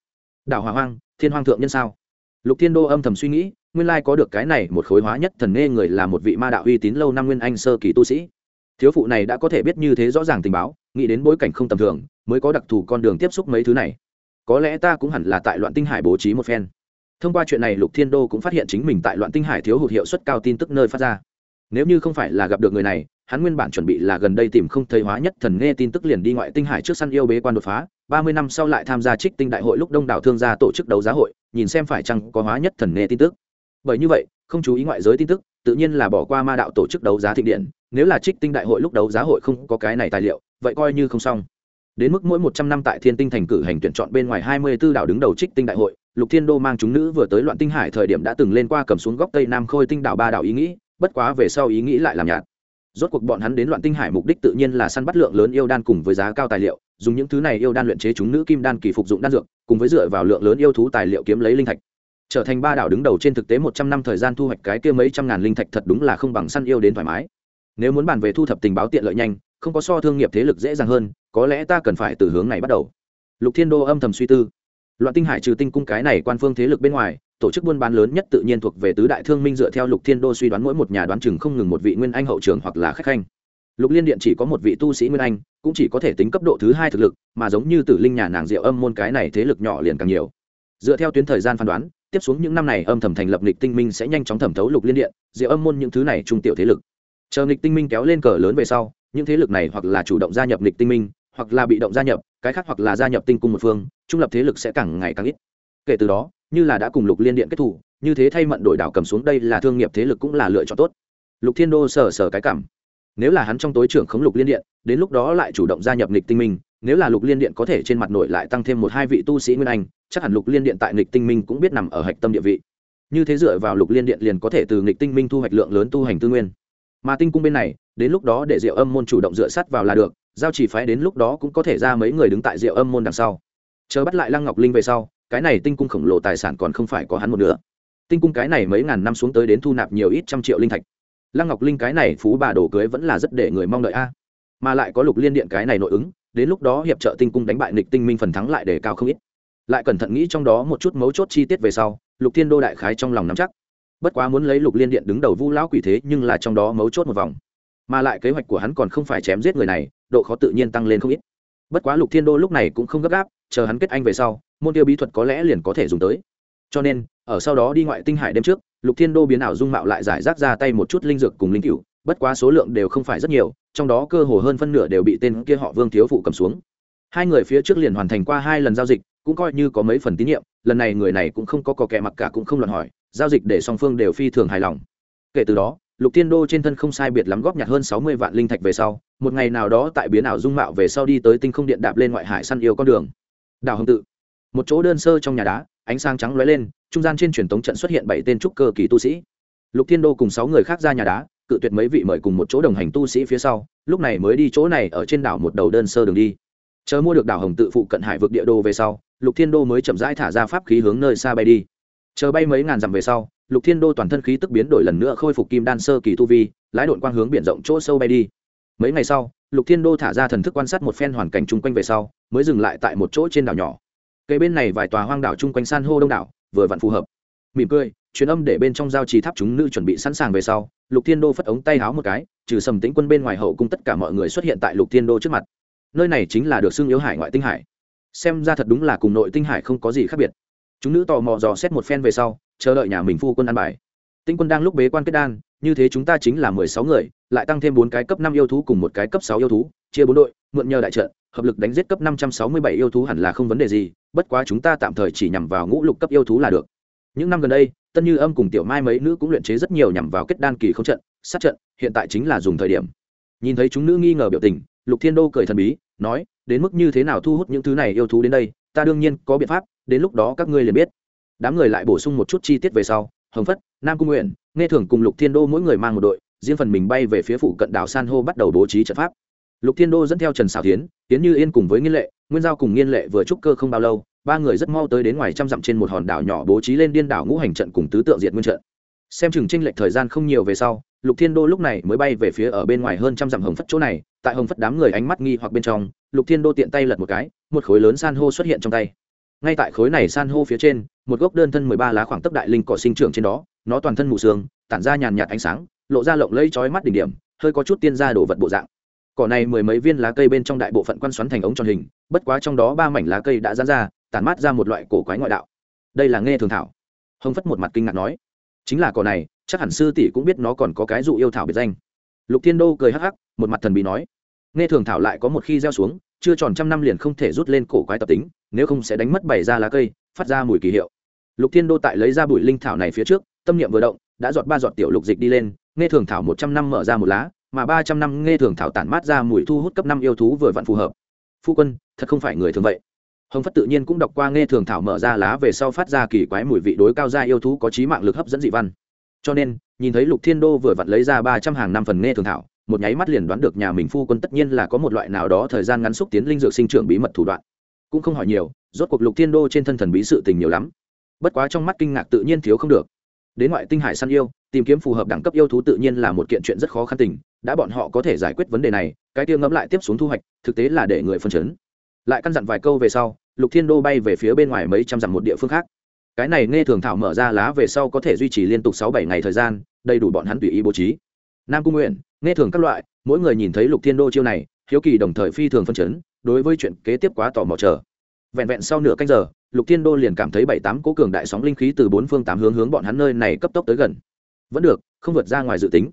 Đảo hòa hoang, thiên hoang thượng nhân sao? Lục thiên đô âm thầm suy nghĩ, nguyên lai có được cái này một khối hóa nhất thần nghe người là một vị ma đạo uy tín lâu năm nguyên anh sơ kỳ tu sĩ. Thiếu phụ này đã có thể biết như thế rõ ràng tình báo, nghĩ đến bối cảnh không tầm thường, mới có đặc thù con đường tiếp xúc mấy thứ này. Có lẽ ta cũng hẳn là tại loạn tinh hải bố trí một phen. Thông qua chuyện này lục thiên đô cũng phát hiện chính mình tại loạn tinh hải thiếu hụt hiệu suất cao tin tức nơi phát ra. Nếu như không phải là gặp được người này hắn nguyên bản chuẩn bị là gần đây tìm không thấy hóa nhất thần nghe tin tức liền đi ngoại tinh hải trước săn yêu bế quan đột phá, ba mươi năm sau lại tham gia trích tinh đại hội lúc đông đảo thương gia tổ chức đấu giá hội, nhìn xem phải chăng có hóa nhất thần nghe tin tức. Bởi như vậy, không chú ý ngoại giới tin tức, tự nhiên là bỏ qua ma đạo tổ chức đấu giá thịnh điện, nếu là trích tinh đại hội lúc đấu giá hội không có cái này tài liệu, vậy coi như không xong. Đến mức mỗi một trăm năm tại thiên tinh thành cử hành tuyển chọn bên ngoài hai mươi 24 đảo đứng đầu trích tinh đại hội, lục thiên đô mang chúng nữ vừa tới loạn tinh hải thời điểm đã từng lên qua cầm xuống góc tây nam khôi tinh đảo ba đảo ý nghĩ, bất quá về sau ý nghĩ lại làm nhạt rốt cuộc bọn hắn đến loạn tinh hải mục đích tự nhiên là săn bắt lượng lớn yêu đan cùng với giá cao tài liệu, dùng những thứ này yêu đan luyện chế chúng nữ kim đan kỳ phục dụng đan dược, cùng với dựa vào lượng lớn yêu thú tài liệu kiếm lấy linh thạch. Trở thành ba đảo đứng đầu trên thực tế một trăm năm thời gian thu hoạch cái kia mấy trăm ngàn linh thạch thật đúng là không bằng săn yêu đến thoải mái. Nếu muốn bàn về thu thập tình báo tiện lợi nhanh, không có so thương nghiệp thế lực dễ dàng hơn, có lẽ ta cần phải từ hướng này bắt đầu. Lục thiên đô âm thầm suy tư. Loạn tinh hải trừ tinh cung cái này quan phương thế lực bên ngoài tổ chức buôn bán lớn nhất tự nhiên thuộc về tứ đại thương minh dựa theo lục thiên đô suy đoán mỗi một nhà đoán chừng không ngừng một vị nguyên anh hậu trường hoặc là khách khanh. Lục liên điện chỉ có một vị tu sĩ nguyên anh, cũng chỉ có thể tính cấp độ thứ hai thực lực, mà giống như tử linh nhà nàng diệu âm môn cái này thế lực nhỏ liền càng nhiều. Dựa theo tuyến thời gian phán đoán, tiếp xuống những năm này âm thầm thành lập lịch tinh minh sẽ nhanh chóng thẩm thấu lục liên điện, diệu âm môn những thứ này trung tiểu thế lực. Chờ lịch tinh minh kéo lên cờ lớn về sau, những thế lực này hoặc là chủ động gia nhập lịch tinh minh, hoặc là bị động gia nhập, cái khác hoặc là gia nhập tinh cung một phương, trung lập thế lực sẽ càng ngày càng ít. Kể từ đó như là đã cùng lục liên điện kết thủ, như thế thay mận đổi đảo cầm xuống đây là thương nghiệp thế lực cũng là lựa chọn tốt. Lục thiên đô sờ sờ cái cảm. Nếu là hắn trong tối trưởng khống lục liên điện, đến lúc đó lại chủ động gia nhập lịch tinh minh, nếu là lục liên điện có thể trên mặt nội lại tăng thêm một hai vị tu sĩ nguyên anh, chắc hẳn lục liên điện tại lịch tinh minh cũng biết nằm ở hạch tâm địa vị. Như thế dựa vào lục liên điện liền có thể từ lịch tinh minh thu hoạch lượng lớn tu hành tư nguyên. Mà tinh cung bên này, đến lúc đó để diệu âm môn chủ động dựa sắt vào là được, giao chỉ phái đến lúc đó cũng có thể ra mấy người đứng tại diệu âm môn đằng sau. Chờ bắt lại lăng ngọc linh về sau cái này tinh cung khổng lồ tài sản còn không phải có hắn một nữa tinh cung cái này mấy ngàn năm xuống tới đến thu nạp nhiều ít trăm triệu linh thạch. Lăng ngọc linh cái này phú bà đồ cưới vẫn là rất để người mong đợi a. Mà lại có lục liên điện cái này nội ứng, đến lúc đó hiệp trợ tinh cung đánh bại nịch tinh minh phần thắng lại để cao không ít. Lại cẩn thận nghĩ trong đó một chút mấu chốt chi tiết về sau, lục thiên đô đại khái trong lòng nắm chắc. Bất quá muốn lấy lục liên điện đứng đầu vu lão quỷ thế nhưng là trong đó mấu chốt một vòng. Mà lại kế hoạch của hắn còn không phải chém giết người này, độ khó tự nhiên tăng lên không ít bất quá lục thiên đô lúc này cũng không gấp gáp, chờ hắn kết anh về sau, môn tiêu bí thuật có lẽ liền có thể dùng tới. Cho nên, ở sau đó đi ngoại tinh hải đêm trước, lục thiên đô biến ảo dung mạo lại giải rác ra tay một chút linh dược cùng linh cựu bất quá số lượng đều không phải rất nhiều, trong đó cơ hồ hơn phân nửa đều bị tên kia họ vương thiếu phụ cầm xuống. Hai người phía trước liền hoàn thành qua hai lần giao dịch, cũng coi như có mấy phần tín nhiệm, lần này người này cũng không có cò kẹ mặc cả cũng không luận hỏi, giao dịch để song phương đều phi thường hài lòng. Kể từ đó lục thiên đô trên thân không sai biệt lắm góp nhặt hơn sáu mươi vạn linh thạch về sau, một ngày nào đó tại biến ảo dung mạo về sau đi tới tinh không điện đạp lên ngoại hải săn yêu con đường. Đảo hồng tự. Một chỗ đơn sơ trong nhà đá, ánh sáng trắng lóe lên, trung gian trên truyền thống trận xuất hiện bảy tên trúc cơ kỳ tu sĩ. Lục thiên đô cùng sáu người khác ra nhà đá, cự tuyệt mấy vị mời cùng một chỗ đồng hành tu sĩ phía sau, lúc này mới đi chỗ này ở trên đảo một đầu đơn sơ đường đi. Chờ mua được đảo hồng tự phụ cận hải vực địa đô về sau, lục thiên đô mới chậm rãi thả ra pháp khí hướng nơi xa bay đi. Chờ bay mấy ngàn dặm về sau lục thiên đô toàn thân khí tức biến đổi lần nữa khôi phục kim đan sơ kỳ tu vi, lái đội quang hướng biển rộng chỗ sâu bay đi. Mấy ngày sau, lục thiên đô thả ra thần thức quan sát một phen hoàn cảnh chung quanh về sau, mới dừng lại tại một chỗ trên đảo nhỏ. Cây bên này vài tòa hoang đảo chung quanh san hô đông đảo, vừa vặn phù hợp. Mỉm cười chuyến âm để bên trong giao trì tháp chúng nữ chuẩn bị sẵn sàng về sau, lục thiên đô phất ống tay háo một cái, trừ sầm tĩnh quân bên ngoài hậu cung tất cả mọi người xuất hiện tại lục thiên đô trước mặt. Nơi này chính là được xưng yếu hải ngoại tinh hải. Xem ra thật đúng là cùng nội tinh hải không có gì khác biệt. Chúng nữ tò mò dò xét một phen về sau chờ đợi nhà mình phu quân ăn bài. Tinh quân đang lúc bế quan kết đan, như thế chúng ta chính là mười sáu người, lại tăng thêm bốn cái cấp năm yêu thú cùng một cái cấp sáu yêu thú, chia bốn đội, mượn nhờ đại trận, hợp lực đánh giết cấp năm trăm sáu mươi bảy yêu thú hẳn là không vấn đề gì, bất quá chúng ta tạm thời chỉ nhằm vào ngũ lục cấp yêu thú là được. Những năm gần đây, tân như âm cùng tiểu mai mấy nữ cũng luyện chế rất nhiều nhằm vào kết đan kỳ không trận, sát trận, hiện tại chính là dùng thời điểm. Nhìn thấy chúng nữ nghi ngờ biểu tình, lục thiên đô cười thần bí, nói, đến mức như thế nào thu hút những thứ này yêu thú đến đây, ta đương nhiên có biện pháp, đến lúc đó các ngươi liền biết đám người lại bổ sung một chút chi tiết về sau, hồng phất, nam cung nguyện nghe thường cùng lục thiên đô mỗi người mang một đội, riêng phần mình bay về phía phủ cận đảo san hô bắt đầu bố trí trận pháp. Lục thiên đô dẫn theo trần xảo tiến tiến như yên cùng với nghiên lệ, nguyên giao cùng nghiên lệ vừa trúc cơ không bao lâu, ba người rất mau tới đến ngoài trăm dặm trên một hòn đảo nhỏ bố trí lên điên đảo ngũ hành trận cùng tứ tượng diệt nguyên trận. Xem chừng tranh lệch thời gian không nhiều về sau, lục thiên đô lúc này mới bay về phía ở bên ngoài hơn trăm dặm hồng phất chỗ này, tại hồng phất đám người ánh mắt nghi hoặc bên trong, lục thiên đô tiện tay lật một cái, một khối lớn san hô xuất hiện trong tay. Ngay tại khối này san hô phía trên một gốc đơn thân mười ba lá khoảng tấc đại linh cỏ sinh trưởng trên đó, nó toàn thân mù sương, tản ra nhàn nhạt ánh sáng, lộ ra lộng lẫy chói mắt đỉnh điểm, hơi có chút tiên ra đổ vật bộ dạng. Cỏ này mười mấy viên lá cây bên trong đại bộ phận quan xoắn thành ống tròn hình, bất quá trong đó ba mảnh lá cây đã dán ra, tản mát ra một loại cổ quái ngoại đạo. Đây là nghe thường thảo. Hồng phất một mặt kinh ngạc nói, chính là cỏ này, chắc hẳn sư tỷ cũng biết nó còn có cái dụ yêu thảo biệt danh. Lục thiên đô cười hắc hắc, một mặt thần bí nói, nghe thường thảo lại có một khi gieo xuống, chưa tròn trăm năm liền không thể rút lên cổ quái tập tính, nếu không sẽ đánh mất bảy ra lá cây phát ra mùi kỳ hiệu. Lục thiên đô tại lấy ra bụi linh thảo này phía trước, tâm niệm vừa động, đã giọt ba giọt tiểu lục dịch đi lên, nghe thường thảo một trăm năm mở ra một lá, mà ba trăm năm nghe thường thảo tản mát ra mùi thu hút cấp năm yêu thú vừa vặn phù hợp. Phu quân, thật không phải người thường vậy. Hồng phất tự nhiên cũng đọc qua nghe thường thảo mở ra lá về sau phát ra kỳ quái mùi vị đối cao gia yêu thú có trí mạng lực hấp dẫn dị văn. Cho nên, nhìn thấy lục thiên đô vừa vặn lấy ra ba trăm hàng năm phần nghe thường thảo, một nháy mắt liền đoán được nhà mình phu quân tất nhiên là có một loại nào đó thời gian ngắn xúc tiến linh dược sinh trưởng bí mật thủ đoạn. Cũng không hỏi nhiều rốt cuộc lục thiên đô trên thân thần bí sự tình nhiều lắm. Bất quá trong mắt kinh ngạc tự nhiên thiếu không được. Đến ngoại tinh hải săn yêu, tìm kiếm phù hợp đẳng cấp yêu thú tự nhiên là một kiện chuyện rất khó khăn tình, đã bọn họ có thể giải quyết vấn đề này, cái tiêu ngẫm lại tiếp xuống thu hoạch, thực tế là để người phân chấn. Lại căn dặn vài câu về sau, lục thiên đô bay về phía bên ngoài mấy trăm dặm một địa phương khác. Cái này nghe thường thảo mở ra lá về sau có thể duy trì liên tục sáu bảy ngày thời gian, đầy đủ bọn hắn tùy ý bố trí. Nam cung nguyện, nghe thường các loại, mỗi người nhìn thấy lục thiên đô chiêu này, hiếu kỳ đồng thời phi thường phân chấn, đối với chuyện kế tiếp quá tò mò chờ vẹn vẹn sau nửa canh giờ, lục thiên đô liền cảm thấy bảy tám cố cường đại sóng linh khí từ bốn phương tám hướng hướng bọn hắn nơi này cấp tốc tới gần. Vẫn được, không vượt ra ngoài dự tính.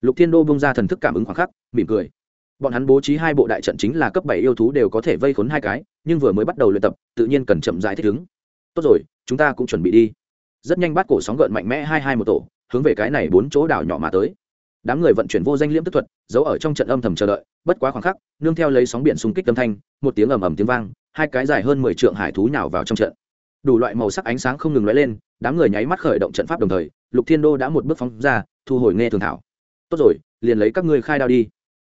Lục thiên đô bung ra thần thức cảm ứng khoảng khắc, mỉm cười. Bọn hắn bố trí hai bộ đại trận chính là cấp bảy yêu thú đều có thể vây khốn hai cái, nhưng vừa mới bắt đầu luyện tập, tự nhiên cần chậm rãi thích ứng. Tốt rồi, chúng ta cũng chuẩn bị đi. Rất nhanh bắt cổ sóng gợn mạnh mẽ hai hai một tổ, hướng về cái này bốn chỗ đảo nhỏ mà tới. Đám người vận chuyển vô danh liễm tức thuật, giấu ở trong trận âm thầm chờ đợi, bất quá khoảng khắc, nương theo lấy sóng biển xung kích âm thanh, một tiếng ầm ầm tiếng vang hai cái dài hơn mười trượng hải thú nhào vào trong trận. Đủ loại màu sắc ánh sáng không ngừng lóe lên, đám người nháy mắt khởi động trận pháp đồng thời, lục thiên đô đã một bước phóng ra, thu hồi nghe thường thảo. Tốt rồi, liền lấy các ngươi khai đao đi.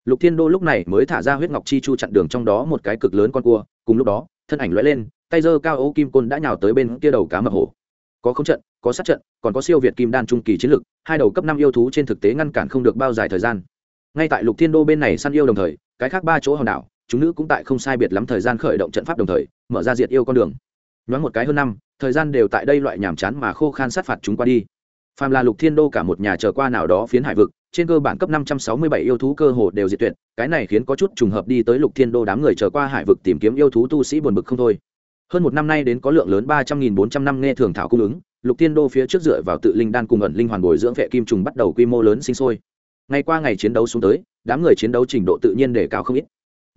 Lục thiên đô lúc này mới thả ra huyết ngọc chi chu chặn đường trong đó một cái cực lớn con cua, cùng lúc đó, thân ảnh lóe lên, tay giơ cao ấu kim côn đã nhào tới bên kia đầu cá mập hổ. Có không trận, có sát trận, còn có siêu việt kim đan trung kỳ chiến lực, hai đầu cấp năm yêu thú trên thực tế ngăn cản không được bao dài thời gian. Ngay tại lục thiên đô bên này săn yêu đồng thời, cái khác ba chỗ hòn đảo chúng nữ cũng tại không sai biệt lắm thời gian khởi động trận pháp đồng thời, mở ra diệt yêu con đường. Nhoáng một cái hơn năm, thời gian đều tại đây loại nhàm chán mà khô khan sát phạt chúng qua đi. Phàm là lục thiên đô cả một nhà chờ qua nào đó phiến hải vực, trên cơ bản cấp năm trăm sáu mươi bảy yêu thú cơ hồ đều diệt tuyệt, cái này khiến có chút trùng hợp đi tới lục thiên đô đám người chờ qua hải vực tìm kiếm yêu thú tu sĩ buồn bực không thôi. Hơn một năm nay đến có lượng lớn ba trăm nghìn bốn trăm năm nghe thường thảo cung ứng, lục thiên đô phía trước dựa vào tự linh đan cùng ẩn linh hoàn bồi dưỡng vệ kim trùng bắt đầu quy mô lớn sinh sôi. Ngày qua ngày chiến đấu xuống tới, đám người chiến đấu trình độ tự nhiên đề cao không ít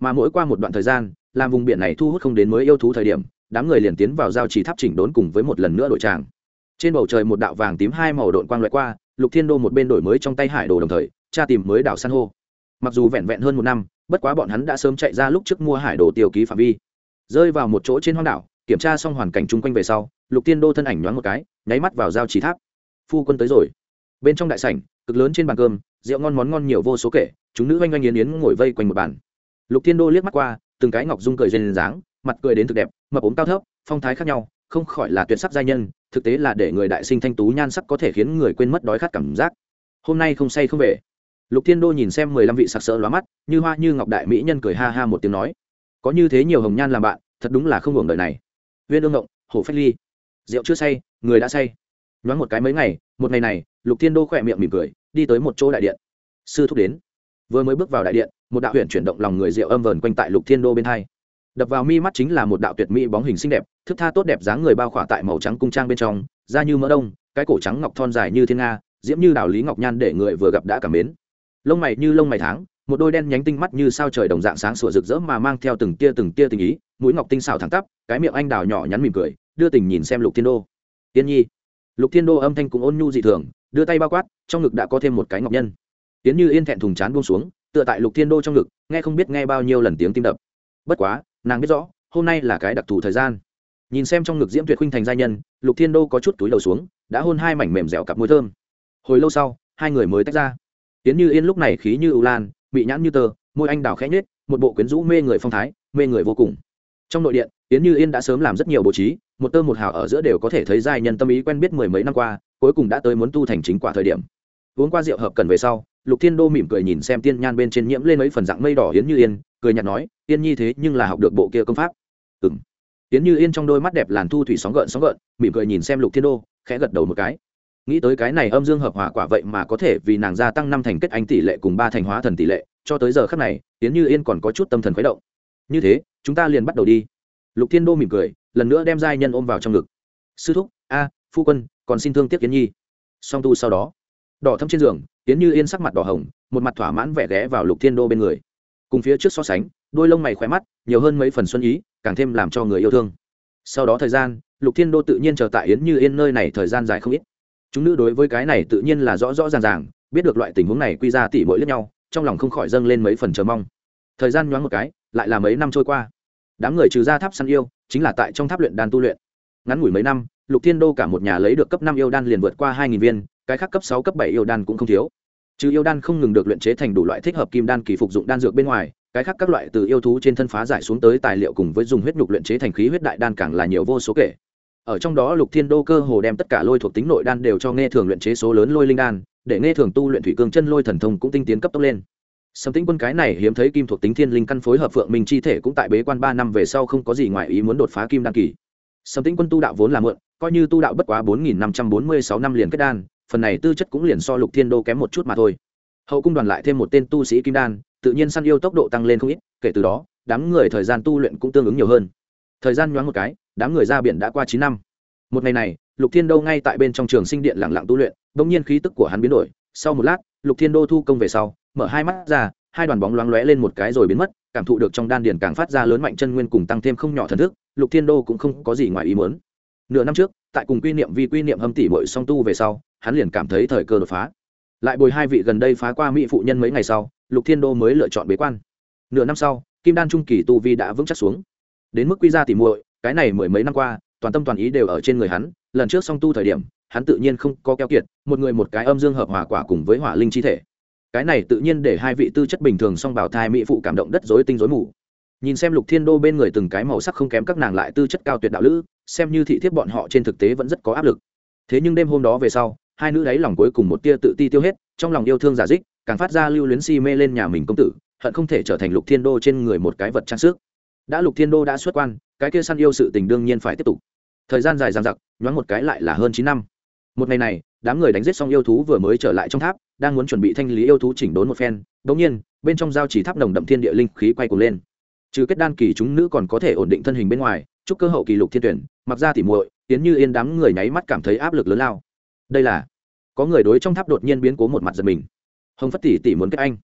mà mỗi qua một đoạn thời gian, làm vùng biển này thu hút không đến mới yêu thú thời điểm, đám người liền tiến vào giao trì tháp chỉnh đốn cùng với một lần nữa đội tràng. Trên bầu trời một đạo vàng tím hai màu đội quang loại qua, lục thiên đô một bên đổi mới trong tay hải đồ đồng thời, tra tìm mới đảo san hô. Mặc dù vẹn vẹn hơn một năm, bất quá bọn hắn đã sớm chạy ra lúc trước mua hải đồ tiêu ký phạm vi. Rơi vào một chỗ trên hoang đảo, kiểm tra xong hoàn cảnh chung quanh về sau, lục tiên đô thân ảnh nhoáng một cái, nháy mắt vào giao trì tháp. Phu quân tới rồi. Bên trong đại sảnh, cực lớn trên bàn cơm, rượu ngon món ngon nhiều vô số kể, chúng nữ oanh oanh yến yến ngồi vây quanh một bàn lục Thiên đô liếc mắt qua, từng cái ngọc dung cười duyên dáng, mặt cười đến thực đẹp, mập ốm cao thấp, phong thái khác nhau, không khỏi là tuyệt sắc giai nhân, thực tế là để người đại sinh thanh tú nhan sắc có thể khiến người quên mất đói khát cảm giác. Hôm nay không say không về. Lục thiên đô nhìn xem mười lăm vị sặc sỡ lóa mắt, như hoa như ngọc đại mỹ nhân cười ha ha một tiếng nói, có như thế nhiều hồng nhan làm bạn, thật đúng là không hưởng đời này. Viên ương ngộng hổ phách ly, rượu chưa say, người đã say. Nhoáng một cái mấy ngày, một ngày này, lục thiên đô khỏe miệng mỉm cười, đi tới một chỗ đại điện. Sư thúc đến. Vừa mới bước vào đại điện một đạo huyện chuyển động lòng người rượu âm vờn quanh tại lục thiên đô bên hai. Đập vào mi mắt chính là một đạo tuyệt mỹ bóng hình xinh đẹp, thức tha tốt đẹp dáng người bao khỏa tại màu trắng cung trang bên trong, da như mỡ đông, cái cổ trắng ngọc thon dài như thiên nga, diễm như đào lý ngọc nhan để người vừa gặp đã cảm mến. Lông mày như lông mày tháng, một đôi đen nhánh tinh mắt như sao trời đồng dạng sáng sủa rực rỡ mà mang theo từng tia từng tia tình ý, mũi ngọc tinh xào thẳng tắp, cái miệng anh đào nhỏ nhắn mỉm cười, đưa tình nhìn xem lục thiên đô. Tiên nhi. Lục thiên đô âm thanh cũng ôn nhu dị thường, đưa tay bao quát, trong ngực đã có thêm một cái ngọc nhân. Tiến như yên thẹn thùng chán buông xuống tựa tại lục thiên đô trong ngực, nghe không biết nghe bao nhiêu lần tiếng tim đập. Bất quá, nàng biết rõ, hôm nay là cái đặc thù thời gian. Nhìn xem trong ngực diễm tuyệt khuynh thành gia nhân, lục thiên đô có chút túi đầu xuống, đã hôn hai mảnh mềm dẻo cặp môi thơm. Hồi lâu sau, hai người mới tách ra. Tiến như yên lúc này khí như ưu lan bị nhãn như tờ môi anh đào khẽ nhết một bộ quyến rũ mê người phong thái, mê người vô cùng. Trong nội điện tiến như yên đã sớm làm rất nhiều bố trí, một tơ một hào ở giữa đều có thể thấy giai nhân tâm ý quen biết mười mấy năm qua, cuối cùng đã tới muốn tu thành chính quả thời điểm. Uống qua rượu hợp cần về sau lục thiên đô mỉm cười nhìn xem tiên nhan bên trên nhiễm lên mấy phần dạng mây đỏ hiến như yên, cười nhạt nói, tiên nhi thế nhưng là học được bộ kia công pháp. Ừng hiến như yên trong đôi mắt đẹp làn thu thủy sóng gợn sóng gợn, mỉm cười nhìn xem lục thiên đô, khẽ gật đầu một cái. Nghĩ tới cái này âm dương hợp hòa quả vậy mà có thể vì nàng gia tăng năm thành kết anh tỷ lệ cùng ba thành hóa thần tỷ lệ, cho tới giờ khắc này tiến như yên còn có chút tâm thần khuấy động. Như thế, chúng ta liền bắt đầu đi. Lục thiên đô mỉm cười, lần nữa đem giai nhân ôm vào trong ngực. Sư thúc, a, phu quân, còn xin thương tiếc yến nhi. Song tu sau đó, đỏ thâm trên giường yến như yên sắc mặt đỏ hồng, một mặt thỏa mãn vẻ ghé vào lục thiên đô bên người. Cùng phía trước so sánh, đôi lông mày khỏe mắt, nhiều hơn mấy phần xuân ý, càng thêm làm cho người yêu thương. Sau đó thời gian, lục thiên đô tự nhiên chờ tại yến như yên nơi này thời gian dài không ít. Chúng nữ đối với cái này tự nhiên là rõ rõ ràng ràng, biết được loại tình huống này quy ra tỉ mỗi lẫn nhau, trong lòng không khỏi dâng lên mấy phần chờ mong. Thời gian nhoáng một cái, lại là mấy năm trôi qua. Đám người trừ ra tháp săn yêu, chính là tại trong tháp luyện đan tu luyện. Ngắn ngủi mấy năm, lục thiên đô cả một nhà lấy được cấp năm yêu đan liền vượt qua hai nghìn viên cái khác cấp sáu, cấp bảy yêu đan cũng không thiếu. Trừ yêu đan không ngừng được luyện chế thành đủ loại thích hợp kim đan kỳ phục dụng đan dược bên ngoài, cái khác các loại từ yêu thú trên thân phá giải xuống tới tài liệu cùng với dùng huyết nhục luyện chế thành khí huyết đại đan càng là nhiều vô số kể. Ở trong đó lục thiên đô cơ hồ đem tất cả lôi thuộc tính nội đan đều cho nghe thường luyện chế số lớn lôi linh đan, để nghe thường tu luyện thủy cương chân lôi thần thông cũng tinh tiến cấp tốc lên. Sầm tĩnh quân cái này hiếm thấy kim thuộc tính thiên linh căn phối hợp phượng minh chi thể cũng tại bế quan ba năm về sau không có gì ngoài ý muốn đột phá kim đan kỳ. Sầm tĩnh quân tu đạo vốn là mượn coi như tu đạo bất quá bốn nghìn năm trăm bốn mươi sáu năm liền kết đan phần này tư chất cũng liền so lục thiên đô kém một chút mà thôi. Hậu cung đoàn lại thêm một tên tu sĩ kim đan, tự nhiên săn yêu tốc độ tăng lên không ít, kể từ đó, đám người thời gian tu luyện cũng tương ứng nhiều hơn. Thời gian nhoáng một cái, đám người ra biển đã qua chín năm. Một ngày này, lục thiên đô ngay tại bên trong trường sinh điện lặng lặng tu luyện, bỗng nhiên khí tức của hắn biến đổi. Sau một lát, lục thiên đô thu công về sau, mở hai mắt ra, hai đoàn bóng loáng lóe lên một cái rồi biến mất, cảm thụ được trong đan điền càng phát ra lớn mạnh chân nguyên cùng tăng thêm không nhỏ thần thức, lục thiên đô cũng không có gì ngoài ý muốn. Nửa năm trước tại cùng quy niệm vi quy niệm hâm tỉ mội song tu về sau, hắn liền cảm thấy thời cơ đột phá. Lại bồi hai vị gần đây phá qua mỹ phụ nhân mấy ngày sau, lục thiên đô mới lựa chọn bế quan. Nửa năm sau, kim đan trung kỳ tu vi đã vững chắc xuống. Đến mức quy ra tỉ muội, cái này mười mấy năm qua, toàn tâm toàn ý đều ở trên người hắn, lần trước song tu thời điểm, hắn tự nhiên không có keo kiệt, một người một cái âm dương hợp hòa quả cùng với hỏa linh chi thể. Cái này tự nhiên để hai vị tư chất bình thường song bảo thai mỹ phụ cảm động đất rối tinh rối mù nhìn xem lục thiên đô bên người từng cái màu sắc không kém các nàng lại tư chất cao tuyệt đạo lữ, xem như thị thiếp bọn họ trên thực tế vẫn rất có áp lực. Thế nhưng đêm hôm đó về sau, hai nữ đáy lòng cuối cùng một tia tự ti tiêu hết, trong lòng yêu thương giả dích, càng phát ra lưu luyến si mê lên nhà mình công tử, hận không thể trở thành lục thiên đô trên người một cái vật trang sức. Đã lục thiên đô đã xuất quan, cái kia săn yêu sự tình đương nhiên phải tiếp tục. Thời gian dài dằng dặc, nhoáng một cái lại là hơn chín năm. Một ngày này, đám người đánh giết xong yêu thú vừa mới trở lại trong tháp, đang muốn chuẩn bị thanh lý yêu thú chỉnh đốn một phen đ nhiên, bên trong giao chỉ tháp nồng đậm thiên địa linh khí quay cuồng lên trừ kết đan kỳ chúng nữ còn có thể ổn định thân hình bên ngoài, chúc cơ hậu kỳ lục thiên tuyển, mặc ra tỉ muội tiến như yên đám người nháy mắt cảm thấy áp lực lớn lao. Đây là, có người đối trong tháp đột nhiên biến cố một mặt giật mình. Hồng phất tỷ tỷ muốn kết anh.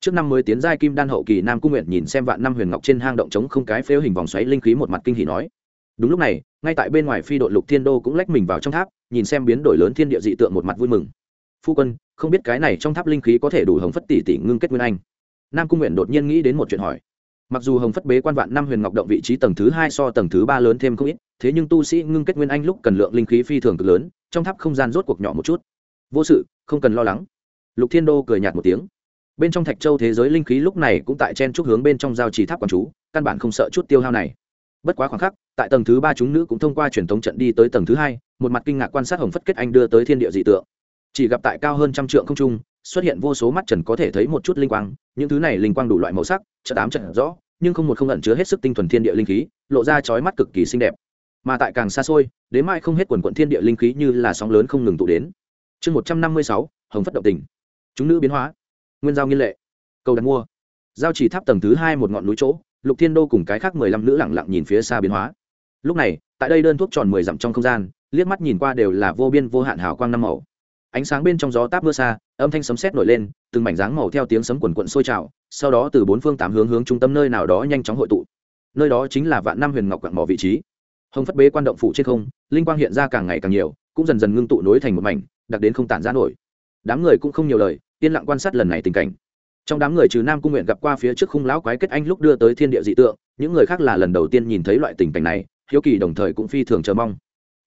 Trước năm mới tiến giai kim đan hậu kỳ nam cung nguyện nhìn xem vạn năm huyền ngọc trên hang động trống không cái phếu hình vòng xoáy linh khí một mặt kinh hỉ nói. Đúng lúc này, ngay tại bên ngoài phi đội lục thiên đô cũng lách mình vào trong tháp, nhìn xem biến đổi lớn thiên địa dị tượng một mặt vui mừng. Phu quân, không biết cái này trong tháp linh khí có thể đủ hồng phất tỷ tỷ ngưng kết nguyên anh. Nam cung nguyện đột nhiên nghĩ đến một chuyện hỏi mặc dù hồng phất bế quan vạn năm huyền ngọc động vị trí tầng thứ hai so tầng thứ ba lớn thêm không ít, thế nhưng tu sĩ ngưng kết nguyên anh lúc cần lượng linh khí phi thường cực lớn, trong tháp không gian rốt cuộc nhỏ một chút. Vô sự, không cần lo lắng. Lục thiên đô cười nhạt một tiếng. Bên trong thạch châu thế giới linh khí lúc này cũng tại chen chúc hướng bên trong giao trì tháp quản chú, căn bản không sợ chút tiêu hao này. Bất quá khoảng khắc, tại tầng thứ ba chúng nữ cũng thông qua truyền thống trận đi tới tầng thứ hai, một mặt kinh ngạc quan sát hồng phất kết anh đưa tới thiên địa dị tượng. Chỉ gặp tại cao hơn trăm trượng không trung xuất hiện vô số mắt trần có thể thấy một chút linh quang, những thứ này linh quang đủ loại màu sắc chợ ám trận rõ, nhưng không một không ẩn chứa hết sức tinh thuần thiên địa linh khí, lộ ra chói mắt cực kỳ xinh đẹp. Mà tại càng xa xôi, đến mai không hết quần quận thiên địa linh khí như là sóng lớn không ngừng tụ đến. Chương một trăm năm mươi sáu, hồng phất động tình. Chúng nữ biến hóa. Nguyên giao nghiên lệ. Cầu đặt mua. Giao chỉ tháp tầng thứ hai một ngọn núi chỗ, lục thiên đô cùng cái khác mười lăm nữ lẳng lặng nhìn phía xa biến hóa. Lúc này, tại đây đơn thuốc tròn mười dặm trong không gian, liếc mắt nhìn qua đều là vô biên vô hạn hào quang năm màu ánh sáng bên trong gió táp mưa xa, âm thanh sấm sét nổi lên, từng mảnh dáng màu theo tiếng sấm quần quận sôi trào, sau đó từ bốn phương tám hướng hướng trung tâm nơi nào đó nhanh chóng hội tụ. Nơi đó chính là vạn năm huyền ngọc quặng mỏ vị trí. Hồng phất bế quan động phủ trên không, linh quang hiện ra càng ngày càng nhiều, cũng dần dần ngưng tụ nối thành một mảnh, đặc đến không tản ra nổi. Đám người cũng không nhiều lời, yên lặng quan sát lần này tình cảnh. Trong đám người trừ nam cung nguyện gặp qua phía trước khung lão quái kết anh lúc đưa tới thiên địa dị tượng, những người khác là lần đầu tiên nhìn thấy loại tình cảnh này, hiếu kỳ đồng thời cũng phi thường chờ mong.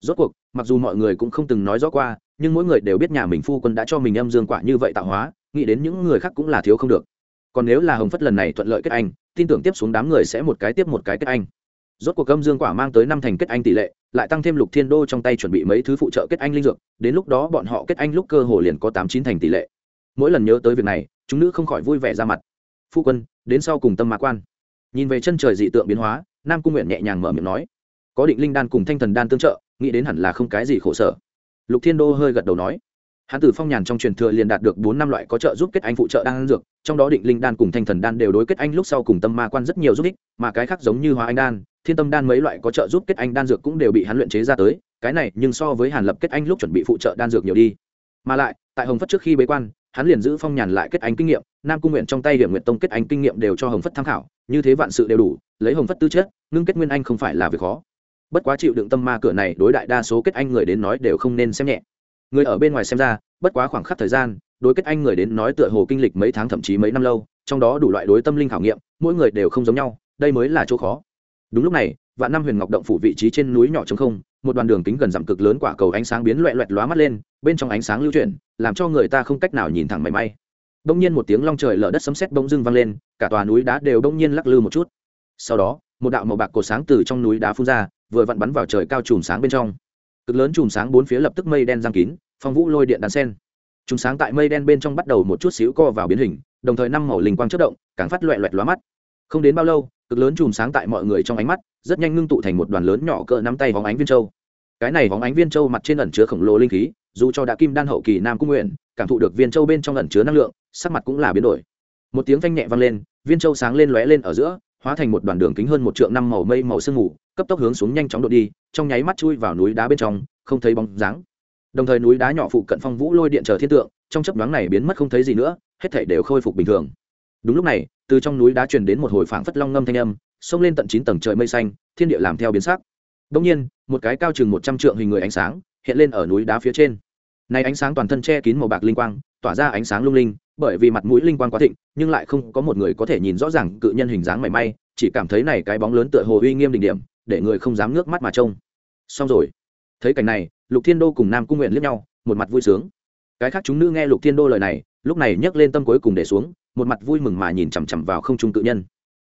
Rốt cuộc, mặc dù mọi người cũng không từng nói rõ qua nhưng mỗi người đều biết nhà mình phu quân đã cho mình âm dương quả như vậy tạo hóa, nghĩ đến những người khác cũng là thiếu không được. Còn nếu là hồng phất lần này thuận lợi kết anh, tin tưởng tiếp xuống đám người sẽ một cái tiếp một cái kết anh. Rốt cuộc âm dương quả mang tới năm thành kết anh tỷ lệ, lại tăng thêm lục thiên đô trong tay chuẩn bị mấy thứ phụ trợ kết anh linh dược, đến lúc đó bọn họ kết anh lúc cơ hồ liền có tám chín thành tỷ lệ. Mỗi lần nhớ tới việc này, chúng nữ không khỏi vui vẻ ra mặt. Phu quân, đến sau cùng tâm mạc quan. Nhìn về chân trời dị tượng biến hóa, nam cung nguyện nhẹ nhàng mở miệng nói, có định linh đan cùng thanh thần đan tương trợ, nghĩ đến hẳn là không cái gì khổ sở lục thiên đô hơi gật đầu nói. Hắn từ phong nhàn trong truyền thừa liền đạt được bốn năm loại có trợ giúp kết anh phụ trợ đan dược, trong đó định linh đan cùng thanh thần đan đều đối kết anh lúc sau cùng tâm ma quan rất nhiều giúp ích, mà cái khác giống như hóa anh đan, thiên tâm đan mấy loại có trợ giúp kết anh đan dược cũng đều bị hắn luyện chế ra tới, cái này nhưng so với hàn lập kết anh lúc chuẩn bị phụ trợ đan dược nhiều đi. Mà lại, tại hồng phất trước khi bế quan, hắn liền giữ phong nhàn lại kết anh kinh nghiệm, nam cung nguyện trong tay hiểm nguyện tông kết anh kinh nghiệm đều cho hồng phất tham khảo, như thế vạn sự đều đủ, lấy hồng phất tư chất, ngưng kết nguyên anh không phải là việc khó bất quá chịu đựng tâm ma cửa này đối đại đa số kết anh người đến nói đều không nên xem nhẹ. Người ở bên ngoài xem ra, bất quá khoảng khắc thời gian, đối kết anh người đến nói tựa hồ kinh lịch mấy tháng thậm chí mấy năm lâu, trong đó đủ loại đối tâm linh khảo nghiệm, mỗi người đều không giống nhau, đây mới là chỗ khó. Đúng lúc này, vạn năm huyền ngọc động phủ vị trí trên núi nhỏ trống không, một đoàn đường kính gần dặm cực lớn quả cầu ánh sáng biến loẹ loẹt lóa mắt lên, bên trong ánh sáng lưu chuyển, làm cho người ta không cách nào nhìn thẳng mảy may. Đông nhiên một tiếng long trời lở đất sấm sét bỗng dưng vang lên, cả tòa núi đá đều đông nhiên lắc lư một chút. Sau đó, một đạo màu bạc cột sáng từ trong núi đá phun ra vừa vặn bắn vào trời cao chùm sáng bên trong. Cực lớn chùm sáng bốn phía lập tức mây đen giang kín, phong vũ lôi điện đàn sen. Chùm sáng tại mây đen bên trong bắt đầu một chút xíu co vào biến hình, đồng thời năm màu linh quang chất động, càng phát loẹ loẹt lóa mắt. Không đến bao lâu, cực lớn chùm sáng tại mọi người trong ánh mắt, rất nhanh ngưng tụ thành một đoàn lớn nhỏ cỡ nắm tay vóng ánh viên châu. Cái này vóng ánh viên châu mặt trên ẩn chứa khổng lồ linh khí, dù cho đã kim đan hậu kỳ nam cung nguyện, cảm thụ được viên châu bên trong ẩn chứa năng lượng, sắc mặt cũng là biến đổi. Một tiếng vang nhẹ vang lên, viên châu sáng lên lóe lên ở giữa, hóa thành một đoàn đường kính hơn một trượng năm màu mây màu sương mù cấp tốc hướng xuống nhanh chóng đột đi, trong nháy mắt chui vào núi đá bên trong, không thấy bóng dáng. Đồng thời núi đá nhỏ phụ cận phong vũ lôi điện chờ thiên tượng, trong chấp đoán này biến mất không thấy gì nữa, hết thảy đều khôi phục bình thường. Đúng lúc này, từ trong núi đá truyền đến một hồi phảng phất long ngâm thanh âm, xông lên tận chín tầng trời mây xanh, thiên địa làm theo biến sắc. Đông nhiên, một cái cao chừng một trăm trượng hình người ánh sáng hiện lên ở núi đá phía trên. Này ánh sáng toàn thân che kín màu bạc linh quang, tỏa ra ánh sáng lung linh, bởi vì mặt mũi linh quang quá thịnh, nhưng lại không có một người có thể nhìn rõ ràng cự nhân hình dáng mảy may, chỉ cảm thấy này cái bóng lớn tựa hồ uy nghiêm đỉnh điểm để người không dám ngước mắt mà trông. Xong rồi. Thấy cảnh này, lục thiên đô cùng nam cung nguyện liếc nhau, một mặt vui sướng. Cái khác chúng nữ nghe lục thiên đô lời này, lúc này nhấc lên tâm cuối cùng để xuống, một mặt vui mừng mà nhìn chằm chằm vào không trung tự nhân.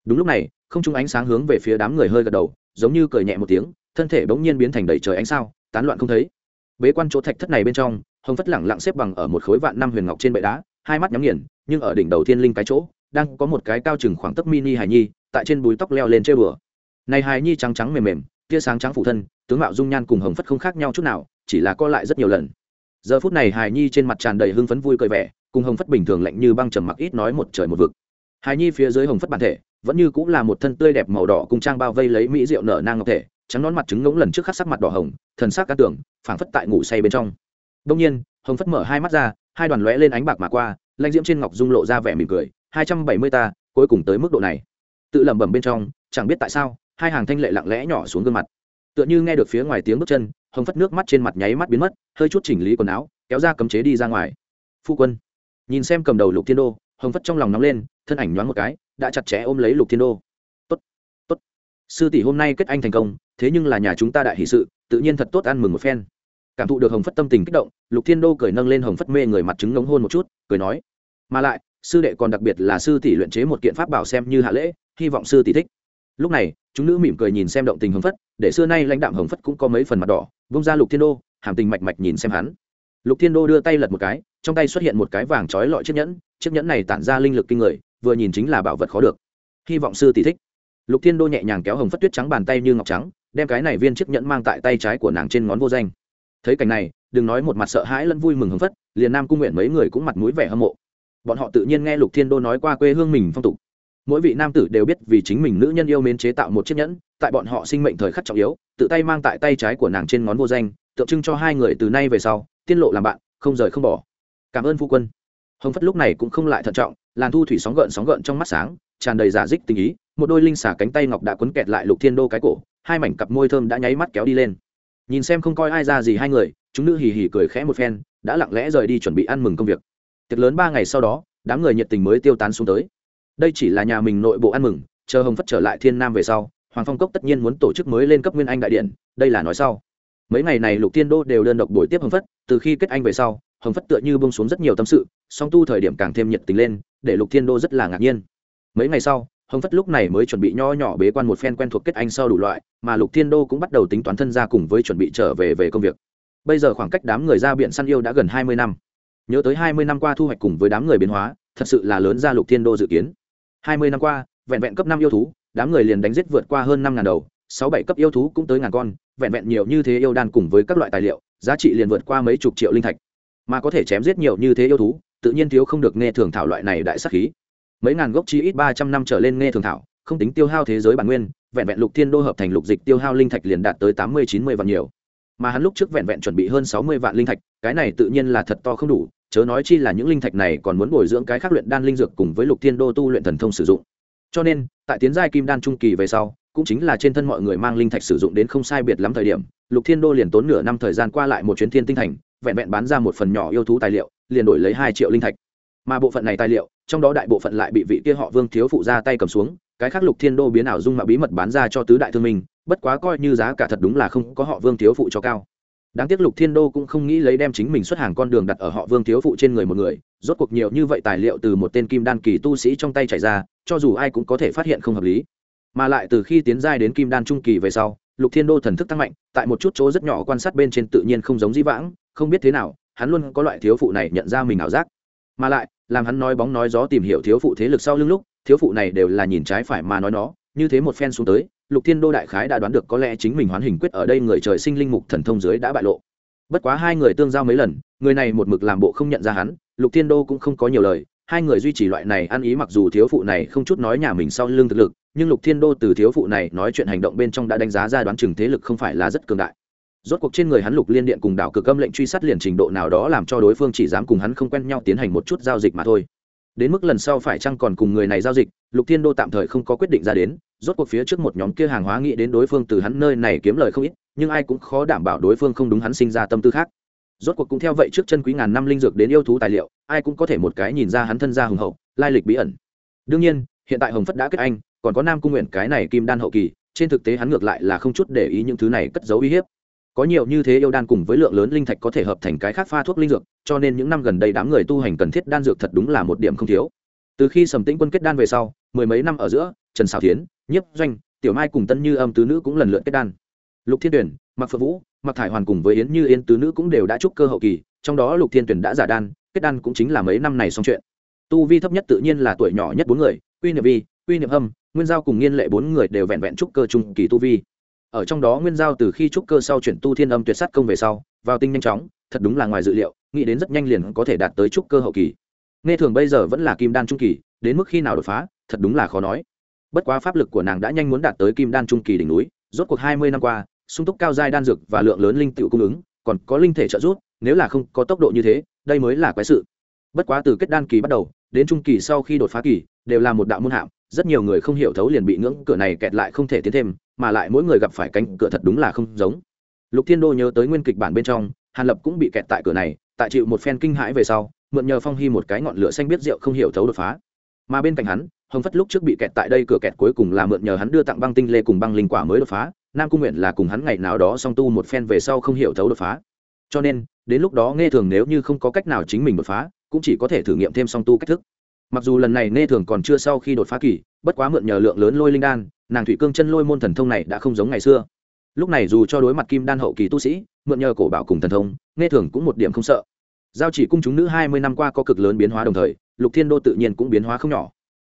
Đúng lúc này, không trung ánh sáng hướng về phía đám người hơi gật đầu, giống như cười nhẹ một tiếng, thân thể bỗng nhiên biến thành đầy trời ánh sao, tán loạn không thấy. Bế quan chỗ thạch thất này bên trong, hồng phất lẳng lặng xếp bằng ở một khối vạn năm huyền ngọc trên bệ đá, hai mắt nhắm nghiền, nhưng ở đỉnh đầu thiên linh cái chỗ, đang có một cái cao chừng khoảng tấc mini hài nhi, tại trên búi tóc leo lên chơi bừa này hài nhi trắng trắng mềm mềm, tia sáng trắng phủ thân, tướng mạo dung nhan cùng hồng phất không khác nhau chút nào, chỉ là co lại rất nhiều lần. Giờ phút này hài nhi trên mặt tràn đầy hưng phấn vui cười vẻ, cùng hồng phất bình thường lạnh như băng trầm mặc ít nói một trời một vực. Hài nhi phía dưới hồng phất bản thể, vẫn như cũng là một thân tươi đẹp màu đỏ cùng trang bao vây lấy mỹ rượu nở nang ngọc thể, trắng nón mặt trứng ngỗng lần trước khắc sắc mặt đỏ hồng, thần sắc cá tưởng phảng phất tại ngủ say bên trong. Đông nhiên, hồng phất mở hai mắt ra, hai đoàn lóe lên ánh bạc mà qua, lanh diễm trên ngọc dung lộ ra vẻ mỉm cười, hai trăm bảy mươi ta, cuối cùng tới mức độ này. Tự lẩm bẩm bên trong, chẳng biết tại sao hai hàng thanh lệ lặng lẽ nhỏ xuống gương mặt. Tựa như nghe được phía ngoài tiếng bước chân, hồng phất nước mắt trên mặt nháy mắt biến mất, hơi chút chỉnh lý quần áo, kéo ra cấm chế đi ra ngoài. Phu quân, nhìn xem cầm đầu lục thiên đô, hồng phất trong lòng nóng lên, thân ảnh nhoáng một cái, đã chặt chẽ ôm lấy lục thiên đô. Tốt tốt. Sư tỷ hôm nay kết anh thành công, thế nhưng là nhà chúng ta đại hỷ sự, tự nhiên thật tốt ăn mừng một phen. Cảm thụ được hồng phất tâm tình kích động, lục thiên đô cười nâng lên hồng phất mê người mặt trứng ngống hôn một chút, cười nói, mà lại, sư đệ còn đặc biệt là sư tỷ luyện chế một kiện pháp bảo xem như hạ lễ, hy vọng sư tỷ thích lúc này, chúng nữ mỉm cười nhìn xem động tình hồng phất, để xưa nay lãnh đạm hồng phất cũng có mấy phần mặt đỏ, vung ra lục thiên đô, hàm tình mạch mạch nhìn xem hắn. Lục thiên đô đưa tay lật một cái, trong tay xuất hiện một cái vàng trói lọi chiếc nhẫn chiếc nhẫn này tản ra linh lực kinh người, vừa nhìn chính là bảo vật khó được. Hy vọng sư tỷ thích. Lục thiên đô nhẹ nhàng kéo hồng phất tuyết trắng bàn tay như ngọc trắng, đem cái này viên chiếc nhẫn mang tại tay trái của nàng trên ngón vô danh. Thấy cảnh này, đừng nói một mặt sợ hãi lẫn vui mừng hưng phất, liền nam cung nguyện mấy người cũng mặt mũi vẻ hâm mộ. Bọn họ tự nhiên nghe lục thiên đô nói qua quê hương mình phong tục mỗi vị nam tử đều biết vì chính mình nữ nhân yêu mến chế tạo một chiếc nhẫn, tại bọn họ sinh mệnh thời khắc trọng yếu, tự tay mang tại tay trái của nàng trên ngón vô danh, tượng trưng cho hai người từ nay về sau tiên lộ làm bạn, không rời không bỏ. Cảm ơn phu quân. Hồng phất lúc này cũng không lại thận trọng, làn thu thủy sóng gợn sóng gợn trong mắt sáng, tràn đầy giả dích tình ý, một đôi linh xả cánh tay ngọc đã quấn kẹt lại lục thiên đô cái cổ, hai mảnh cặp môi thơm đã nháy mắt kéo đi lên. Nhìn xem không coi ai ra gì hai người, chúng nữ hì hì cười khẽ một phen, đã lặng lẽ rời đi chuẩn bị ăn mừng công việc. Tiệc lớn ba ngày sau đó, đám người nhiệt tình mới tiêu tán xuống tới đây chỉ là nhà mình nội bộ ăn mừng, chờ hồng phất trở lại thiên nam về sau, hoàng phong cốc tất nhiên muốn tổ chức mới lên cấp nguyên anh đại điện, đây là nói sau. Mấy ngày này lục thiên đô đều đơn độc buổi tiếp hồng phất, từ khi kết anh về sau, hồng phất tựa như bông xuống rất nhiều tâm sự, song tu thời điểm càng thêm nhiệt tình lên, để lục thiên đô rất là ngạc nhiên. Mấy ngày sau, hồng phất lúc này mới chuẩn bị nho nhỏ bế quan một phen quen thuộc kết anh sau đủ loại, mà lục thiên đô cũng bắt đầu tính toán thân ra cùng với chuẩn bị trở về về công việc. Bây giờ khoảng cách đám người ra biển săn yêu đã gần hai mươi năm. Nhớ tới hai mươi năm qua thu hoạch cùng với đám người biến hóa, thật sự là lớn ra lục thiên đô dự kiến hai mươi năm qua, vẹn vẹn cấp năm yêu thú, đám người liền đánh giết vượt qua hơn năm ngàn đầu, sáu bảy cấp yêu thú cũng tới ngàn con, vẹn vẹn nhiều như thế yêu đan cùng với các loại tài liệu, giá trị liền vượt qua mấy chục triệu linh thạch. Mà có thể chém giết nhiều như thế yêu thú, tự nhiên thiếu không được nghe thường thảo loại này đại sắc khí. Mấy ngàn gốc chi ít ba trăm năm trở lên nghe thường thảo, không tính tiêu hao thế giới bản nguyên, vẹn vẹn lục thiên đô hợp thành lục dịch tiêu hao linh thạch liền đạt tới tám mươi, chín mươi vạn nhiều. Mà hắn lúc trước vẹn vẹn chuẩn bị hơn sáu mươi vạn linh thạch, cái này tự nhiên là thật to không đủ chớ nói chi là những linh thạch này còn muốn bồi dưỡng cái khác luyện đan linh dược cùng với lục thiên đô tu luyện thần thông sử dụng. Cho nên, tại tiến giai kim đan trung kỳ về sau, cũng chính là trên thân mọi người mang linh thạch sử dụng đến không sai biệt lắm thời điểm, lục thiên đô liền tốn nửa năm thời gian qua lại một chuyến thiên tinh thành, vẹn vẹn bán ra một phần nhỏ yêu thú tài liệu, liền đổi lấy hai triệu linh thạch. Mà bộ phận này tài liệu, trong đó đại bộ phận lại bị vị kia họ vương thiếu phụ ra tay cầm xuống, cái khác lục thiên đô biến ảo dung mạo bí mật bán ra cho tứ đại thương minh, bất quá coi như giá cả thật đúng là không có họ vương thiếu phụ cho cao đáng tiếc lục thiên đô cũng không nghĩ lấy đem chính mình xuất hàng con đường đặt ở họ vương thiếu phụ trên người một người, rốt cuộc nhiều như vậy tài liệu từ một tên kim đan kỳ tu sĩ trong tay chạy ra, cho dù ai cũng có thể phát hiện không hợp lý. Mà lại từ khi tiến giai đến kim đan trung kỳ về sau, lục thiên đô thần thức tăng mạnh, tại một chút chỗ rất nhỏ quan sát bên trên tự nhiên không giống dĩ vãng, không biết thế nào, hắn luôn có loại thiếu phụ này nhận ra mình ảo giác. Mà lại, làm hắn nói bóng nói gió tìm hiểu thiếu phụ thế lực sau lưng lúc, thiếu phụ này đều là nhìn trái phải mà nói nó, như thế một phen xuống tới lục thiên đô đại khái đã đoán được có lẽ chính mình hoán hình quyết ở đây người trời sinh linh mục thần thông dưới đã bại lộ. Bất quá hai người tương giao mấy lần, người này một mực làm bộ không nhận ra hắn, lục thiên đô cũng không có nhiều lời, hai người duy trì loại này ăn ý mặc dù thiếu phụ này không chút nói nhà mình sau lưng thực lực, nhưng lục thiên đô từ thiếu phụ này nói chuyện hành động bên trong đã đánh giá ra đoán chừng thế lực không phải là rất cường đại. Rốt cuộc trên người hắn lục liên điện cùng đảo cực âm lệnh truy sát liền trình độ nào đó làm cho đối phương chỉ dám cùng hắn không quen nhau tiến hành một chút giao dịch mà thôi. Đến mức lần sau phải chăng còn cùng người này giao dịch, lục thiên đô tạm thời không có quyết định ra đến rốt cuộc phía trước một nhóm kia hàng hóa nghĩ đến đối phương từ hắn nơi này kiếm lời không ít, nhưng ai cũng khó đảm bảo đối phương không đúng hắn sinh ra tâm tư khác. Rốt cuộc cũng theo vậy trước chân quý ngàn năm linh dược đến yêu thú tài liệu, ai cũng có thể một cái nhìn ra hắn thân gia hùng hậu, lai lịch bí ẩn. Đương nhiên, hiện tại hồng phất đã kết anh, còn có nam cung nguyện cái này kim đan hậu kỳ, trên thực tế hắn ngược lại là không chút để ý những thứ này cất giấu uy hiếp. Có nhiều như thế yêu đan cùng với lượng lớn linh thạch có thể hợp thành cái khác pha thuốc linh dược, cho nên những năm gần đây đám người tu hành cần thiết đan dược thật đúng là một điểm không thiếu. Từ khi sầm tĩnh quân kết đan về sau, mười mấy năm ở giữa, trần xào tiến nhiếp doanh, tiểu mai cùng tân như âm tứ nữ cũng lần lượt kết đan. Lục thiên tuyển mặc phượng vũ mặc thải hoàn cùng với yến như Yến tứ nữ cũng đều đã trúc cơ hậu kỳ, trong đó lục thiên tuyển đã giả đan, kết đan cũng chính là mấy năm này xong chuyện. Tu vi thấp nhất tự nhiên là tuổi nhỏ nhất bốn người uy niệm vi uy niệm hâm, nguyên giao cùng nghiên lệ bốn người đều vẹn vẹn trúc cơ trung kỳ tu vi. Ở trong đó nguyên giao từ khi trúc cơ sau chuyển tu thiên âm tuyệt sát công về sau, vào tinh nhanh chóng, thật đúng là ngoài dự liệu, nghĩ đến rất nhanh liền có thể đạt tới trúc cơ hậu kỳ. Nghe thường bây giờ vẫn là kim đan trung kỳ, đến mức khi nào đột phá, thật đúng là khó nói bất quá pháp lực của nàng đã nhanh muốn đạt tới kim đan trung kỳ đỉnh núi, rốt cuộc hai mươi năm qua, sung túc cao giai đan dược và lượng lớn linh tựu cung ứng, còn có linh thể trợ giúp, nếu là không có tốc độ như thế, đây mới là quái sự. Bất quá từ kết đan kỳ bắt đầu, đến trung kỳ sau khi đột phá kỳ, đều là một đạo môn hạm, rất nhiều người không hiểu thấu liền bị ngưỡng cửa này kẹt lại không thể tiến thêm, mà lại mỗi người gặp phải cánh cửa thật đúng là không giống. Lục thiên đô nhớ tới nguyên kịch bản bên trong, hàn lập cũng bị kẹt tại cửa này, tại chịu một phen kinh hãi về sau, mượn nhờ phong hy một cái ngọn lửa xanh biết rượu không hiểu thấu đột phá. Mà bên cạnh hắn hồng phất lúc trước bị kẹt tại đây cửa kẹt cuối cùng là mượn nhờ hắn đưa tặng băng tinh lê cùng băng linh quả mới đột phá. Nam cung nguyện là cùng hắn ngày nào đó song tu một phen về sau không hiểu thấu đột phá. Cho nên, đến lúc đó nghe thường nếu như không có cách nào chính mình đột phá, cũng chỉ có thể thử nghiệm thêm song tu cách thức. Mặc dù lần này nghe thường còn chưa sau khi đột phá kỳ, bất quá mượn nhờ lượng lớn lôi linh đan, nàng thủy cương chân lôi môn thần thông này đã không giống ngày xưa. Lúc này dù cho đối mặt kim đan hậu kỳ tu sĩ, mượn nhờ cổ bảo cùng thần thông, nghe thường cũng một điểm không sợ. Giao chỉ cung chúng nữ hai mươi năm qua có cực lớn biến hóa đồng thời, lục thiên đô tự nhiên cũng biến hóa không nhỏ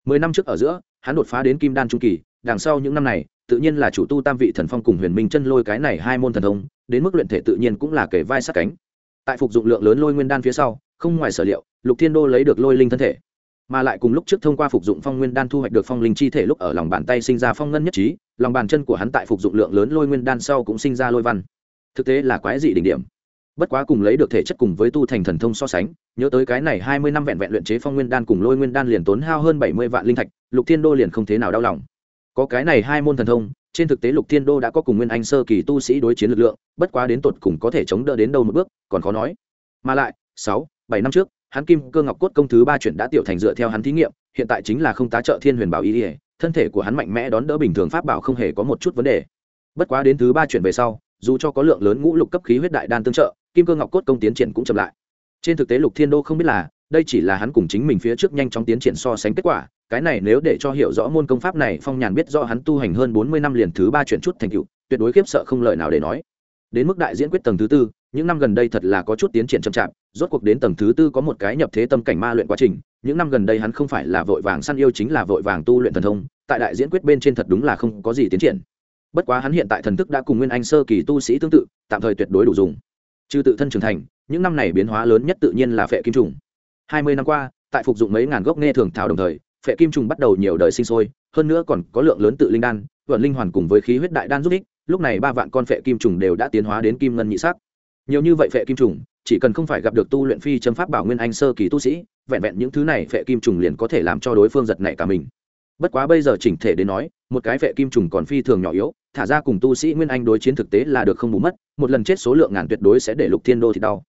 mười năm trước ở giữa, hắn đột phá đến kim đan trung kỳ, đằng sau những năm này, tự nhiên là chủ tu tam vị thần phong cùng huyền minh chân lôi cái này hai môn thần thông, đến mức luyện thể tự nhiên cũng là kể vai sát cánh. Tại phục dụng lượng lớn lôi nguyên đan phía sau, không ngoài sở liệu, lục thiên đô lấy được lôi linh thân thể. Mà lại cùng lúc trước thông qua phục dụng phong nguyên đan thu hoạch được phong linh chi thể lúc ở lòng bàn tay sinh ra phong ngân nhất trí, lòng bàn chân của hắn tại phục dụng lượng lớn lôi nguyên đan sau cũng sinh ra lôi văn. Thực tế là quái dị đỉnh điểm bất quá cùng lấy được thể chất cùng với tu thành thần thông so sánh, nhớ tới cái này hai mươi năm vẹn vẹn luyện chế phong nguyên đan cùng lôi nguyên đan liền tốn hao hơn bảy mươi vạn linh thạch, lục thiên đô liền không thế nào đau lòng. Có cái này hai môn thần thông, trên thực tế lục thiên đô đã có cùng nguyên anh sơ kỳ tu sĩ đối chiến lực lượng, bất quá đến tột cùng có thể chống đỡ đến đâu một bước, còn khó nói. Mà lại, sáu, bảy năm trước, hắn kim cơ ngọc cốt công thứ ba chuyển đã tiểu thành dựa theo hắn thí nghiệm, hiện tại chính là không tá trợ thiên huyền bảo ý ỉa thân thể của hắn mạnh mẽ đón đỡ bình thường pháp bảo không hề có một chút vấn đề. Bất quá đến thứ ba chuyển về sau dù cho có lượng lớn ngũ lục cấp khí huyết đại đan tương trợ, kim cơ ngọc cốt công tiến triển cũng chậm lại. Trên thực tế lục thiên đô không biết là, đây chỉ là hắn cùng chính mình phía trước nhanh chóng tiến triển so sánh kết quả, cái này nếu để cho hiểu rõ môn công pháp này, phong nhàn biết do hắn tu hành hơn bốn mươi năm liền thứ ba chuyển chút thành tựu, tuyệt đối khiếp sợ không lời nào để nói. Đến mức đại diễn quyết tầng thứ tư, những năm gần đây thật là có chút tiến triển chậm chạp, rốt cuộc đến tầng thứ tư có một cái nhập thế tâm cảnh ma luyện quá trình, những năm gần đây hắn không phải là vội vàng săn yêu chính là vội vàng tu luyện thần thông, tại đại diễn quyết bên trên thật đúng là không có gì tiến triển bất quá hắn hiện tại thần thức đã cùng nguyên anh sơ kỳ tu sĩ tương tự, tạm thời tuyệt đối đủ dùng. Trừ tự thân trưởng thành, những năm này biến hóa lớn nhất tự nhiên là phệ kim trùng. Hai mươi năm qua, tại phục dụng mấy ngàn gốc nghe thường thảo đồng thời, phệ kim trùng bắt đầu nhiều đời sinh sôi, hơn nữa còn có lượng lớn tự linh đan, vận linh hoàn cùng với khí huyết đại đan giúp ích, lúc này ba vạn con phệ kim trùng đều đã tiến hóa đến kim ngân nhị sắc. Nhiều như vậy phệ kim trùng, chỉ cần không phải gặp được tu luyện phi châm pháp bảo nguyên anh sơ kỳ tu sĩ, vẹn vẹn những thứ này phệ kim trùng liền có thể làm cho đối phương giật nảy cả mình. Bất quá bây giờ chỉnh thể đến nói, một cái phệ kim trùng còn phi thường nhỏ yếu thả ra cùng tu sĩ nguyên anh đối chiến thực tế là được không bù mất, một lần chết số lượng ngàn tuyệt đối sẽ để lục thiên đô thì đau.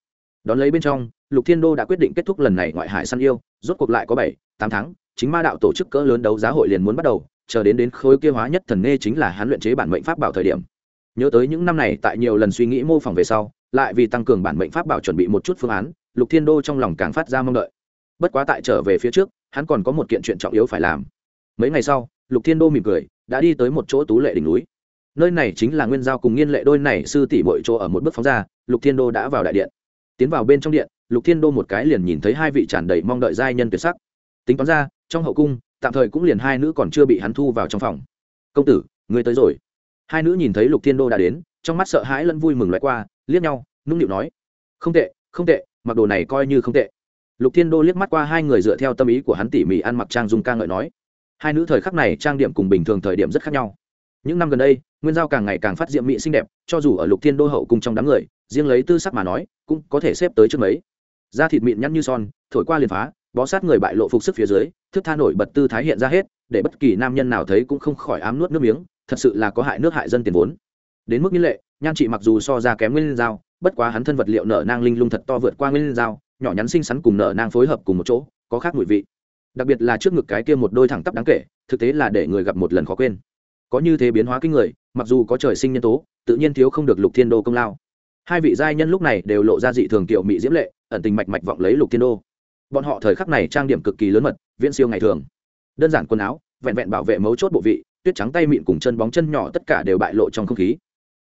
Đón lấy bên trong, lục thiên đô đã quyết định kết thúc lần này ngoại hải săn yêu, rốt cuộc lại có bảy, tám tháng, chính ma đạo tổ chức cỡ lớn đấu giá hội liền muốn bắt đầu, chờ đến đến khối kia hóa nhất thần nghe chính là hắn luyện chế bản mệnh pháp bảo thời điểm. Nhớ tới những năm này tại nhiều lần suy nghĩ mô phỏng về sau, lại vì tăng cường bản mệnh pháp bảo chuẩn bị một chút phương án, lục thiên đô trong lòng càng phát ra mong đợi. Bất quá tại trở về phía trước, hắn còn có một kiện chuyện trọng yếu phải làm. Mấy ngày sau, lục thiên đô mỉm cười, đã đi tới một chỗ tú lệ đỉnh núi nơi này chính là nguyên giao cùng nghiên lệ đôi này sư tỷ bội chỗ ở một bước phóng ra, lục thiên đô đã vào đại điện. Tiến vào bên trong điện, lục thiên đô một cái liền nhìn thấy hai vị tràn đầy mong đợi giai nhân tuyệt sắc. Tính toán ra, trong hậu cung, tạm thời cũng liền hai nữ còn chưa bị hắn thu vào trong phòng. Công tử người tới rồi. Hai nữ nhìn thấy lục thiên đô đã đến, trong mắt sợ hãi lẫn vui mừng loại qua, liếc nhau, nũng nịu nói, không tệ không tệ, mặc đồ này coi như không tệ. Lục thiên đô liếc mắt qua hai người dựa theo tâm ý của hắn tỉ mỉ ăn mặc trang dung ca ngợi nói. Hai nữ thời khắc này trang điểm cùng bình thường thời điểm rất khác nhau những năm gần đây, nguyên giao càng ngày càng phát diệm mỹ xinh đẹp, cho dù ở lục thiên đô hậu cùng trong đám người, riêng lấy tư sắc mà nói, cũng có thể xếp tới trước mấy. Da thịt mịn nhăn như son, thổi qua liền phá, bó sát người bại lộ phục sức phía dưới, thức tha nổi bật tư thái hiện ra hết, để bất kỳ nam nhân nào thấy cũng không khỏi ám nuốt nước miếng, thật sự là có hại nước hại dân tiền vốn. Đến mức như lệ, nhan chị mặc dù so ra kém nguyên giao, bất quá hắn thân vật liệu nở nang linh lung thật to vượt qua nguyên giao, nhỏ nhắn xinh xắn cùng nở nang phối hợp cùng một chỗ, có khác mùi vị. Đặc biệt là trước ngực cái kia một đôi thẳng tắp đáng kể, thực tế là để người gặp một lần khó quên có như thế biến hóa kinh người, mặc dù có trời sinh nhân tố, tự nhiên thiếu không được lục thiên đô công lao. Hai vị giai nhân lúc này đều lộ ra dị thường tiểu mỹ diễm lệ, ẩn tình mạch mạch vọng lấy lục thiên đô. Bọn họ thời khắc này trang điểm cực kỳ lớn mật, viễn siêu ngày thường. Đơn giản quần áo, vẹn vẹn bảo vệ mấu chốt bộ vị, tuyết trắng tay mịn cùng chân bóng chân nhỏ tất cả đều bại lộ trong không khí.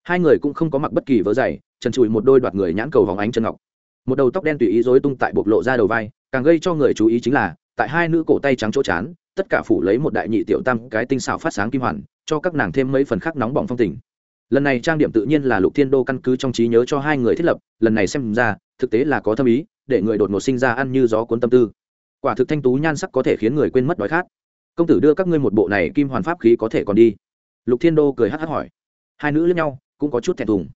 Hai người cũng không có mặc bất kỳ vớ giày trần trụi một đôi đoạt người nhãn cầu vòng ánh chân ngọc. Một đầu tóc đen tùy ý rối tung tại bộc lộ ra đầu vai, càng gây cho người chú ý chính là, tại hai nữ cổ tay trắng chỗ chán tất cả phủ lấy một đại nhị tiểu tam, cái tinh xảo phát sáng kim hoàn, cho các nàng thêm mấy phần khác nóng bỏng phong tình. Lần này trang điểm tự nhiên là lục thiên đô căn cứ trong trí nhớ cho hai người thiết lập, lần này xem ra, thực tế là có thâm ý, để người đột ngột sinh ra ăn như gió cuốn tâm tư. Quả thực thanh tú nhan sắc có thể khiến người quên mất đói khát. Công tử đưa các ngươi một bộ này kim hoàn pháp khí có thể còn đi. Lục thiên đô cười hắc hắc hỏi. Hai nữ lẫn nhau, cũng có chút thẹn thùng.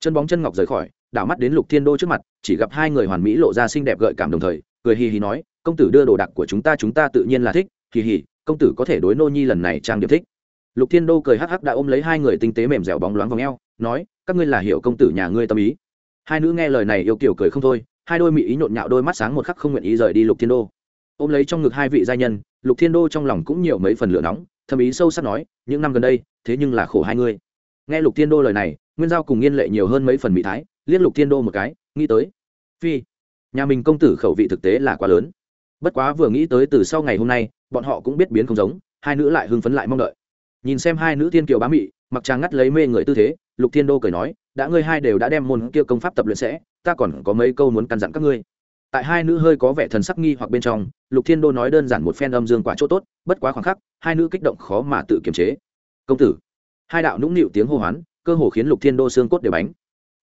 Chân bóng chân ngọc rời khỏi, đảo mắt đến lục thiên đô trước mặt, chỉ gặp hai người hoàn mỹ lộ ra xinh đẹp gợi cảm đồng thời, cười hì hì nói, công tử đưa đồ đạc của chúng ta chúng ta tự nhiên là thích kỳ hỉ, công tử có thể đối nô nhi lần này trang điểm thích. Lục thiên đô cười hắc hắc đã ôm lấy hai người tinh tế mềm dẻo bóng loáng vòng eo, nói, các ngươi là hiểu công tử nhà ngươi tâm ý. Hai nữ nghe lời này yêu kiểu cười không thôi, hai đôi mỹ ý nhộn nhạo đôi mắt sáng một khắc không nguyện ý rời đi lục thiên đô. Ôm lấy trong ngực hai vị gia nhân, lục thiên đô trong lòng cũng nhiều mấy phần lửa nóng, thầm ý sâu sắc nói, những năm gần đây, thế nhưng là khổ hai ngươi nghe lục thiên đô lời này, nguyên giao cùng nghiên lệ nhiều hơn mấy phần mỹ thái liên lục thiên đô một cái, nghĩ tới, phi, nhà mình công tử khẩu vị thực tế là quá lớn bất quá vừa nghĩ tới từ sau ngày hôm nay, bọn họ cũng biết biến không giống, hai nữ lại hưng phấn lại mong đợi. Nhìn xem hai nữ thiên kiều bá mị, mặc trang ngắt lấy mê người tư thế, lục thiên đô cười nói, đã ngươi hai đều đã đem môn kia công pháp tập luyện sẽ, ta còn có mấy câu muốn căn dặn các ngươi. Tại hai nữ hơi có vẻ thần sắc nghi hoặc bên trong, lục thiên đô nói đơn giản một phen âm dương quả chỗ tốt, bất quá khoảng khắc, hai nữ kích động khó mà tự kiềm chế. Công tử. Hai đạo nũng nịu tiếng hô hoán, cơ hồ khiến lục thiên đô xương cốt đều bánh.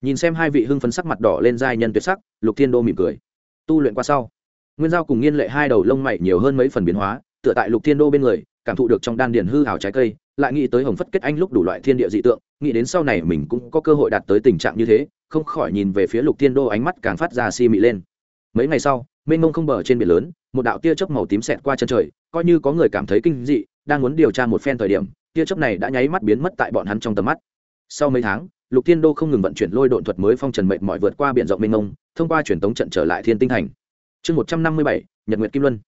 Nhìn xem hai vị hưng phấn sắc mặt đỏ lên giai nhân tuyệt sắc, lục thiên đô mỉm cười. Tu luyện qua sau nguyên giao cùng nghiên lệ hai đầu lông mày nhiều hơn mấy phần biến hóa, tựa tại lục thiên đô bên người, cảm thụ được trong đan điền hư hào trái cây, lại nghĩ tới hồng phất kết anh lúc đủ loại thiên địa dị tượng, nghĩ đến sau này mình cũng có cơ hội đạt tới tình trạng như thế, không khỏi nhìn về phía lục thiên đô ánh mắt càng phát ra si mị lên. Mấy ngày sau, mênh mông không bờ trên biển lớn, một đạo tia chớp màu tím xẹt qua chân trời, coi như có người cảm thấy kinh dị, đang muốn điều tra một phen thời điểm, tia chớp này đã nháy mắt biến mất tại bọn hắn trong tầm mắt. Sau mấy tháng, lục thiên đô không ngừng vận chuyển lôi độn thuật mới phong trần mệnh mọi vượt qua biển rộng mênh mông, thông qua truyền tống trận trở lại thiên tinh thành chương một trăm năm mươi bảy, nhật nguyệt kim luân.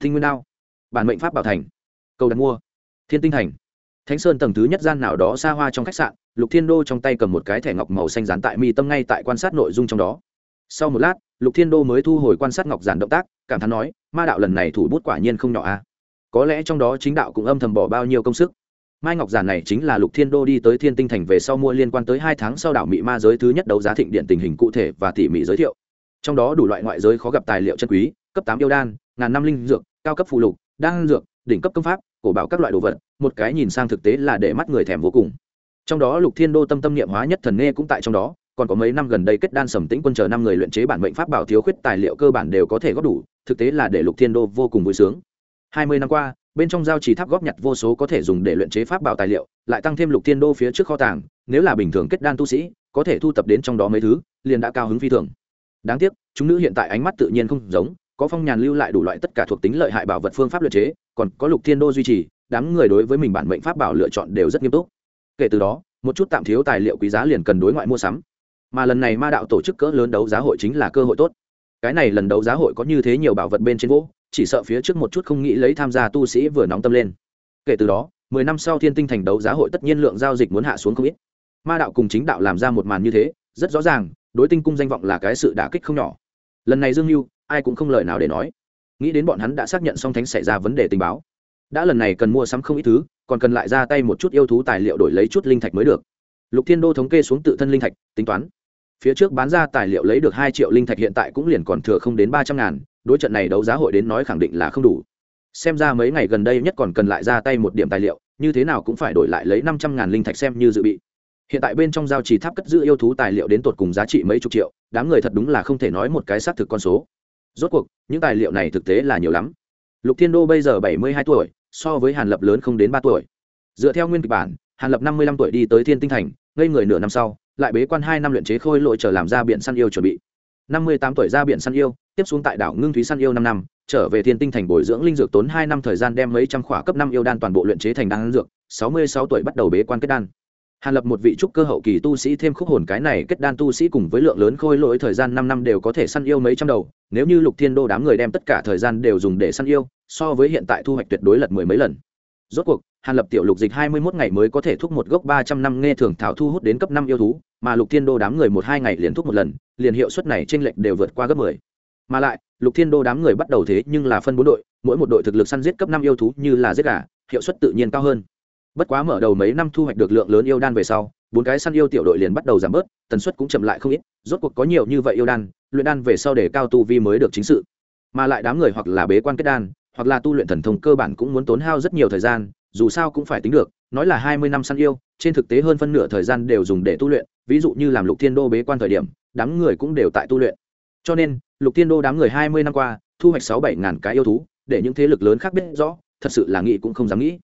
Thinh nguyên đao. Bản mệnh pháp bảo thành. Cầu đặt mua. Thiên tinh thành. Thánh sơn tầng thứ nhất gian nào đó xa hoa trong khách sạn, lục thiên đô trong tay cầm một cái thẻ ngọc màu xanh dán tại mi tâm ngay tại quan sát nội dung trong đó. Sau một lát, lục thiên đô mới thu hồi quan sát ngọc giản động tác, cảm thán nói, ma đạo lần này thủ bút quả nhiên không nhỏ a à. có lẽ trong đó chính đạo cũng âm thầm bỏ bao nhiêu công sức. Mai ngọc giản này chính là lục thiên đô đi tới thiên tinh thành về sau mua liên quan tới hai tháng sau đảo mỹ ma giới thứ nhất đấu giá thịnh điện tình hình cụ thể và tỉ mỉ giới thiệu trong đó đủ loại ngoại giới khó gặp tài liệu chân quý, cấp tám yêu đan, ngàn năm linh dược, cao cấp phụ lục, đan dược, đỉnh cấp công pháp, cổ bảo các loại đồ vật, một cái nhìn sang thực tế là để mắt người thèm vô cùng. Trong đó lục thiên đô tâm tâm niệm hóa nhất thần nghe cũng tại trong đó, còn có mấy năm gần đây kết đan sầm tĩnh quân chờ năm người luyện chế bản mệnh pháp bảo thiếu khuyết tài liệu cơ bản đều có thể góp đủ, thực tế là để lục thiên đô vô cùng vui sướng. Hai mươi năm qua, bên trong giao trì tháp góp nhặt vô số có thể dùng để luyện chế pháp bảo tài liệu, lại tăng thêm lục thiên đô phía trước kho tàng, nếu là bình thường kết đan tu sĩ, có thể thu tập đến trong đó mấy thứ, liền đã cao hứng phi thường đáng tiếc, chúng nữ hiện tại ánh mắt tự nhiên không giống, có phong nhàn lưu lại đủ loại tất cả thuộc tính lợi hại bảo vật phương pháp luyện chế, còn có lục thiên đô duy trì, đám người đối với mình bản mệnh pháp bảo lựa chọn đều rất nghiêm túc. Kể từ đó, một chút tạm thiếu tài liệu quý giá liền cần đối ngoại mua sắm. Mà lần này ma đạo tổ chức cỡ lớn đấu giá hội chính là cơ hội tốt. Cái này lần đấu giá hội có như thế nhiều bảo vật bên trên gỗ, chỉ sợ phía trước một chút không nghĩ lấy tham gia tu sĩ vừa nóng tâm lên. Kể từ đó, mười năm sau thiên tinh thành đấu giá hội tất nhiên lượng giao dịch muốn hạ xuống không ít. Ma đạo cùng chính đạo làm ra một màn như thế, rất rõ ràng đối tinh cung danh vọng là cái sự đả kích không nhỏ. Lần này dương mưu ai cũng không lời nào để nói. Nghĩ đến bọn hắn đã xác nhận song thánh xảy ra vấn đề tình báo. Đã lần này cần mua sắm không ít thứ, còn cần lại ra tay một chút yêu thú tài liệu đổi lấy chút linh thạch mới được. Lục thiên đô thống kê xuống tự thân linh thạch, tính toán. Phía trước bán ra tài liệu lấy được hai triệu linh thạch hiện tại cũng liền còn thừa không đến ba trăm ngàn, đối trận này đấu giá hội đến nói khẳng định là không đủ. Xem ra mấy ngày gần đây nhất còn cần lại ra tay một điểm tài liệu, như thế nào cũng phải đổi lại lấy năm trăm ngàn linh thạch xem như dự bị hiện tại bên trong giao trì tháp cất giữ yêu thú tài liệu đến tột cùng giá trị mấy chục triệu, đám người thật đúng là không thể nói một cái xác thực con số. Rốt cuộc, những tài liệu này thực tế là nhiều lắm. Lục thiên đô bây giờ bảy mươi hai tuổi, so với hàn lập lớn không đến ba tuổi. Dựa theo nguyên kịch bản, hàn lập năm mươi lăm tuổi đi tới thiên tinh thành, ngây người nửa năm sau, lại bế quan hai năm luyện chế khôi lội trở làm ra biển săn yêu chuẩn bị. năm mươi tám tuổi ra biển săn yêu, tiếp xuống tại đảo ngưng thúy săn yêu năm năm, trở về thiên tinh thành bồi dưỡng linh dược tốn hai năm thời gian đem mấy trăm khỏa cấp năm yêu đan toàn bộ luyện chế thành đan dược, sáu mươi sáu tuổi bắt đầu bế quan kết đan hàn lập một vị trúc cơ hậu kỳ tu sĩ thêm khúc hồn cái này kết đan tu sĩ cùng với lượng lớn khôi lỗi thời gian năm năm đều có thể săn yêu mấy trăm đầu. Nếu như lục thiên đô đám người đem tất cả thời gian đều dùng để săn yêu, so với hiện tại thu hoạch tuyệt đối lật mười mấy lần. Rốt cuộc, hàn lập tiểu lục dịch hai mươi 21 ngày mới có thể thúc một gốc ba trăm năm nghe thường thảo thu hút đến cấp năm yêu thú, mà lục thiên đô đám người một hai ngày liền thúc một lần, liền hiệu suất này trên lệch đều vượt qua gấp mười. Mà lại, lục thiên đô đám người bắt đầu thế nhưng là phân bốn đội, mỗi một đội thực lực săn giết cấp năm yêu thú như là giết gà, hiệu suất tự nhiên cao hơn bất quá mở đầu mấy năm thu hoạch được lượng lớn yêu đan về sau, bốn cái săn yêu tiểu đội liền bắt đầu giảm bớt, tần suất cũng chậm lại không ít, rốt cuộc có nhiều như vậy yêu đan, luyện đan về sau để cao tu vi mới được chính sự. Mà lại đám người hoặc là bế quan kết đan, hoặc là tu luyện thần thông cơ bản cũng muốn tốn hao rất nhiều thời gian, dù sao cũng phải tính được, nói là hai mươi năm săn yêu, trên thực tế hơn phân nửa thời gian đều dùng để tu luyện, ví dụ như làm lục thiên đô bế quan thời điểm, đám người cũng đều tại tu luyện. Cho nên, lục thiên đô đám người hai mươi năm qua, thu hoạch sáu bảy ngàn cái yêu thú, để những thế lực lớn khác biết rõ, thật sự là nghĩ cũng không dám nghĩ.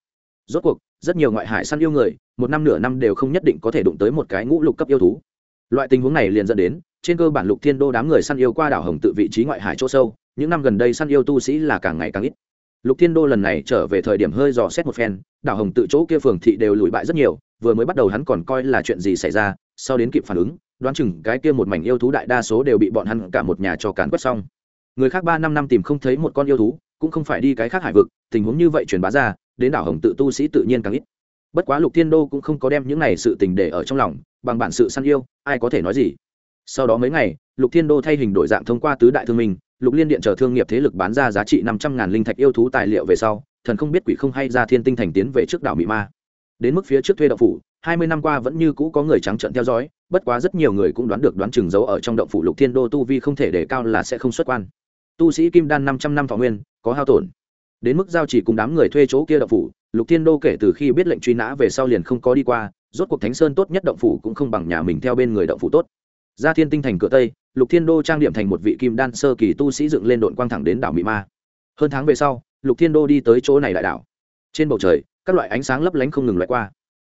Rốt cuộc rất nhiều ngoại hải săn yêu người, một năm nửa năm đều không nhất định có thể đụng tới một cái ngũ lục cấp yêu thú. Loại tình huống này liền dẫn đến, trên cơ bản lục thiên đô đám người săn yêu qua đảo hồng tự vị trí ngoại hải chỗ sâu, những năm gần đây săn yêu tu sĩ là càng ngày càng ít. Lục thiên đô lần này trở về thời điểm hơi dò xét một phen, đảo hồng tự chỗ kia phường thị đều lùi bại rất nhiều, vừa mới bắt đầu hắn còn coi là chuyện gì xảy ra, sau đến kịp phản ứng, đoán chừng cái kia một mảnh yêu thú đại đa số đều bị bọn hắn cả một nhà cho càn quét xong. Người khác ba năm năm tìm không thấy một con yêu thú, cũng không phải đi cái khác hải vực, tình huống như vậy truyền bá ra đến đảo hồng tự tu sĩ tự nhiên càng ít. Bất quá lục thiên đô cũng không có đem những này sự tình để ở trong lòng, bằng bản sự săn yêu, ai có thể nói gì. Sau đó mấy ngày, lục thiên đô thay hình đổi dạng thông qua tứ đại thương minh, lục liên điện chờ thương nghiệp thế lực bán ra giá trị năm trăm ngàn linh thạch yêu thú tài liệu về sau, thần không biết quỷ không hay ra thiên tinh thành tiến về trước đảo mỹ ma. Đến mức phía trước thuê động phủ, hai mươi năm qua vẫn như cũ có người trắng trợn theo dõi, bất quá rất nhiều người cũng đoán được đoán chừng giấu ở trong động phủ lục thiên đô tu vi không thể để cao là sẽ không xuất quan. Tu sĩ kim đan năm trăm năm thọ nguyên, có hao tổn đến mức giao chỉ cùng đám người thuê chỗ kia động phủ, lục thiên đô kể từ khi biết lệnh truy nã về sau liền không có đi qua, rốt cuộc thánh sơn tốt nhất động phủ cũng không bằng nhà mình theo bên người động phủ tốt. Ra thiên tinh thành cửa tây, lục thiên đô trang điểm thành một vị kim đan sơ kỳ tu sĩ dựng lên đội quang thẳng đến đảo mỹ ma. Hơn tháng về sau, lục thiên đô đi tới chỗ này đại đảo. Trên bầu trời, các loại ánh sáng lấp lánh không ngừng loại qua.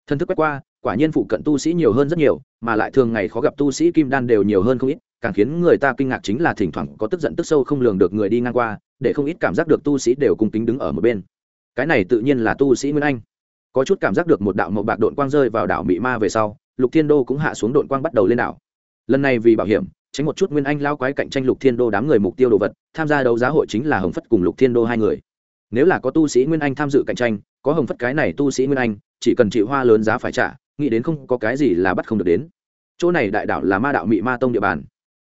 Thân thức quét qua, quả nhiên phụ cận tu sĩ nhiều hơn rất nhiều, mà lại thường ngày khó gặp tu sĩ kim đan đều nhiều hơn không ít càng khiến người ta kinh ngạc chính là thỉnh thoảng có tức giận tức sâu không lường được người đi ngang qua, để không ít cảm giác được tu sĩ đều cung kính đứng ở một bên. Cái này tự nhiên là tu sĩ nguyên anh. Có chút cảm giác được một đạo màu bạc đội quang rơi vào đảo mị ma về sau, lục thiên đô cũng hạ xuống đội quang bắt đầu lên đảo. Lần này vì bảo hiểm, tránh một chút nguyên anh lao quái cạnh tranh lục thiên đô đám người mục tiêu đồ vật, tham gia đấu giá hội chính là hồng phất cùng lục thiên đô hai người. Nếu là có tu sĩ nguyên anh tham dự cạnh tranh, có hồng phất cái này tu sĩ nguyên anh, chỉ cần chịu hoa lớn giá phải trả, nghĩ đến không có cái gì là bắt không được đến. Chỗ này đại đảo là ma đạo mị ma tông địa bàn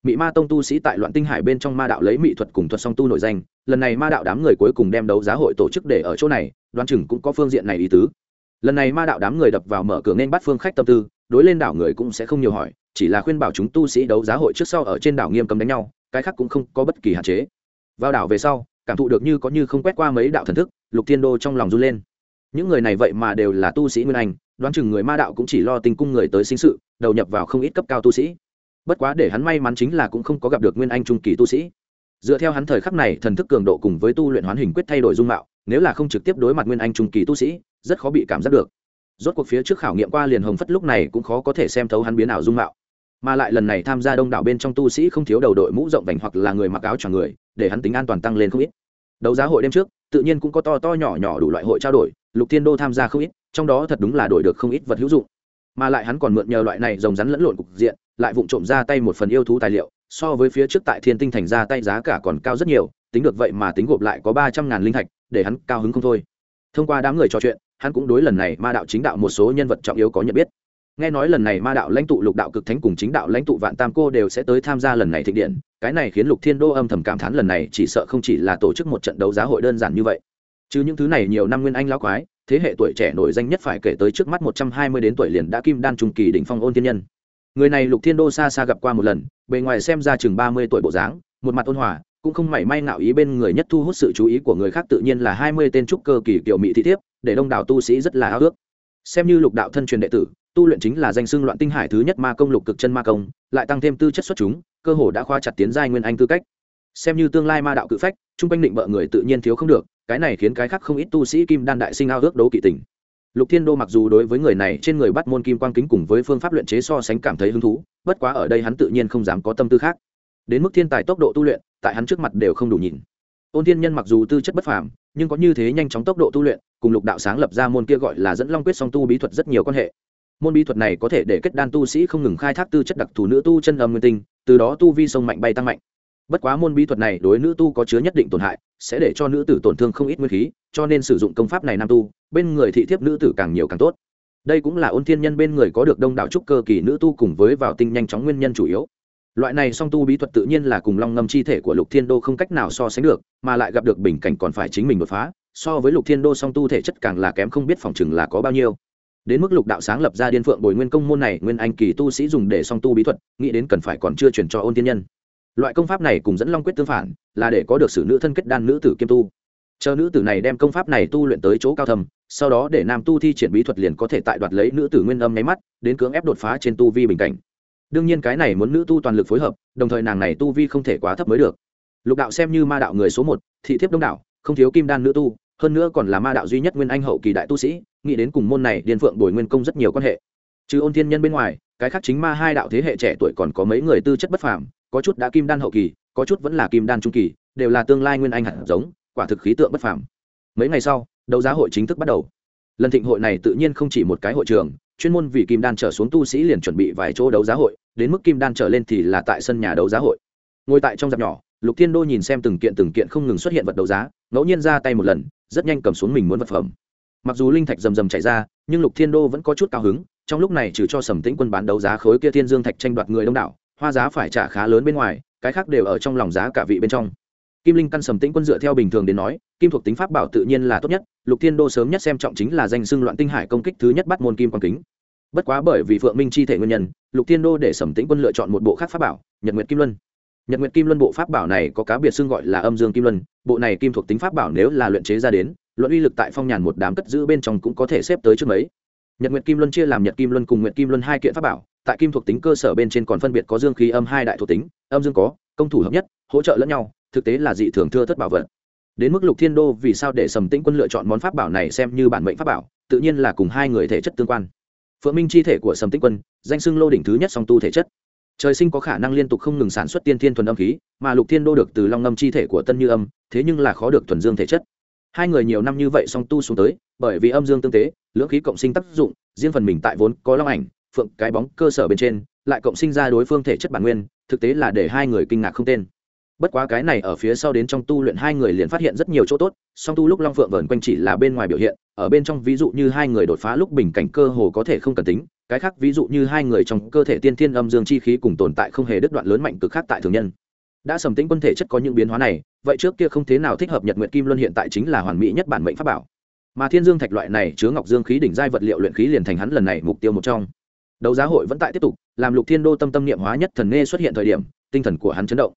mị ma tông tu sĩ tại loạn tinh hải bên trong ma đạo lấy mỹ thuật cùng thuật song tu nổi danh, lần này ma đạo đám người cuối cùng đem đấu giá hội tổ chức để ở chỗ này, đoán chừng cũng có phương diện này ý tứ. Lần này ma đạo đám người đập vào mở cửa nên bắt phương khách tâm tư, đối lên đảo người cũng sẽ không nhiều hỏi, chỉ là khuyên bảo chúng tu sĩ đấu giá hội trước sau ở trên đảo nghiêm cấm đánh nhau, cái khác cũng không có bất kỳ hạn chế. Vào đảo về sau, cảm thụ được như có như không quét qua mấy đạo thần thức, lục thiên đô trong lòng run lên. Những người này vậy mà đều là tu sĩ nguyên anh, đoán chừng người ma đạo cũng chỉ lo tình cung người tới sinh sự, đầu nhập vào không ít cấp cao tu sĩ bất quá để hắn may mắn chính là cũng không có gặp được nguyên anh trung kỳ tu sĩ. Dựa theo hắn thời khắc này thần thức cường độ cùng với tu luyện hoán hình quyết thay đổi dung mạo, nếu là không trực tiếp đối mặt nguyên anh trung kỳ tu sĩ, rất khó bị cảm giác được. Rốt cuộc phía trước khảo nghiệm qua liền hồng phất lúc này cũng khó có thể xem thấu hắn biến ảo dung mạo. Mà lại lần này tham gia đông đảo bên trong tu sĩ không thiếu đầu đội mũ rộng vành hoặc là người mặc áo choàng người, để hắn tính an toàn tăng lên không ít. Đấu giá hội đêm trước, tự nhiên cũng có to to nhỏ nhỏ đủ loại hội trao đổi, lục thiên đô tham gia không ít, trong đó thật đúng là đổi được không ít vật hữu dụng. Mà lại hắn còn mượn nhờ loại này rồng rắn lẫn lộn cục diện lại vụng trộm ra tay một phần yêu thú tài liệu, so với phía trước tại thiên tinh thành ra tay giá cả còn cao rất nhiều, tính được vậy mà tính gộp lại có ba trăm ngàn linh thạch, để hắn cao hứng không thôi. Thông qua đám người trò chuyện, hắn cũng đối lần này ma đạo chính đạo một số nhân vật trọng yếu có nhận biết. Nghe nói lần này ma đạo lãnh tụ lục đạo cực thánh cùng chính đạo lãnh tụ vạn tam cô đều sẽ tới tham gia lần này thịnh điện, cái này khiến lục thiên đô âm thầm cảm thán lần này chỉ sợ không chỉ là tổ chức một trận đấu giá hội đơn giản như vậy. Chứ những thứ này nhiều năm nguyên anh lão quái, thế hệ tuổi trẻ nổi danh nhất phải kể tới trước mắt một trăm hai mươi đến tuổi liền đã kim đan trung kỳ đỉnh phong ôn thiên nhân người này lục thiên đô xa xa gặp qua một lần, bề ngoài xem ra chừng ba mươi tuổi bộ dáng, một mặt ôn hòa, cũng không mảy may ngạo ý bên người nhất thu hút sự chú ý của người khác tự nhiên là hai mươi tên trúc cơ kỳ kiểu mỹ thị thiếp, để đông đảo tu sĩ rất là ao ước xem như lục đạo thân truyền đệ tử, tu luyện chính là danh xưng loạn tinh hải thứ nhất ma công lục cực chân ma công, lại tăng thêm tư chất xuất chúng, cơ hồ đã khoa chặt tiến giai nguyên anh tư cách. Xem như tương lai ma đạo cự phách chung quanh định bợ người tự nhiên thiếu không được, cái này khiến cái khác không ít tu sĩ kim đan đại sinh ao ước đấu kỵ tình lục thiên đô mặc dù đối với người này trên người bắt môn kim quang kính cùng với phương pháp luyện chế so sánh cảm thấy hứng thú, bất quá ở đây hắn tự nhiên không dám có tâm tư khác. Đến mức thiên tài tốc độ tu luyện, tại hắn trước mặt đều không đủ nhìn. Ôn thiên nhân mặc dù tư chất bất phàm, nhưng có như thế nhanh chóng tốc độ tu luyện, cùng lục đạo sáng lập ra môn kia gọi là dẫn long quyết song tu bí thuật rất nhiều quan hệ. Môn bí thuật này có thể để kết đan tu sĩ không ngừng khai thác tư chất đặc thù nữ tu chân âm nguyên tinh, từ đó tu vi sông mạnh bay tăng mạnh bất quá môn bí thuật này đối nữ tu có chứa nhất định tổn hại, sẽ để cho nữ tử tổn thương không ít nguyên khí, cho nên sử dụng công pháp này nam tu, bên người thị thiếp nữ tử càng nhiều càng tốt. Đây cũng là ôn thiên nhân bên người có được đông đảo trúc cơ kỳ nữ tu cùng với vào tinh nhanh chóng nguyên nhân chủ yếu. Loại này song tu bí thuật tự nhiên là cùng long ngâm chi thể của lục thiên đô không cách nào so sánh được, mà lại gặp được bình cảnh còn phải chính mình đột phá, so với lục thiên đô song tu thể chất càng là kém không biết phòng chừng là có bao nhiêu. Đến mức lục đạo sáng lập ra điên phượng bồi nguyên công môn này, nguyên anh kỳ tu sĩ dùng để song tu bí thuật, nghĩ đến cần phải còn chưa chuyển cho ôn thiên nhân loại công pháp này cùng dẫn long quyết tương phản, là để có được sự nữ thân kết đan nữ tử kiêm tu. Chờ nữ tử này đem công pháp này tu luyện tới chỗ cao thầm sau đó để nam tu thi triển bí thuật liền có thể tại đoạt lấy nữ tử nguyên âm nháy mắt, đến cưỡng ép đột phá trên tu vi bình cảnh. Đương nhiên cái này muốn nữ tu toàn lực phối hợp, đồng thời nàng này tu vi không thể quá thấp mới được. Lục đạo xem như ma đạo người số một, thị thiếp đông đạo không thiếu kim đan nữ tu, hơn nữa còn là ma đạo duy nhất nguyên anh hậu kỳ đại tu sĩ, nghĩ đến cùng môn này điền phượng bồi nguyên công rất nhiều quan hệ. Trừ ôn thiên nhân bên ngoài, cái khác chính ma hai đạo thế hệ trẻ tuổi còn có mấy người tư chất bất phàm có chút đã kim đan hậu kỳ, có chút vẫn là kim đan trung kỳ, đều là tương lai nguyên anh hạt giống, quả thực khí tượng bất phàm. Mấy ngày sau, đấu giá hội chính thức bắt đầu. Lần thịnh hội này tự nhiên không chỉ một cái hội trường, chuyên môn vì kim đan trở xuống tu sĩ liền chuẩn bị vài chỗ đấu giá hội, đến mức kim đan trở lên thì là tại sân nhà đấu giá hội. Ngồi tại trong dạp nhỏ, lục thiên đô nhìn xem từng kiện từng kiện không ngừng xuất hiện vật đấu giá, ngẫu nhiên ra tay một lần, rất nhanh cầm xuống mình muốn vật phẩm. Mặc dù linh thạch rầm rầm chạy ra, nhưng lục thiên đô vẫn có chút cao hứng, trong lúc này trừ cho sầm tĩnh quân bán đấu giá khối kia thiên dương thạch tranh đoạt người đông đảo hoa giá phải trả khá lớn bên ngoài, cái khác đều ở trong lòng giá cả vị bên trong. Kim linh căn sầm tĩnh quân dựa theo bình thường đến nói, kim thuộc tính pháp bảo tự nhiên là tốt nhất, lục thiên đô sớm nhất xem trọng chính là danh xưng loạn tinh hải công kích thứ nhất bắt môn kim quang kính. Bất quá bởi vì phượng minh chi thể nguyên nhân, lục thiên đô để sầm tĩnh quân lựa chọn một bộ khác pháp bảo, nhật nguyệt kim luân. Nhật nguyệt kim luân bộ pháp bảo này có cá biệt xưng gọi là âm dương kim luân, bộ này kim thuộc tính pháp bảo nếu là luyện chế ra đến, luận uy lực tại phong nhàn một đám cất giữ bên trong cũng có thể xếp tới trước mấy. Nhật nguyệt kim luân chia làm nhật kim luân cùng nguyệt kim luân hai kiện pháp bảo tại kim thuộc tính cơ sở bên trên còn phân biệt có dương khí âm hai đại thuộc tính, âm dương có, công thủ hợp nhất, hỗ trợ lẫn nhau, thực tế là dị thường thưa thất bảo vật. Đến mức lục thiên đô vì sao để sầm tĩnh quân lựa chọn món pháp bảo này xem như bản mệnh pháp bảo, tự nhiên là cùng hai người thể chất tương quan. Phượng minh chi thể của sầm tĩnh quân, danh xưng lô đỉnh thứ nhất song tu thể chất. Trời sinh có khả năng liên tục không ngừng sản xuất tiên thiên thuần âm khí, mà lục thiên đô được từ long ngâm chi thể của tân như âm, thế nhưng là khó được thuần dương thể chất. Hai người nhiều năm như vậy song tu xuống tới, bởi vì âm dương tương tế, lưỡng khí cộng sinh tác dụng, riêng phần mình tại vốn có long ảnh phượng cái bóng cơ sở bên trên, lại cộng sinh ra đối phương thể chất bản nguyên, thực tế là để hai người kinh ngạc không tên. Bất quá cái này ở phía sau đến trong tu luyện hai người liền phát hiện rất nhiều chỗ tốt, song tu lúc long phượng vờn quanh chỉ là bên ngoài biểu hiện, ở bên trong ví dụ như hai người đột phá lúc bình cảnh cơ hồ có thể không cần tính, cái khác ví dụ như hai người trong cơ thể tiên thiên âm dương chi khí cùng tồn tại không hề đứt đoạn lớn mạnh cực khác tại thường nhân. Đã sầm tĩnh quân thể chất có những biến hóa này, vậy trước kia không thế nào thích hợp nhật nguyện kim luân hiện tại chính là hoàn mỹ nhất bản mệnh pháp bảo. Mà thiên dương thạch loại này chứa ngọc dương khí đỉnh giai vật liệu luyện khí liền thành hắn lần này mục tiêu một trong đấu giá hội vẫn tại tiếp tục, làm lục thiên đô tâm tâm niệm hóa nhất thần nghe xuất hiện thời điểm, tinh thần của hắn chấn động.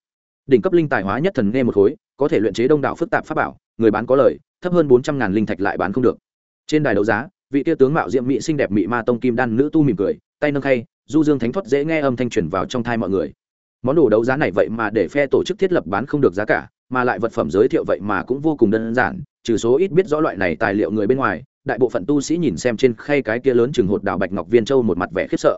Đỉnh cấp linh tài hóa nhất thần nghe một khối, có thể luyện chế đông đảo phức tạp pháp bảo, người bán có lời, thấp hơn bốn trăm ngàn linh thạch lại bán không được. Trên đài đấu giá, vị tia tướng mạo diệm mỹ xinh đẹp mỹ ma tông kim đan nữ tu mỉm cười, tay nâng khay, du dương thánh thoát dễ nghe âm thanh truyền vào trong thai mọi người. Món đồ đấu giá này vậy mà để phe tổ chức thiết lập bán không được giá cả, mà lại vật phẩm giới thiệu vậy mà cũng vô cùng đơn giản, trừ số ít biết rõ loại này tài liệu người bên ngoài đại bộ phận tu sĩ nhìn xem trên khay cái kia lớn chừng hột đào bạch ngọc viên châu một mặt vẻ khiếp sợ.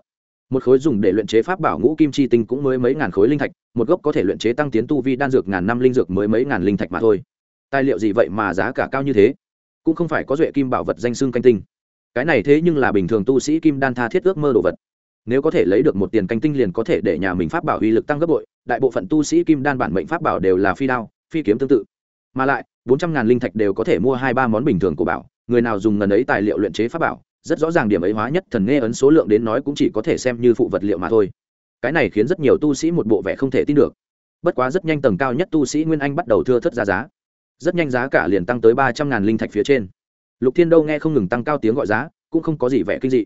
Một khối dùng để luyện chế pháp bảo ngũ kim chi tinh cũng mới mấy ngàn khối linh thạch, một gốc có thể luyện chế tăng tiến tu vi đan dược ngàn năm linh dược mới mấy ngàn linh thạch mà thôi. Tài liệu gì vậy mà giá cả cao như thế? Cũng không phải có duệ kim bảo vật danh xưng canh tinh. Cái này thế nhưng là bình thường tu sĩ kim đan tha thiết ước mơ đồ vật. Nếu có thể lấy được một tiền canh tinh liền có thể để nhà mình pháp bảo uy lực tăng gấp bội, đại bộ phận tu sĩ kim đan bản mệnh pháp bảo đều là phi đao, phi kiếm tương tự. Mà lại bốn trăm ngàn linh thạch đều có thể mua hai ba món bình thường của bảo, người nào dùng ngần ấy tài liệu luyện chế pháp bảo, rất rõ ràng điểm ấy hóa nhất thần nghe ấn số lượng đến nói cũng chỉ có thể xem như phụ vật liệu mà thôi. Cái này khiến rất nhiều tu sĩ một bộ vẻ không thể tin được. Bất quá rất nhanh tầng cao nhất tu sĩ nguyên anh bắt đầu thưa thất ra giá. Rất nhanh giá cả liền tăng tới ba trăm ngàn linh thạch phía trên. Lục thiên đâu nghe không ngừng tăng cao tiếng gọi giá, cũng không có gì vẻ kinh dị.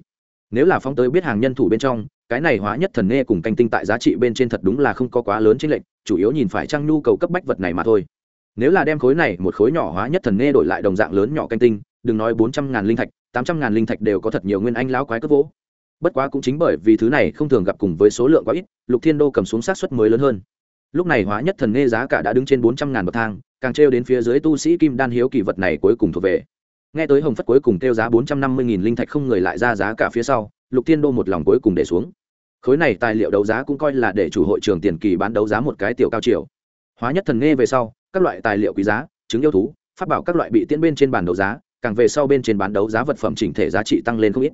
Nếu là phóng tới biết hàng nhân thủ bên trong, cái này hóa nhất thần nghe cùng canh tinh tại giá trị bên trên thật đúng là không có quá lớn trên lệnh chủ yếu nhìn phải trang nhu cầu cấp bách vật này mà thôi nếu là đem khối này một khối nhỏ hóa nhất thần nghe đổi lại đồng dạng lớn nhỏ canh tinh, đừng nói bốn trăm ngàn linh thạch, tám trăm ngàn linh thạch đều có thật nhiều nguyên anh lão quái cất vỗ. Bất quá cũng chính bởi vì thứ này không thường gặp cùng với số lượng quá ít, lục thiên đô cầm xuống sát suất mới lớn hơn. Lúc này hóa nhất thần nghe giá cả đã đứng trên bốn trăm ngàn bậc thang, càng trêu đến phía dưới tu sĩ kim đan hiếu kỳ vật này cuối cùng thuộc về. Nghe tới hồng phất cuối cùng kêu giá bốn trăm năm mươi nghìn linh thạch không người lại ra giá cả phía sau, lục thiên đô một lòng cuối cùng để xuống. Khối này tài liệu đấu giá cũng coi là để chủ hội trường tiền kỳ bán đấu giá một cái tiểu cao chiều hóa nhất thần nghe về sau các loại tài liệu quý giá, chứng yêu thú phát bảo các loại bị tiễn bên trên bàn đấu giá, càng về sau bên trên bán đấu giá vật phẩm chỉnh thể giá trị tăng lên không ít.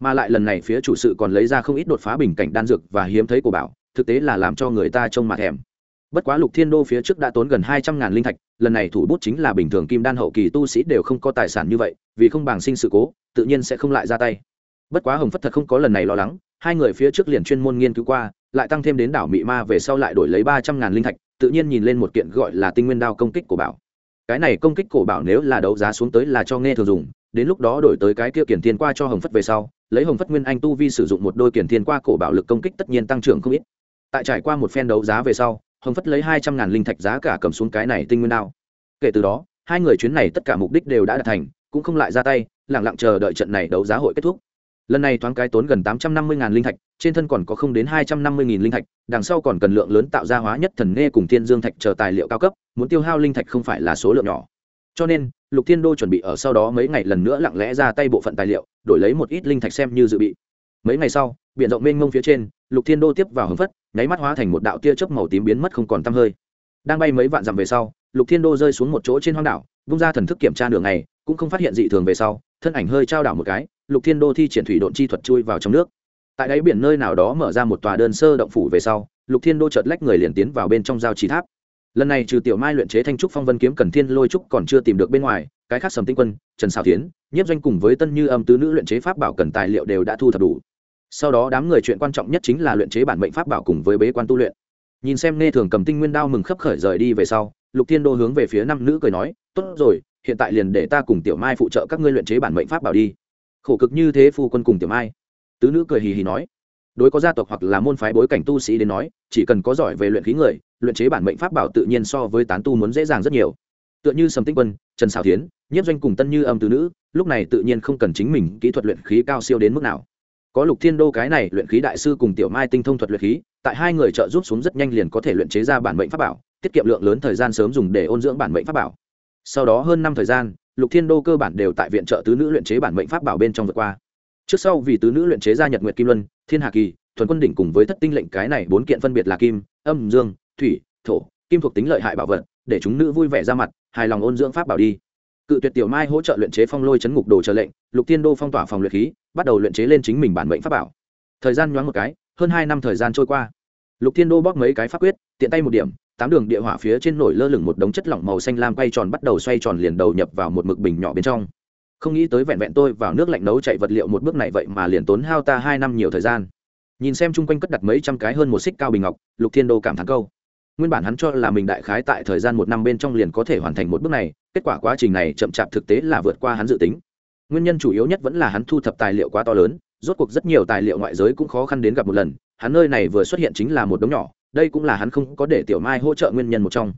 Mà lại lần này phía chủ sự còn lấy ra không ít đột phá bình cảnh đan dược và hiếm thấy của bảo, thực tế là làm cho người ta trông mặt thèm. Bất quá lục thiên đô phía trước đã tốn gần hai trăm ngàn linh thạch, lần này thủ bút chính là bình thường kim đan hậu kỳ tu sĩ đều không có tài sản như vậy, vì không bằng sinh sự cố, tự nhiên sẽ không lại ra tay. Bất quá hồng phất thật không có lần này lo lắng, hai người phía trước liền chuyên môn nghiên cứu qua, lại tăng thêm đến đảo mị ma về sau lại đổi lấy ba trăm ngàn linh thạch tự nhiên nhìn lên một kiện gọi là tinh nguyên đao công kích của bảo. Cái này công kích cổ bảo nếu là đấu giá xuống tới là cho nghe thường dùng, đến lúc đó đổi tới cái kia kiển thiên qua cho hồng phất về sau, lấy hồng phất nguyên anh tu vi sử dụng một đôi kiển thiên qua cổ bảo lực công kích tất nhiên tăng trưởng không ít. Tại trải qua một phen đấu giá về sau, hồng phất lấy hai trăm ngàn linh thạch giá cả cầm xuống cái này tinh nguyên đao. Kể từ đó, hai người chuyến này tất cả mục đích đều đã đạt thành, cũng không lại ra tay lẳng lặng chờ đợi trận này đấu giá hội kết thúc lần này thoáng cái tốn gần tám trăm năm mươi ngàn linh thạch, trên thân còn có không đến hai trăm năm mươi nghìn linh thạch, đằng sau còn cần lượng lớn tạo ra hóa nhất thần nghe cùng thiên dương thạch chờ tài liệu cao cấp, muốn tiêu hao linh thạch không phải là số lượng nhỏ. Cho nên, lục thiên đô chuẩn bị ở sau đó mấy ngày lần nữa lặng lẽ ra tay bộ phận tài liệu, đổi lấy một ít linh thạch xem như dự bị. Mấy ngày sau, biển rộng mênh mông phía trên, lục thiên đô tiếp vào hưng phất nháy mắt hóa thành một đạo tia chớp màu tím biến mất không còn tăm hơi. Đang bay mấy vạn dặm về sau, lục thiên đô rơi xuống một chỗ trên hoang đảo, vung ra thần thức kiểm tra đường này cũng không phát hiện dị thường về sau, thân ảnh hơi trao đảo một cái lục thiên đô thi triển thủy độn chi thuật chui vào trong nước. Tại đáy biển nơi nào đó mở ra một tòa đơn sơ động phủ về sau, lục thiên đô chợt lách người liền tiến vào bên trong giao trì tháp. Lần này trừ tiểu mai luyện chế thanh trúc phong vân kiếm cần thiên lôi trúc còn chưa tìm được bên ngoài, cái khác sầm tinh quân, trần xào tiến nhiếp doanh cùng với tân như âm tứ nữ luyện chế pháp bảo cần tài liệu đều đã thu thập đủ. Sau đó đám người chuyện quan trọng nhất chính là luyện chế bản mệnh pháp bảo cùng với bế quan tu luyện. Nhìn xem nghe thường cầm tinh nguyên đao mừng khấp khởi rời đi về sau, lục thiên đô hướng về phía năm nữ cười nói, tốt rồi, hiện tại liền để ta cùng tiểu mai phụ trợ các ngươi luyện chế bản mệnh pháp bảo đi khổ cực như thế phu quân cùng tiểu mai. Tứ nữ cười hì hì nói, đối có gia tộc hoặc là môn phái bối cảnh tu sĩ đến nói, chỉ cần có giỏi về luyện khí người, luyện chế bản mệnh pháp bảo tự nhiên so với tán tu muốn dễ dàng rất nhiều. Tựa như sầm tinh quân, trần xào tiến nhất doanh cùng tân như âm tứ nữ, lúc này tự nhiên không cần chính mình kỹ thuật luyện khí cao siêu đến mức nào. Có lục thiên đô cái này luyện khí đại sư cùng tiểu mai tinh thông thuật luyện khí, tại hai người trợ giúp xuống rất nhanh liền có thể luyện chế ra bản mệnh pháp bảo, tiết kiệm lượng lớn thời gian sớm dùng để ôn dưỡng bản mệnh pháp bảo. Sau đó hơn năm thời gian lục thiên đô cơ bản đều tại viện trợ tứ nữ luyện chế bản mệnh pháp bảo bên trong vượt qua. Trước sau vì tứ nữ luyện chế ra nhật nguyệt kim luân, thiên hà kỳ, thuần quân đỉnh cùng với thất tinh lệnh cái này bốn kiện phân biệt là kim, âm, dương, thủy, thổ, kim thuộc tính lợi hại bảo vật, để chúng nữ vui vẻ ra mặt, hài lòng ôn dưỡng pháp bảo đi. Cự tuyệt tiểu mai hỗ trợ luyện chế phong lôi chấn ngục đồ chờ lệnh, lục Thiên đô phong tỏa phòng luyện khí, bắt đầu luyện chế lên chính mình bản mệnh pháp bảo. Thời gian nhoáng một cái, hơn hai năm thời gian trôi qua. Lục Thiên đô bóp mấy cái pháp quyết, tiện tay một điểm tám đường địa hỏa phía trên nổi lơ lửng một đống chất lỏng màu xanh lam quay tròn bắt đầu xoay tròn liền đầu nhập vào một mực bình nhỏ bên trong. Không nghĩ tới vẹn vẹn tôi vào nước lạnh nấu chạy vật liệu một bước này vậy mà liền tốn hao ta hai năm nhiều thời gian. Nhìn xem chung quanh cất đặt mấy trăm cái hơn một xích cao bình ngọc, lục thiên đô cảm thán câu. Nguyên bản hắn cho là mình đại khái tại thời gian một năm bên trong liền có thể hoàn thành một bước này, kết quả quá trình này chậm chạp thực tế là vượt qua hắn dự tính. Nguyên nhân chủ yếu nhất vẫn là hắn thu thập tài liệu quá to lớn, rốt cuộc rất nhiều tài liệu ngoại giới cũng khó khăn đến gặp một lần, hắn nơi này vừa xuất hiện chính là một đống nhỏ đây cũng là hắn không có để tiểu mai hỗ trợ nguyên nhân một trong.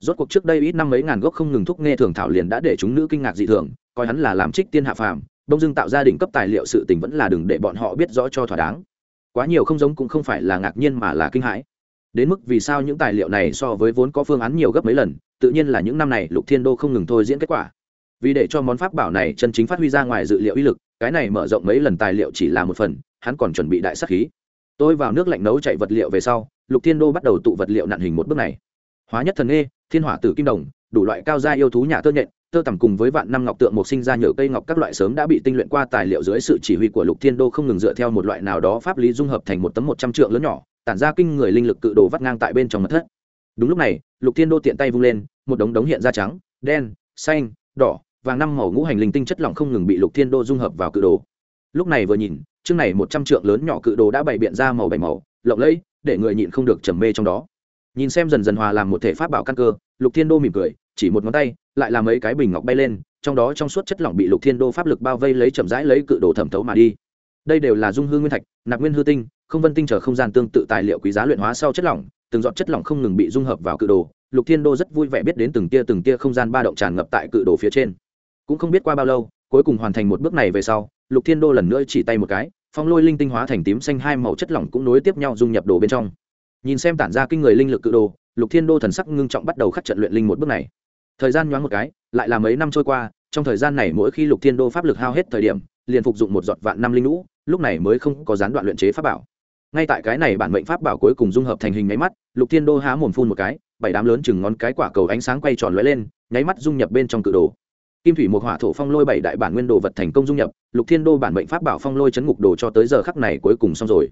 Rốt cuộc trước đây ít năm mấy ngàn gốc không ngừng thúc nghe thường thảo liền đã để chúng nữ kinh ngạc dị thường, coi hắn là làm trích tiên hạ phàm, đông dưng tạo gia đình cấp tài liệu sự tình vẫn là đừng để bọn họ biết rõ cho thỏa đáng. Quá nhiều không giống cũng không phải là ngạc nhiên mà là kinh hãi. Đến mức vì sao những tài liệu này so với vốn có phương án nhiều gấp mấy lần, tự nhiên là những năm này lục thiên đô không ngừng thôi diễn kết quả. Vì để cho món pháp bảo này chân chính phát huy ra ngoài dự liệu uy lực, cái này mở rộng mấy lần tài liệu chỉ là một phần, hắn còn chuẩn bị đại sắc khí tôi vào nước lạnh nấu chạy vật liệu về sau, lục thiên đô bắt đầu tụ vật liệu nặn hình một bước này. Hóa nhất thần nghê thiên hỏa tử kim đồng, đủ loại cao gia yêu thú nhà tơ nhện tơ tằm cùng với vạn năm ngọc tượng một sinh ra nhựa cây ngọc các loại sớm đã bị tinh luyện qua tài liệu dưới sự chỉ huy của lục thiên đô không ngừng dựa theo một loại nào đó pháp lý dung hợp thành một tấm một trăm trượng lớn nhỏ, tản ra kinh người linh lực cự đồ vắt ngang tại bên trong mật thất. Đúng lúc này, lục thiên đô tiện tay vung lên, một đống đống hiện ra trắng, đen, xanh, đỏ và năm màu ngũ hành linh tinh chất lỏng không ngừng bị lục thiên đô dung hợp vào cự đồ. Lúc này vừa nhìn chương này một trăm trượng lớn nhỏ cự đồ đã bày biện ra màu bảy màu, lộng lẫy, để người nhịn không được trầm mê trong đó. Nhìn xem dần dần hòa làm một thể pháp bảo căn cơ, lục thiên đô mỉm cười, chỉ một ngón tay, lại làm mấy cái bình ngọc bay lên, trong đó trong suốt chất lỏng bị lục thiên đô pháp lực bao vây lấy chậm rãi lấy cự đồ thẩm thấu mà đi. Đây đều là dung hư nguyên thạch, nạp nguyên hư tinh, không vân tinh trở không gian tương tự tài liệu quý giá luyện hóa sau chất lỏng, từng giọt chất lỏng không ngừng bị dung hợp vào cự đồ, lục thiên đô rất vui vẻ biết đến từng tia từng tia không gian ba động tràn ngập tại cự đồ phía trên. Cũng không biết qua bao lâu, cuối cùng hoàn thành một bước này về sau, lục thiên đô lần nữa chỉ tay một cái phong lôi linh tinh hóa thành tím xanh hai màu chất lỏng cũng nối tiếp nhau dung nhập đồ bên trong. Nhìn xem tản ra kinh người linh lực cự đồ, lục thiên đô thần sắc ngưng trọng bắt đầu khắc trận luyện linh một bước này. Thời gian nhoáng một cái, lại là mấy năm trôi qua, trong thời gian này mỗi khi lục thiên đô pháp lực hao hết thời điểm, liền phục dụng một giọt vạn năm linh lũ, lúc này mới không có gián đoạn luyện chế pháp bảo. Ngay tại cái này bản mệnh pháp bảo cuối cùng dung hợp thành hình nháy mắt, lục thiên đô há mồm phun một cái, bảy đám lớn chừng ngón cái quả cầu ánh sáng quay tròn lóe lên, nháy mắt dung nhập bên trong cự đồ kim thủy một hỏa thổ phong lôi bảy đại bản nguyên đồ vật thành công dung nhập, lục thiên đô bản mệnh pháp bảo phong lôi chấn ngục đồ cho tới giờ khắc này cuối cùng xong rồi.